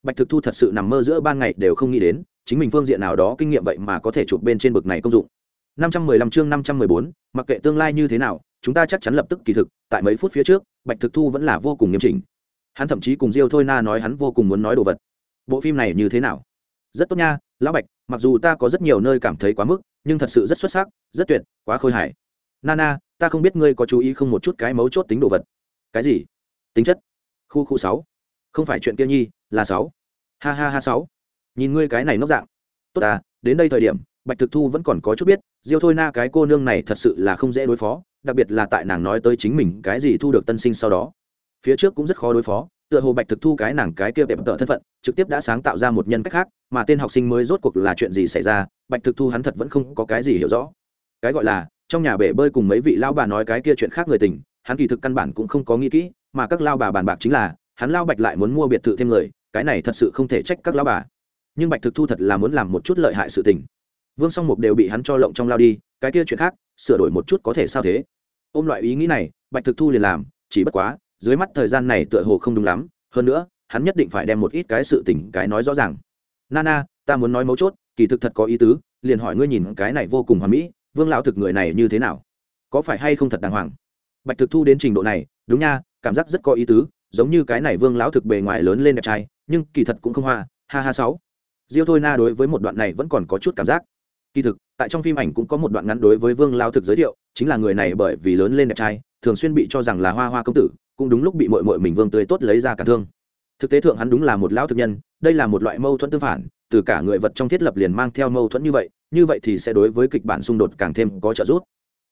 Bạch thực thu thật sự nằm mơ giữa ban ngày đều không nghĩ đến chính mình phương diện nào đó kinh nghiệm vậy mà có thể chụp bên trên bực này công dụng. 515 chương 514, mặc kệ tương lai như thế nào chúng ta chắc chắn lập tức kỳ thực tại mấy phút phía trước, bạch thực thu vẫn là vô cùng nghiêm chỉnh. Hắn thậm chí cùng diêu thôi na nói hắn vô cùng muốn nói đồ vật. Bộ phim này như thế nào? Rất tốt nha, lão bạch, mặc dù ta có rất nhiều nơi cảm thấy quá mức, nhưng thật sự rất xuất sắc, rất tuyệt, quá khôi hài. Nana ta không biết ngươi có chú ý không một chút cái mấu chốt tính đồ vật. Cái gì? Tính chất. Khu khu sáu. Không phải chuyện kia nhi, là sáu. Ha ha ha sáu. Nhìn ngươi cái này nốc dạng. Tốt à đến đây thời điểm, bạch thực thu vẫn còn có chút biết, diêu thôi na cái cô nương này thật sự là không dễ đối phó đặc biệt là tại nàng nói tới chính mình cái gì thu được tân sinh sau đó. Phía trước cũng rất khó đối phó, tựa hồ bạch thực thu cái nàng cái kia bẹp tợ thân phận, trực tiếp đã sáng tạo ra một nhân cách khác, mà tên học sinh mới rốt cuộc là chuyện gì xảy ra, bạch thực thu hắn thật vẫn không có cái gì hiểu rõ. Cái gọi là, trong nhà bể bơi cùng mấy vị lao bà nói cái kia chuyện khác người tình, hắn kỳ thực căn bản cũng không có nghĩ kỹ, mà các lao bà bàn bạc chính là, hắn lao bạch lại muốn mua biệt thự thêm người, cái này thật sự không thể trách các lao bà. Nhưng bạch thực thu thật là muốn làm một chút lợi hại sự tình vương song mục đều bị hắn cho lộng trong lao đi, cái kia chuyện khác, sửa đổi một chút có thể sao thế? Ôm loại ý nghĩ này, bạch thực thu liền làm, chỉ bất quá, dưới mắt thời gian này tựa hồ không đúng lắm, hơn nữa, hắn nhất định phải đem một ít cái sự tình, cái nói rõ ràng. Nana ta muốn nói mấu chốt, kỳ thực thật có ý tứ, liền hỏi ngươi nhìn cái này vô cùng hoàn mỹ, vương lão thực người này như thế nào? Có phải hay không thật đàng hoàng? Bạch thực thu đến trình độ này, đúng nha, cảm giác rất có ý tứ, giống như cái này vương lão thực bề ngoài lớn lên đẹp trai, nhưng kỳ thật cũng không hoa, ha ha sáu. Diêu thôi na đối với một đoạn này vẫn còn có chút cảm giác kỳ thực, tại trong phim ảnh cũng có một đoạn ngắn đối với vương lao thực giới thiệu, chính là người này bởi vì lớn lên đẹp trai, thường xuyên bị cho rằng là hoa hoa công tử, cũng đúng lúc bị mội mội mình vương tươi tốt lấy ra cả thương. Thực tế thượng hắn đúng là một lão thực nhân, đây là một loại mâu thuẫn tương phản, từ cả người vật trong thiết lập liền mang theo mâu thuẫn như vậy như vậy thì sẽ đối với kịch bản xung đột càng thêm có trợ giúp.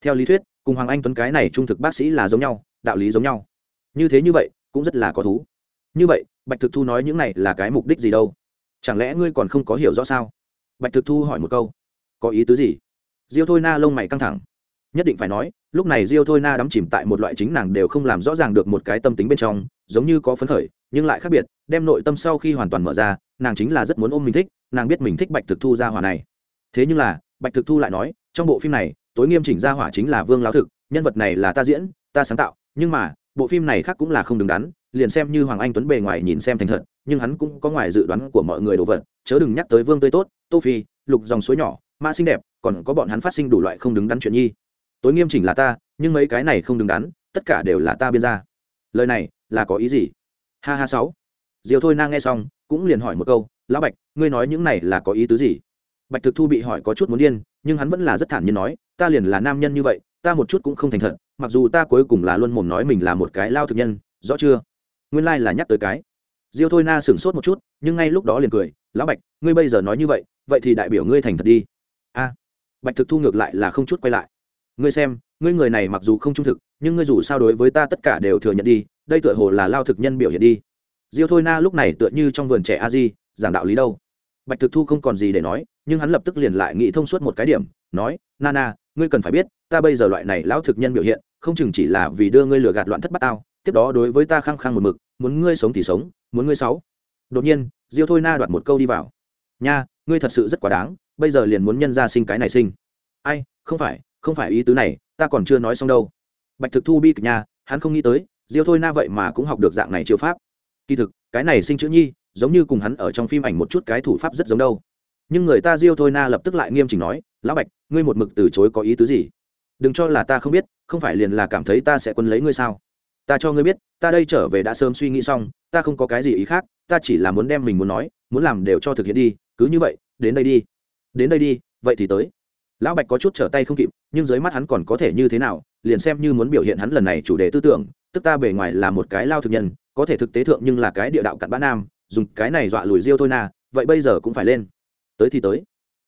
Theo lý thuyết, cùng hoàng anh tuấn cái này trung thực bác sĩ là giống nhau, đạo lý giống nhau. Như thế như vậy, cũng rất là có thú. Như vậy, bạch thực thu nói những này là cái mục đích gì đâu? Chẳng lẽ ngươi còn không có hiểu rõ sao? Bạch thực thu hỏi một câu có ý tứ gì? Diêu thôi na lông mày căng thẳng. Nhất định phải nói, lúc này diêu thôi na đắm chìm tại một loại chính nàng đều không làm rõ ràng được một cái tâm tính bên trong, giống như có phấn khởi, nhưng lại khác biệt, đem nội tâm sau khi hoàn toàn mở ra, nàng chính là rất muốn ôm mình thích, nàng biết mình thích bạch thực thu ra hỏa này. Thế nhưng là, bạch thực thu lại nói, trong bộ phim này, tối nghiêm chỉnh ra hỏa chính là vương lão thực, nhân vật này là ta diễn, ta sáng tạo, nhưng mà, bộ phim này khác cũng là không đứng đắn, liền xem như hoàng anh tuấn bề ngoài nhìn xem thành thật, nhưng hắn cũng có ngoài dự đoán của mọi người đồ vật, chớ đừng nhắc tới vương tươi tốt, tô phi, lục dòng suối nhỏ ma xinh đẹp, còn có bọn hắn phát sinh đủ loại không đứng đắn chuyện nhi. Tối nghiêm chỉnh là ta, nhưng mấy cái này không đứng đắn, tất cả đều là ta biên ra. Lời này, là có ý gì? Ha ha sáu. Diều thôi nang nghe xong, cũng liền hỏi một câu, lão bạch, ngươi nói những này là có ý tứ gì? Bạch thực thu bị hỏi có chút muốn điên, nhưng hắn vẫn là rất thản nhiên nói, ta liền là nam nhân như vậy, ta một chút cũng không thành thật, mặc dù ta cuối cùng là luôn mồm nói mình là một cái lao thực nhân, rõ chưa? Nguyên lai、like、là nhắc tới cái. Diêu thôi na sửng sốt một chút, nhưng ngay lúc đó liền cười, lão bạch, ngươi bây giờ nói như vậy vậy thì đại biểu ngươi thành thật đi bạch thực thu ngược lại là không chút quay lại. Ngươi xem, ngươi người này mặc dù không trung thực, nhưng ngươi dù sao đối với ta tất cả đều thừa nhận đi, đây tựa hồ là lao thực nhân biểu hiện đi. Diêu thôi na lúc này tựa như trong vườn trẻ a di, giảng đạo lý đâu? Bạch thực thu không còn gì để nói, nhưng hắn lập tức liền lại nghĩ thông suốt một cái điểm, nói, na na, ngươi cần phải biết, ta bây giờ loại này lão thực nhân biểu hiện, không chừng chỉ là vì đưa ngươi lừa gạt loạn thất bát tao, tiếp đó đối với ta khăng khăng một mực, muốn ngươi sống thì sống, muốn ngươi sáu. Đột nhiên, diêu thôi na đoạt một câu đi vào. Nha, ngươi thật sự rất quá đáng bây giờ liền muốn nhân ra sinh cái này sinh. Ai, không phải không phải ý tứ này, ta còn chưa nói xong đâu. Bạch thực thu bi kịch nha, hắn không nghĩ tới, diêu thôi na vậy mà cũng học được dạng này chiêu pháp. Kỳ thực, cái này sinh chữ nhi, giống như cùng hắn ở trong phim ảnh một chút cái thủ pháp rất giống đâu. Nhưng người ta diêu thôi na lập tức lại nghiêm chỉnh nói, lão bạch, ngươi một mực từ chối có ý tứ gì? Đừng cho là ta không biết, không phải liền là cảm thấy ta sẽ quân lấy ngươi sao? Ta cho ngươi biết, ta đây trở về đã sớm suy nghĩ xong, ta không có cái gì ý khác, ta chỉ là muốn đem mình muốn nói, muốn làm đều cho thực hiện đi, cứ như vậy, đến đây đi đến đây đi, vậy thì tới. Lão bạch có chút trở tay không kịp, nhưng dưới mắt hắn còn có thể như thế nào, liền xem như muốn biểu hiện hắn lần này chủ đề tư tưởng, tức ta bề ngoài là một cái lao thực nhân, có thể thực tế thượng nhưng là cái địa đạo cặn bã nam, dùng cái này dọa lùi riêu thôi na, vậy bây giờ cũng phải lên. Tới thì tới.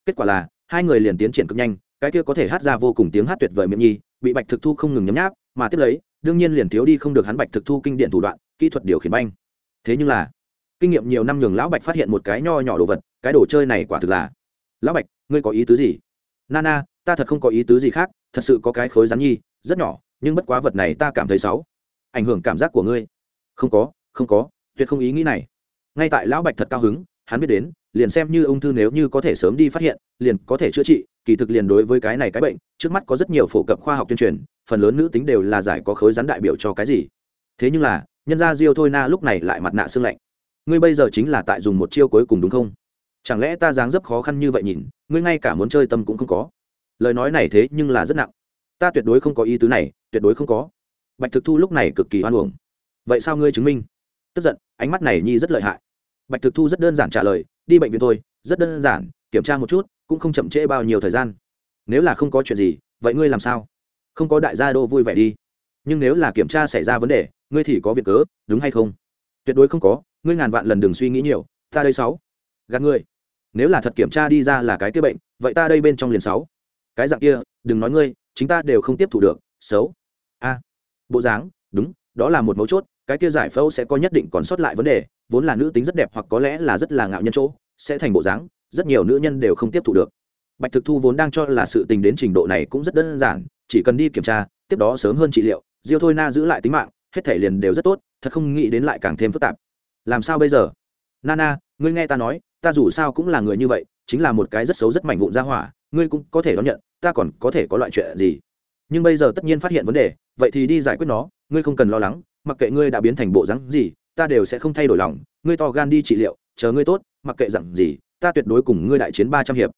Kết quả là, hai người liền tiến triển cực nhanh, cái kia có thể hát ra vô cùng tiếng hát tuyệt vời miệng nhi, bị bạch thực thu không ngừng nhấm nháp, mà tiếp lấy, đương nhiên liền thiếu đi không được hắn bạch thực thu kinh điện thủ đoạn, kỹ thuật điều khiển banh. Thế nhưng là, kinh nghiệm nhiều năm nhường lão bạch phát hiện một cái nho nhỏ đồ vật, cái đồ chơi này quả thực là lão bạch, ngươi có ý tứ gì? Nana, ta thật không có ý tứ gì khác, thật sự có cái khối rắn nhi, rất nhỏ, nhưng bất quá vật này ta cảm thấy xấu. Ảnh hưởng cảm giác của ngươi. Không có không có, tuyệt không ý nghĩ này. Ngay tại lão bạch thật cao hứng, hắn biết đến, liền xem như ung thư nếu như có thể sớm đi phát hiện, liền có thể chữa trị, kỳ thực liền đối với cái này cái bệnh, trước mắt có rất nhiều phổ cập khoa học tuyên truyền, phần lớn nữ tính đều là giải có khối rắn đại biểu cho cái gì. Thế nhưng là, nhân gia diêu thôi na lúc này lại mặt nạ xương lạnh. Ngươi bây giờ chính là tại dùng một chiêu cuối cùng đúng không? Chẳng lẽ ta dáng dấp khó khăn như vậy nhìn, ngươi ngay cả muốn chơi tâm cũng không có? Lời nói này thế nhưng là rất nặng. Ta tuyệt đối không có ý tứ này, tuyệt đối không có. Bạch thực thu lúc này cực kỳ hoan hồng vậy sao ngươi chứng minh? Tức giận, ánh mắt này nhi rất lợi hại. Bạch thực thu rất đơn giản trả lời, đi bệnh viện thôi, rất đơn giản, kiểm tra một chút, cũng không chậm trễ bao nhiêu thời gian. Nếu là không có chuyện gì, vậy ngươi làm sao? Không có đại gia đô vui vẻ đi. Nhưng nếu là kiểm tra xảy ra vấn đề, ngươi thì có việc cớ, đúng hay không? Tuyệt đối không có, ngươi ngàn vạn lần đừng suy nghĩ nhiều, ta đây sáu. Gạt ngươi nếu là thật kiểm tra đi ra là cái kia bệnh, vậy ta đây bên trong liền sáu. Cái dạng kia, đừng nói ngươi, chính ta đều không tiếp thu được, xấu. A, bộ dáng, đúng, đó là một mấu chốt, cái kia giải phẫu sẽ có nhất định còn sót lại vấn đề, vốn là nữ tính rất đẹp hoặc có lẽ là rất là ngạo nhân chỗ, sẽ thành bộ dáng, rất nhiều nữ nhân đều không tiếp thu được. Bạch thực thu vốn đang cho là sự tình đến trình độ này cũng rất đơn giản, chỉ cần đi kiểm tra, tiếp đó sớm hơn trị liệu, diêu thôi na giữ lại tính mạng, hết thể liền đều rất tốt, thật không nghĩ đến lại càng thêm phức tạp. Làm sao bây giờ? Nana, ngươi nghe ta nói ta dù sao cũng là người như vậy, chính là một cái rất xấu rất mảnh vụn ra hỏa, ngươi cũng có thể đón nhận, ta còn có thể có loại chuyện gì? Nhưng bây giờ tất nhiên phát hiện vấn đề, vậy thì đi giải quyết nó, ngươi không cần lo lắng, mặc kệ ngươi đã biến thành bộ rắn gì, ta đều sẽ không thay đổi lòng, ngươi to gan đi trị liệu, chờ ngươi tốt, mặc kệ dặn gì, ta tuyệt đối cùng ngươi đại chiến ba trăm hiệp.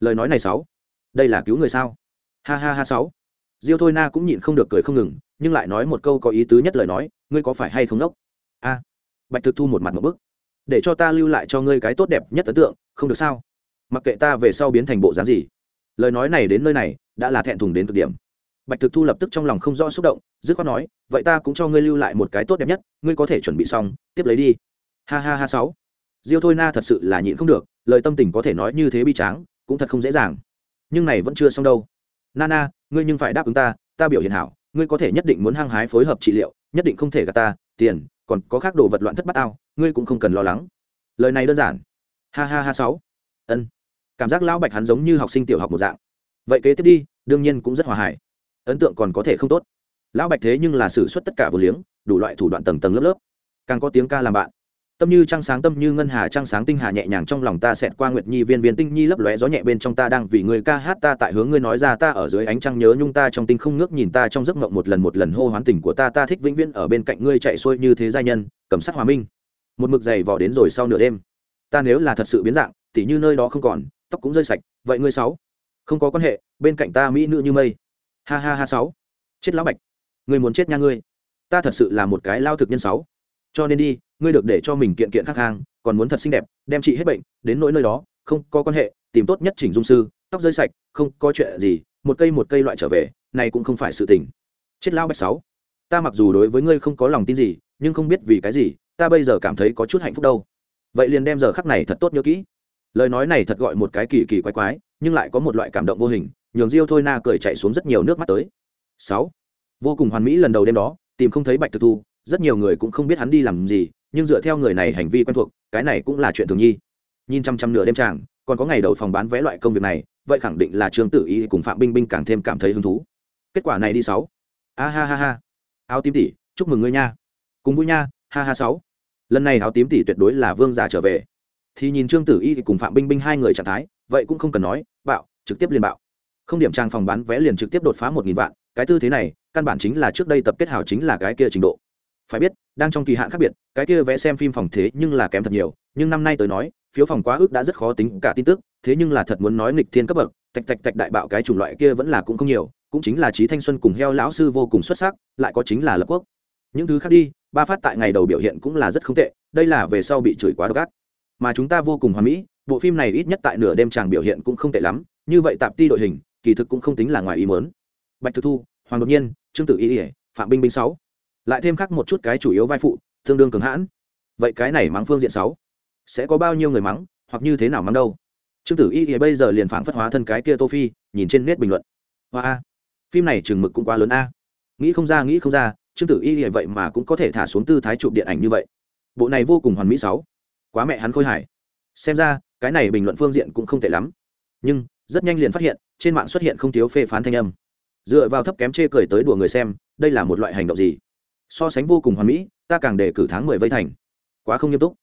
Lời nói này sáu. Đây là cứu người sao? Ha ha ha sáu. Diêu thôi na cũng nhịn không được cười không ngừng, nhưng lại nói một câu có ý tứ nhất lời nói, ngươi có phải hay không đốc? A. Bạch thực thu một mặt một bức để cho ta lưu lại cho ngươi cái tốt đẹp nhất ấn tượng không được sao? Mặc kệ ta về sau biến thành bộ dáng gì. Lời nói này đến nơi này đã là thẹn thùng đến cực điểm. Bạch thực thu lập tức trong lòng không rõ xúc động dứt khoát nói vậy ta cũng cho ngươi lưu lại một cái tốt đẹp nhất ngươi có thể chuẩn bị xong tiếp lấy đi. Ha ha ha sáu. Diêu thôi na thật sự là nhịn không được lời tâm tình có thể nói như thế bi tráng cũng thật không dễ dàng. Nhưng này vẫn chưa xong đâu. Na na, ngươi nhưng phải đáp ứng ta ta biểu hiện hảo ngươi có thể nhất định muốn hăng hái phối hợp trị liệu nhất định không thể gạt ta tiền còn có khác đồ vật loạn thất bát ao ngươi cũng không cần lo lắng. Lời này đơn giản. Ha ha ha sáu. Ân. Cảm giác lão bạch hắn giống như học sinh tiểu học một dạng. Vậy kế tiếp đi, đương nhiên cũng rất hòa hải ấn tượng còn có thể không tốt. Lão bạch thế nhưng là xử suất tất cả vừa liếng, đủ loại thủ đoạn tầng tầng lớp lớp. Càng có tiếng ca làm bạn. Tâm như trăng sáng, tâm như ngân hà, trăng sáng tinh hà nhẹ nhàng trong lòng ta xẹt qua nguyệt nhi, viên viên tinh nhi lấp lóe gió nhẹ bên trong ta đang vì người ca hát, ta tại hướng ngươi nói ra, ta ở dưới ánh trăng nhớ nhung ta trong tinh không ngước nhìn ta trong giấc mộng một lần một lần hô hoán tình của ta ta thích vĩnh viễn ở bên cạnh ngươi chạy xuôi như thế giai nhân, cầm sát hòa minh một mực dày vò đến rồi sau nửa đêm. Ta nếu là thật sự biến dạng, tỉ như nơi đó không còn, tóc cũng rơi sạch, vậy ngươi sáu? Không có quan hệ, bên cạnh ta mỹ nữ như mây. Ha ha ha sáu. Chết lão bạch. Ngươi muốn chết nha ngươi. Ta thật sự là một cái lao thực nhân sáu. Cho nên đi, ngươi được để cho mình kiện kiện khắc hàng còn muốn thật xinh đẹp, đem trị hết bệnh, đến nỗi nơi đó, không có quan hệ, tìm tốt nhất chỉnh dung sư, tóc rơi sạch, không có chuyện gì, một cây một cây loại trở về, này cũng không phải sự tình. Chết lao bạch sáu. Ta mặc dù đối với ngươi không có lòng tin gì, nhưng không biết vì cái gì ta bây giờ cảm thấy có chút hạnh phúc đâu. Vậy liền đem giờ khắc này thật tốt nhớ kỹ. Lời nói này thật gọi một cái kỳ kỳ quái quái, nhưng lại có một loại cảm động vô hình, nhường diêu thôi na cười chạy xuống rất nhiều nước mắt tới. Sáu. Vô cùng hoàn mỹ lần đầu đêm đó, tìm không thấy bạch thực thu, rất nhiều người cũng không biết hắn đi làm gì, nhưng dựa theo người này hành vi quen thuộc, cái này cũng là chuyện thường nhi. Nhìn chăm chăm nửa đêm chàng, còn có ngày đầu phòng bán vé loại công việc này, vậy khẳng định là trương tử y cùng phạm binh binh càng thêm cảm thấy hứng thú. Kết quả này đi sáu. A ha ha ha. Áo tím tỉ chúc mừng ngươi nha. Cùng vui nha. Ha ha sáu lần này áo tím tỷ tuyệt đối là vương giả trở về. Thì nhìn trương tử y cùng phạm binh binh hai người trạng thái, vậy cũng không cần nói, bạo, trực tiếp liên bạo. Không điểm trang phòng bán vé liền trực tiếp đột phá một nghìn vạn, cái tư thế này, căn bản chính là trước đây tập kết hào chính là cái kia trình độ. Phải biết, đang trong kỳ hạn khác biệt, cái kia vẽ xem phim phòng thế nhưng là kém thật nhiều, nhưng năm nay tới nói, phiếu phòng quá ước đã rất khó tính cả tin tức, thế nhưng là thật muốn nói nghịch thiên cấp bậc, tạch tạch tạch đại bạo cái chủng loại kia vẫn là cũng không nhiều, cũng chính là trí thanh xuân cùng heo lão sư vô cùng xuất sắc, lại có chính là lập quốc. Những thứ khác đi ba phát tại ngày đầu biểu hiện cũng là rất không tệ, đây là về sau bị chửi quá độc ác. Mà chúng ta vô cùng hoàn mỹ, bộ phim này ít nhất tại nửa đêm chàng biểu hiện cũng không tệ lắm, như vậy tạp ti đội hình, kỳ thực cũng không tính là ngoài ý mớn bạch thực thu, hoàng đột nhiên, trương tử y ỉa phạm binh binh sáu. Lại thêm khác một chút cái chủ yếu vai phụ, tương đương cường hãn. Vậy cái này mắng phương diện sáu, sẽ có bao nhiêu người mắng, hoặc như thế nào mắng đâu? Trương tử y thì bây giờ liền phản phất hóa thân cái kia tô phi, nhìn trên nét bình luận. Hoa a, phim này chừng mực cũng quá lớn a. Nghĩ không ra, nghĩ không ra trương tử y vậy mà cũng có thể thả xuống tư thái chụp điện ảnh như vậy. Bộ này vô cùng hoàn mỹ sáu. Quá mẹ hắn khôi hài. Xem ra, cái này bình luận phương diện cũng không tệ lắm. Nhưng, rất nhanh liền phát hiện, trên mạng xuất hiện không thiếu phê phán thanh âm. Dựa vào thấp kém chê cười tới đùa người xem, đây là một loại hành động gì? So sánh vô cùng hoàn mỹ, ta càng đề cử tháng mười vây thành. Quá không nghiêm túc.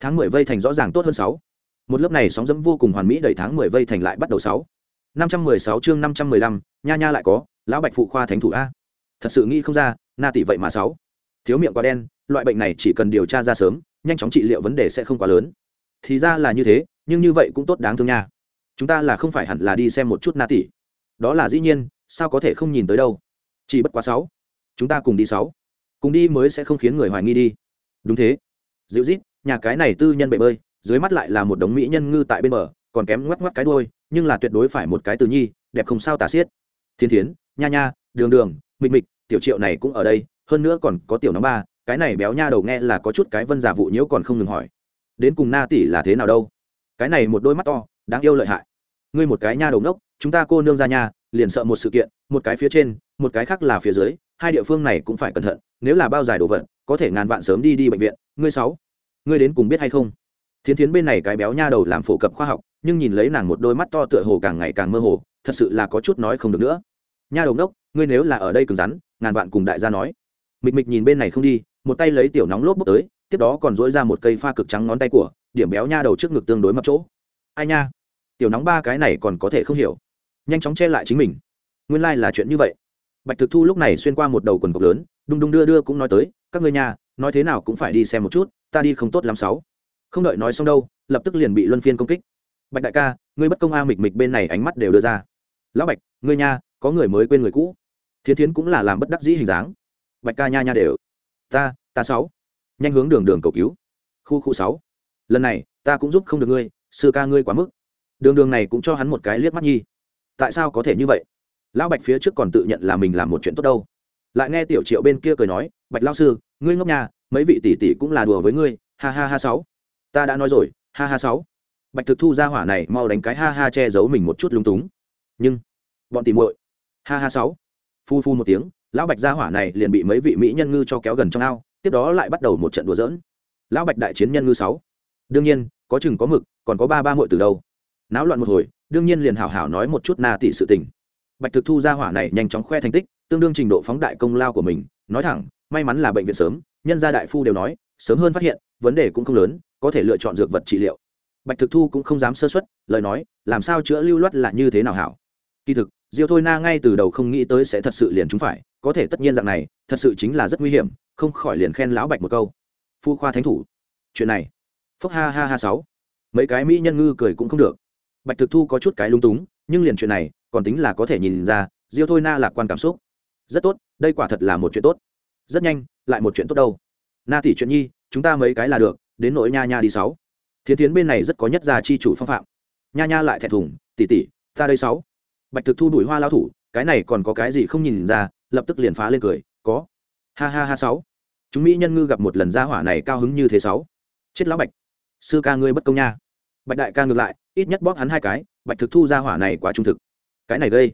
Tháng mười vây thành rõ ràng tốt hơn sáu. Một lớp này sóng dẫm vô cùng hoàn mỹ đầy tháng mười vây thành lại bắt đầu sáu. Năm trăm mười sáu chương năm trăm mười lăm, nha nha lại có, lão bạch phụ khoa thánh thủ a. Thật sự nghĩ không ra na tỷ vậy mà sáu. Thiếu miệng quá đen, loại bệnh này chỉ cần điều tra ra sớm, nhanh chóng trị liệu vấn đề sẽ không quá lớn. Thì ra là như thế, nhưng như vậy cũng tốt đáng thương nha. Chúng ta là không phải hẳn là đi xem một chút na tỷ. Đó là dĩ nhiên, sao có thể không nhìn tới đâu? Chỉ bất quá sáu. Chúng ta cùng đi sáu. Cùng đi mới sẽ không khiến người hoài nghi đi. Đúng thế. Dịu rít nhà cái này tư nhân bể bơi, dưới mắt lại là một đống mỹ nhân ngư tại bên bờ, còn kém ngoắc ngoắc cái đôi nhưng là tuyệt đối phải một cái từ nhi, đẹp không sao tả xiết. Thiên thiến, nha nha, đường đường, mịch mịch tiểu triệu này cũng ở đây, hơn nữa còn có tiểu nóng ba, cái này béo nha đầu nghe là có chút cái vân giả vụ nhiễu còn không ngừng hỏi. Đến cùng na tỷ là thế nào đâu? Cái này một đôi mắt to, đáng yêu lợi hại. Ngươi một cái nha đầu ngốc, chúng ta cô nương ra nhà, liền sợ một sự kiện, một cái phía trên, một cái khác là phía dưới, hai địa phương này cũng phải cẩn thận, nếu là bao dài đồ vật, có thể ngàn vạn sớm đi đi bệnh viện. Ngươi sáu, ngươi đến cùng biết hay không? Thiến thiến bên này cái béo nha đầu làm phổ cập khoa học, nhưng nhìn lấy nàng một đôi mắt to tựa hồ càng ngày càng mơ hồ, thật sự là có chút nói không được nữa. Nha đầu đốc ngươi nếu là ở đây cứng rắn ngàn vạn cùng đại gia nói. Mịch mịch nhìn bên này không đi, một tay lấy tiểu nóng lốp bốc tới, tiếp đó còn dỗi ra một cây pha cực trắng ngón tay của, điểm béo nha đầu trước ngực tương đối mập chỗ. Ai nha? Tiểu nóng ba cái này còn có thể không hiểu. Nhanh chóng che lại chính mình. Nguyên lai、like、là chuyện như vậy. Bạch thực thu lúc này xuyên qua một đầu quần cộc lớn, đung đung đưa đưa cũng nói tới, các ngươi nhà, nói thế nào cũng phải đi xem một chút, ta đi không tốt lắm sáu. Không đợi nói xong đâu, lập tức liền bị luân phiên công kích. Bạch đại ca, ngươi bất công a. Mịch mịch bên này ánh mắt đều đưa ra. Lão bạch, ngươi nha có người mới quên người cũ thiến thiến cũng là làm bất đắc dĩ hình dáng. Bạch ca nha nha đều. Ta ta sáu. Nhanh hướng đường đường cầu cứu. Khu khu sáu. Lần này, ta cũng giúp không được ngươi, sư ca ngươi quá mức. Đường đường này cũng cho hắn một cái liếc mắt nhi. Tại sao có thể như vậy? Lão bạch phía trước còn tự nhận là mình làm một chuyện tốt đâu. Lại nghe tiểu triệu bên kia cười nói, bạch lao sư, ngươi ngốc nhà mấy vị tỷ tỷ cũng là đùa với ngươi, ha ha ha sáu. Ta đã nói rồi, ha ha sáu. Bạch thực thu ra hỏa này mau đánh cái ha ha che giấu mình một chút lung túng. Nhưng, bọn tìm muội, ha ha sáu phu phu một tiếng, lão bạch gia hỏa này liền bị mấy vị mỹ nhân ngư cho kéo gần trong ao, tiếp đó lại bắt đầu một trận đùa dỡn lão bạch đại chiến nhân ngư sáu. Đương nhiên, có chừng có mực, còn có ba ba muội từ đâu. Náo loạn một hồi, đương nhiên liền hảo hảo nói một chút na tỷ sự tình. Bạch thực thu gia hỏa này nhanh chóng khoe thành tích, tương đương trình độ phóng đại công lao của mình, nói thẳng, may mắn là bệnh viện sớm, nhân gia đại phu đều nói, sớm hơn phát hiện, vấn đề cũng không lớn, có thể lựa chọn dược vật trị liệu. Bạch thực thu cũng không dám sơ xuất lời nói, làm sao chữa lưu loát là như thế nào hảo? Kỳ thực diêu thôi na ngay từ đầu không nghĩ tới sẽ thật sự liền chúng phải, có thể tất nhiên dạng này, thật sự chính là rất nguy hiểm, không khỏi liền khen lão bạch một câu. Phu khoa thánh thủ. Chuyện này. Phúc ha ha ha sáu. Mấy cái mỹ nhân ngư cười cũng không được. Bạch thực thu có chút cái lung túng, nhưng liền chuyện này, còn tính là có thể nhìn ra, diêu thôi na lạc quan cảm xúc. Rất tốt, đây quả thật là một chuyện tốt. Rất nhanh, lại một chuyện tốt đâu. Na tỷ chuyện nhi, chúng ta mấy cái là được, đến nỗi nha nha đi sáu. Thiến thiến bên này rất có nhất gia chi chủ phong phạm. Nha nha lại thẹn thùng, tỷ tỷ, ta đây sáu bạch thực thu đuổi hoa lao thủ, cái này còn có cái gì không nhìn ra, lập tức liền phá lên cười, có. Ha ha ha sáu. Chúng mỹ nhân ngư gặp một lần gia hỏa này cao hứng như thế sáu. Chết lão bạch. Sư ca ngươi bất công nha. Bạch đại ca ngược lại, ít nhất bóp hắn hai cái, bạch thực thu gia hỏa này quá trung thực. Cái này gây.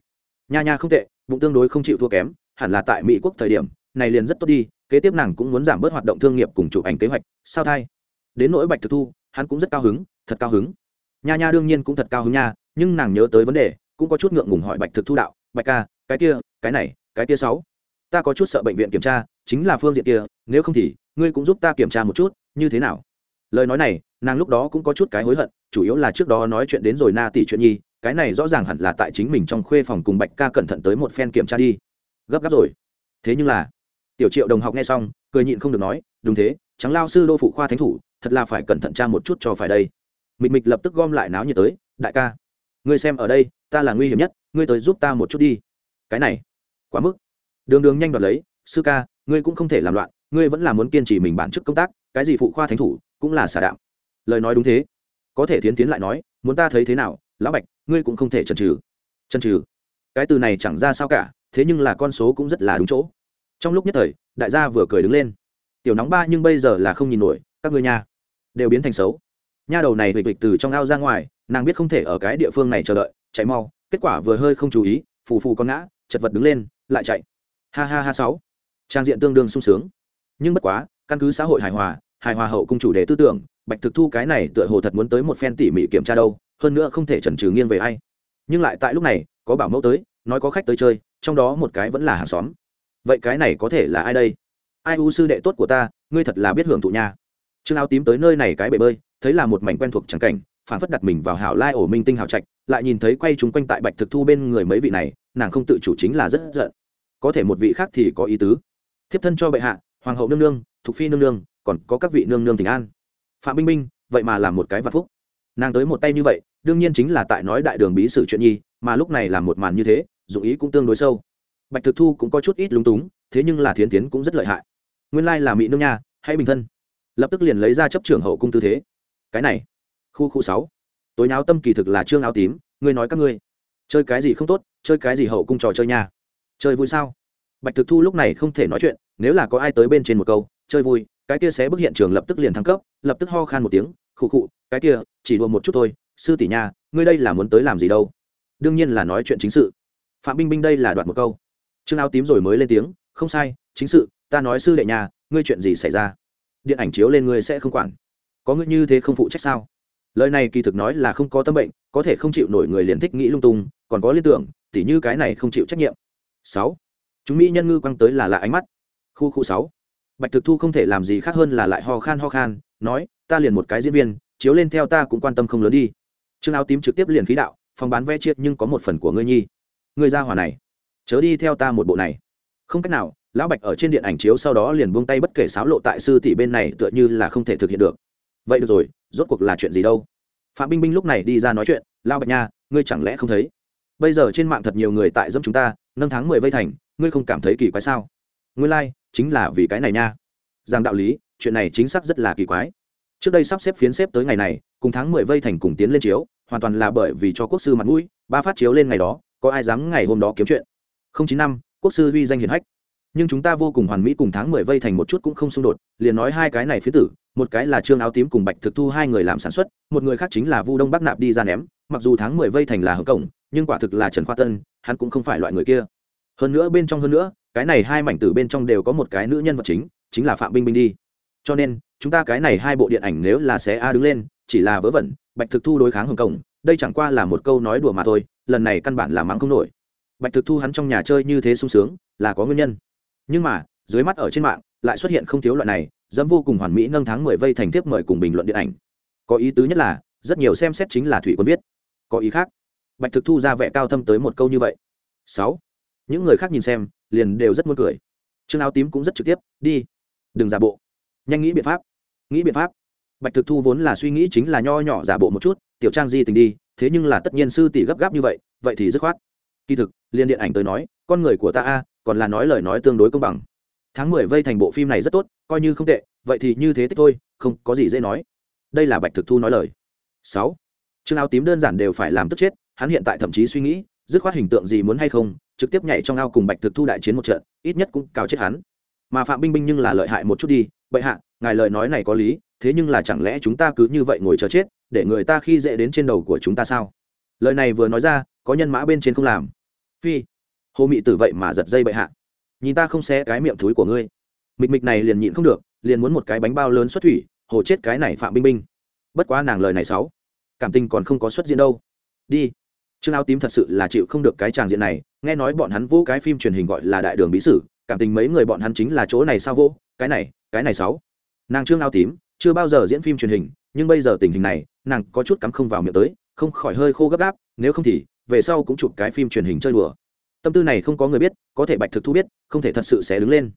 Nha nha không tệ, bụng tương đối không chịu thua kém, hẳn là tại mỹ quốc thời điểm, này liền rất tốt đi, kế tiếp nàng cũng muốn giảm bớt hoạt động thương nghiệp cùng chụp ảnh kế hoạch, sao thay đến nỗi bạch thực thu, hắn cũng rất cao hứng, thật cao hứng. Nha nha đương nhiên cũng thật cao hứng nha, nhưng nàng nhớ tới vấn đề cũng có chút ngượng ngùng hỏi bạch thực thu đạo, bạch ca, cái kia, cái này, cái kia sáu, ta có chút sợ bệnh viện kiểm tra, chính là phương diện kia, nếu không thì, ngươi cũng giúp ta kiểm tra một chút, như thế nào? Lời nói này, nàng lúc đó cũng có chút cái hối hận, chủ yếu là trước đó nói chuyện đến rồi na tỷ chuyện nhi, cái này rõ ràng hẳn là tại chính mình trong khuê phòng cùng bạch ca cẩn thận tới một phen kiểm tra đi. Gấp gáp rồi. Thế nhưng là, tiểu triệu đồng học nghe xong, cười nhịn không được nói, đúng thế trắng lao sư đô phụ khoa thánh thủ, thật là phải cẩn thận tra một chút cho phải đây. Mịch mịch lập tức gom lại náo nhiệt tới, đại ca ngươi xem ở đây, ta là nguy hiểm nhất, ngươi tới giúp ta một chút đi. Cái này, quá mức. Đường đường nhanh đoạt lấy, sư ca, ngươi cũng không thể làm loạn, ngươi vẫn là muốn kiên trì mình bản chức công tác, cái gì phụ khoa thánh thủ, cũng là xả đạo lời nói đúng thế. Có thể tiến tiến lại nói, muốn ta thấy thế nào, lão bạch, ngươi cũng không thể chần trừ chần trừ cái từ này chẳng ra sao cả, thế nhưng là con số cũng rất là đúng chỗ. Trong lúc nhất thời, đại gia vừa cười đứng lên. Tiểu nóng ba nhưng bây giờ là không nhìn nổi, các ngươi nha, đều biến thành xấu nha đầu này hịch hịch từ trong ao ra ngoài, nàng biết không thể ở cái địa phương này chờ đợi, chạy mau, kết quả vừa hơi không chú ý, phù phù con ngã, chật vật đứng lên, lại chạy. Ha ha ha sáu. Trang diện tương đương sung sướng. Nhưng bất quá, căn cứ xã hội hài hòa hài hòa hậu cung chủ đề tư tưởng, bạch thực thu cái này tựa hồ thật muốn tới một phen tỉ mỉ kiểm tra đâu, hơn nữa không thể chần trừ nghiêng về ai. Nhưng lại tại lúc này, có bảo mẫu tới, nói có khách tới chơi, trong đó một cái vẫn là hàng xóm. Vậy cái này có thể là ai đây? Ai u sư đệ tốt của ta, ngươi thật là biết hưởng thụ nha. Trương áo tím tới nơi này cái bể bơi thấy là một mảnh quen thuộc chẳng cảnh phản phất đặt mình vào hảo lai ổ minh tinh hảo trạch, lại nhìn thấy quay chúng quanh tại bạch thực thu bên người mấy vị này, nàng không tự chủ chính là rất giận. Có thể một vị khác thì có ý tứ. Thiếp thân cho bệ hạ, hoàng hậu nương nương, thục phi nương nương, còn có các vị nương nương tình an. Phạm binh binh, vậy mà làm một cái vạn phúc. Nàng tới một tay như vậy, đương nhiên chính là tại nói đại đường bí sử chuyện nhi, mà lúc này làm một màn như thế, dụng ý cũng tương đối sâu. Bạch thực thu cũng có chút ít lúng túng, thế nhưng là thiến tiến cũng rất lợi hại. Nguyên lai là mỹ nương nha, hãy bình thân. Lập tức liền lấy ra chấp trưởng hậu cung tư thế cái này. Khu khu sáu. Tối náo tâm kỳ thực là trương áo tím, ngươi nói các ngươi. Chơi cái gì không tốt, chơi cái gì hậu cung trò chơi nha. Chơi vui sao? Bạch thực thu lúc này không thể nói chuyện, nếu là có ai tới bên trên một câu, chơi vui, cái kia sẽ bức hiện trường lập tức liền thăng cấp, lập tức ho khan một tiếng, khụ khụ, cái kia, chỉ đùa một chút thôi, sư tỷ nha, ngươi đây là muốn tới làm gì đâu? Đương nhiên là nói chuyện chính sự. Phạm binh binh đây là đoạt một câu. Trương áo tím rồi mới lên tiếng, không sai, chính sự, ta nói sư đệ nhà ngươi chuyện gì xảy ra? Điện ảnh chiếu lên ngươi sẽ không quản có ngươi như thế không phụ trách sao? Lời này kỳ thực nói là không có tâm bệnh, có thể không chịu nổi người liền thích nghĩ lung tung, còn có liên tưởng, tỉ như cái này không chịu trách nhiệm. Sáu. Chúng mỹ nhân ngư quăng tới là lạ ánh mắt. Khu khu sáu. Bạch thực thu không thể làm gì khác hơn là lại ho khan ho khan, nói, ta liền một cái diễn viên, chiếu lên theo ta cũng quan tâm không lớn đi. Trương áo tím trực tiếp liền khí đạo, phòng bán vé chiết nhưng có một phần của ngươi nhi. Ngươi ra hòa này, chớ đi theo ta một bộ này. Không cách nào, lão bạch ở trên điện ảnh chiếu sau đó liền buông tay bất kể sáo lộ tại sư tỷ bên này tựa như là không thể thực hiện được vậy được rồi rốt cuộc là chuyện gì đâu? Phạm binh binh lúc này đi ra nói chuyện lao bạch nha ngươi chẳng lẽ không thấy? Bây giờ trên mạng thật nhiều người tại dâm chúng ta nâng tháng mười vây thành ngươi không cảm thấy kỳ quái sao? Ngươi lai、like, chính là vì cái này nha. Rằng đạo lý chuyện này chính xác rất là kỳ quái. Trước đây sắp xếp phiến xếp tới ngày này cùng tháng mười vây thành cùng tiến lên chiếu hoàn toàn là bởi vì cho quốc sư mặt mũi ba phát chiếu lên ngày đó có ai dám ngày hôm đó kiếm chuyện? Không chín năm quốc sư huy danh hiển hách. Nhưng chúng ta vô cùng hoàn mỹ cùng tháng mười vây thành một chút cũng không xung đột liền nói hai cái này phía tử một cái là trương áo tím cùng bạch thực thu hai người làm sản xuất, một người khác chính là vu đông bắc nạp đi ra ném, mặc dù tháng mười vây thành là hồng cổng, nhưng quả thực là trần khoa tân, hắn cũng không phải loại người kia. Hơn nữa bên trong hơn nữa, cái này hai mảnh tử bên trong đều có một cái nữ nhân vật chính chính là phạm binh binh đi. Cho nên, chúng ta cái này hai bộ điện ảnh nếu là xé a đứng lên, chỉ là vớ vẩn, bạch thực thu đối kháng hồng cổng, đây chẳng qua là một câu nói đùa mà thôi, lần này căn bản là mắng không nổi. Bạch thực thu hắn trong nhà chơi như thế sung sướng, là có nguyên nhân. Nhưng mà, dưới mắt ở trên mạng lại xuất hiện không thiếu loại này, dẫm vô cùng hoàn mỹ nâng tháng mười vây thành tiếp mời cùng bình luận điện ảnh. Có ý tứ nhất là, rất nhiều xem xét chính là thủy quân viết. Có ý khác, bạch thực thu ra vẻ cao thâm tới một câu như vậy. Sáu, những người khác nhìn xem, liền đều rất muốn cười. Trương áo tím cũng rất trực tiếp, đi, đừng giả bộ. Nhanh nghĩ biện pháp, nghĩ biện pháp. Bạch thực thu vốn là suy nghĩ chính là nho nhỏ giả bộ một chút, tiểu trang di tình đi, thế nhưng là tất nhiên sư tỷ gấp gáp như vậy vậy thì dứt khoát. Kỳ thực liên điện ảnh tới nói, con người của ta a, còn là nói lời nói tương đối công bằng tháng mười vây thành bộ phim này rất tốt, coi như không tệ, vậy thì như thế tích thôi, không có gì dễ nói. Đây là bạch thực thu nói lời. Sáu. Chương áo tím đơn giản đều phải làm tức chết, hắn hiện tại thậm chí suy nghĩ, dứt khoát hình tượng gì muốn hay không, trực tiếp nhảy trong ao cùng bạch thực thu đại chiến một trận, ít nhất cũng cào chết hắn. Mà phạm binh binh nhưng là lợi hại một chút đi, bệ hạ, ngài lời nói này có lý, thế nhưng là chẳng lẽ chúng ta cứ như vậy ngồi chờ chết, để người ta khi dễ đến trên đầu của chúng ta sao? Lời này vừa nói ra, có nhân mã bên trên không làm. Phi. Hồ mị tử vậy mà giật dây bệ hạ nhìn ta không xé cái miệng thúi của ngươi. Mịch mịch này liền nhịn không được, liền muốn một cái bánh bao lớn xuất thủy, hồ chết cái này phạm binh binh. Bất quá nàng lời này sáu cảm tình còn không có xuất diễn đâu. Đi. Trương áo tím thật sự là chịu không được cái tràng diện này, nghe nói bọn hắn vô cái phim truyền hình gọi là đại đường bí sử, cảm tình mấy người bọn hắn chính là chỗ này sao vô, cái này cái này sáu nàng trương áo tím, chưa bao giờ diễn phim truyền hình, nhưng bây giờ tình hình này, nàng có chút cắm không vào miệng tới, không khỏi hơi khô gấp gáp, nếu không thì, về sau cũng chụp cái phim truyền hình chơi đùa tâm tư này không có người biết, có thể bạch thực thu biết, không thể thật sự sẽ đứng lên.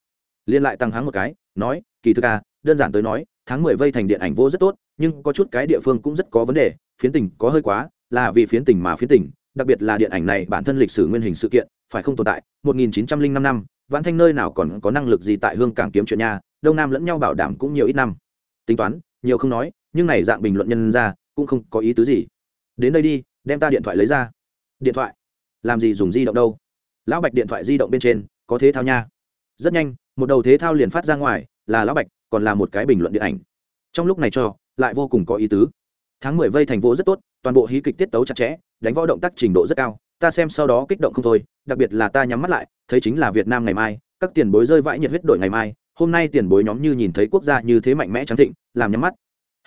Liên lại tăng háng một cái, nói, kỳ thực à đơn giản tới nói, tháng mười vây thành điện ảnh vô rất tốt, nhưng có chút cái địa phương cũng rất có vấn đề, phiến tình có hơi quá, là vì phiến tình mà phiến tình, đặc biệt là điện ảnh này bản thân lịch sử nguyên hình sự kiện, phải không tồn tại 1905 năm vãn thanh nơi nào còn có năng lực gì tại hương cảng kiếm chuyện nha đông nam lẫn nhau bảo đảm cũng nhiều ít năm. Tính toán, nhiều không nói, nhưng này dạng bình luận nhân ra, cũng không có ý tứ gì. Đến đây đi, đem ta điện thoại lấy ra. Điện thoại? Làm gì dùng di động đâu? Lão bạch điện thoại di động bên trên, có thế thao nha. Rất nhanh, một đầu thế thao liền phát ra ngoài, là lão bạch, còn là một cái bình luận điện ảnh. Trong lúc này cho, lại vô cùng có ý tứ. Tháng mười vây thành vô rất tốt, toàn bộ hí kịch tiết tấu chặt chẽ, đánh võ động tác trình độ rất cao, ta xem sau đó kích động không thôi, đặc biệt là ta nhắm mắt lại, thấy chính là việt nam ngày mai, các tiền bối rơi vãi nhiệt huyết đội ngày mai, hôm nay tiền bối nhóm như nhìn thấy quốc gia như thế mạnh mẽ trắng thịnh, làm nhắm mắt.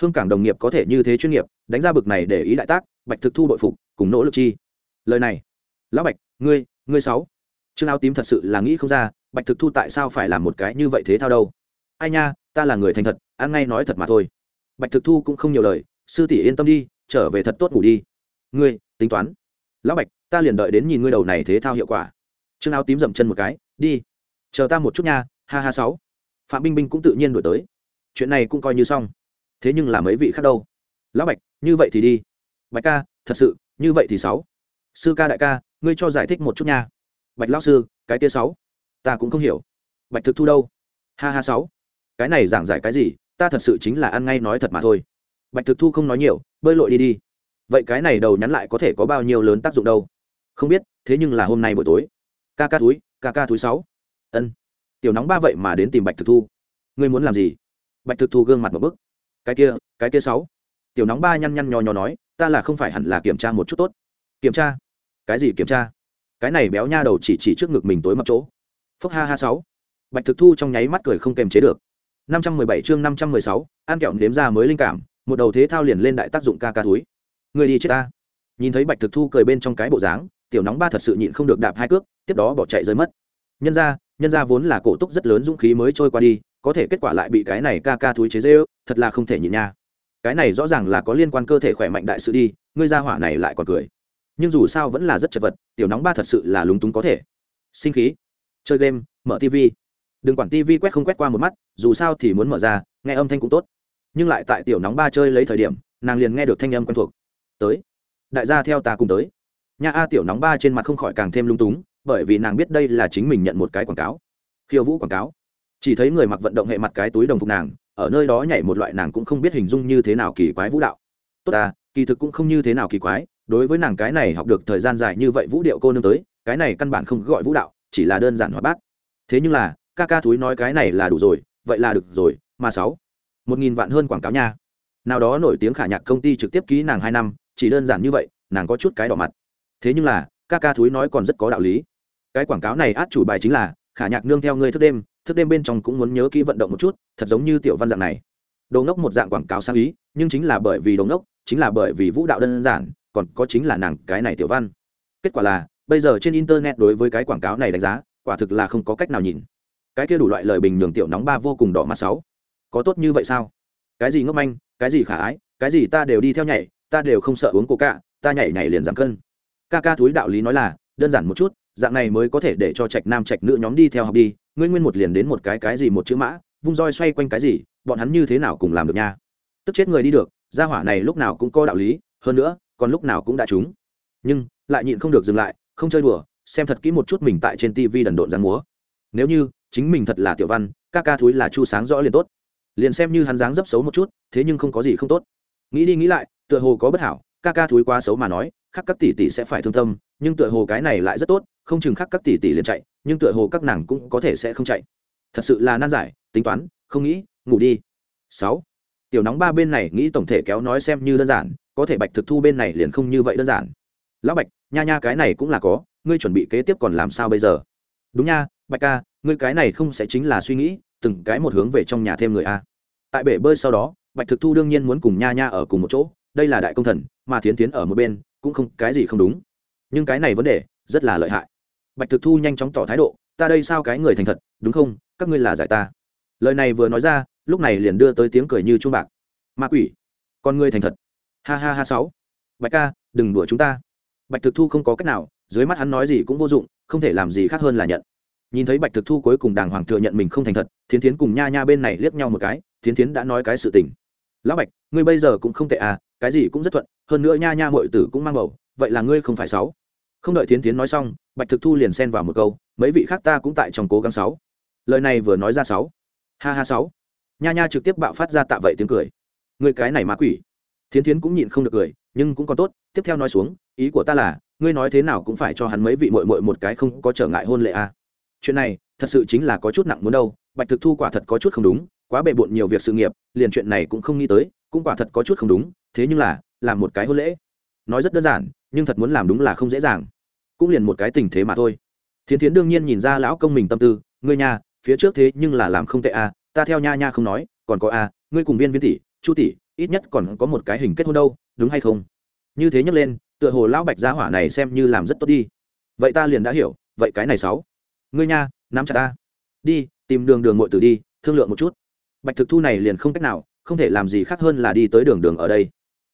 Hương cảng đồng nghiệp có thể như thế chuyên nghiệp, đánh ra bực này để ý đại tác, bạch thực thu đội phục, cùng nỗ lực chi. Lời này, lão bạch, ngươi ngươi sáu, trương áo tím thật sự là nghĩ không ra, bạch thực thu tại sao phải làm một cái như vậy thế thao đâu? Ai nha, ta là người thành thật, ăn ngay nói thật mà thôi. Bạch thực thu cũng không nhiều lời, sư tỷ yên tâm đi, trở về thật tốt ngủ đi. Ngươi, tính toán. Lão bạch, ta liền đợi đến nhìn ngươi đầu này thế thao hiệu quả. Trương áo tím dậm chân một cái, đi. Chờ ta một chút nha, ha ha sáu. Phạm binh binh cũng tự nhiên đổi tới. Chuyện này cũng coi như xong. Thế nhưng là mấy vị khác đâu? Lão bạch, như vậy thì đi. Bạch ca, thật sự, như vậy thì sáu. Sư ca đại ca ngươi cho giải thích một chút nha. Bạch lão sư, cái kia sáu, ta cũng không hiểu. Bạch thực thu đâu? Ha ha sáu. Cái này giảng giải cái gì? Ta thật sự chính là ăn ngay nói thật mà thôi. Bạch thực thu không nói nhiều, bơi lội đi đi. Vậy cái này đầu nhắn lại có thể có bao nhiêu lớn tác dụng đâu? Không biết, thế nhưng là hôm nay buổi tối. Ca ca túi, ca ca túi sáu. Ân. Tiểu nóng ba vậy mà đến tìm bạch thực thu. Ngươi muốn làm gì? Bạch thực thu gương mặt một bức. Cái kia cái kia sáu. Tiểu nóng ba nhăn nhăn nhò nhò nói, ta là không phải hẳn là kiểm tra một chút tốt. Kiểm tra cái gì kiểm tra? Cái này béo nha đầu chỉ chỉ trước ngực mình tối mập chỗ. Phúc ha ha sáu. Bạch thực thu trong nháy mắt cười không kềm chế được. 517 chương 516, an kẹo nếm ra mới linh cảm một đầu thế thao liền lên đại tác dụng ca ca túi. Người đi chết ta. Nhìn thấy bạch thực thu cười bên trong cái bộ dáng tiểu nóng ba thật sự nhịn không được đạp hai cước tiếp đó bỏ chạy rơi mất. Nhân ra nhân ra vốn là cổ túc rất lớn dũng khí mới trôi qua đi có thể kết quả lại bị cái này ca ca túi chế dễ, ư thật là không thể nhịn nha. Cái này rõ ràng là có liên quan cơ thể khỏe mạnh đại sự đi ngươi ra hỏa này lại còn cười nhưng dù sao vẫn là rất chật vật, tiểu nóng ba thật sự là lúng túng có thể. Sinh khí. Chơi game, mở tv đừng quản tv quét không quét qua một mắt, dù sao thì muốn mở ra, nghe âm thanh cũng tốt. Nhưng lại tại tiểu nóng ba chơi lấy thời điểm, nàng liền nghe được thanh âm quen thuộc. Tới. Đại gia theo ta cùng tới. Nhà a tiểu nóng ba trên mặt không khỏi càng thêm lung túng, bởi vì nàng biết đây là chính mình nhận một cái quảng cáo. Khiêu vũ quảng cáo. Chỉ thấy người mặc vận động hệ mặt cái túi đồng phục nàng, ở nơi đó nhảy một loại nàng cũng không biết hình dung như thế nào kỳ quái vũ đạo. Tốt ta, kỳ thực cũng không như thế nào kỳ quái đối với nàng cái này học được thời gian dài như vậy vũ điệu cô nương tới, cái này căn bản không gọi vũ đạo, chỉ là đơn giản hoạt bát. Thế nhưng là, ca ca thúi nói cái này là đủ rồi, vậy là được rồi, mà sáu, một nghìn vạn hơn quảng cáo nha. Nào đó nổi tiếng khả nhạc công ty trực tiếp ký nàng hai năm, chỉ đơn giản như vậy, nàng có chút cái đỏ mặt. Thế nhưng là, ca ca thúi nói còn rất có đạo lý. Cái quảng cáo này át chủ bài chính là, khả nhạc nương theo ngươi thức đêm thức đêm bên trong cũng muốn nhớ kỹ vận động một chút, thật giống như tiểu văn dạng này. Đồ ngốc một dạng quảng cáo sáng ý, nhưng chính là bởi vì đồ ngốc, chính là bởi vì vũ đạo đơn giản còn có chính là nàng cái này tiểu văn. Kết quả là, bây giờ trên internet đối với cái quảng cáo này đánh giá, quả thực là không có cách nào nhìn. Cái kia đủ loại lời bình nhường tiểu nóng ba vô cùng đỏ mặt sáu. Có tốt như vậy sao? Cái gì ngốc manh, cái gì khả ái, cái gì ta đều đi theo nhảy, ta đều không sợ uống coca, ta nhảy nhảy liền giảm cân. Ca ca túi đạo lý nói là, đơn giản một chút, dạng này mới có thể để cho trạch nam trạch nữ nhóm đi theo học đi, ngươi nguyên một liền đến một cái cái gì một chữ mã, vung roi xoay quanh cái gì, bọn hắn như thế nào cùng làm được nha? Tức chết người đi được, gia hỏa này lúc nào cũng có đạo lý, hơn nữa còn lúc nào cũng đã trúng. Nhưng, lại nhịn không được dừng lại, không chơi đùa, xem thật kỹ một chút mình tại trên tv đần độn giang múa. Nếu như, chính mình thật là tiểu văn, ca ca thúi là chu sáng rõ liền tốt. Liền xem như hắn dáng dấp xấu một chút, thế nhưng không có gì không tốt. Nghĩ đi nghĩ lại, tựa hồ có bất hảo, ca ca thúi quá xấu mà nói khắc các tỷ tỷ sẽ phải thương tâm, nhưng tựa hồ cái này lại rất tốt, không chừng khắc các tỷ tỷ liền chạy, nhưng tựa hồ các nàng cũng có thể sẽ không chạy. Thật sự là nan giải, tính toán, không nghĩ, ngủ đi. Sáu. Tiểu nóng ba bên này nghĩ tổng thể kéo nói xem như đơn giản có thể bạch thực thu bên này liền không như vậy đơn giản. Lão bạch, nha nha cái này cũng là có, ngươi chuẩn bị kế tiếp còn làm sao bây giờ? Đúng nha, bạch ca, ngươi cái này không sẽ chính là suy nghĩ, từng cái một hướng về trong nhà thêm người a. Tại bể bơi sau đó, bạch thực thu đương nhiên muốn cùng nha nha ở cùng một chỗ, đây là đại công thần, mà thiến tiến ở một bên, cũng không, cái gì không đúng. Nhưng cái này vấn đề, rất là lợi hại. Bạch thực thu nhanh chóng tỏ thái độ, ta đây sao cái người thành thật, đúng không? Các ngươi là giải ta. Lời này vừa nói ra, lúc này liền đưa tới tiếng cười như chuông bạc. Ma quỷ, con ngươi thành thật ha ha ha sáu. Bạch ca, đừng đùa chúng ta. Bạch thực thu không có cách nào, dưới mắt hắn nói gì cũng vô dụng, không thể làm gì khác hơn là nhận. Nhìn thấy bạch thực thu cuối cùng đàng hoàng thừa nhận mình không thành thật, thiến thiến cùng nha nha bên này liếc nhau một cái, thiến thiến đã nói cái sự tình. Lão bạch, ngươi bây giờ cũng không tệ à cái gì cũng rất thuận, hơn nữa nha nha mọi tử cũng mang bầu, vậy là ngươi không phải sáu. Không đợi thiến thiến nói xong, bạch thực thu liền xen vào một câu, mấy vị khác ta cũng tại trong cố gắng sáu. Lời này vừa nói ra sáu. Ha ha sáu. Nha nha trực tiếp bạo phát ra tạ vậy tiếng cười. Người cái này ma quỷ thiến thiến cũng nhịn không được cười nhưng cũng còn tốt tiếp theo nói xuống ý của ta là ngươi nói thế nào cũng phải cho hắn mấy vị mội mội một cái không có trở ngại hôn lệ a à. chuyện này thật sự chính là có chút nặng muốn đâu bạch thực thu quả thật có chút không đúng quá bề bộn nhiều việc sự nghiệp liền chuyện này cũng không nghĩ tới cũng quả thật có chút không đúng thế nhưng là làm một cái hôn lễ. Nói rất đơn giản nhưng thật muốn làm đúng là không dễ dàng. Cũng liền một cái tình thế mà thôi. Thiến thiến đương nhiên nhìn ra lão công mình tâm tư ngươi nhà phía trước thế nhưng là làm không tệ a à, ta theo nha nha không nói còn có a à, ngươi cùng viên viên tỷ chu tỷ ít nhất còn có một cái hình kết hôn đâu, đúng hay không? Như thế nhấc lên, tựa hồ lão bạch gia hỏa này xem như làm rất tốt đi. Vậy ta liền đã hiểu, vậy cái này sáu. Ngươi nha, nắm chặt ta. Đi, tìm đường đường ngội tử đi, thương lượng một chút. Bạch thực thu này liền không cách nào, không thể làm gì khác hơn là đi tới đường đường ở đây.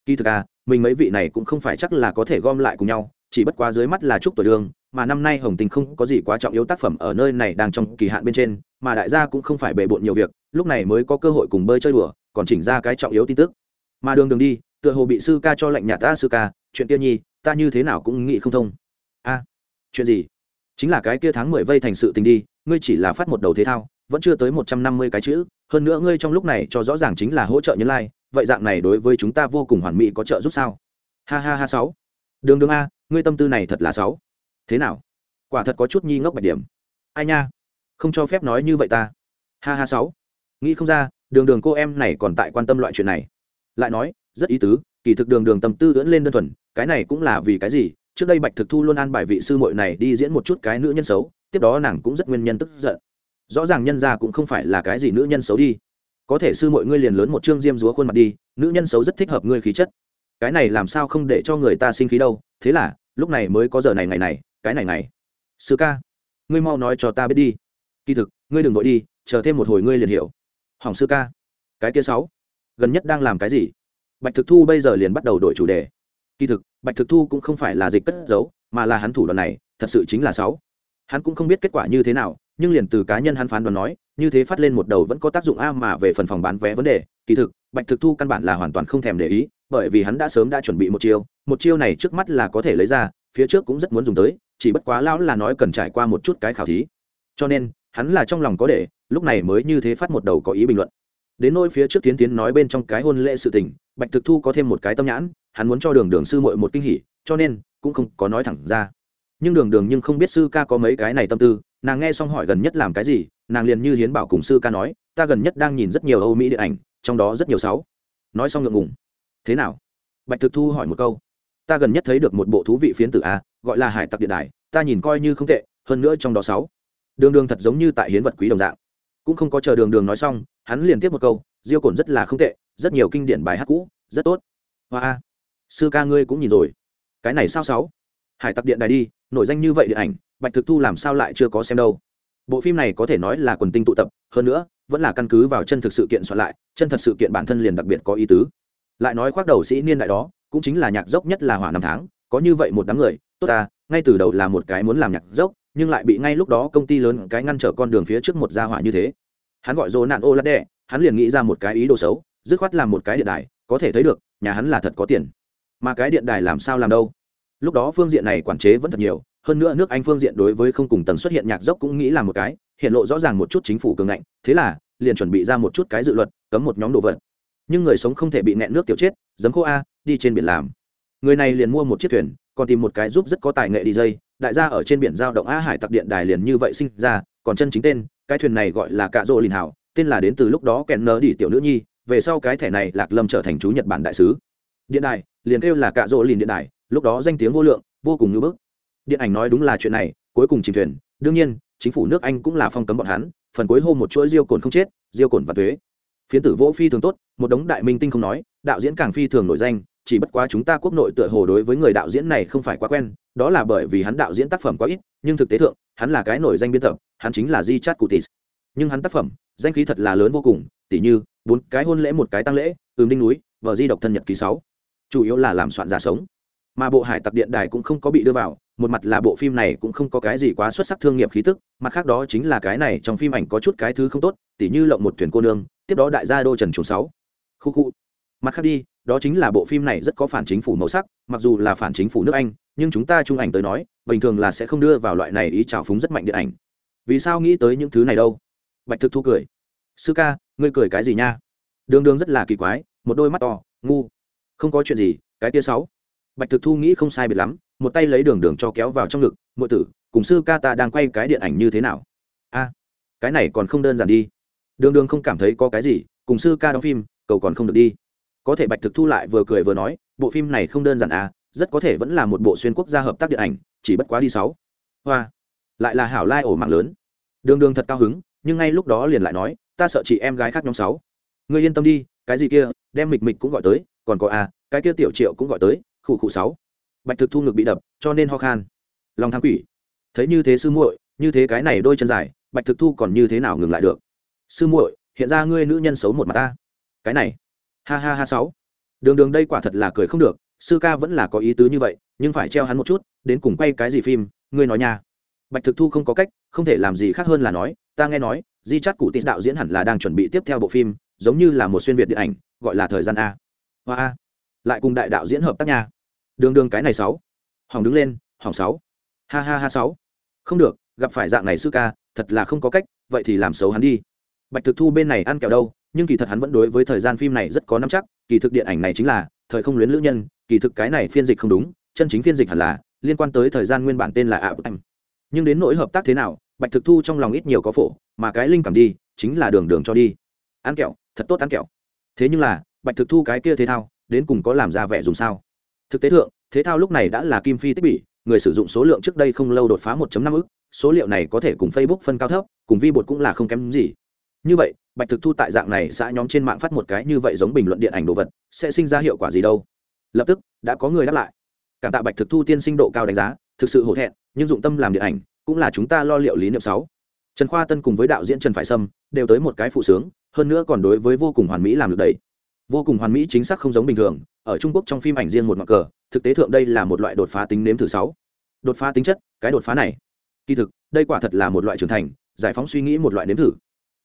Kỳ thực à mình mấy vị này cũng không phải chắc là có thể gom lại cùng nhau, chỉ bất quá dưới mắt là chúc tuổi đường, mà năm nay hồng tình không có gì quá trọng yếu tác phẩm ở nơi này đang trong kỳ hạn bên trên, mà đại gia cũng không phải bề bộn nhiều việc, lúc này mới có cơ hội cùng bơi chơi đùa còn chỉnh ra cái trọng yếu tin tức. Mà đường đường đi, tựa hồ bị sư ca cho lệnh nhà ta sư ca, chuyện kia nhi, ta như thế nào cũng nghĩ không thông. A, chuyện gì? Chính là cái kia tháng mười vây thành sự tình đi, ngươi chỉ là phát một đầu thế thao, vẫn chưa tới một trăm năm mươi cái chữ, hơn nữa ngươi trong lúc này cho rõ ràng chính là hỗ trợ nhân lai、like. vậy dạng này đối với chúng ta vô cùng hoàn mỹ có trợ giúp sao? Ha ha ha, sáu. Đường đường a, ngươi tâm tư này thật là sáu. Thế nào? Quả thật có chút nhi ngốc bạch điểm. Ai nha? Không cho phép nói như vậy ta. Ha ha, sáu. Nghĩ không ra đường đường cô em này còn tại quan tâm loại chuyện này. Lại nói, rất ý tứ, kỳ thực đường đường tâm tư ưỡn lên đơn thuần, cái này cũng là vì cái gì? Trước đây bạch thực thu luôn an bài vị sư muội này đi diễn một chút cái nữ nhân xấu, tiếp đó nàng cũng rất nguyên nhân tức giận. Rõ ràng nhân ra cũng không phải là cái gì nữ nhân xấu đi. Có thể sư muội ngươi liền lớn một chương diêm dúa khuôn mặt đi, nữ nhân xấu rất thích hợp ngươi khí chất. Cái này làm sao không để cho người ta sinh khí đâu? Thế là, lúc này mới có giờ này ngày này, cái này này sư ca, ngươi mau nói cho ta biết đi. Kỳ thực, ngươi đừng vội đi, chờ thêm một hồi ngươi liền hiểu hỏng sư ca. Cái kia sáu. Gần nhất đang làm cái gì? Bạch thực thu bây giờ liền bắt đầu đổi chủ đề. Kỳ thực, bạch thực thu cũng không phải là dịch cất giấu, mà là hắn thủ đoạn này, thật sự chính là sáu. Hắn cũng không biết kết quả như thế nào, nhưng liền từ cá nhân hắn phán đoán nói, như thế phát lên một đầu vẫn có tác dụng a mà về phần phòng bán vé vấn đề. Kỳ thực, bạch thực thu căn bản là hoàn toàn không thèm để ý, bởi vì hắn đã sớm đã chuẩn bị một chiêu một chiêu này trước mắt là có thể lấy ra, phía trước cũng rất muốn dùng tới, chỉ bất quá lão là nói cần trải qua một chút cái khảo thí. Cho nên, hắn là trong lòng có để lúc này mới như thế phát một đầu có ý bình luận. Đến nỗi phía trước tiến tiến nói bên trong cái hôn lễ sự tình, bạch thực thu có thêm một cái tâm nhãn, hắn muốn cho đường đường sư muội một kinh hỉ, cho nên cũng không có nói thẳng ra. Nhưng đường đường nhưng không biết sư ca có mấy cái này tâm tư, nàng nghe xong hỏi gần nhất làm cái gì, nàng liền như hiến bảo cùng sư ca nói, ta gần nhất đang nhìn rất nhiều âu mỹ điện ảnh, trong đó rất nhiều sáu. Nói xong ngượng ngùng. Thế nào? Bạch thực thu hỏi một câu. Ta gần nhất thấy được một bộ thú vị phiến tử a, gọi là hải tặc điện đài, ta nhìn coi như không tệ, hơn nữa trong đó sáu. Đường đường thật giống như tại hiến vật quý đồng dạng cũng không có chờ đường đường nói xong, hắn liền tiếp một câu, diêu cổn rất là không tệ, rất nhiều kinh điển bài hát cũ, rất tốt. Hoa sư ca ngươi cũng nhìn rồi. Cái này sao sáu? Hải tặc điện đài đi, nổi danh như vậy điện ảnh, bạch thực thu làm sao lại chưa có xem đâu? Bộ phim này có thể nói là quần tinh tụ tập, hơn nữa, vẫn là căn cứ vào chân thực sự kiện soạn lại, chân thật sự kiện bản thân liền đặc biệt có ý tứ. Lại nói khoác đầu sĩ niên đại đó, cũng chính là nhạc dốc nhất là hỏa năm tháng, có như vậy một đám người, tốt ta, ngay từ đầu là một cái muốn làm nhạc dốc nhưng lại bị ngay lúc đó công ty lớn cái ngăn trở con đường phía trước một gia hỏa như thế. Hắn gọi dỗ nạn ô lát đẻ hắn liền nghĩ ra một cái ý đồ xấu, dứt khoát làm một cái điện đài, có thể thấy được, nhà hắn là thật có tiền. Mà cái điện đài làm sao làm đâu? Lúc đó phương diện này quản chế vẫn thật nhiều, hơn nữa nước anh phương diện đối với không cùng tầng xuất hiện nhạc dốc cũng nghĩ là một cái, hiện lộ rõ ràng một chút chính phủ cường ngạnh, thế là, liền chuẩn bị ra một chút cái dự luật, cấm một nhóm đồ vật. Nhưng người sống không thể bị nẹn nước tiểu chết, giấm khô a, đi trên biển làm. Người này liền mua một chiếc thuyền còn tìm một cái giúp rất có tài nghệ đi dây, đại gia ở trên biển giao động a hải tặc điện đài liền như vậy sinh ra, còn chân chính tên, cái thuyền này gọi là cạ rô lìn hảo tên là đến từ lúc đó kèn nơ đi tiểu nữ nhi, về sau cái thẻ này lạc lâm trở thành chú nhật bản đại sứ. Điện đài, liền kêu là cạ rô lìn điện đài, lúc đó danh tiếng vô lượng, vô cùng ngưỡng bức. Điện ảnh nói đúng là chuyện này, cuối cùng chìm thuyền, đương nhiên, chính phủ nước anh cũng là phong cấm bọn hắn, phần cuối hôm một chuỗi diêu cồn không chết, diêu cồn và thuế. Phiến tử vỗ phi thường tốt, một đống đại minh tinh không nói, đạo diễn càng phi thường nổi danh chỉ bất quá chúng ta quốc nội tựa hồ đối với người đạo diễn này không phải quá quen, đó là bởi vì hắn đạo diễn tác phẩm quá ít, nhưng thực tế thượng, hắn là cái nổi danh biên tập, hắn chính là di chát cụ tis nhưng hắn tác phẩm, danh khí thật là lớn vô cùng, tỉ như, bốn cái hôn lễ một cái tăng lễ, ừm đinh núi vợ di độc thân nhật ký sáu. Chủ yếu là làm soạn giả sống. Mà bộ hải tặc điện đài cũng không có bị đưa vào, một mặt là bộ phim này cũng không có cái gì quá xuất sắc thương nghiệp khí tức, mặt khác đó chính là cái này trong phim ảnh có chút cái thứ không tốt, tỉ như lộng một thuyền cô nương, tiếp đó đại gia đô trần trùng sáu. Khu khu. Mặt khác đi đó chính là bộ phim này rất có phản chính phủ màu sắc, mặc dù là phản chính phủ nước anh, nhưng chúng ta trung ảnh tới nói, bình thường là sẽ không đưa vào loại này ý trào phúng rất mạnh điện ảnh. Vì sao nghĩ tới những thứ này đâu? Bạch thực thu cười. Sư ca, ngươi cười cái gì nha? Đường đường rất là kỳ quái, một đôi mắt to, ngu. Không có chuyện gì, cái tia sáu. Bạch thực thu nghĩ không sai biệt lắm, một tay lấy đường đường cho kéo vào trong ngực ngụ tử, cùng sư ca ta đang quay cái điện ảnh như thế nào? A, cái này còn không đơn giản đi. Đường đường không cảm thấy có cái gì, cùng sư ca đóng phim, cầu còn không được đi có thể bạch thực thu lại vừa cười vừa nói, bộ phim này không đơn giản à rất có thể vẫn là một bộ xuyên quốc gia hợp tác điện ảnh, chỉ bất quá đi sáu. Hoa. Lại là hảo lai ổ mạng lớn. Đường đường thật cao hứng, nhưng ngay lúc đó liền lại nói, ta sợ chị em gái khác nhóm sáu. Người yên tâm đi, cái gì kia, đem mịch mịch cũng gọi tới, còn có à cái kia tiểu triệu cũng gọi tới, khụ khụ sáu. Bạch thực thu ngực bị đập, cho nên ho khan. Lòng tham quỷ. Thấy như thế sư muội, như thế cái này đôi chân dài, bạch thực thu còn như thế nào ngừng lại được? Sư muội, hiện ra ngươi nữ nhân xấu một mặt ta. Cái này ha ha ha sáu. Đường đường đây quả thật là cười không được, sư ca vẫn là có ý tứ như vậy, nhưng phải treo hắn một chút, đến cùng quay cái gì phim, ngươi nói nha. Bạch thực thu không có cách, không thể làm gì khác hơn là nói, ta nghe nói, di chát cụ tít đạo diễn hẳn là đang chuẩn bị tiếp theo bộ phim, giống như là một xuyên việt điện ảnh, gọi là thời gian a. Hoa a. Lại cùng đại đạo diễn hợp tác nha. Đường đường cái này sáu. Hỏng đứng lên, hỏng sáu. Ha ha ha sáu. Không được, gặp phải dạng này sư ca, thật là không có cách, vậy thì làm xấu hắn đi bạch thực thu bên này ăn kẹo đâu, nhưng kỳ thật hắn vẫn đối với thời gian phim này rất có nắm chắc, kỳ thực điện ảnh này chính là thời không luyến lữ nhân, kỳ thực cái này phiên dịch không đúng, chân chính phiên dịch hẳn là liên quan tới thời gian nguyên bản tên là ạ bức anh nhưng đến nỗi hợp tác thế nào, bạch thực thu trong lòng ít nhiều có phổ, mà cái linh cảm đi, chính là đường đường cho đi. Ăn kẹo, thật tốt ăn kẹo. Thế nhưng là, bạch thực thu cái kia thế thao, đến cùng có làm ra vẻ dùng sao? Thực tế thượng thế thao lúc này đã là kim phi tích bị người sử dụng số lượng trước đây không lâu đột phá 1.5 ức, số liệu này có thể cùng facebook phân cao thấp, cùng vi bột cũng là không kém gì như vậy, bạch thực thu tại dạng này xã nhóm trên mạng phát một cái như vậy giống bình luận điện ảnh đồ vật, sẽ sinh ra hiệu quả gì đâu? Lập tức, đã có người đáp lại. Cảm tạ bạch thực thu tiên sinh độ cao đánh giá, thực sự hổ thẹn, nhưng dụng tâm làm điện ảnh, cũng là chúng ta lo liệu lý niệm sáu. Trần khoa tân cùng với đạo diễn trần phải sâm, đều tới một cái phụ sướng, hơn nữa còn đối với vô cùng hoàn mỹ làm được đấy. Vô cùng hoàn mỹ chính xác không giống bình thường, ở trung quốc trong phim ảnh riêng một mặt cờ, thực tế thượng đây là một loại đột phá tính nếm thứ sáu. Đột phá tính chất, cái đột phá này. Kỳ thực, đây quả thật là một loại trưởng thành, giải phóng suy nghĩ một loại nếm thử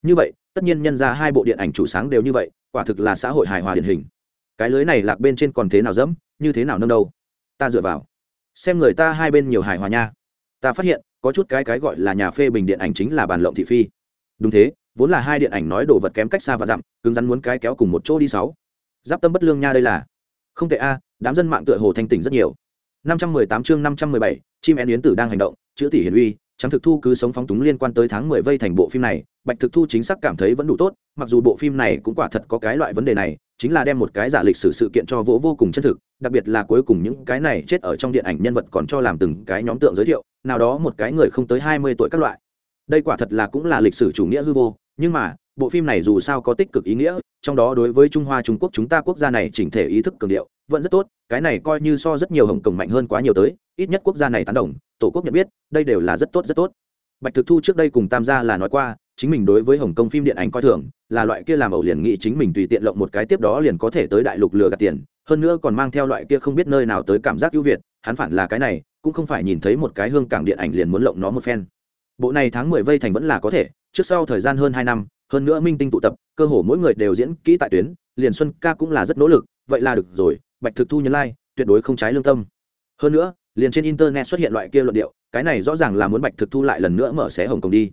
như vậy tất nhiên nhân ra hai bộ điện ảnh chủ sáng đều như vậy quả thực là xã hội hài hòa điển hình. Cái lưới này lạc bên trên còn thế nào dẫm như thế nào nâng đâu? Ta dựa vào. Xem người ta hai bên nhiều hài hòa nha. Ta phát hiện có chút cái cái gọi là nhà phê bình điện ảnh chính là bàn lộng thị phi. Đúng thế vốn là hai điện ảnh nói đồ vật kém cách xa và dặm cứng rắn muốn cái kéo cùng một chỗ đi sáu. Giáp tâm bất lương nha đây là. Không tệ a đám dân mạng tựa hồ thanh tỉnh rất nhiều. 518 chương 517, chim én yến tử đang hành động chữ tỷ hiển uy trắng thực thu cứ sống phóng túng liên quan tới tháng 10 vây thành bộ phim này, bạch thực thu chính xác cảm thấy vẫn đủ tốt, mặc dù bộ phim này cũng quả thật có cái loại vấn đề này, chính là đem một cái giả lịch sử sự kiện cho vỗ vô cùng chân thực, đặc biệt là cuối cùng những cái này chết ở trong điện ảnh nhân vật còn cho làm từng cái nhóm tượng giới thiệu, nào đó một cái người không tới 20 tuổi các loại. Đây quả thật là cũng là lịch sử chủ nghĩa hư vô, nhưng mà, bộ phim này dù sao có tích cực ý nghĩa trong đó đối với trung hoa, trung quốc chúng ta quốc gia này chỉnh thể ý thức cường điệu, vẫn rất tốt, cái này coi như so rất nhiều hồng cổng mạnh hơn quá nhiều tới, ít nhất quốc gia này tán đồng, tổ quốc nhận biết, đây đều là rất tốt rất tốt. Bạch thực thu trước đây cùng tam gia là nói qua, chính mình đối với hồng kông phim điện ảnh coi thường, là loại kia làm ẩu liền nghĩ chính mình tùy tiện lộng một cái tiếp đó liền có thể tới đại lục lừa gạt tiền, hơn nữa còn mang theo loại kia không biết nơi nào tới cảm giác ưu việt, hắn phản là cái này, cũng không phải nhìn thấy một cái hương cảng điện ảnh liền muốn lộng nó một phen. Bộ này tháng mười vây thành vẫn là có thể, trước sau thời gian hơn hai năm hơn nữa minh tinh tụ tập cơ hồ mỗi người đều diễn kỹ tại tuyến liền xuân ca cũng là rất nỗ lực vậy là được rồi bạch thực thu nhân lai、like, tuyệt đối không trái lương tâm. Hơn nữa liền trên internet xuất hiện loại kia luận điệu cái này rõ ràng là muốn bạch thực thu lại lần nữa mở xé hồng kông đi.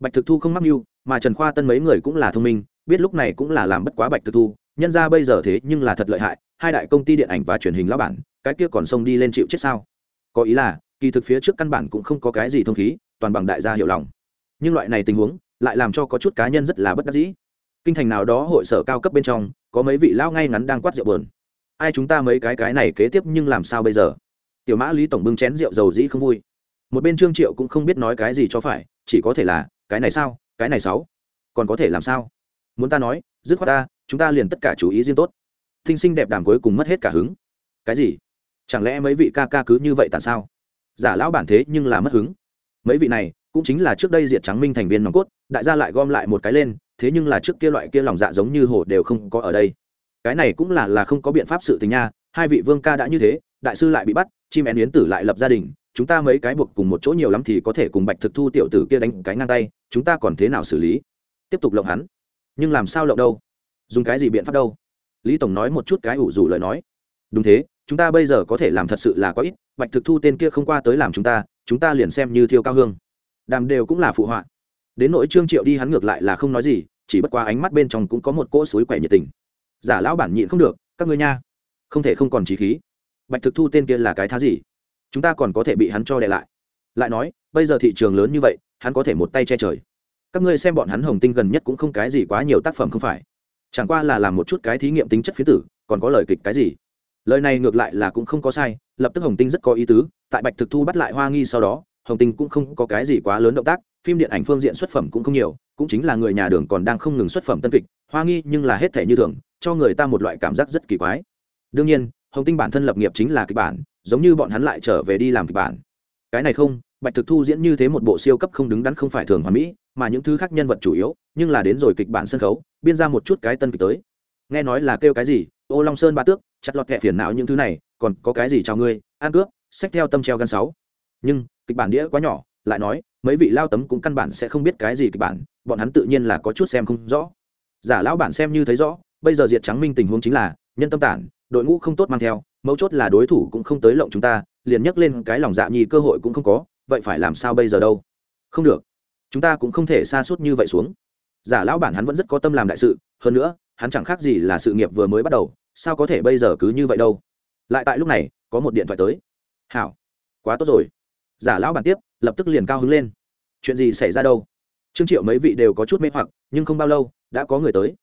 Bạch thực thu không mắc mưu mà trần khoa tân mấy người cũng là thông minh biết lúc này cũng là làm bất quá bạch thực thu nhân ra bây giờ thế nhưng là thật lợi hại hai đại công ty điện ảnh và truyền hình lão bản cái kia còn xông đi lên chịu chết sao? Có ý là kỳ thực phía trước căn bản cũng không có cái gì thông khí toàn bằng đại gia hiểu lòng. Nhưng loại này tình huống lại làm cho có chút cá nhân rất là bất đắc dĩ. Kinh thành nào đó hội sở cao cấp bên trong, có mấy vị lão ngay ngắn đang quát rượu bờn ai chúng ta mấy cái cái này kế tiếp nhưng làm sao bây giờ? Tiểu mã lý tổng bưng chén rượu dầu dĩ không vui. Một bên trương triệu cũng không biết nói cái gì cho phải, chỉ có thể là, cái này sao, cái này sáu. Còn có thể làm sao? Muốn ta nói, dứt khoát ta, chúng ta liền tất cả chú ý riêng tốt. Thinh sinh đẹp đàm cuối cùng mất hết cả hứng. Cái gì? Chẳng lẽ mấy vị ca ca cứ như vậy tại sao? Giả lão bản thế nhưng là mất hứng. Mấy vị này cũng chính là trước đây diệt trắng minh thành viên nòng cốt, đại gia lại gom lại một cái lên, thế nhưng là trước kia loại kia lòng dạ giống như hồ đều không có ở đây. Cái này cũng là là không có biện pháp sự tình nha, hai vị vương ca đã như thế, đại sư lại bị bắt, chim én yến tử lại lập gia đình, chúng ta mấy cái buộc cùng một chỗ nhiều lắm thì có thể cùng bạch thực thu tiểu tử kia đánh cái ngang tay, chúng ta còn thế nào xử lý? Tiếp tục lộng hắn. Nhưng làm sao lộng đâu? Dùng cái gì biện pháp đâu? Lý tổng nói một chút cái ủ rủ lời nói. Đúng thế, chúng ta bây giờ có thể làm thật sự là có ít, bạch thực thu tên kia không qua tới làm chúng ta chúng ta liền xem như thiêu cao hương đàm đều cũng là phụ họa. Đến nỗi trương triệu đi hắn ngược lại là không nói gì, chỉ bất qua ánh mắt bên trong cũng có một cỗ suối quẻ nhiệt tình. Giả lão bản nhịn không được, các ngươi nha. Không thể không còn trí khí. Bạch thực thu tên kia là cái thá gì? Chúng ta còn có thể bị hắn cho đệ lại. Lại nói, bây giờ thị trường lớn như vậy, hắn có thể một tay che trời. Các ngươi xem bọn hắn hồng tinh gần nhất cũng không cái gì quá nhiều tác phẩm không phải. Chẳng qua là làm một chút cái thí nghiệm tính chất phía tử, còn có lời kịch cái gì? Lời này ngược lại là cũng không có sai, lập tức hồng tinh rất có ý tứ, tại bạch thực thu bắt lại hoa nghi sau đó hồng tinh cũng không có cái gì quá lớn động tác, phim điện ảnh phương diện xuất phẩm cũng không nhiều, cũng chính là người nhà đường còn đang không ngừng xuất phẩm tân kịch, hoa nghi nhưng là hết thể như thường, cho người ta một loại cảm giác rất kỳ quái. Đương nhiên, hồng tinh bản thân lập nghiệp chính là kịch bản, giống như bọn hắn lại trở về đi làm kịch bản. Cái này không, bạch thực thu diễn như thế một bộ siêu cấp không đứng đắn không phải thường hoàn mỹ, mà những thứ khác nhân vật chủ yếu, nhưng là đến rồi kịch bản sân khấu, biên ra một chút cái tân kịch tới. Nghe nói là kêu cái gì? Ô long sơn ba tước, chặt lọt kẹ phiền não những thứ này, còn có cái gì cho ngươi? An cướp sách theo tâm treo gan sáu nhưng, kịch bản đĩa quá nhỏ, lại nói, mấy vị lao tấm cũng căn bản sẽ không biết cái gì kịch bản, bọn hắn tự nhiên là có chút xem không rõ. Giả lão bản xem như thấy rõ, bây giờ diệt trắng minh tình huống chính là, nhân tâm tản, đội ngũ không tốt mang theo, mấu chốt là đối thủ cũng không tới lộng chúng ta, liền nhắc lên cái lòng dạ nhi cơ hội cũng không có, vậy phải làm sao bây giờ đâu? Không được. Chúng ta cũng không thể xa suốt như vậy xuống. Giả lão bản hắn vẫn rất có tâm làm đại sự, hơn nữa, hắn chẳng khác gì là sự nghiệp vừa mới bắt đầu, sao có thể bây giờ cứ như vậy đâu? Lại tại lúc này, có một điện thoại tới. Hảo. Quá tốt rồi giả lão bản tiếp, lập tức liền cao hứng lên. Chuyện gì xảy ra đâu? Trương triệu mấy vị đều có chút mê hoặc, nhưng không bao lâu, đã có người tới.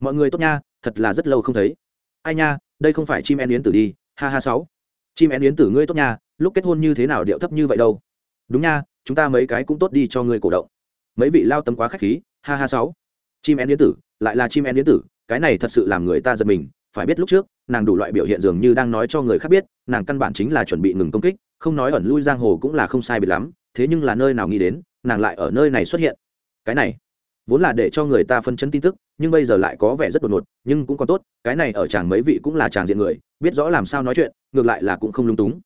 Mọi người tốt nha, thật là rất lâu không thấy. Ai nha, đây không phải chim én yến tử đi, ha ha sáu. Chim én yến tử ngươi tốt nha, lúc kết hôn như thế nào điệu thấp như vậy đâu? Đúng nha, chúng ta mấy cái cũng tốt đi cho ngươi cổ động. Mấy vị lao tâm quá khách khí, ha ha sáu. Chim én yến tử, lại là chim én yến tử, cái này thật sự làm người ta giật mình, phải biết lúc trước nàng đủ loại biểu hiện dường như đang nói cho người khác biết, nàng căn bản chính là chuẩn bị ngừng công kích, không nói ẩn lui giang hồ cũng là không sai biệt lắm, thế nhưng là nơi nào nghĩ đến, nàng lại ở nơi này xuất hiện. Cái này, vốn là để cho người ta phân chấn tin tức, nhưng bây giờ lại có vẻ rất đột ngột, nhưng cũng còn tốt, cái này ở chàng mấy vị cũng là chàng diện người, biết rõ làm sao nói chuyện, ngược lại là cũng không lung túng.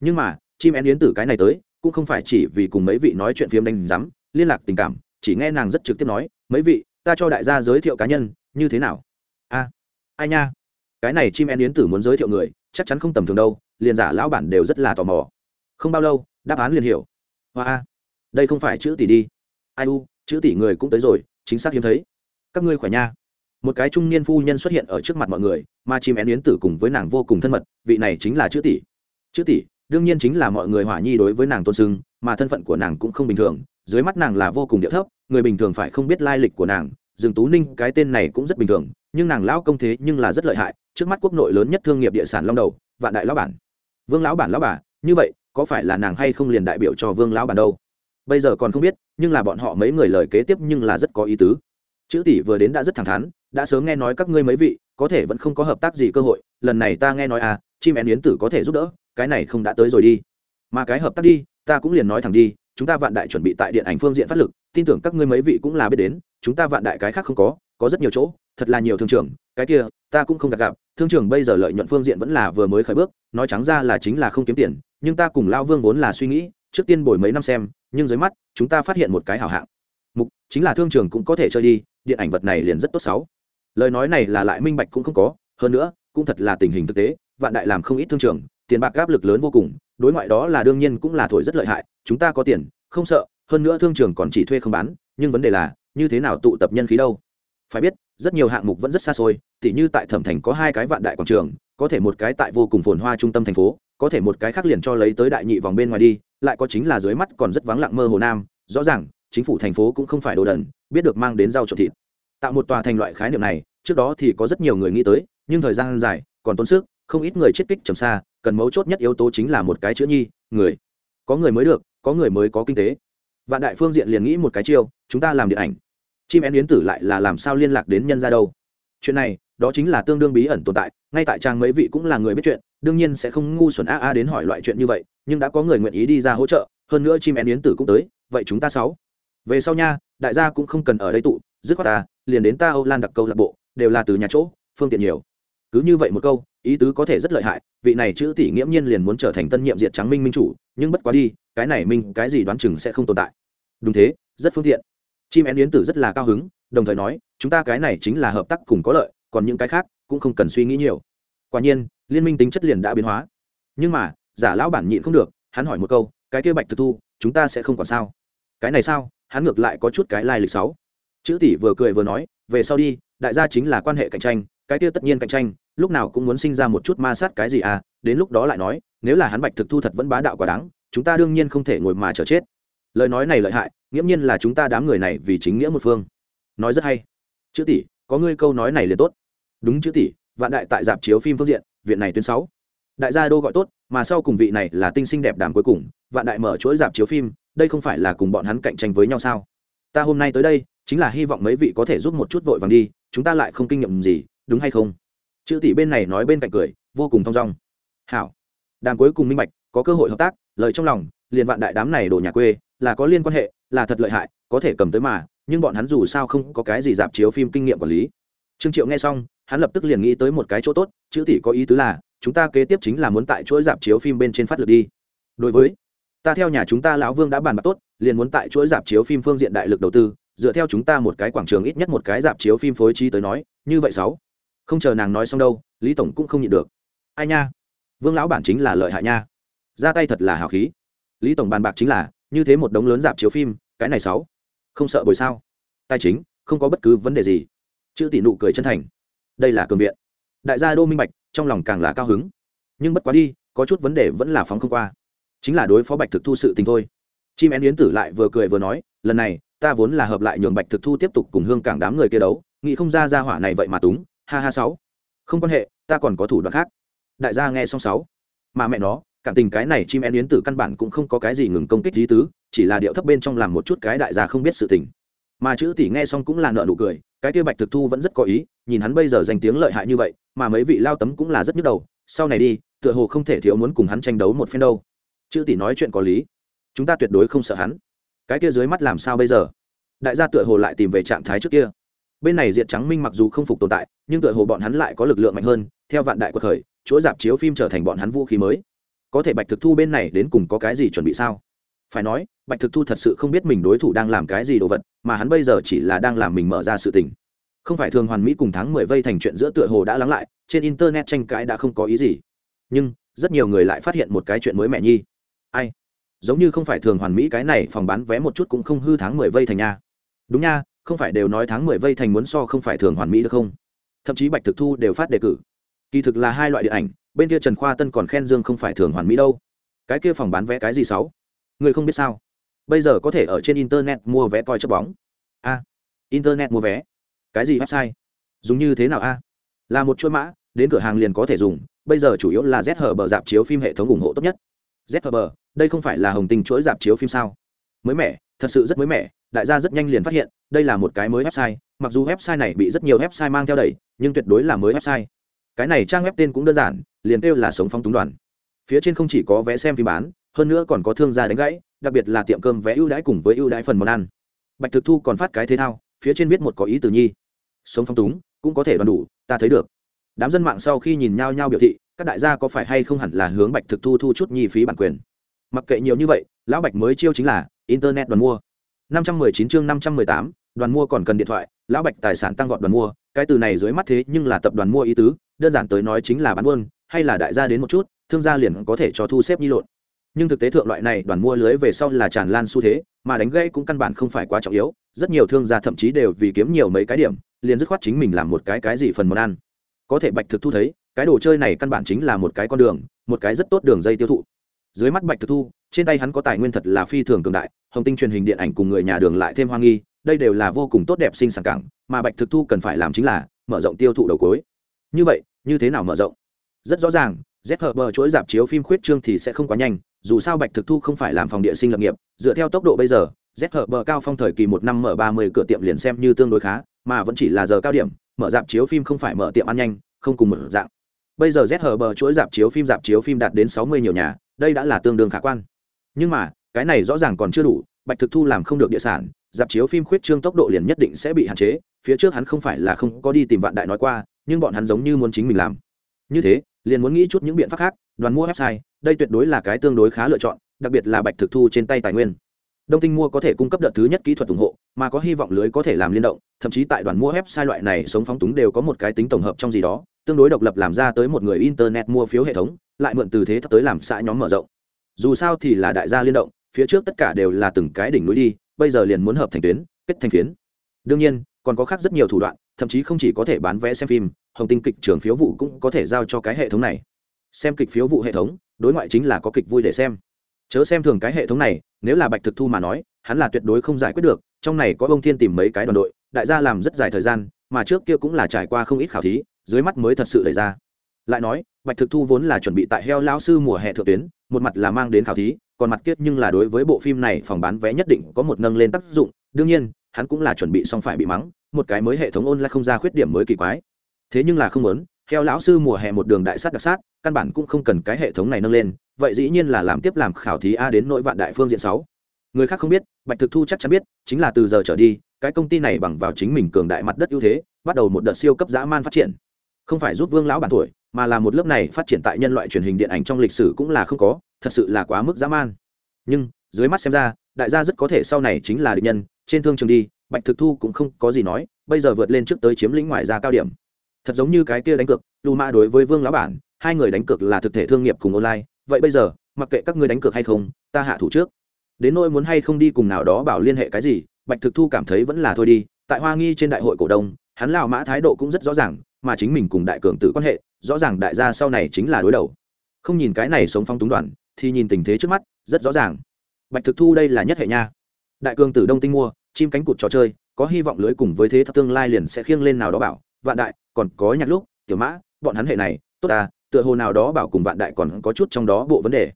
Nhưng mà, chim én yến tử cái này tới, cũng không phải chỉ vì cùng mấy vị nói chuyện phiếm đánh rắm liên lạc tình cảm, chỉ nghe nàng rất trực tiếp nói, mấy vị, ta cho đại gia giới thiệu cá nhân, như thế nào? A, ai nha? Cái này chim én yến tử muốn giới thiệu người, chắc chắn không tầm thường đâu, liền giả lão bản đều rất là tò mò. Không bao lâu, đáp án liền hiểu. Hoa a, đây không phải chữ tỷ đi. Ai u, chữ tỷ người cũng tới rồi, chính xác hiếm thấy. Các ngươi khỏe nha. Một cái trung niên phu nhân xuất hiện ở trước mặt mọi người, mà chim én yến tử cùng với nàng vô cùng thân mật, vị này chính là chữ tỷ. Chữ tỷ, đương nhiên chính là mọi người hỏa nhi đối với nàng tôn sưng, mà thân phận của nàng cũng không bình thường, dưới mắt nàng là vô cùng địa thấp, người bình thường phải không biết lai lịch của nàng dương tú ninh, cái tên này cũng rất bình thường, nhưng nàng lão công thế nhưng là rất lợi hại, trước mắt quốc nội lớn nhất thương nghiệp địa sản long đầu, vạn đại lão bản. Vương lão bản lão bà, như vậy, có phải là nàng hay không liền đại biểu cho vương lão bản đâu? Bây giờ còn không biết, nhưng là bọn họ mấy người lời kế tiếp nhưng là rất có ý tứ. Chữ tỷ vừa đến đã rất thẳng thắn, đã sớm nghe nói các ngươi mấy vị, có thể vẫn không có hợp tác gì cơ hội, lần này ta nghe nói à chim én yến tử có thể giúp đỡ, cái này không đã tới rồi đi. Mà cái hợp tác đi, ta cũng liền nói thẳng đi chúng ta vạn đại chuẩn bị tại điện ảnh phương diện phát lực, tin tưởng các ngươi mấy vị cũng là biết đến, chúng ta vạn đại cái khác không có có rất nhiều chỗ, thật là nhiều thương trường, cái kia, ta cũng không gặp gặp, thương trường bây giờ lợi nhuận phương diện vẫn là vừa mới khởi bước, nói trắng ra là chính là không kiếm tiền, nhưng ta cùng lao vương vốn là suy nghĩ, trước tiên bồi mấy năm xem, nhưng dưới mắt, chúng ta phát hiện một cái hảo hạng. Mục, chính là thương trường cũng có thể chơi đi, điện ảnh vật này liền rất tốt xấu lời nói này là lại minh bạch cũng không có, hơn nữa, cũng thật là tình hình thực tế, vạn đại làm không ít thương trường, tiền bạc áp lực lớn vô cùng đối ngoại đó là đương nhiên cũng là thổi rất lợi hại, chúng ta có tiền, không sợ, hơn nữa thương trường còn chỉ thuê không bán, nhưng vấn đề là, như thế nào tụ tập nhân khí đâu? Phải biết, rất nhiều hạng mục vẫn rất xa xôi, tỉ như tại thẩm thành có hai cái vạn đại quảng trường, có thể một cái tại vô cùng phồn hoa trung tâm thành phố, có thể một cái khác liền cho lấy tới đại nhị vòng bên ngoài đi, lại có chính là dưới mắt còn rất vắng lặng mơ hồ nam, rõ ràng, chính phủ thành phố cũng không phải đồ đần, biết được mang đến rau trộn thịt. Tạo một tòa thành loại khái niệm này, trước đó thì có rất nhiều người nghĩ tới, nhưng thời gian dài, còn tốn sức không ít người chết kích trầm xa, cần mấu chốt nhất yếu tố chính là một cái chữ nhi, người. Có người mới được, có người mới có kinh tế. Vạn đại phương diện liền nghĩ một cái chiêu, chúng ta làm điện ảnh. Chim én yến tử lại là làm sao liên lạc đến nhân ra đâu? Chuyện này, đó chính là tương đương bí ẩn tồn tại, ngay tại trang mấy vị cũng là người biết chuyện, đương nhiên sẽ không ngu xuẩn a a đến hỏi loại chuyện như vậy, nhưng đã có người nguyện ý đi ra hỗ trợ, hơn nữa chim én yến tử cũng tới, vậy chúng ta sáu. Về sau nha, đại gia cũng không cần ở đây tụ, dứt khoát ta, liền đến ta âu lan đặc câu lạc bộ, đều là từ nhà chỗ, phương tiện nhiều. Cứ như vậy một câu ý tứ có thể rất lợi hại, vị này chữ tỷ nghiễm nhiên liền muốn trở thành tân nhiệm diện trắng minh minh chủ, nhưng bất quá đi, cái này minh, cái gì đoán chừng sẽ không tồn tại. Đúng thế, rất phương tiện. Chim én yến tử rất là cao hứng, đồng thời nói, chúng ta cái này chính là hợp tác cùng có lợi, còn những cái khác cũng không cần suy nghĩ nhiều. Quả nhiên, liên minh tính chất liền đã biến hóa. Nhưng mà, giả lão bản nhịn không được, hắn hỏi một câu, cái kia bạch thực thu, chúng ta sẽ không còn sao? Cái này sao? Hắn ngược lại có chút cái lai lịch sáu chữ tỷ vừa cười vừa nói, về sau đi, đại gia chính là quan hệ cạnh tranh, cái kia tất nhiên cạnh tranh lúc nào cũng muốn sinh ra một chút ma sát cái gì à đến lúc đó lại nói, nếu là hắn bạch thực thu thật vẫn bá đạo quá đáng, chúng ta đương nhiên không thể ngồi mà chờ chết. Lời nói này lợi hại, nghiễm nhiên là chúng ta đám người này vì chính nghĩa một phương. Nói rất hay. Chữ tỷ, có ngươi câu nói này liền tốt. Đúng chữ tỷ, vạn đại tại dạp chiếu phim phương diện, viện này tuyến sáu. Đại gia đô gọi tốt, mà sau cùng vị này là tinh sinh đẹp đàm cuối cùng, vạn đại mở chuỗi dạp chiếu phim, đây không phải là cùng bọn hắn cạnh tranh với nhau sao? Ta hôm nay tới đây, chính là hy vọng mấy vị có thể giúp một chút vội vàng đi, chúng ta lại không kinh nghiệm gì, đúng hay không? Chữ tỷ bên này nói bên cạnh cười, vô cùng thong dong. Hảo. Đàm cuối cùng minh bạch, có cơ hội hợp tác, lời trong lòng, liền vạn đại đám này đổ nhà quê, là có liên quan hệ, là thật lợi hại, có thể cầm tới mà, nhưng bọn hắn dù sao không có cái gì dạp chiếu phim kinh nghiệm quản lý. Trương triệu nghe xong, hắn lập tức liền nghĩ tới một cái chỗ tốt, chữ tỷ có ý tứ là, chúng ta kế tiếp chính là muốn tại chuỗi dạp chiếu phim bên trên phát lực đi. Đối với, ta theo nhà chúng ta lão vương đã bàn bạc tốt, liền muốn tại chuỗi dạp chiếu phim phương diện đại lực đầu tư, dựa theo chúng ta một cái quảng trường ít nhất một cái dạp chiếu phim phối trí tới nói, như vậy sáu không chờ nàng nói xong đâu, lý tổng cũng không nhịn được. Ai nha? Vương lão bản chính là lợi hại nha. Ra tay thật là hào khí. Lý tổng bàn bạc chính là, như thế một đống lớn dạp chiếu phim, cái này sáu. Không sợ bồi sao? Tài chính, không có bất cứ vấn đề gì. Chữ tỷ nụ cười chân thành. Đây là cường viện. Đại gia đô minh bạch, trong lòng càng là cao hứng. Nhưng bất quá đi, có chút vấn đề vẫn là phóng không qua. Chính là đối phó bạch thực thu sự tình thôi. Chim én yến tử lại vừa cười vừa nói, lần này, ta vốn là hợp lại nhường bạch thực thu tiếp tục cùng hương cảng đám người kia đấu, nghĩ không ra ra hỏa này vậy mà túng ha ha sáu. Không quan hệ, ta còn có thủ đoạn khác. Đại gia nghe xong sáu. Mà mẹ nó, cảm tình cái này chim én yến tử căn bản cũng không có cái gì ngừng công kích lý tứ, chỉ là điệu thấp bên trong làm một chút cái đại gia không biết sự tình. Mà chữ tỷ nghe xong cũng là nợ nụ cười, cái kia bạch thực thu vẫn rất có ý, nhìn hắn bây giờ danh tiếng lợi hại như vậy, mà mấy vị lao tấm cũng là rất nhức đầu, sau này đi, tựa hồ không thể thiếu muốn cùng hắn tranh đấu một phen đâu. Chữ tỷ nói chuyện có lý. Chúng ta tuyệt đối không sợ hắn. Cái kia dưới mắt làm sao bây giờ? Đại gia tựa hồ lại tìm về trạng thái trước kia bên này diệt trắng minh mặc dù không phục tồn tại, nhưng tựa hồ bọn hắn lại có lực lượng mạnh hơn, theo vạn đại cuộc khởi chuỗi dạp chiếu phim trở thành bọn hắn vũ khí mới. Có thể bạch thực thu bên này đến cùng có cái gì chuẩn bị sao? Phải nói, bạch thực thu thật sự không biết mình đối thủ đang làm cái gì đồ vật, mà hắn bây giờ chỉ là đang làm mình mở ra sự tình. Không phải thường hoàn mỹ cùng tháng mười vây thành chuyện giữa tựa hồ đã lắng lại, trên internet tranh cãi đã không có ý gì. Nhưng, rất nhiều người lại phát hiện một cái chuyện mới mẹ nhi. Ai? Giống như không phải thường hoàn mỹ cái này phòng bán vé một chút cũng không hư tháng mười vây thành nha. Đúng nha không phải đều nói tháng mười vây thành muốn so không phải thường hoàn mỹ được không? Thậm chí bạch thực thu đều phát đề cử. Kỳ thực là hai loại điện ảnh, bên kia trần khoa tân còn khen dương không phải thường hoàn mỹ đâu. Cái kia phòng bán vé cái gì sáu? Người không biết sao. Bây giờ có thể ở trên internet mua vé coi chấp bóng. A. Internet mua vé. Cái gì website? Dùng như thế nào a? Là một chuỗi mã, đến cửa hàng liền có thể dùng. Bây giờ chủ yếu là z hở bờ dạp chiếu phim hệ thống ủng hộ tốt nhất. Z hở bờ đây không phải là hồng tình chuỗi dạp chiếu phim sao? Mới mẻ thật sự rất mới mẻ, đại gia rất nhanh liền phát hiện, đây là một cái mới website, mặc dù website này bị rất nhiều website mang theo đẩy, nhưng tuyệt đối là mới website. Cái này trang web tên cũng đơn giản, liền kêu là sống phong túng đoàn. Phía trên không chỉ có vé xem phim bán, hơn nữa còn có thương gia đánh gãy, đặc biệt là tiệm cơm vé ưu đãi cùng với ưu đãi phần món ăn. Bạch thực thu còn phát cái thế thao, phía trên viết một có ý từ nhi. Sống phong túng, cũng có thể đoàn đủ, ta thấy được. Đám dân mạng sau khi nhìn nhau nhau biểu thị, các đại gia có phải hay không hẳn là hướng bạch thực thu thu chút nhi phí bản quyền. Mặc kệ nhiều như vậy, lão bạch mới chiêu chính là internet đoàn mua. 519 chương 518, đoàn mua còn cần điện thoại lão bạch tài sản tăng vọt đoàn mua. Cái từ này dưới mắt thế nhưng là tập đoàn mua ý tứ đơn giản tới nói chính là bán buôn hay là đại gia đến một chút thương gia liền có thể cho thu xếp nhi lộn. Nhưng thực tế thượng loại này đoàn mua lưới về sau là tràn lan xu thế mà đánh gãy cũng căn bản không phải quá trọng yếu. Rất nhiều thương gia thậm chí đều vì kiếm nhiều mấy cái điểm liền dứt khoát chính mình làm một cái cái gì phần món ăn. Có thể bạch thực thu thấy cái đồ chơi này căn bản chính là một cái con đường một cái rất tốt đường dây tiêu thụ. Dưới mắt bạch thực thu trên tay hắn có tài nguyên thật là phi thường cường đại, hồng tinh truyền hình điện ảnh cùng người nhà đường lại thêm hoa nghi, đây đều là vô cùng tốt đẹp sinh sản cảng, mà bạch thực thu cần phải làm chính là mở rộng tiêu thụ đầu cối như vậy, như thế nào mở rộng? Rất rõ ràng zhb chuỗi dạp chiếu phim khuyết trương thì sẽ không quá nhanh, dù sao bạch thực thu không phải làm phòng địa sinh lập nghiệp, dựa theo tốc độ bây giờ zhb cao phong thời kỳ một năm mở ba mươi cửa tiệm liền xem như tương đối khá, mà vẫn chỉ là giờ cao điểm, mở dạp chiếu phim không phải mở tiệm ăn nhanh, không cùng mở dạng. Bây giờ zhb chuỗi dạp chiếu phim, dạp chiếu phim đạt đến sáu mươi nhiều nhà, đây đã là tương đương khả quan nhưng mà, cái này rõ ràng còn chưa đủ, bạch thực thu làm không được địa sản, dạp chiếu phim khuyết trương tốc độ liền nhất định sẽ bị hạn chế, phía trước hắn không phải là không có đi tìm vạn đại nói qua, nhưng bọn hắn giống như muốn chính mình làm. Như thế, liền muốn nghĩ chút những biện pháp khác, đoàn mua website, đây tuyệt đối là cái tương đối khá lựa chọn, đặc biệt là bạch thực thu trên tay tài nguyên. Đông tinh mua có thể cung cấp đợt thứ nhất kỹ thuật ủng hộ, mà có hy vọng lưới có thể làm liên động, thậm chí tại đoàn mua website loại này sống phóng túng đều có một cái tính tổng hợp trong gì đó, tương đối độc lập làm ra tới một người internet mua phiếu hệ thống, lại mượn từ thế tới làm xã nhóm mở rộng dù sao thì là đại gia liên động, phía trước tất cả đều là từng cái đỉnh núi đi, bây giờ liền muốn hợp thành tuyến, kết thành phiến. Đương nhiên, còn có khác rất nhiều thủ đoạn, thậm chí không chỉ có thể bán vé xem phim, hồng tinh kịch trường phiếu vụ cũng có thể giao cho cái hệ thống này. Xem kịch phiếu vụ hệ thống, đối ngoại chính là có kịch vui để xem. Chớ xem thường cái hệ thống này, nếu là bạch thực thu mà nói, hắn là tuyệt đối không giải quyết được, trong này có ông thiên tìm mấy cái đoàn đội, đại gia làm rất dài thời gian, mà trước kia cũng là trải qua không ít khảo thí, dưới mắt mới thật sự đẩy ra lại nói, bạch thực thu vốn là chuẩn bị tại heo lão sư mùa hè thượng tuyến, một mặt là mang đến khảo thí, còn mặt kiết nhưng là đối với bộ phim này phòng bán vé nhất định có một nâng lên tác dụng, đương nhiên, hắn cũng là chuẩn bị xong phải bị mắng, một cái mới hệ thống ôn lại không ra khuyết điểm mới kỳ quái. Thế nhưng là không muốn, heo lão sư mùa hè một đường đại sát đặc sát, căn bản cũng không cần cái hệ thống này nâng lên, vậy dĩ nhiên là làm tiếp làm khảo thí a đến nội vạn đại phương diện sáu. Người khác không biết, bạch thực thu chắc chắn biết, chính là từ giờ trở đi, cái công ty này bằng vào chính mình cường đại mặt đất ưu thế, bắt đầu một đợt siêu cấp dã man phát triển không phải giúp vương lão bản tuổi, mà là một lớp này phát triển tại nhân loại truyền hình điện ảnh trong lịch sử cũng là không có, thật sự là quá mức dã man. Nhưng, dưới mắt xem ra, đại gia rất có thể sau này chính là địch nhân, trên thương trường đi, bạch thực thu cũng không có gì nói, bây giờ vượt lên trước tới chiếm lĩnh ngoài ra cao điểm. Thật giống như cái kia đánh cược lù mã đối với vương lão bản, hai người đánh cược là thực thể thương nghiệp cùng online, vậy bây giờ, mặc kệ các ngươi đánh cược hay không, ta hạ thủ trước. Đến nỗi muốn hay không đi cùng nào đó bảo liên hệ cái gì, bạch thực thu cảm thấy vẫn là thôi đi, tại hoa nghi trên đại hội cổ đông, hắn lão mã thái độ cũng rất rõ ràng mà chính mình cùng đại cường tử quan hệ, rõ ràng đại gia sau này chính là đối đầu. Không nhìn cái này sống phong túng đoàn, thì nhìn tình thế trước mắt, rất rõ ràng. Bạch thực thu đây là nhất hệ nha. Đại cường tử đông tinh mua, chim cánh cụt trò chơi, có hy vọng lưới cùng với thế thập tương lai liền sẽ khiêng lên nào đó bảo, vạn đại, còn có nhạc lúc, tiểu mã, bọn hắn hệ này, tốt à tựa hồ nào đó bảo cùng vạn đại còn có chút trong đó bộ vấn đề.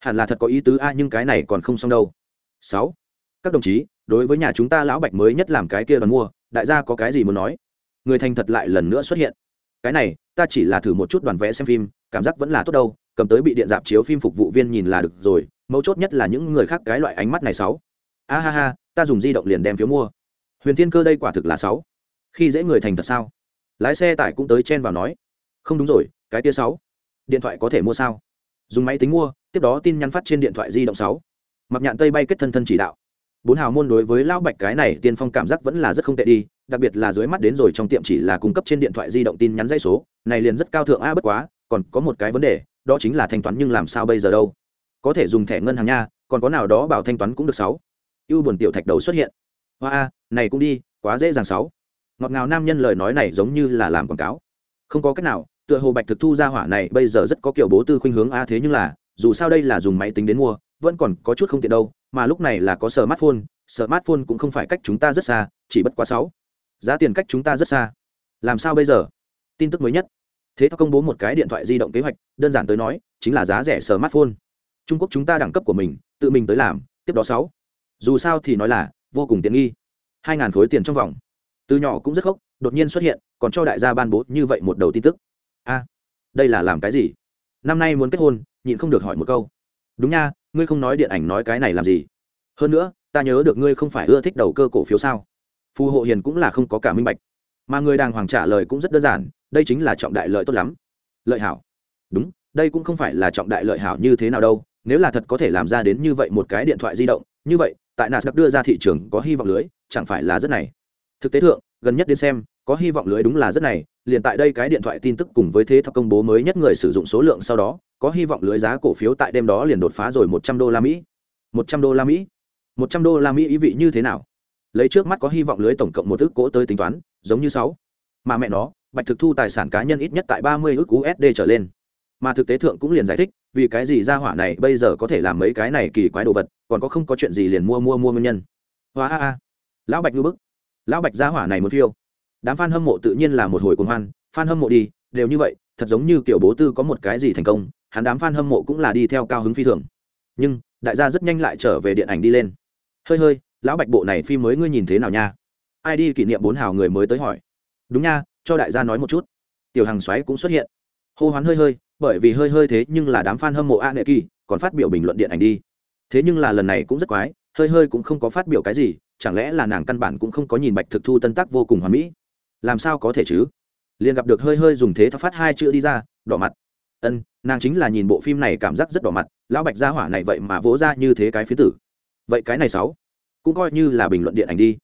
Hẳn là thật có ý tứ a, nhưng cái này còn không xong đâu. Sáu, các đồng chí, đối với nhà chúng ta lão bạch mới nhất làm cái kia đoàn mua, đại gia có cái gì muốn nói? Người thành thật lại lần nữa xuất hiện. Cái này, ta chỉ là thử một chút đoàn vẽ xem phim, cảm giác vẫn là tốt đâu, cầm tới bị điện dạp chiếu phim phục vụ viên nhìn là được rồi, mấu chốt nhất là những người khác cái loại ánh mắt này sáu. A ha ha, ta dùng di động liền đem phiếu mua. Huyền thiên cơ đây quả thực là sáu. Khi dễ người thành thật sao? Lái xe tải cũng tới chen vào nói. Không đúng rồi, cái tia sáu. Điện thoại có thể mua sao? Dùng máy tính mua, tiếp đó tin nhắn phát trên điện thoại di động sáu. Mặc nhạn tây bay kết thân thân chỉ đạo bốn hào môn đối với lão bạch cái này tiên phong cảm giác vẫn là rất không tệ đi, đặc biệt là dưới mắt đến rồi trong tiệm chỉ là cung cấp trên điện thoại di động tin nhắn dây số, này liền rất cao thượng a, bất quá, còn có một cái vấn đề, đó chính là thanh toán nhưng làm sao bây giờ đâu? Có thể dùng thẻ ngân hàng nha, còn có nào đó bảo thanh toán cũng được sáu. Ưu buồn tiểu thạch đầu xuất hiện. Hoa a, này cũng đi, quá dễ dàng sáu. Ngọt ngào nam nhân lời nói này giống như là làm quảng cáo. Không có cách nào, tựa hồ bạch thực thu ra hỏa này bây giờ rất có kiểu bố tư khuynh hướng a, thế nhưng là, dù sao đây là dùng máy tính đến mua vẫn còn có chút không tiện đâu, mà lúc này là có smartphone smartphone cũng không phải cách chúng ta rất xa, chỉ bất quá sáu. Giá tiền cách chúng ta rất xa. Làm sao bây giờ? Tin tức mới nhất. Thế thao công bố một cái điện thoại di động kế hoạch, đơn giản tới nói, chính là giá rẻ smartphone. Trung quốc chúng ta đẳng cấp của mình, tự mình tới làm, tiếp đó sáu. Dù sao thì nói là, vô cùng tiện nghi. Hai ngàn khối tiền trong vòng. Từ nhỏ cũng rất khóc đột nhiên xuất hiện, còn cho đại gia ban bố như vậy một đầu tin tức. A, đây là làm cái gì? Năm nay muốn kết hôn, nhịn không được hỏi một câu. Đúng nha ngươi không nói điện ảnh nói cái này làm gì? Hơn nữa, ta nhớ được ngươi không phải ưa thích đầu cơ cổ phiếu sao? Phù hộ hiền cũng là không có cả minh bạch. Mà người đàng hoàng trả lời cũng rất đơn giản, đây chính là trọng đại lợi tốt lắm. Lợi hảo. Đúng, đây cũng không phải là trọng đại lợi hảo như thế nào đâu, nếu là thật có thể làm ra đến như vậy một cái điện thoại di động, như vậy, tại nasdaq đưa ra thị trường có hy vọng lưới, chẳng phải là rất này. Thực tế thượng, gần nhất đến xem có hy vọng lưới đúng là rất này, liền tại đây cái điện thoại tin tức cùng với thế thao công bố mới nhất người sử dụng số lượng sau đó, có hy vọng lưới giá cổ phiếu tại đêm đó liền đột phá rồi một trăm đô la mỹ. Một trăm đô la mỹ? Một trăm đô la mỹ ý vị như thế nào? Lấy trước mắt có hy vọng lưới tổng cộng một ước cỗ tới tính toán, giống như sáu. Mà mẹ nó, bạch thực thu tài sản cá nhân ít nhất tại ba mươi ước usd trở lên. Mà thực tế thượng cũng liền giải thích, vì cái gì ra hỏa này bây giờ có thể làm mấy cái này kỳ quái đồ vật, còn có không có chuyện gì liền mua mua mua nguyên nhân. Hoa, a a. Lão bạch ngư bức. Lão bạch ra hỏa này một phiêu đám f a n hâm mộ tự nhiên là một hồi cuồng hoan f a n hâm mộ đi, đều như vậy, thật giống như kiểu bố tư có một cái gì thành công, hắn đám f a n hâm mộ cũng là đi theo cao hứng phi thường. Nhưng, đại gia rất nhanh lại trở về điện ảnh đi lên. Hơi hơi, lão bạch bộ này phim mới ngươi nhìn thế nào nha? Ai đi kỷ niệm bốn hào người mới tới hỏi. Đúng nha, cho đại gia nói một chút. Tiểu hàng xoáy cũng xuất hiện. Hô hoán hơi hơi, bởi vì hơi hơi thế nhưng là đám f a n hâm mộ a nệ kỳ, còn phát biểu bình luận điện ảnh đi. Thế nhưng là lần này cũng rất quái, hơi hơi cũng không có phát biểu cái gì, chẳng lẽ là nàng căn bản cũng không có nhìn bạch thực thu tân tác vô cùng hoà mỹ? Làm sao có thể chứ? Liền gặp được hơi hơi dùng thế thao phát hai chữ đi ra, đỏ mặt. Ân, nàng chính là nhìn bộ phim này cảm giác rất đỏ mặt, lão bạch gia hỏa này vậy mà vỗ ra như thế cái phía tử. Vậy cái này sáu, cũng coi như là bình luận điện ảnh đi.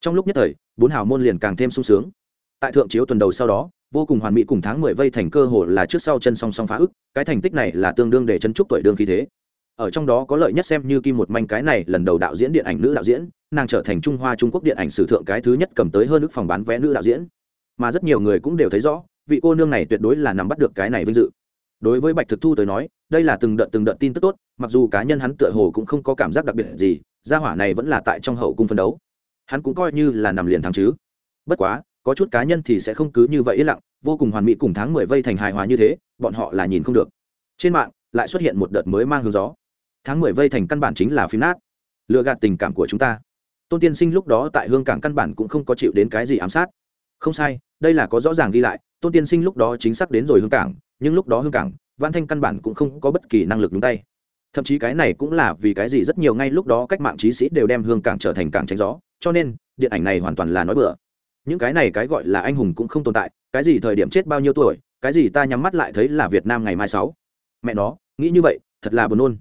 Trong lúc nhất thời, bốn hào môn liền càng thêm sung sướng. Tại thượng chiếu tuần đầu sau đó, vô cùng hoàn mỹ cùng tháng mười vây thành cơ hội là trước sau chân song song phá ức, cái thành tích này là tương đương để chân trúc tuổi đương khí thế. Ở trong đó có lợi nhất xem như kim một manh cái này lần đầu đạo diễn điện ảnh nữ đạo diễn nàng trở thành trung hoa trung quốc điện ảnh sử thượng cái thứ nhất cầm tới hơn ước phòng bán vé nữ đạo diễn. Mà rất nhiều người cũng đều thấy rõ, vị cô nương này tuyệt đối là nắm bắt được cái này vinh dự. Đối với bạch thực thu tới nói, đây là từng đợt từng đợt tin tức tốt, mặc dù cá nhân hắn tựa hồ cũng không có cảm giác đặc biệt gì, gia hỏa này vẫn là tại trong hậu cung phân đấu. Hắn cũng coi như là nằm liền thắng chứ. Bất quá, có chút cá nhân thì sẽ không cứ như vậy yên lặng, vô cùng hoàn mỹ cùng tháng mười vây thành hài hòa như thế, bọn họ là nhìn không được. Trên mạng, lại xuất hiện một đợt mới mang hướng gió. Tháng mười vây thành căn bản chính là phim nát. Lừa gạt tình cảm của chúng ta tôn tiên sinh lúc đó tại hương cảng căn bản cũng không có chịu đến cái gì ám sát. Không sai, đây là có rõ ràng ghi lại, tôn tiên sinh lúc đó chính xác đến rồi hương cảng, nhưng lúc đó hương cảng văn thanh căn bản cũng không có bất kỳ năng lực đúng tay. Thậm chí cái này cũng là vì cái gì rất nhiều ngay lúc đó cách mạng trí sĩ đều đem hương cảng trở thành cảng tránh gió, cho nên, điện ảnh này hoàn toàn là nói bừa. Những cái này cái gọi là anh hùng cũng không tồn tại, cái gì thời điểm chết bao nhiêu tuổi, cái gì ta nhắm mắt lại thấy là việt nam ngày mai sáu. Mẹ nó, nghĩ như vậy, thật là buồn nôn.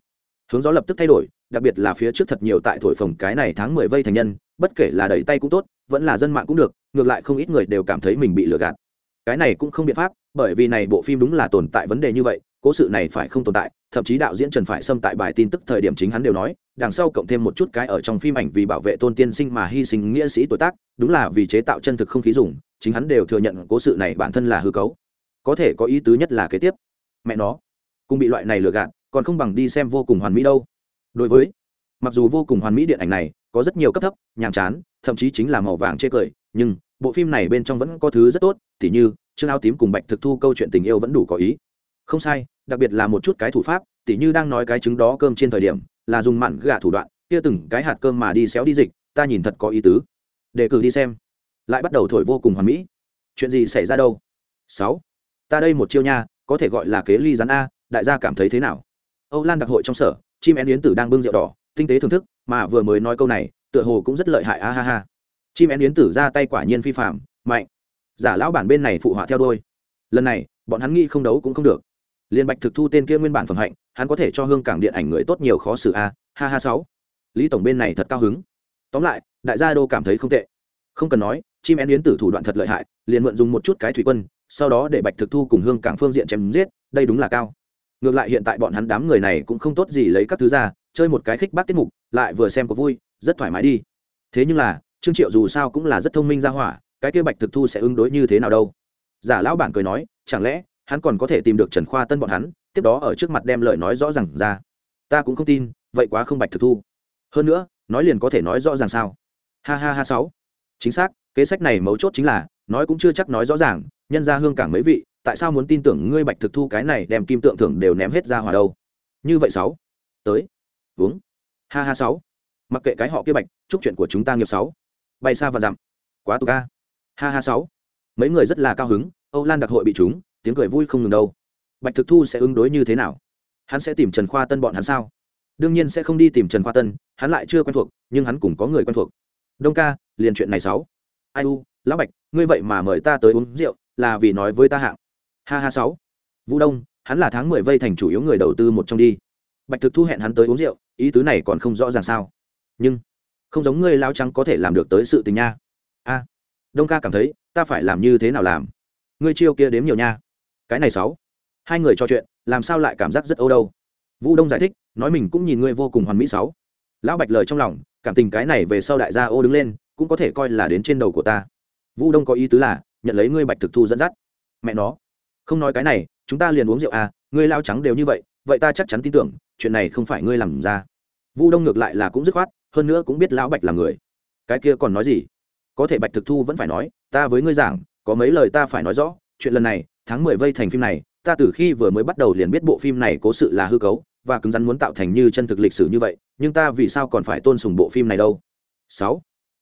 Hướng gió lập tức thay đổi đặc biệt là phía trước thật nhiều tại thổi phồng cái này tháng mười vây thành nhân, bất kể là đẩy tay cũng tốt, vẫn là dân mạng cũng được, ngược lại không ít người đều cảm thấy mình bị lừa gạt. Cái này cũng không biện pháp, bởi vì này bộ phim đúng là tồn tại vấn đề như vậy, cố sự này phải không tồn tại, thậm chí đạo diễn trần phải xâm tại bài tin tức thời điểm chính hắn đều nói, đằng sau cộng thêm một chút cái ở trong phim ảnh vì bảo vệ tôn tiên sinh mà hy sinh nghĩa sĩ tuổi tác, đúng là vì chế tạo chân thực không khí dùng, chính hắn đều thừa nhận cố sự này bản thân là hư cấu. Có thể có ý tứ nhất là kế tiếp. Mẹ nó, cũng bị loại này lừa gạt, còn không bằng đi xem vô cùng hoàn mỹ đâu đối với, mặc dù vô cùng hoàn mỹ điện ảnh này có rất nhiều cấp thấp, nhàm chán, thậm chí chính là màu vàng chê cười, nhưng bộ phim này bên trong vẫn có thứ rất tốt, tỉ như chương áo tím cùng bạch thực thu câu chuyện tình yêu vẫn đủ có ý. Không sai, đặc biệt là một chút cái thủ pháp, tỉ như đang nói cái trứng đó cơm trên thời điểm, là dùng mặn gà thủ đoạn, kia từng cái hạt cơm mà đi xéo đi dịch, ta nhìn thật có ý tứ. Để cử đi xem. Lại bắt đầu thổi vô cùng hoàn mỹ. Chuyện gì xảy ra đâu? Sáu. Ta đây một chiêu nha, có thể gọi là kế ly rắn a, đại gia cảm thấy thế nào? Âu lan đặc hội trong sở chim én yến tử đang bưng rượu đỏ, tinh tế thưởng thức, mà vừa mới nói câu này, tựa hồ cũng rất lợi hại, a ha ha. Chim én yến tử ra tay quả nhiên phi phạm mạnh. Giả lão bản bên này phụ họa theo đôi lần này, bọn hắn nghĩ không đấu cũng không được. Liên bạch thực thu tên kia nguyên bản phẩm hạnh, hắn có thể cho hương cảng điện ảnh người tốt nhiều khó xử, a. Ha ha sáu. Lý tổng bên này thật cao hứng. Tóm lại, đại gia đô cảm thấy không tệ. Không cần nói, chim én yến tử thủ đoạn thật lợi hại, liền mượn dùng một chút cái thủy quân, sau đó để bạch thực thu cùng hương cảng phương diện chém giết, đây đúng là cao ngược lại hiện tại bọn hắn đám người này cũng không tốt gì lấy các thứ ra, chơi một cái khích bác tiết mục, lại vừa xem có vui, rất thoải mái đi. Thế nhưng là, trương triệu dù sao cũng là rất thông minh ra hỏa, cái kia bạch thực thu sẽ ứng đối như thế nào đâu? Giả lão bản cười nói, chẳng lẽ hắn còn có thể tìm được trần khoa tân bọn hắn, tiếp đó ở trước mặt đem lời nói rõ ràng ra? Ta cũng không tin, vậy quá không bạch thực thu. Hơn nữa, nói liền có thể nói rõ ràng sao? Ha ha ha sáu. Chính xác, kế sách này mấu chốt chính là, nói cũng chưa chắc nói rõ ràng, nhân ra hương cảng mấy vị tại sao muốn tin tưởng ngươi bạch thực thu cái này đem kim tượng thưởng đều ném hết ra hòa đâu? Như vậy sáu, tới, uống. Ha ha sáu. Mặc kệ cái họ kia bạch, chúc chuyện của chúng ta nghiệp sáu. Bay xa và dặm. Quá tù ca ha ha sáu. Mấy người rất là cao hứng, âu lan đặc hội bị chúng tiếng cười vui không ngừng đâu. Bạch thực thu sẽ ứng đối như thế nào? Hắn sẽ tìm trần khoa tân bọn hắn sao? Đương nhiên sẽ không đi tìm trần khoa tân, hắn lại chưa quen thuộc, nhưng hắn cũng có người quen thuộc. Đông ca, liền chuyện này sáu. Ai u, lão bạch, ngươi vậy mà mời ta tới uống rượu, là vì nói với ta hạng ha ha sáu. Vũ đông, hắn là tháng mười vây thành chủ yếu người đầu tư một trong đi. Bạch thực thu hẹn hắn tới uống rượu, ý tứ này còn không rõ ràng sao. Nhưng, không giống ngươi lao trắng có thể làm được tới sự tình nha. A. Đông ca cảm thấy, ta phải làm như thế nào làm? Ngươi chiêu kia đếm nhiều nha. Cái này sáu. Hai người trò chuyện, làm sao lại cảm giác rất âu đâu? Vũ đông giải thích, nói mình cũng nhìn ngươi vô cùng hoàn mỹ sáu. Lão bạch lời trong lòng, cảm tình cái này về sau đại gia ô đứng lên, cũng có thể coi là đến trên đầu của ta. Vũ đông có ý tứ là, nhận lấy ngươi bạch thực thu dẫn dắt. Mẹ nó không nói cái này, chúng ta liền uống rượu à ngươi lao trắng đều như vậy vậy ta chắc chắn tin tưởng, chuyện này không phải ngươi làm ra. Vu đông ngược lại là cũng dứt khoát, hơn nữa cũng biết lão bạch là người. Cái kia còn nói gì? Có thể bạch thực thu vẫn phải nói, ta với ngươi giảng, có mấy lời ta phải nói rõ, chuyện lần này, tháng mười vây thành phim này, ta từ khi vừa mới bắt đầu liền biết bộ phim này cố sự là hư cấu, và cứng rắn muốn tạo thành như chân thực lịch sử như vậy, nhưng ta vì sao còn phải tôn sùng bộ phim này đâu? Sáu.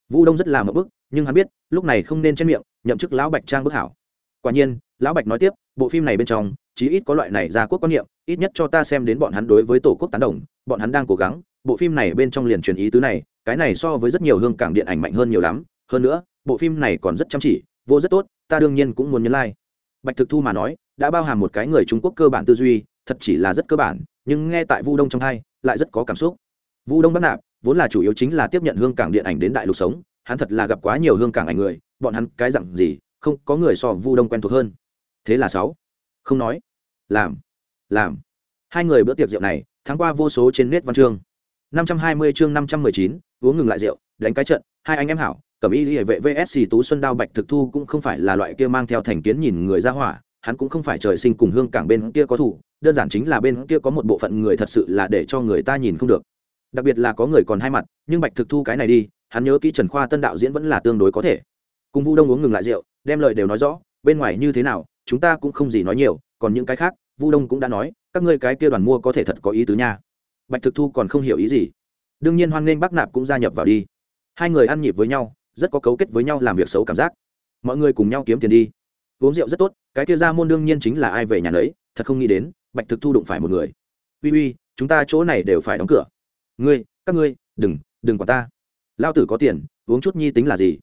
Vu đông rất là mập bức, nhưng hắn biết, lúc này không nên trên miệng, nhậm chức lão bạch trang bức hảo. Quả nhiên, lão bạch nói tiếp bộ phim này bên trong, chí ít có loại này ra quốc quan niệm, ít nhất cho ta xem đến bọn hắn đối với tổ quốc tán đồng, bọn hắn đang cố gắng, bộ phim này bên trong liền truyền ý tứ này, cái này so với rất nhiều hương cảng điện ảnh mạnh hơn nhiều lắm, hơn nữa, bộ phim này còn rất chăm chỉ, vô rất tốt, ta đương nhiên cũng muốn nhấn like. Bạch thực thu mà nói, đã bao hàm một cái người trung quốc cơ bản tư duy, thật chỉ là rất cơ bản, nhưng nghe tại vu đông trong hai, lại rất có cảm xúc. Vu đông bắc nạp, vốn là chủ yếu chính là tiếp nhận hương cảng điện ảnh đến đại lục sống, hắn thật là gặp quá nhiều hương cảng ảnh người, bọn hắn cái dặn gì, không có người so vu đông quen thuộc hơn thế là sáu. Không nói. Làm. Làm. Hai người bữa tiệc rượu này tháng qua vô số trên nét văn chương. năm trăm hai mươi chương năm trăm mười chín, uống ngừng lại rượu, đánh cái trận, hai anh em hảo cẩm y hệ vệ vsc tú xuân đao bạch thực thu cũng không phải là loại kia mang theo thành kiến nhìn người ra hỏa, hắn cũng không phải trời sinh cùng hương cảng bên kia có thủ, đơn giản chính là bên kia có một bộ phận người thật sự là để cho người ta nhìn không được. Đặc biệt là có người còn hai mặt, nhưng bạch thực thu cái này đi, hắn nhớ kỹ trần khoa tân đạo diễn vẫn là tương đối có thể. Cùng vu đông uống ngừng lại rượu, đem lời đều nói rõ, bên ngoài như thế nào chúng ta cũng không gì nói nhiều, còn những cái khác, vu đông cũng đã nói, các ngươi cái kia đoàn mua có thể thật có ý tứ nha. Bạch thực thu còn không hiểu ý gì. Đương nhiên hoan nghênh bác nạp cũng gia nhập vào đi. Hai người ăn nhịp với nhau, rất có cấu kết với nhau làm việc xấu cảm giác. Mọi người cùng nhau kiếm tiền đi. Uống rượu rất tốt, cái kia ra môn đương nhiên chính là ai về nhà lấy thật không nghĩ đến, bạch thực thu đụng phải một người. Uy uy, chúng ta chỗ này đều phải đóng cửa. Ngươi, các ngươi, đừng đừng quản ta. Lao tử có tiền, uống chút nhi tính là gì?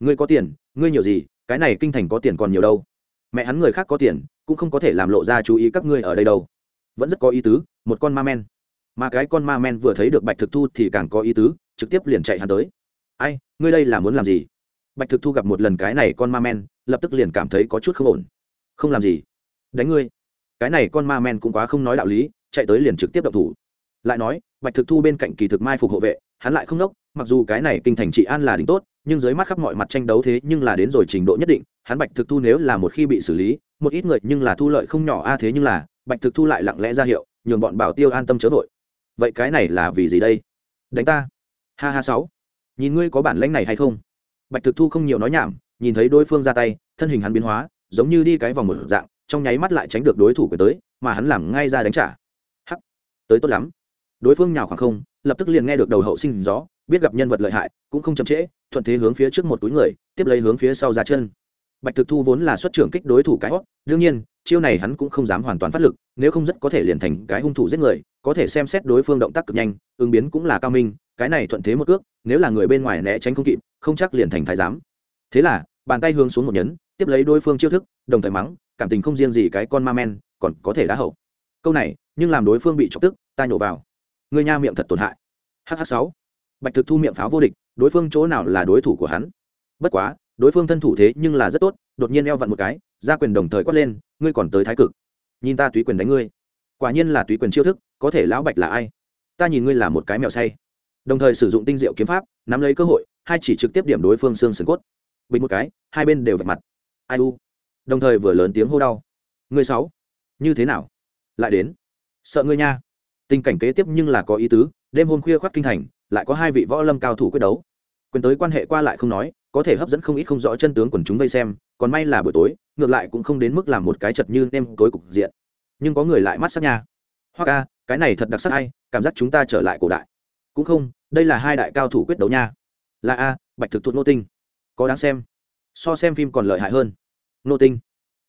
Ngươi có tiền, ngươi nhiều gì, cái này kinh thành có tiền còn nhiều đâu mẹ hắn người khác có tiền, cũng không có thể làm lộ ra chú ý các ngươi ở đây đâu. Vẫn rất có ý tứ, một con ma men. Mà cái con ma men vừa thấy được bạch thực thu thì càng có ý tứ, trực tiếp liền chạy hắn tới. Ai, ngươi đây là muốn làm gì? Bạch thực thu gặp một lần cái này con ma men, lập tức liền cảm thấy có chút không ổn. Không làm gì. Đánh ngươi. Cái này con ma men cũng quá không nói đạo lý, chạy tới liền trực tiếp động thủ. Lại nói, bạch thực thu bên cạnh kỳ thực mai phục hộ vệ, hắn lại không nốc, mặc dù cái này kinh thành trị an là đỉnh tốt, nhưng dưới mắt khắp mọi mặt tranh đấu thế nhưng là đến rồi trình độ nhất định hắn bạch thực thu nếu là một khi bị xử lý, một ít người nhưng là thu lợi không nhỏ, a, thế nhưng là, bạch thực thu lại lặng lẽ ra hiệu, nhường bọn bảo tiêu an tâm chớ vội. Vậy cái này là vì gì đây? Đánh ta. Ha ha sáu. Nhìn ngươi có bản lãnh này hay không? Bạch thực thu không nhiều nói nhảm, nhìn thấy đối phương ra tay, thân hình hắn biến hóa, giống như đi cái vòng một dạng, trong nháy mắt lại tránh được đối thủ của tới, mà hắn làm ngay ra đánh trả. Hắc. Tới tốt lắm. Đối phương nhào khoảng không, lập tức liền nghe được đầu hậu sinh gió, biết gặp nhân vật lợi hại, cũng không chậm trễ, thuận thế hướng phía trước một túi người, tiếp lấy hướng phía sau ra chân bạch thực thu vốn là xuất trưởng kích đối thủ cái hót đương nhiên, chiêu này hắn cũng không dám hoàn toàn phát lực, nếu không rất có thể liền thành cái hung thủ giết người, có thể xem xét đối phương động tác cực nhanh, ứng biến cũng là cao minh, cái này thuận thế một cước, nếu là người bên ngoài né tránh không kịp, không chắc liền thành thái giám. Thế là, bàn tay hướng xuống một nhấn, tiếp lấy đối phương chiêu thức, đồng thời mắng, cảm tình không riêng gì cái con ma men, còn có thể đá hậu. Câu này, nhưng làm đối phương bị chọc tức ta nhổ vào. Người nha miệng thật tổn hại. Hh sáu. Bạch thực thu miệng pháo vô địch, đối phương chỗ nào là đối thủ của hắn? Bất quá đối phương thân thủ thế nhưng là rất tốt, đột nhiên eo vặn một cái, ra quyền đồng thời quát lên, ngươi còn tới thái cực. Nhìn ta túy quyền đánh ngươi. Quả nhiên là túy quyền chiêu thức, có thể lão bạch là ai? Ta nhìn ngươi là một cái mèo say. Đồng thời sử dụng tinh diệu kiếm pháp, nắm lấy cơ hội, hai chỉ trực tiếp điểm đối phương xương sườn cốt. Bình một cái, hai bên đều vạch mặt. Ai u? Đồng thời vừa lớn tiếng hô đau. Ngươi sáu, như thế nào? Lại đến. Sợ ngươi nha. Tình cảnh kế tiếp nhưng là có ý tứ, đêm hôm khuya khoác kinh thành, lại có hai vị võ lâm cao thủ quyết đấu. Quyền tới quan hệ qua lại không nói có thể hấp dẫn không ít không rõ chân tướng quần chúng vây xem, còn may là buổi tối, ngược lại cũng không đến mức làm một cái chật như nem tối cục diện. Nhưng có người lại mắt sắc nha. Hoặc a cái này thật đặc sắc hay, cảm giác chúng ta trở lại cổ đại. Cũng không, đây là hai đại cao thủ quyết đấu nha. Là a, bạch thực thuật nô tinh. Có đáng xem. So xem phim còn lợi hại hơn. Nô tinh.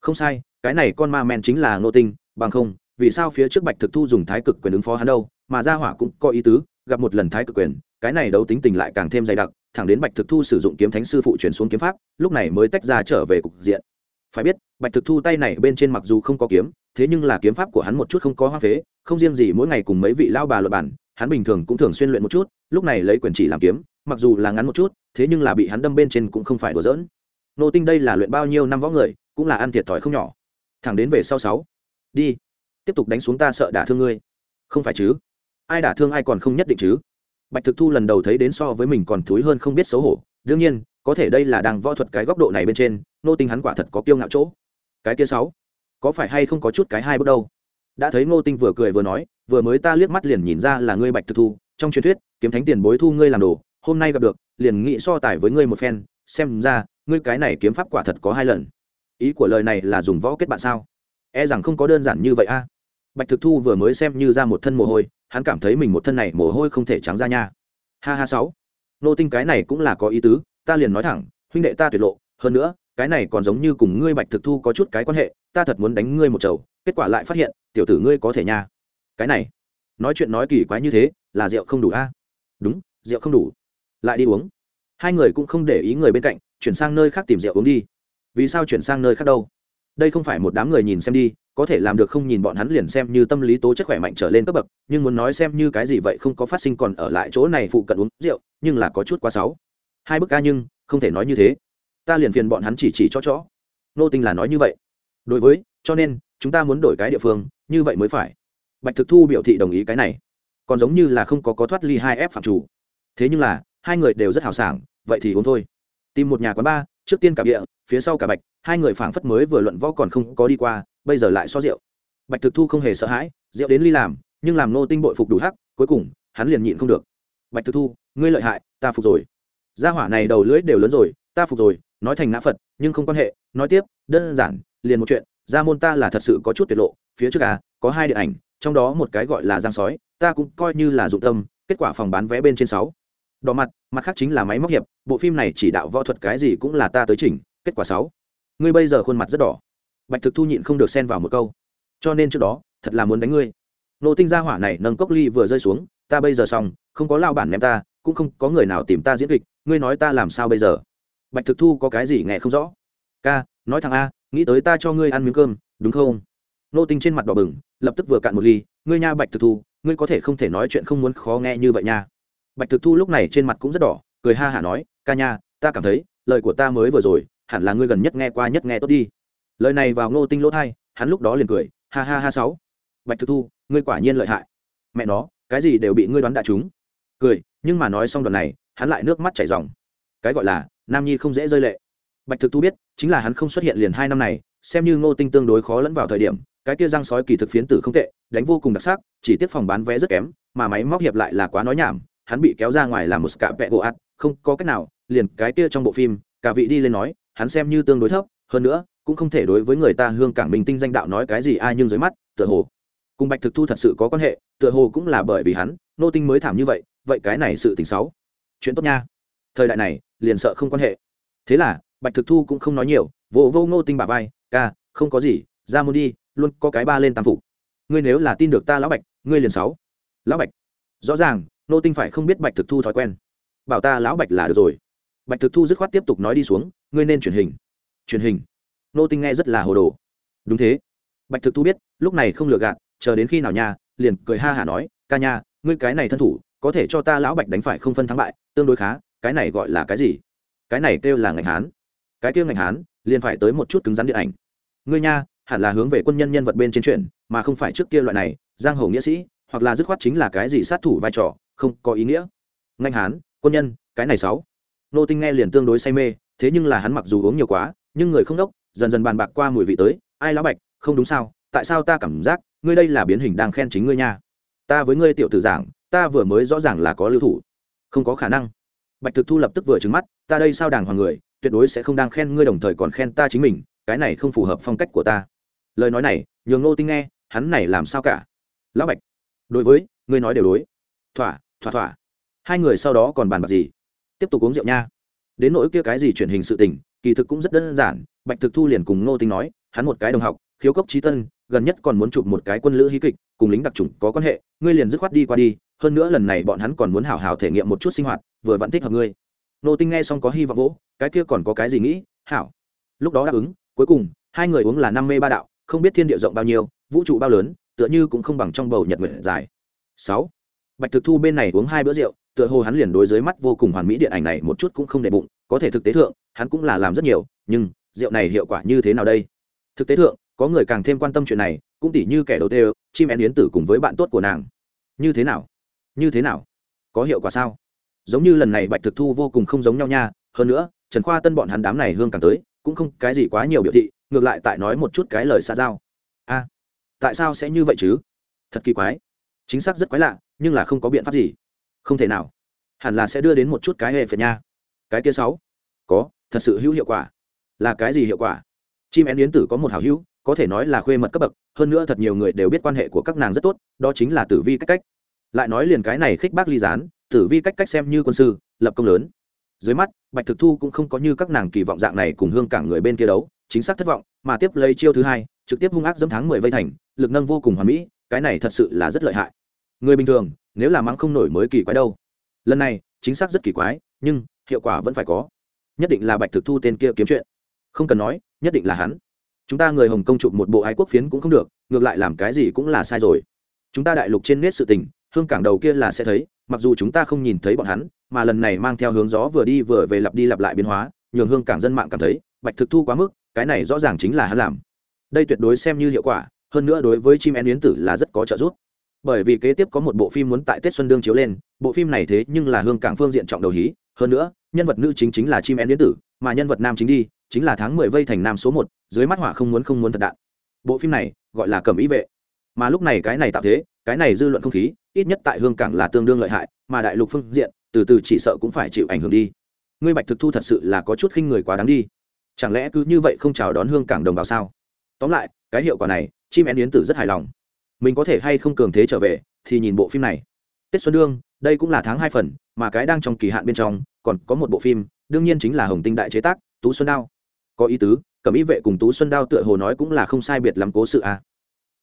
Không sai, cái này con ma men chính là nô tinh, bằng không, vì sao phía trước bạch thực thu dùng thái cực quyền ứng phó hắn đâu, mà ra hỏa cũng có ý tứ, gặp một lần thái cực quyền, cái này đấu tính tình lại càng thêm dày đặc thẳng đến bạch thực thu sử dụng kiếm thánh sư phụ chuyển xuống kiếm pháp, lúc này mới tách ra trở về cục diện. Phải biết, bạch thực thu tay này bên trên mặc dù không có kiếm, thế nhưng là kiếm pháp của hắn một chút không có hoa phế, không riêng gì mỗi ngày cùng mấy vị lao bà luật bản hắn bình thường cũng thường xuyên luyện một chút, lúc này lấy quyền chỉ làm kiếm, mặc dù là ngắn một chút, thế nhưng là bị hắn đâm bên trên cũng không phải đùa giỡn. Nô tinh đây là luyện bao nhiêu năm võ người, cũng là ăn thiệt thòi không nhỏ. Thẳng đến về sau sáu, đi, tiếp tục đánh xuống ta sợ đả thương ngươi. Không phải chứ? Ai đả thương ai còn không nhất định chứ? Bạch thực thu lần đầu thấy đến so với mình còn thúi hơn không biết xấu hổ, đương nhiên, có thể đây là đang võ thuật cái góc độ này bên trên, nô tinh hắn quả thật có kiêu ngạo chỗ. Cái kia sáu, có phải hay không có chút cái hai bước đâu? Đã thấy ngô tinh vừa cười vừa nói, vừa mới ta liếc mắt liền nhìn ra là ngươi bạch thực thu, trong truyền thuyết, kiếm thánh tiền bối thu ngươi làm đồ, hôm nay gặp được, liền nghị so tài với ngươi một phen, xem ra, ngươi cái này kiếm pháp quả thật có hai lần. Ý của lời này là dùng võ kết bạn sao? E rằng không có đơn giản như vậy a. Bạch thực thu vừa mới xem như ra một thân mồ hôi hắn cảm thấy mình một thân này mồ hôi không thể trắng ra nha. Ha ha sáu. Nô tinh cái này cũng là có ý tứ, ta liền nói thẳng, huynh đệ ta tuyệt lộ, hơn nữa, cái này còn giống như cùng ngươi bạch thực thu có chút cái quan hệ, ta thật muốn đánh ngươi một chầu, kết quả lại phát hiện, tiểu tử ngươi có thể nha. Cái này, nói chuyện nói kỳ quái như thế, là rượu không đủ a? Đúng, rượu không đủ. Lại đi uống. Hai người cũng không để ý người bên cạnh, chuyển sang nơi khác tìm rượu uống đi. Vì sao chuyển sang nơi khác đâu? Đây không phải một đám người nhìn xem đi, có thể làm được không nhìn bọn hắn liền xem như tâm lý tố chất khỏe mạnh trở lên cấp bậc, nhưng muốn nói xem như cái gì vậy không có phát sinh còn ở lại chỗ này phụ cận uống rượu, nhưng là có chút quá sáu hai bức ca nhưng, không thể nói như thế. Ta liền phiền bọn hắn chỉ chỉ cho chó. Nô tinh là nói như vậy. Đối với, cho nên, chúng ta muốn đổi cái địa phương, như vậy mới phải. Bạch thực thu biểu thị đồng ý cái này. Còn giống như là không có có thoát ly hai ép phạm chủ. Thế nhưng là, hai người đều rất hào sảng, vậy thì uống thôi. Tìm một nhà quán bar trước tiên cả địa phía sau cả bạch, hai người phảng phất mới vừa luận võ còn không có đi qua, bây giờ lại so rượu. Bạch thực thu không hề sợ hãi, rượu đến ly làm, nhưng làm nô tinh bội phục đủ hắc, cuối cùng, hắn liền nhịn không được. Bạch thực thu, ngươi lợi hại, ta phục rồi. Gia hỏa này đầu lưỡi đều lớn rồi, ta phục rồi, nói thành ngã phật, nhưng không quan hệ, nói tiếp, đơn giản, liền một chuyện, gia môn ta là thật sự có chút tiết lộ, phía trước à có hai điện ảnh, trong đó một cái gọi là giang sói, ta cũng coi như là dụng tâm, kết quả phòng bán vé bên trên sáu đỏ mặt mặt khác chính là máy móc hiệp, bộ phim này chỉ đạo võ thuật cái gì cũng là ta tới chỉnh, kết quả sáu. Ngươi bây giờ khuôn mặt rất đỏ. Bạch thực thu nhịn không được xen vào một câu. Cho nên trước đó, thật là muốn đánh ngươi. Nô tinh gia hỏa này nâng cốc ly vừa rơi xuống, ta bây giờ xong, không có lao bản ném ta, cũng không có người nào tìm ta diễn kịch, ngươi nói ta làm sao bây giờ? Bạch thực thu có cái gì nghe không rõ? Ca, nói thằng a, nghĩ tới ta cho ngươi ăn miếng cơm, đúng không? Nô tinh trên mặt đỏ bừng, lập tức vừa cạn một ly, ngươi nha bạch thực thu, ngươi có thể không thể nói chuyện không muốn khó nghe như vậy nha bạch thực thu lúc này trên mặt cũng rất đỏ, cười ha hả nói, ca nha, ta cảm thấy, lời của ta mới vừa rồi, hẳn là ngươi gần nhất nghe qua nhất nghe tốt đi. Lời này vào ngô tinh lỗ thai, hắn lúc đó liền cười, ha ha ha sáu. Bạch thực thu, ngươi quả nhiên lợi hại. Mẹ nó, cái gì đều bị ngươi đoán đã trúng. Cười, nhưng mà nói xong đoạn này, hắn lại nước mắt chảy ròng. Cái gọi là, nam nhi không dễ rơi lệ. Bạch thực thu biết, chính là hắn không xuất hiện liền hai năm này, xem như ngô tinh tương đối khó lẫn vào thời điểm, cái kia răng sói kỳ thực phiến tử không tệ, đánh vô cùng đặc sắc, chỉ tiếp phòng bán vé rất kém, mà máy móc hiệp lại là quá nói nhảm hắn bị kéo ra ngoài làm một cạ vẹ gỗ ạt, không có cách nào, liền cái kia trong bộ phim, cả vị đi lên nói, hắn xem như tương đối thấp, hơn nữa, cũng không thể đối với người ta hương cảng minh tinh danh đạo nói cái gì ai nhưng dưới mắt, tựa hồ. Cùng bạch thực thu thật sự có quan hệ, tựa hồ cũng là bởi vì hắn, nô tinh mới thảm như vậy vậy cái này sự tình xấu. Chuyện tốt nha. Thời đại này, liền sợ không quan hệ. Thế là, bạch thực thu cũng không nói nhiều vô vô ngô tinh bà vai, ca, không có gì, ra muốn đi, luôn có cái ba lên tam phục. Ngươi nếu là tin được ta lão bạch, ngươi liền sáu. Lão bạch, rõ ràng nô tinh phải không biết bạch thực thu thói quen. Bảo ta lão bạch là được rồi. Bạch thực thu dứt khoát tiếp tục nói đi xuống, ngươi nên truyền hình. Truyền hình? Nô tinh nghe rất là hồ đồ. Đúng thế. Bạch thực thu biết, lúc này không lừa gạt, chờ đến khi nào nha, liền cười ha hả nói, ca nha, ngươi cái này thân thủ, có thể cho ta lão bạch đánh phải không phân thắng bại, tương đối khá, cái này gọi là cái gì? Cái này kêu là ngành hán. Cái kêu ngành hán, liền phải tới một chút cứng rắn điện ảnh. Ngươi nha, hẳn là hướng về quân nhân nhân vật bên trên chuyện, mà không phải trước kia loại này, giang hồ nghĩa sĩ, hoặc là dứt khoát chính là cái gì sát thủ vai trò không có ý nghĩa. Ngành hán, quân nhân, cái này sáu. Nô tinh nghe liền tương đối say mê, thế nhưng là hắn mặc dù uống nhiều quá, nhưng người không đốc, dần dần bàn bạc qua mùi vị tới, ai lão bạch, không đúng sao? Tại sao ta cảm giác ngươi đây là biến hình đang khen chính ngươi nha? Ta với ngươi tiểu tử giảng, ta vừa mới rõ ràng là có lưu thủ. Không có khả năng. Bạch thực thu lập tức vừa trứng mắt, ta đây sao đàng hoàng người, tuyệt đối sẽ không đang khen ngươi đồng thời còn khen ta chính mình, cái này không phù hợp phong cách của ta. Lời nói này, nhường ngô tinh nghe, hắn này làm sao cả? Lão bạch, đối với, ngươi nói đều đối. Thỏa thỏa thỏa. Hai người sau đó còn bàn bạc gì? Tiếp tục uống rượu nha. Đến nỗi kia cái gì truyền hình sự tình, kỳ thực cũng rất đơn giản. Bạch thực thu liền cùng ngô tinh nói, hắn một cái đồng học, khiếu cốc trí tân, gần nhất còn muốn chụp một cái quân lữ hí kịch, cùng lính đặc trùng có quan hệ, ngươi liền dứt khoát đi qua đi, hơn nữa lần này bọn hắn còn muốn hảo hảo thể nghiệm một chút sinh hoạt, vừa vẫn thích hợp ngươi. Nô tinh nghe xong có hy vọng vỗ, cái kia còn có cái gì nghĩ? Hảo. Lúc đó đáp ứng, cuối cùng, hai người uống là năm mê ba đạo, không biết thiên địa rộng bao nhiêu, vũ trụ bao lớn, tựa như cũng không bằng trong bầu nhật nguyện dài. Sáu bạch thực thu bên này uống hai bữa rượu, tựa hồ hắn liền đối dưới mắt vô cùng hoàn mỹ điện ảnh này một chút cũng không để bụng, có thể thực tế thượng, hắn cũng là làm rất nhiều, nhưng rượu này hiệu quả như thế nào đây? Thực tế thượng, có người càng thêm quan tâm chuyện này, cũng tỉ như kẻ đầu tiên chim én yến tử cùng với bạn tốt của nàng. Như thế nào? Như thế nào? Có hiệu quả sao? Giống như lần này bạch thực thu vô cùng không giống nhau nha, hơn nữa, trần khoa tân bọn hắn đám này hương càng tới, cũng không cái gì quá nhiều biểu thị, ngược lại tại nói một chút cái lời xa giao. A, tại sao sẽ như vậy chứ? Thật kỳ quái. Chính xác rất quái lạ nhưng là không có biện pháp gì. Không thể nào. Hẳn là sẽ đưa đến một chút cái hệ phệt nha. Cái kia sáu. Có, thật sự hữu hiệu quả. Là cái gì hiệu quả? Chim én yến tử có một hảo hữu, có thể nói là khuê mật cấp bậc, hơn nữa thật nhiều người đều biết quan hệ của các nàng rất tốt, đó chính là tử vi cách cách. Lại nói liền cái này khích bác ly gián, tử vi cách cách xem như quân sư, lập công lớn. Dưới mắt, bạch thực thu cũng không có như các nàng kỳ vọng dạng này cùng hương cảng người bên kia đấu, chính xác thất vọng, mà tiếp lấy chiêu thứ hai, trực tiếp hung ác dẫm tháng mười vây thành, lực nâng vô cùng hoàn mỹ, cái này thật sự là rất lợi hại người bình thường, nếu là mắng không nổi mới kỳ quái đâu. Lần này, chính xác rất kỳ quái, nhưng hiệu quả vẫn phải có. Nhất định là bạch thực thu tên kia kiếm chuyện. Không cần nói, nhất định là hắn. Chúng ta người hồng công chụp một bộ ái quốc phiến cũng không được, ngược lại làm cái gì cũng là sai rồi. Chúng ta đại lục trên nét sự tình, hương cảng đầu kia là sẽ thấy, mặc dù chúng ta không nhìn thấy bọn hắn, mà lần này mang theo hướng gió vừa đi vừa về lặp đi lặp lại biến hóa, nhường hương cảng dân mạng cảm thấy, bạch thực thu quá mức, cái này rõ ràng chính là hắn làm. Đây tuyệt đối xem như hiệu quả, hơn nữa đối với chim én yến tử là rất có trợ giúp bởi vì kế tiếp có một bộ phim muốn tại tết xuân đương chiếu lên, bộ phim này thế nhưng là hương cảng phương diện trọng đầu hí. Hơn nữa, nhân vật nữ chính chính là chim én điện tử, mà nhân vật nam chính đi, chính là tháng mười vây thành nam số một, dưới mắt hỏa không muốn không muốn thật đạn. Bộ phim này gọi là cầm ý vệ. Mà lúc này cái này tạo thế, cái này dư luận không khí, ít nhất tại hương cảng là tương đương lợi hại, mà đại lục phương diện, từ từ chỉ sợ cũng phải chịu ảnh hưởng đi. Ngươi bạch thực thu thật sự là có chút khinh người quá đáng đi. Chẳng lẽ cứ như vậy không chào đón hương cảng đồng bào sao? Tóm lại, cái hiệu quả này, chim én yến tử rất hài lòng mình có thể hay không cường thế trở về, thì nhìn bộ phim này. Tết xuân đương, đây cũng là tháng hai phần, mà cái đang trong kỳ hạn bên trong, còn có một bộ phim, đương nhiên chính là hồng tinh đại chế tác, tú xuân đao. Có ý tứ, cẩm ý vệ cùng tú xuân đao tựa hồ nói cũng là không sai biệt lắm cố sự à.